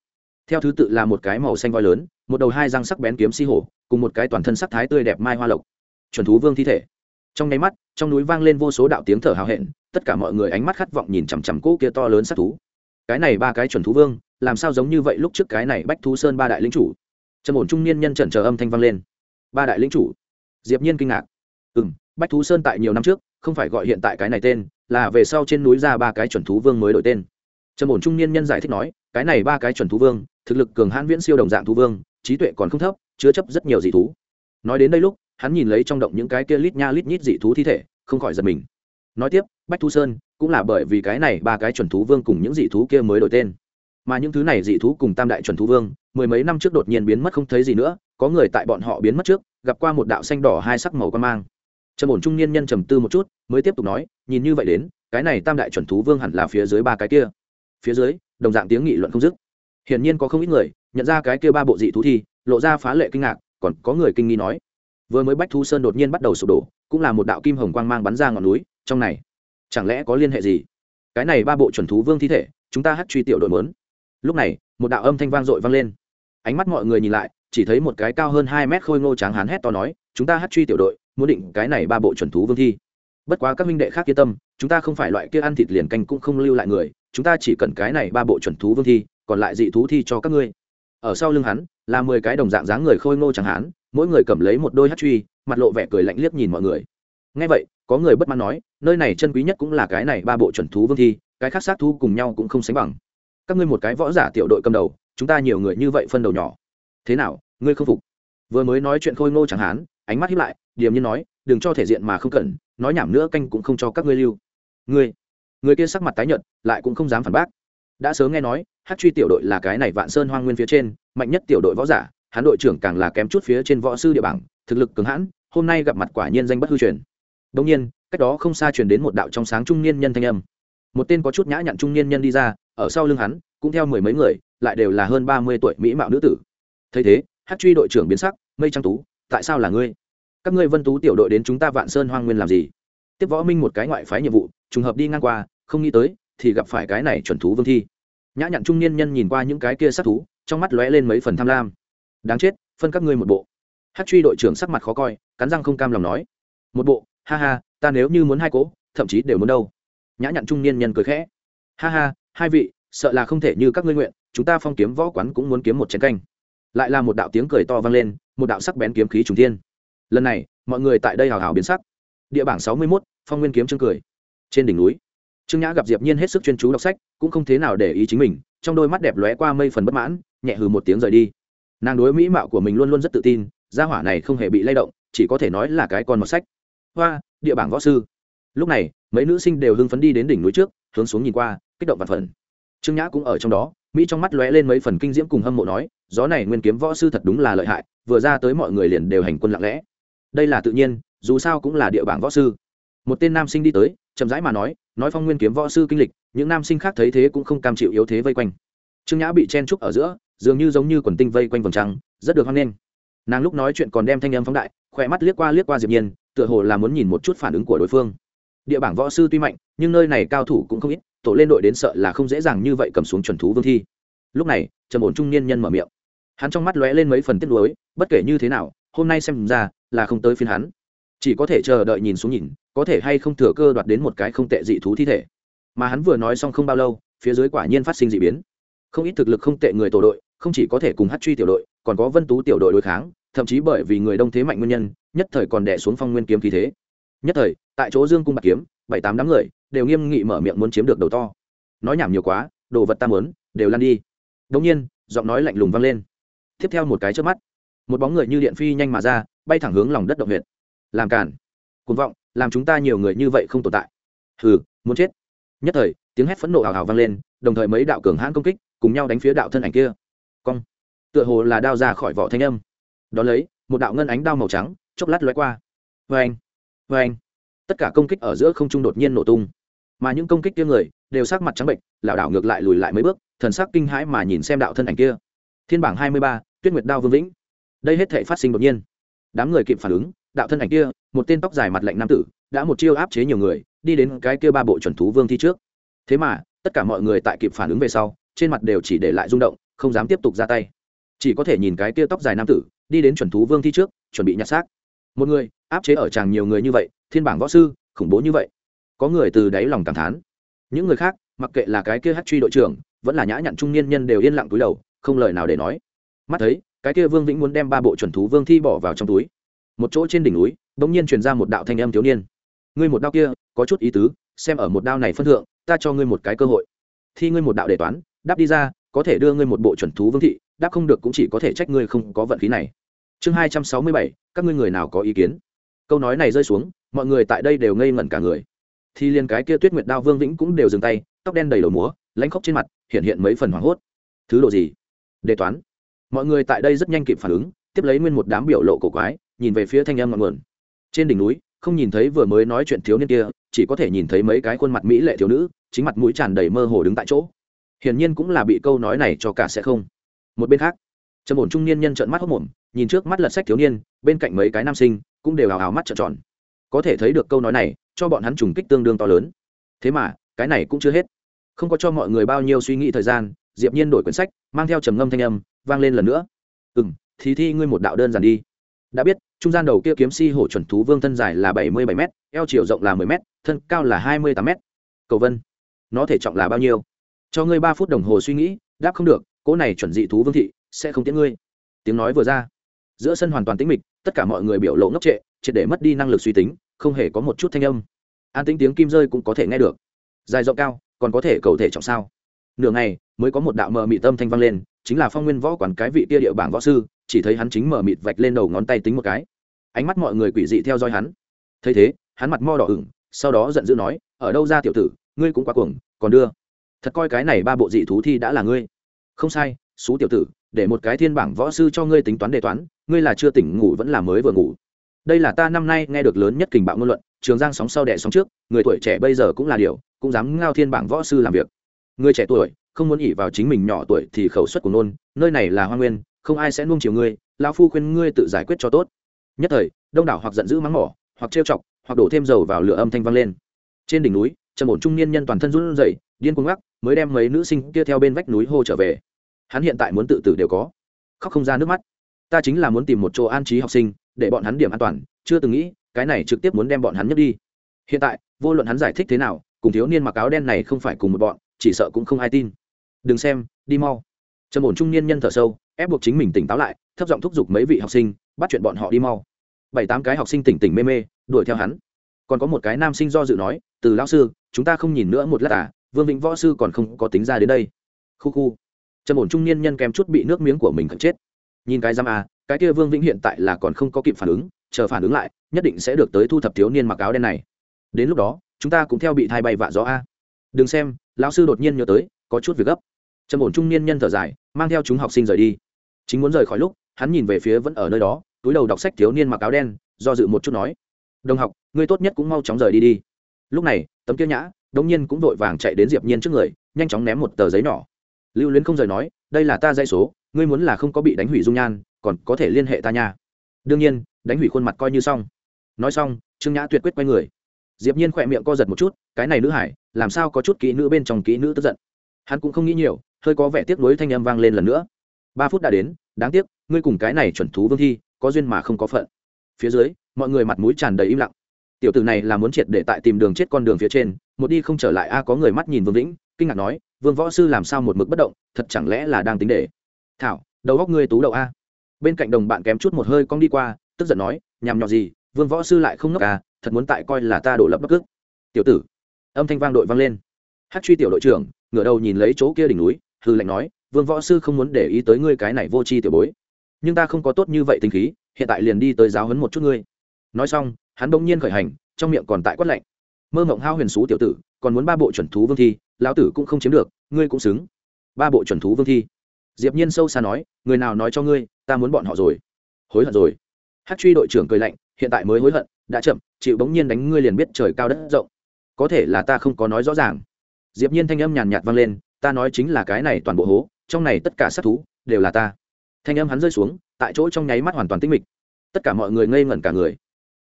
Theo thứ tự là một cái màu xanh voi lớn, một đầu hai răng sắc bén kiếm si hổ, cùng một cái toàn thân sắc thái tươi đẹp mai hoa lộc. Chuẩn thú vương thi thể. Trong nháy mắt, trong núi vang lên vô số đạo tiếng thở hào hẹn, tất cả mọi người ánh mắt khát vọng nhìn chằm chằm cỗ kia to lớn sắc thú. Cái này ba cái chuẩn thú vương, làm sao giống như vậy lúc trước cái này bách thú sơn ba đại lính chủ? Trầm ổn trung niên nhân trần chờ âm thanh vang lên. Ba đại lính chủ? Diệp nhiên kinh ngạc. Ừm bách thú sơn tại nhiều năm trước, không phải gọi hiện tại cái này tên, là về sau trên núi ra ba cái chuẩn thú vương mới đổi tên. Trầm ổn trung niên nhân giải thích nói, cái này ba cái chuẩn thú vương, thực lực cường hãn viễn siêu đồng dạng thú vương, trí tuệ còn không thấp, chứa chấp rất nhiều dị thú. Nói đến đây lúc, hắn nhìn lấy trong động những cái kia lít nha lít nhít dị thú thi thể, không khỏi giật mình. Nói tiếp, bách thú sơn cũng là bởi vì cái này ba cái chuẩn thú vương cùng những dị thú kia mới đổi tên. Mà những thứ này dị thú cùng tam đại chuẩn thú vương, mười mấy năm trước đột nhiên biến mất không thấy gì nữa, có người tại bọn họ biến mất trước, gặp qua một đạo xanh đỏ hai sắc màu quan mang trầm ổn trung niên nhân trầm tư một chút, mới tiếp tục nói, nhìn như vậy đến, cái này tam đại chuẩn thú vương hẳn là phía dưới ba cái kia. Phía dưới, đồng dạng tiếng nghị luận không dứt. Hiển nhiên có không ít người nhận ra cái kia ba bộ dị thú thi, lộ ra phá lệ kinh ngạc, còn có người kinh nghi nói, vừa mới bách thu sơn đột nhiên bắt đầu sụp đổ, cũng là một đạo kim hồng quang mang bắn ra ngọn núi, trong này chẳng lẽ có liên hệ gì? Cái này ba bộ chuẩn thú vương thi thể, chúng ta hát truy tiểu đội mớn lúc này, một đạo âm thanh vang dội vang lên. Ánh mắt mọi người nhìn lại, chỉ thấy một cái cao hơn hai mét khôi ngô tráng hán hét to nói, chúng ta hát truy tiểu đội muốn định cái này ba bộ chuẩn thú vương thi. Bất quá các minh đệ khác yên tâm, chúng ta không phải loại kia ăn thịt liền canh cũng không lưu lại người, chúng ta chỉ cần cái này ba bộ chuẩn thú vương thi, còn lại dị thú thi cho các ngươi. Ở sau lưng hắn, là mười cái đồng dạng dáng người khôi ngô chẳng hán mỗi người cầm lấy một đôi hát truy, mặt lộ vẻ cười lạnh liếc nhìn mọi người. Ngay vậy, có người bất mãn nói, nơi này chân quý nhất cũng là cái này ba bộ chuẩn thú vương thi, cái khác sát thu cùng nhau cũng không sánh bằng. Các ngươi một cái võ giả tiểu đội cầm đầu, chúng ta nhiều người như vậy phân đầu nhỏ. Thế nào, ngươi không phục? Vừa mới nói chuyện khôi ngô chẳng hán ánh mắt hiếp lại, điềm nhiên nói, đừng cho thể diện mà không cần, nói nhảm nữa canh cũng không cho các ngươi lưu. Ngươi, người kia sắc mặt tái nhợt, lại cũng không dám phản bác. Đã sớm nghe nói hát truy tiểu đội là cái này vạn sơn hoang nguyên phía trên, mạnh nhất tiểu đội võ giả, hắn đội trưởng càng là kém chút phía trên võ sư địa bảng, thực lực cứng hãn, hôm nay gặp mặt quả nhiên danh bất hư truyền. Đông nhiên, cách đó không xa truyền đến một đạo trong sáng trung niên nhân thanh âm. Một tên có chút nhã nhặn trung niên nhân đi ra, ở sau lưng hắn, cũng theo mười mấy người, lại đều là hơn ba mươi tuổi mỹ mạo nữ tử. Thấy thế hát truy đội trưởng biến sắc, mây trang tú tại sao là ngươi? Các ngươi vân tú tiểu đội đến chúng ta vạn sơn hoang nguyên làm gì? Tiếp võ minh một cái ngoại phái nhiệm vụ, trùng hợp đi ngang qua, không nghĩ tới, thì gặp phải cái này chuẩn thú vương thi. Nhã nhặn trung niên nhân nhìn qua những cái kia sát thú, trong mắt lóe lên mấy phần tham lam. Đáng chết, phân các ngươi một bộ. Hát truy đội trưởng sắc mặt khó coi, cắn răng không cam lòng nói. Một bộ, ha ha, ta nếu như muốn hai cỗ thậm chí đều muốn đâu. Nhã nhặn trung niên nhân cười khẽ. Ha ha, hai vị, sợ là không thể như các ngươi nguyện, chúng ta phong kiếm võ quán cũng muốn kiếm một chén canh lại là một đạo tiếng cười to vang lên, một đạo sắc bén kiếm khí trùng thiên. Lần này, mọi người tại đây hào hào biến sắc. Địa bảng sáu mươi mốt, phong nguyên kiếm chương cười. Trên đỉnh núi, trương nhã gặp diệp nhiên hết sức chuyên chú đọc sách, cũng không thế nào để ý chính mình, trong đôi mắt đẹp lóe qua mây phần bất mãn, nhẹ hừ một tiếng rời đi. Nàng đối mỹ mạo của mình luôn luôn rất tự tin, gia hỏa này không hề bị lay động, chỉ có thể nói là cái con một sách. Hoa, địa bảng võ sư. Lúc này, mấy nữ sinh đều hưng phấn đi đến đỉnh núi trước, hướng xuống nhìn qua, kích động vạn phần. Trương nhã cũng ở trong đó mỹ trong mắt lóe lên mấy phần kinh diễm cùng hâm mộ nói, gió này nguyên kiếm võ sư thật đúng là lợi hại, vừa ra tới mọi người liền đều hành quân lặng lẽ. Đây là tự nhiên, dù sao cũng là địa bảng võ sư. Một tên nam sinh đi tới, chậm rãi mà nói nói phong nguyên kiếm võ sư kinh lịch, những nam sinh khác thấy thế cũng không cam chịu yếu thế vây quanh. Trương nhã bị chen trúc ở giữa, dường như giống như quần tinh vây quanh vòng trăng, rất được hoan nghênh. Nàng lúc nói chuyện còn đem thanh âm phóng đại khỏe mắt liếc qua liếc qua diệp nhiên, tựa hồ là muốn nhìn một chút phản ứng của đối phương địa bảng võ sư tuy mạnh, nhưng nơi này cao thủ cũng không ít, tổ lên đội đến sợ là không dễ dàng như vậy cầm xuống chuẩn thú vương thi. Lúc này, trầm ổn trung niên nhân mở miệng. Hắn trong mắt lóe lên mấy phần tiếc nuối, bất kể như thế nào, hôm nay xem ra là không tới phiên hắn. Chỉ có thể chờ đợi nhìn xuống nhìn, có thể hay không thừa cơ đoạt đến một cái không tệ dị thú thi thể. Mà hắn vừa nói xong không bao lâu, phía dưới quả nhiên phát sinh dị biến. Không ít thực lực không tệ người tổ đội, không chỉ có thể cùng hát truy tiểu đội, còn có vân tú tiểu đội đối kháng, thậm chí bởi vì người đông thế mạnh nguyên nhân, nhất thời còn đẻ xuống phong nguyên kiếm khí thế nhất thời, tại chỗ dương cung bạc kiếm, bảy tám đám người đều nghiêm nghị mở miệng muốn chiếm được đầu to. Nói nhảm nhiều quá, đồ vật ta muốn, đều lan đi. Đông nhiên, giọng nói lạnh lùng vang lên. Tiếp theo một cái trước mắt, một bóng người như điện phi nhanh mà ra, bay thẳng hướng lòng đất động huyện làm cản cuồng vọng, làm chúng ta nhiều người như vậy không tồn tại. Hừ, muốn chết. Nhất thời, tiếng hét phẫn nộ ảo ảo vang lên, đồng thời mấy đạo cường hãn công kích cùng nhau đánh phía đạo thân ảnh kia. Cong. Tựa hồ là đao ra khỏi vỏ thanh âm. Đón lấy, một đạo ngân ánh đao màu trắng, chốc lát lóe qua. Vê anh vê anh, tất cả công kích ở giữa không trung đột nhiên nổ tung. Mà những công kích kia người đều sắc mặt trắng bệnh lảo đảo ngược lại lùi lại mấy bước, thần sắc kinh hãi mà nhìn xem đạo thân ảnh kia. Thiên bảng hai mươi ba, tuyết nguyệt đao vương vĩnh. Đây hết thể phát sinh đột nhiên. Đám người kịp phản ứng, đạo thân ảnh kia, một tên tóc dài mặt lạnh nam tử, đã một chiêu áp chế nhiều người, đi đến cái kia ba bộ chuẩn thú vương thi trước. Thế mà, tất cả mọi người tại kịp phản ứng về sau, trên mặt đều chỉ để lại rung động, không dám tiếp tục ra tay. Chỉ có thể nhìn cái kia tóc dài nam tử, đi đến chuẩn thú vương thi trước, chuẩn bị nhặt xác một người, áp chế ở chàng nhiều người như vậy, thiên bảng võ sư, khủng bố như vậy. Có người từ đáy lòng cảm thán. Những người khác, mặc kệ là cái kia hát truy đội trưởng, vẫn là nhã nhặn trung niên nhân đều yên lặng túi đầu, không lời nào để nói. Mắt thấy, cái kia vương vĩnh muốn đem ba bộ chuẩn thú vương thi bỏ vào trong túi. Một chỗ trên đỉnh núi đ ỗ n g nhiên truyền ra một đạo thanh âm thiếu niên. Ngươi một đao kia, có chút ý tứ, xem ở một đao này phân thượng, ta cho ngươi một cái cơ hội. Thi ngươi một đạo đề toán, đáp đi ra, có thể đưa ngươi một bộ chuẩn thú vương thị, đáp không được cũng chỉ có thể trách ngươi không có vận khí này chương hai trăm sáu mươi bảy, các ngươi người nào có ý kiến? Câu nói này rơi xuống, mọi người tại đây đều ngây ngẩn cả người. Thì liền cái kia tuyết nguyệt đao vương vĩnh cũng đều dừng tay, tóc đen đầy đầu múa, lãnh khóc trên mặt, hiện hiện mấy phần hoảng hốt. Thứ độ gì? Đề toán. Mọi người tại đây rất nhanh kịp phản ứng, tiếp lấy nguyên một đám biểu lộ cổ quái, nhìn về phía thanh em ngọn nguồn. Trên đỉnh núi, không nhìn thấy vừa mới nói chuyện thiếu niên kia, chỉ có thể nhìn thấy mấy cái khuôn mặt mỹ lệ thiếu nữ, chính mặt mũi tràn đầy mơ hồ đứng tại chỗ. Hiển nhiên cũng là bị câu nói này cho cả sẽ không. Một bên khác, trầm ổn trung niên nhân trợn mắt hốc mồm nhìn trước mắt lật sách thiếu niên, bên cạnh mấy cái nam sinh cũng đều hào hào mắt trợn tròn. Có thể thấy được câu nói này, cho bọn hắn trùng kích tương đương to lớn. Thế mà, cái này cũng chưa hết. Không có cho mọi người bao nhiêu suy nghĩ thời gian, diệp nhiên đổi quyển sách, mang theo trầm ngâm thanh âm, vang lên lần nữa. Ừ m thì thi ngươi một đạo đơn giản đi. Đã biết, trung gian đầu kia kiếm si hổ chuẩn thú vương thân dài là bảy mươi bảy m eo chiều rộng là mười m thân cao là hai mươi tám m cầu vân, nó thể trọng là bao nhiêu? Cho ngươi ba phút đồng hồ suy nghĩ, đáp không được, cỗ này chuẩn dị thú vương thị sẽ không tiễn ngươi. Tiếng nói vừa ra giữa sân hoàn toàn tĩnh mịch, tất cả mọi người biểu lộ ngốc trệ, triệt để mất đi năng lực suy tính, không hề có một chút thanh âm. An tính tiếng kim rơi cũng có thể nghe được. Dài rộng cao, còn có thể cầu thể trọng sao? Nửa ngày, mới có một đạo mờ mị tâm thanh vang lên, chính là phong nguyên võ quản cái vị kia địa bảng võ sư, chỉ thấy hắn chính mờ mịt vạch lên đầu ngón tay tính một cái. Ánh mắt mọi người quỷ dị theo dõi hắn. Thấy thế, hắn mặt mo đỏ ửng, sau đó giận dữ nói, ở đâu ra tiểu tử, ngươi cũng quá cuồng, còn đưa. Thật coi cái này ba bộ dị thú thi đã là ngươi. Không sai, xú tiểu tử, để một cái thiên bảng võ sư cho ngươi tính toán đề toán ngươi là chưa tỉnh ngủ vẫn là mới vừa ngủ. Đây là ta năm nay nghe được lớn nhất kình bạo ngôn luận, trường giang sóng sau đẻ sóng trước, người tuổi trẻ bây giờ cũng là điều, cũng dám ngao thiên bảng võ sư làm việc. Người trẻ tuổi, không muốn ỉ vào chính mình nhỏ tuổi thì khẩu suất của nôn, nơi này là hoa nguyên, không ai sẽ nuông chiều ngươi, lão phu khuyên ngươi tự giải quyết cho tốt. Nhất thời, đông đảo hoặc giận dữ mắng mỏ, hoặc trêu chọc, hoặc đổ thêm dầu vào lửa âm thanh vang lên. Trên đỉnh núi trần ổn trung niên nhân toàn thân run rẩy, điên cuồng ngắc, mới đem mấy nữ sinh kia theo bên vách núi hô trở về. Hắn hiện tại muốn tự tử đều có. Khóc không ra nước mắt ta chính là muốn tìm một chỗ an trí học sinh, để bọn hắn điểm an toàn, chưa từng nghĩ, cái này trực tiếp muốn đem bọn hắn nhấc đi. Hiện tại, vô luận hắn giải thích thế nào, cùng thiếu niên mặc áo đen này không phải cùng một bọn, chỉ sợ cũng không ai tin. Đừng xem, đi mau. Trầm ổn trung niên nhân thở sâu, ép buộc chính mình tỉnh táo lại, thấp giọng thúc giục mấy vị học sinh, bắt chuyện bọn họ đi mau. Bảy tám cái học sinh tỉnh tỉnh mê mê, đuổi theo hắn. Còn có một cái nam sinh do dự nói, từ lão sư, chúng ta không nhìn nữa một lát à vương vĩnh võ sư còn không có tính ra đến đây. Khu khu. Trầm ổn trung niên nhân kèm chút bị nước miếng của mình cận chết nhìn cái giam à cái kia vương vĩnh hiện tại là còn không có kịp phản ứng, chờ phản ứng lại, nhất định sẽ được tới thu thập thiếu niên mặc áo đen này. Đến lúc đó, chúng ta cũng theo bị thai bay vạ gió a. Đừng xem, lão sư đột nhiên nhớ tới, có chút việc gấp. Trầm ổn trung niên nhân thở dài, mang theo chúng học sinh rời đi. Chính muốn rời khỏi lúc, hắn nhìn về phía vẫn ở nơi đó, túi đầu đọc sách thiếu niên mặc áo đen, do dự một chút nói, đồng học, ngươi tốt nhất cũng mau chóng rời đi đi. Lúc này, tấm kia nhã, đống nhiên cũng vội vàng chạy đến diệp nhiên trước người, nhanh chóng ném một tờ giấy nhỏ. Lưu luyến không rời nói, đây là ta dây số ngươi muốn là không có bị đánh hủy dung nhan, còn có thể liên hệ ta nha. Đương nhiên, đánh hủy khuôn mặt coi như xong. Nói xong, trương nhã tuyệt quyết quay người. Diệp nhiên khỏe miệng co giật một chút, cái này nữ hải, làm sao có chút kỹ nữ bên trong kỹ nữ tức giận. Hắn cũng không nghĩ nhiều, hơi có vẻ tiếc nuối thanh âm vang lên lần nữa. Ba phút đã đến, đáng tiếc, ngươi cùng cái này chuẩn thú vương thi, có duyên mà không có phận. Phía dưới, mọi người mặt mũi tràn đầy im lặng. Tiểu tử này là muốn triệt để tại tìm đường chết con đường phía trên, một đi không trở lại, a, có người mắt nhìn vương vĩnh, kinh ngạc nói, vương võ sư làm sao một mực bất động, thật chẳng lẽ là đang tính để? Thảo, đầu góc ngươi tú đậu a. Bên cạnh đồng bạn kém chút một hơi cong đi qua, tức giận nói, nhằm nhọ gì, vương võ sư lại không ngốc à thật muốn tại coi là ta đổ lập bất cước. Tiểu tử, âm thanh vang đội vang lên. Hát truy tiểu đội trưởng, ngửa đầu nhìn lấy chỗ kia đỉnh núi hư lệnh nói, vương võ sư không muốn để ý tới ngươi cái này vô tri tiểu bối. Nhưng ta không có tốt như vậy tình khí, hiện tại liền đi tới giáo huấn một chút ngươi. Nói xong, hắn bỗng nhiên khởi hành, trong miệng còn tại quát lạnh. Mơ mộng hao huyền xú tiểu tử, còn muốn ba bộ chuẩn thú vương thi, lão tử cũng không chiếm được, ngươi cũng xứng. Ba bộ chuẩn thú vương thi diệp nhiên sâu xa nói, người nào nói cho ngươi, ta muốn bọn họ rồi. Hối hận rồi. Hát truy đội trưởng cười lạnh, hiện tại mới hối hận, đã chậm, chịu bỗng nhiên đánh ngươi liền biết trời cao đất rộng. Có thể là ta không có nói rõ ràng. Diệp nhiên thanh âm nhàn nhạt vang lên, ta nói chính là cái này toàn bộ hố, trong này tất cả sát thú, đều là ta. Thanh âm hắn rơi xuống, tại chỗ trong nháy mắt hoàn toàn tĩnh mịch. Tất cả mọi người ngây ngẩn cả người.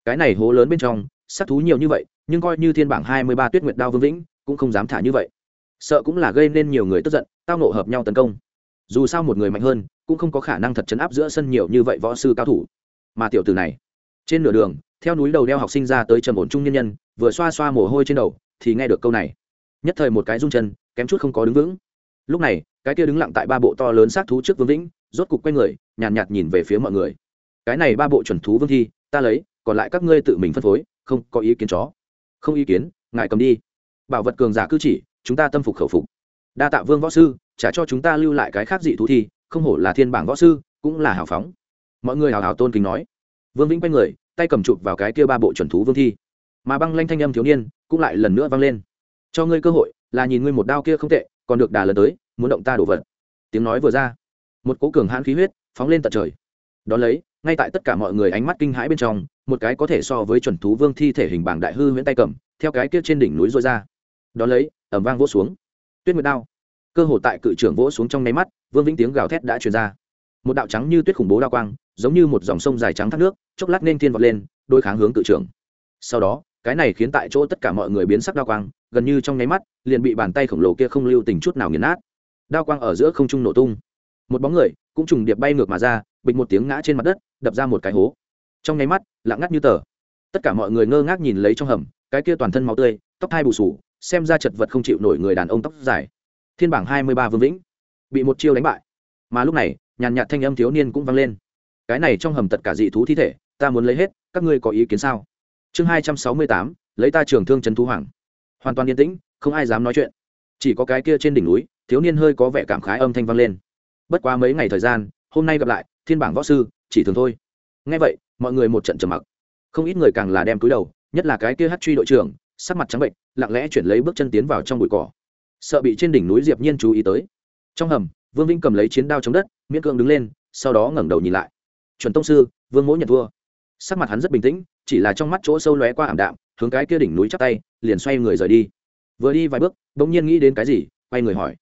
Cái này hố lớn bên trong, sát thú nhiều như vậy, nhưng coi như thiên bảng hai mươi ba tuyết nguyệt đao vương vĩnh, cũng không dám thả như vậy. Sợ cũng là gây nên nhiều người tức giận, tao nộ hợp nhau tấn công dù sao một người mạnh hơn cũng không có khả năng thật chấn áp giữa sân nhiều như vậy võ sư cao thủ. Mà tiểu tử này trên nửa đường theo núi đầu đeo học sinh ra tới trầm ổn trung nhân nhân vừa xoa xoa mồ hôi trên đầu thì nghe được câu này. Nhất thời một cái rung chân kém chút không có đứng vững. Lúc này cái kia đứng lặng tại ba bộ to lớn sát thú trước vương vĩnh rốt cục quay người nhàn nhạt, nhạt nhìn về phía mọi người. Cái này ba bộ chuẩn thú vương thi ta lấy còn lại các ngươi tự mình phân phối không có ý kiến chó. Không ý kiến ngài cầm đi. Bảo vật cường giả cư chỉ chúng ta tâm phục khẩu phục. Đa tạ vương võ sư trả cho chúng ta lưu lại cái khác dị thú thi không hổ là thiên bảng võ sư, cũng là hào phóng. Mọi người hào hào tôn kính nói. Vương vĩnh quay người, tay cầm chụp vào cái kia ba bộ chuẩn thú vương thi. Mà băng lanh thanh âm thiếu niên cũng lại lần nữa vang lên. Cho ngươi cơ hội, là nhìn ngươi một đao kia không tệ, còn được đà lần tới, muốn động ta đổ vật. Tiếng nói vừa ra, một cố cường hãn khí huyết phóng lên tận trời. Đón lấy, ngay tại tất cả mọi người ánh mắt kinh hãi bên trong, một cái có thể so với chuẩn thú vương thi thể hình bảng đại hư huyễn tay cầm, theo cái kia trên đỉnh núi rối ra. Đón lấy ẩm vang vỗ xuống. Tuyết nguyệt đao cơ hồ tại cự trưởng vỗ xuống trong nháy mắt, vương vĩnh tiếng gào thét đã truyền ra. Một đạo trắng như tuyết khủng bố đao quang, giống như một dòng sông dài trắng thác nước, chốc lát nên thiên vọt lên đôi kháng hướng cự trưởng. Sau đó, cái này khiến tại chỗ tất cả mọi người biến sắc đao quang, gần như trong nháy mắt, liền bị bàn tay khổng lồ kia không lưu tình chút nào nghiền nát. Đao quang ở giữa không trung nổ tung. Một bóng người, cũng trùng điệp bay ngược mà ra, bịch một tiếng ngã trên mặt đất, đập ra một cái hố. Trong nháy mắt, lặng ngắt như tờ. Tất cả mọi người ngơ ngác nhìn lấy trong hầm, cái kia toàn thân máu tươi, tóc hai bù sù, xem ra chật vật không chịu nổi người đàn ông tóc dài thiên bảng hai mươi ba vương vĩnh, bị một chiêu đánh bại. Mà lúc này, nhàn nhạt thanh âm thiếu niên cũng vang lên. Cái này trong hầm tất cả dị thú thi thể, ta muốn lấy hết, các ngươi có ý kiến sao? Chương hai trăm sáu mươi tám, lấy ta trường thương trần thú hoàng. Hoàn toàn yên tĩnh, không ai dám nói chuyện. Chỉ có cái kia trên đỉnh núi, thiếu niên hơi có vẻ cảm khái âm thanh vang lên. Bất quá mấy ngày thời gian, hôm nay gặp lại, thiên bảng võ sư, chỉ thường thôi. Ngay vậy, mọi người một trận trầm mặc. Không ít người càng là đem túi đầu, nhất là cái kia hát truy đội trưởng, sắc mặt trắng bệnh, lặng lẽ chuyển lấy bước chân tiến vào trong bụi cỏ sợ bị trên đỉnh núi diệp nhiên chú ý tới. Trong hầm, vương vinh cầm lấy chiến đao chống đất, miễn cưỡng đứng lên, sau đó ngẩng đầu nhìn lại. Chuẩn tông sư, vương mỗi nhận thua. Sắc mặt hắn rất bình tĩnh, chỉ là trong mắt chỗ sâu lóe qua ảm đạm, hướng cái kia đỉnh núi chắp tay, liền xoay người rời đi. Vừa đi vài bước, bỗng nhiên nghĩ đến cái gì, quay người hỏi.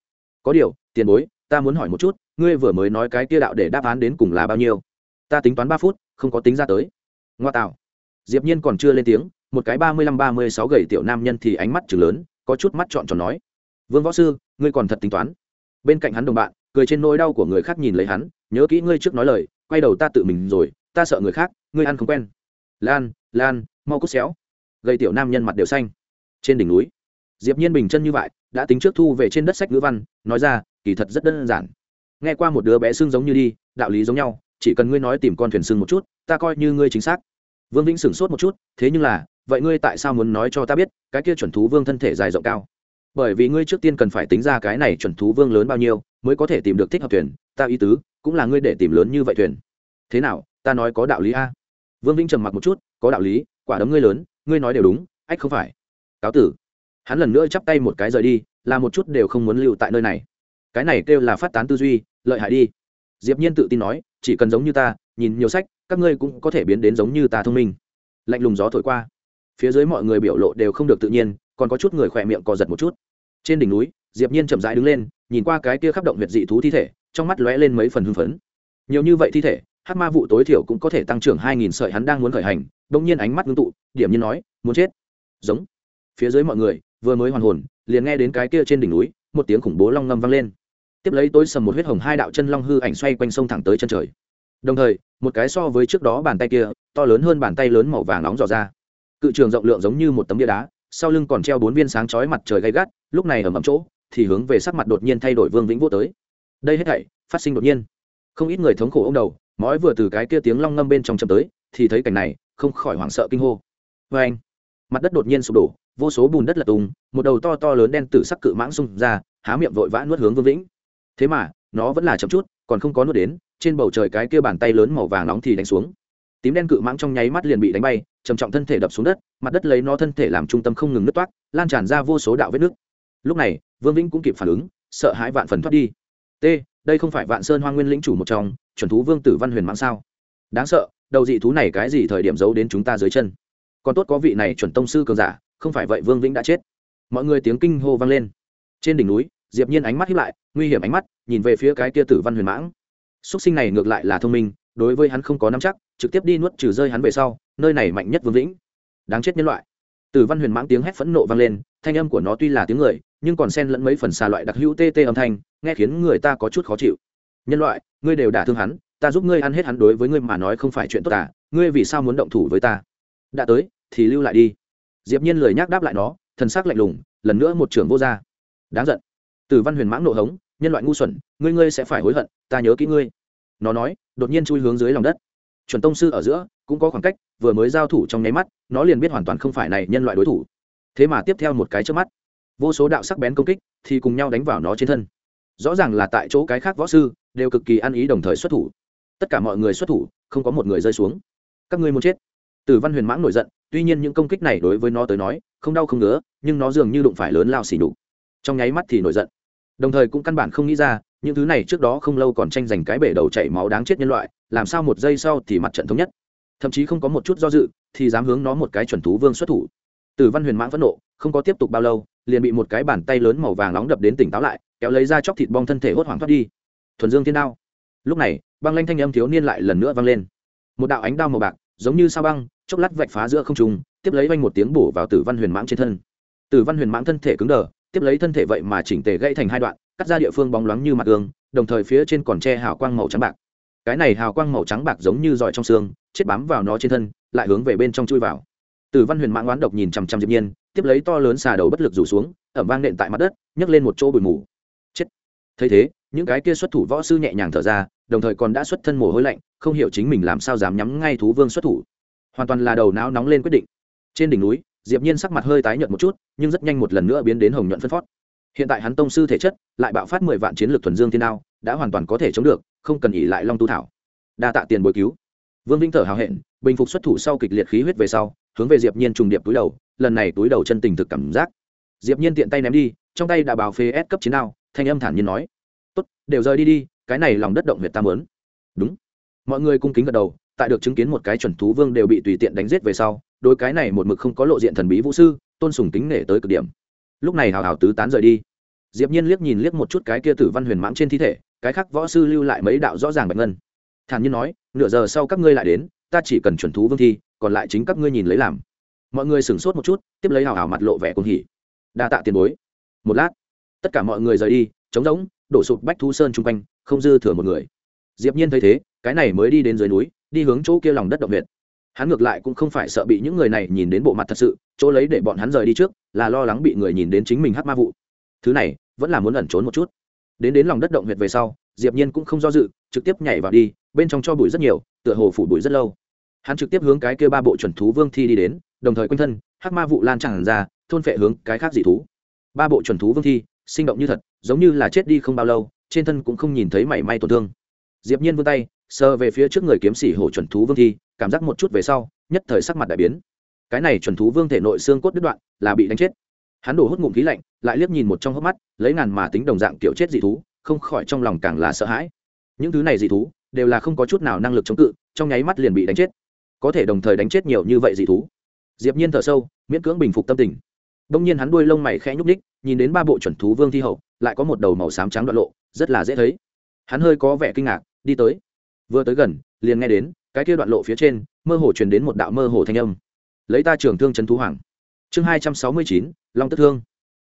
Có điều, tiền bối, ta muốn hỏi một chút, ngươi vừa mới nói cái kia đạo để đáp án đến cùng là bao nhiêu? Ta tính toán ba phút, không có tính ra tới. Ngoa tạo. Diệp nhiên còn chưa lên tiếng, một cái ba mươi lăm ba mươi sáu gầy tiểu nam nhân thì ánh mắt chừng lớn, có chút mắt trọn tròn nói vương võ sư, ngươi còn thật tính toán. Bên cạnh hắn đồng bạn, cười trên nỗi đau của người khác nhìn lấy hắn, nhớ kỹ ngươi trước nói lời, quay đầu ta tự mình rồi, ta sợ người khác, ngươi ăn không quen. Lan lan, mau cút xéo. Gây tiểu nam nhân mặt đều xanh. Trên đỉnh núi, diệp nhiên bình chân như vậy, đã tính trước thu về trên đất sách ngữ văn, nói ra, kỳ thật rất đơn giản. Nghe qua một đứa bé xương giống như đi, đạo lý giống nhau, chỉ cần ngươi nói tìm con thuyền xương một chút, ta coi như ngươi chính xác. Vương vĩnh sửng sốt một chút, thế nhưng là, vậy ngươi tại sao muốn nói cho ta biết, cái kia chuẩn thú vương thân thể dài rộng cao? Bởi vì ngươi trước tiên cần phải tính ra cái này chuẩn thú vương lớn bao nhiêu, mới có thể tìm được thích hợp thuyền. Ta ý tứ, cũng là ngươi để tìm lớn như vậy thuyền. Thế nào, ta nói có đạo lý a? Vương vĩnh trầm mặc một chút, có đạo lý, quả đấm ngươi lớn, ngươi nói đều đúng, ách không phải. Cáo tử. Hắn lần nữa chắp tay một cái rời đi, là một chút đều không muốn lưu tại nơi này. Cái này kêu là phát tán tư duy, lợi hại đi. Diệp nhiên tự tin nói, chỉ cần giống như ta, nhìn nhiều sách, các ngươi cũng có thể biến đến giống như ta thông minh. Lạnh lùng gió thổi qua. Phía dưới mọi người biểu lộ đều không được tự nhiên còn có chút người khỏe miệng co giật một chút. Trên đỉnh núi, diệp nhiên chậm rãi đứng lên, nhìn qua cái kia khắp động huyệt dị thú thi thể, trong mắt lóe lên mấy phần hưng phấn. Nhiều như vậy thi thể, hắc ma vụ tối thiểu cũng có thể tăng trưởng hai nghìn sợi hắn đang muốn khởi hành đung nhiên ánh mắt ngưng tụ, điểm nhiên nói, muốn chết. Giống. Phía dưới mọi người, vừa mới hoàn hồn, liền nghe đến cái kia trên đỉnh núi, một tiếng khủng bố long ngâm vang lên. Tiếp lấy tối sầm một huyết hồng hai đạo chân long hư ảnh xoay quanh sông thẳng tới chân trời. Đồng thời, một cái so với trước đó bàn tay kia, to lớn hơn bàn tay lớn màu vàng nóng dò ra. Cự trường rộng lượng giống như một tấm bia đá sau lưng còn treo bốn viên sáng chói mặt trời gay gắt, lúc này ở mầm chỗ, thì hướng về sắc mặt đột nhiên thay đổi vương vĩnh vô tới. Đây hết thảy, phát sinh đột nhiên. Không ít người thống khổ ông đầu mói vừa từ cái kia tiếng long ngâm bên trong chậm tới, thì thấy cảnh này, không khỏi hoảng sợ kinh hô. Vê anh, mặt đất đột nhiên sụp đổ, vô số bùn đất lật tung, một đầu to to lớn đen tử sắc cự mãng xung ra, há miệng vội vã nuốt hướng vương vĩnh. Thế mà, nó vẫn là chậm chút, còn không có nuốt đến, trên bầu trời cái kia bàn tay lớn màu vàng nóng thì đánh xuống tím đen cự mãng trong nháy mắt liền bị đánh bay, trầm trọng thân thể đập xuống đất, mặt đất lấy nó thân thể làm trung tâm không ngừng nứt toát lan tràn ra vô số đạo vết nước lúc này, vương vĩnh cũng kịp phản ứng, sợ hãi vạn phần thoát đi. T, đây không phải vạn sơn hoa nguyên lĩnh chủ một trong, chuẩn thú vương tử văn huyền mãng sao? Đáng sợ, đầu dị thú này cái gì thời điểm giấu đến chúng ta dưới chân? Còn tốt có vị này chuẩn tông sư cường giả, không phải vậy vương vĩnh đã chết. Mọi người tiếng kinh hô vang lên. Trên đỉnh núi, diệp nhiên ánh mắt hiếp lại, nguy hiểm ánh mắt, nhìn về phía cái kia tử văn huyền mãng. Xuất sinh này ngược lại là thông minh đối với hắn không có nắm chắc, trực tiếp đi nuốt trừ rơi hắn về sau, nơi này mạnh nhất vương vĩnh. Đáng chết nhân loại. Tử văn huyền mãng tiếng hét phẫn nộ vang lên, thanh âm của nó tuy là tiếng người, nhưng còn xen lẫn mấy phần xà loại đặc hữu tê tê âm thanh, nghe khiến người ta có chút khó chịu. Nhân loại, ngươi đều đả thương hắn, ta giúp ngươi ăn hết hắn đối với ngươi mà nói không phải chuyện tốt à ngươi vì sao muốn động thủ với ta? Đã tới, thì lưu lại đi. Diệp nhiên lời nhắc đáp lại nó, thần sắc lạnh lùng, lần nữa một trưởng vô gia. Đáng giận. Tử văn huyền mãng nộ hống, nhân loại ngu xuẩn, ngươi ngươi sẽ phải hối hận, ta nhớ kỹ ngươi nó nói, đột nhiên chui hướng dưới lòng đất. Chuẩn tông sư ở giữa, cũng có khoảng cách, vừa mới giao thủ trong nháy mắt, nó liền biết hoàn toàn không phải này nhân loại đối thủ. Thế mà tiếp theo một cái trước mắt, vô số đạo sắc bén công kích thì cùng nhau đánh vào nó trên thân. Rõ ràng là tại chỗ cái khác võ sư, đều cực kỳ ăn ý đồng thời xuất thủ. Tất cả mọi người xuất thủ, không có một người rơi xuống. Các ngươi muốn chết. Tử văn huyền mãng nổi giận, tuy nhiên những công kích này đối với nó tới nói, không đau không ngứa, nhưng nó dường như đụng phải lớn lao xỉ đục trong nháy mắt thì nổi giận. Đồng thời cũng căn bản không nghĩ ra những thứ này trước đó không lâu còn tranh giành cái bể đầu chảy máu đáng chết nhân loại, làm sao một giây sau thì mặt trận thống nhất? Thậm chí không có một chút do dự, thì dám hướng nó một cái chuẩn thú vương xuất thủ. Tử văn huyền mãng phẫn nộ, không có tiếp tục bao lâu, liền bị một cái bàn tay lớn màu vàng nóng đập đến tỉnh táo lại, kéo lấy ra chóc thịt bong thân thể hốt hoảng thoát đi. Thuần dương thiên đao. Lúc này, băng lanh thanh âm thiếu niên lại lần nữa vang lên. Một đạo ánh đao màu bạc, giống như sao băng, chốc lát vạch phá giữa không trung, tiếp lấy vanh một tiếng bổ vào tử văn huyền mãng trên thân. Tử văn huyền mãng thân thể cứng đờ, tiếp lấy thân thể vậy mà chỉnh tề gãy thành hai đoạn cắt ra địa phương bóng loáng như mặt gương, đồng thời phía trên còn che hào quang màu trắng bạc. Cái này hào quang màu trắng bạc giống như giỏi trong xương, chết bám vào nó trên thân, lại hướng về bên trong chui vào. Tử văn huyền mãn oán độc nhìn chằm chằm diệp nhiên, tiếp lấy to lớn xà đầu bất lực rủ xuống, ẩm vang nện tại mặt đất, nhấc lên một chỗ bụi mù. Chết. Thấy thế, những cái kia xuất thủ võ sư nhẹ nhàng thở ra, đồng thời còn đã xuất thân mồ hôi lạnh, không hiểu chính mình làm sao dám nhắm ngay thú vương xuất thủ. Hoàn toàn là đầu não nóng lên quyết định. Trên đỉnh núi, diệp nhiên sắc mặt hơi tái nhợt một chút, nhưng rất nhanh một lần nữa biến đến hồng nhuận phân phót hiện tại hắn tông sư thể chất, lại bạo phát mười vạn chiến lược thuần dương thiên đao, đã hoàn toàn có thể chống được, không cần ỉ lại long tu thảo. Đa tạ tiền bồi cứu. Vương vinh thở hào hẹn, bình phục xuất thủ sau kịch liệt khí huyết về sau, hướng về diệp nhiên trùng điệp túi đầu, lần này túi đầu chân tình thực cảm giác. Diệp nhiên tiện tay ném đi, trong tay đã bào phê ép cấp chiến đao, thanh âm thản nhiên nói, tốt, đều rời đi đi, cái này lòng đất động huyệt ta muốn. Đúng. Mọi người cung kính gật đầu, tại được chứng kiến một cái chuẩn thú vương đều bị tùy tiện đánh giết về sau, đối cái này một mực không có lộ diện thần bí vũ sư, tôn sùng kính nể tới cực điểm lúc này hào hào tứ tán rời đi. Diệp nhiên liếc nhìn liếc một chút cái kia tử văn huyền mãng trên thi thể, cái khác võ sư lưu lại mấy đạo rõ ràng bạch ngân. Thản nhiên nói, nửa giờ sau các ngươi lại đến, ta chỉ cần chuẩn thú vương thi, còn lại chính các ngươi nhìn lấy làm. Mọi người sửng sốt một chút, tiếp lấy hào hào mặt lộ vẻ cuồng hỉ. Đa tạ tiền bối. Một lát, tất cả mọi người rời đi, trống rỗng, đổ sụp bách thu sơn chung quanh, không dư thừa một người. Diệp nhiên thấy thế, cái này mới đi đến dưới núi, đi hướng chỗ kia lòng đất động huyệt hắn ngược lại cũng không phải sợ bị những người này nhìn đến bộ mặt thật sự, chỗ lấy để bọn hắn rời đi trước, là lo lắng bị người nhìn đến chính mình hát ma vụ. Thứ này, vẫn là muốn ẩn trốn một chút. Đến đến lòng đất động huyệt về sau, diệp nhiên cũng không do dự, trực tiếp nhảy vào đi, bên trong cho bụi rất nhiều, tựa hồ phủ bụi rất lâu. Hắn trực tiếp hướng cái kia ba bộ chuẩn thú vương thi đi đến, đồng thời quanh thân, hắc ma vụ lan tràn ra, thôn phệ hướng cái khác dị thú. Ba bộ chuẩn thú vương thi, sinh động như thật, giống như là chết đi không bao lâu, trên thân cũng không nhìn thấy mảy may tổn thương. Diệp nhiên vươn tay sờ về phía trước người kiếm sĩ hổ chuẩn thú vương thi cảm giác một chút về sau nhất thời sắc mặt đại biến. Cái này chuẩn thú vương thể nội xương cốt đứt đoạn là bị đánh chết. Hắn đổ hút ngụm khí lạnh lại liếc nhìn một trong hốc mắt lấy ngàn mà tính đồng dạng kiểu chết dị thú không khỏi trong lòng càng là sợ hãi. Những thứ này dị thú đều là không có chút nào năng lực chống cự trong nháy mắt liền bị đánh chết. Có thể đồng thời đánh chết nhiều như vậy dị thú. Diệp nhiên thở sâu miễn cưỡng bình phục tâm tình. Đông nhiên hắn đuôi lông mày khẽ nhúc nhích, nhìn đến ba bộ chuẩn thú vương thi hậu lại có một đầu màu xám trắng đoạn lộ rất là dễ thấy. Hắn hơi có vẻ kinh ngạc đi tới vừa tới gần, liền nghe đến, cái kia đoạn lộ phía trên, mơ hồ truyền đến một đạo mơ hồ thanh âm. Lấy ta trường thương trấn thú hoàng. Chương hai trăm sáu mươi chín, long tức thương.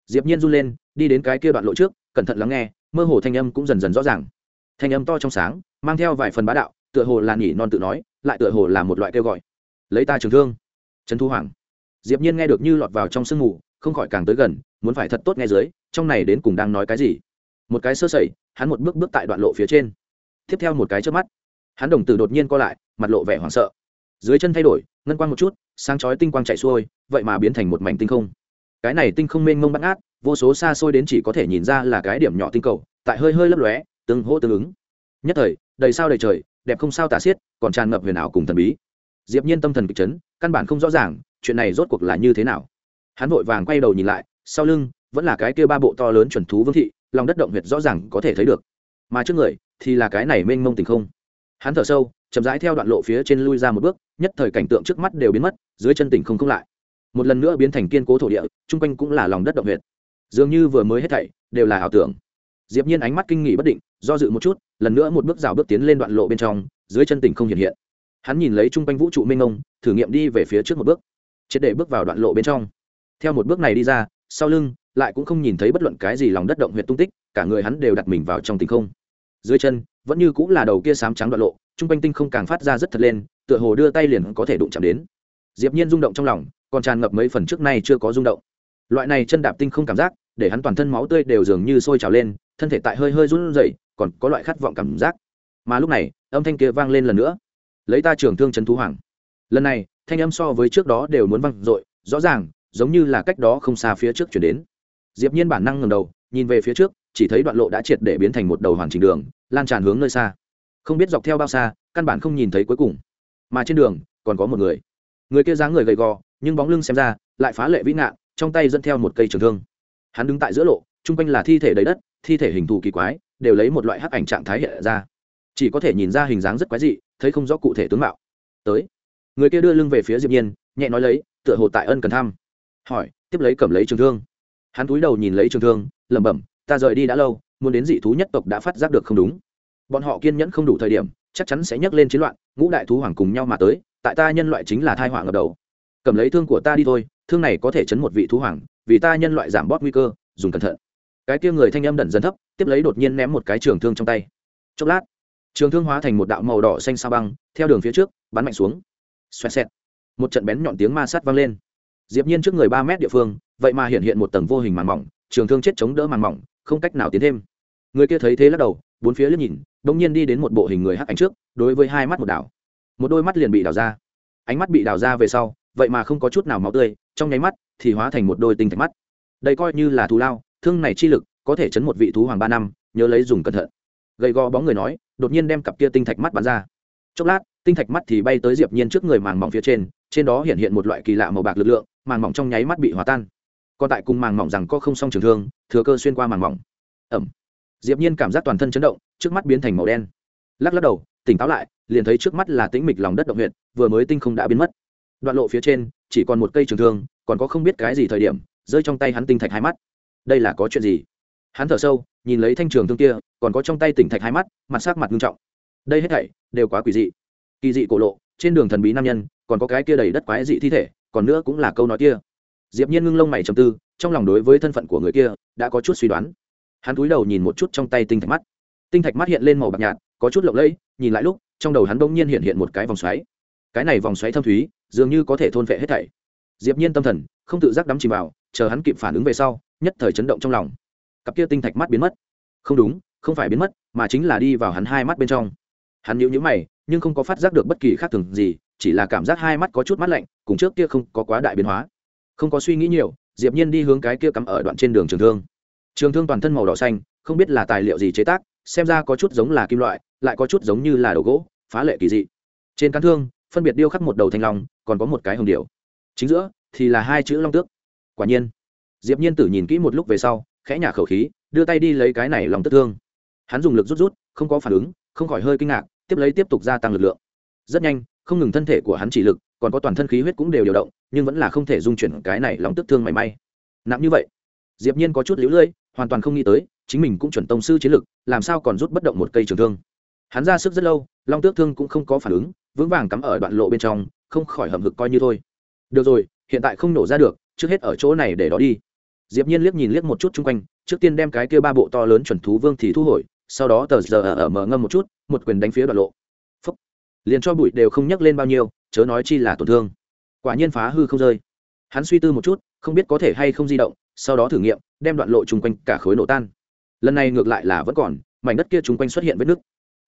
Diệp nhiên run lên, đi đến cái kia đoạn lộ trước, cẩn thận lắng nghe, mơ hồ thanh âm cũng dần dần rõ ràng. Thanh âm to trong sáng, mang theo vài phần bá đạo, tựa hồ là nhỉ non tự nói, lại tựa hồ là một loại kêu gọi. Lấy ta trường thương. Trấn thú hoàng. Diệp nhiên nghe được như lọt vào trong sương mù, không khỏi càng tới gần, muốn phải thật tốt nghe dưới, trong này đến cùng đang nói cái gì. Một cái sơ sẩy, hắn một bước bước tại đoạn lộ phía trên. Tiếp theo một cái trước mắt hắn đồng tử đột nhiên co lại, mặt lộ vẻ hoảng sợ. Dưới chân thay đổi, ngân quang một chút, sáng chói tinh quang chạy xuôi, vậy mà biến thành một mảnh tinh không. Cái này tinh không mênh mông bắt ngát vô số xa xôi đến chỉ có thể nhìn ra là cái điểm nhỏ tinh cầu, tại hơi hơi lấp lóe tương hỗ tương ứng. Nhất thời, đầy sao đầy trời, đẹp không sao tả xiết, còn tràn ngập huyền ảo cùng thần bí. Diệp nhiên tâm thần kịch chấn, căn bản không rõ ràng, chuyện này rốt cuộc là như thế nào. Hắn vội vàng quay đầu nhìn lại, sau lưng, vẫn là cái kia ba bộ to lớn chuẩn thú vương thị, lòng đất động huyệt rõ ràng có thể thấy được. Mà trước người, thì là cái này mênh mông tình không hắn thở sâu, chậm rãi theo đoạn lộ phía trên lui ra một bước, nhất thời cảnh tượng trước mắt đều biến mất, dưới chân tỉnh không không lại. Một lần nữa biến thành kiên cố thổ địa, chung quanh cũng là lòng đất động huyệt. Dường như vừa mới hết thảy, đều là ảo tưởng. Diệp nhiên ánh mắt kinh nghỉ bất định, do dự một chút, lần nữa một bước rào bước tiến lên đoạn lộ bên trong, dưới chân tỉnh không hiện hiện. Hắn nhìn lấy chung quanh vũ trụ mênh mông, thử nghiệm đi về phía trước một bước. Triệt để bước vào đoạn lộ bên trong. Theo một bước này đi ra, sau lưng, lại cũng không nhìn thấy bất luận cái gì lòng đất động huyệt tung tích, cả người hắn đều đặt mình vào trong tình không. Dưới chân vẫn như cũng là đầu kia sám trắng đoạn lộ, chung quanh tinh không càng phát ra rất thật lên, tựa hồ đưa tay liền có thể đụng chạm đến. Diệp nhiên rung động trong lòng, còn tràn ngập mấy phần trước nay chưa có rung động. Loại này chân đạp tinh không cảm giác, để hắn toàn thân máu tươi đều dường như sôi trào lên, thân thể tại hơi hơi run rẩy, còn có loại khát vọng cảm giác. Mà lúc này, âm thanh kia vang lên lần nữa. Lấy ta trưởng thương trấn thú hoàng. Lần này, thanh âm so với trước đó đều muốn vang dội, rõ ràng, giống như là cách đó không xa phía trước chuyển đến. Diệp nhiên bản năng ngẩng đầu, nhìn về phía trước, chỉ thấy đoạn lộ đã triệt để biến thành một đầu hoàn chỉnh đường lan tràn hướng nơi xa. Không biết dọc theo bao xa, căn bản không nhìn thấy cuối cùng. Mà trên đường, còn có một người. Người kia dáng người gầy gò, nhưng bóng lưng xem ra, lại phá lệ vĩ ngạn, trong tay dẫn theo một cây trường thương. Hắn đứng tại giữa lộ, chung quanh là thi thể đầy đất, thi thể hình thù kỳ quái, đều lấy một loại hắc ảnh trạng thái hiện ra. Chỉ có thể nhìn ra hình dáng rất quái dị, thấy không rõ cụ thể tướng mạo. Tới. Người kia đưa lưng về phía diệp nhiên, nhẹ nói lấy, tựa hồ tại ân cần thăm. Hỏi, tiếp lấy cầm lấy trường thương. Hắn cúi đầu nhìn lấy trường thương, lẩm bẩm, ta rời đi đã lâu muốn đến dị thú nhất tộc đã phát giác được không đúng. Bọn họ kiên nhẫn không đủ thời điểm, chắc chắn sẽ nhấc lên chiến loạn, ngũ đại thú hoàng cùng nhau mà tới, tại ta nhân loại chính là thai hoàng ở đầu. Cầm lấy thương của ta đi thôi, thương này có thể chấn một vị thú hoàng, vì ta nhân loại giảm bót nguy cơ, dùng cẩn thận. Cái kia người thanh âm đẩn dần thấp, tiếp lấy đột nhiên ném một cái trường thương trong tay. Chốc lát, trường thương hóa thành một đạo màu đỏ xanh sao băng, theo đường phía trước, bắn mạnh xuống. Xoẹt xẹt. Một trận bén nhọn tiếng ma sát vang lên. Diệp nhiên trước người ba mét địa phương, vậy mà hiện hiện một tầng vô hình màn mỏng, trường thương chết chống đỡ màn mỏng, không cách nào tiến thêm người kia thấy thế lắc đầu, bốn phía liếc nhìn, đột nhiên đi đến một bộ hình người hắc ảnh trước, đối với hai mắt một đảo. Một đôi mắt liền bị đảo ra. Ánh mắt bị đảo ra về sau, vậy mà không có chút nào máu tươi, trong nháy mắt thì hóa thành một đôi tinh thạch mắt. Đây coi như là thù lao, thương này chi lực, có thể chấn một vị thú hoàng ba năm, nhớ lấy dùng cẩn thận. Gầy gò bóng người nói, đột nhiên đem cặp kia tinh thạch mắt bắn ra. Chốc lát, tinh thạch mắt thì bay tới diệp nhiên trước người màng mỏng phía trên trên đó hiện hiện một loại kỳ lạ màu bạc lực lượng, màng mỏng trong nháy mắt bị hòa tan. Còn tại cùng màng mỏng rằng có không song trường thương, thừa cơ xuyên qua màng mỏng. Ẩm diệp nhiên cảm giác toàn thân chấn động, trước mắt biến thành màu đen. Lắc lắc đầu, tỉnh táo lại, liền thấy trước mắt là tĩnh mịch lòng đất động huyện vừa mới tinh không đã biến mất. Đoạn lộ phía trên, chỉ còn một cây trường thương, còn có không biết cái gì thời điểm, rơi trong tay hắn tinh thạch hai mắt. Đây là có chuyện gì? Hắn thở sâu, nhìn lấy thanh trường thương kia, còn có trong tay tỉnh thạch hai mắt, mặt sắc mặt nghiêm trọng. Đây hết thảy, đều quá quỷ dị. Kỳ dị cổ lộ, trên đường thần bí nam nhân, còn có cái kia đầy đất quái dị thi thể, còn nữa cũng là câu nói kia. Diệp nhiên ngưng lông mày trầm tư, trong lòng đối với thân phận của người kia, đã có chút suy đoán hắn cúi đầu nhìn một chút trong tay tinh thạch mắt. Tinh thạch mắt hiện lên màu bạc nhạt, có chút lộng lẫy, nhìn lại lúc, trong đầu hắn bỗng nhiên hiện hiện một cái vòng xoáy. Cái này vòng xoáy thâm thúy, dường như có thể thôn vệ hết thảy. Diệp nhiên tâm thần, không tự giác đắm chìm vào, chờ hắn kịp phản ứng về sau, nhất thời chấn động trong lòng. Cặp kia tinh thạch mắt biến mất. Không đúng, không phải biến mất, mà chính là đi vào hắn hai mắt bên trong. Hắn nhíu nhíu mày, nhưng không có phát giác được bất kỳ khác thường gì, chỉ là cảm giác hai mắt có chút mắt lạnh, cùng trước kia không có quá đại biến hóa. Không có suy nghĩ nhiều, diệp nhiên đi hướng cái kia cắm ở đoạn trên đường trường thương trường thương toàn thân màu đỏ xanh, không biết là tài liệu gì chế tác, xem ra có chút giống là kim loại, lại có chút giống như là đồ gỗ, phá lệ kỳ dị. Trên cán thương, phân biệt điêu khắc một đầu thanh long, còn có một cái hồng điệu chính giữa thì là hai chữ long tước. Quả nhiên, diệp nhiên tử nhìn kỹ một lúc về sau, khẽ nhả khẩu khí, đưa tay đi lấy cái này lòng tức thương. Hắn dùng lực rút rút, không có phản ứng, không khỏi hơi kinh ngạc, tiếp lấy tiếp tục gia tăng lực lượng. Rất nhanh, không ngừng thân thể của hắn chỉ lực, còn có toàn thân khí huyết cũng đều điều động, nhưng vẫn là không thể dung chuyển cái này lòng tức thương mảy may. Nặng như vậy, diệp nhiên có chút liễu lưỡi hoàn toàn không nghĩ tới, chính mình cũng chuẩn tông sư chiến lực, làm sao còn rút bất động một cây trường thương. Hắn ra sức rất lâu, long tước thương cũng không có phản ứng, vững vàng cắm ở đoạn lộ bên trong, không khỏi hầm hực coi như thôi. Được rồi, hiện tại không nổ ra được, trước hết ở chỗ này để đó đi. Diệp nhiên liếc nhìn liếc một chút chung quanh, trước tiên đem cái kia ba bộ to lớn chuẩn thú vương thì thu hồi, sau đó tờ giờ ở mở ngâm một chút, một quyền đánh phía đoạn lộ. Phúc. liền cho bụi đều không nhắc lên bao nhiêu, chớ nói chi là tổn thương. Quả nhiên phá hư không rơi. Hắn suy tư một chút, không biết có thể hay không di động sau đó thử nghiệm, đem đoạn lộ chung quanh cả khối nổ tan. Lần này ngược lại là vẫn còn, mảnh đất kia chung quanh xuất hiện vết nứt.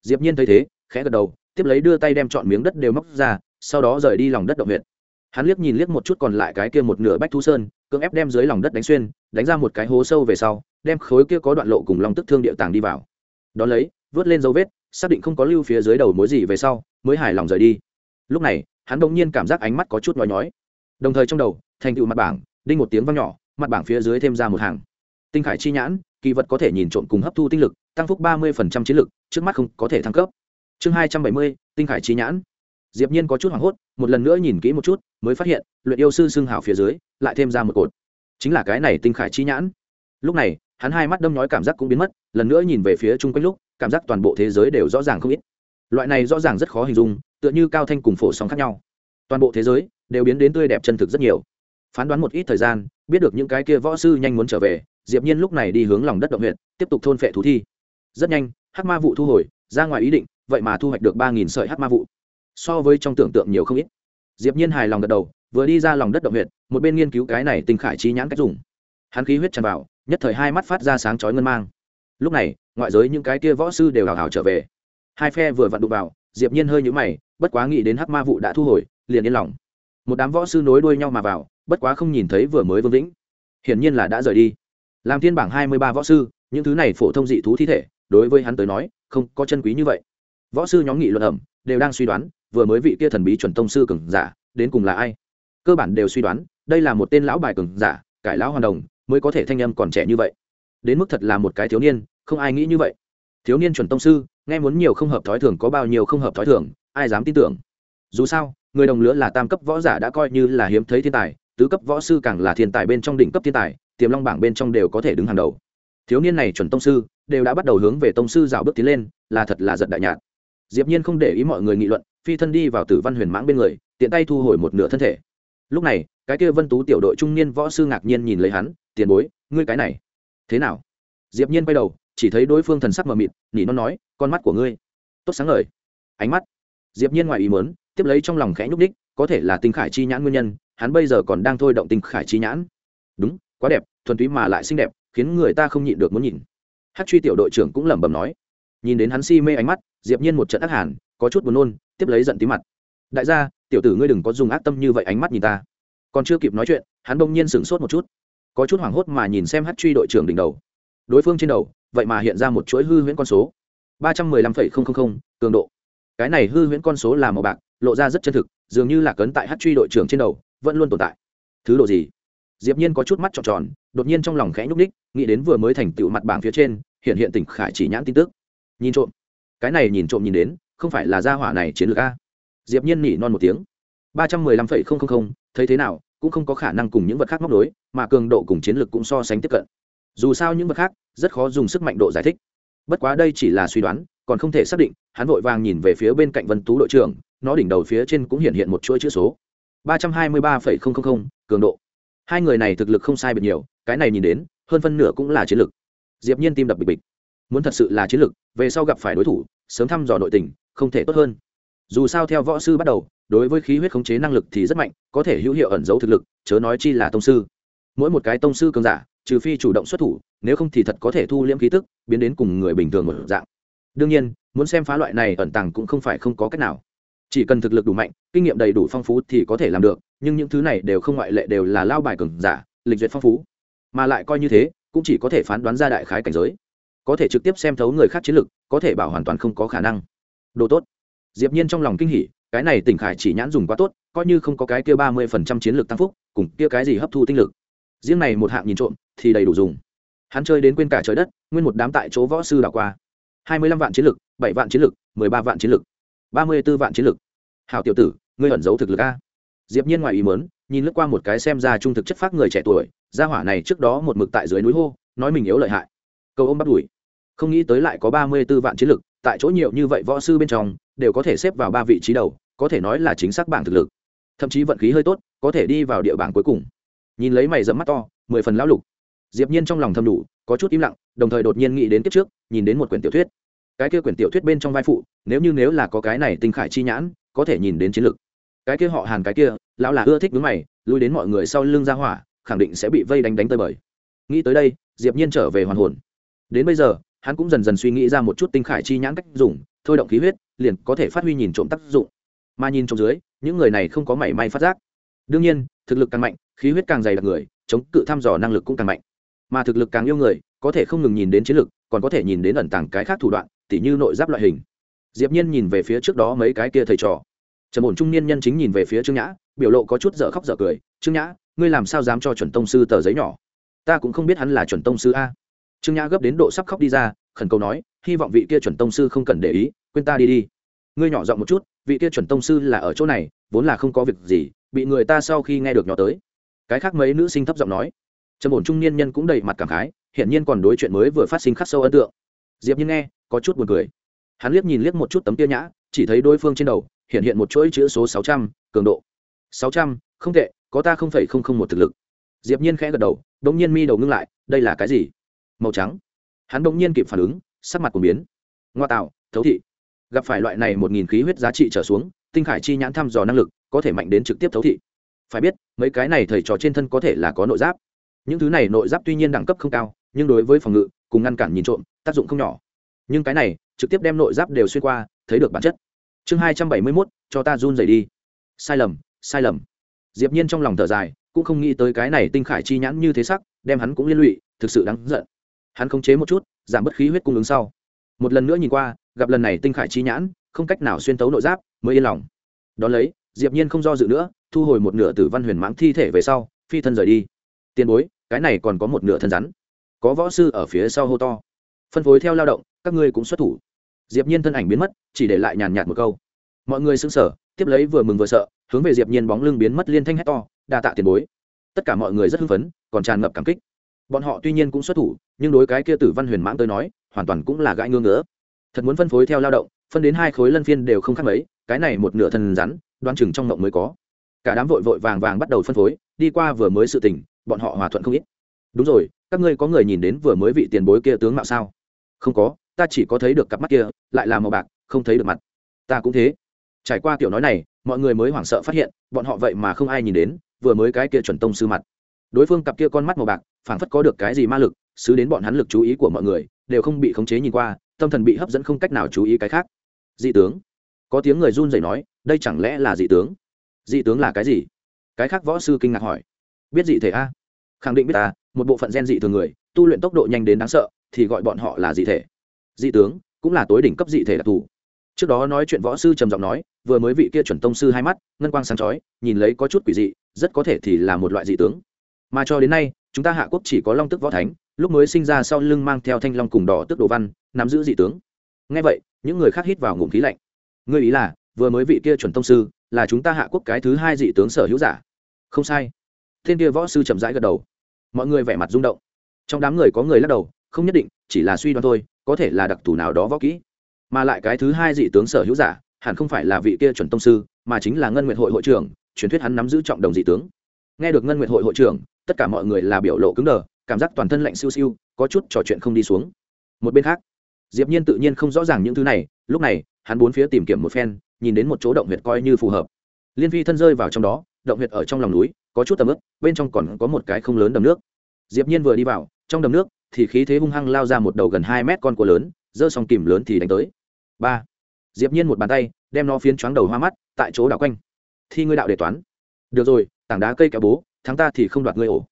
Diệp nhiên thấy thế, khẽ gật đầu, tiếp lấy đưa tay đem chọn miếng đất đều móc ra, sau đó rời đi lòng đất động huyện hắn liếc nhìn liếc một chút còn lại cái kia một nửa bách thu sơn, cưỡng ép đem dưới lòng đất đánh xuyên, đánh ra một cái hố sâu về sau, đem khối kia có đoạn lộ cùng lòng tức thương địa tàng đi vào. Đón lấy, vớt lên dấu vết, xác định không có lưu phía dưới đầu mối gì về sau, mới hài lòng rời đi. Lúc này, hắn bỗng nhiên cảm giác ánh mắt có chút nhói nhói. Đồng thời trong đầu, thành tựu mặt bảng, đinh một tiếng vang nhỏ mặt bảng phía dưới thêm ra một hàng. Tinh khải chi nhãn, kỳ vật có thể nhìn trộm cùng hấp thu tinh lực, tăng phúc ba mươi chiến lực, trước mắt không có thể thăng cấp. Chương hai trăm bảy mươi, tinh khải chi nhãn. Diệp nhiên có chút hoảng hốt, một lần nữa nhìn kỹ một chút, mới phát hiện, luyện yêu sư xương hào phía dưới, lại thêm ra một cột. Chính là cái này tinh khải chi nhãn. Lúc này, hắn hai mắt đâm nhói cảm giác cũng biến mất, lần nữa nhìn về phía chung quanh lúc, cảm giác toàn bộ thế giới đều rõ ràng không ít. Loại này rõ ràng rất khó hình dung, tựa như cao thanh cùng phổ sóng khác nhau. Toàn bộ thế giới đều biến đến tươi đẹp chân thực rất nhiều phán đoán một ít thời gian, biết được những cái kia võ sư nhanh muốn trở về, diệp nhiên lúc này đi hướng lòng đất động huyện tiếp tục thôn phệ thú thi. Rất nhanh, hắc ma vụ thu hồi, ra ngoài ý định, vậy mà thu hoạch được ba nghìn sợi hắc ma vụ so với trong tưởng tượng nhiều không ít. Diệp nhiên hài lòng gật đầu, vừa đi ra lòng đất động huyện một bên nghiên cứu cái này tinh khải trí nhãn cách dùng. Hắn khí huyết tràn vào, nhất thời hai mắt phát ra sáng chói ngân mang. Lúc này, ngoại giới những cái kia võ sư đều hào hào trở về. Hai phe vừa vặn đụng vào, diệp nhiên hơi nhũ mày, bất quá nghĩ đến hắc ma vụ đã thu hồi, liền yên lòng. Một đám võ sư nối đuôi nhau mà vào bất quá không nhìn thấy vừa mới vương vĩnh. Hiển nhiên là đã rời đi. Làm thiên bảng hai mươi ba võ sư, những thứ này phổ thông dị thú thi thể, đối với hắn tới nói, không có chân quý như vậy. Võ sư nhóm nghị luận ẩm, đều đang suy đoán, vừa mới vị kia thần bí chuẩn tông sư cường giả, đến cùng là ai. Cơ bản đều suy đoán, đây là một tên lão bài cường giả, cải lão hoàn đồng, mới có thể thanh âm còn trẻ như vậy. Đến mức thật là một cái thiếu niên, không ai nghĩ như vậy. Thiếu niên chuẩn tông sư, nghe muốn nhiều không hợp thói thường, có bao nhiêu không hợp thói thường, ai dám tin tưởng? Dù sao, người đồng lứa là tam cấp võ giả đã coi như là hiếm thấy thiên tài tứ cấp võ sư càng là thiên tài bên trong đỉnh cấp thiên tài, tiềm long bảng bên trong đều có thể đứng hàng đầu. Thiếu niên này chuẩn tông sư, đều đã bắt đầu hướng về tông sư rào bước tiến lên, là thật là giật đại nhạt diệp nhiên không để ý mọi người nghị luận, phi thân đi vào tử văn huyền mãng bên người, tiện tay thu hồi một nửa thân thể. Lúc này, cái kia vân tú tiểu đội trung niên võ sư ngạc nhiên nhìn lấy hắn, tiền bối, ngươi cái này, thế nào? Diệp nhiên quay đầu, chỉ thấy đối phương thần sắc mờ mịt nhỉ nó nói, con mắt của ngươi, tốt sáng ngời. Ánh mắt. Diệp nhiên ngoài ý muốn, tiếp lấy trong lòng khẽ nhúc đích có thể là tinh khải chi nhãn nguyên nhân hắn bây giờ còn đang thôi động tinh khải trí nhãn. Đúng, quá đẹp, thuần túy mà lại xinh đẹp, khiến người ta không nhịn được muốn nhìn. Hát truy tiểu đội trưởng cũng lẩm bẩm nói. Nhìn đến hắn si mê ánh mắt, diệp nhiên một trận ác hàn, có chút buồn nôn, tiếp lấy giận tí mặt. Đại gia, tiểu tử ngươi đừng có dùng ác tâm như vậy ánh mắt nhìn ta. Còn chưa kịp nói chuyện, hắn bỗng nhiên sửng sốt một chút. Có chút hoảng hốt mà nhìn xem hát truy đội trưởng đỉnh đầu. Đối phương trên đầu, vậy mà hiện ra một chuỗi hư huyễn con số. ba trăm mười lăm phẩy không không không, cường độ. Cái này hư huyễn con số là màu bạc, lộ ra rất chân thực, dường như là cấn tại hát truy đội trưởng trên đầu vẫn luôn tồn tại. Thứ độ gì? Diệp nhiên có chút mắt tròn tròn, đột nhiên trong lòng khẽ nhúc ních nghĩ đến vừa mới thành tựu mặt bảng phía trên, hiện hiện tỉnh khải chỉ nhãn tin tức. Nhìn trộm. Cái này nhìn trộm nhìn đến, không phải là gia hỏa này chiến lược a? Diệp nhiên nỉ non một tiếng. ba trăm mười lăm phẩy không không không, thấy thế nào, cũng không có khả năng cùng những vật khác móc đối mà cường độ cùng chiến lược cũng so sánh tiếp cận. Dù sao những vật khác, rất khó dùng sức mạnh độ giải thích. Bất quá đây chỉ là suy đoán, còn không thể xác định, hắn vội vàng nhìn về phía bên cạnh vân tú đội trưởng, nó đỉnh đầu phía trên cũng hiện hiện một chuỗi chữ số ba trăm hai mươi ba phẩy không không không, cường độ. Hai người này thực lực không sai biệt nhiều, cái này nhìn đến, hơn phân nửa cũng là chiến lực. Diệp nhiên tim đập bịch bịch. Muốn thật sự là chiến lực, về sau gặp phải đối thủ, sớm thăm dò nội tình, không thể tốt hơn. Dù sao theo võ sư bắt đầu, đối với khí huyết khống chế năng lực thì rất mạnh, có thể hữu hiệu ẩn giấu thực lực, chớ nói chi là tông sư. Mỗi một cái tông sư cường giả, trừ phi chủ động xuất thủ, nếu không thì thật có thể thu liễm khí tức, biến đến cùng người bình thường một dạng. Đương nhiên, muốn xem phá loại này ẩn tàng cũng không phải không có cách nào chỉ cần thực lực đủ mạnh, kinh nghiệm đầy đủ phong phú thì có thể làm được, nhưng những thứ này đều không ngoại lệ đều là lao bài cường giả, lịch duyệt phong phú. Mà lại coi như thế, cũng chỉ có thể phán đoán ra đại khái cảnh giới. Có thể trực tiếp xem thấu người khác chiến lực, có thể bảo hoàn toàn không có khả năng. Đồ tốt. Diệp nhiên trong lòng kinh hỉ, cái này tỉnh khải chỉ nhãn dùng quá tốt, coi như không có cái kia ba mươi phần trăm chiến lược tăng phúc, cùng kia cái gì hấp thu tinh lực. Riêng này một hạng nhìn trộm, thì đầy đủ dùng. Hắn chơi đến quên cả trời đất, nguyên một đám tại chỗ võ sư đảo qua. hai mươi lăm vạn chiến lực, bảy vạn chiến lực, mười ba vạn chiến lực, ba mươi b ố vạn chiến lực hào tiểu tử, ngươi ẩn giấu thực lực a. Diệp nhiên ngoài ý muốn, nhìn lướt qua một cái xem ra trung thực chất phác người trẻ tuổi, gia hỏa này trước đó một mực tại dưới núi hô, nói mình yếu lợi hại. Cầu ôm bắt đuổi. Không nghĩ tới lại có ba mươi 34 vạn chiến lực, tại chỗ nhiều như vậy võ sư bên trong, đều có thể xếp vào ba vị trí đầu, có thể nói là chính xác bảng thực lực. Thậm chí vận khí hơi tốt, có thể đi vào địa bảng cuối cùng. Nhìn lấy mày dẫm mắt to, mười phần lão lục. Diệp nhiên trong lòng thầm đủ, có chút im lặng, đồng thời đột nhiên nghĩ đến kiếp trước, nhìn đến một quyển tiểu thuyết. Cái kia quyển tiểu thuyết bên trong vai phụ, nếu như nếu là có cái này tinh khải chi nhãn có thể nhìn đến chiến lực. Cái kia họ hàn cái kia, lão là ưa thích đứng mày, lui đến mọi người sau lưng ra hỏa, khẳng định sẽ bị vây đánh đánh tơi bời. Nghĩ tới đây, diệp nhiên trở về hoàn hồn. Đến bây giờ, hắn cũng dần dần suy nghĩ ra một chút tinh khải chi nhãn cách dùng, thôi động khí huyết, liền có thể phát huy nhìn trộm tác dụng. Mà nhìn trong dưới, những người này không có mảy may phát giác. Đương nhiên, thực lực càng mạnh, khí huyết càng dày đặc người, chống cự thăm dò năng lực cũng càng mạnh. Mà thực lực càng yêu người, có thể không ngừng nhìn đến chiến lực, còn có thể nhìn đến ẩn tàng cái khác thủ đoạn, tỉ như nội giáp loại hình diệp nhiên nhìn về phía trước đó mấy cái kia thầy trò. Trầm ổn trung niên nhân chính nhìn về phía trương nhã, biểu lộ có chút dở khóc dở cười. Trương nhã, ngươi làm sao dám cho chuẩn tông sư tờ giấy nhỏ? Ta cũng không biết hắn là chuẩn tông sư a. Trương nhã gấp đến độ sắp khóc đi ra, khẩn cầu nói, hy vọng vị kia chuẩn tông sư không cần để ý, quên ta đi đi. Ngươi nhỏ giọng một chút, vị kia chuẩn tông sư là ở chỗ này, vốn là không có việc gì, bị người ta sau khi nghe được nhỏ tới. Cái khác mấy nữ sinh thấp giọng nói. Trầm ổn trung niên nhân cũng đầy mặt cảm khái, hiển nhiên còn đối chuyện mới vừa phát sinh khắc sâu ấn tượng. Diệp nhiên nghe, có chút buồn cười hắn liếc nhìn liếc một chút tấm tia nhã, chỉ thấy đối phương trên đầu hiện hiện một chuỗi chữ số sáu trăm, cường độ. Sáu trăm, không tệ, có ta không phẩy không không một thực lực. Diệp nhiên khẽ gật đầu, đống nhiên mi đầu ngưng lại, đây là cái gì? Màu trắng. Hắn đống nhiên kịp phản ứng, sắc mặt của biến. Ngoa tạo, thấu thị. Gặp phải loại này một nghìn khí huyết giá trị trở xuống, tinh khải chi nhãn thăm dò năng lực, có thể mạnh đến trực tiếp thấu thị. Phải biết, mấy cái này thầy trò trên thân có thể là có nội giáp. Những thứ này nội giáp tuy nhiên đẳng cấp không cao, nhưng đối với phòng ngự, cùng ngăn cản nhìn trộm, tác dụng không nhỏ. Nhưng cái này trực tiếp đem nội giáp đều xuyên qua, thấy được bản chất. Chương hai trăm bảy mươi mốt, cho ta run dày đi. Sai lầm sai lầm. Diệp nhiên trong lòng thở dài, cũng không nghĩ tới cái này tinh khải chi nhãn như thế sắc, đem hắn cũng liên lụy, thực sự đáng giận. Hắn khống chế một chút, giảm bất khí huyết cung ứng sau. Một lần nữa nhìn qua, gặp lần này tinh khải chi nhãn, không cách nào xuyên tấu nội giáp, mới yên lòng. Đón lấy, diệp nhiên không do dự nữa, thu hồi một nửa tử văn huyền mãng thi thể về sau, phi thân rời đi. Tiền bối, cái này còn có một nửa thân rắn. Có võ sư ở phía sau hô to. Phân phối theo lao động các ngươi cũng xuất thủ. Diệp nhiên thân ảnh biến mất, chỉ để lại nhàn nhạt một câu. Mọi người sững sờ, tiếp lấy vừa mừng vừa sợ, hướng về diệp nhiên bóng lưng biến mất liên thanh hét to, đa tạ tiền bối. Tất cả mọi người rất hưng phấn, còn tràn ngập cảm kích. Bọn họ tuy nhiên cũng xuất thủ, nhưng đối cái kia tử văn huyền mãng tới nói, hoàn toàn cũng là gãi ngương nữa thật muốn phân phối theo lao động, phân đến hai khối lân phiên đều không khác mấy, cái này một nửa thần rắn, đoan chừng trong ngộng mới có. Cả đám vội vội vàng vàng bắt đầu phân phối, đi qua vừa mới sự tình, bọn họ hòa thuận không ít. Đúng rồi, các ngươi có người nhìn đến vừa mới vị tiền bối kia tướng mạo sao? Không có ta chỉ có thấy được cặp mắt kia, lại là màu bạc, không thấy được mặt. Ta cũng thế. Trải qua kiểu nói này, mọi người mới hoảng sợ phát hiện, bọn họ vậy mà không ai nhìn đến, vừa mới cái kia chuẩn tông sư mặt. Đối phương cặp kia con mắt màu bạc, phảng phất có được cái gì ma lực, xứ đến bọn hắn lực chú ý của mọi người, đều không bị khống chế nhìn qua, tâm thần bị hấp dẫn không cách nào chú ý cái khác. Dị tướng. Có tiếng người run rẩy nói, đây chẳng lẽ là dị tướng? Dị tướng là cái gì? Cái khác võ sư kinh ngạc hỏi. Biết dị thể a? Khẳng định biết ta, một bộ phận gen dị thường người, tu luyện tốc độ nhanh đến đáng sợ, thì gọi bọn họ là dị thể dị tướng, cũng là tối đỉnh cấp dị thể đặc thù. Trước đó nói chuyện võ sư trầm giọng nói, vừa mới vị kia chuẩn tông sư hai mắt, ngân quang sáng chói, nhìn lấy có chút quỷ dị, rất có thể thì là một loại dị tướng. Mà cho đến nay, chúng ta hạ quốc chỉ có long tức võ thánh, lúc mới sinh ra sau lưng mang theo thanh long cùng đỏ tức đồ văn, nắm giữ dị tướng. Ngay vậy, những người khác hít vào ngụm khí lạnh. Ngươi ý là, vừa mới vị kia chuẩn tông sư, là chúng ta hạ quốc cái thứ hai dị tướng sở hữu giả? Không sai. Thiên kia võ sư chậm rãi gật đầu. Mọi người vẻ mặt rung động. Trong đám người có người lắc đầu, không nhất định, chỉ là suy đoán thôi có thể là đặc thù nào đó võ kỹ, mà lại cái thứ hai dị tướng sở hữu giả, hẳn không phải là vị kia chuẩn tông sư, mà chính là ngân nguyện hội hội trưởng, truyền thuyết hắn nắm giữ trọng đồng dị tướng. Nghe được ngân nguyện hội hội trưởng, tất cả mọi người là biểu lộ cứng đờ, cảm giác toàn thân lạnh siêu siêu, có chút trò chuyện không đi xuống. Một bên khác, diệp nhiên tự nhiên không rõ ràng những thứ này, lúc này, hắn bốn phía tìm kiếm một phen, nhìn đến một chỗ động huyệt coi như phù hợp. Liên phi thân rơi vào trong đó, động huyệt ở trong lòng núi, có chút tầm ướp bên trong còn có một cái không lớn đầm nước. Diệp nhiên vừa đi vào, trong đầm nước thì khí thế hung hăng lao ra một đầu gần hai mét con cua lớn, giơ xong kìm lớn thì đánh tới. Ba. Diệp nhiên một bàn tay, đem nó phiến choáng đầu hoa mắt, tại chỗ đảo quanh. Thi ngươi đạo đề toán. Được rồi, tảng đá cây kéo bố, thắng ta thì không đoạt ngươi ổ.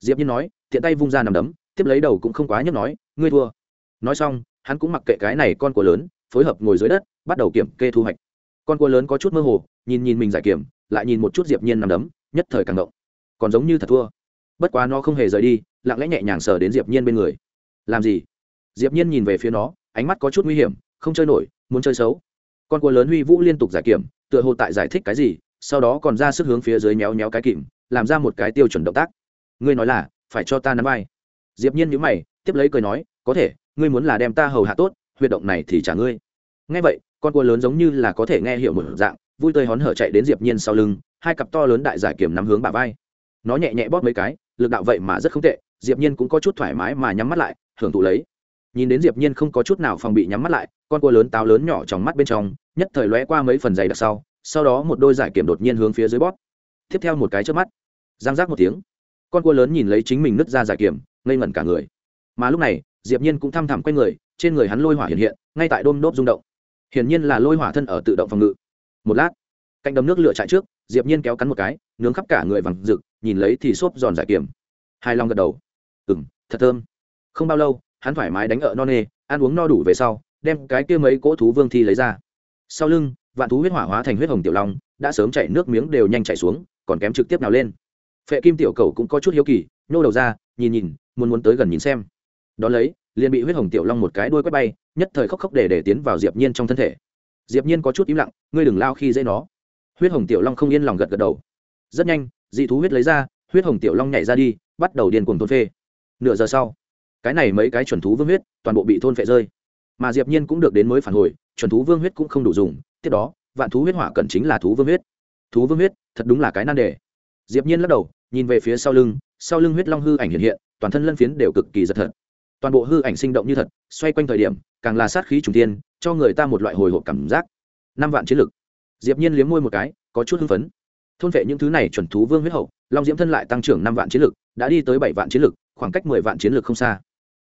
Diệp nhiên nói, tiện tay vung ra nằm đấm, tiếp lấy đầu cũng không quá nhấc nói, ngươi thua. Nói xong, hắn cũng mặc kệ cái này con cua lớn, phối hợp ngồi dưới đất, bắt đầu kiểm kê thu hoạch. Con cua lớn có chút mơ hồ, nhìn nhìn mình giải kiểm, lại nhìn một chút diệp nhiên nằm đấm, nhất thời càng động. Còn giống như thật thua bất quá nó không hề rời đi, lặng lẽ nhẹ nhàng sờ đến diệp nhiên bên người. Làm gì? Diệp nhiên nhìn về phía nó, ánh mắt có chút nguy hiểm, không chơi nổi, muốn chơi xấu. Con cua lớn huy vũ liên tục giải kiểm, tựa hồ tại giải thích cái gì, sau đó còn ra sức hướng phía dưới méo méo cái kìm, làm ra một cái tiêu chuẩn động tác. Ngươi nói là, phải cho ta nắm vai. Diệp nhiên nhíu mày, tiếp lấy cười nói, có thể, ngươi muốn là đem ta hầu hạ tốt, huyệt động này thì trả ngươi. Nghe vậy, con cua lớn giống như là có thể nghe hiểu một dạng, vui tươi hón hở chạy đến diệp nhiên sau lưng, hai cặp to lớn đại giải kiểm nắm hướng bả vai. Nó nhẹ nhẹ bóp mấy cái lực đạo vậy mà rất không tệ, diệp nhiên cũng có chút thoải mái mà nhắm mắt lại, hưởng thụ lấy. Nhìn đến diệp nhiên không có chút nào phòng bị nhắm mắt lại, con cua lớn táo lớn nhỏ trong mắt bên trong, nhất thời lóe qua mấy phần dày đặc sau sau đó một đôi giải kiểm đột nhiên hướng phía dưới bóp. Tiếp theo một cái chớp mắt giang giác một tiếng, con cua lớn nhìn lấy chính mình nứt ra giải kiểm, ngây ngẩn cả người. Mà lúc này, diệp nhiên cũng thăm thẳm quay người, trên người hắn lôi hỏa hiện hiện, ngay tại đôm đốp rung động. Hiển nhiên là lôi hỏa thân ở tự động phòng ngự. Một lát cạnh đầm nước lửa chạy trước, diệp nhiên kéo cắn một cái, nướng khắp cả người vàng rực, nhìn lấy thì xốp giòn giải kiểm hai long gật đầu. Ừm, thật thơm. Không bao lâu, hắn thoải mái đánh ở non nê, ăn uống no đủ về sau, đem cái kia mấy cỗ thú vương thi lấy ra. Sau lưng, vạn thú huyết hỏa hóa thành huyết hồng tiểu long, đã sớm chảy nước miếng đều nhanh chảy xuống, còn kém trực tiếp nào lên. Phệ kim tiểu cầu cũng có chút hiếu kỳ, nhô đầu ra, nhìn nhìn, muốn muốn tới gần nhìn xem. Đón lấy, liền bị huyết hồng tiểu long một cái đuôi quét bay, nhất thời khóc khóc để để tiến vào diệp nhiên trong thân thể. Diệp nhiên có chút im lặng, ngươi đừng lao khi dễ nó huyết hồng tiểu long không yên lòng gật gật đầu. Rất nhanh, dị thú huyết lấy ra, huyết hồng tiểu long nhảy ra đi, bắt đầu điên cuồng thôn phê nửa giờ sau, cái này mấy cái chuẩn thú vương huyết toàn bộ bị thôn phệ rơi. Mà diệp nhiên cũng được đến mới phản hồi, chuẩn thú vương huyết cũng không đủ dùng, tiếp đó, vạn thú huyết hỏa cần chính là thú vương huyết. Thú vương huyết, thật đúng là cái nan đề. Diệp nhiên lắc đầu, nhìn về phía sau lưng sau lưng huyết long hư ảnh hiện hiện, toàn thân lân phiến đều cực kỳ giật thật. Toàn bộ hư ảnh sinh động như thật, xoay quanh thời điểm, càng là sát khí trùng tiên cho người ta một loại hồi hộp cảm giác. Năm vạn chiến lực diệp nhiên liếm môi một cái, có chút hưng phấn. Thôn vệ những thứ này chuẩn thú vương huyết hậu, long diễm thân lại tăng trưởng năm vạn chiến lực, đã đi tới bảy vạn chiến lực, khoảng cách mười vạn chiến lực không xa.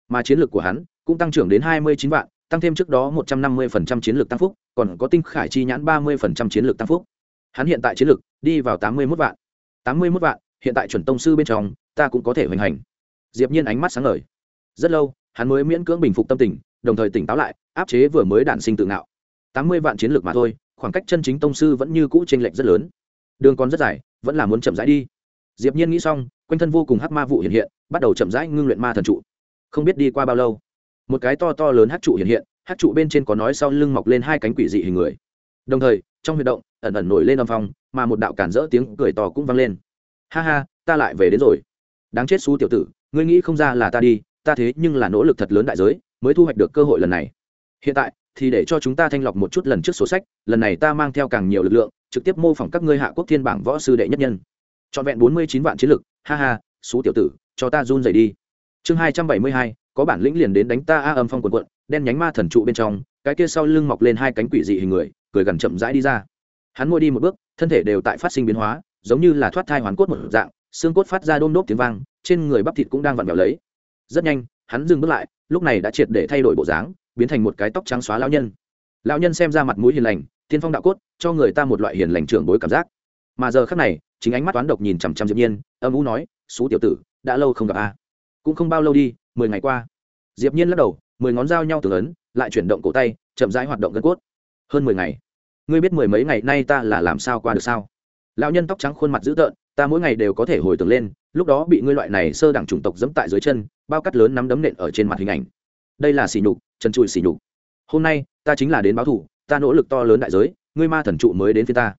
Mà chiến lực của hắn cũng tăng trưởng đến hai mươi chín vạn, tăng thêm trước đó một trăm năm mươi phần trăm chiến lực tăng phúc, còn có tinh khải chi nhãn ba mươi phần trăm chiến lực tăng phúc. Hắn hiện tại chiến lực đi vào tám mươi mốt vạn. Tám mươi mốt vạn, hiện tại chuẩn tông sư bên trong, ta cũng có thể hoành hành. Diệp nhiên ánh mắt sáng ngời. Rất lâu, hắn mới miễn cưỡng bình phục tâm tình, đồng thời tỉnh táo lại, áp chế vừa mới đản sinh tự ngạo. Tám mươi vạn chiến lược mà thôi khoảng cách chân chính tông sư vẫn như cũ chênh lệch rất lớn. Đường còn rất dài, vẫn là muốn chậm rãi đi. Diệp nhiên nghĩ xong, quanh thân vô cùng hắc ma vụ hiện hiện, bắt đầu chậm rãi ngưng luyện ma thần trụ. Không biết đi qua bao lâu, một cái to to lớn hắc trụ hiện hiện, hắc trụ bên trên có nói sau lưng mọc lên hai cánh quỷ dị hình người. Đồng thời, trong huy động, ẩn ẩn nổi lên âm phong, mà một đạo cản rỡ tiếng cười to cũng vang lên. Ha ha, ta lại về đến rồi. Đáng chết xú tiểu tử, ngươi nghĩ không ra là ta đi, ta thế nhưng là nỗ lực thật lớn đại giới, mới thu hoạch được cơ hội lần này. Hiện tại thì để cho chúng ta thanh lọc một chút lần trước số sách, lần này ta mang theo càng nhiều lực lượng, trực tiếp mô phỏng các ngươi hạ quốc thiên bảng võ sư đệ nhất nhân. Trọn vẹn bốn mươi chín vạn chiến lực, ha ha xú tiểu tử, cho ta run dày đi. Chương hai trăm bảy mươi hai, có bản lĩnh liền đến đánh ta a âm phong quần quận, đen nhánh ma thần trụ bên trong, cái kia sau lưng mọc lên hai cánh quỷ dị hình người, cười gần chậm rãi đi ra. Hắn môi đi một bước, thân thể đều tại phát sinh biến hóa, giống như là thoát thai hoàn cốt một dạng, xương cốt phát ra đôm đốp tiếng vang, trên người bắp thịt cũng đang vặn vẹo lấy. Rất nhanh, hắn dừng bước lại, lúc này đã triệt để thay đổi bộ dáng biến thành một cái tóc trắng xóa lão nhân. Lão nhân xem ra mặt mũi hiền lành, tiên phong đạo cốt, cho người ta một loại hiền lành trưởng bối cảm giác. Mà giờ khác này, chính ánh mắt toán độc nhìn chằm chằm diệp nhiên, âm u nói xú tiểu tử, đã lâu không gặp a. Cũng không bao lâu đi, mười ngày qua. Diệp nhiên lắc đầu, mười ngón dao nhau từ ấn, lại chuyển động cổ tay, chậm rãi hoạt động gân cốt. Hơn mười ngày. Ngươi biết mười mấy ngày nay ta là làm sao qua được sao? Lão nhân tóc trắng khuôn mặt dữ tợn, ta mỗi ngày đều có thể hồi tưởng lên, lúc đó bị ngươi loại này sơ đẳng chủng tộc dẫm tại dưới chân, bao cắt lớn nắm đấm nện ở trên mặt hình ảnh. Đây là sỉ nhục Trần trụi xỉ nhục. Hôm nay, ta chính là đến báo thủ ta nỗ lực to lớn đại giới, ngươi ma thần trụ mới đến phía ta.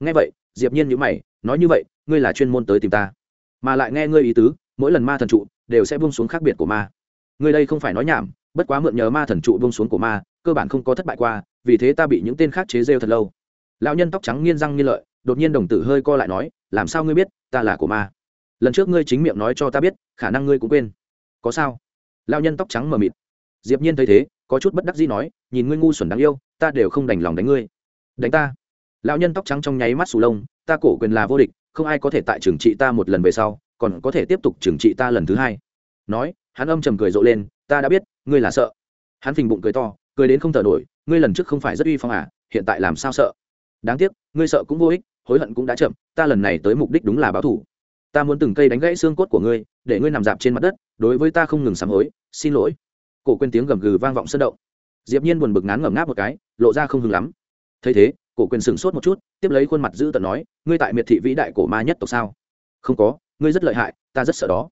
Nghe vậy, diệp nhiên nhíu mày, nói như vậy, ngươi là chuyên môn tới tìm ta. Mà lại nghe ngươi ý tứ, mỗi lần ma thần trụ đều sẽ buông xuống khác biệt của ma. Ngươi đây không phải nói nhảm, bất quá mượn nhờ ma thần trụ buông xuống của ma, cơ bản không có thất bại qua, vì thế ta bị những tên khác chế rêu thật lâu. Lão nhân tóc trắng nghiêng răng nghiêng lợi, đột nhiên đồng tử hơi co lại nói, làm sao ngươi biết, ta là của ma? Lần trước ngươi chính miệng nói cho ta biết, khả năng ngươi cũng quên. Có sao? Lão nhân tóc trắng mờ mịt diệp nhiên thấy thế, có chút bất đắc dĩ nói, nhìn ngươi ngu xuẩn đáng yêu, ta đều không đành lòng đánh ngươi. Đánh ta? Lão nhân tóc trắng trong nháy mắt sù lông, ta cổ quyền là vô địch, không ai có thể tại trừng trị ta một lần về sau, còn có thể tiếp tục trừng trị ta lần thứ hai. Nói, hắn âm trầm cười rộ lên, ta đã biết, ngươi là sợ. Hắn phình bụng cười to, cười đến không thở nổi, ngươi lần trước không phải rất uy phong à hiện tại làm sao sợ? Đáng tiếc, ngươi sợ cũng vô ích, hối hận cũng đã chậm, ta lần này tới mục đích đúng là báo thủ ta muốn từng cây đánh gãy xương cốt của ngươi, để ngươi nằm dạp trên mặt đất, đối với ta không ngừng sám hối, xin lỗi cổ quên tiếng gầm gừ vang vọng sân động. Diệp nhiên buồn bực ngán ngẩm ngáp một cái, lộ ra không hứng lắm. Thấy thế, cổ quyền sừng sốt một chút, tiếp lấy khuôn mặt dữ tợn nói, ngươi tại miệt thị vĩ đại cổ ma nhất tộc sao? Không có, ngươi rất lợi hại, ta rất sợ đó.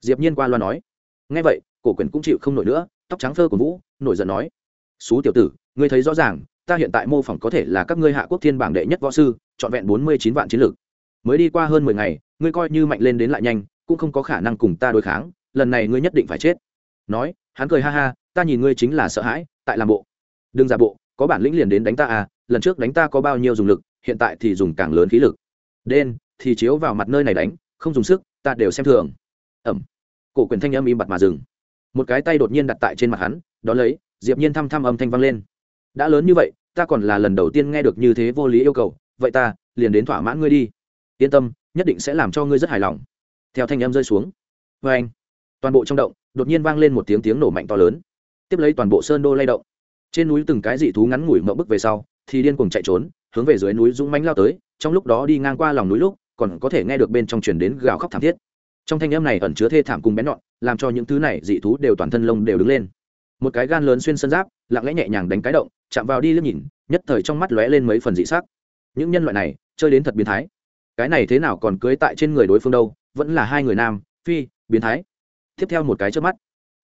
Diệp nhiên qua loa nói. Nghe vậy, cổ quyền cũng chịu không nổi nữa, tóc trắng phơ của vũ, nổi giận nói, xú tiểu tử, ngươi thấy rõ ràng, ta hiện tại mô phỏng có thể là các ngươi hạ quốc thiên bảng đệ nhất võ sư, trọn vẹn bốn mươi chín vạn chiến lược. Mới đi qua hơn mười ngày, ngươi coi như mạnh lên đến lại nhanh, cũng không có khả năng cùng ta đối kháng, lần này ngươi nhất định phải chết. Nói hắn cười ha ha, ta nhìn ngươi chính là sợ hãi, tại làm bộ. Đừng giả bộ, có bản lĩnh liền đến đánh ta à lần trước đánh ta có bao nhiêu dùng lực, hiện tại thì dùng càng lớn khí lực. Đen, thì chiếu vào mặt nơi này đánh, không dùng sức, ta đều xem thường. Ẩm. Cổ quyền thanh âm im bặt mà dừng. Một cái tay đột nhiên đặt tại trên mặt hắn, đó lấy, diệp nhiên thăm thăm âm thanh vang lên. Đã lớn như vậy, ta còn là lần đầu tiên nghe được như thế vô lý yêu cầu, vậy ta, liền đến thỏa mãn ngươi đi. Yên tâm, nhất định sẽ làm cho ngươi rất hài lòng. Theo thanh âm rơi xuống. Vê anh toàn bộ trong động, đột nhiên vang lên một tiếng tiếng nổ mạnh to lớn. Tiếp lấy toàn bộ sơn đô lay động. Trên núi từng cái dị thú ngắn ngủi mậu bức về sau, thì điên cuồng chạy trốn, hướng về dưới núi dũng mánh lao tới, trong lúc đó đi ngang qua lòng núi lúc, còn có thể nghe được bên trong truyền đến gào khóc thảm thiết. Trong thanh âm này ẩn chứa thê thảm cùng bén nhọn, làm cho những thứ này dị thú đều toàn thân lông đều đứng lên. Một cái gan lớn xuyên sân giáp, lặng lẽ nhẹ nhàng đánh cái động, chạm vào đi liếc nhìn, nhất thời trong mắt lóe lên mấy phần dị sắc. Những nhân loại này, chơi đến thật biến thái. Cái này thế nào còn cưới tại trên người đối phương đâu, vẫn là hai người nam, phi, biến thái tiếp theo một cái trước mắt.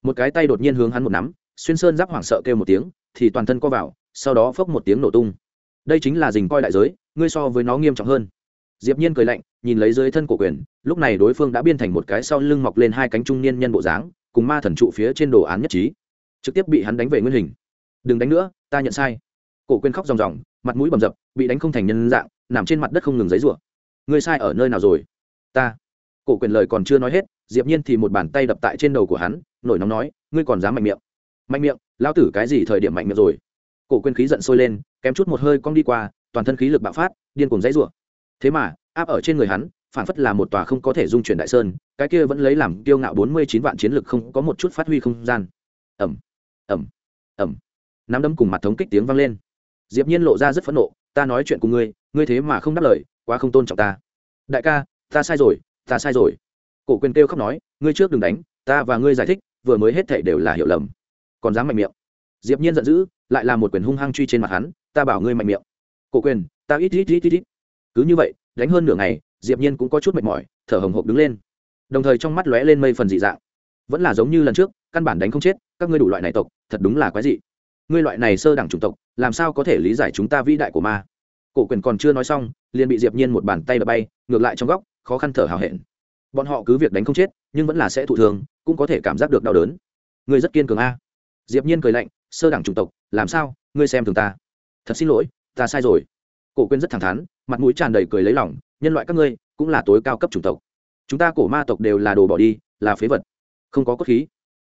Một cái tay đột nhiên hướng hắn một nắm, xuyên sơn giáp hoảng sợ kêu một tiếng, thì toàn thân co vào, sau đó phốc một tiếng nổ tung. Đây chính là dình coi đại giới, ngươi so với nó nghiêm trọng hơn. Diệp nhiên cười lạnh, nhìn lấy dưới thân của quyền, lúc này đối phương đã biên thành một cái sau lưng mọc lên hai cánh trung niên nhân bộ dáng, cùng ma thần trụ phía trên đồ án nhất trí. Trực tiếp bị hắn đánh về nguyên hình. Đừng đánh nữa, ta nhận sai. Cổ quyền khóc ròng ròng, mặt mũi bầm dập, bị đánh không thành nhân dạng, nằm trên mặt đất không ngừng giấy rủa ngươi sai ở nơi nào rồi? Ta. Cổ quyền lời còn chưa nói hết diệp nhiên thì một bàn tay đập tại trên đầu của hắn nổi nóng nói ngươi còn dám mạnh miệng? Mạnh miệng? Lao tử cái gì thời điểm mạnh miệng rồi? Cổ quyền khí giận sôi lên kém chút một hơi cong đi qua toàn thân khí lực bạo phát điên cuồng dãy rủa. Thế mà áp ở trên người hắn phản phất là một tòa không có thể dung chuyển đại sơn cái kia vẫn lấy làm kiêu ngạo bốn mươi chín vạn chiến lực không có một chút phát huy không gian. Ầm, ầm, ầm, nắm đấm cùng mặt thống kích tiếng vang lên. Diệp nhiên lộ ra rất phẫn nộ ta nói chuyện cùng ngươi ngươi thế mà không đáp lời quá không tôn trọng ta. Đại ca ta sai rồi ta sai rồi cổ quyền kêu khóc nói, ngươi trước đừng đánh, ta và ngươi giải thích, vừa mới hết thể đều là hiểu lầm. Còn dám mạnh miệng. Diệp nhiên giận dữ, lại là một quyền hung hăng truy trên mặt hắn, ta bảo ngươi mạnh miệng. Cổ quyền ta ít ít ít ít ít. Cứ như vậy, đánh hơn nửa ngày, diệp nhiên cũng có chút mệt mỏi, thở hồng hộc đứng lên. Đồng thời trong mắt lóe lên mây phần dị dạng. Vẫn là giống như lần trước, căn bản đánh không chết, các ngươi đủ loại này tộc, thật đúng là quái dị. Ngươi loại này sơ đẳng chủng tộc, làm sao có thể lý giải chúng ta vĩ đại của ma? Cổ quyền còn chưa nói xong, liền bị diệp nhiên một bàn tay đập bay, ngược lại trong góc, khó khăn thở hào hẹn bọn họ cứ việc đánh không chết, nhưng vẫn là sẽ thụ thường cũng có thể cảm giác được đau đớn. Ngươi rất kiên cường a. Diệp nhiên cười lạnh, sơ đẳng chủng tộc, làm sao? Ngươi xem thường ta. Thật xin lỗi, ta sai rồi. Cổ Quyên rất thẳng thắn, mặt mũi tràn đầy cười lấy lòng, nhân loại các ngươi, cũng là tối cao cấp chủng tộc. Chúng ta cổ ma tộc đều là đồ bỏ đi, là phế vật. Không có cốt khí.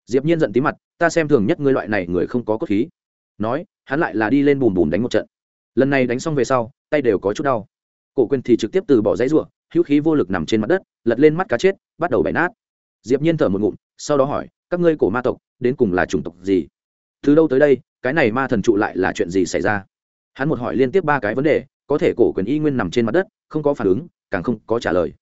Diệp nhiên giận tí mặt, ta xem thường nhất ngươi loại này người không có cốt khí. Nói, hắn lại là đi lên bùm bùm đánh một trận. Lần này đánh xong về sau, tay đều có chút đau. Cổ Quyên thì trực tiếp từ bỏ dãy ruộng hữu khí vô lực nằm trên mặt đất, lật lên mắt cá chết, bắt đầu bẻ nát. Diệp nhiên thở một ngụm, sau đó hỏi, các ngươi cổ ma tộc, đến cùng là chủng tộc gì? Từ đâu tới đây, cái này ma thần trụ lại là chuyện gì xảy ra? Hắn một hỏi liên tiếp ba cái vấn đề, có thể cổ quyền y nguyên nằm trên mặt đất, không có phản ứng, càng không có trả lời.